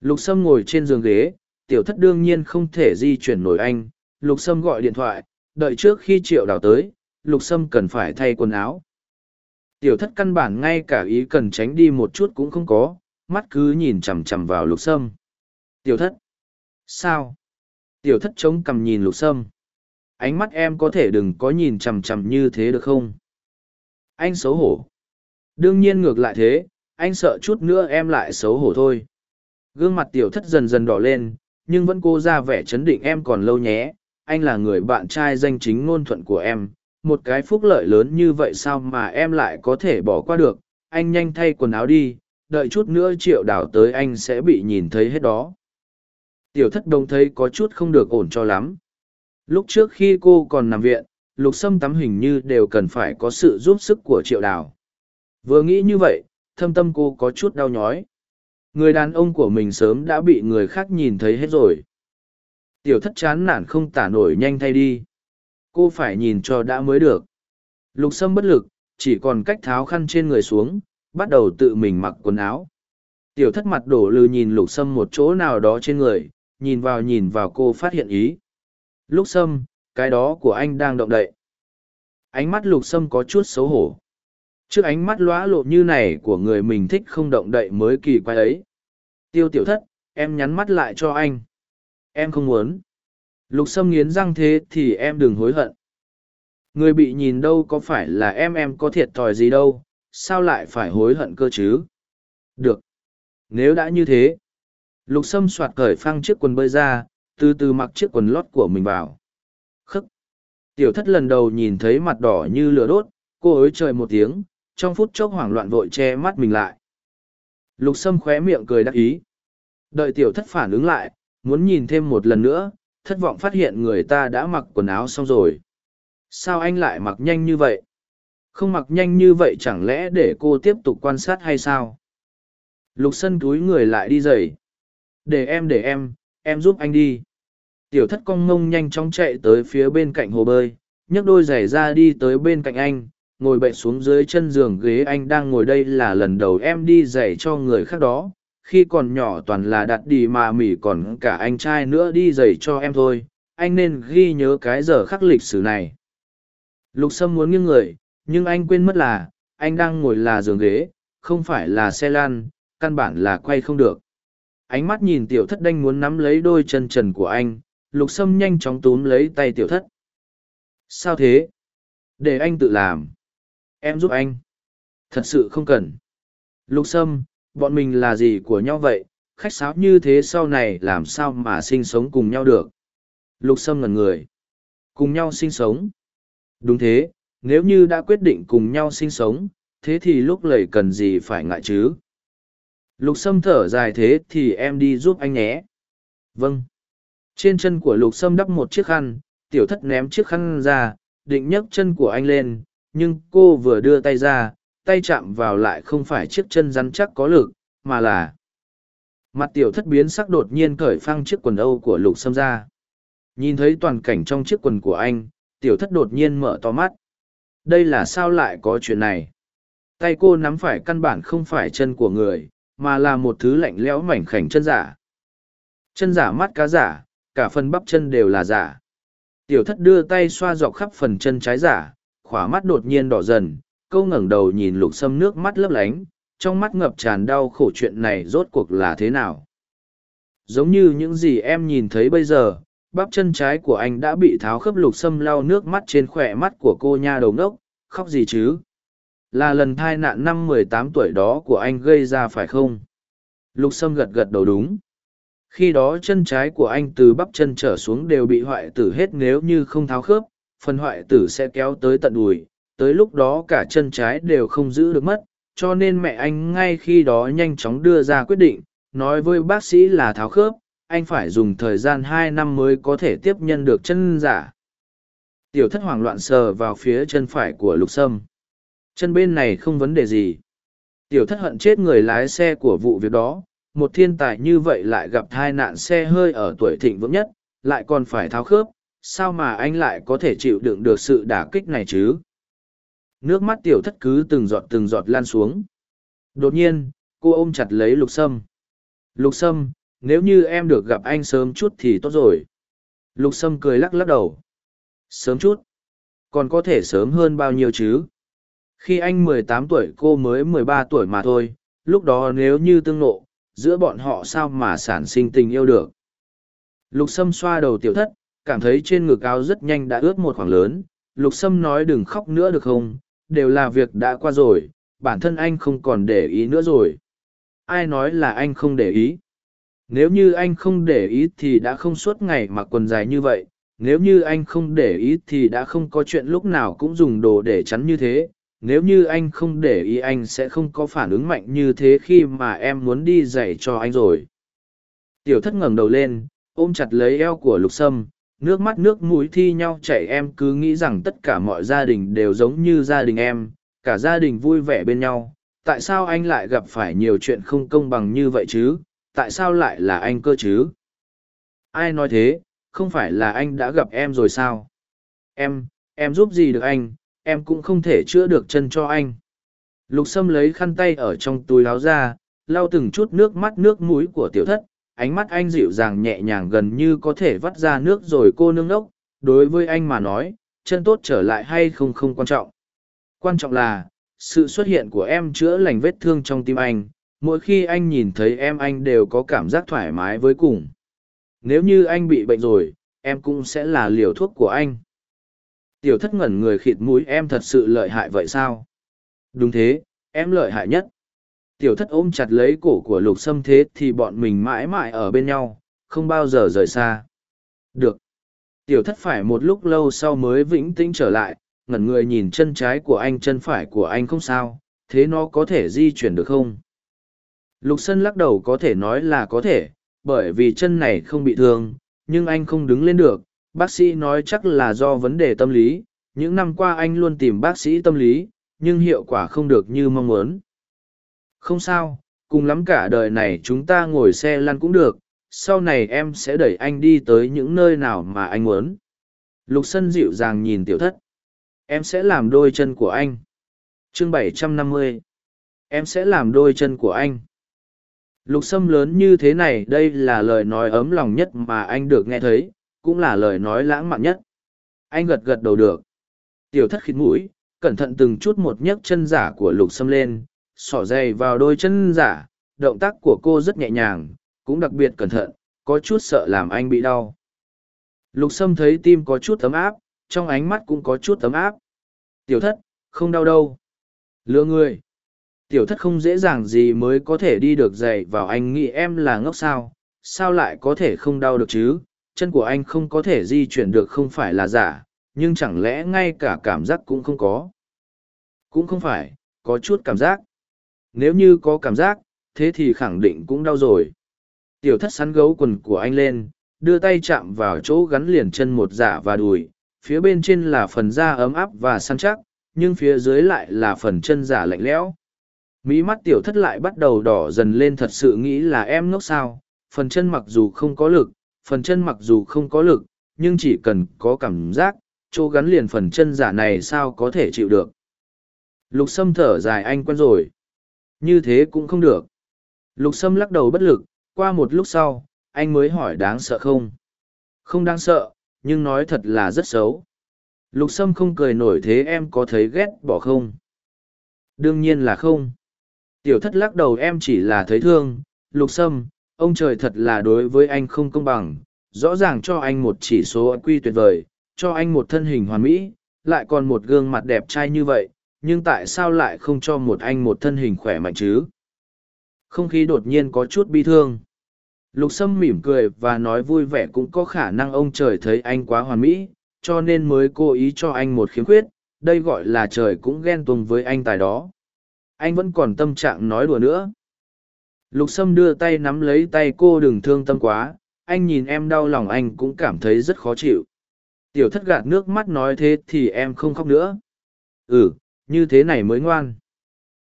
lục sâm ngồi trên giường ghế, tiểu thất đương nhiên không thể di chuyển nổi anh. Lục sâm gọi điện thoại, đợi trước khi triệu đào tới, lục sâm cần phải thay quần áo. Tiểu thất căn bản ngay cả ý cần tránh đi một chút cũng không có, mắt cứ nhìn chằm chằm vào lục sâm. Tiểu thất. Sao? Tiểu thất chống cằm nhìn lục sâm. Ánh mắt em có thể đừng có nhìn chằm chằm như thế được không? Anh xấu hổ. Đương nhiên ngược lại thế, anh sợ chút nữa em lại xấu hổ thôi. Gương mặt tiểu thất dần dần đỏ lên, nhưng vẫn cố ra vẻ chấn định em còn lâu nhé. Anh là người bạn trai danh chính ngôn thuận của em. Một cái phúc lợi lớn như vậy sao mà em lại có thể bỏ qua được? Anh nhanh thay quần áo đi, đợi chút nữa triệu đảo tới anh sẽ bị nhìn thấy hết đó. Tiểu thất đông thấy có chút không được ổn cho lắm. Lúc trước khi cô còn nằm viện lục sâm tắm hình như đều cần phải có sự giúp sức của triệu đào. Vừa nghĩ như vậy, thâm tâm cô có chút đau nhói. Người đàn ông của mình sớm đã bị người khác nhìn thấy hết rồi. Tiểu thất chán nản không tả nổi nhanh thay đi. Cô phải nhìn cho đã mới được. Lục sâm bất lực, chỉ còn cách tháo khăn trên người xuống, bắt đầu tự mình mặc quần áo. Tiểu thất mặt đổ lư nhìn lục sâm một chỗ nào đó trên người, nhìn vào nhìn vào cô phát hiện ý. Lúc sâm cái đó của anh đang động đậy. Ánh mắt lục sâm có chút xấu hổ. Trước ánh mắt lóa lộ như này của người mình thích không động đậy mới kỳ quái ấy. Tiêu tiểu thất, em nhắn mắt lại cho anh. Em không muốn. Lục sâm nghiến răng thế thì em đừng hối hận. Người bị nhìn đâu có phải là em em có thiệt thòi gì đâu. Sao lại phải hối hận cơ chứ? Được. Nếu đã như thế, lục sâm soạt cởi phăng chiếc quần bơi ra, từ từ mặc chiếc quần lót của mình vào tiểu thất lần đầu nhìn thấy mặt đỏ như lửa đốt, cô ối trời một tiếng, trong phút chốc hoảng loạn vội che mắt mình lại. Lục sâm khóe miệng cười đắc ý. Đợi tiểu thất phản ứng lại, muốn nhìn thêm một lần nữa, thất vọng phát hiện người ta đã mặc quần áo xong rồi. Sao anh lại mặc nhanh như vậy? Không mặc nhanh như vậy chẳng lẽ để cô tiếp tục quan sát hay sao? Lục sân túi người lại đi giày để em để em em giúp anh đi tiểu thất cong ngông nhanh chóng chạy tới phía bên cạnh hồ bơi, nhấc đôi giày ra đi tới bên cạnh anh, ngồi bậy xuống dưới chân giường ghế anh đang ngồi đây là lần đầu em đi giày cho người khác đó, khi còn nhỏ toàn là đặt đi mà mỉ còn cả anh trai nữa đi giày cho em thôi, anh nên ghi nhớ cái giờ khắc lịch sử này. Lục sâm muốn nghiêng người, nhưng anh quên mất là, anh đang ngồi là giường ghế, không phải là xe lan căn bản là quay không được. Ánh mắt nhìn tiểu thất đanh muốn nắm lấy đôi chân trần của anh lục sâm nhanh chóng túm lấy tay tiểu thất sao thế để anh tự làm em giúp anh thật sự không cần lục sâm bọn mình là gì của nhau vậy khách sáo như thế sau này làm sao mà sinh sống cùng nhau được. Lục Sâm ngẩn người. Cùng nhau sinh sống. Đúng thế, nếu như đã quyết định cùng nhau sinh sống, thế thì lúc lầy cần gì phải ngại chứ? Lục Sâm thở dài thế thì em đi giúp anh nhé. Vâng. Trên chân của Lục Sâm đắp một chiếc khăn, tiểu thất ném chiếc khăn ra, định nhấc chân của anh lên, nhưng cô vừa đưa tay ra, tay chạm vào lại không phải chiếc chân rắn chắc có lực, mà là... Mặt tiểu thất biến sắc đột nhiên cởi phăng chiếc quần âu của Lục Sâm ra. Nhìn thấy toàn cảnh trong chiếc quần của anh, tiểu thất đột nhiên mở to mắt. Đây là sao lại có chuyện này? Tay cô nắm phải căn bản không phải chân của người, mà là một thứ lạnh lẽo mảnh khảnh chân giả. Chân giả mắt cá giả, cả phần bắp chân đều là giả. Tiểu thất đưa tay xoa dọc khắp phần chân trái giả, khỏa mắt đột nhiên đỏ dần, câu ngẩng đầu nhìn lục sâm nước mắt lấp lánh, trong mắt ngập tràn đau khổ chuyện này rốt cuộc là thế nào. Giống như những gì em nhìn thấy bây giờ, bắp chân trái của anh đã bị tháo khớp lục sâm lau nước mắt trên khỏe mắt của cô nha đầu ngốc, khóc gì chứ? Là lần thai nạn năm mười tám tuổi đó của anh gây ra phải không? Lục sâm gật gật đầu đúng. Khi đó chân trái của anh từ bắp chân trở xuống đều bị hoại tử hết nếu như không tháo khớp, phần hoại tử sẽ kéo tới tận đùi, tới lúc đó cả chân trái đều không giữ được mất, cho nên mẹ anh ngay khi đó nhanh chóng đưa ra quyết định, nói với bác sĩ là tháo khớp, anh phải dùng thời gian hai năm mới có thể tiếp nhận được chân giả. Tiểu thất hoảng loạn sờ vào phía chân phải của lục sâm. Chân bên này không vấn đề gì. Tiểu thất hận chết người lái xe của vụ việc đó, một thiên tài như vậy lại gặp thai nạn xe hơi ở tuổi thịnh vững nhất, lại còn phải tháo khớp, sao mà anh lại có thể chịu đựng được sự đả kích này chứ? Nước mắt tiểu thất cứ từng giọt từng giọt lan xuống. Đột nhiên, cô ôm chặt lấy lục sâm. Lục sâm, nếu như em được gặp anh sớm chút thì tốt rồi. Lục sâm cười lắc lắc đầu. Sớm chút? Còn có thể sớm hơn bao nhiêu chứ? Khi anh mười tám tuổi cô mới mười ba tuổi mà thôi, lúc đó nếu như tương nộ, giữa bọn họ sao mà sản sinh tình yêu được. Lục Sâm xoa đầu tiểu thất, cảm thấy trên ngực áo rất nhanh đã ướt một khoảng lớn. Lục Sâm nói đừng khóc nữa được không, đều là việc đã qua rồi, bản thân anh không còn để ý nữa rồi. Ai nói là anh không để ý? Nếu như anh không để ý thì đã không suốt ngày mặc quần dài như vậy, nếu như anh không để ý thì đã không có chuyện lúc nào cũng dùng đồ để chắn như thế, nếu như anh không để ý anh sẽ không có phản ứng mạnh như thế khi mà em muốn đi dạy cho anh rồi. Tiểu thất ngẩng đầu lên, ôm chặt lấy eo của lục sâm, nước mắt nước mũi thi nhau chảy, em cứ nghĩ rằng tất cả mọi gia đình đều giống như gia đình em, cả gia đình vui vẻ bên nhau. Tại sao anh lại gặp phải nhiều chuyện không công bằng như vậy chứ? Tại sao lại là anh cơ chứ? Ai nói thế? Không phải là anh đã gặp em rồi sao? Em em giúp gì được anh? Em cũng không thể chữa được chân cho anh. Lục sâm lấy khăn tay ở trong túi láo ra, lau từng chút nước mắt nước mũi của tiểu thất, ánh mắt anh dịu dàng nhẹ nhàng gần như có thể vắt ra nước rồi cô nương đốc, đối với anh mà nói, chân tốt trở lại hay không không quan trọng. Quan trọng là, sự xuất hiện của em chữa lành vết thương trong tim anh, mỗi khi anh nhìn thấy em anh đều có cảm giác thoải mái với cùng. Nếu như anh bị bệnh rồi, em cũng sẽ là liều thuốc của anh. Tiểu thất ngẩn người khịt mũi em thật sự lợi hại vậy sao? Đúng thế, em lợi hại nhất. Tiểu thất ôm chặt lấy cổ của lục sâm thế thì bọn mình mãi mãi ở bên nhau, không bao giờ rời xa. Được. Tiểu thất phải một lúc lâu sau mới vĩnh tĩnh trở lại, ngẩn người nhìn chân trái của anh chân phải của anh không sao, thế nó có thể di chuyển được không? Lục sân lắc đầu có thể nói là có thể, bởi vì chân này không bị thương, nhưng anh không đứng lên được, bác sĩ nói chắc là do vấn đề tâm lý, những năm qua anh luôn tìm bác sĩ tâm lý, nhưng hiệu quả không được như mong muốn. Không sao, cùng lắm cả đời này chúng ta ngồi xe lăn cũng được, sau này em sẽ đẩy anh đi tới những nơi nào mà anh muốn. Lục sân dịu dàng nhìn tiểu thất. Em sẽ làm đôi chân của anh. Chương 750 em sẽ làm đôi chân của anh. Lục sâm lớn như thế này, đây là lời nói ấm lòng nhất mà anh được nghe thấy cũng là lời nói lãng mạn nhất. Anh gật gật đầu được. Tiểu thất khít mũi, cẩn thận từng chút một nhấc chân giả của lục xâm lên, sỏ dày vào đôi chân giả, động tác của cô rất nhẹ nhàng, cũng đặc biệt cẩn thận, có chút sợ làm anh bị đau. Lục sâm thấy tim có chút ấm áp, trong ánh mắt cũng có chút ấm áp. Tiểu thất, không đau đâu. Lừa người. tiểu thất không dễ dàng gì mới có thể đi được dày vào anh nghĩ em là ngốc sao sao lại có thể không đau được chứ chân của anh không có thể di chuyển được không phải là giả, nhưng chẳng lẽ ngay cả cảm giác cũng không có? Cũng không phải, có chút cảm giác. Nếu như có cảm giác, thế thì khẳng định cũng đau rồi. Tiểu thất sắn gấu quần của anh lên, đưa tay chạm vào chỗ gắn liền chân một giả và đùi, phía bên trên là phần da ấm áp và săn chắc, nhưng phía dưới lại là phần chân giả lạnh lẽo. Mỹ mắt tiểu thất lại bắt đầu đỏ dần lên thật sự nghĩ là em ngốc sao, phần chân mặc dù không có lực phần chân mặc dù không có lực, nhưng chỉ cần có cảm giác, chỗ gắn liền phần chân giả này sao có thể chịu được. Lục sâm thở dài anh quen rồi. Như thế cũng không được. Lục sâm lắc đầu bất lực, qua một lúc sau, anh mới hỏi đáng sợ không? Không đáng sợ, nhưng nói thật là rất xấu. Lục sâm không cười nổi thế em có thấy ghét bỏ không? Đương nhiên là không. Tiểu thất lắc đầu em chỉ là thấy thương. Lục sâm ông trời thật là đối với anh không công bằng, rõ ràng cho anh một chỉ số quy tuyệt vời, cho anh một thân hình hoàn mỹ, lại còn một gương mặt đẹp trai như vậy, nhưng tại sao lại không cho một anh một thân hình khỏe mạnh chứ? Không khí đột nhiên có chút bi thương. Lục sâm mỉm cười và nói vui vẻ cũng có khả năng ông trời thấy anh quá hoàn mỹ, cho nên mới cố ý cho anh một khiếm khuyết, đây gọi là trời cũng ghen tuông với anh tài đó. Anh vẫn còn tâm trạng nói đùa nữa lục sâm đưa tay nắm lấy tay cô đừng thương tâm quá, anh nhìn em đau lòng anh cũng cảm thấy rất khó chịu. Tiểu thất gạt nước mắt nói thế thì em không khóc nữa. Ừ như thế này mới ngoan.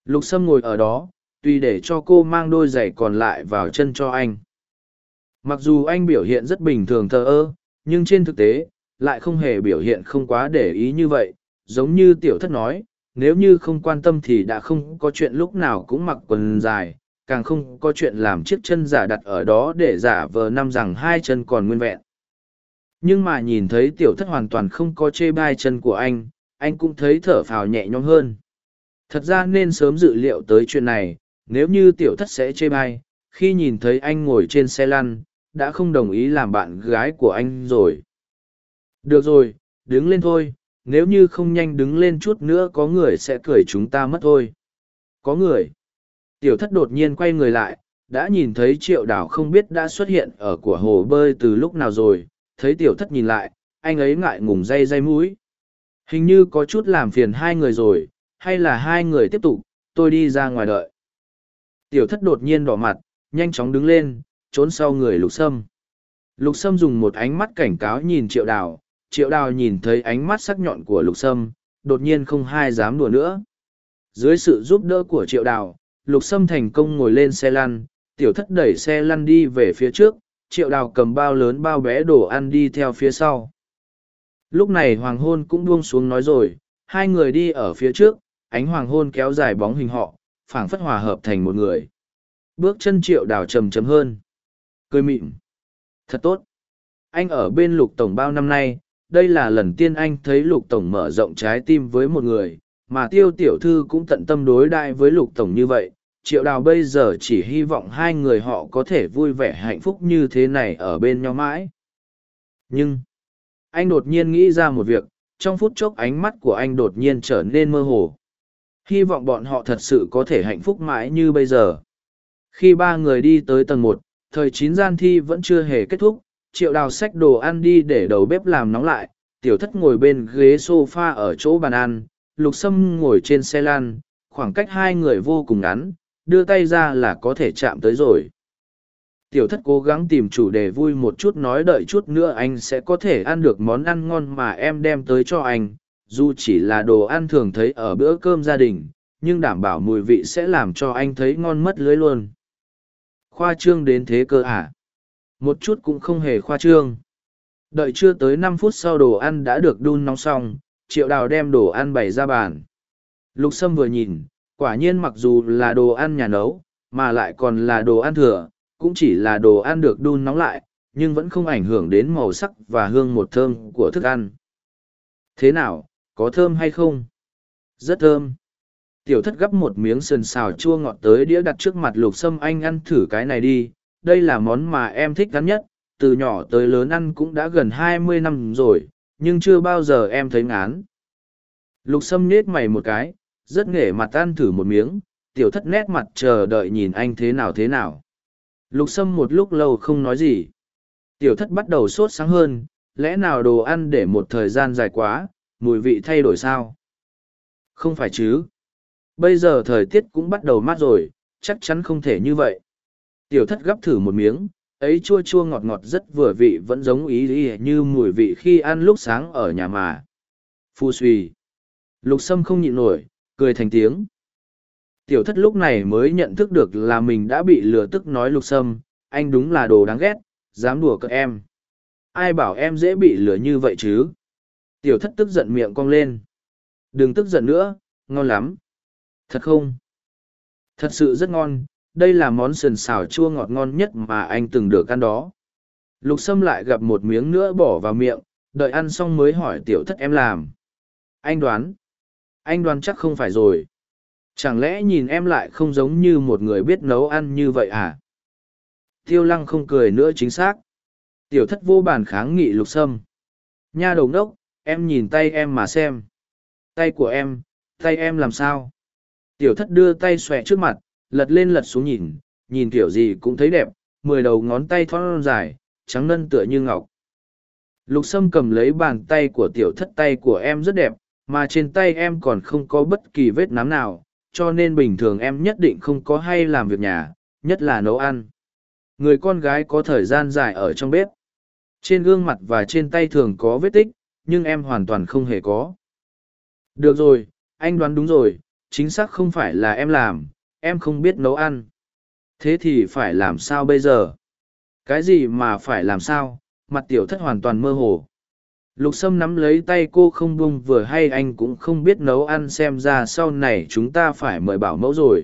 Lục sâm ngồi ở đó tùy để cho cô mang đôi giày còn lại vào chân cho anh. Mặc dù anh biểu hiện rất bình thường thờ ơ, nhưng trên thực tế, lại không hề biểu hiện không quá để ý như vậy. Giống như tiểu thất nói, nếu như không quan tâm thì đã không có chuyện lúc nào cũng mặc quần dài càng không có chuyện làm chiếc chân giả đặt ở đó để giả vờ năm rằng hai chân còn nguyên vẹn. Nhưng mà nhìn thấy tiểu thất hoàn toàn không có chê bai chân của anh anh cũng thấy thở phào nhẹ nhõm hơn. Thật ra nên sớm dự liệu tới chuyện này, nếu như tiểu thất sẽ chê bai, khi nhìn thấy anh ngồi trên xe lăn, đã không đồng ý làm bạn gái của anh rồi. Được rồi, đứng lên thôi, nếu như không nhanh đứng lên chút nữa có người sẽ cười chúng ta mất thôi. Có người tiểu thất đột nhiên quay người lại, đã nhìn thấy triệu đảo không biết đã xuất hiện ở của hồ bơi từ lúc nào rồi, thấy tiểu thất nhìn lại, anh ấy ngại ngùng dây dây mũi. Hình như có chút làm phiền hai người rồi, hay là hai người tiếp tục, tôi đi ra ngoài đợi. Tiểu thất đột nhiên đỏ mặt, nhanh chóng đứng lên, trốn sau người lục sâm. Lục sâm dùng một ánh mắt cảnh cáo nhìn triệu đào triệu đào nhìn thấy ánh mắt sắc nhọn của lục sâm, đột nhiên không hai dám đùa nữa. Dưới sự giúp đỡ của triệu đào lục sâm thành công ngồi lên xe lăn, tiểu thất đẩy xe lăn đi về phía trước, triệu đào cầm bao lớn bao bé đồ ăn đi theo phía sau. Lúc này hoàng hôn cũng buông xuống nói rồi, hai người đi ở phía trước, ánh hoàng hôn kéo dài bóng hình họ, phảng phất hòa hợp thành một người. Bước chân triệu đào trầm trầm hơn. Cười mịn. Thật tốt. Anh ở bên lục tổng bao năm nay, đây là lần tiên anh thấy lục tổng mở rộng trái tim với một người, mà tiêu tiểu thư cũng tận tâm đối đại với lục tổng như vậy triệu đào bây giờ chỉ hy vọng hai người họ có thể vui vẻ hạnh phúc như thế này ở bên nhau mãi. Nhưng, anh đột nhiên nghĩ ra một việc, trong phút chốc ánh mắt của anh đột nhiên trở nên mơ hồ. Hy vọng bọn họ thật sự có thể hạnh phúc mãi như bây giờ. Khi ba người đi tới tầng một, thời chín gian thi vẫn chưa hề kết thúc, triệu đào xách đồ ăn đi để đầu bếp làm nóng lại, tiểu thất ngồi bên ghế s o f a ở chỗ bàn ăn, lục sâm ngồi trên xe lan khoảng cách hai người vô cùng ngắn đưa tay ra là có thể chạm tới rồi. Tiểu thất cố gắng tìm chủ đề vui một chút nói đợi chút nữa anh sẽ có thể ăn được món ăn ngon mà em đem tới cho anh. Dù chỉ là đồ ăn thường thấy ở bữa cơm gia đình, nhưng đảm bảo mùi vị sẽ làm cho anh thấy ngon mất lưới luôn. Khoa trương đến thế cơ à? một chút cũng không hề khoa trương. Đợi chưa tới năm phút sau đồ ăn đã được đun nóng xong, triệu đào đem đồ ăn bày ra bàn. Lục sâm vừa nhìn quả nhiên mặc dù là đồ ăn nhà nấu, mà lại còn là đồ ăn thừa, cũng chỉ là đồ ăn được đun nóng lại, nhưng vẫn không ảnh hưởng đến màu sắc và hương một thơm của thức ăn. Thế nào, có thơm hay không? Rất thơm. Tiểu thất gắp một miếng sườn xào chua ngọt tới đĩa đặt trước mặt lục sâm anh ăn thử cái này đi. Đây là món mà em thích gắn nhất. Từ nhỏ tới lớn ăn cũng đã gần hai mươi năm rồi, nhưng chưa bao giờ em thấy ngán. Lục sâm nết mày một cái rất nghề mặt ăn thử một miếng tiểu thất nét mặt chờ đợi nhìn anh thế nào thế nào. Lục sâm một lúc lâu không nói gì. Tiểu thất bắt đầu sốt sáng hơn, lẽ nào đồ ăn để một thời gian dài quá, mùi vị thay đổi sao? Không phải chứ. Bây giờ thời tiết cũng bắt đầu mát rồi, chắc chắn không thể như vậy. Tiểu thất gắp thử một miếng, ấy chua chua ngọt ngọt rất vừa vị vẫn giống ý ý như mùi vị khi ăn lúc sáng ở nhà mà. Phu suy. Lục sâm không nhịn nổi, cười thành tiếng. Tiểu thất lúc này mới nhận thức được là mình đã bị lừa tức nói lục sâm, anh đúng là đồ đáng ghét, dám đùa cợt em. Ai bảo em dễ bị lừa như vậy chứ? Tiểu thất tức giận miệng cong lên. Đừng tức giận nữa, ngon lắm. Thật không? Thật sự rất ngon, đây là món sườn xào chua ngọt ngon nhất mà anh từng được ăn đó. Lục Sâm lại gặp một miếng nữa bỏ vào miệng, đợi ăn xong mới hỏi tiểu thất em làm. Anh đoán. Anh đoán chắc không phải rồi. Chẳng lẽ nhìn em lại không giống như một người biết nấu ăn như vậy à? Tiêu lăng không cười nữa chính xác. Tiểu thất vô bản kháng nghị lục sâm. Nha đầu ngốc em nhìn tay em mà xem. Tay của em, tay em làm sao? Tiểu thất đưa tay xòe trước mặt, lật lên lật xuống nhìn, nhìn kiểu gì cũng thấy đẹp, mười đầu ngón tay thon dài, trắng nân tựa như ngọc. Lục sâm cầm lấy bàn tay của tiểu thất tay của em rất đẹp, mà trên tay em còn không có bất kỳ vết nám nào, cho nên bình thường em nhất định không có hay làm việc nhà, nhất là nấu ăn. Người con gái có thời gian dài ở trong bếp. Trên gương mặt và trên tay thường có vết tích, nhưng em hoàn toàn không hề có. Được rồi, anh đoán đúng rồi, chính xác không phải là em làm, em không biết nấu ăn. Thế thì phải làm sao bây giờ? Cái gì mà phải làm sao? Mặt tiểu thất hoàn toàn mơ hồ. Lục Sâm nắm lấy tay cô không bung vừa hay anh cũng không biết nấu ăn, xem ra sau này chúng ta phải mời bảo mẫu rồi.